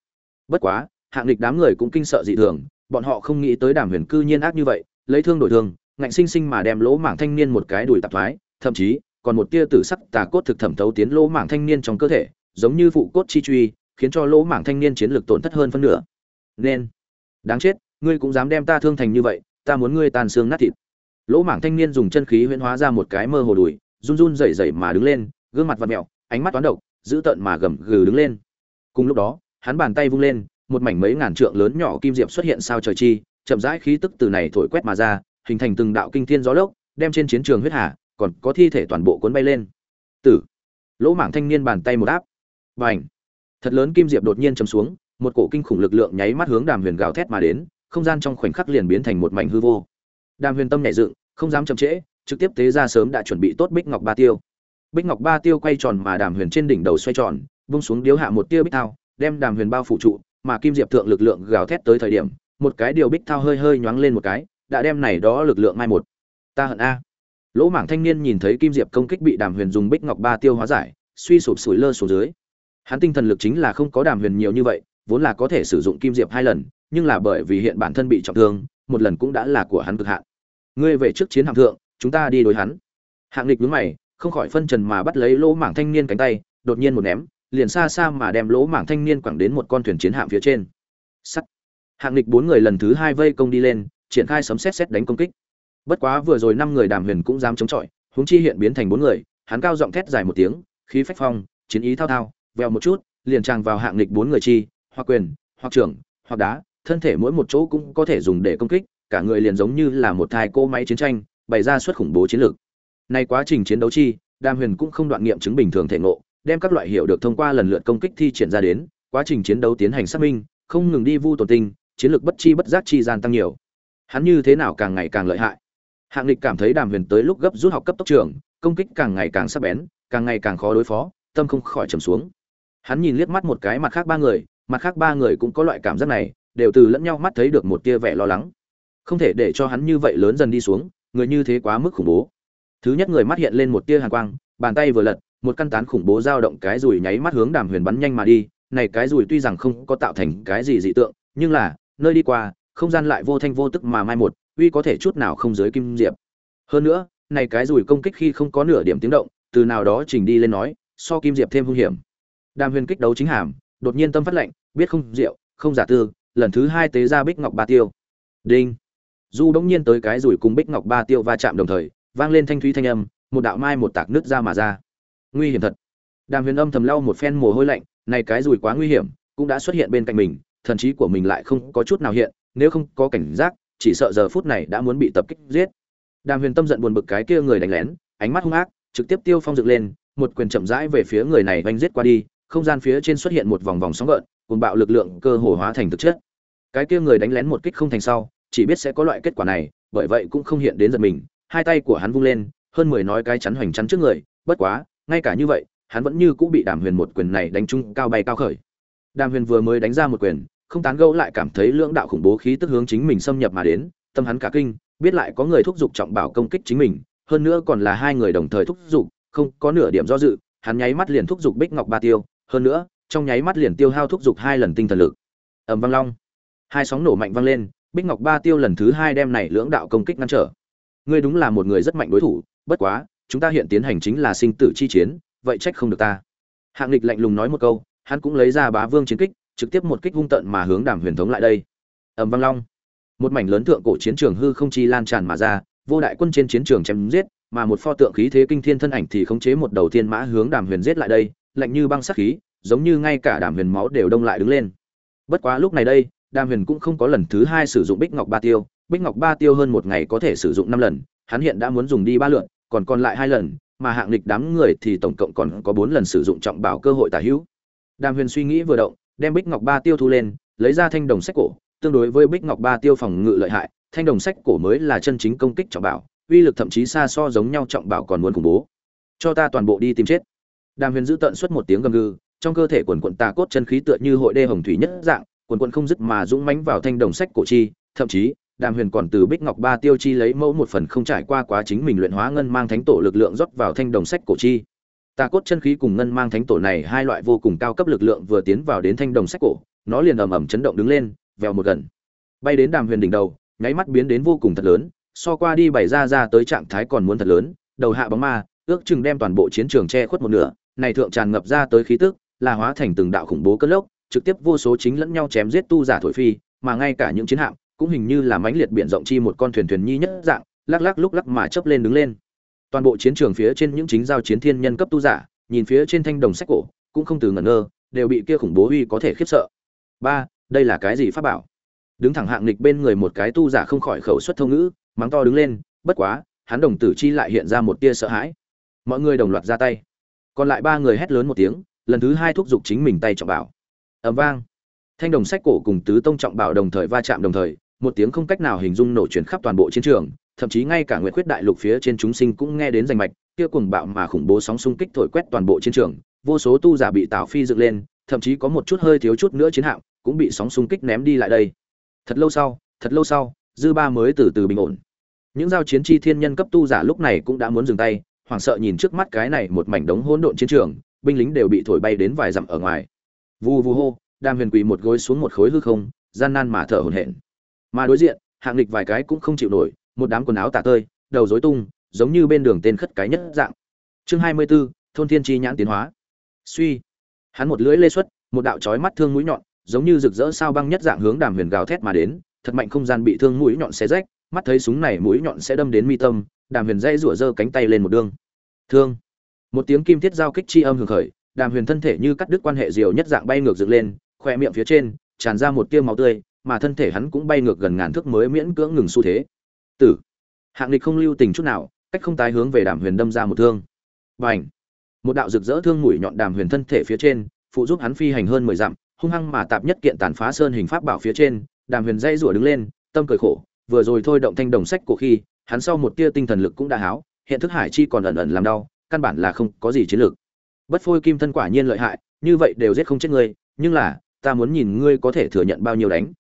Speaker 1: Bất quá, hạng nghịch đám người cũng kinh sợ dị thường, bọn họ không nghĩ tới đàm huyền cư nhiên ác như vậy, lấy thương đổi thương, ngạnh sinh sinh mà đem lỗ mảng thanh niên một cái đùi tạp thoái, thậm chí còn một tia tử sắc tà cốt thực thẩm thấu tiến lỗ mảng thanh niên trong cơ thể, giống như phụ cốt chi truy, khiến cho lỗ mảng thanh niên chiến lược tổn thất hơn phân nửa. Nên, đáng chết, ngươi cũng dám đem ta thương thành như vậy ta muốn ngươi tan xương nát thịt. Lỗ mảng thanh niên dùng chân khí huyễn hóa ra một cái mơ hồ đùi, run run rẩy rẩy mà đứng lên, gương mặt vặn mẹo, ánh mắt toán độc giữ tợn mà gầm gừ đứng lên. Cùng lúc đó, hắn bàn tay vung lên, một mảnh mấy ngàn trượng lớn nhỏ kim diệp xuất hiện sao trời chi, chậm rãi khí tức từ này thổi quét mà ra, hình thành từng đạo kinh thiên gió lốc, đem trên chiến trường huyết hà, còn có thi thể toàn bộ cuốn bay lên. Tử. Lỗ mảng thanh niên bàn tay một áp. Và ảnh thật lớn kim diệp đột nhiên chầm xuống, một cổ kinh khủng lực lượng nháy mắt hướng đàm huyền gào thét mà đến không gian trong khoảnh khắc liền biến thành một mảnh hư vô. Đàm huyền tâm nhẹ dựng, không dám chậm trễ, trực tiếp tế ra sớm đã chuẩn bị tốt bích ngọc ba tiêu. Bích ngọc ba tiêu quay tròn mà đàm huyền trên đỉnh đầu xoay tròn, vung xuống điếu hạ một tia bích thao, đem đàm huyền bao phủ trụ, mà kim diệp thượng lực lượng gào thét tới thời điểm, một cái điều bích thao hơi hơi nhoáng lên một cái, đã đem này đó lực lượng mai một. Ta hận a. Lỗ mảng thanh niên nhìn thấy kim diệp công kích bị đàm huyền dùng bích ngọc ba tiêu hóa giải, suy sụp sủi lơ xuống dưới. Hắn tinh thần lực chính là không có đàm huyền nhiều như vậy, vốn là có thể sử dụng kim diệp hai lần nhưng là bởi vì hiện bản thân bị trọng thương, một lần cũng đã là của hắn cực hạn. Ngươi về trước chiến hạm thượng, chúng ta đi đối hắn. Hạng lịch nhướng mày, không khỏi phân trần mà bắt lấy lỗ mảng thanh niên cánh tay, đột nhiên một ném, liền xa xa mà đem lỗ mảng thanh niên quẳng đến một con thuyền chiến hạm phía trên. Sắt. Hạng lịch bốn người lần thứ hai vây công đi lên, triển khai sấm sét sét đánh công kích. Bất quá vừa rồi năm người đàm huyền cũng dám chống chọi, huống chi hiện biến thành bốn người, hắn cao giọng thét dài một tiếng, khí phách phong, chiến ý thao thao, vèo một chút, liền tràng vào hạng lịch bốn người chi, hoặc quyền, hoặc trưởng, hoặc đá thân thể mỗi một chỗ cũng có thể dùng để công kích, cả người liền giống như là một thai cô máy chiến tranh, bày ra suất khủng bố chiến lược. Nay quá trình chiến đấu chi, đàm huyền cũng không đoạn nghiệm chứng bình thường thể ngộ, đem các loại hiệu được thông qua lần lượt công kích thi triển ra đến, quá trình chiến đấu tiến hành xác minh, không ngừng đi vu tổn tinh, chiến lược bất chi bất giác chi gian tăng nhiều. Hắn như thế nào càng ngày càng lợi hại? Hạng lịch cảm thấy đàm huyền tới lúc gấp rút học cấp tốc trưởng, công kích càng ngày càng sắc bén, càng ngày càng khó đối phó, tâm không khỏi trầm xuống. Hắn nhìn liếc mắt một cái mặt khác ba người, mặt khác ba người cũng có loại cảm giác này đều từ lẫn nhau mắt thấy được một tia vẻ lo lắng. Không thể để cho hắn như vậy lớn dần đi xuống, người như thế quá mức khủng bố. Thứ nhất người mắt hiện lên một tia hàn quang, bàn tay vừa lật, một căn tán khủng bố dao động cái rùi nháy mắt hướng đàm huyền bắn nhanh mà đi. Này cái rùi tuy rằng không có tạo thành cái gì dị tượng, nhưng là, nơi đi qua, không gian lại vô thanh vô tức mà mai một, uy có thể chút nào không giới kim diệp. Hơn nữa, này cái rùi công kích khi không có nửa điểm tiếng động, từ nào đó trình đi lên nói, so kim diệp thêm hung hiểm. Đàm huyền kích đấu chính hàm, đột nhiên tâm phát lệnh biết không rượu không giả tư lần thứ hai tế ra bích ngọc ba tiêu. Đinh. Du đống nhiên tới cái rủi cùng bích ngọc ba tiêu va chạm đồng thời, vang lên thanh thúy thanh âm, một đạo mai một tạc nước ra mà ra. Nguy hiểm thật. Đàm huyền âm thầm lau một phen mồ hôi lạnh, này cái rủi quá nguy hiểm, cũng đã xuất hiện bên cạnh mình, thần trí của mình lại không có chút nào hiện, nếu không có cảnh giác, chỉ sợ giờ phút này đã muốn bị tập kích giết. Đàm huyền tâm giận buồn bực cái kia người đánh lén, ánh mắt hung ác, trực tiếp tiêu phong dựng lên, một quyền chậm rãi về phía người này oanh giết qua đi, không gian phía trên xuất hiện một vòng vòng sóng gợn cùng bạo lực lượng cơ hồ hóa thành thực chất. Cái kia người đánh lén một kích không thành sau, chỉ biết sẽ có loại kết quả này, bởi vậy cũng không hiện đến giật mình, hai tay của hắn vung lên, hơn mười nói cái chắn hoành chắn trước người, bất quá, ngay cả như vậy, hắn vẫn như cũng bị đàm huyền một quyền này đánh trúng cao bay cao khởi. Đàm huyền vừa mới đánh ra một quyền, không tán gẫu lại cảm thấy lưỡng đạo khủng bố khí tức hướng chính mình xâm nhập mà đến, tâm hắn cả kinh, biết lại có người thúc giục trọng bảo công kích chính mình, hơn nữa còn là hai người đồng thời thúc giục, không có nửa điểm do dự, hắn nháy mắt liền thúc giục bích ngọc ba tiêu, hơn nữa trong nháy mắt liền tiêu hao thúc giục hai lần tinh thần lực. Ầm vang long. Hai sóng nổ mạnh vang lên, bích ngọc ba tiêu lần thứ hai đem này lưỡng đạo công kích ngăn trở. Ngươi đúng là một người rất mạnh đối thủ, bất quá, chúng ta hiện tiến hành chính là sinh tử chi chiến, vậy trách không được ta. Hạng lịch lạnh lùng nói một câu, hắn cũng lấy ra bá vương chiến kích, trực tiếp một kích hung tận mà hướng đàm huyền thống lại đây. Ầm vang long. Một mảnh lớn thượng cổ chiến trường hư không chi lan tràn mà ra, vô đại quân trên chiến trường chém giết, mà một pho tượng khí thế kinh thiên thân ảnh thì khống chế một đầu thiên mã hướng đàm huyền giết lại đây, lạnh như băng sắc khí giống như ngay cả đàm huyền máu đều đông lại đứng lên. Bất quá lúc này đây, đàm huyền cũng không có lần thứ hai sử dụng bích ngọc ba tiêu. Bích ngọc ba tiêu hơn một ngày có thể sử dụng năm lần, hắn hiện đã muốn dùng đi ba lượn, còn còn lại hai lần, mà hạng lịch đám người thì tổng cộng còn có bốn lần sử dụng trọng bảo cơ hội tả hữu. Đàm huyền suy nghĩ vừa động, đem bích ngọc ba tiêu thu lên, lấy ra thanh đồng sách cổ, tương đối với bích ngọc ba tiêu phòng ngự lợi hại, thanh đồng sách cổ mới là chân chính công kích trọng bảo, uy lực thậm chí xa so giống nhau trọng bảo còn muốn khủng bố. Cho ta toàn bộ đi tìm chết. Đàm huyền giữ tận suốt một tiếng gầm gừ trong cơ thể quần quận tà cốt chân khí tựa như hội đê hồng thủy nhất dạng, quần quận không dứt mà dũng mãnh vào thanh đồng sách cổ chi, thậm chí, đàm huyền còn từ bích ngọc ba tiêu chi lấy mẫu một phần không trải qua quá chính mình luyện hóa ngân mang thánh tổ lực lượng rót vào thanh đồng sách cổ chi. Tà cốt chân khí cùng ngân mang thánh tổ này hai loại vô cùng cao cấp lực lượng vừa tiến vào đến thanh đồng sách cổ, nó liền ầm ầm chấn động đứng lên, vèo một gần. Bay đến đàm huyền đỉnh đầu, nháy mắt biến đến vô cùng thật lớn, so qua đi bày ra ra tới trạng thái còn muốn thật lớn, đầu hạ bóng ma, ước chừng đem toàn bộ chiến trường che khuất một nửa, này thượng tràn ngập ra tới khí tức là hóa thành từng đạo khủng bố cơn lốc, trực tiếp vô số chính lẫn nhau chém giết tu giả thổi phi, mà ngay cả những chiến hạm cũng hình như là mãnh liệt biển rộng chi một con thuyền thuyền nhi nhất dạng, lắc lắc lúc lắc mà chớp lên đứng lên. Toàn bộ chiến trường phía trên những chính giao chiến thiên nhân cấp tu giả, nhìn phía trên thanh đồng sách cổ, cũng không từ ngẩn ngơ, đều bị kia khủng bố uy có thể khiếp sợ. Ba, đây là cái gì pháp bảo? Đứng thẳng hạng nghịch bên người một cái tu giả không khỏi khẩu xuất thông ngữ, mắng to đứng lên, bất quá, hắn đồng tử chi lại hiện ra một tia sợ hãi. Mọi người đồng loạt ra tay. Còn lại ba người hét lớn một tiếng lần thứ hai thúc giục chính mình tay trọng bảo. Ẩm vang. Thanh đồng sách cổ cùng tứ tông trọng bảo đồng thời va chạm đồng thời, một tiếng không cách nào hình dung nổ chuyển khắp toàn bộ chiến trường, thậm chí ngay cả nguyệt khuyết đại lục phía trên chúng sinh cũng nghe đến danh mạch, kia cuồng bạo mà khủng bố sóng xung kích thổi quét toàn bộ chiến trường, vô số tu giả bị tào phi dựng lên, thậm chí có một chút hơi thiếu chút nữa chiến hạm cũng bị sóng xung kích ném đi lại đây. Thật lâu sau, thật lâu sau, dư ba mới từ từ bình ổn. Những giao chiến chi thiên nhân cấp tu giả lúc này cũng đã muốn dừng tay, hoảng sợ nhìn trước mắt cái này một mảnh đống hỗn độn chiến trường binh lính đều bị thổi bay đến vài dặm ở ngoài. Vù vù hô đàm huyền quỳ một gối xuống một khối hư không gian nan mà thở hổn hển. Mà đối diện hạng lịch vài cái cũng không chịu nổi một đám quần áo tả tơi đầu rối tung giống như bên đường tên khất cái nhất dạng. Chương hai mươi 24, thôn thiên chi nhãn tiến hóa. Suy. Hắn một lưỡi lê xuất một đạo chói mắt thương mũi nhọn giống như rực rỡ sao băng nhất dạng hướng đàm huyền gào thét mà đến thật mạnh không gian bị thương mũi nhọn xé rách mắt thấy súng này mũi nhọn sẽ đâm đến mi tâm đàm huyền dây rủa giơ cánh tay lên một đường. Thương một tiếng kim thiết giao kích chi âm hưởng khởi, đàm huyền thân thể như cắt đứt quan hệ diều nhất dạng bay ngược dựng lên, khoe miệng phía trên tràn ra một tia máu tươi, mà thân thể hắn cũng bay ngược gần ngàn thước mới miễn cưỡng ngừng xu thế. Tử. Hạng địch không lưu tình chút nào, cách không tái hướng về đàm huyền đâm ra một thương. Và h một đạo rực rỡ thương mũi nhọn đàm huyền thân thể phía trên, phụ giúp hắn phi hành hơn mười dặm, hung hăng mà tạp nhất kiện tàn phá sơn hình pháp bảo phía trên, đàm huyền dây rủa đứng lên, tâm cười khổ, vừa rồi thôi động thanh đồng sách của khi, hắn sau một tia tinh thần lực cũng đã háo, hiện thức hải chi còn ẩn ẩn làm đau căn bản là không có gì chiến lược. Bất phôi kim thân quả nhiên lợi hại, như vậy đều giết không chết ngươi, nhưng là, ta muốn nhìn ngươi có thể thừa nhận bao nhiêu đánh.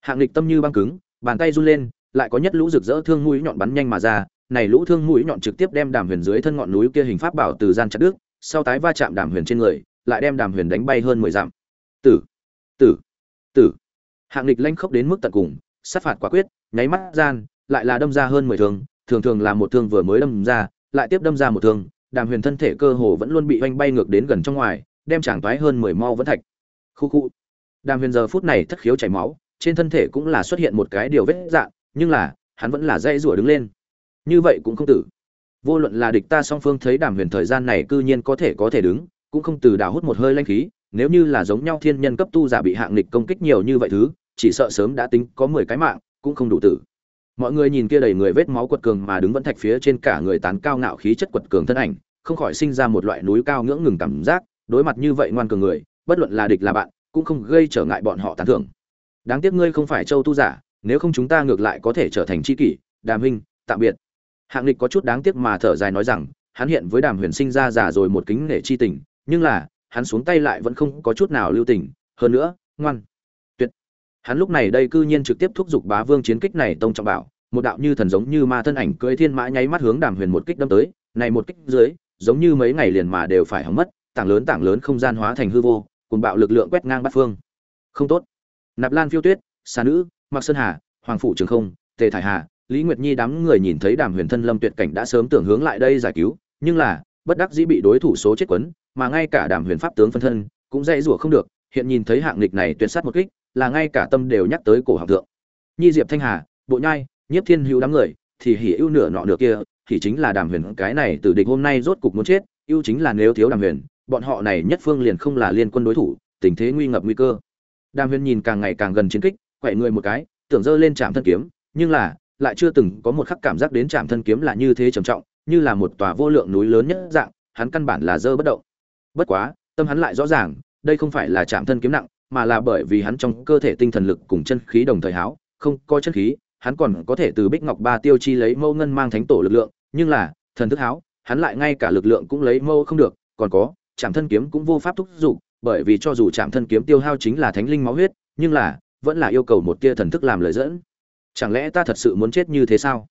Speaker 1: Hạng lịch tâm như băng cứng, bàn tay run lên, lại có nhất lũ rực rỡ thương mũi nhọn bắn nhanh mà ra, này lũ thương mũi nhọn trực tiếp đem đàm huyền dưới thân ngọn núi kia hình pháp bảo từ gian chặt đứt, sau tái va chạm đàm huyền trên người, lại đem đàm huyền đánh bay hơn mười dặm. Tử tử tử. Hạng lịch lanh khốc đến mức tận cùng, sát phạt quả quyết, nháy mắt gian, lại là đâm ra hơn mười thương, thường thường là một thương vừa mới đâm ra, lại tiếp đâm ra một thương đàm huyền thân thể cơ hồ vẫn luôn bị oanh bay ngược đến gần trong ngoài, đem chàng toái hơn mười mau vẫn thạch. Khu khu. Đàm huyền giờ phút này thất khiếu chảy máu, trên thân thể cũng là xuất hiện một cái điều vết dạng, nhưng là, hắn vẫn là dây rủa đứng lên. Như vậy cũng không tử. Vô luận là địch ta song phương thấy đàm huyền thời gian này cư nhiên có thể có thể đứng, cũng không từ đào hút một hơi lanh khí, nếu như là giống nhau thiên nhân cấp tu giả bị hạng địch công kích nhiều như vậy thứ, chỉ sợ sớm đã tính có mười cái mạng, cũng không đủ tử mọi người nhìn kia đầy người vết máu quật cường mà đứng vẫn thạch phía trên cả người tán cao ngạo khí chất quật cường thân ảnh, không khỏi sinh ra một loại núi cao ngưỡng ngừng cảm giác, đối mặt như vậy ngoan cường người, bất luận là địch là bạn, cũng không gây trở ngại bọn họ tán thưởng. Đáng tiếc ngươi không phải châu tu giả, nếu không chúng ta ngược lại có thể trở thành tri kỷ, đàm huynh tạm biệt. Hạng lịch có chút đáng tiếc mà thở dài nói rằng, hắn hiện với đàm huyền sinh ra già rồi một kính nể chi tình, nhưng là, hắn xuống tay lại vẫn không có chút nào lưu tình, hơn nữa, ngoan hắn lúc này đây cư nhiên trực tiếp thúc giục bá vương chiến kích này tông trọng bảo, một đạo như thần giống như ma thân ảnh cưỡi thiên mã nháy mắt hướng đàm huyền một kích đâm tới, này một kích dưới, giống như mấy ngày liền mà đều phải hỏng mất, tảng lớn tảng lớn không gian hóa thành hư vô, cùng bạo lực lượng quét ngang bát phương. Không tốt. Nạp lan phiêu tuyết, xà nữ mặc sơn hà, hoàng phủ trường không, tề thải hà, lý nguyệt nhi đám người nhìn thấy đàm huyền thân lâm tuyệt cảnh đã sớm tưởng hướng lại đây giải cứu, nhưng là, bất đắc dĩ bị đối thủ số chết quấn, mà ngay cả đàm huyền pháp tướng phân thân cũng dễ rủa không được, hiện nhìn thấy hạng nghịch này tuyệt sát một kích là ngay cả tâm đều nhắc tới cổ học thượng. Nhi diệp thanh hà, bộ nhai, nhiếp thiên hữu đám người, thì hỉ ưu nửa nọ nửa kia, thì chính là đàm huyền, cái này từ địch hôm nay rốt cục muốn chết, ưu chính là nếu thiếu đàm huyền, bọn họ này nhất phương liền không là liên quân đối thủ, tình thế nguy ngập nguy cơ. Đàm huyền nhìn càng ngày càng gần chiến kích, quậy người một cái, tưởng dơ lên chạm thân kiếm, nhưng là, lại chưa từng có một khắc cảm giác đến chạm thân kiếm là như thế trầm trọng, như là một tòa vô lượng núi lớn nhất dạng, hắn căn bản là dơ bất động. Bất quá, tâm hắn lại rõ ràng, đây không phải là chạm thân kiếm nặng mà là bởi vì hắn trong cơ thể tinh thần lực cùng chân khí đồng thời háo, không có chân khí, hắn còn có thể từ bích ngọc ba tiêu chi lấy mâu ngân mang thánh tổ lực lượng, nhưng là, thần thức háo, hắn lại ngay cả lực lượng cũng lấy mâu không được, còn có chạm thân kiếm cũng vô pháp thúc giục, bởi vì cho dù chạm thân kiếm tiêu hao chính là thánh linh máu huyết, nhưng là, vẫn là yêu cầu một tia thần thức làm lời dẫn. Chẳng lẽ ta thật sự muốn chết như thế sao?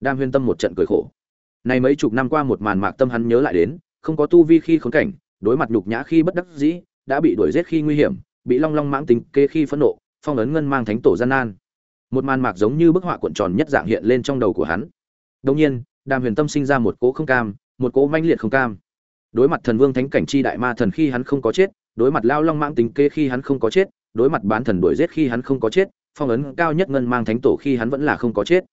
Speaker 1: Đam huyên tâm một trận cười khổ. Này mấy chục năm qua một màn mạc tâm hắn nhớ lại đến, không có tu vi khi khốn cảnh, đối mặt nhục nhã khi bất đắc dĩ, đã bị đuổi giết khi nguy hiểm bị long long mãng tính kê khi phẫn nộ, phong ấn ngân mang thánh tổ gian nan. Một màn mạc giống như bức họa cuộn tròn nhất dạng hiện lên trong đầu của hắn. Đông nhiên, đàm huyền tâm sinh ra một cỗ không cam, một cỗ manh liệt không cam. Đối mặt thần vương thánh cảnh chi đại ma thần khi hắn không có chết, đối mặt lao long mãng tính kê khi hắn không có chết, đối mặt bán thần đuổi giết khi hắn không có chết, phong ấn cao nhất ngân mang thánh tổ khi hắn vẫn là không có chết.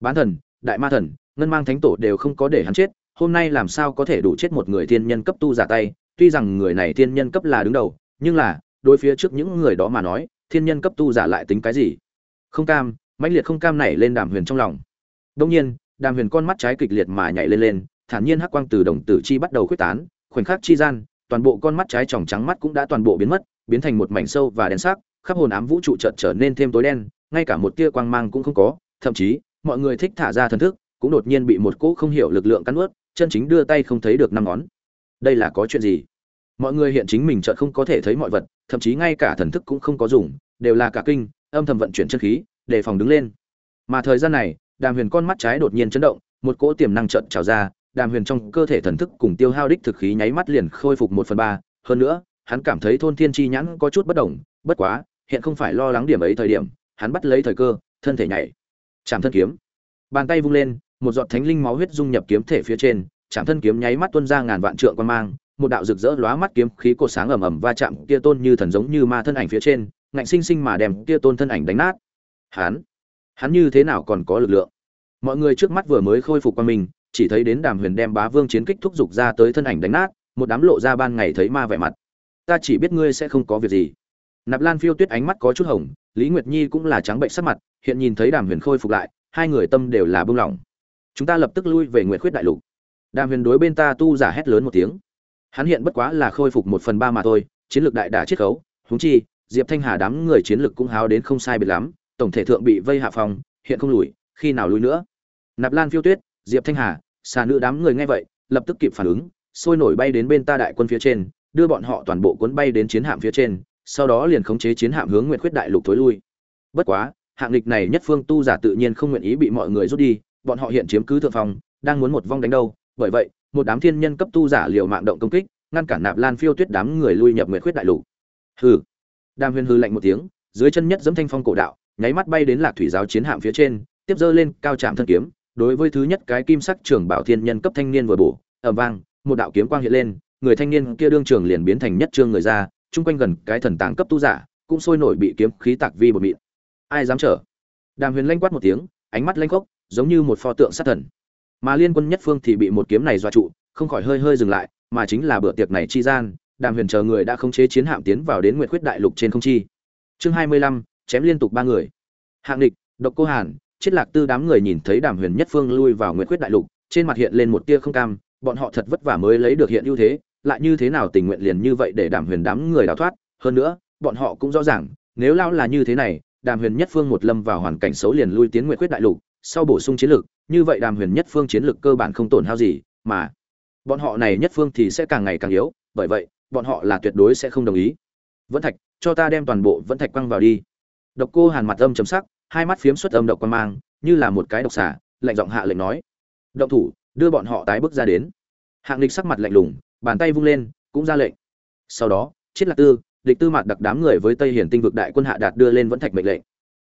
Speaker 1: Bán thần, đại ma thần, ngân mang thánh tổ đều không có để hắn chết, hôm nay làm sao có thể đủ chết một người thiên nhân cấp tu giả tay? Tuy rằng người này thiên nhân cấp là đứng đầu, nhưng là đối phía trước những người đó mà nói, thiên nhân cấp tu giả lại tính cái gì? Không cam, mãnh liệt không cam nảy lên đàm huyền trong lòng. Đông nhiên, đàm huyền con mắt trái kịch liệt mà nhảy lên lên, thản nhiên hắc quang từ đồng tử chi bắt đầu khuếch tán, khoảnh khắc chi gian, toàn bộ con mắt trái tròng trắng mắt cũng đã toàn bộ biến mất, biến thành một mảnh sâu và đen sắc, khắp hồn ám vũ trụ chợt trở nên thêm tối đen, ngay cả một tia quang mang cũng không có, thậm chí, mọi người thích thả ra thần thức, cũng đột nhiên bị một cỗ không hiểu lực lượng cắn nuốt, chân chính đưa tay không thấy được năm ngón. Đây là có chuyện gì? Mọi người hiện chính mình chợt không có thể thấy mọi vật, thậm chí ngay cả thần thức cũng không có dùng, đều là cả kinh, âm thầm vận chuyển chân khí, để phòng đứng lên. Mà thời gian này, đàm huyền con mắt trái đột nhiên chấn động, một cỗ tiềm năng chợt trào ra, đàm huyền trong cơ thể thần thức cùng tiêu hao đích thực khí nháy mắt liền khôi phục một phần ba. Hơn nữa, hắn cảm thấy thôn thiên chi nhãn có chút bất đồng, bất quá, hiện không phải lo lắng điểm ấy thời điểm, hắn bắt lấy thời cơ, thân thể nhảy. Chạm thân kiếm. Bàn tay vung lên, một giọt thánh linh máu huyết dung nhập kiếm thể phía trên, chạm thân kiếm nháy mắt tuôn ra ngàn vạn trượng quan mang một đạo rực rỡ lóa mắt kiếm khí cột sáng ầm ầm va chạm kia tôn như thần giống như ma thân ảnh phía trên, ngạnh sinh sinh mà đem kia tôn thân ảnh đánh nát. Hắn hắn như thế nào còn có lực lượng? Mọi người trước mắt vừa mới khôi phục qua mình, chỉ thấy đến đàm huyền đem bá vương chiến kích thúc giục ra tới thân ảnh đánh nát, một đám lộ ra ban ngày thấy ma vẻ mặt. Ta chỉ biết ngươi sẽ không có việc gì. Nạp lan phiêu tuyết ánh mắt có chút hồng, lý nguyệt nhi cũng là trắng bệnh sắc mặt, hiện nhìn thấy đàm huyền khôi phục lại, hai người tâm đều là bưng lỏng. Chúng ta lập tức lui về nguyệt khuyết đại lục. Đàm huyền đối bên ta tu giả hét lớn một tiếng hắn hiện bất quá là khôi phục một phần ba mà thôi, chiến lược đại đả chiết khấu húng chi, diệp thanh hà đám người chiến lược cũng háo đến không sai biệt lắm, tổng thể thượng bị vây hạ phòng, hiện không lùi, khi nào lùi nữa? Nạp lan phiêu tuyết, diệp thanh hà, xà nữ đám người nghe vậy, lập tức kịp phản ứng, sôi nổi bay đến bên ta đại quân phía trên, đưa bọn họ toàn bộ cuốn bay đến chiến hạm phía trên, sau đó liền khống chế chiến hạm hướng nguyện khuyết đại lục thối lui. Bất quá, hạng lịch này nhất phương tu giả tự nhiên không nguyện ý bị mọi người rút đi, bọn họ hiện chiếm cứ thượng phòng, đang muốn một vong đánh đâu, bởi vậy một đám thiên nhân cấp tu giả liều mạng động công kích, ngăn cản nạp lan phiêu tuyết đám người lui nhập nguyệt khuyết đại lục. Hừ. Đàm huyền hư lạnh một tiếng, dưới chân nhất dẫm thanh phong cổ đạo, nháy mắt bay đến lạc thủy giáo chiến hạm phía trên, tiếp dơ lên cao trạm thân kiếm, đối với thứ nhất cái kim sắc trưởng bảo thiên nhân cấp thanh niên vừa bổ, ầm vang, một đạo kiếm quang hiện lên, người thanh niên kia đương trường liền biến thành nhất trương người ra, chung quanh gần cái thần tàng cấp tu giả, cũng sôi nổi bị kiếm khí tạc vi bột mịn. Ai dám trở? Đàm huyền lanh quát một tiếng, ánh mắt lanh khốc, giống như một pho tượng sát thần mà liên quân nhất phương thì bị một kiếm này dọa trụ, không khỏi hơi hơi dừng lại, mà chính là bữa tiệc này chi gian, đàm huyền chờ người đã khống chế chiến hạm tiến vào đến nguyệt khuyết đại lục trên không chi. Chương hai mươi lăm, chém liên tục ba người. Hạng địch, độc cô hàn chết lạc tư đám người nhìn thấy đàm huyền nhất phương lui vào nguyệt khuyết đại lục, trên mặt hiện lên một tia không cam, bọn họ thật vất vả mới lấy được hiện ưu thế, lại như thế nào tình nguyện liền như vậy để đàm huyền đám người đào thoát, hơn nữa, bọn họ cũng rõ ràng, nếu lao là như thế này, đàm huyền nhất phương một lâm vào hoàn cảnh xấu liền lui tiến nguyện Khuyết đại lục, sau bổ sung chiến lược như vậy đàm huyền nhất phương chiến lược cơ bản không tổn hao gì, mà bọn họ này nhất phương thì sẽ càng ngày càng yếu, bởi vậy, bọn họ là tuyệt đối sẽ không đồng ý. Vẫn thạch, cho ta đem toàn bộ vẫn thạch quăng vào đi. Độc cô hàn mặt âm chấm sắc, hai mắt phiếm xuất âm độc quan mang, như là một cái độc xả lạnh giọng hạ lệnh nói. Động thủ, đưa bọn họ tái bước ra đến. Hạng địch sắc mặt lạnh lùng, bàn tay vung lên, cũng ra lệnh. Sau đó, chiết lạc tư, địch tư mặt đặc đám người với tây hiển tinh vực đại quân hạ đạt đưa lên vẫn thạch mệnh lệnh.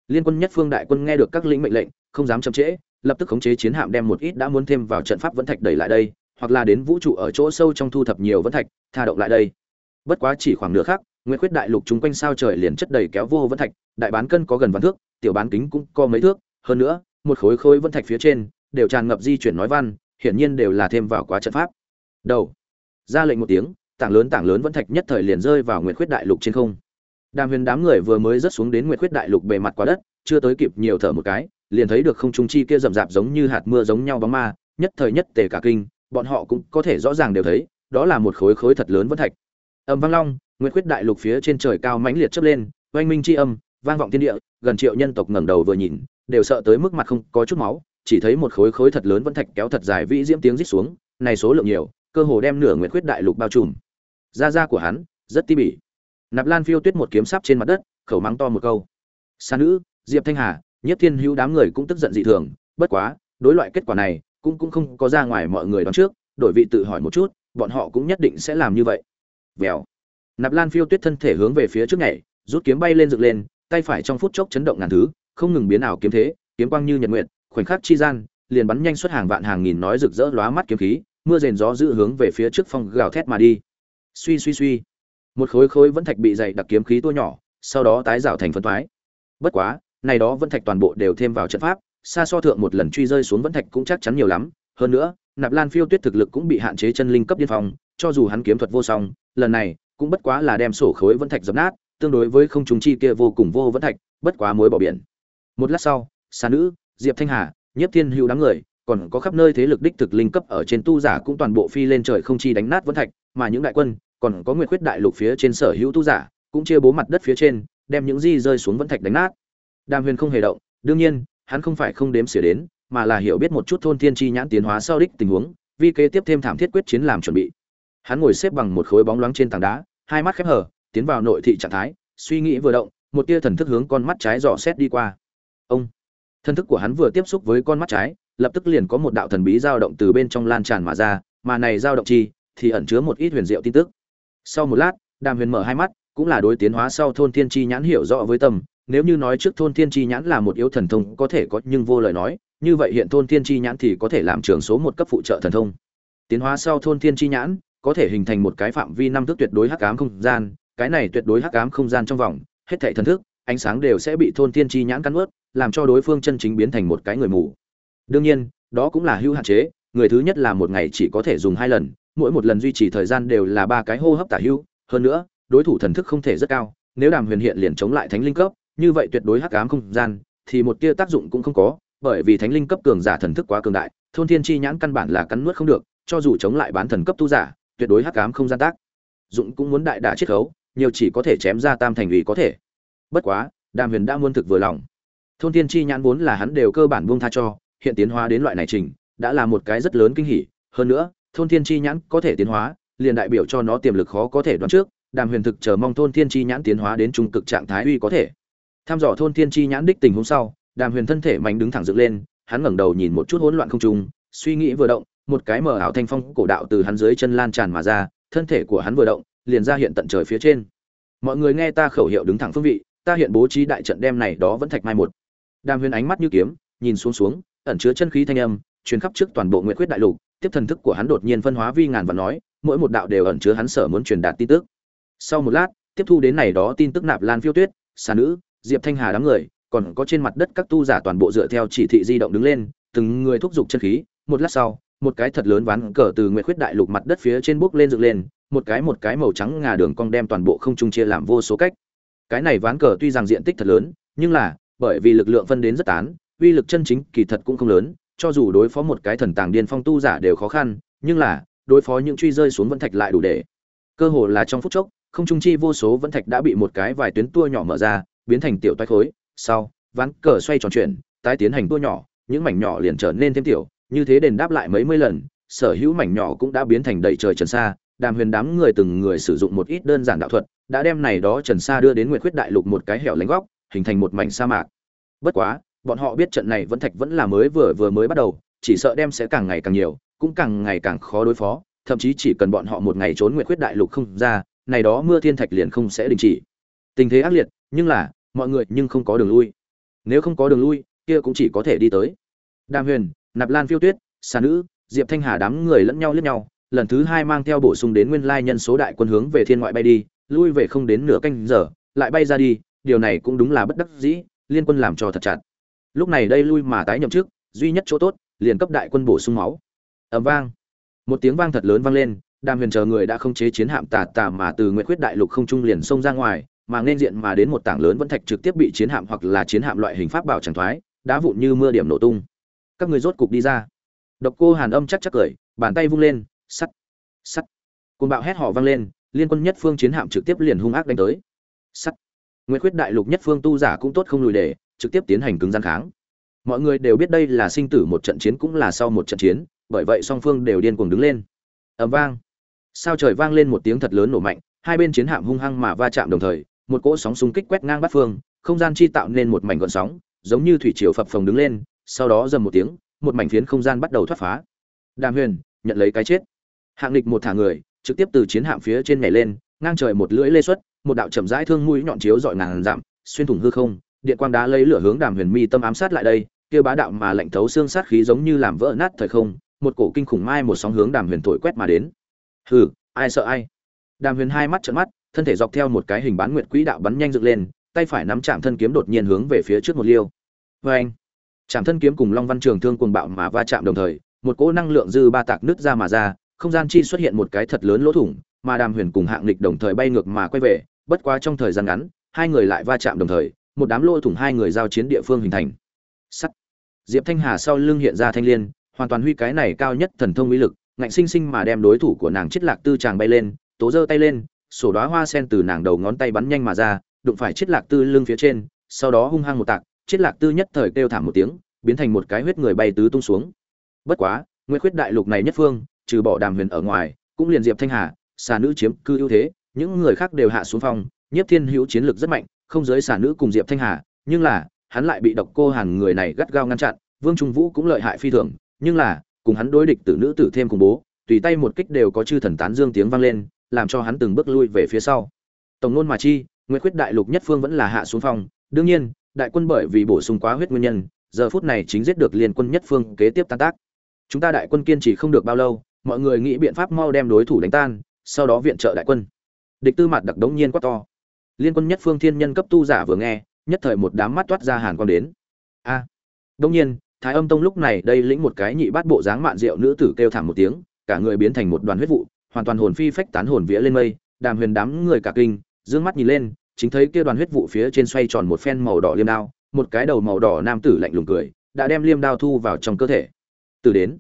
Speaker 1: Liên quân nhất phương đại quân nghe được các lĩnh mệnh lệnh, không dám chậm trễ lập tức khống chế chiến hạm đem một ít đã muốn thêm vào trận pháp vẫn thạch đẩy lại đây, hoặc là đến vũ trụ ở chỗ sâu trong thu thập nhiều vẫn thạch, tha động lại đây. Bất quá chỉ khoảng nửa khắc nguyên khuyết đại lục chúng quanh sao trời liền chất đầy kéo vô vẫn thạch, đại bán cân có gần vạn thước, tiểu bán kính cũng có mấy thước, hơn nữa, một khối khối vẫn thạch phía trên đều tràn ngập di chuyển nói văn, hiển nhiên đều là thêm vào quá trận pháp. Đầu. Ra lệnh một tiếng, tảng lớn tảng lớn vẫn thạch nhất thời liền rơi vào nguyệt khuyết đại lục trên không. Đàm huyền đám người vừa mới rớt xuống đến nguyệt khuyết đại lục bề mặt quá đất, chưa tới kịp nhiều thở một cái liền thấy được không trung chi kia rậm rạp giống như hạt mưa giống nhau bóng ma, nhất thời nhất tề cả kinh, bọn họ cũng có thể rõ ràng đều thấy, đó là một khối khối thật lớn vân thạch. Âm vang long, nguyệt khuyết đại lục phía trên trời cao mãnh liệt chớp lên, oanh minh chi âm, vang vọng thiên địa, gần triệu nhân tộc ngẩng đầu vừa nhìn, đều sợ tới mức mặt không có chút máu, chỉ thấy một khối khối thật lớn vân thạch kéo thật dài vĩ diễm tiếng rít xuống, này số lượng nhiều, cơ hồ đem nửa nguyệt khuyết đại lục bao trùm. Da da của hắn, rất ti bỉ. Nạp lan phiêu tuyết một kiếm sắp trên mặt đất, khẩu mắng to một câu. Sa nữ, diệp thanh hà nhất thiên hữu đám người cũng tức giận dị thường, bất quá, đối loại kết quả này, cũng cũng không có ra ngoài mọi người đoán trước, đổi vị tự hỏi một chút, bọn họ cũng nhất định sẽ làm như vậy. Vèo. Nạp lan phiêu tuyết thân thể hướng về phía trước nhảy, rút kiếm bay lên dựng lên, tay phải trong phút chốc chấn động ngàn thứ, không ngừng biến ảo kiếm thế, kiếm quang như nhật nguyện khoảnh khắc chi gian, liền bắn nhanh xuất hàng vạn hàng nghìn nói rực rỡ lóa mắt kiếm khí, mưa rền gió dữ hướng về phía trước phong gào thét mà đi. Suy suy suy. Một khối khối vẫn thạch bị dày đặc kiếm khí tua nhỏ, sau đó tái rào thành phân toái. bất quá này đó vẫn thạch toàn bộ đều thêm vào trận pháp xa so thượng một lần truy rơi xuống vẫn thạch cũng chắc chắn nhiều lắm. Hơn nữa nạp lan phiêu tuyết thực lực cũng bị hạn chế chân linh cấp điên phòng, cho dù hắn kiếm thuật vô song lần này cũng bất quá là đem sổ khối vẫn thạch dập nát tương đối với không trùng chi kia vô cùng vô vẫn thạch bất quá mối bỏ biển. Một lát sau xa nữ diệp thanh hà nhất thiên hữu đám người còn có khắp nơi thế lực đích thực linh cấp ở trên tu giả cũng toàn bộ phi lên trời không chi đánh nát vẫn thạch mà những đại quân còn có nguyệt khuyết đại lục phía trên sở hữu tu giả cũng chia bố mặt đất phía trên đem những gì rơi xuống vẫn thạch đánh nát đàm huyền không hề động, đương nhiên, hắn không phải không đếm xỉa đến, mà là hiểu biết một chút thôn thiên chi nhãn tiến hóa sau đích tình huống vì kế tiếp thêm thảm thiết quyết chiến làm chuẩn bị. Hắn ngồi xếp bằng một khối bóng loáng trên tảng đá, hai mắt khép hờ, tiến vào nội thị trạng thái, suy nghĩ vừa động, một tia thần thức hướng con mắt trái dò xét đi qua. Ông! Thần thức của hắn vừa tiếp xúc với con mắt trái, lập tức liền có một đạo thần bí dao động từ bên trong lan tràn mà ra, mà này dao động chi, thì ẩn chứa một ít huyền diệu tin tức. Sau một lát, đàm huyền mở hai mắt, cũng là đối tiến hóa sau thôn thiên chi nhãn hiểu rõ với tâm nếu như nói trước thôn thiên chi nhãn là một yếu thần thông có thể có, nhưng vô lời nói, như vậy hiện thôn thiên chi nhãn thì có thể làm trường số một cấp phụ trợ thần thông. Tiến hóa sau thôn thiên chi nhãn, có thể hình thành một cái phạm vi năm thước tuyệt đối hắc ám không gian, cái này tuyệt đối hắc ám không gian trong vòng, hết thảy thần thức, ánh sáng đều sẽ bị thôn thiên chi nhãn cắn ướt làm cho đối phương chân chính biến thành một cái người mù. Đương nhiên, đó cũng là hữu hạn chế, người thứ nhất là một ngày chỉ có thể dùng hai lần, mỗi một lần duy trì thời gian đều là ba cái hô hấp tả hữu. Hơn nữa, đối thủ thần thức không thể rất cao, nếu đàm huyền hiện liền chống lại thánh linh cấp như vậy tuyệt đối hắc ám không gian, thì một tia tác dụng cũng không có, bởi vì thánh linh cấp cường giả thần thức quá cường đại, thôn thiên chi nhãn căn bản là cắn nuốt không được, cho dù chống lại bán thần cấp tu giả, tuyệt đối hắc ám không gian tác dụng cũng muốn đại đả chiết khấu, nhiều chỉ có thể chém ra tam thành ủy có thể. Bất quá, đàm huyền đã muôn thực vừa lòng. Thôn thiên chi nhãn vốn là hắn đều cơ bản buông tha cho, hiện tiến hóa đến loại này trình, đã là một cái rất lớn kinh hỉ. Hơn nữa, thôn thiên chi nhãn có thể tiến hóa, liền đại biểu cho nó tiềm lực khó có thể đoán trước. Đàm huyền thực chờ mong thôn thiên chi nhãn tiến hóa đến trung cực trạng thái uy có thể tham dò thôn thiên chi nhãn đích tình hôm sau, đàm huyền thân thể mạnh đứng thẳng dựng lên, hắn ngẩng đầu nhìn một chút hỗn loạn không trung, suy nghĩ vừa động, một cái mở ảo thanh phong cổ đạo từ hắn dưới chân lan tràn mà ra, thân thể của hắn vừa động, liền ra hiện tận trời phía trên. Mọi người nghe ta khẩu hiệu đứng thẳng phương vị, ta hiện bố trí đại trận đem này đó vẫn thạch mai một. Đàm huyền ánh mắt như kiếm, nhìn xuống xuống, ẩn chứa chân khí thanh âm, truyền khắp trước toàn bộ nguyện quyết đại lục, tiếp thần thức của hắn đột nhiên phân hóa vi ngàn và nói, mỗi một đạo đều ẩn chứa hắn sở muốn truyền đạt tin tức. Sau một lát, tiếp thu đến này đó tin tức nạp lan phiêu tuyết, xà nữ diệp thanh hà đám người, còn có trên mặt đất các tu giả toàn bộ dựa theo chỉ thị di động đứng lên, từng người thúc giục chân khí, một lát sau, một cái thật lớn ván cờ từ nguyện khuyết đại lục mặt đất phía trên bước lên dựng lên, một cái một cái màu trắng ngà đường cong đem toàn bộ không trung chia làm vô số cách. Cái này ván cờ tuy rằng diện tích thật lớn, nhưng là, bởi vì lực lượng phân đến rất tán, uy lực chân chính kỳ thật cũng không lớn, cho dù đối phó một cái thần tàng điên phong tu giả đều khó khăn, nhưng là, đối phó những truy rơi xuống vẫn thạch lại đủ để. Cơ hồ là trong phút chốc, không trung chi vô số vẫn thạch đã bị một cái vài tuyến tua nhỏ mở ra biến thành tiểu toái khối, sau, ván cờ xoay tròn chuyển, tái tiến hành tua nhỏ, những mảnh nhỏ liền trở nên thêm tiểu, như thế đền đáp lại mấy mươi lần, sở hữu mảnh nhỏ cũng đã biến thành đầy trời trần xa đàm huyền đám người từng người sử dụng một ít đơn giản đạo thuật, đã đem này đó trần xa đưa đến nguyệt khuyết đại lục một cái hẻo lánh góc, hình thành một mảnh sa mạc. Bất quá, bọn họ biết trận này vẫn thạch vẫn là mới vừa vừa mới bắt đầu, chỉ sợ đem sẽ càng ngày càng nhiều, cũng càng ngày càng khó đối phó, thậm chí chỉ cần bọn họ một ngày trốn nguyệt khuyết đại lục không ra, này đó mưa thiên thạch liền không sẽ đình chỉ tình thế ác liệt nhưng là mọi người nhưng không có đường lui. Nếu không có đường lui kia cũng chỉ có thể đi tới. Đàm huyền nạp lan phiêu tuyết xà nữ diệp thanh hà đám người lẫn nhau lẫn nhau lần thứ hai mang theo bổ sung đến nguyên lai nhân số đại quân hướng về thiên ngoại bay đi lui về không đến nửa canh giờ lại bay ra đi điều này cũng đúng là bất đắc dĩ liên quân làm cho thật chặt. Lúc này đây lui mà tái nhậm trước, duy nhất chỗ tốt liền cấp đại quân bổ sung máu. Ầm vang. Một tiếng vang thật lớn vang lên đàm huyền chờ người đã không chế chiến hạm tà tà mà từ nguyện quyết đại lục không trung liền xông ra ngoài mà nên diện mà đến một tảng lớn vẫn thạch trực tiếp bị chiến hạm hoặc là chiến hạm loại hình pháp bảo chẳng thoái, đá vụn như mưa điểm nổ tung. Các người rốt cục đi ra. Độc cô hàn âm chắc chắc cười, bàn tay vung lên, sắt sắt. Côn bạo hét họ vang lên, liên quân nhất phương chiến hạm trực tiếp liền hung ác đánh tới. Sắt. Nguyễn quyết đại lục nhất phương tu giả cũng tốt không lùi để, trực tiếp tiến hành cứng gian kháng. Mọi người đều biết đây là sinh tử một trận chiến cũng là sau một trận chiến, bởi vậy song phương đều điên cuồng đứng lên. Ầm vang. Sao trời vang lên một tiếng thật lớn nổ mạnh, hai bên chiến hạm hung hăng mà va chạm đồng thời một cỗ sóng xung kích quét ngang bát phương, không gian chi tạo nên một mảnh gợn sóng, giống như thủy triều phập phồng đứng lên, sau đó dầm một tiếng, một mảnh phiến không gian bắt đầu thoát phá. Đàm huyền, nhận lấy cái chết. Hạng lịch một thả người, trực tiếp từ chiến hạm phía trên nhảy lên, ngang trời một lưỡi lê xuất, một đạo chậm rãi thương mũi nhọn chiếu rọi ngàn dặm, xuyên thủng hư không, điện quang đá lấy lửa hướng đàm huyền mi tâm ám sát lại đây, kia bá đạo mà lạnh thấu xương sát khí giống như làm vỡ nát thời không, một cổ kinh khủng mai một sóng hướng đàm huyền thổi quét mà đến. Hừ, ai sợ ai? Đàm huyền hai mắt trợn mắt thân thể dọc theo một cái hình bán nguyệt quỹ đạo bắn nhanh dựng lên, tay phải nắm chạm thân kiếm đột nhiên hướng về phía trước một liêu. Vê anh, chạm thân kiếm cùng long văn trường thương cuồng bạo mà va chạm đồng thời, một cỗ năng lượng dư ba tạc nứt ra mà ra, không gian chi xuất hiện một cái thật lớn lỗ thủng, mà đàm huyền cùng hạng lịch đồng thời bay ngược mà quay về, bất quá trong thời gian ngắn, hai người lại va chạm đồng thời, một đám lỗ thủng hai người giao chiến địa phương hình thành. Sắt. Diệp thanh hà sau lưng hiện ra thanh liên, hoàn toàn huy cái này cao nhất thần thông uy lực, ngạnh sinh sinh mà đem đối thủ của nàng chết lạc tư chàng bay lên, tố giơ tay lên sổ đóa hoa sen từ nàng đầu ngón tay bắn nhanh mà ra, đụng phải chết lạc tư lưng phía trên, sau đó hung hăng một tạc, chết lạc tư nhất thời kêu thảm một tiếng, biến thành một cái huyết người bay tứ tung xuống. Bất quá nguyên khuyết đại lục này nhất phương, trừ bỏ đàm huyền ở ngoài, cũng liền diệp thanh hà, xà nữ chiếm cư ưu thế, những người khác đều hạ xuống phong, nhiếp thiên hữu chiến lược rất mạnh, không giới xà nữ cùng diệp thanh hà, nhưng là, hắn lại bị độc cô hàn người này gắt gao ngăn chặn, vương trung vũ cũng lợi hại phi thường, nhưng là, cùng hắn đối địch tử nữ tử thêm cùng bố, tùy tay một kích đều có chư thần tán dương tiếng vang lên làm cho hắn từng bước lui về phía sau. Tổng nôn mà chi nguyễn quyết đại lục nhất phương vẫn là hạ xuống phong. Đương nhiên đại quân bởi vì bổ sung quá huyết nguyên nhân giờ phút này chính giết được liên quân nhất phương kế tiếp tan tác. Chúng ta đại quân kiên trì không được bao lâu mọi người nghĩ biện pháp mau đem đối thủ đánh tan sau đó viện trợ đại quân. Địch tư mặt đặc đống nhiên quá to. Liên quân nhất phương thiên nhân cấp tu giả vừa nghe nhất thời một đám mắt toát ra hàn quang đến. A! À, đông nhiên thái âm tông lúc này đây lĩnh một cái nhị bát bộ dáng mạn rượu nữ tử kêu thảm một tiếng cả người biến thành một đoàn huyết vụ hoàn toàn hồn phi phách tán hồn vía lên mây, đàm huyền đám người cả kinh, dương mắt nhìn lên, chính thấy kia đoàn huyết vụ phía trên xoay tròn một phen màu đỏ liêm đao, một cái đầu màu đỏ nam tử lạnh lùng cười, đã đem liêm đao thu vào trong cơ thể. Từ đến,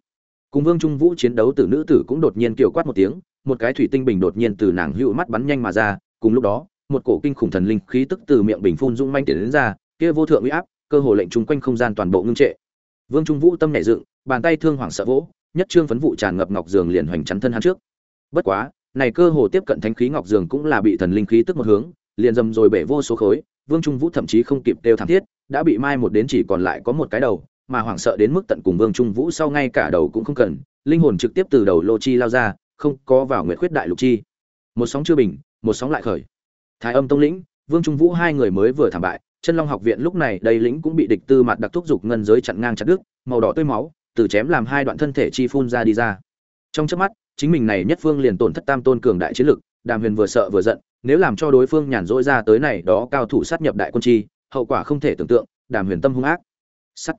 Speaker 1: cùng vương trung vũ chiến đấu tử nữ tử cũng đột nhiên kiểu quát một tiếng, một cái thủy tinh bình đột nhiên từ nàng hữu mắt bắn nhanh mà ra, cùng lúc đó, một cổ kinh khủng thần linh khí tức từ miệng bình phun dung manh tiến đến ra, kia vô thượng uy áp, cơ hồ lệnh chung quanh không gian toàn bộ ngưng trệ. Vương trung vũ tâm nhảy dựng, bàn tay thương hoàng sợ vỗ, nhất trương phấn vụ tràn ngập ngọc giường liền hoành chắn thân hắn trước bất quá, này cơ hồ tiếp cận thánh khí ngọc giường cũng là bị thần linh khí tức một hướng, liền dầm rồi bể vô số khối, vương trung vũ thậm chí không kịp đều thảm thiết, đã bị mai một đến chỉ còn lại có một cái đầu, mà hoảng sợ đến mức tận cùng vương trung vũ sau ngay cả đầu cũng không cần, linh hồn trực tiếp từ đầu lô chi lao ra, không có vào nguyệt khuyết đại lục chi. Một sóng chưa bình, một sóng lại khởi. Thái âm tông lĩnh, vương trung vũ hai người mới vừa thảm bại, chân long học viện lúc này đầy lĩnh cũng bị địch tư mặt đặc thúc dục ngân giới chặn ngang chặt đứt, màu đỏ tươi máu, từ chém làm hai đoạn thân thể chi phun ra đi ra. Trong chớp mắt chính mình này nhất phương liền tổn thất tam tôn cường đại chiến lực, đàm huyền vừa sợ vừa giận, nếu làm cho đối phương nhàn rỗi ra tới này đó cao thủ sát nhập đại quân chi, hậu quả không thể tưởng tượng, đàm huyền tâm hung ác. Sắt.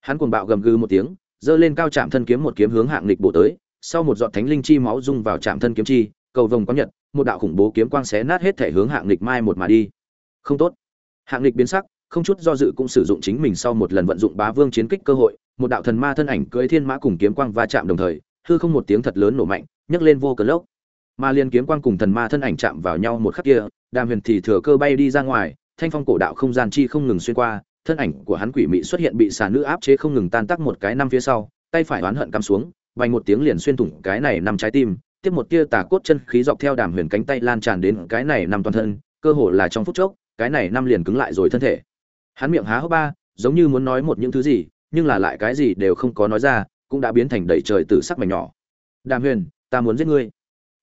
Speaker 1: Hắn cuồng bạo gầm gừ một tiếng, giơ lên cao chạm thân kiếm một kiếm hướng hạng lịch bổ tới, sau một giọt thánh linh chi máu dung vào chạm thân kiếm chi, cầu vồng có nhật, một đạo khủng bố kiếm quang xé nát hết thể hướng hạng lịch mai một mà đi. Không tốt. Hạng lịch biến sắc, không chút do dự cũng sử dụng chính mình sau một lần vận dụng bá vương chiến kích cơ hội, một đạo thần ma thân ảnh cưỡi thiên mã cùng kiếm quang va chạm đồng thời hư không một tiếng thật lớn nổ mạnh, nhấc lên vô cớ lốc. Mà liên kiếm quang cùng thần ma thân ảnh chạm vào nhau một khắc kia, đàm huyền thì thừa cơ bay đi ra ngoài, thanh phong cổ đạo không gian chi không ngừng xuyên qua, thân ảnh của hắn quỷ mị xuất hiện bị xà nữ áp chế không ngừng tan tác một cái năm phía sau, tay phải oán hận cắm xuống, vành một tiếng liền xuyên thủng cái này nằm trái tim, tiếp một tia tà cốt chân khí dọc theo đàm huyền cánh tay lan tràn đến cái này nằm toàn thân, cơ hồ là trong phút chốc, cái này năm liền cứng lại rồi thân thể. Hắn miệng há hốc ba, giống như muốn nói một những thứ gì, nhưng là lại cái gì đều không có nói ra cũng đã biến thành đầy trời tử sắc mảnh nhỏ. Đàm huyền, ta muốn giết ngươi.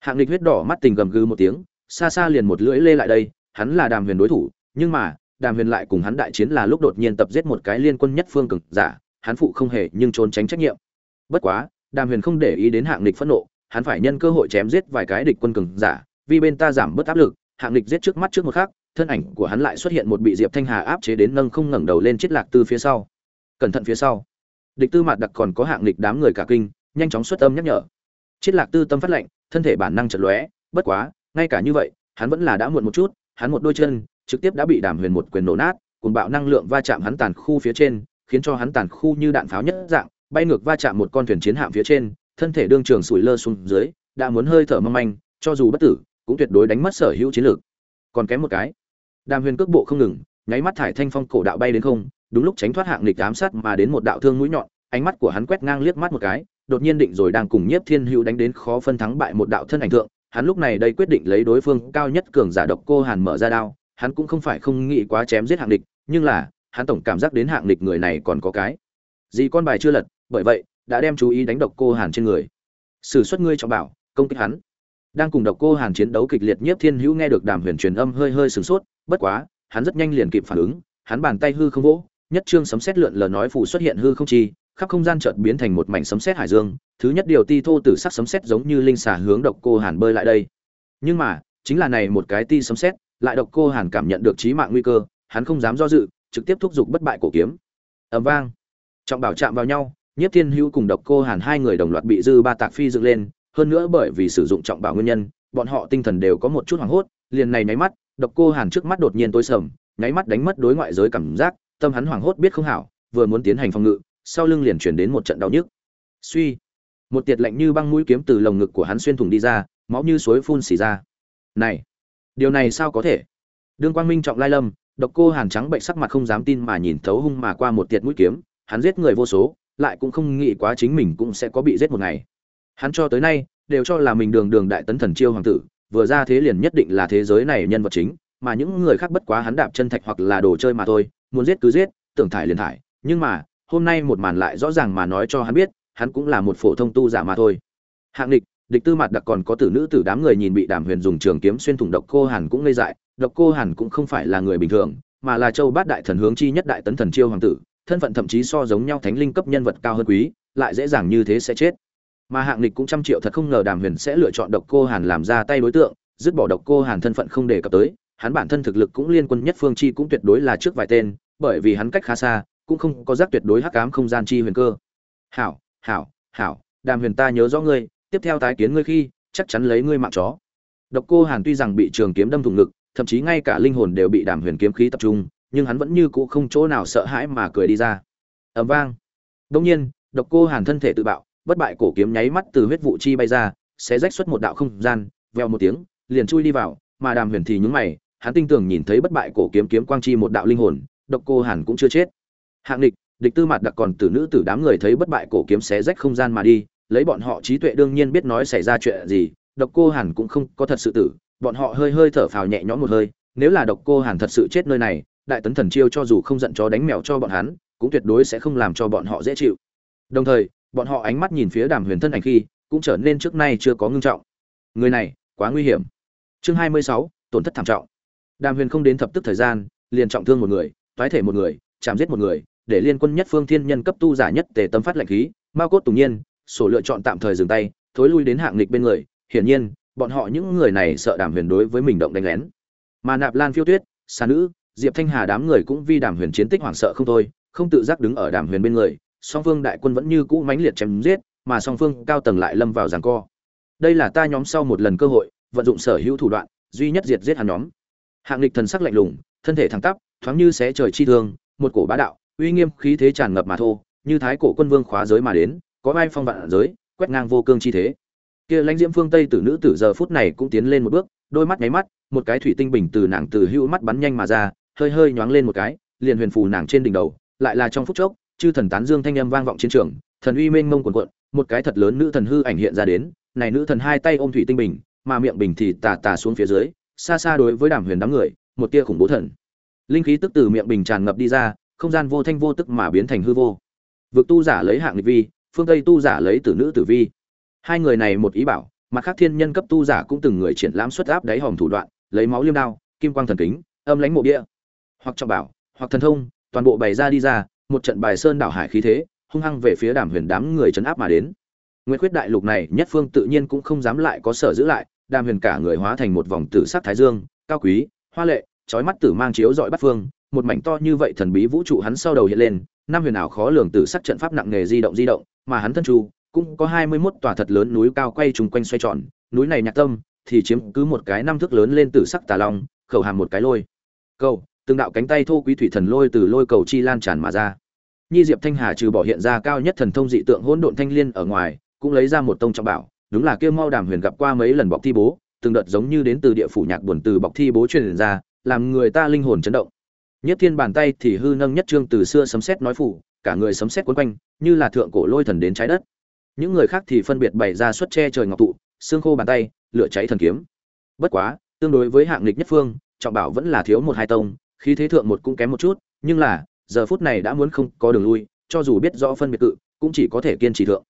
Speaker 1: Hạng lịch huyết đỏ mắt tình gầm gừ một tiếng, xa xa liền một lưỡi lê lại đây, hắn là đàm huyền đối thủ, nhưng mà, đàm huyền lại cùng hắn đại chiến là lúc đột nhiên tập giết một cái liên quân nhất phương cực giả, hắn phụ không hề nhưng trốn tránh trách nhiệm. Bất quá, đàm huyền không để ý đến hạng lịch phẫn nộ, hắn phải nhân cơ hội chém giết vài cái địch quân cường giả, vì bên ta giảm bớt áp lực, hạng lịch giết trước mắt trước một khắc, thân ảnh của hắn lại xuất hiện một bị diệp thanh hà áp chế đến nâng không ngẩng đầu lên chiết lạc từ phía sau. Cẩn thận phía sau địch tư mạt đặc còn có hạng lịch đám người cả kinh, nhanh chóng xuất âm nhắc nhở. Chiết lạc tư tâm phát lệnh, thân thể bản năng chật lóe, bất quá, ngay cả như vậy, hắn vẫn là đã muộn một chút, hắn một đôi chân, trực tiếp đã bị đàm huyền một quyền nổ nát cùng bạo năng lượng va chạm hắn tàn khu phía trên, khiến cho hắn tàn khu như đạn pháo nhất dạng, bay ngược va chạm một con thuyền chiến hạm phía trên, thân thể đương trường sủi lơ xuống dưới, đã muốn hơi thở mong manh, cho dù bất tử, cũng tuyệt đối đánh mất sở hữu chiến lược. Còn kém một cái. Đàm huyền cước bộ không ngừng, nháy mắt thải thanh phong cổ đạo bay đến không đúng lúc tránh thoát hạng nghịch ám sát mà đến một đạo thương mũi nhọn, ánh mắt của hắn quét ngang liếc mắt một cái, đột nhiên định rồi đang cùng nhiếp thiên hữu đánh đến khó phân thắng bại một đạo thân ảnh thượng. Hắn lúc này đây quyết định lấy đối phương cao nhất cường giả độc cô hàn mở ra đao, hắn cũng không phải không nghĩ quá chém giết hạng địch nhưng là, hắn tổng cảm giác đến hạng địch người này còn có cái gì con bài chưa lật, bởi vậy, đã đem chú ý đánh độc cô hàn trên người. Sử xuất ngươi trọng bảo, công kích hắn. Đang cùng độc cô hàn chiến đấu kịch liệt, nhiếp thiên hữu nghe được đàm huyền truyền âm hơi hơi sửng sốt, bất quá, hắn rất nhanh liền kịp phản ứng, hắn bàn tay hư không vỗ nhất trương sấm sét lượn lờ nói phù xuất hiện hư không chi khắp không gian chợt biến thành một mảnh sấm sét hải dương thứ nhất điều ti thô tử sắc sấm sét giống như linh xà hướng độc cô hàn bơi lại đây. Nhưng mà chính là này một cái ti sấm sét lại độc cô hàn cảm nhận được chí mạng nguy cơ hắn không dám do dự trực tiếp thúc giục bất bại cổ kiếm. Ầm vang. Trọng bảo chạm vào nhau Nhiếp Thiên Hữu cùng Độc Cô Hàn hai người đồng loạt bị dư ba tạc phi dựng lên, hơn nữa bởi vì sử dụng trọng bảo nguyên nhân, bọn họ tinh thần đều có một chút hoảng hốt, liền này nháy mắt, Độc Cô Hàn trước mắt đột nhiên tối sầm, nháy mắt đánh mất đối ngoại giới cảm giác, tâm hắn hoảng hốt biết không hảo, vừa muốn tiến hành phòng ngự, sau lưng liền truyền đến một trận đau nhức. Suy, một tiệt lạnh như băng mũi kiếm từ lồng ngực của hắn xuyên thủng đi ra, máu như suối phun xì ra. Này, điều này sao có thể? Đương Quang Minh trọng lai lâm, Độc Cô Hàn trắng bệnh sắc mặt không dám tin mà nhìn thấu hung mà qua một tiệt mũi kiếm, hắn giết người vô số, lại cũng không nghĩ quá chính mình cũng sẽ có bị giết một ngày hắn cho tới nay đều cho là mình đường đường đại tấn thần chiêu hoàng tử vừa ra thế liền nhất định là thế giới này nhân vật chính mà những người khác bất quá hắn đạp chân thạch hoặc là đồ chơi mà thôi muốn giết cứ giết tưởng thải liền thải nhưng mà hôm nay một màn lại rõ ràng mà nói cho hắn biết hắn cũng là một phổ thông tu giả mà thôi hạng địch địch tư mặt đặc còn có tử nữ tử đám người nhìn bị đàm huyền dùng trường kiếm xuyên thủng độc cô hàn cũng ngây dại độc cô hàn cũng không phải là người bình thường mà là châu bát đại thần hướng chi nhất đại tấn thần chiêu hoàng tử thân phận thậm chí so giống nhau thánh linh cấp nhân vật cao hơn quý, lại dễ dàng như thế sẽ chết. Mà Hạng địch cũng trăm triệu thật không ngờ Đàm Huyền sẽ lựa chọn Độc Cô Hàn làm ra tay đối tượng, dứt bỏ Độc Cô Hàn thân phận không để cập tới, hắn bản thân thực lực cũng liên quân nhất phương chi cũng tuyệt đối là trước vài tên, bởi vì hắn cách khá xa, cũng không có giác tuyệt đối hắc ám không gian chi huyền cơ. Hảo, hảo, hảo, Đàm Huyền ta nhớ rõ ngươi, tiếp theo tái kiến ngươi khi, chắc chắn lấy ngươi mạng chó. Độc Cô Hàn tuy rằng bị trường kiếm đâm thủng ngực, thậm chí ngay cả linh hồn đều bị Đàm Huyền kiếm khí tập trung, nhưng hắn vẫn như cũ không chỗ nào sợ hãi mà cười đi ra ầm vang đông nhiên độc cô hàn thân thể tự bạo bất bại cổ kiếm nháy mắt từ huyết vụ chi bay ra sẽ rách xuất một đạo không gian veo một tiếng liền chui đi vào mà đàm huyền thì nhúng mày hắn tinh tường nhìn thấy bất bại cổ kiếm kiếm quang chi một đạo linh hồn độc cô hàn cũng chưa chết. Hạng địch địch tư mặt đặc còn tử nữ tử đám người thấy bất bại cổ kiếm xé rách không gian mà đi, lấy bọn họ trí tuệ đương nhiên biết nói xảy ra chuyện gì, độc cô hàn cũng không có thật sự tử, bọn họ hơi hơi thở phào nhẹ nhõm một hơi, nếu là độc cô hàn thật sự chết nơi này, đại tấn thần chiêu cho dù không giận chó đánh mèo cho bọn hắn, cũng tuyệt đối sẽ không làm cho bọn họ dễ chịu. Đồng thời, bọn họ ánh mắt nhìn phía đàm huyền thân ảnh khi, cũng trở nên trước nay chưa có ngưng trọng. Người này, quá nguy hiểm. Chương hai mươi sáu, tổn thất thảm trọng. Đàm huyền không đến thập tức thời gian, liền trọng thương một người toái thể một người, chạm giết một người, để liên quân nhất phương thiên nhân cấp tu giả nhất tề tâm phát lệnh khí mao cốt tùng nhiên, sổ lựa chọn tạm thời dừng tay, thối lui đến hạng nghịch bên người. Hiển nhiên, bọn họ những người này sợ đàm huyền đối với mình động đánh lén. Mà nạp lan phiêu tuyết xà nữ, diệp thanh hà đám người cũng vì đàm huyền chiến tích hoảng sợ không thôi, không tự giác đứng ở đàm huyền bên người. Song phương đại quân vẫn như cũ mãnh liệt chém giết, mà song phương cao tầng lại lâm vào giằng co. Đây là ta nhóm sau một lần cơ hội, vận dụng sở hữu thủ đoạn, duy nhất diệt giết hắn nhóm. Hạng lịch thần sắc lạnh lùng, thân thể thẳng tắp thoáng như xé trời chi thương, một cổ bá đạo, uy nghiêm khí thế tràn ngập mà thô, như thái cổ quân vương khóa giới mà đến, có ai phong vạn giới, quét ngang vô cương chi thế. Kia lãnh diễm phương tây tử nữ tử giờ phút này cũng tiến lên một bước, đôi mắt nháy mắt, một cái thủy tinh bình từ nàng từ hữu mắt bắn nhanh mà ra, hơi hơi nhoáng lên một cái, liền huyền phù nàng trên đỉnh đầu, lại là trong phút chốc, chư thần tán dương thanh âm vang vọng chiến trường, thần uy mênh mông cuồn cuộn, một cái thật lớn nữ thần hư ảnh hiện ra đến, này nữ thần hai tay ôm thủy tinh bình, mà miệng bình thì tà tà xuống phía dưới, xa xa đối với đàm huyền đám người, một tia khủng bố thần linh khí tức từ miệng bình tràn ngập đi ra không gian vô thanh vô tức mà biến thành hư vô. Vực tu giả lấy hạng nghịch vi phương tây tu giả lấy tử nữ tử vi. Hai người này một ý bảo mặt khác thiên nhân cấp tu giả cũng từng người triển lãm xuất áp đáy hòm thủ đoạn lấy máu liêm đao kim quang thần kính âm lãnh mộ địa, hoặc trọng bảo hoặc thần thông toàn bộ bày ra đi ra một trận bài sơn đảo hải khí thế hung hăng về phía đàm huyền đám người chấn áp mà đến. Nguyệt khuyết đại lục này nhất phương tự nhiên cũng không dám lại có sở giữ lại đàm huyền cả người hóa thành một vòng tử sắc thái dương cao quý hoa lệ chói mắt tử mang chiếu dọi bắt phương, một mảnh to như vậy thần bí vũ trụ hắn sau đầu hiện lên, năm huyền ảo khó lường tử sắc trận pháp nặng nghề di động di động, mà hắn thân chu cũng có hai mươi 21 tòa thật lớn núi cao quay trùng quanh xoay tròn, núi này nhạc tâm, thì chiếm cứ một cái năm thước lớn lên tử sắc tà long, khẩu hàm một cái lôi. Cầu, từng đạo cánh tay thô quý thủy thần lôi từ lôi cầu chi lan tràn mà ra. Nhi diệp thanh hà trừ bỏ hiện ra cao nhất thần thông dị tượng hỗn độn thanh liên ở ngoài, cũng lấy ra một tông trọng bảo, đúng là kia mau đàm huyền gặp qua mấy lần bọc thi bố, từng đợt giống như đến từ địa phủ nhạc buồn từ bọc thi bố truyền ra làm người ta linh hồn chấn động. Nhất thiên bàn tay thì hư nâng nhất trương từ xưa sấm sét nói phủ, cả người sấm sét quấn quanh, như là thượng cổ lôi thần đến trái đất. Những người khác thì phân biệt bày ra xuất che trời ngọc tụ, xương khô bàn tay, lửa cháy thần kiếm. Bất quá, tương đối với hạng lịch nhất phương, trọng bảo vẫn là thiếu một hai tông, khí thế thượng một cũng kém một chút, nhưng là, giờ phút này đã muốn không có đường lui, cho dù biết rõ phân biệt cự cũng chỉ có thể kiên trì thượng.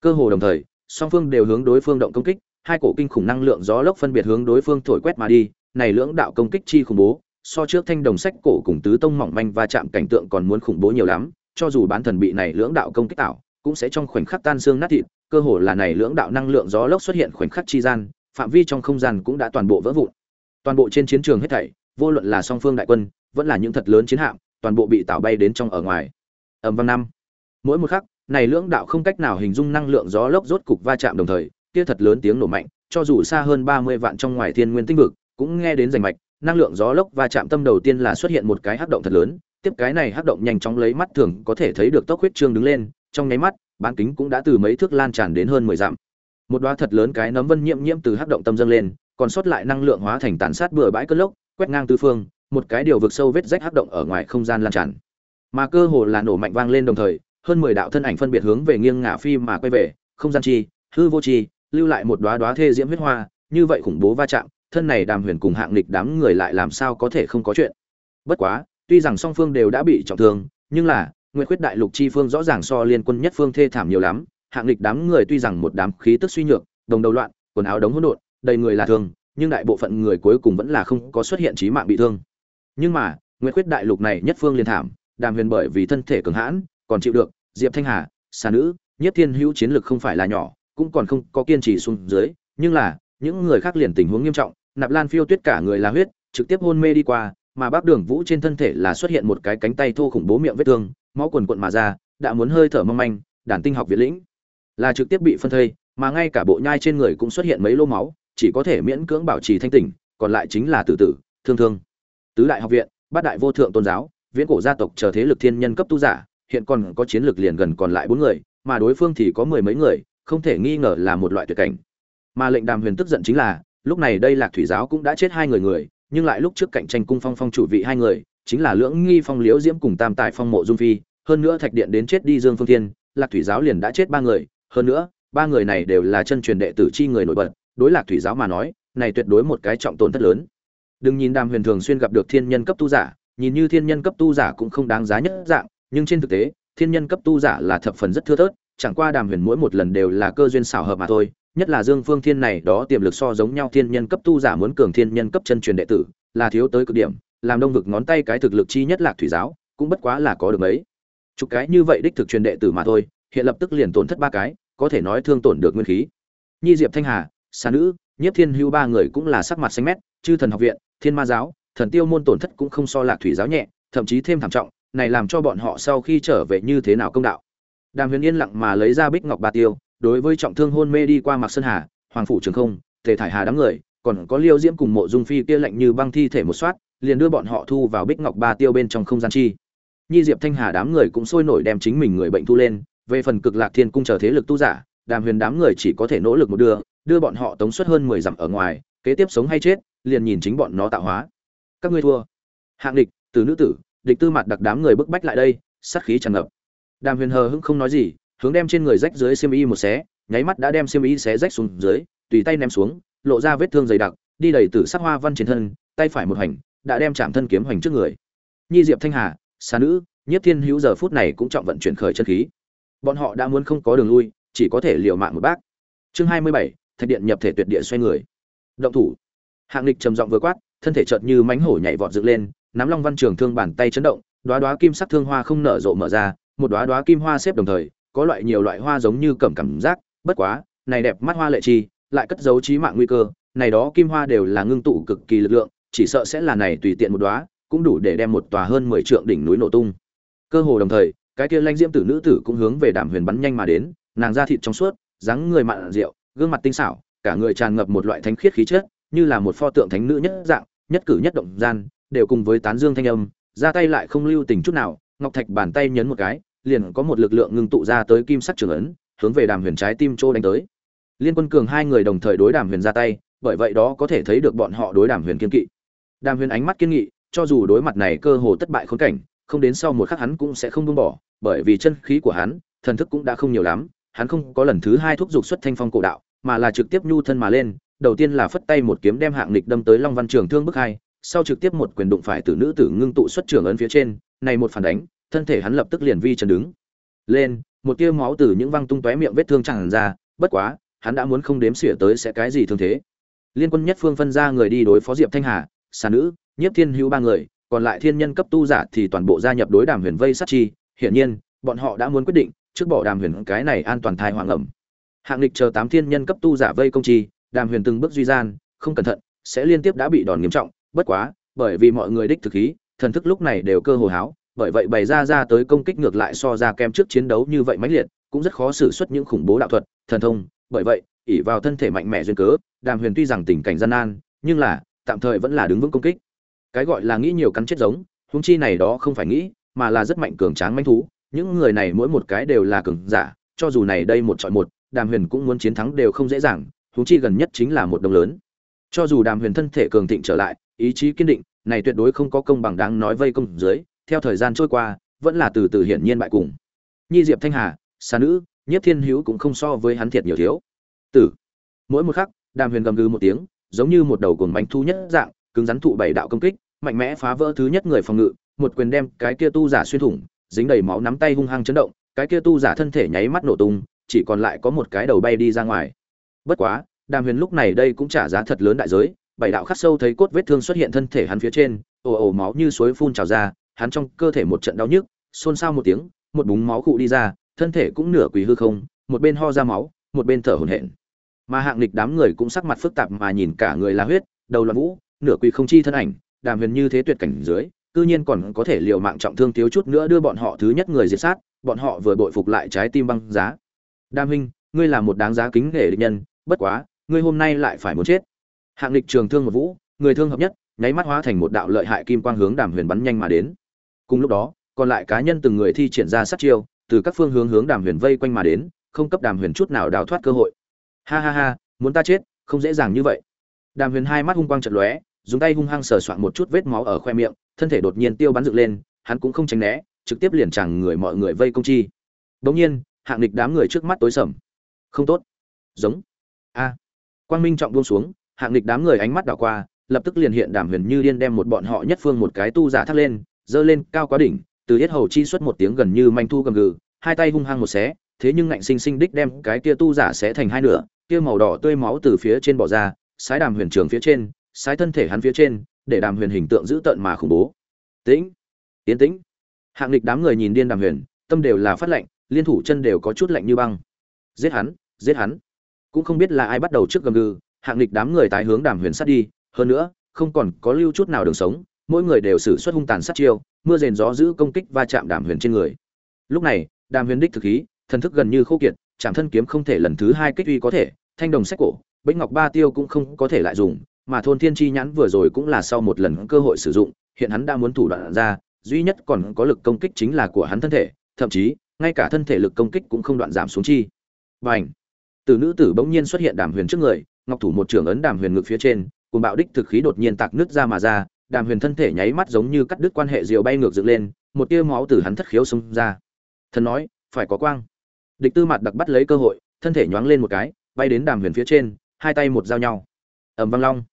Speaker 1: Cơ hồ đồng thời, song phương đều hướng đối phương động công kích, hai cổ kinh khủng năng lượng gió lốc phân biệt hướng đối phương thổi quét mà đi này lưỡng đạo công kích chi khủng bố, so trước thanh đồng sách cổ cùng tứ tông mỏng manh va chạm cảnh tượng còn muốn khủng bố nhiều lắm, cho dù bán thần bị này lưỡng đạo công kích tạo, cũng sẽ trong khoảnh khắc tan xương nát thịt, cơ hồ là này lưỡng đạo năng lượng gió lốc xuất hiện khoảnh khắc chi gian, phạm vi trong không gian cũng đã toàn bộ vỡ vụn. Toàn bộ trên chiến trường hết thảy, vô luận là song phương đại quân, vẫn là những thật lớn chiến hạm, toàn bộ bị tạo bay đến trong ở ngoài. Ầm vang năm. Mỗi một khắc, này lưỡng đạo không cách nào hình dung năng lượng gió lốc rốt cục va chạm đồng thời, kia thật lớn tiếng nổ mạnh, cho dù xa hơn 30 vạn trong ngoài thiên nguyên tinh vực cũng nghe đến rành mạch, năng lượng gió lốc và chạm tâm đầu tiên là xuất hiện một cái hắc động thật lớn, tiếp cái này hắc động nhanh chóng lấy mắt thường có thể thấy được tốc huyết trương đứng lên, trong nháy mắt, bán kính cũng đã từ mấy thước lan tràn đến hơn 10 dặm. Một đóa thật lớn cái nấm vân nhiễm nhiễm từ hắc động tâm dâng lên, còn sót lại năng lượng hóa thành tàn sát bừa bãi cơn lốc, quét ngang tứ phương, một cái điều vực sâu vết rách hắc động ở ngoài không gian lan tràn. Mà cơ hồ là nổ mạnh vang lên đồng thời, hơn mười đạo thân ảnh phân biệt hướng về nghiêng ngả phi mà quay về, không gian chi, hư vô chi, lưu lại một đóa đóa thê diễm huyết hoa, như vậy khủng bố va chạm thân này đàm huyền cùng hạng lịch đám người lại làm sao có thể không có chuyện? Bất quá, tuy rằng song phương đều đã bị trọng thương, nhưng là, nguyệt khuyết đại lục chi phương rõ ràng so liên quân nhất phương thê thảm nhiều lắm. Hạng lịch đám người tuy rằng một đám khí tức suy nhược, đồng đầu loạn, quần áo đống hỗn độn, đầy người là thương, nhưng đại bộ phận người cuối cùng vẫn là không có xuất hiện chí mạng bị thương. Nhưng mà, nguyệt khuyết đại lục này nhất phương liên thảm, đàm huyền bởi vì thân thể cường hãn, còn chịu được, diệp thanh hà, xà nữ, nhất thiên hữu chiến lực không phải là nhỏ, cũng còn không có kiên trì xuống dưới, nhưng là, những người khác liền tình huống nghiêm trọng nạp lan phiêu tuyết cả người là huyết, trực tiếp hôn mê đi qua, mà bác đường vũ trên thân thể là xuất hiện một cái cánh tay thô khủng bố miệng vết thương, máu quần quận mà ra, đã muốn hơi thở mong manh, đàn tinh học viện lĩnh. Là trực tiếp bị phân thây, mà ngay cả bộ nhai trên người cũng xuất hiện mấy lô máu, chỉ có thể miễn cưỡng bảo trì thanh tỉnh, còn lại chính là tử tử, thương thương. Tứ đại học viện, bát đại vô thượng tôn giáo, viễn cổ gia tộc chờ thế lực thiên nhân cấp tu giả, hiện còn có chiến lược liền gần còn lại bốn người, mà đối phương thì có mười mấy người, không thể nghi ngờ là một loại tuyệt cảnh. Mà lệnh đàm huyền tức giận chính là lúc này đây lạc thủy giáo cũng đã chết hai người người, nhưng lại lúc trước cạnh tranh cung phong phong chủ vị hai người, chính là lưỡng nghi phong liễu diễm cùng tam tài phong mộ dung phi. Hơn nữa thạch điện đến chết đi dương phương thiên, lạc thủy giáo liền đã chết ba người. Hơn nữa, ba người này đều là chân truyền đệ tử chi người nổi bật. Đối lạc thủy giáo mà nói, này tuyệt đối một cái trọng tổn thất lớn. Đừng nhìn đàm huyền thường xuyên gặp được thiên nhân cấp tu giả, nhìn như thiên nhân cấp tu giả cũng không đáng giá nhất dạng, nhưng trên thực tế, thiên nhân cấp tu giả là thập phần rất thưa thớt, chẳng qua đàm huyền mỗi một lần đều là cơ duyên xảo hợp mà thôi nhất là dương phương thiên này, đó tiềm lực so giống nhau, thiên nhân cấp tu giả muốn cường thiên nhân cấp chân truyền đệ tử, là thiếu tới cực điểm, làm đông vực ngón tay cái thực lực chi nhất lạc thủy giáo, cũng bất quá là có được mấy. Chục cái như vậy đích thực truyền đệ tử mà thôi, hiện lập tức liền tổn thất ba cái, có thể nói thương tổn được nguyên khí. Nhi diệp thanh hà Sa nữ, nhiếp thiên hưu ba người cũng là sắc mặt xanh mét, chư thần học viện, thiên ma giáo, thần tiêu môn tổn thất cũng không so lạc thủy giáo nhẹ, thậm chí thêm thảm trọng, này làm cho bọn họ sau khi trở về như thế nào công đạo. Đàm huyền yên lặng mà lấy ra bích ngọc ba tiêu đối với trọng thương hôn mê đi qua mạc sơn hà, hoàng phủ trường không, tề thải hà đám người, còn có liêu diễm cùng mộ dung phi kia lạnh như băng thi thể một soát, liền đưa bọn họ thu vào bích ngọc ba tiêu bên trong không gian chi. Nhi diệp thanh hà đám người cũng sôi nổi đem chính mình người bệnh thu lên, về phần cực lạc thiên cung chờ thế lực tu giả, đàm huyền đám người chỉ có thể nỗ lực một đưa đưa bọn họ tống suất hơn mười dặm ở ngoài, kế tiếp sống hay chết, liền nhìn chính bọn nó tạo hóa. Các ngươi thua. Hạng địch, từ nữ tử, địch tư mặt đặc đám người bức bách lại đây, sát khí tràn ngập. Đàm huyền hờ hững không nói gì hướng đem trên người rách dưới xiêm y một xé, nháy mắt đã đem xiêm y xé rách xuống dưới, tùy tay ném xuống, lộ ra vết thương dày đặc, đi đầy tử sắc hoa văn trên thân, tay phải một hành đã đem chạm thân kiếm hoành trước người. Nhi diệp thanh hà, xà nữ nhất thiên hữu giờ phút này cũng trọng vận chuyển khởi chân khí. Bọn họ đã muốn không có đường lui, chỉ có thể liều mạng một bác. Chương hai mươi bảy, thạch điện nhập thể tuyệt địa xoay người. Động thủ. Hạng lịch trầm giọng vừa quát, thân thể chợt như mánh hổ nhảy vọt dựng lên, nắm long văn trường thương bàn tay chấn động, đóa đóa kim sắc thương hoa không nở rộ mở ra, một đóa đóa kim hoa xếp đồng thời có loại nhiều loại hoa giống như cẩm cảm giác bất quá này đẹp mắt hoa lệ chi lại cất giấu trí mạng nguy cơ này đó kim hoa đều là ngưng tụ cực kỳ lực lượng chỉ sợ sẽ là này tùy tiện một đóa, cũng đủ để đem một tòa hơn mười trượng đỉnh núi nổ tung. Cơ hồ đồng thời cái kia lanh diễm tử nữ tử cũng hướng về đàm huyền bắn nhanh mà đến nàng da thịt trong suốt dáng người mặn rượu gương mặt tinh xảo cả người tràn ngập một loại thánh khiết khí chất như là một pho tượng thánh nữ nhất dạng nhất cử nhất động gian đều cùng với tán dương thanh âm ra tay lại không lưu tình chút nào ngọc thạch bàn tay nhấn một cái liền có một lực lượng ngưng tụ ra tới kim sắc trường ấn, hướng về đàm huyền trái tim trô đánh tới. Liên quân cường hai người đồng thời đối đàm huyền ra tay, bởi vậy đó có thể thấy được bọn họ đối đàm huyền kiên kỵ. Đàm huyền ánh mắt kiên nghị, cho dù đối mặt này cơ hồ thất bại khốn cảnh, không đến sau một khắc hắn cũng sẽ không buông bỏ, bởi vì chân khí của hắn, thần thức cũng đã không nhiều lắm, hắn không có lần thứ hai thúc giục xuất thanh phong cổ đạo, mà là trực tiếp nhu thân mà lên, đầu tiên là phất tay một kiếm đem hạng nghịch đâm tới long văn trường thương bức hai, sau trực tiếp một quyền đụng phải tử nữ tử ngưng tụ xuất trường ấn phía trên, này một phản đánh thân thể hắn lập tức liền vi chân đứng. Lên, một tia máu từ những văng tung tóe miệng vết thương chẳng ra, bất quá, hắn đã muốn không đếm xỉa tới sẽ cái gì thương thế. Liên quân nhất phương phân ra người đi đối phó diệp thanh hà, xà nữ, nhiếp thiên hữu ba người, còn lại thiên nhân cấp tu giả thì toàn bộ gia nhập đối đàm huyền vây sát chi. Hiển nhiên, bọn họ đã muốn quyết định trước bỏ đàm huyền cái này an toàn thai hoàng ẩm. Hạng lịch chờ tám thiên nhân cấp tu giả vây công chi, đàm huyền từng bước duy gian, không cẩn thận, sẽ liên tiếp đã bị đòn nghiêm trọng. Bất quá, bởi vì mọi người đích thực khí, thần thức lúc này đều cơ hồ háo bởi vậy bày ra ra tới công kích ngược lại so ra kem trước chiến đấu như vậy mãnh liệt, cũng rất khó xử xuất những khủng bố đạo thuật, thần thông. Bởi vậy ỉ vào thân thể mạnh mẽ duyên cớ, đàm huyền tuy rằng tình cảnh gian nan, nhưng là, tạm thời vẫn là đứng vững công kích. Cái gọi là nghĩ nhiều cắn chết giống húng chi này đó không phải nghĩ, mà là rất mạnh cường tráng manh thú. Những người này mỗi một cái đều là cường giả, cho dù này đây một chọi một, đàm huyền cũng muốn chiến thắng đều không dễ dàng húng chi gần nhất chính là một đồng lớn. Cho dù đàm huyền thân thể cường thịnh trở lại, ý chí kiên định, này tuyệt đối không có công bằng đáng nói vây công dưới theo thời gian trôi qua, vẫn là từ từ hiển nhiên bại cùng. Nhi diệp thanh hà xa nữ nhất thiên hữu cũng không so với hắn thiệt nhiều thiếu. Tử. Mỗi một khắc, đàm huyền gầm gừ một tiếng, giống như một đầu cuồng bánh thu nhất dạng, cứng rắn thụ bảy đạo công kích, mạnh mẽ phá vỡ thứ nhất người phòng ngự, một quyền đem cái kia tu giả xuyên thủng, dính đầy máu nắm tay hung hăng chấn động, cái kia tu giả thân thể nháy mắt nổ tung, chỉ còn lại có một cái đầu bay đi ra ngoài. Bất quá, đàm huyền lúc này đây cũng trả giá thật lớn đại giới, bảy đạo khắc sâu thấy cốt vết thương xuất hiện thân thể hắn phía trên, ồ ồ máu như suối phun trào ra hắn trong cơ thể một trận đau nhức, xôn xao một tiếng, một búng máu cụ đi ra, thân thể cũng nửa quỳ hư không, một bên ho ra máu, một bên thở hổn hển. Mà hạng lịch đám người cũng sắc mặt phức tạp mà nhìn cả người là huyết, đầu loạn vũ, nửa quỳ không chi thân ảnh, đàm huyền như thế tuyệt cảnh dưới, cư nhiên còn có thể liều mạng trọng thương thiếu chút nữa đưa bọn họ thứ nhất người diệt sát, bọn họ vừa bội phục lại trái tim băng giá. Đam huynh, ngươi là một đáng giá kính nể địch nhân, bất quá, ngươi hôm nay lại phải muốn chết. Hạng lịch trường thương một vũ, người thương hợp nhất, nháy mắt hóa thành một đạo lợi hại kim quang hướng đàm huyền bắn nhanh mà đến cùng lúc đó, còn lại cá nhân từng người thi triển ra sát chiêu, từ các phương hướng hướng đàm huyền vây quanh mà đến, không cấp đàm huyền chút nào đào thoát cơ hội. Ha ha ha, muốn ta chết, không dễ dàng như vậy. Đàm huyền hai mắt hung quang trận lóe, dùng tay hung hăng sờ soạn một chút vết máu ở khoe miệng, thân thể đột nhiên tiêu bắn dựng lên, hắn cũng không tránh né, trực tiếp liền chẳng người mọi người vây công chi. Bỗng nhiên, hạng địch đám người trước mắt tối sầm. Không tốt. Giống. A. Quang minh trọng buông xuống, hạng địch đám người ánh mắt đảo qua, lập tức liền hiện đàm huyền như điên đem một bọn họ nhất phương một cái tu giả thắt lên dơ lên cao quá đỉnh, từ hết hầu chi xuất một tiếng gần như manh thu gầm gừ, hai tay hung hăng một xé, thế nhưng ngạnh sinh sinh đích đem cái kia tu giả xé thành hai nửa, kia màu đỏ tươi máu từ phía trên bỏ ra, sái đàm huyền trường phía trên, sái thân thể hắn phía trên, để đàm huyền hình tượng giữ tận mà khủng bố. Tĩnh, tiến tĩnh. Hạng lịch đám người nhìn điên đàm huyền, tâm đều là phát lạnh, liên thủ chân đều có chút lạnh như băng. Giết hắn giết hắn. Cũng không biết là ai bắt đầu trước gầm gừ, hạng lịch đám người tái hướng đàm huyền sát đi, hơn nữa, không còn có lưu chút nào đường sống mỗi người đều sử xuất hung tàn sát chiêu, mưa rền gió giữ công kích va chạm đàm huyền trên người lúc này, đàm huyền đích thực khí, thần thức gần như khô kiệt, chạm thân kiếm không thể lần thứ hai kích uy có thể, thanh đồng sách cổ, bích ngọc ba tiêu cũng không có thể lại dùng, mà thôn thiên chi nhãn vừa rồi cũng là sau một lần cơ hội sử dụng, hiện hắn đã muốn thủ đoạn ra, duy nhất còn có lực công kích chính là của hắn thân thể, thậm chí, ngay cả thân thể lực công kích cũng không đoạn giảm xuống chi Bành! ảnh từ nữ tử bỗng nhiên xuất hiện đàm huyền trước người, ngọc thủ một trường ấn đàm huyền ngực phía trên, cuồng bạo đích thực khí đột nhiên tạc nứt ra mà ra đàm huyền thân thể nháy mắt giống như cắt đứt quan hệ diều bay ngược dựng lên, một tia máu từ hắn thất khiếu xông ra. Thần nói, phải có quang. Địch tư mặt đặc bắt lấy cơ hội, thân thể nhoáng lên một cái, bay đến đàm huyền phía trên, hai tay một giao nhau. Ẩm văng long.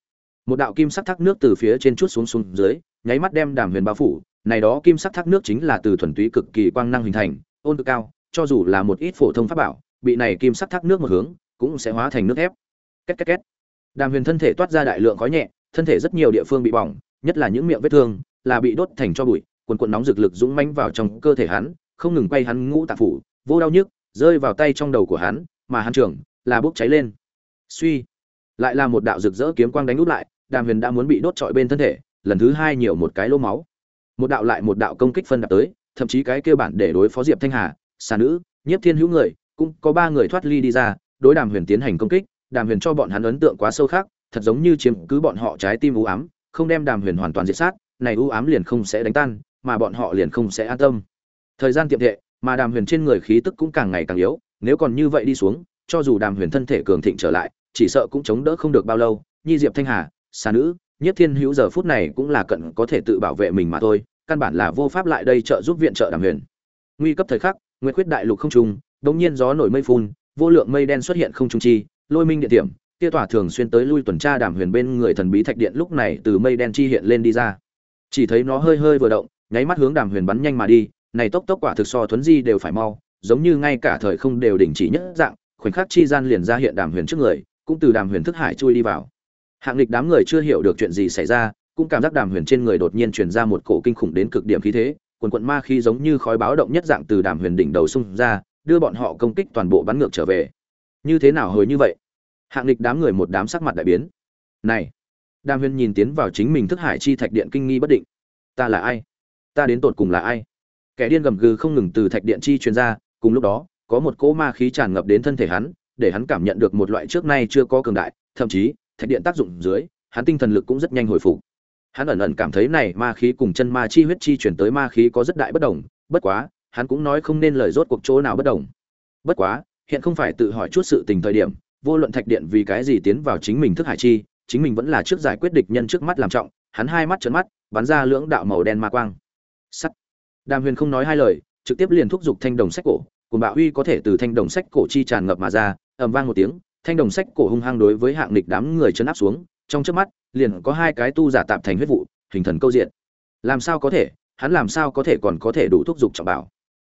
Speaker 1: Một đạo kim sắc thác nước từ phía trên chút xuống xuống dưới, nháy mắt đem đàm huyền bao phủ. Này đó kim sắc thác nước chính là từ thuần túy cực kỳ quang năng hình thành, ôn cực cao, cho dù là một ít phổ thông pháp bảo, bị này kim sắc thác nước một hướng, cũng sẽ hóa thành nước thép. Két két két. Đàm huyền thân thể toát ra đại lượng khói nhẹ, thân thể rất nhiều địa phương bị bỏng nhất là những miệng vết thương, là bị đốt thành cho bụi, quần quần nóng rực lực dũng mãnh vào trong cơ thể hắn, không ngừng quay hắn ngũ tạp phủ, vô đau nhức, rơi vào tay trong đầu của hắn, mà hắn trưởng, là bốc cháy lên. Suy, lại là một đạo rực rỡ kiếm quang đánh úp lại, đàm huyền đã muốn bị đốt trọi bên thân thể, lần thứ hai nhiều một cái lỗ máu. Một đạo lại một đạo công kích phân đạp tới, thậm chí cái kêu bản để đối phó diệp thanh hà, xà nữ, nhiếp thiên hữu người, cũng có ba người thoát ly đi ra, đối đàm huyền tiến hành công kích, đàm huyền cho bọn hắn ấn tượng quá sâu khác, thật giống như chiếm cứ bọn họ trái tim u ám không đem đàm huyền hoàn toàn diệt sát, này u ám liền không sẽ đánh tan, mà bọn họ liền không sẽ an tâm. Thời gian tiệm thệ, mà đàm huyền trên người khí tức cũng càng ngày càng yếu, nếu còn như vậy đi xuống, cho dù đàm huyền thân thể cường thịnh trở lại, chỉ sợ cũng chống đỡ không được bao lâu, nhi diệp thanh hà, xà nữ, nhất thiên hữu giờ phút này cũng là cận có thể tự bảo vệ mình mà thôi, căn bản là vô pháp lại đây trợ giúp viện trợ đàm huyền. Nguy cấp thời khắc, nguyệt quyết đại lục không trung đống nhiên gió nổi mây phun, vô lượng mây đen xuất hiện không trung chi, lôi minh địa điểm kia tỏa thường xuyên tới lui tuần tra đàm huyền bên người thần bí thạch điện lúc này từ mây đen chi hiện lên đi ra. Chỉ thấy nó hơi hơi vừa động, nháy mắt hướng đàm huyền bắn nhanh mà đi, này tốc tốc quả thực so thuấn di đều phải mau, giống như ngay cả thời không đều đình chỉ nhất dạng, khoảnh khắc chi gian liền ra hiện đàm huyền trước người, cũng từ đàm huyền thức hải chui đi vào. Hạng lịch đám người chưa hiểu được chuyện gì xảy ra, cũng cảm giác đàm huyền trên người đột nhiên truyền ra một cổ kinh khủng đến cực điểm khí thế, quần quận ma khí giống như khói báo động nhất dạng từ đàm huyền đỉnh đầu xung ra, đưa bọn họ công kích toàn bộ bắn ngược trở về. Như thế nào hồi như vậy? Hạng lịch đám người một đám sắc mặt đại biến. Này, đàm huyền nhìn tiến vào chính mình thức hải chi thạch điện kinh nghi bất định. Ta là ai? Ta đến tột cùng là ai? Kẻ điên gầm gừ không ngừng từ thạch điện chi truyền ra, cùng lúc đó, có một cỗ ma khí tràn ngập đến thân thể hắn, để hắn cảm nhận được một loại trước nay chưa có cường đại, thậm chí, thạch điện tác dụng dưới, hắn tinh thần lực cũng rất nhanh hồi phục. Hắn ẩn ẩn cảm thấy này ma khí cùng chân ma chi huyết chi chuyển tới ma khí có rất đại bất đồng, bất quá, hắn cũng nói không nên lời rốt cuộc chỗ nào bất đồng. Bất quá, hiện không phải tự hỏi chút sự tình thời điểm vô luận thạch điện vì cái gì tiến vào chính mình thức hải chi, chính mình vẫn là trước giải quyết địch nhân trước mắt làm trọng, hắn hai mắt trợn mắt, bắn ra lưỡng đạo màu đen ma quang. Sắt. Đàm huyền không nói hai lời, trực tiếp liền thúc giục thanh đồng sách cổ, cùng bạo Huy có thể từ thanh đồng sách cổ chi tràn ngập mà ra, ầm vang một tiếng, thanh đồng sách cổ hung hăng đối với hạng địch đám người chấn áp xuống, trong trước mắt, liền có hai cái tu giả tạm thành huyết vụ, hình thần câu diện. Làm sao có thể, hắn làm sao có thể còn có thể đủ thúc giục trọng bảo?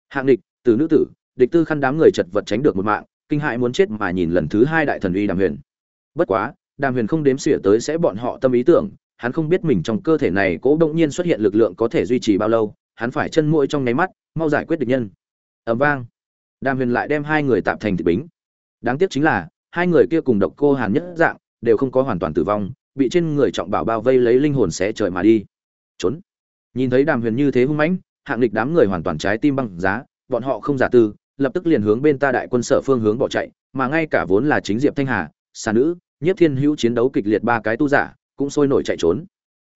Speaker 1: Hạng địch từ nữ tử, địch tư khăn đám người chật vật tránh được một mạng kinh hãi muốn chết mà nhìn lần thứ hai đại thần uy đàm huyền. Bất quá, đàm huyền không đếm xỉa tới sẽ bọn họ tâm ý tưởng, hắn không biết mình trong cơ thể này cố động nhiên xuất hiện lực lượng có thể duy trì bao lâu, hắn phải chân mũi trong nháy mắt, mau giải quyết địch nhân. Ầm vang. Đàm huyền lại đem hai người tạm thành thịt bính. Đáng tiếc chính là, hai người kia cùng độc cô hàn nhất dạng, đều không có hoàn toàn tử vong, bị trên người trọng bảo bao vây lấy linh hồn sẽ trời mà đi. Trốn. Nhìn thấy đàm huyền như thế hung mãnh, hạng lịch đám người hoàn toàn trái tim băng giá, bọn họ không giả tư lập tức liền hướng bên ta đại quân sở phương hướng bỏ chạy, mà ngay cả vốn là chính diệp thanh hà, xà nữ, nhiếp thiên hữu chiến đấu kịch liệt ba cái tu giả, cũng sôi nổi chạy trốn.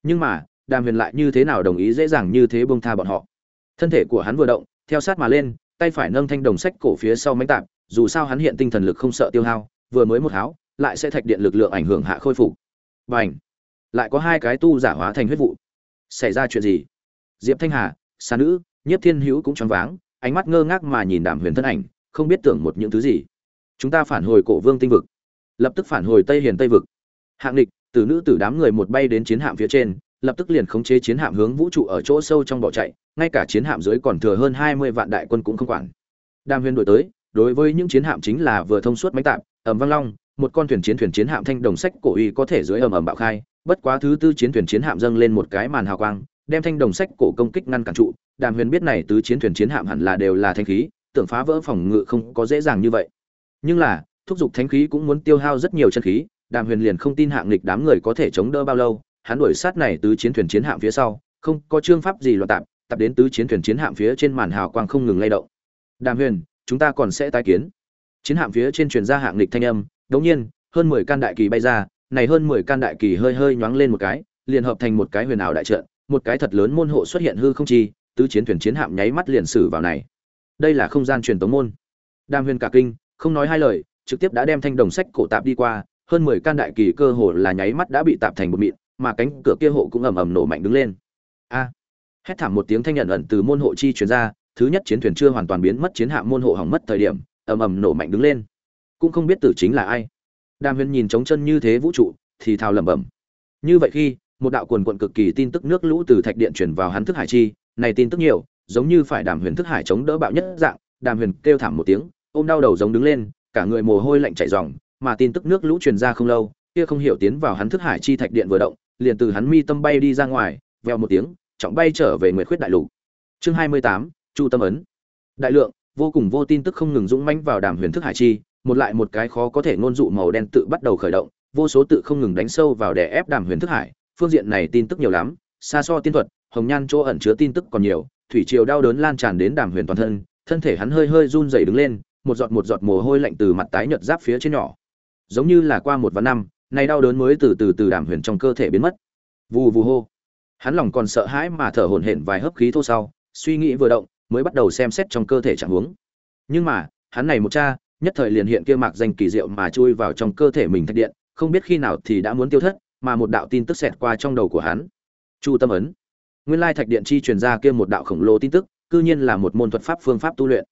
Speaker 1: Nhưng mà, đàm huyền lại như thế nào đồng ý dễ dàng như thế buông tha bọn họ? Thân thể của hắn vừa động, theo sát mà lên, tay phải nâng thanh đồng sách cổ phía sau mánh tạp, dù sao hắn hiện tinh thần lực không sợ tiêu hao, vừa mới một háo, lại sẽ thạch điện lực lượng ảnh hưởng hạ khôi phục. Bành! lại có hai cái tu giả hóa thành huyết vụ. Xảy ra chuyện gì? Diệp thanh hà Sa nữ, nhiếp thiên hữu cũng choáng váng ánh mắt ngơ ngác mà nhìn đàm huyền thân ảnh, không biết tưởng một những thứ gì. Chúng ta phản hồi cổ vương tinh vực. Lập tức phản hồi tây hiền tây vực. Hạng địch từ nữ tử đám người một bay đến chiến hạm phía trên, lập tức liền khống chế chiến hạm hướng vũ trụ ở chỗ sâu trong bỏ chạy, ngay cả chiến hạm dưới còn thừa hơn hai mươi vạn đại quân cũng không quản. Đàm huyền đổi tới, đối với những chiến hạm chính là vừa thông suốt máy tạm ẩm văng long, một con thuyền chiến thuyền chiến hạm thanh đồng sách cổ uy có thể dưới ầm ầm bạo khai, bất quá thứ tư chiến thuyền chiến hạm dâng lên một cái màn hào quang đem thanh đồng sách cổ công kích ngăn cản trụ, đàm huyền biết này tứ chiến thuyền chiến hạm hẳn là đều là thanh khí, tưởng phá vỡ phòng ngự không có dễ dàng như vậy. Nhưng là, thúc giục thanh khí cũng muốn tiêu hao rất nhiều chân khí, đàm huyền liền không tin hạng nghịch đám người có thể chống đỡ bao lâu, hắn đuổi sát này tứ chiến thuyền chiến hạm phía sau, không có chương pháp gì loạn tạp, tập đến tứ chiến thuyền chiến hạm phía trên màn hào quang không ngừng lay động. Đàm huyền, chúng ta còn sẽ tái kiến. Chiến hạm phía trên truyền ra hạng nghịch thanh âm, đống nhiên, hơn mười can đại kỳ bay ra, này hơn mười can đại kỳ hơi hơi nhoáng lên một cái, liền hợp thành một cái huyền ảo đại trận một cái thật lớn môn hộ xuất hiện hư không chi, tứ chiến thuyền chiến hạm nháy mắt liền xử vào này. Đây là không gian truyền tống môn. Đàm huyền cả kinh, không nói hai lời, trực tiếp đã đem thanh đồng sách cổ tạp đi qua, hơn mười can đại kỳ cơ hồ là nháy mắt đã bị tạp thành một mịn, mà cánh cửa kia hộ cũng ầm ầm nổ mạnh đứng lên. A! Hét thảm một tiếng thanh nhận ẩn từ môn hộ chi truyền ra, thứ nhất chiến thuyền chưa hoàn toàn biến mất chiến hạm môn hộ hỏng mất thời điểm, ầm ầm nổ mạnh đứng lên. Cũng không biết tử chính là ai. Đàm huyền nhìn trống chân như thế vũ trụ, thì thào lẩm bẩm. Như vậy khi một đạo quần quận cực kỳ tin tức nước lũ từ thạch điện chuyển vào hắn thức hải chi, này tin tức nhiều, giống như phải đàm huyền thức hải chống đỡ bạo nhất dạng, đàm huyền kêu thảm một tiếng, ôm đau đầu giống đứng lên, cả người mồ hôi lạnh chảy ròng, mà tin tức nước lũ truyền ra không lâu, kia không hiểu tiến vào hắn thức hải chi thạch điện vừa động, liền từ hắn mi tâm bay đi ra ngoài vèo một tiếng, trọng bay trở về nguyệt khuyết đại lục. Chương hai mươi tám, chu tâm ấn. Đại lượng, vô cùng vô tin tức không ngừng dũng mãnh vào đàm huyền thức hải chi, một lại một cái khó có thể ngôn dụ màu đen tự bắt đầu khởi động, vô số tự không ngừng đánh sâu vào đè ép đàm huyền thức hải phương diện này tin tức nhiều lắm, xa so tiên thuật, hồng nhan chỗ ẩn chứa tin tức còn nhiều, thủy triều đau đớn lan tràn đến đàm huyền toàn thân thân thể hắn hơi hơi run rẩy đứng lên, một giọt một giọt mồ hôi lạnh từ mặt tái nhợt giáp phía trên nhỏ. Giống như là qua một vạn năm nay đau đớn mới từ từ từ đàm huyền trong cơ thể biến mất. Vù vù hô. Hắn lòng còn sợ hãi mà thở hổn hển vài hấp khí thô sau, suy nghĩ vừa động, mới bắt đầu xem xét trong cơ thể trạng huống. Nhưng mà, hắn này một cha, nhất thời liền hiện kia mạc danh kỳ diệu mà chui vào trong cơ thể mình thạch điện, không biết khi nào thì đã muốn tiêu thất mà một đạo tin tức xẹt qua trong đầu của hắn. Chu tâm ấn. Nguyên lai thạch điện chi truyền ra kia một đạo khổng lồ tin tức cư nhiên là một môn thuật pháp phương pháp tu luyện.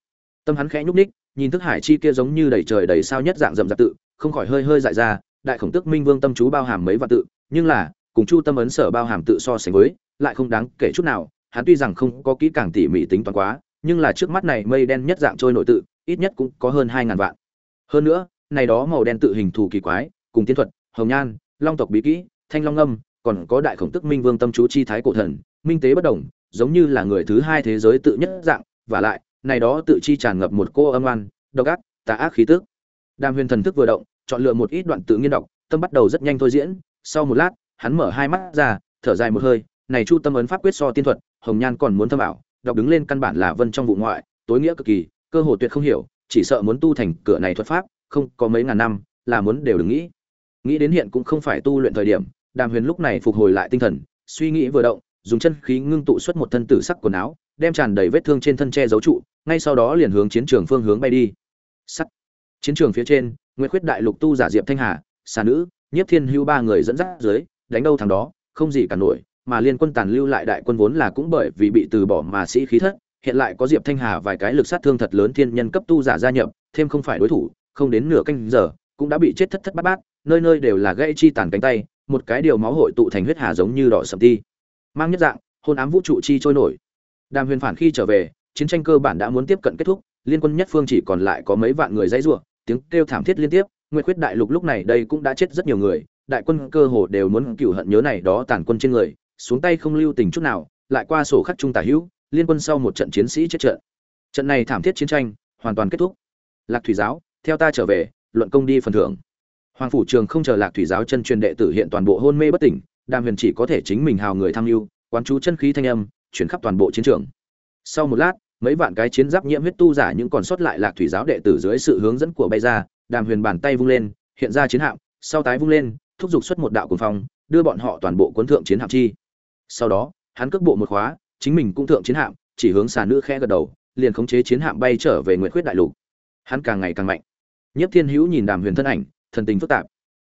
Speaker 1: Tâm hắn khẽ nhúc nhích, nhìn thức hải chi kia giống như đầy trời đầy sao nhất dạng rậm rạp tự không khỏi hơi hơi dại ra đại khổng tức minh vương tâm chú bao hàm mấy vạn tự nhưng là cùng chu tâm ấn sở bao hàm tự so sánh với lại không đáng kể chút nào hắn tuy rằng không có kỹ càng tỉ mỉ tính toán quá nhưng là trước mắt này mây đen nhất dạng trôi nổi tự ít nhất cũng có hơn hai ngàn vạn. Hơn nữa này đó màu đen tự hình thù kỳ quái cùng tiên thuật hồng nhan long tộc bí kỹ, thanh long âm, còn có đại khổng tức minh vương tâm chú chi thái cổ thần, minh tế bất đồng, giống như là người thứ hai thế giới tự nhất dạng, và lại, này đó tự chi tràn ngập một cô âm oan, độc ác, tà ác khí tức. Đàm huyền thần thức vừa động, chọn lựa một ít đoạn tự nghiên đọc, tâm bắt đầu rất nhanh thôi diễn. Sau một lát, hắn mở hai mắt ra, thở dài một hơi, này chu tâm ấn pháp quyết so tiên thuật, hồng nhan còn muốn thâm ảo, đọc đứng lên căn bản là vân trong vụ ngoại, tối nghĩa cực kỳ, cơ hồ tuyệt không hiểu, chỉ sợ muốn tu thành cửa này thuật pháp, không có mấy ngàn năm, là muốn đều đừng nghĩ nghĩ đến hiện cũng không phải tu luyện thời điểm, đàm huyền lúc này phục hồi lại tinh thần, suy nghĩ vừa động, dùng chân khí ngưng tụ xuất một thân tử sắc quần áo, đem tràn đầy vết thương trên thân che giấu trụ, ngay sau đó liền hướng chiến trường phương hướng bay đi. Sắt. Chiến trường phía trên nguyễn khuyết đại lục tu giả diệp thanh hà, xà nữ, nhiếp thiên hưu ba người dẫn dắt dưới, đánh đâu thằng đó, không gì cả nổi, mà liên quân tàn lưu lại đại quân vốn là cũng bởi vì bị từ bỏ mà sĩ khí thất, hiện lại có diệp thanh hà vài cái lực sát thương thật lớn thiên nhân cấp tu giả gia nhập, thêm không phải đối thủ, không đến nửa canh giờ, cũng đã bị chết thất thất bát bát nơi nơi đều là gãy chi tàn cánh tay, một cái điều máu hội tụ thành huyết hà giống như đỏ sầm ti. Mang nhất dạng, hôn ám vũ trụ chi trôi nổi. Đàm huyền phản khi trở về, chiến tranh cơ bản đã muốn tiếp cận kết thúc, liên quân nhất phương chỉ còn lại có mấy vạn người dãy rủa, tiếng kêu thảm thiết liên tiếp, nguyệt khuyết đại lục lúc này đây cũng đã chết rất nhiều người, đại quân cơ hồ đều muốn cựu hận nhớ này đó tàn quân trên người, xuống tay không lưu tình chút nào, lại qua sổ khắc trung tả hữu, liên quân sau một trận chiến sĩ chết trận. Trận này thảm thiết chiến tranh hoàn toàn kết thúc. Lạc thủy giáo, theo ta trở về, luận công đi phần thưởng hoàng phủ trường không chờ lạc thủy giáo chân truyền đệ tử hiện toàn bộ hôn mê bất tỉnh, đàm huyền chỉ có thể chính mình hào người tham mưu, quán chú chân khí thanh âm, chuyển khắp toàn bộ chiến trường. Sau một lát, mấy vạn cái chiến giáp nhiễm huyết tu giả những còn sót lại lạc thủy giáo đệ tử dưới sự hướng dẫn của bay ra, đàm huyền bàn tay vung lên, hiện ra chiến hạm, sau tái vung lên, thúc giục xuất một đạo cuồng phong, đưa bọn họ toàn bộ cuốn thượng chiến hạm chi. Sau đó, hắn cước bộ một khóa, chính mình cũng thượng chiến hạm, chỉ hướng xà nữ khẽ gật đầu, liền khống chế chiến hạm bay trở về nguyệt khuyết đại lục. Hắn càng ngày càng mạnh. Nhất thiên hữu nhìn đàm huyền thân ảnh thần tình phức tạp.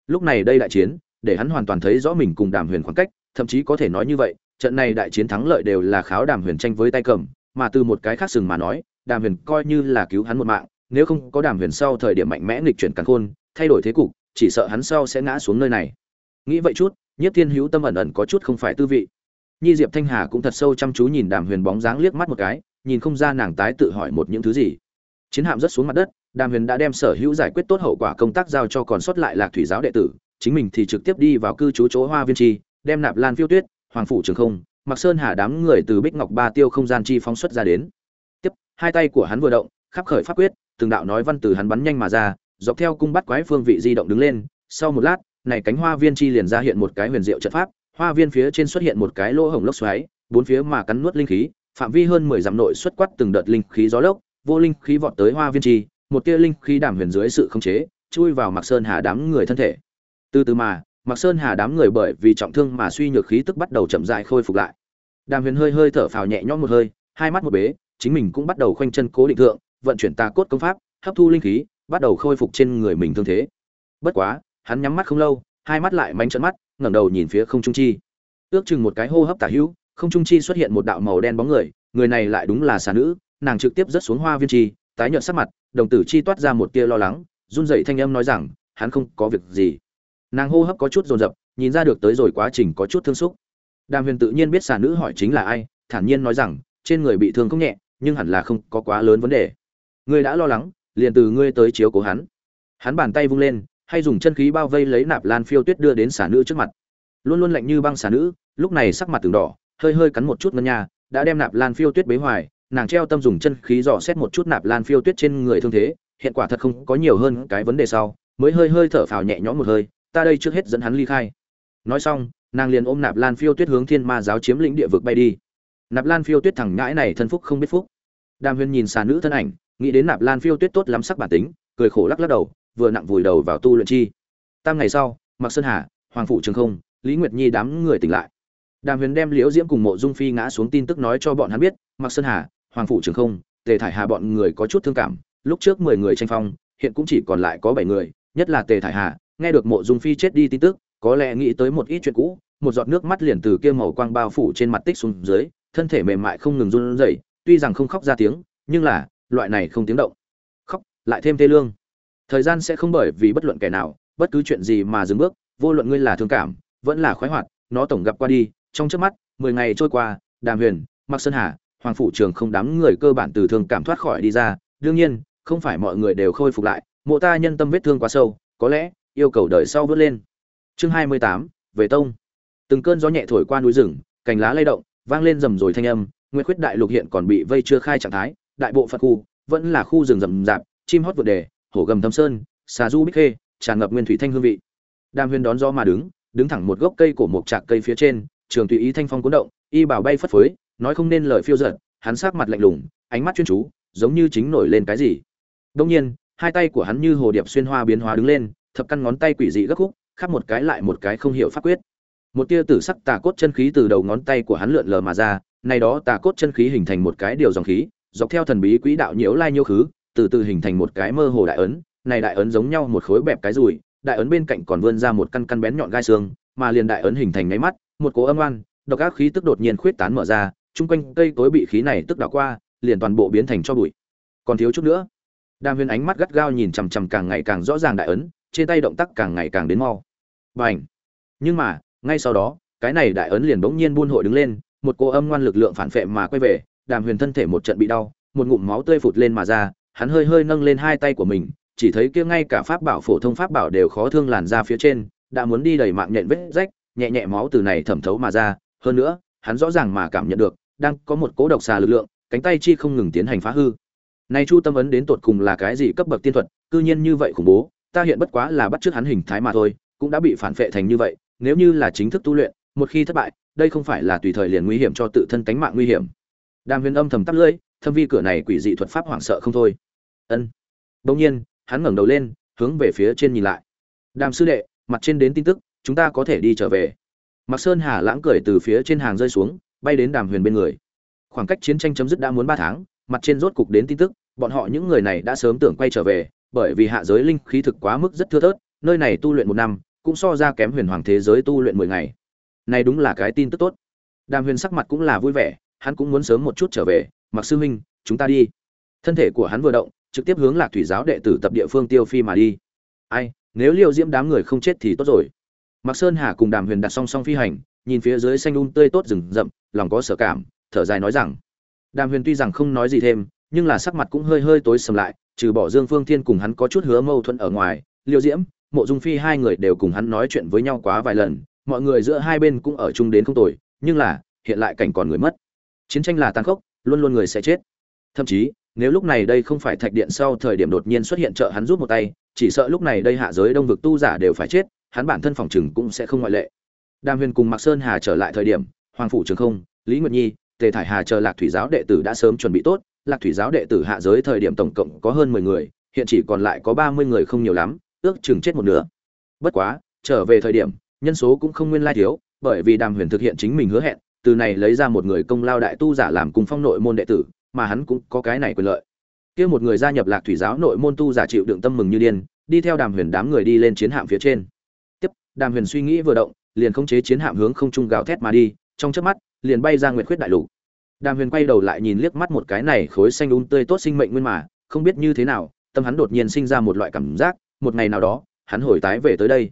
Speaker 1: Lúc này đây đại chiến, để hắn hoàn toàn thấy rõ mình cùng đàm huyền khoảng cách, thậm chí có thể nói như vậy, trận này đại chiến thắng lợi đều là kháo đàm huyền tranh với tay cầm, mà từ một cái khác sừng mà nói, đàm huyền coi như là cứu hắn một mạng, nếu không có đàm huyền sau thời điểm mạnh mẽ nghịch chuyển càn khôn, thay đổi thế cục, chỉ sợ hắn sau sẽ ngã xuống nơi này. Nghĩ vậy chút nhất thiên hữu tâm ẩn ẩn có chút không phải tư vị. Nhi diệp thanh hà cũng thật sâu chăm chú nhìn đàm huyền bóng dáng liếc mắt một cái, nhìn không ra nàng tái tự hỏi một những thứ gì chiến hạm rất xuống mặt đất, đàm huyền đã đem sở hữu giải quyết tốt hậu quả công tác giao cho còn sót lại lạc thủy giáo đệ tử, chính mình thì trực tiếp đi vào cư trú chỗ hoa viên chi, đem nạp lan phiêu tuyết, hoàng phủ trường không mặc sơn hà đám người từ bích ngọc ba tiêu không gian chi phóng xuất ra đến. Tiếp, hai tay của hắn vừa động, khắp khởi pháp quyết, từng đạo nói văn từ hắn bắn nhanh mà ra, dọc theo cung bắt quái phương vị di động đứng lên. Sau một lát, này cánh hoa viên chi liền ra hiện một cái huyền diệu trận pháp, hoa viên phía trên xuất hiện một cái lỗ hổng lốc xoáy, bốn phía mà cắn nuốt linh khí, phạm vi hơn mười dặm nội xuất quát từng đợt linh khí gió lốc vô linh khí vọt tới hoa viên chi, một tia linh khí đảm huyền dưới sự khống chế, chui vào mặc sơn hà đám người thân thể. Từ từ mà mặc sơn hà đám người bởi vì trọng thương mà suy nhược khí tức bắt đầu chậm dại khôi phục lại. Đàm huyền hơi hơi thở phào nhẹ nhõm một hơi, hai mắt một bế, chính mình cũng bắt đầu khoanh chân cố định thượng, vận chuyển tà cốt công pháp, hấp thu linh khí, bắt đầu khôi phục trên người mình thương thế. Bất quá, hắn nhắm mắt không lâu, hai mắt lại mánh trận mắt, ngẩng đầu nhìn phía không trung chi. Ước chừng một cái hô hấp tả hữu, không trung chi xuất hiện một đạo màu đen bóng người người này lại đúng là xà nữ nàng trực tiếp rớt xuống hoa viên chi, tái nhợt sắc mặt, đồng tử chi toát ra một tia lo lắng, run rẩy thanh âm nói rằng, hắn không có việc gì. Nàng hô hấp có chút dồn dập, nhìn ra được tới rồi quá trình có chút thương xúc. Đàm huyền tự nhiên biết xà nữ hỏi chính là ai, thản nhiên nói rằng, trên người bị thương không nhẹ, nhưng hẳn là không có quá lớn vấn đề. Ngươi đã lo lắng, liền từ ngươi tới chiếu cố hắn. Hắn bàn tay vung lên, hay dùng chân khí bao vây lấy nạp lan phiêu tuyết đưa đến xà nữ trước mặt. Luôn luôn lạnh như băng xà nữ, lúc này sắc mặt từng đỏ, hơi hơi cắn một chút ngân nha, đã đem nạp lan phiêu tuyết bế hoài nàng treo tâm dùng chân khí dò xét một chút nạp lan phiêu tuyết trên người thương thế, hiện quả thật không có nhiều hơn cái vấn đề sau, mới hơi hơi thở phào nhẹ nhõm một hơi, ta đây trước hết dẫn hắn ly khai. Nói xong, nàng liền ôm nạp lan phiêu tuyết hướng thiên ma giáo chiếm lĩnh địa vực bay đi. Nạp lan phiêu tuyết thẳng ngãi này thân phúc không biết phúc. Đàm huyền nhìn xà nữ thân ảnh, nghĩ đến nạp lan phiêu tuyết tốt lắm sắc bản tính, cười khổ lắc lắc đầu, vừa nặng vùi đầu vào tu luyện chi. Tam ngày sau mặc sơn hà, hoàng phụ trường không, lý nguyệt nhi đám người tỉnh lại. Đàm huyền đem liễu diễm cùng mộ dung phi ngã xuống tin tức nói cho bọn hắn biết mặc sơn hà hoàng phụ trường không, tề thải hà bọn người có chút thương cảm, lúc trước mười người tranh phong, hiện cũng chỉ còn lại có bảy người, nhất là tề thải hà, nghe được mộ dung phi chết đi tin tức, có lẽ nghĩ tới một ít chuyện cũ, một giọt nước mắt liền từ kia màu quang bao phủ trên mặt tích xuống dưới, thân thể mềm mại không ngừng run rẩy, tuy rằng không khóc ra tiếng, nhưng là, loại này không tiếng động. Khóc, lại thêm tê lương. Thời gian sẽ không bởi vì bất luận kẻ nào, bất cứ chuyện gì mà dừng bước, vô luận ngươi là thương cảm, vẫn là khoái hoạt, nó tổng gặp qua đi, trong trước mắt, mười ngày trôi qua, đàm huyền mặc sơn hà hoàng phủ trường không đám người cơ bản từ thương cảm thoát khỏi đi ra. Đương nhiên, không phải mọi người đều khôi phục lại. Mộ ta nhân tâm vết thương quá sâu, có lẽ, yêu cầu đời sau vớt lên. Chương hai mươi tám, về tông. Từng cơn gió nhẹ thổi qua núi rừng, cành lá lay động, vang lên rầm rồi thanh âm. Nguyệt khuyết đại lục hiện còn bị vây chưa khai trạng thái. Đại bộ phận khu, vẫn là khu rừng rậm rạp, chim hót vượt đề, hổ gầm thâm sơn, xà du bích khê, tràn ngập nguyên thủy thanh hương vị. Đam huyên đón gió mà đứng đứng thẳng một gốc cây cổ một trạc cây phía trên, trường tùy ý thanh phong cuốn động, y bảo bay phất phới nói không nên lời phiêu giật, hắn sát mặt lạnh lùng, ánh mắt chuyên chú, giống như chính nổi lên cái gì. Đông nhiên, hai tay của hắn như hồ điệp xuyên hoa biến hóa đứng lên, thập căn ngón tay quỷ dị gấp khúc, khắp một cái lại một cái không hiểu pháp quyết. Một tia tử sắc tà cốt chân khí từ đầu ngón tay của hắn lượn lờ mà ra, này đó tà cốt chân khí hình thành một cái điều dòng khí, dọc theo thần bí quỹ đạo nhiễu lai nhiễu khứ, từ từ hình thành một cái mơ hồ đại ấn, này đại ấn giống nhau một khối bẹp cái rùi, đại ấn bên cạnh còn vươn ra một căn căn bén nhọn gai xương, mà liền đại ấn hình thành ngáy mắt, một cố âm oan, độc ác khí tức đột nhiên khuyết tán mở ra chung quanh cây tối bị khí này tức đảo qua, liền toàn bộ biến thành cho bụi. Còn thiếu chút nữa. Đàm huyền ánh mắt gắt gao nhìn chằm chằm càng ngày càng rõ ràng đại ấn, trên tay động tác càng ngày càng đến mau. Bành! Nhưng mà, ngay sau đó, cái này đại ấn liền bỗng nhiên buôn hội đứng lên, một cô âm ngoan lực lượng phản phệ mà quay về, đàm huyền thân thể một trận bị đau, một ngụm máu tươi phụt lên mà ra, hắn hơi hơi nâng lên hai tay của mình, chỉ thấy kia ngay cả pháp bảo phổ thông pháp bảo đều khó thương làn ra phía trên, đã muốn đi đầy mạng nhện vết rách, nhẹ nhẹ máu từ này thẩm thấu mà ra, hơn nữa, hắn rõ ràng mà cảm nhận được đang có một cố độc xà lực lượng, cánh tay chi không ngừng tiến hành phá hư. Này chu tâm ấn đến tột cùng là cái gì cấp bậc tiên thuật, cư nhiên như vậy khủng bố, ta hiện bất quá là bắt chước hắn hình thái mà thôi, cũng đã bị phản phệ thành như vậy, nếu như là chính thức tu luyện, một khi thất bại, đây không phải là tùy thời liền nguy hiểm cho tự thân tánh mạng nguy hiểm. Đàm huyền âm thầm tắt lưỡi, thâm vi cửa này quỷ dị thuật pháp hoảng sợ không thôi. Ân. Bỗng nhiên, hắn ngẩng đầu lên, hướng về phía trên nhìn lại. Đàm sư đệ, mặt trên đến tin tức, chúng ta có thể đi trở về. Mặc sơn hà lãng cười từ phía trên hàng rơi xuống bay đến đàm huyền bên người. Khoảng cách chiến tranh chấm dứt đã muốn ba tháng, mặt trên rốt cục đến tin tức, bọn họ những người này đã sớm tưởng quay trở về, bởi vì hạ giới linh khí thực quá mức rất thưa thớt, nơi này tu luyện một năm, cũng so ra kém huyền hoàng thế giới tu luyện mười ngày. Này đúng là cái tin tức tốt. Đàm huyền sắc mặt cũng là vui vẻ, hắn cũng muốn sớm một chút trở về, mặc sư huynh, chúng ta đi. Thân thể của hắn vừa động, trực tiếp hướng lạc thủy giáo đệ tử tập địa phương tiêu phi mà đi. Ai, nếu liệu diễm đám người không chết thì tốt rồi. Mặc sơn hà cùng đàm huyền đặt song song phi hành nhìn phía dưới xanh um tươi tốt rừng rậm, lòng có sở cảm, thở dài nói rằng, đàm huyền tuy rằng không nói gì thêm, nhưng là sắc mặt cũng hơi hơi tối sầm lại, trừ bỏ dương phương thiên cùng hắn có chút hứa mâu thuẫn ở ngoài liệu diễm, mộ dung phi hai người đều cùng hắn nói chuyện với nhau quá vài lần, mọi người giữa hai bên cũng ở chung đến không tồi, nhưng là, hiện lại cảnh còn người mất. Chiến tranh là tàn khốc, luôn luôn người sẽ chết. Thậm chí, nếu lúc này đây không phải thạch điện sau thời điểm đột nhiên xuất hiện trợ hắn rút một tay, chỉ sợ lúc này đây hạ giới đông vực tu giả đều phải chết, hắn bản thân phòng chừng cũng sẽ không ngoại lệ đàm huyền cùng mạc sơn hà trở lại thời điểm, hoàng phủ trường không, lý nguyệt nhi, tề thải hà chờ lạc thủy giáo đệ tử đã sớm chuẩn bị tốt. Lạc thủy giáo đệ tử hạ giới thời điểm tổng cộng có hơn mười người, hiện chỉ còn lại có ba mươi người không nhiều lắm, ước chừng chết một nửa. Bất quá, trở về thời điểm, nhân số cũng không nguyên lai thiếu, bởi vì đàm huyền thực hiện chính mình hứa hẹn, từ này lấy ra một người công lao đại tu giả làm cùng phong nội môn đệ tử, mà hắn cũng có cái này quyền lợi. Kia một người gia nhập lạc thủy giáo nội môn tu giả chịu đựng tâm mừng như điên, đi theo đàm huyền đám người đi lên chiến hạm phía trên. Tiếp, đàm huyền suy nghĩ vừa động liền khống chế chiến hạm hướng không trung gào thét mà đi, trong chớp mắt, liền bay ra nguyệt khuyết đại lục. Đàm huyền quay đầu lại nhìn liếc mắt một cái này khối xanh um tươi tốt sinh mệnh nguyên mà, không biết như thế nào, tâm hắn đột nhiên sinh ra một loại cảm giác, một ngày nào đó, hắn hồi tái về tới đây.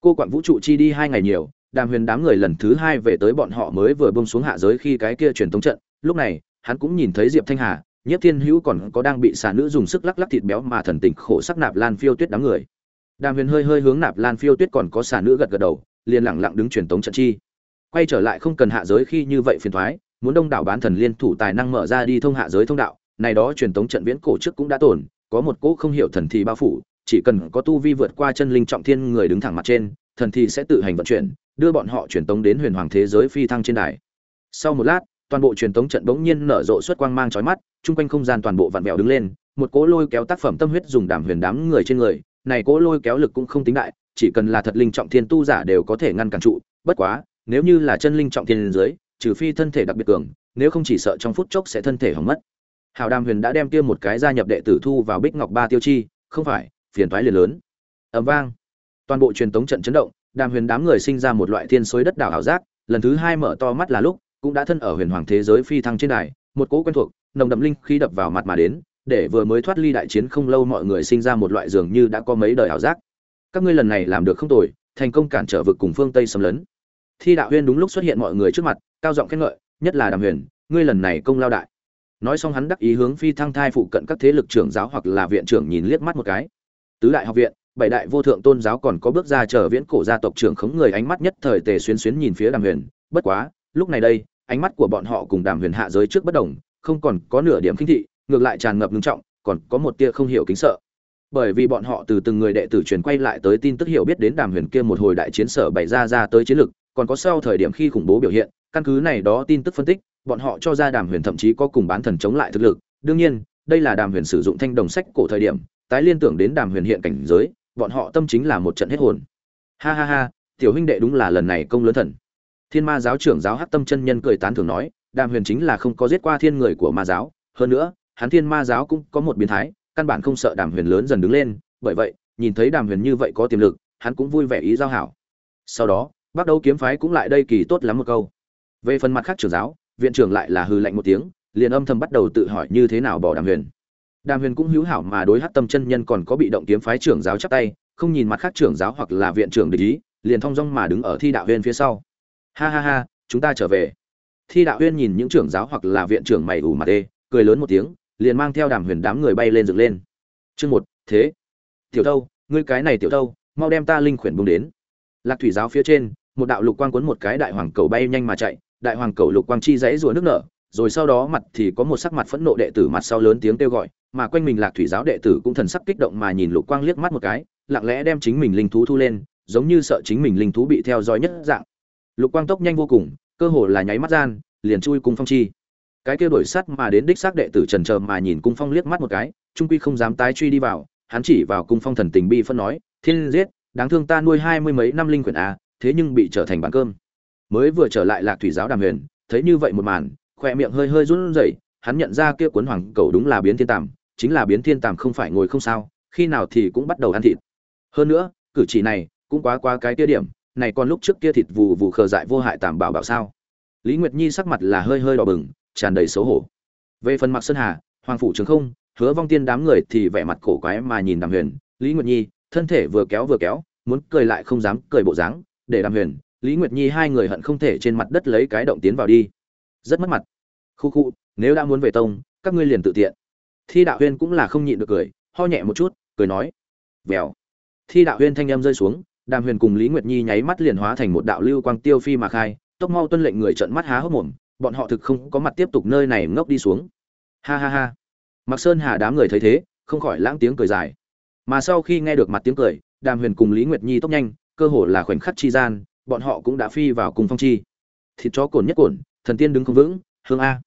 Speaker 1: Cô quản vũ trụ chi đi hai ngày nhiều, đàm huyền đám người lần thứ hai về tới bọn họ mới vừa bông xuống hạ giới khi cái kia truyền tống trận, lúc này, hắn cũng nhìn thấy diệp thanh hà, Nhiếp thiên hữu còn có đang bị xà nữ dùng sức lắc lắc thịt béo mà thần tình khổ sắc nạp lan phiêu tuyết đám người. Đàm huyền hơi hơi hướng nạp lan phiêu tuyết còn có xà nữ gật gật đầu liền lẳng lặng đứng truyền tống trận chi. Quay trở lại không cần hạ giới khi như vậy phiền thoái, muốn đông đảo bán thần liên thủ tài năng mở ra đi thông hạ giới thông đạo, này đó truyền tống trận viễn cổ trước cũng đã tổn có một cỗ không hiểu thần thì bao phủ, chỉ cần có tu vi vượt qua chân linh trọng thiên người đứng thẳng mặt trên, thần thì sẽ tự hành vận chuyển, đưa bọn họ truyền tống đến huyền hoàng thế giới phi thăng trên đài. Sau một lát, toàn bộ truyền tống trận bỗng nhiên nở rộ xuất quang mang chói mắt, chung quanh không gian toàn bộ vặn vẹo đứng lên, một cỗ lôi kéo tác phẩm tâm huyết dùng đảm huyền đám người trên người, này cỗ lôi kéo lực cũng không tính đại chỉ cần là thật linh trọng thiên tu giả đều có thể ngăn cản trụ. Bất quá, nếu như là chân linh trọng thiên dưới, trừ phi thân thể đặc biệt cường, nếu không chỉ sợ trong phút chốc sẽ thân thể hỏng mất. Hào đàm huyền đã đem kia một cái gia nhập đệ tử thu vào bích ngọc ba tiêu chi, không phải, phiền toái liền lớn. Ầm vang. Toàn bộ truyền tống trận chấn động, đàm huyền đám người sinh ra một loại thiên xối đất đảo ảo giác, lần thứ hai mở to mắt là lúc, cũng đã thân ở huyền hoàng thế giới phi thăng trên đài, một cỗ quen thuộc, nồng đậm linh khí đập vào mặt mà đến, để vừa mới thoát ly đại chiến không lâu mọi người sinh ra một loại dường như đã có mấy đời ảo giác các ngươi lần này làm được không tồi, thành công cản trở vực cùng phương tây xâm lấn. Thi đạo huyên đúng lúc xuất hiện mọi người trước mặt, cao giọng khen ngợi, nhất là đàm huyền, ngươi lần này công lao đại. Nói xong hắn đắc ý hướng phi thăng thai phụ cận các thế lực trưởng giáo hoặc là viện trưởng nhìn liếc mắt một cái. Tứ đại học viện, bảy đại vô thượng tôn giáo còn có bước ra chờ viễn cổ gia tộc trưởng khống người ánh mắt nhất thời tề xuyên xuyến nhìn phía đàm huyền, bất quá, lúc này đây, ánh mắt của bọn họ cùng đàm huyền hạ giới trước bất đồng, không còn có nửa điểm khinh thị, ngược lại tràn ngập ngưng trọng, còn có một tia không hiểu kính sợ bởi vì bọn họ từ từng người đệ tử truyền quay lại tới tin tức hiểu biết đến đàm huyền kia một hồi đại chiến sở bày ra ra tới chiến lực, còn có sau thời điểm khi khủng bố biểu hiện, căn cứ này đó tin tức phân tích, bọn họ cho ra đàm huyền thậm chí có cùng bán thần chống lại thực lực. Đương nhiên, đây là đàm huyền sử dụng thanh đồng sách cổ thời điểm, tái liên tưởng đến đàm huyền hiện cảnh giới, bọn họ tâm chính là một trận hết hồn. Ha ha ha, tiểu huynh đệ đúng là lần này công lớn thần. Thiên ma giáo trưởng giáo hắc tâm chân nhân cười tán thưởng nói, đàm huyền chính là không có giết qua thiên người của ma giáo, hơn nữa, hắn thiên ma giáo cũng có một biến thái căn bản không sợ đàm huyền lớn dần đứng lên, bởi vậy, nhìn thấy đàm huyền như vậy có tiềm lực, hắn cũng vui vẻ ý giao hảo. Sau đó bắt đầu kiếm phái cũng lại đây kỳ tốt lắm một câu. Về phần mặt khác trưởng giáo, viện trưởng lại là hư lạnh một tiếng, liền âm thầm bắt đầu tự hỏi như thế nào bỏ đàm huyền. Đàm huyền cũng hữu hảo mà đối hắc tâm chân nhân còn có bị động kiếm phái trưởng giáo chắp tay, không nhìn mặt khác trưởng giáo hoặc là viện trưởng địch ý, liền thong dong mà đứng ở thi đạo viên phía sau. Ha ha ha, chúng ta trở về. Thi đạo viên nhìn những trưởng giáo hoặc là viện trưởng mày ủ mặt đê cười lớn một tiếng liền mang theo đàm huyền đám người bay lên dựng lên. Chương một, thế. Tiểu đâu ngươi cái này tiểu đâu mau đem ta linh khuyển bung đến. Lạc thủy giáo phía trên, một đạo lục quang cuốn một cái đại hoàng cầu bay nhanh mà chạy, đại hoàng cầu lục quang chi dãy rùa nước nở, rồi sau đó mặt thì có một sắc mặt phẫn nộ đệ tử mặt sau lớn tiếng kêu gọi, mà quanh mình lạc thủy giáo đệ tử cũng thần sắc kích động mà nhìn lục quang liếc mắt một cái, lặng lẽ đem chính mình linh thú thu lên, giống như sợ chính mình linh thú bị theo dõi nhất dạng. Lục quang tốc nhanh vô cùng, cơ hồ là nháy mắt gian, liền chui cùng phong chi cái kia đổi sắt mà đến đích xác đệ tử trần trờ mà nhìn cung phong liếc mắt một cái, trung quy không dám tái truy đi vào, hắn chỉ vào cung phong thần tình bi phân nói, thiên giết, đáng thương ta nuôi hai mươi mấy năm linh quyển à thế nhưng bị trở thành bàn cơm. Mới vừa trở lại lạc thủy giáo đàm huyền, thấy như vậy một màn khoe miệng hơi hơi run rẩy, hắn nhận ra kia cuốn hoàng cầu đúng là biến thiên tàm, chính là biến thiên tàm không phải ngồi không sao, khi nào thì cũng bắt đầu ăn thịt. Hơn nữa, cử chỉ này cũng quá quá cái kia điểm, này còn lúc trước kia thịt vù vù khờ dại vô hại tàm bảo bảo sao? Lý nguyệt nhi sắc mặt là hơi hơi đỏ bừng tràn đầy xấu hổ. Về phần mặc sơn hà, hoàng phủ trường không, hứa vong tiên đám người thì vẻ mặt cổ quái mà nhìn đàm huyền, lý nguyệt nhi, thân thể vừa kéo vừa kéo, muốn cười lại không dám cười bộ dáng, để đàm huyền, lý nguyệt nhi hai người hận không thể trên mặt đất lấy cái động tiến vào đi. Rất mất mặt. Khu khu, nếu đã muốn về tông, các ngươi liền tự tiện. Thi đạo huyên cũng là không nhịn được cười, ho nhẹ một chút, cười nói. Vèo. Thi đạo huyên thanh âm rơi xuống, đàm huyền cùng lý nguyệt nhi nháy mắt liền hóa thành một đạo lưu quang tiêu phi mà khai, tốc mau tuân lệnh người trợn mắt há hốc mồm bọn họ thực không có mặt tiếp tục nơi này ngốc đi xuống. Ha ha ha. Mặc sơn hà đám người thấy thế, không khỏi lãng tiếng cười dài. Mà sau khi nghe được mặt tiếng cười, đàm huyền cùng lý nguyệt nhi tốc nhanh, cơ hồ là khoảnh khắc chi gian, bọn họ cũng đã phi vào cùng phong chi. Thịt chó cồn nhất cồn, thần tiên đứng không vững, hương a.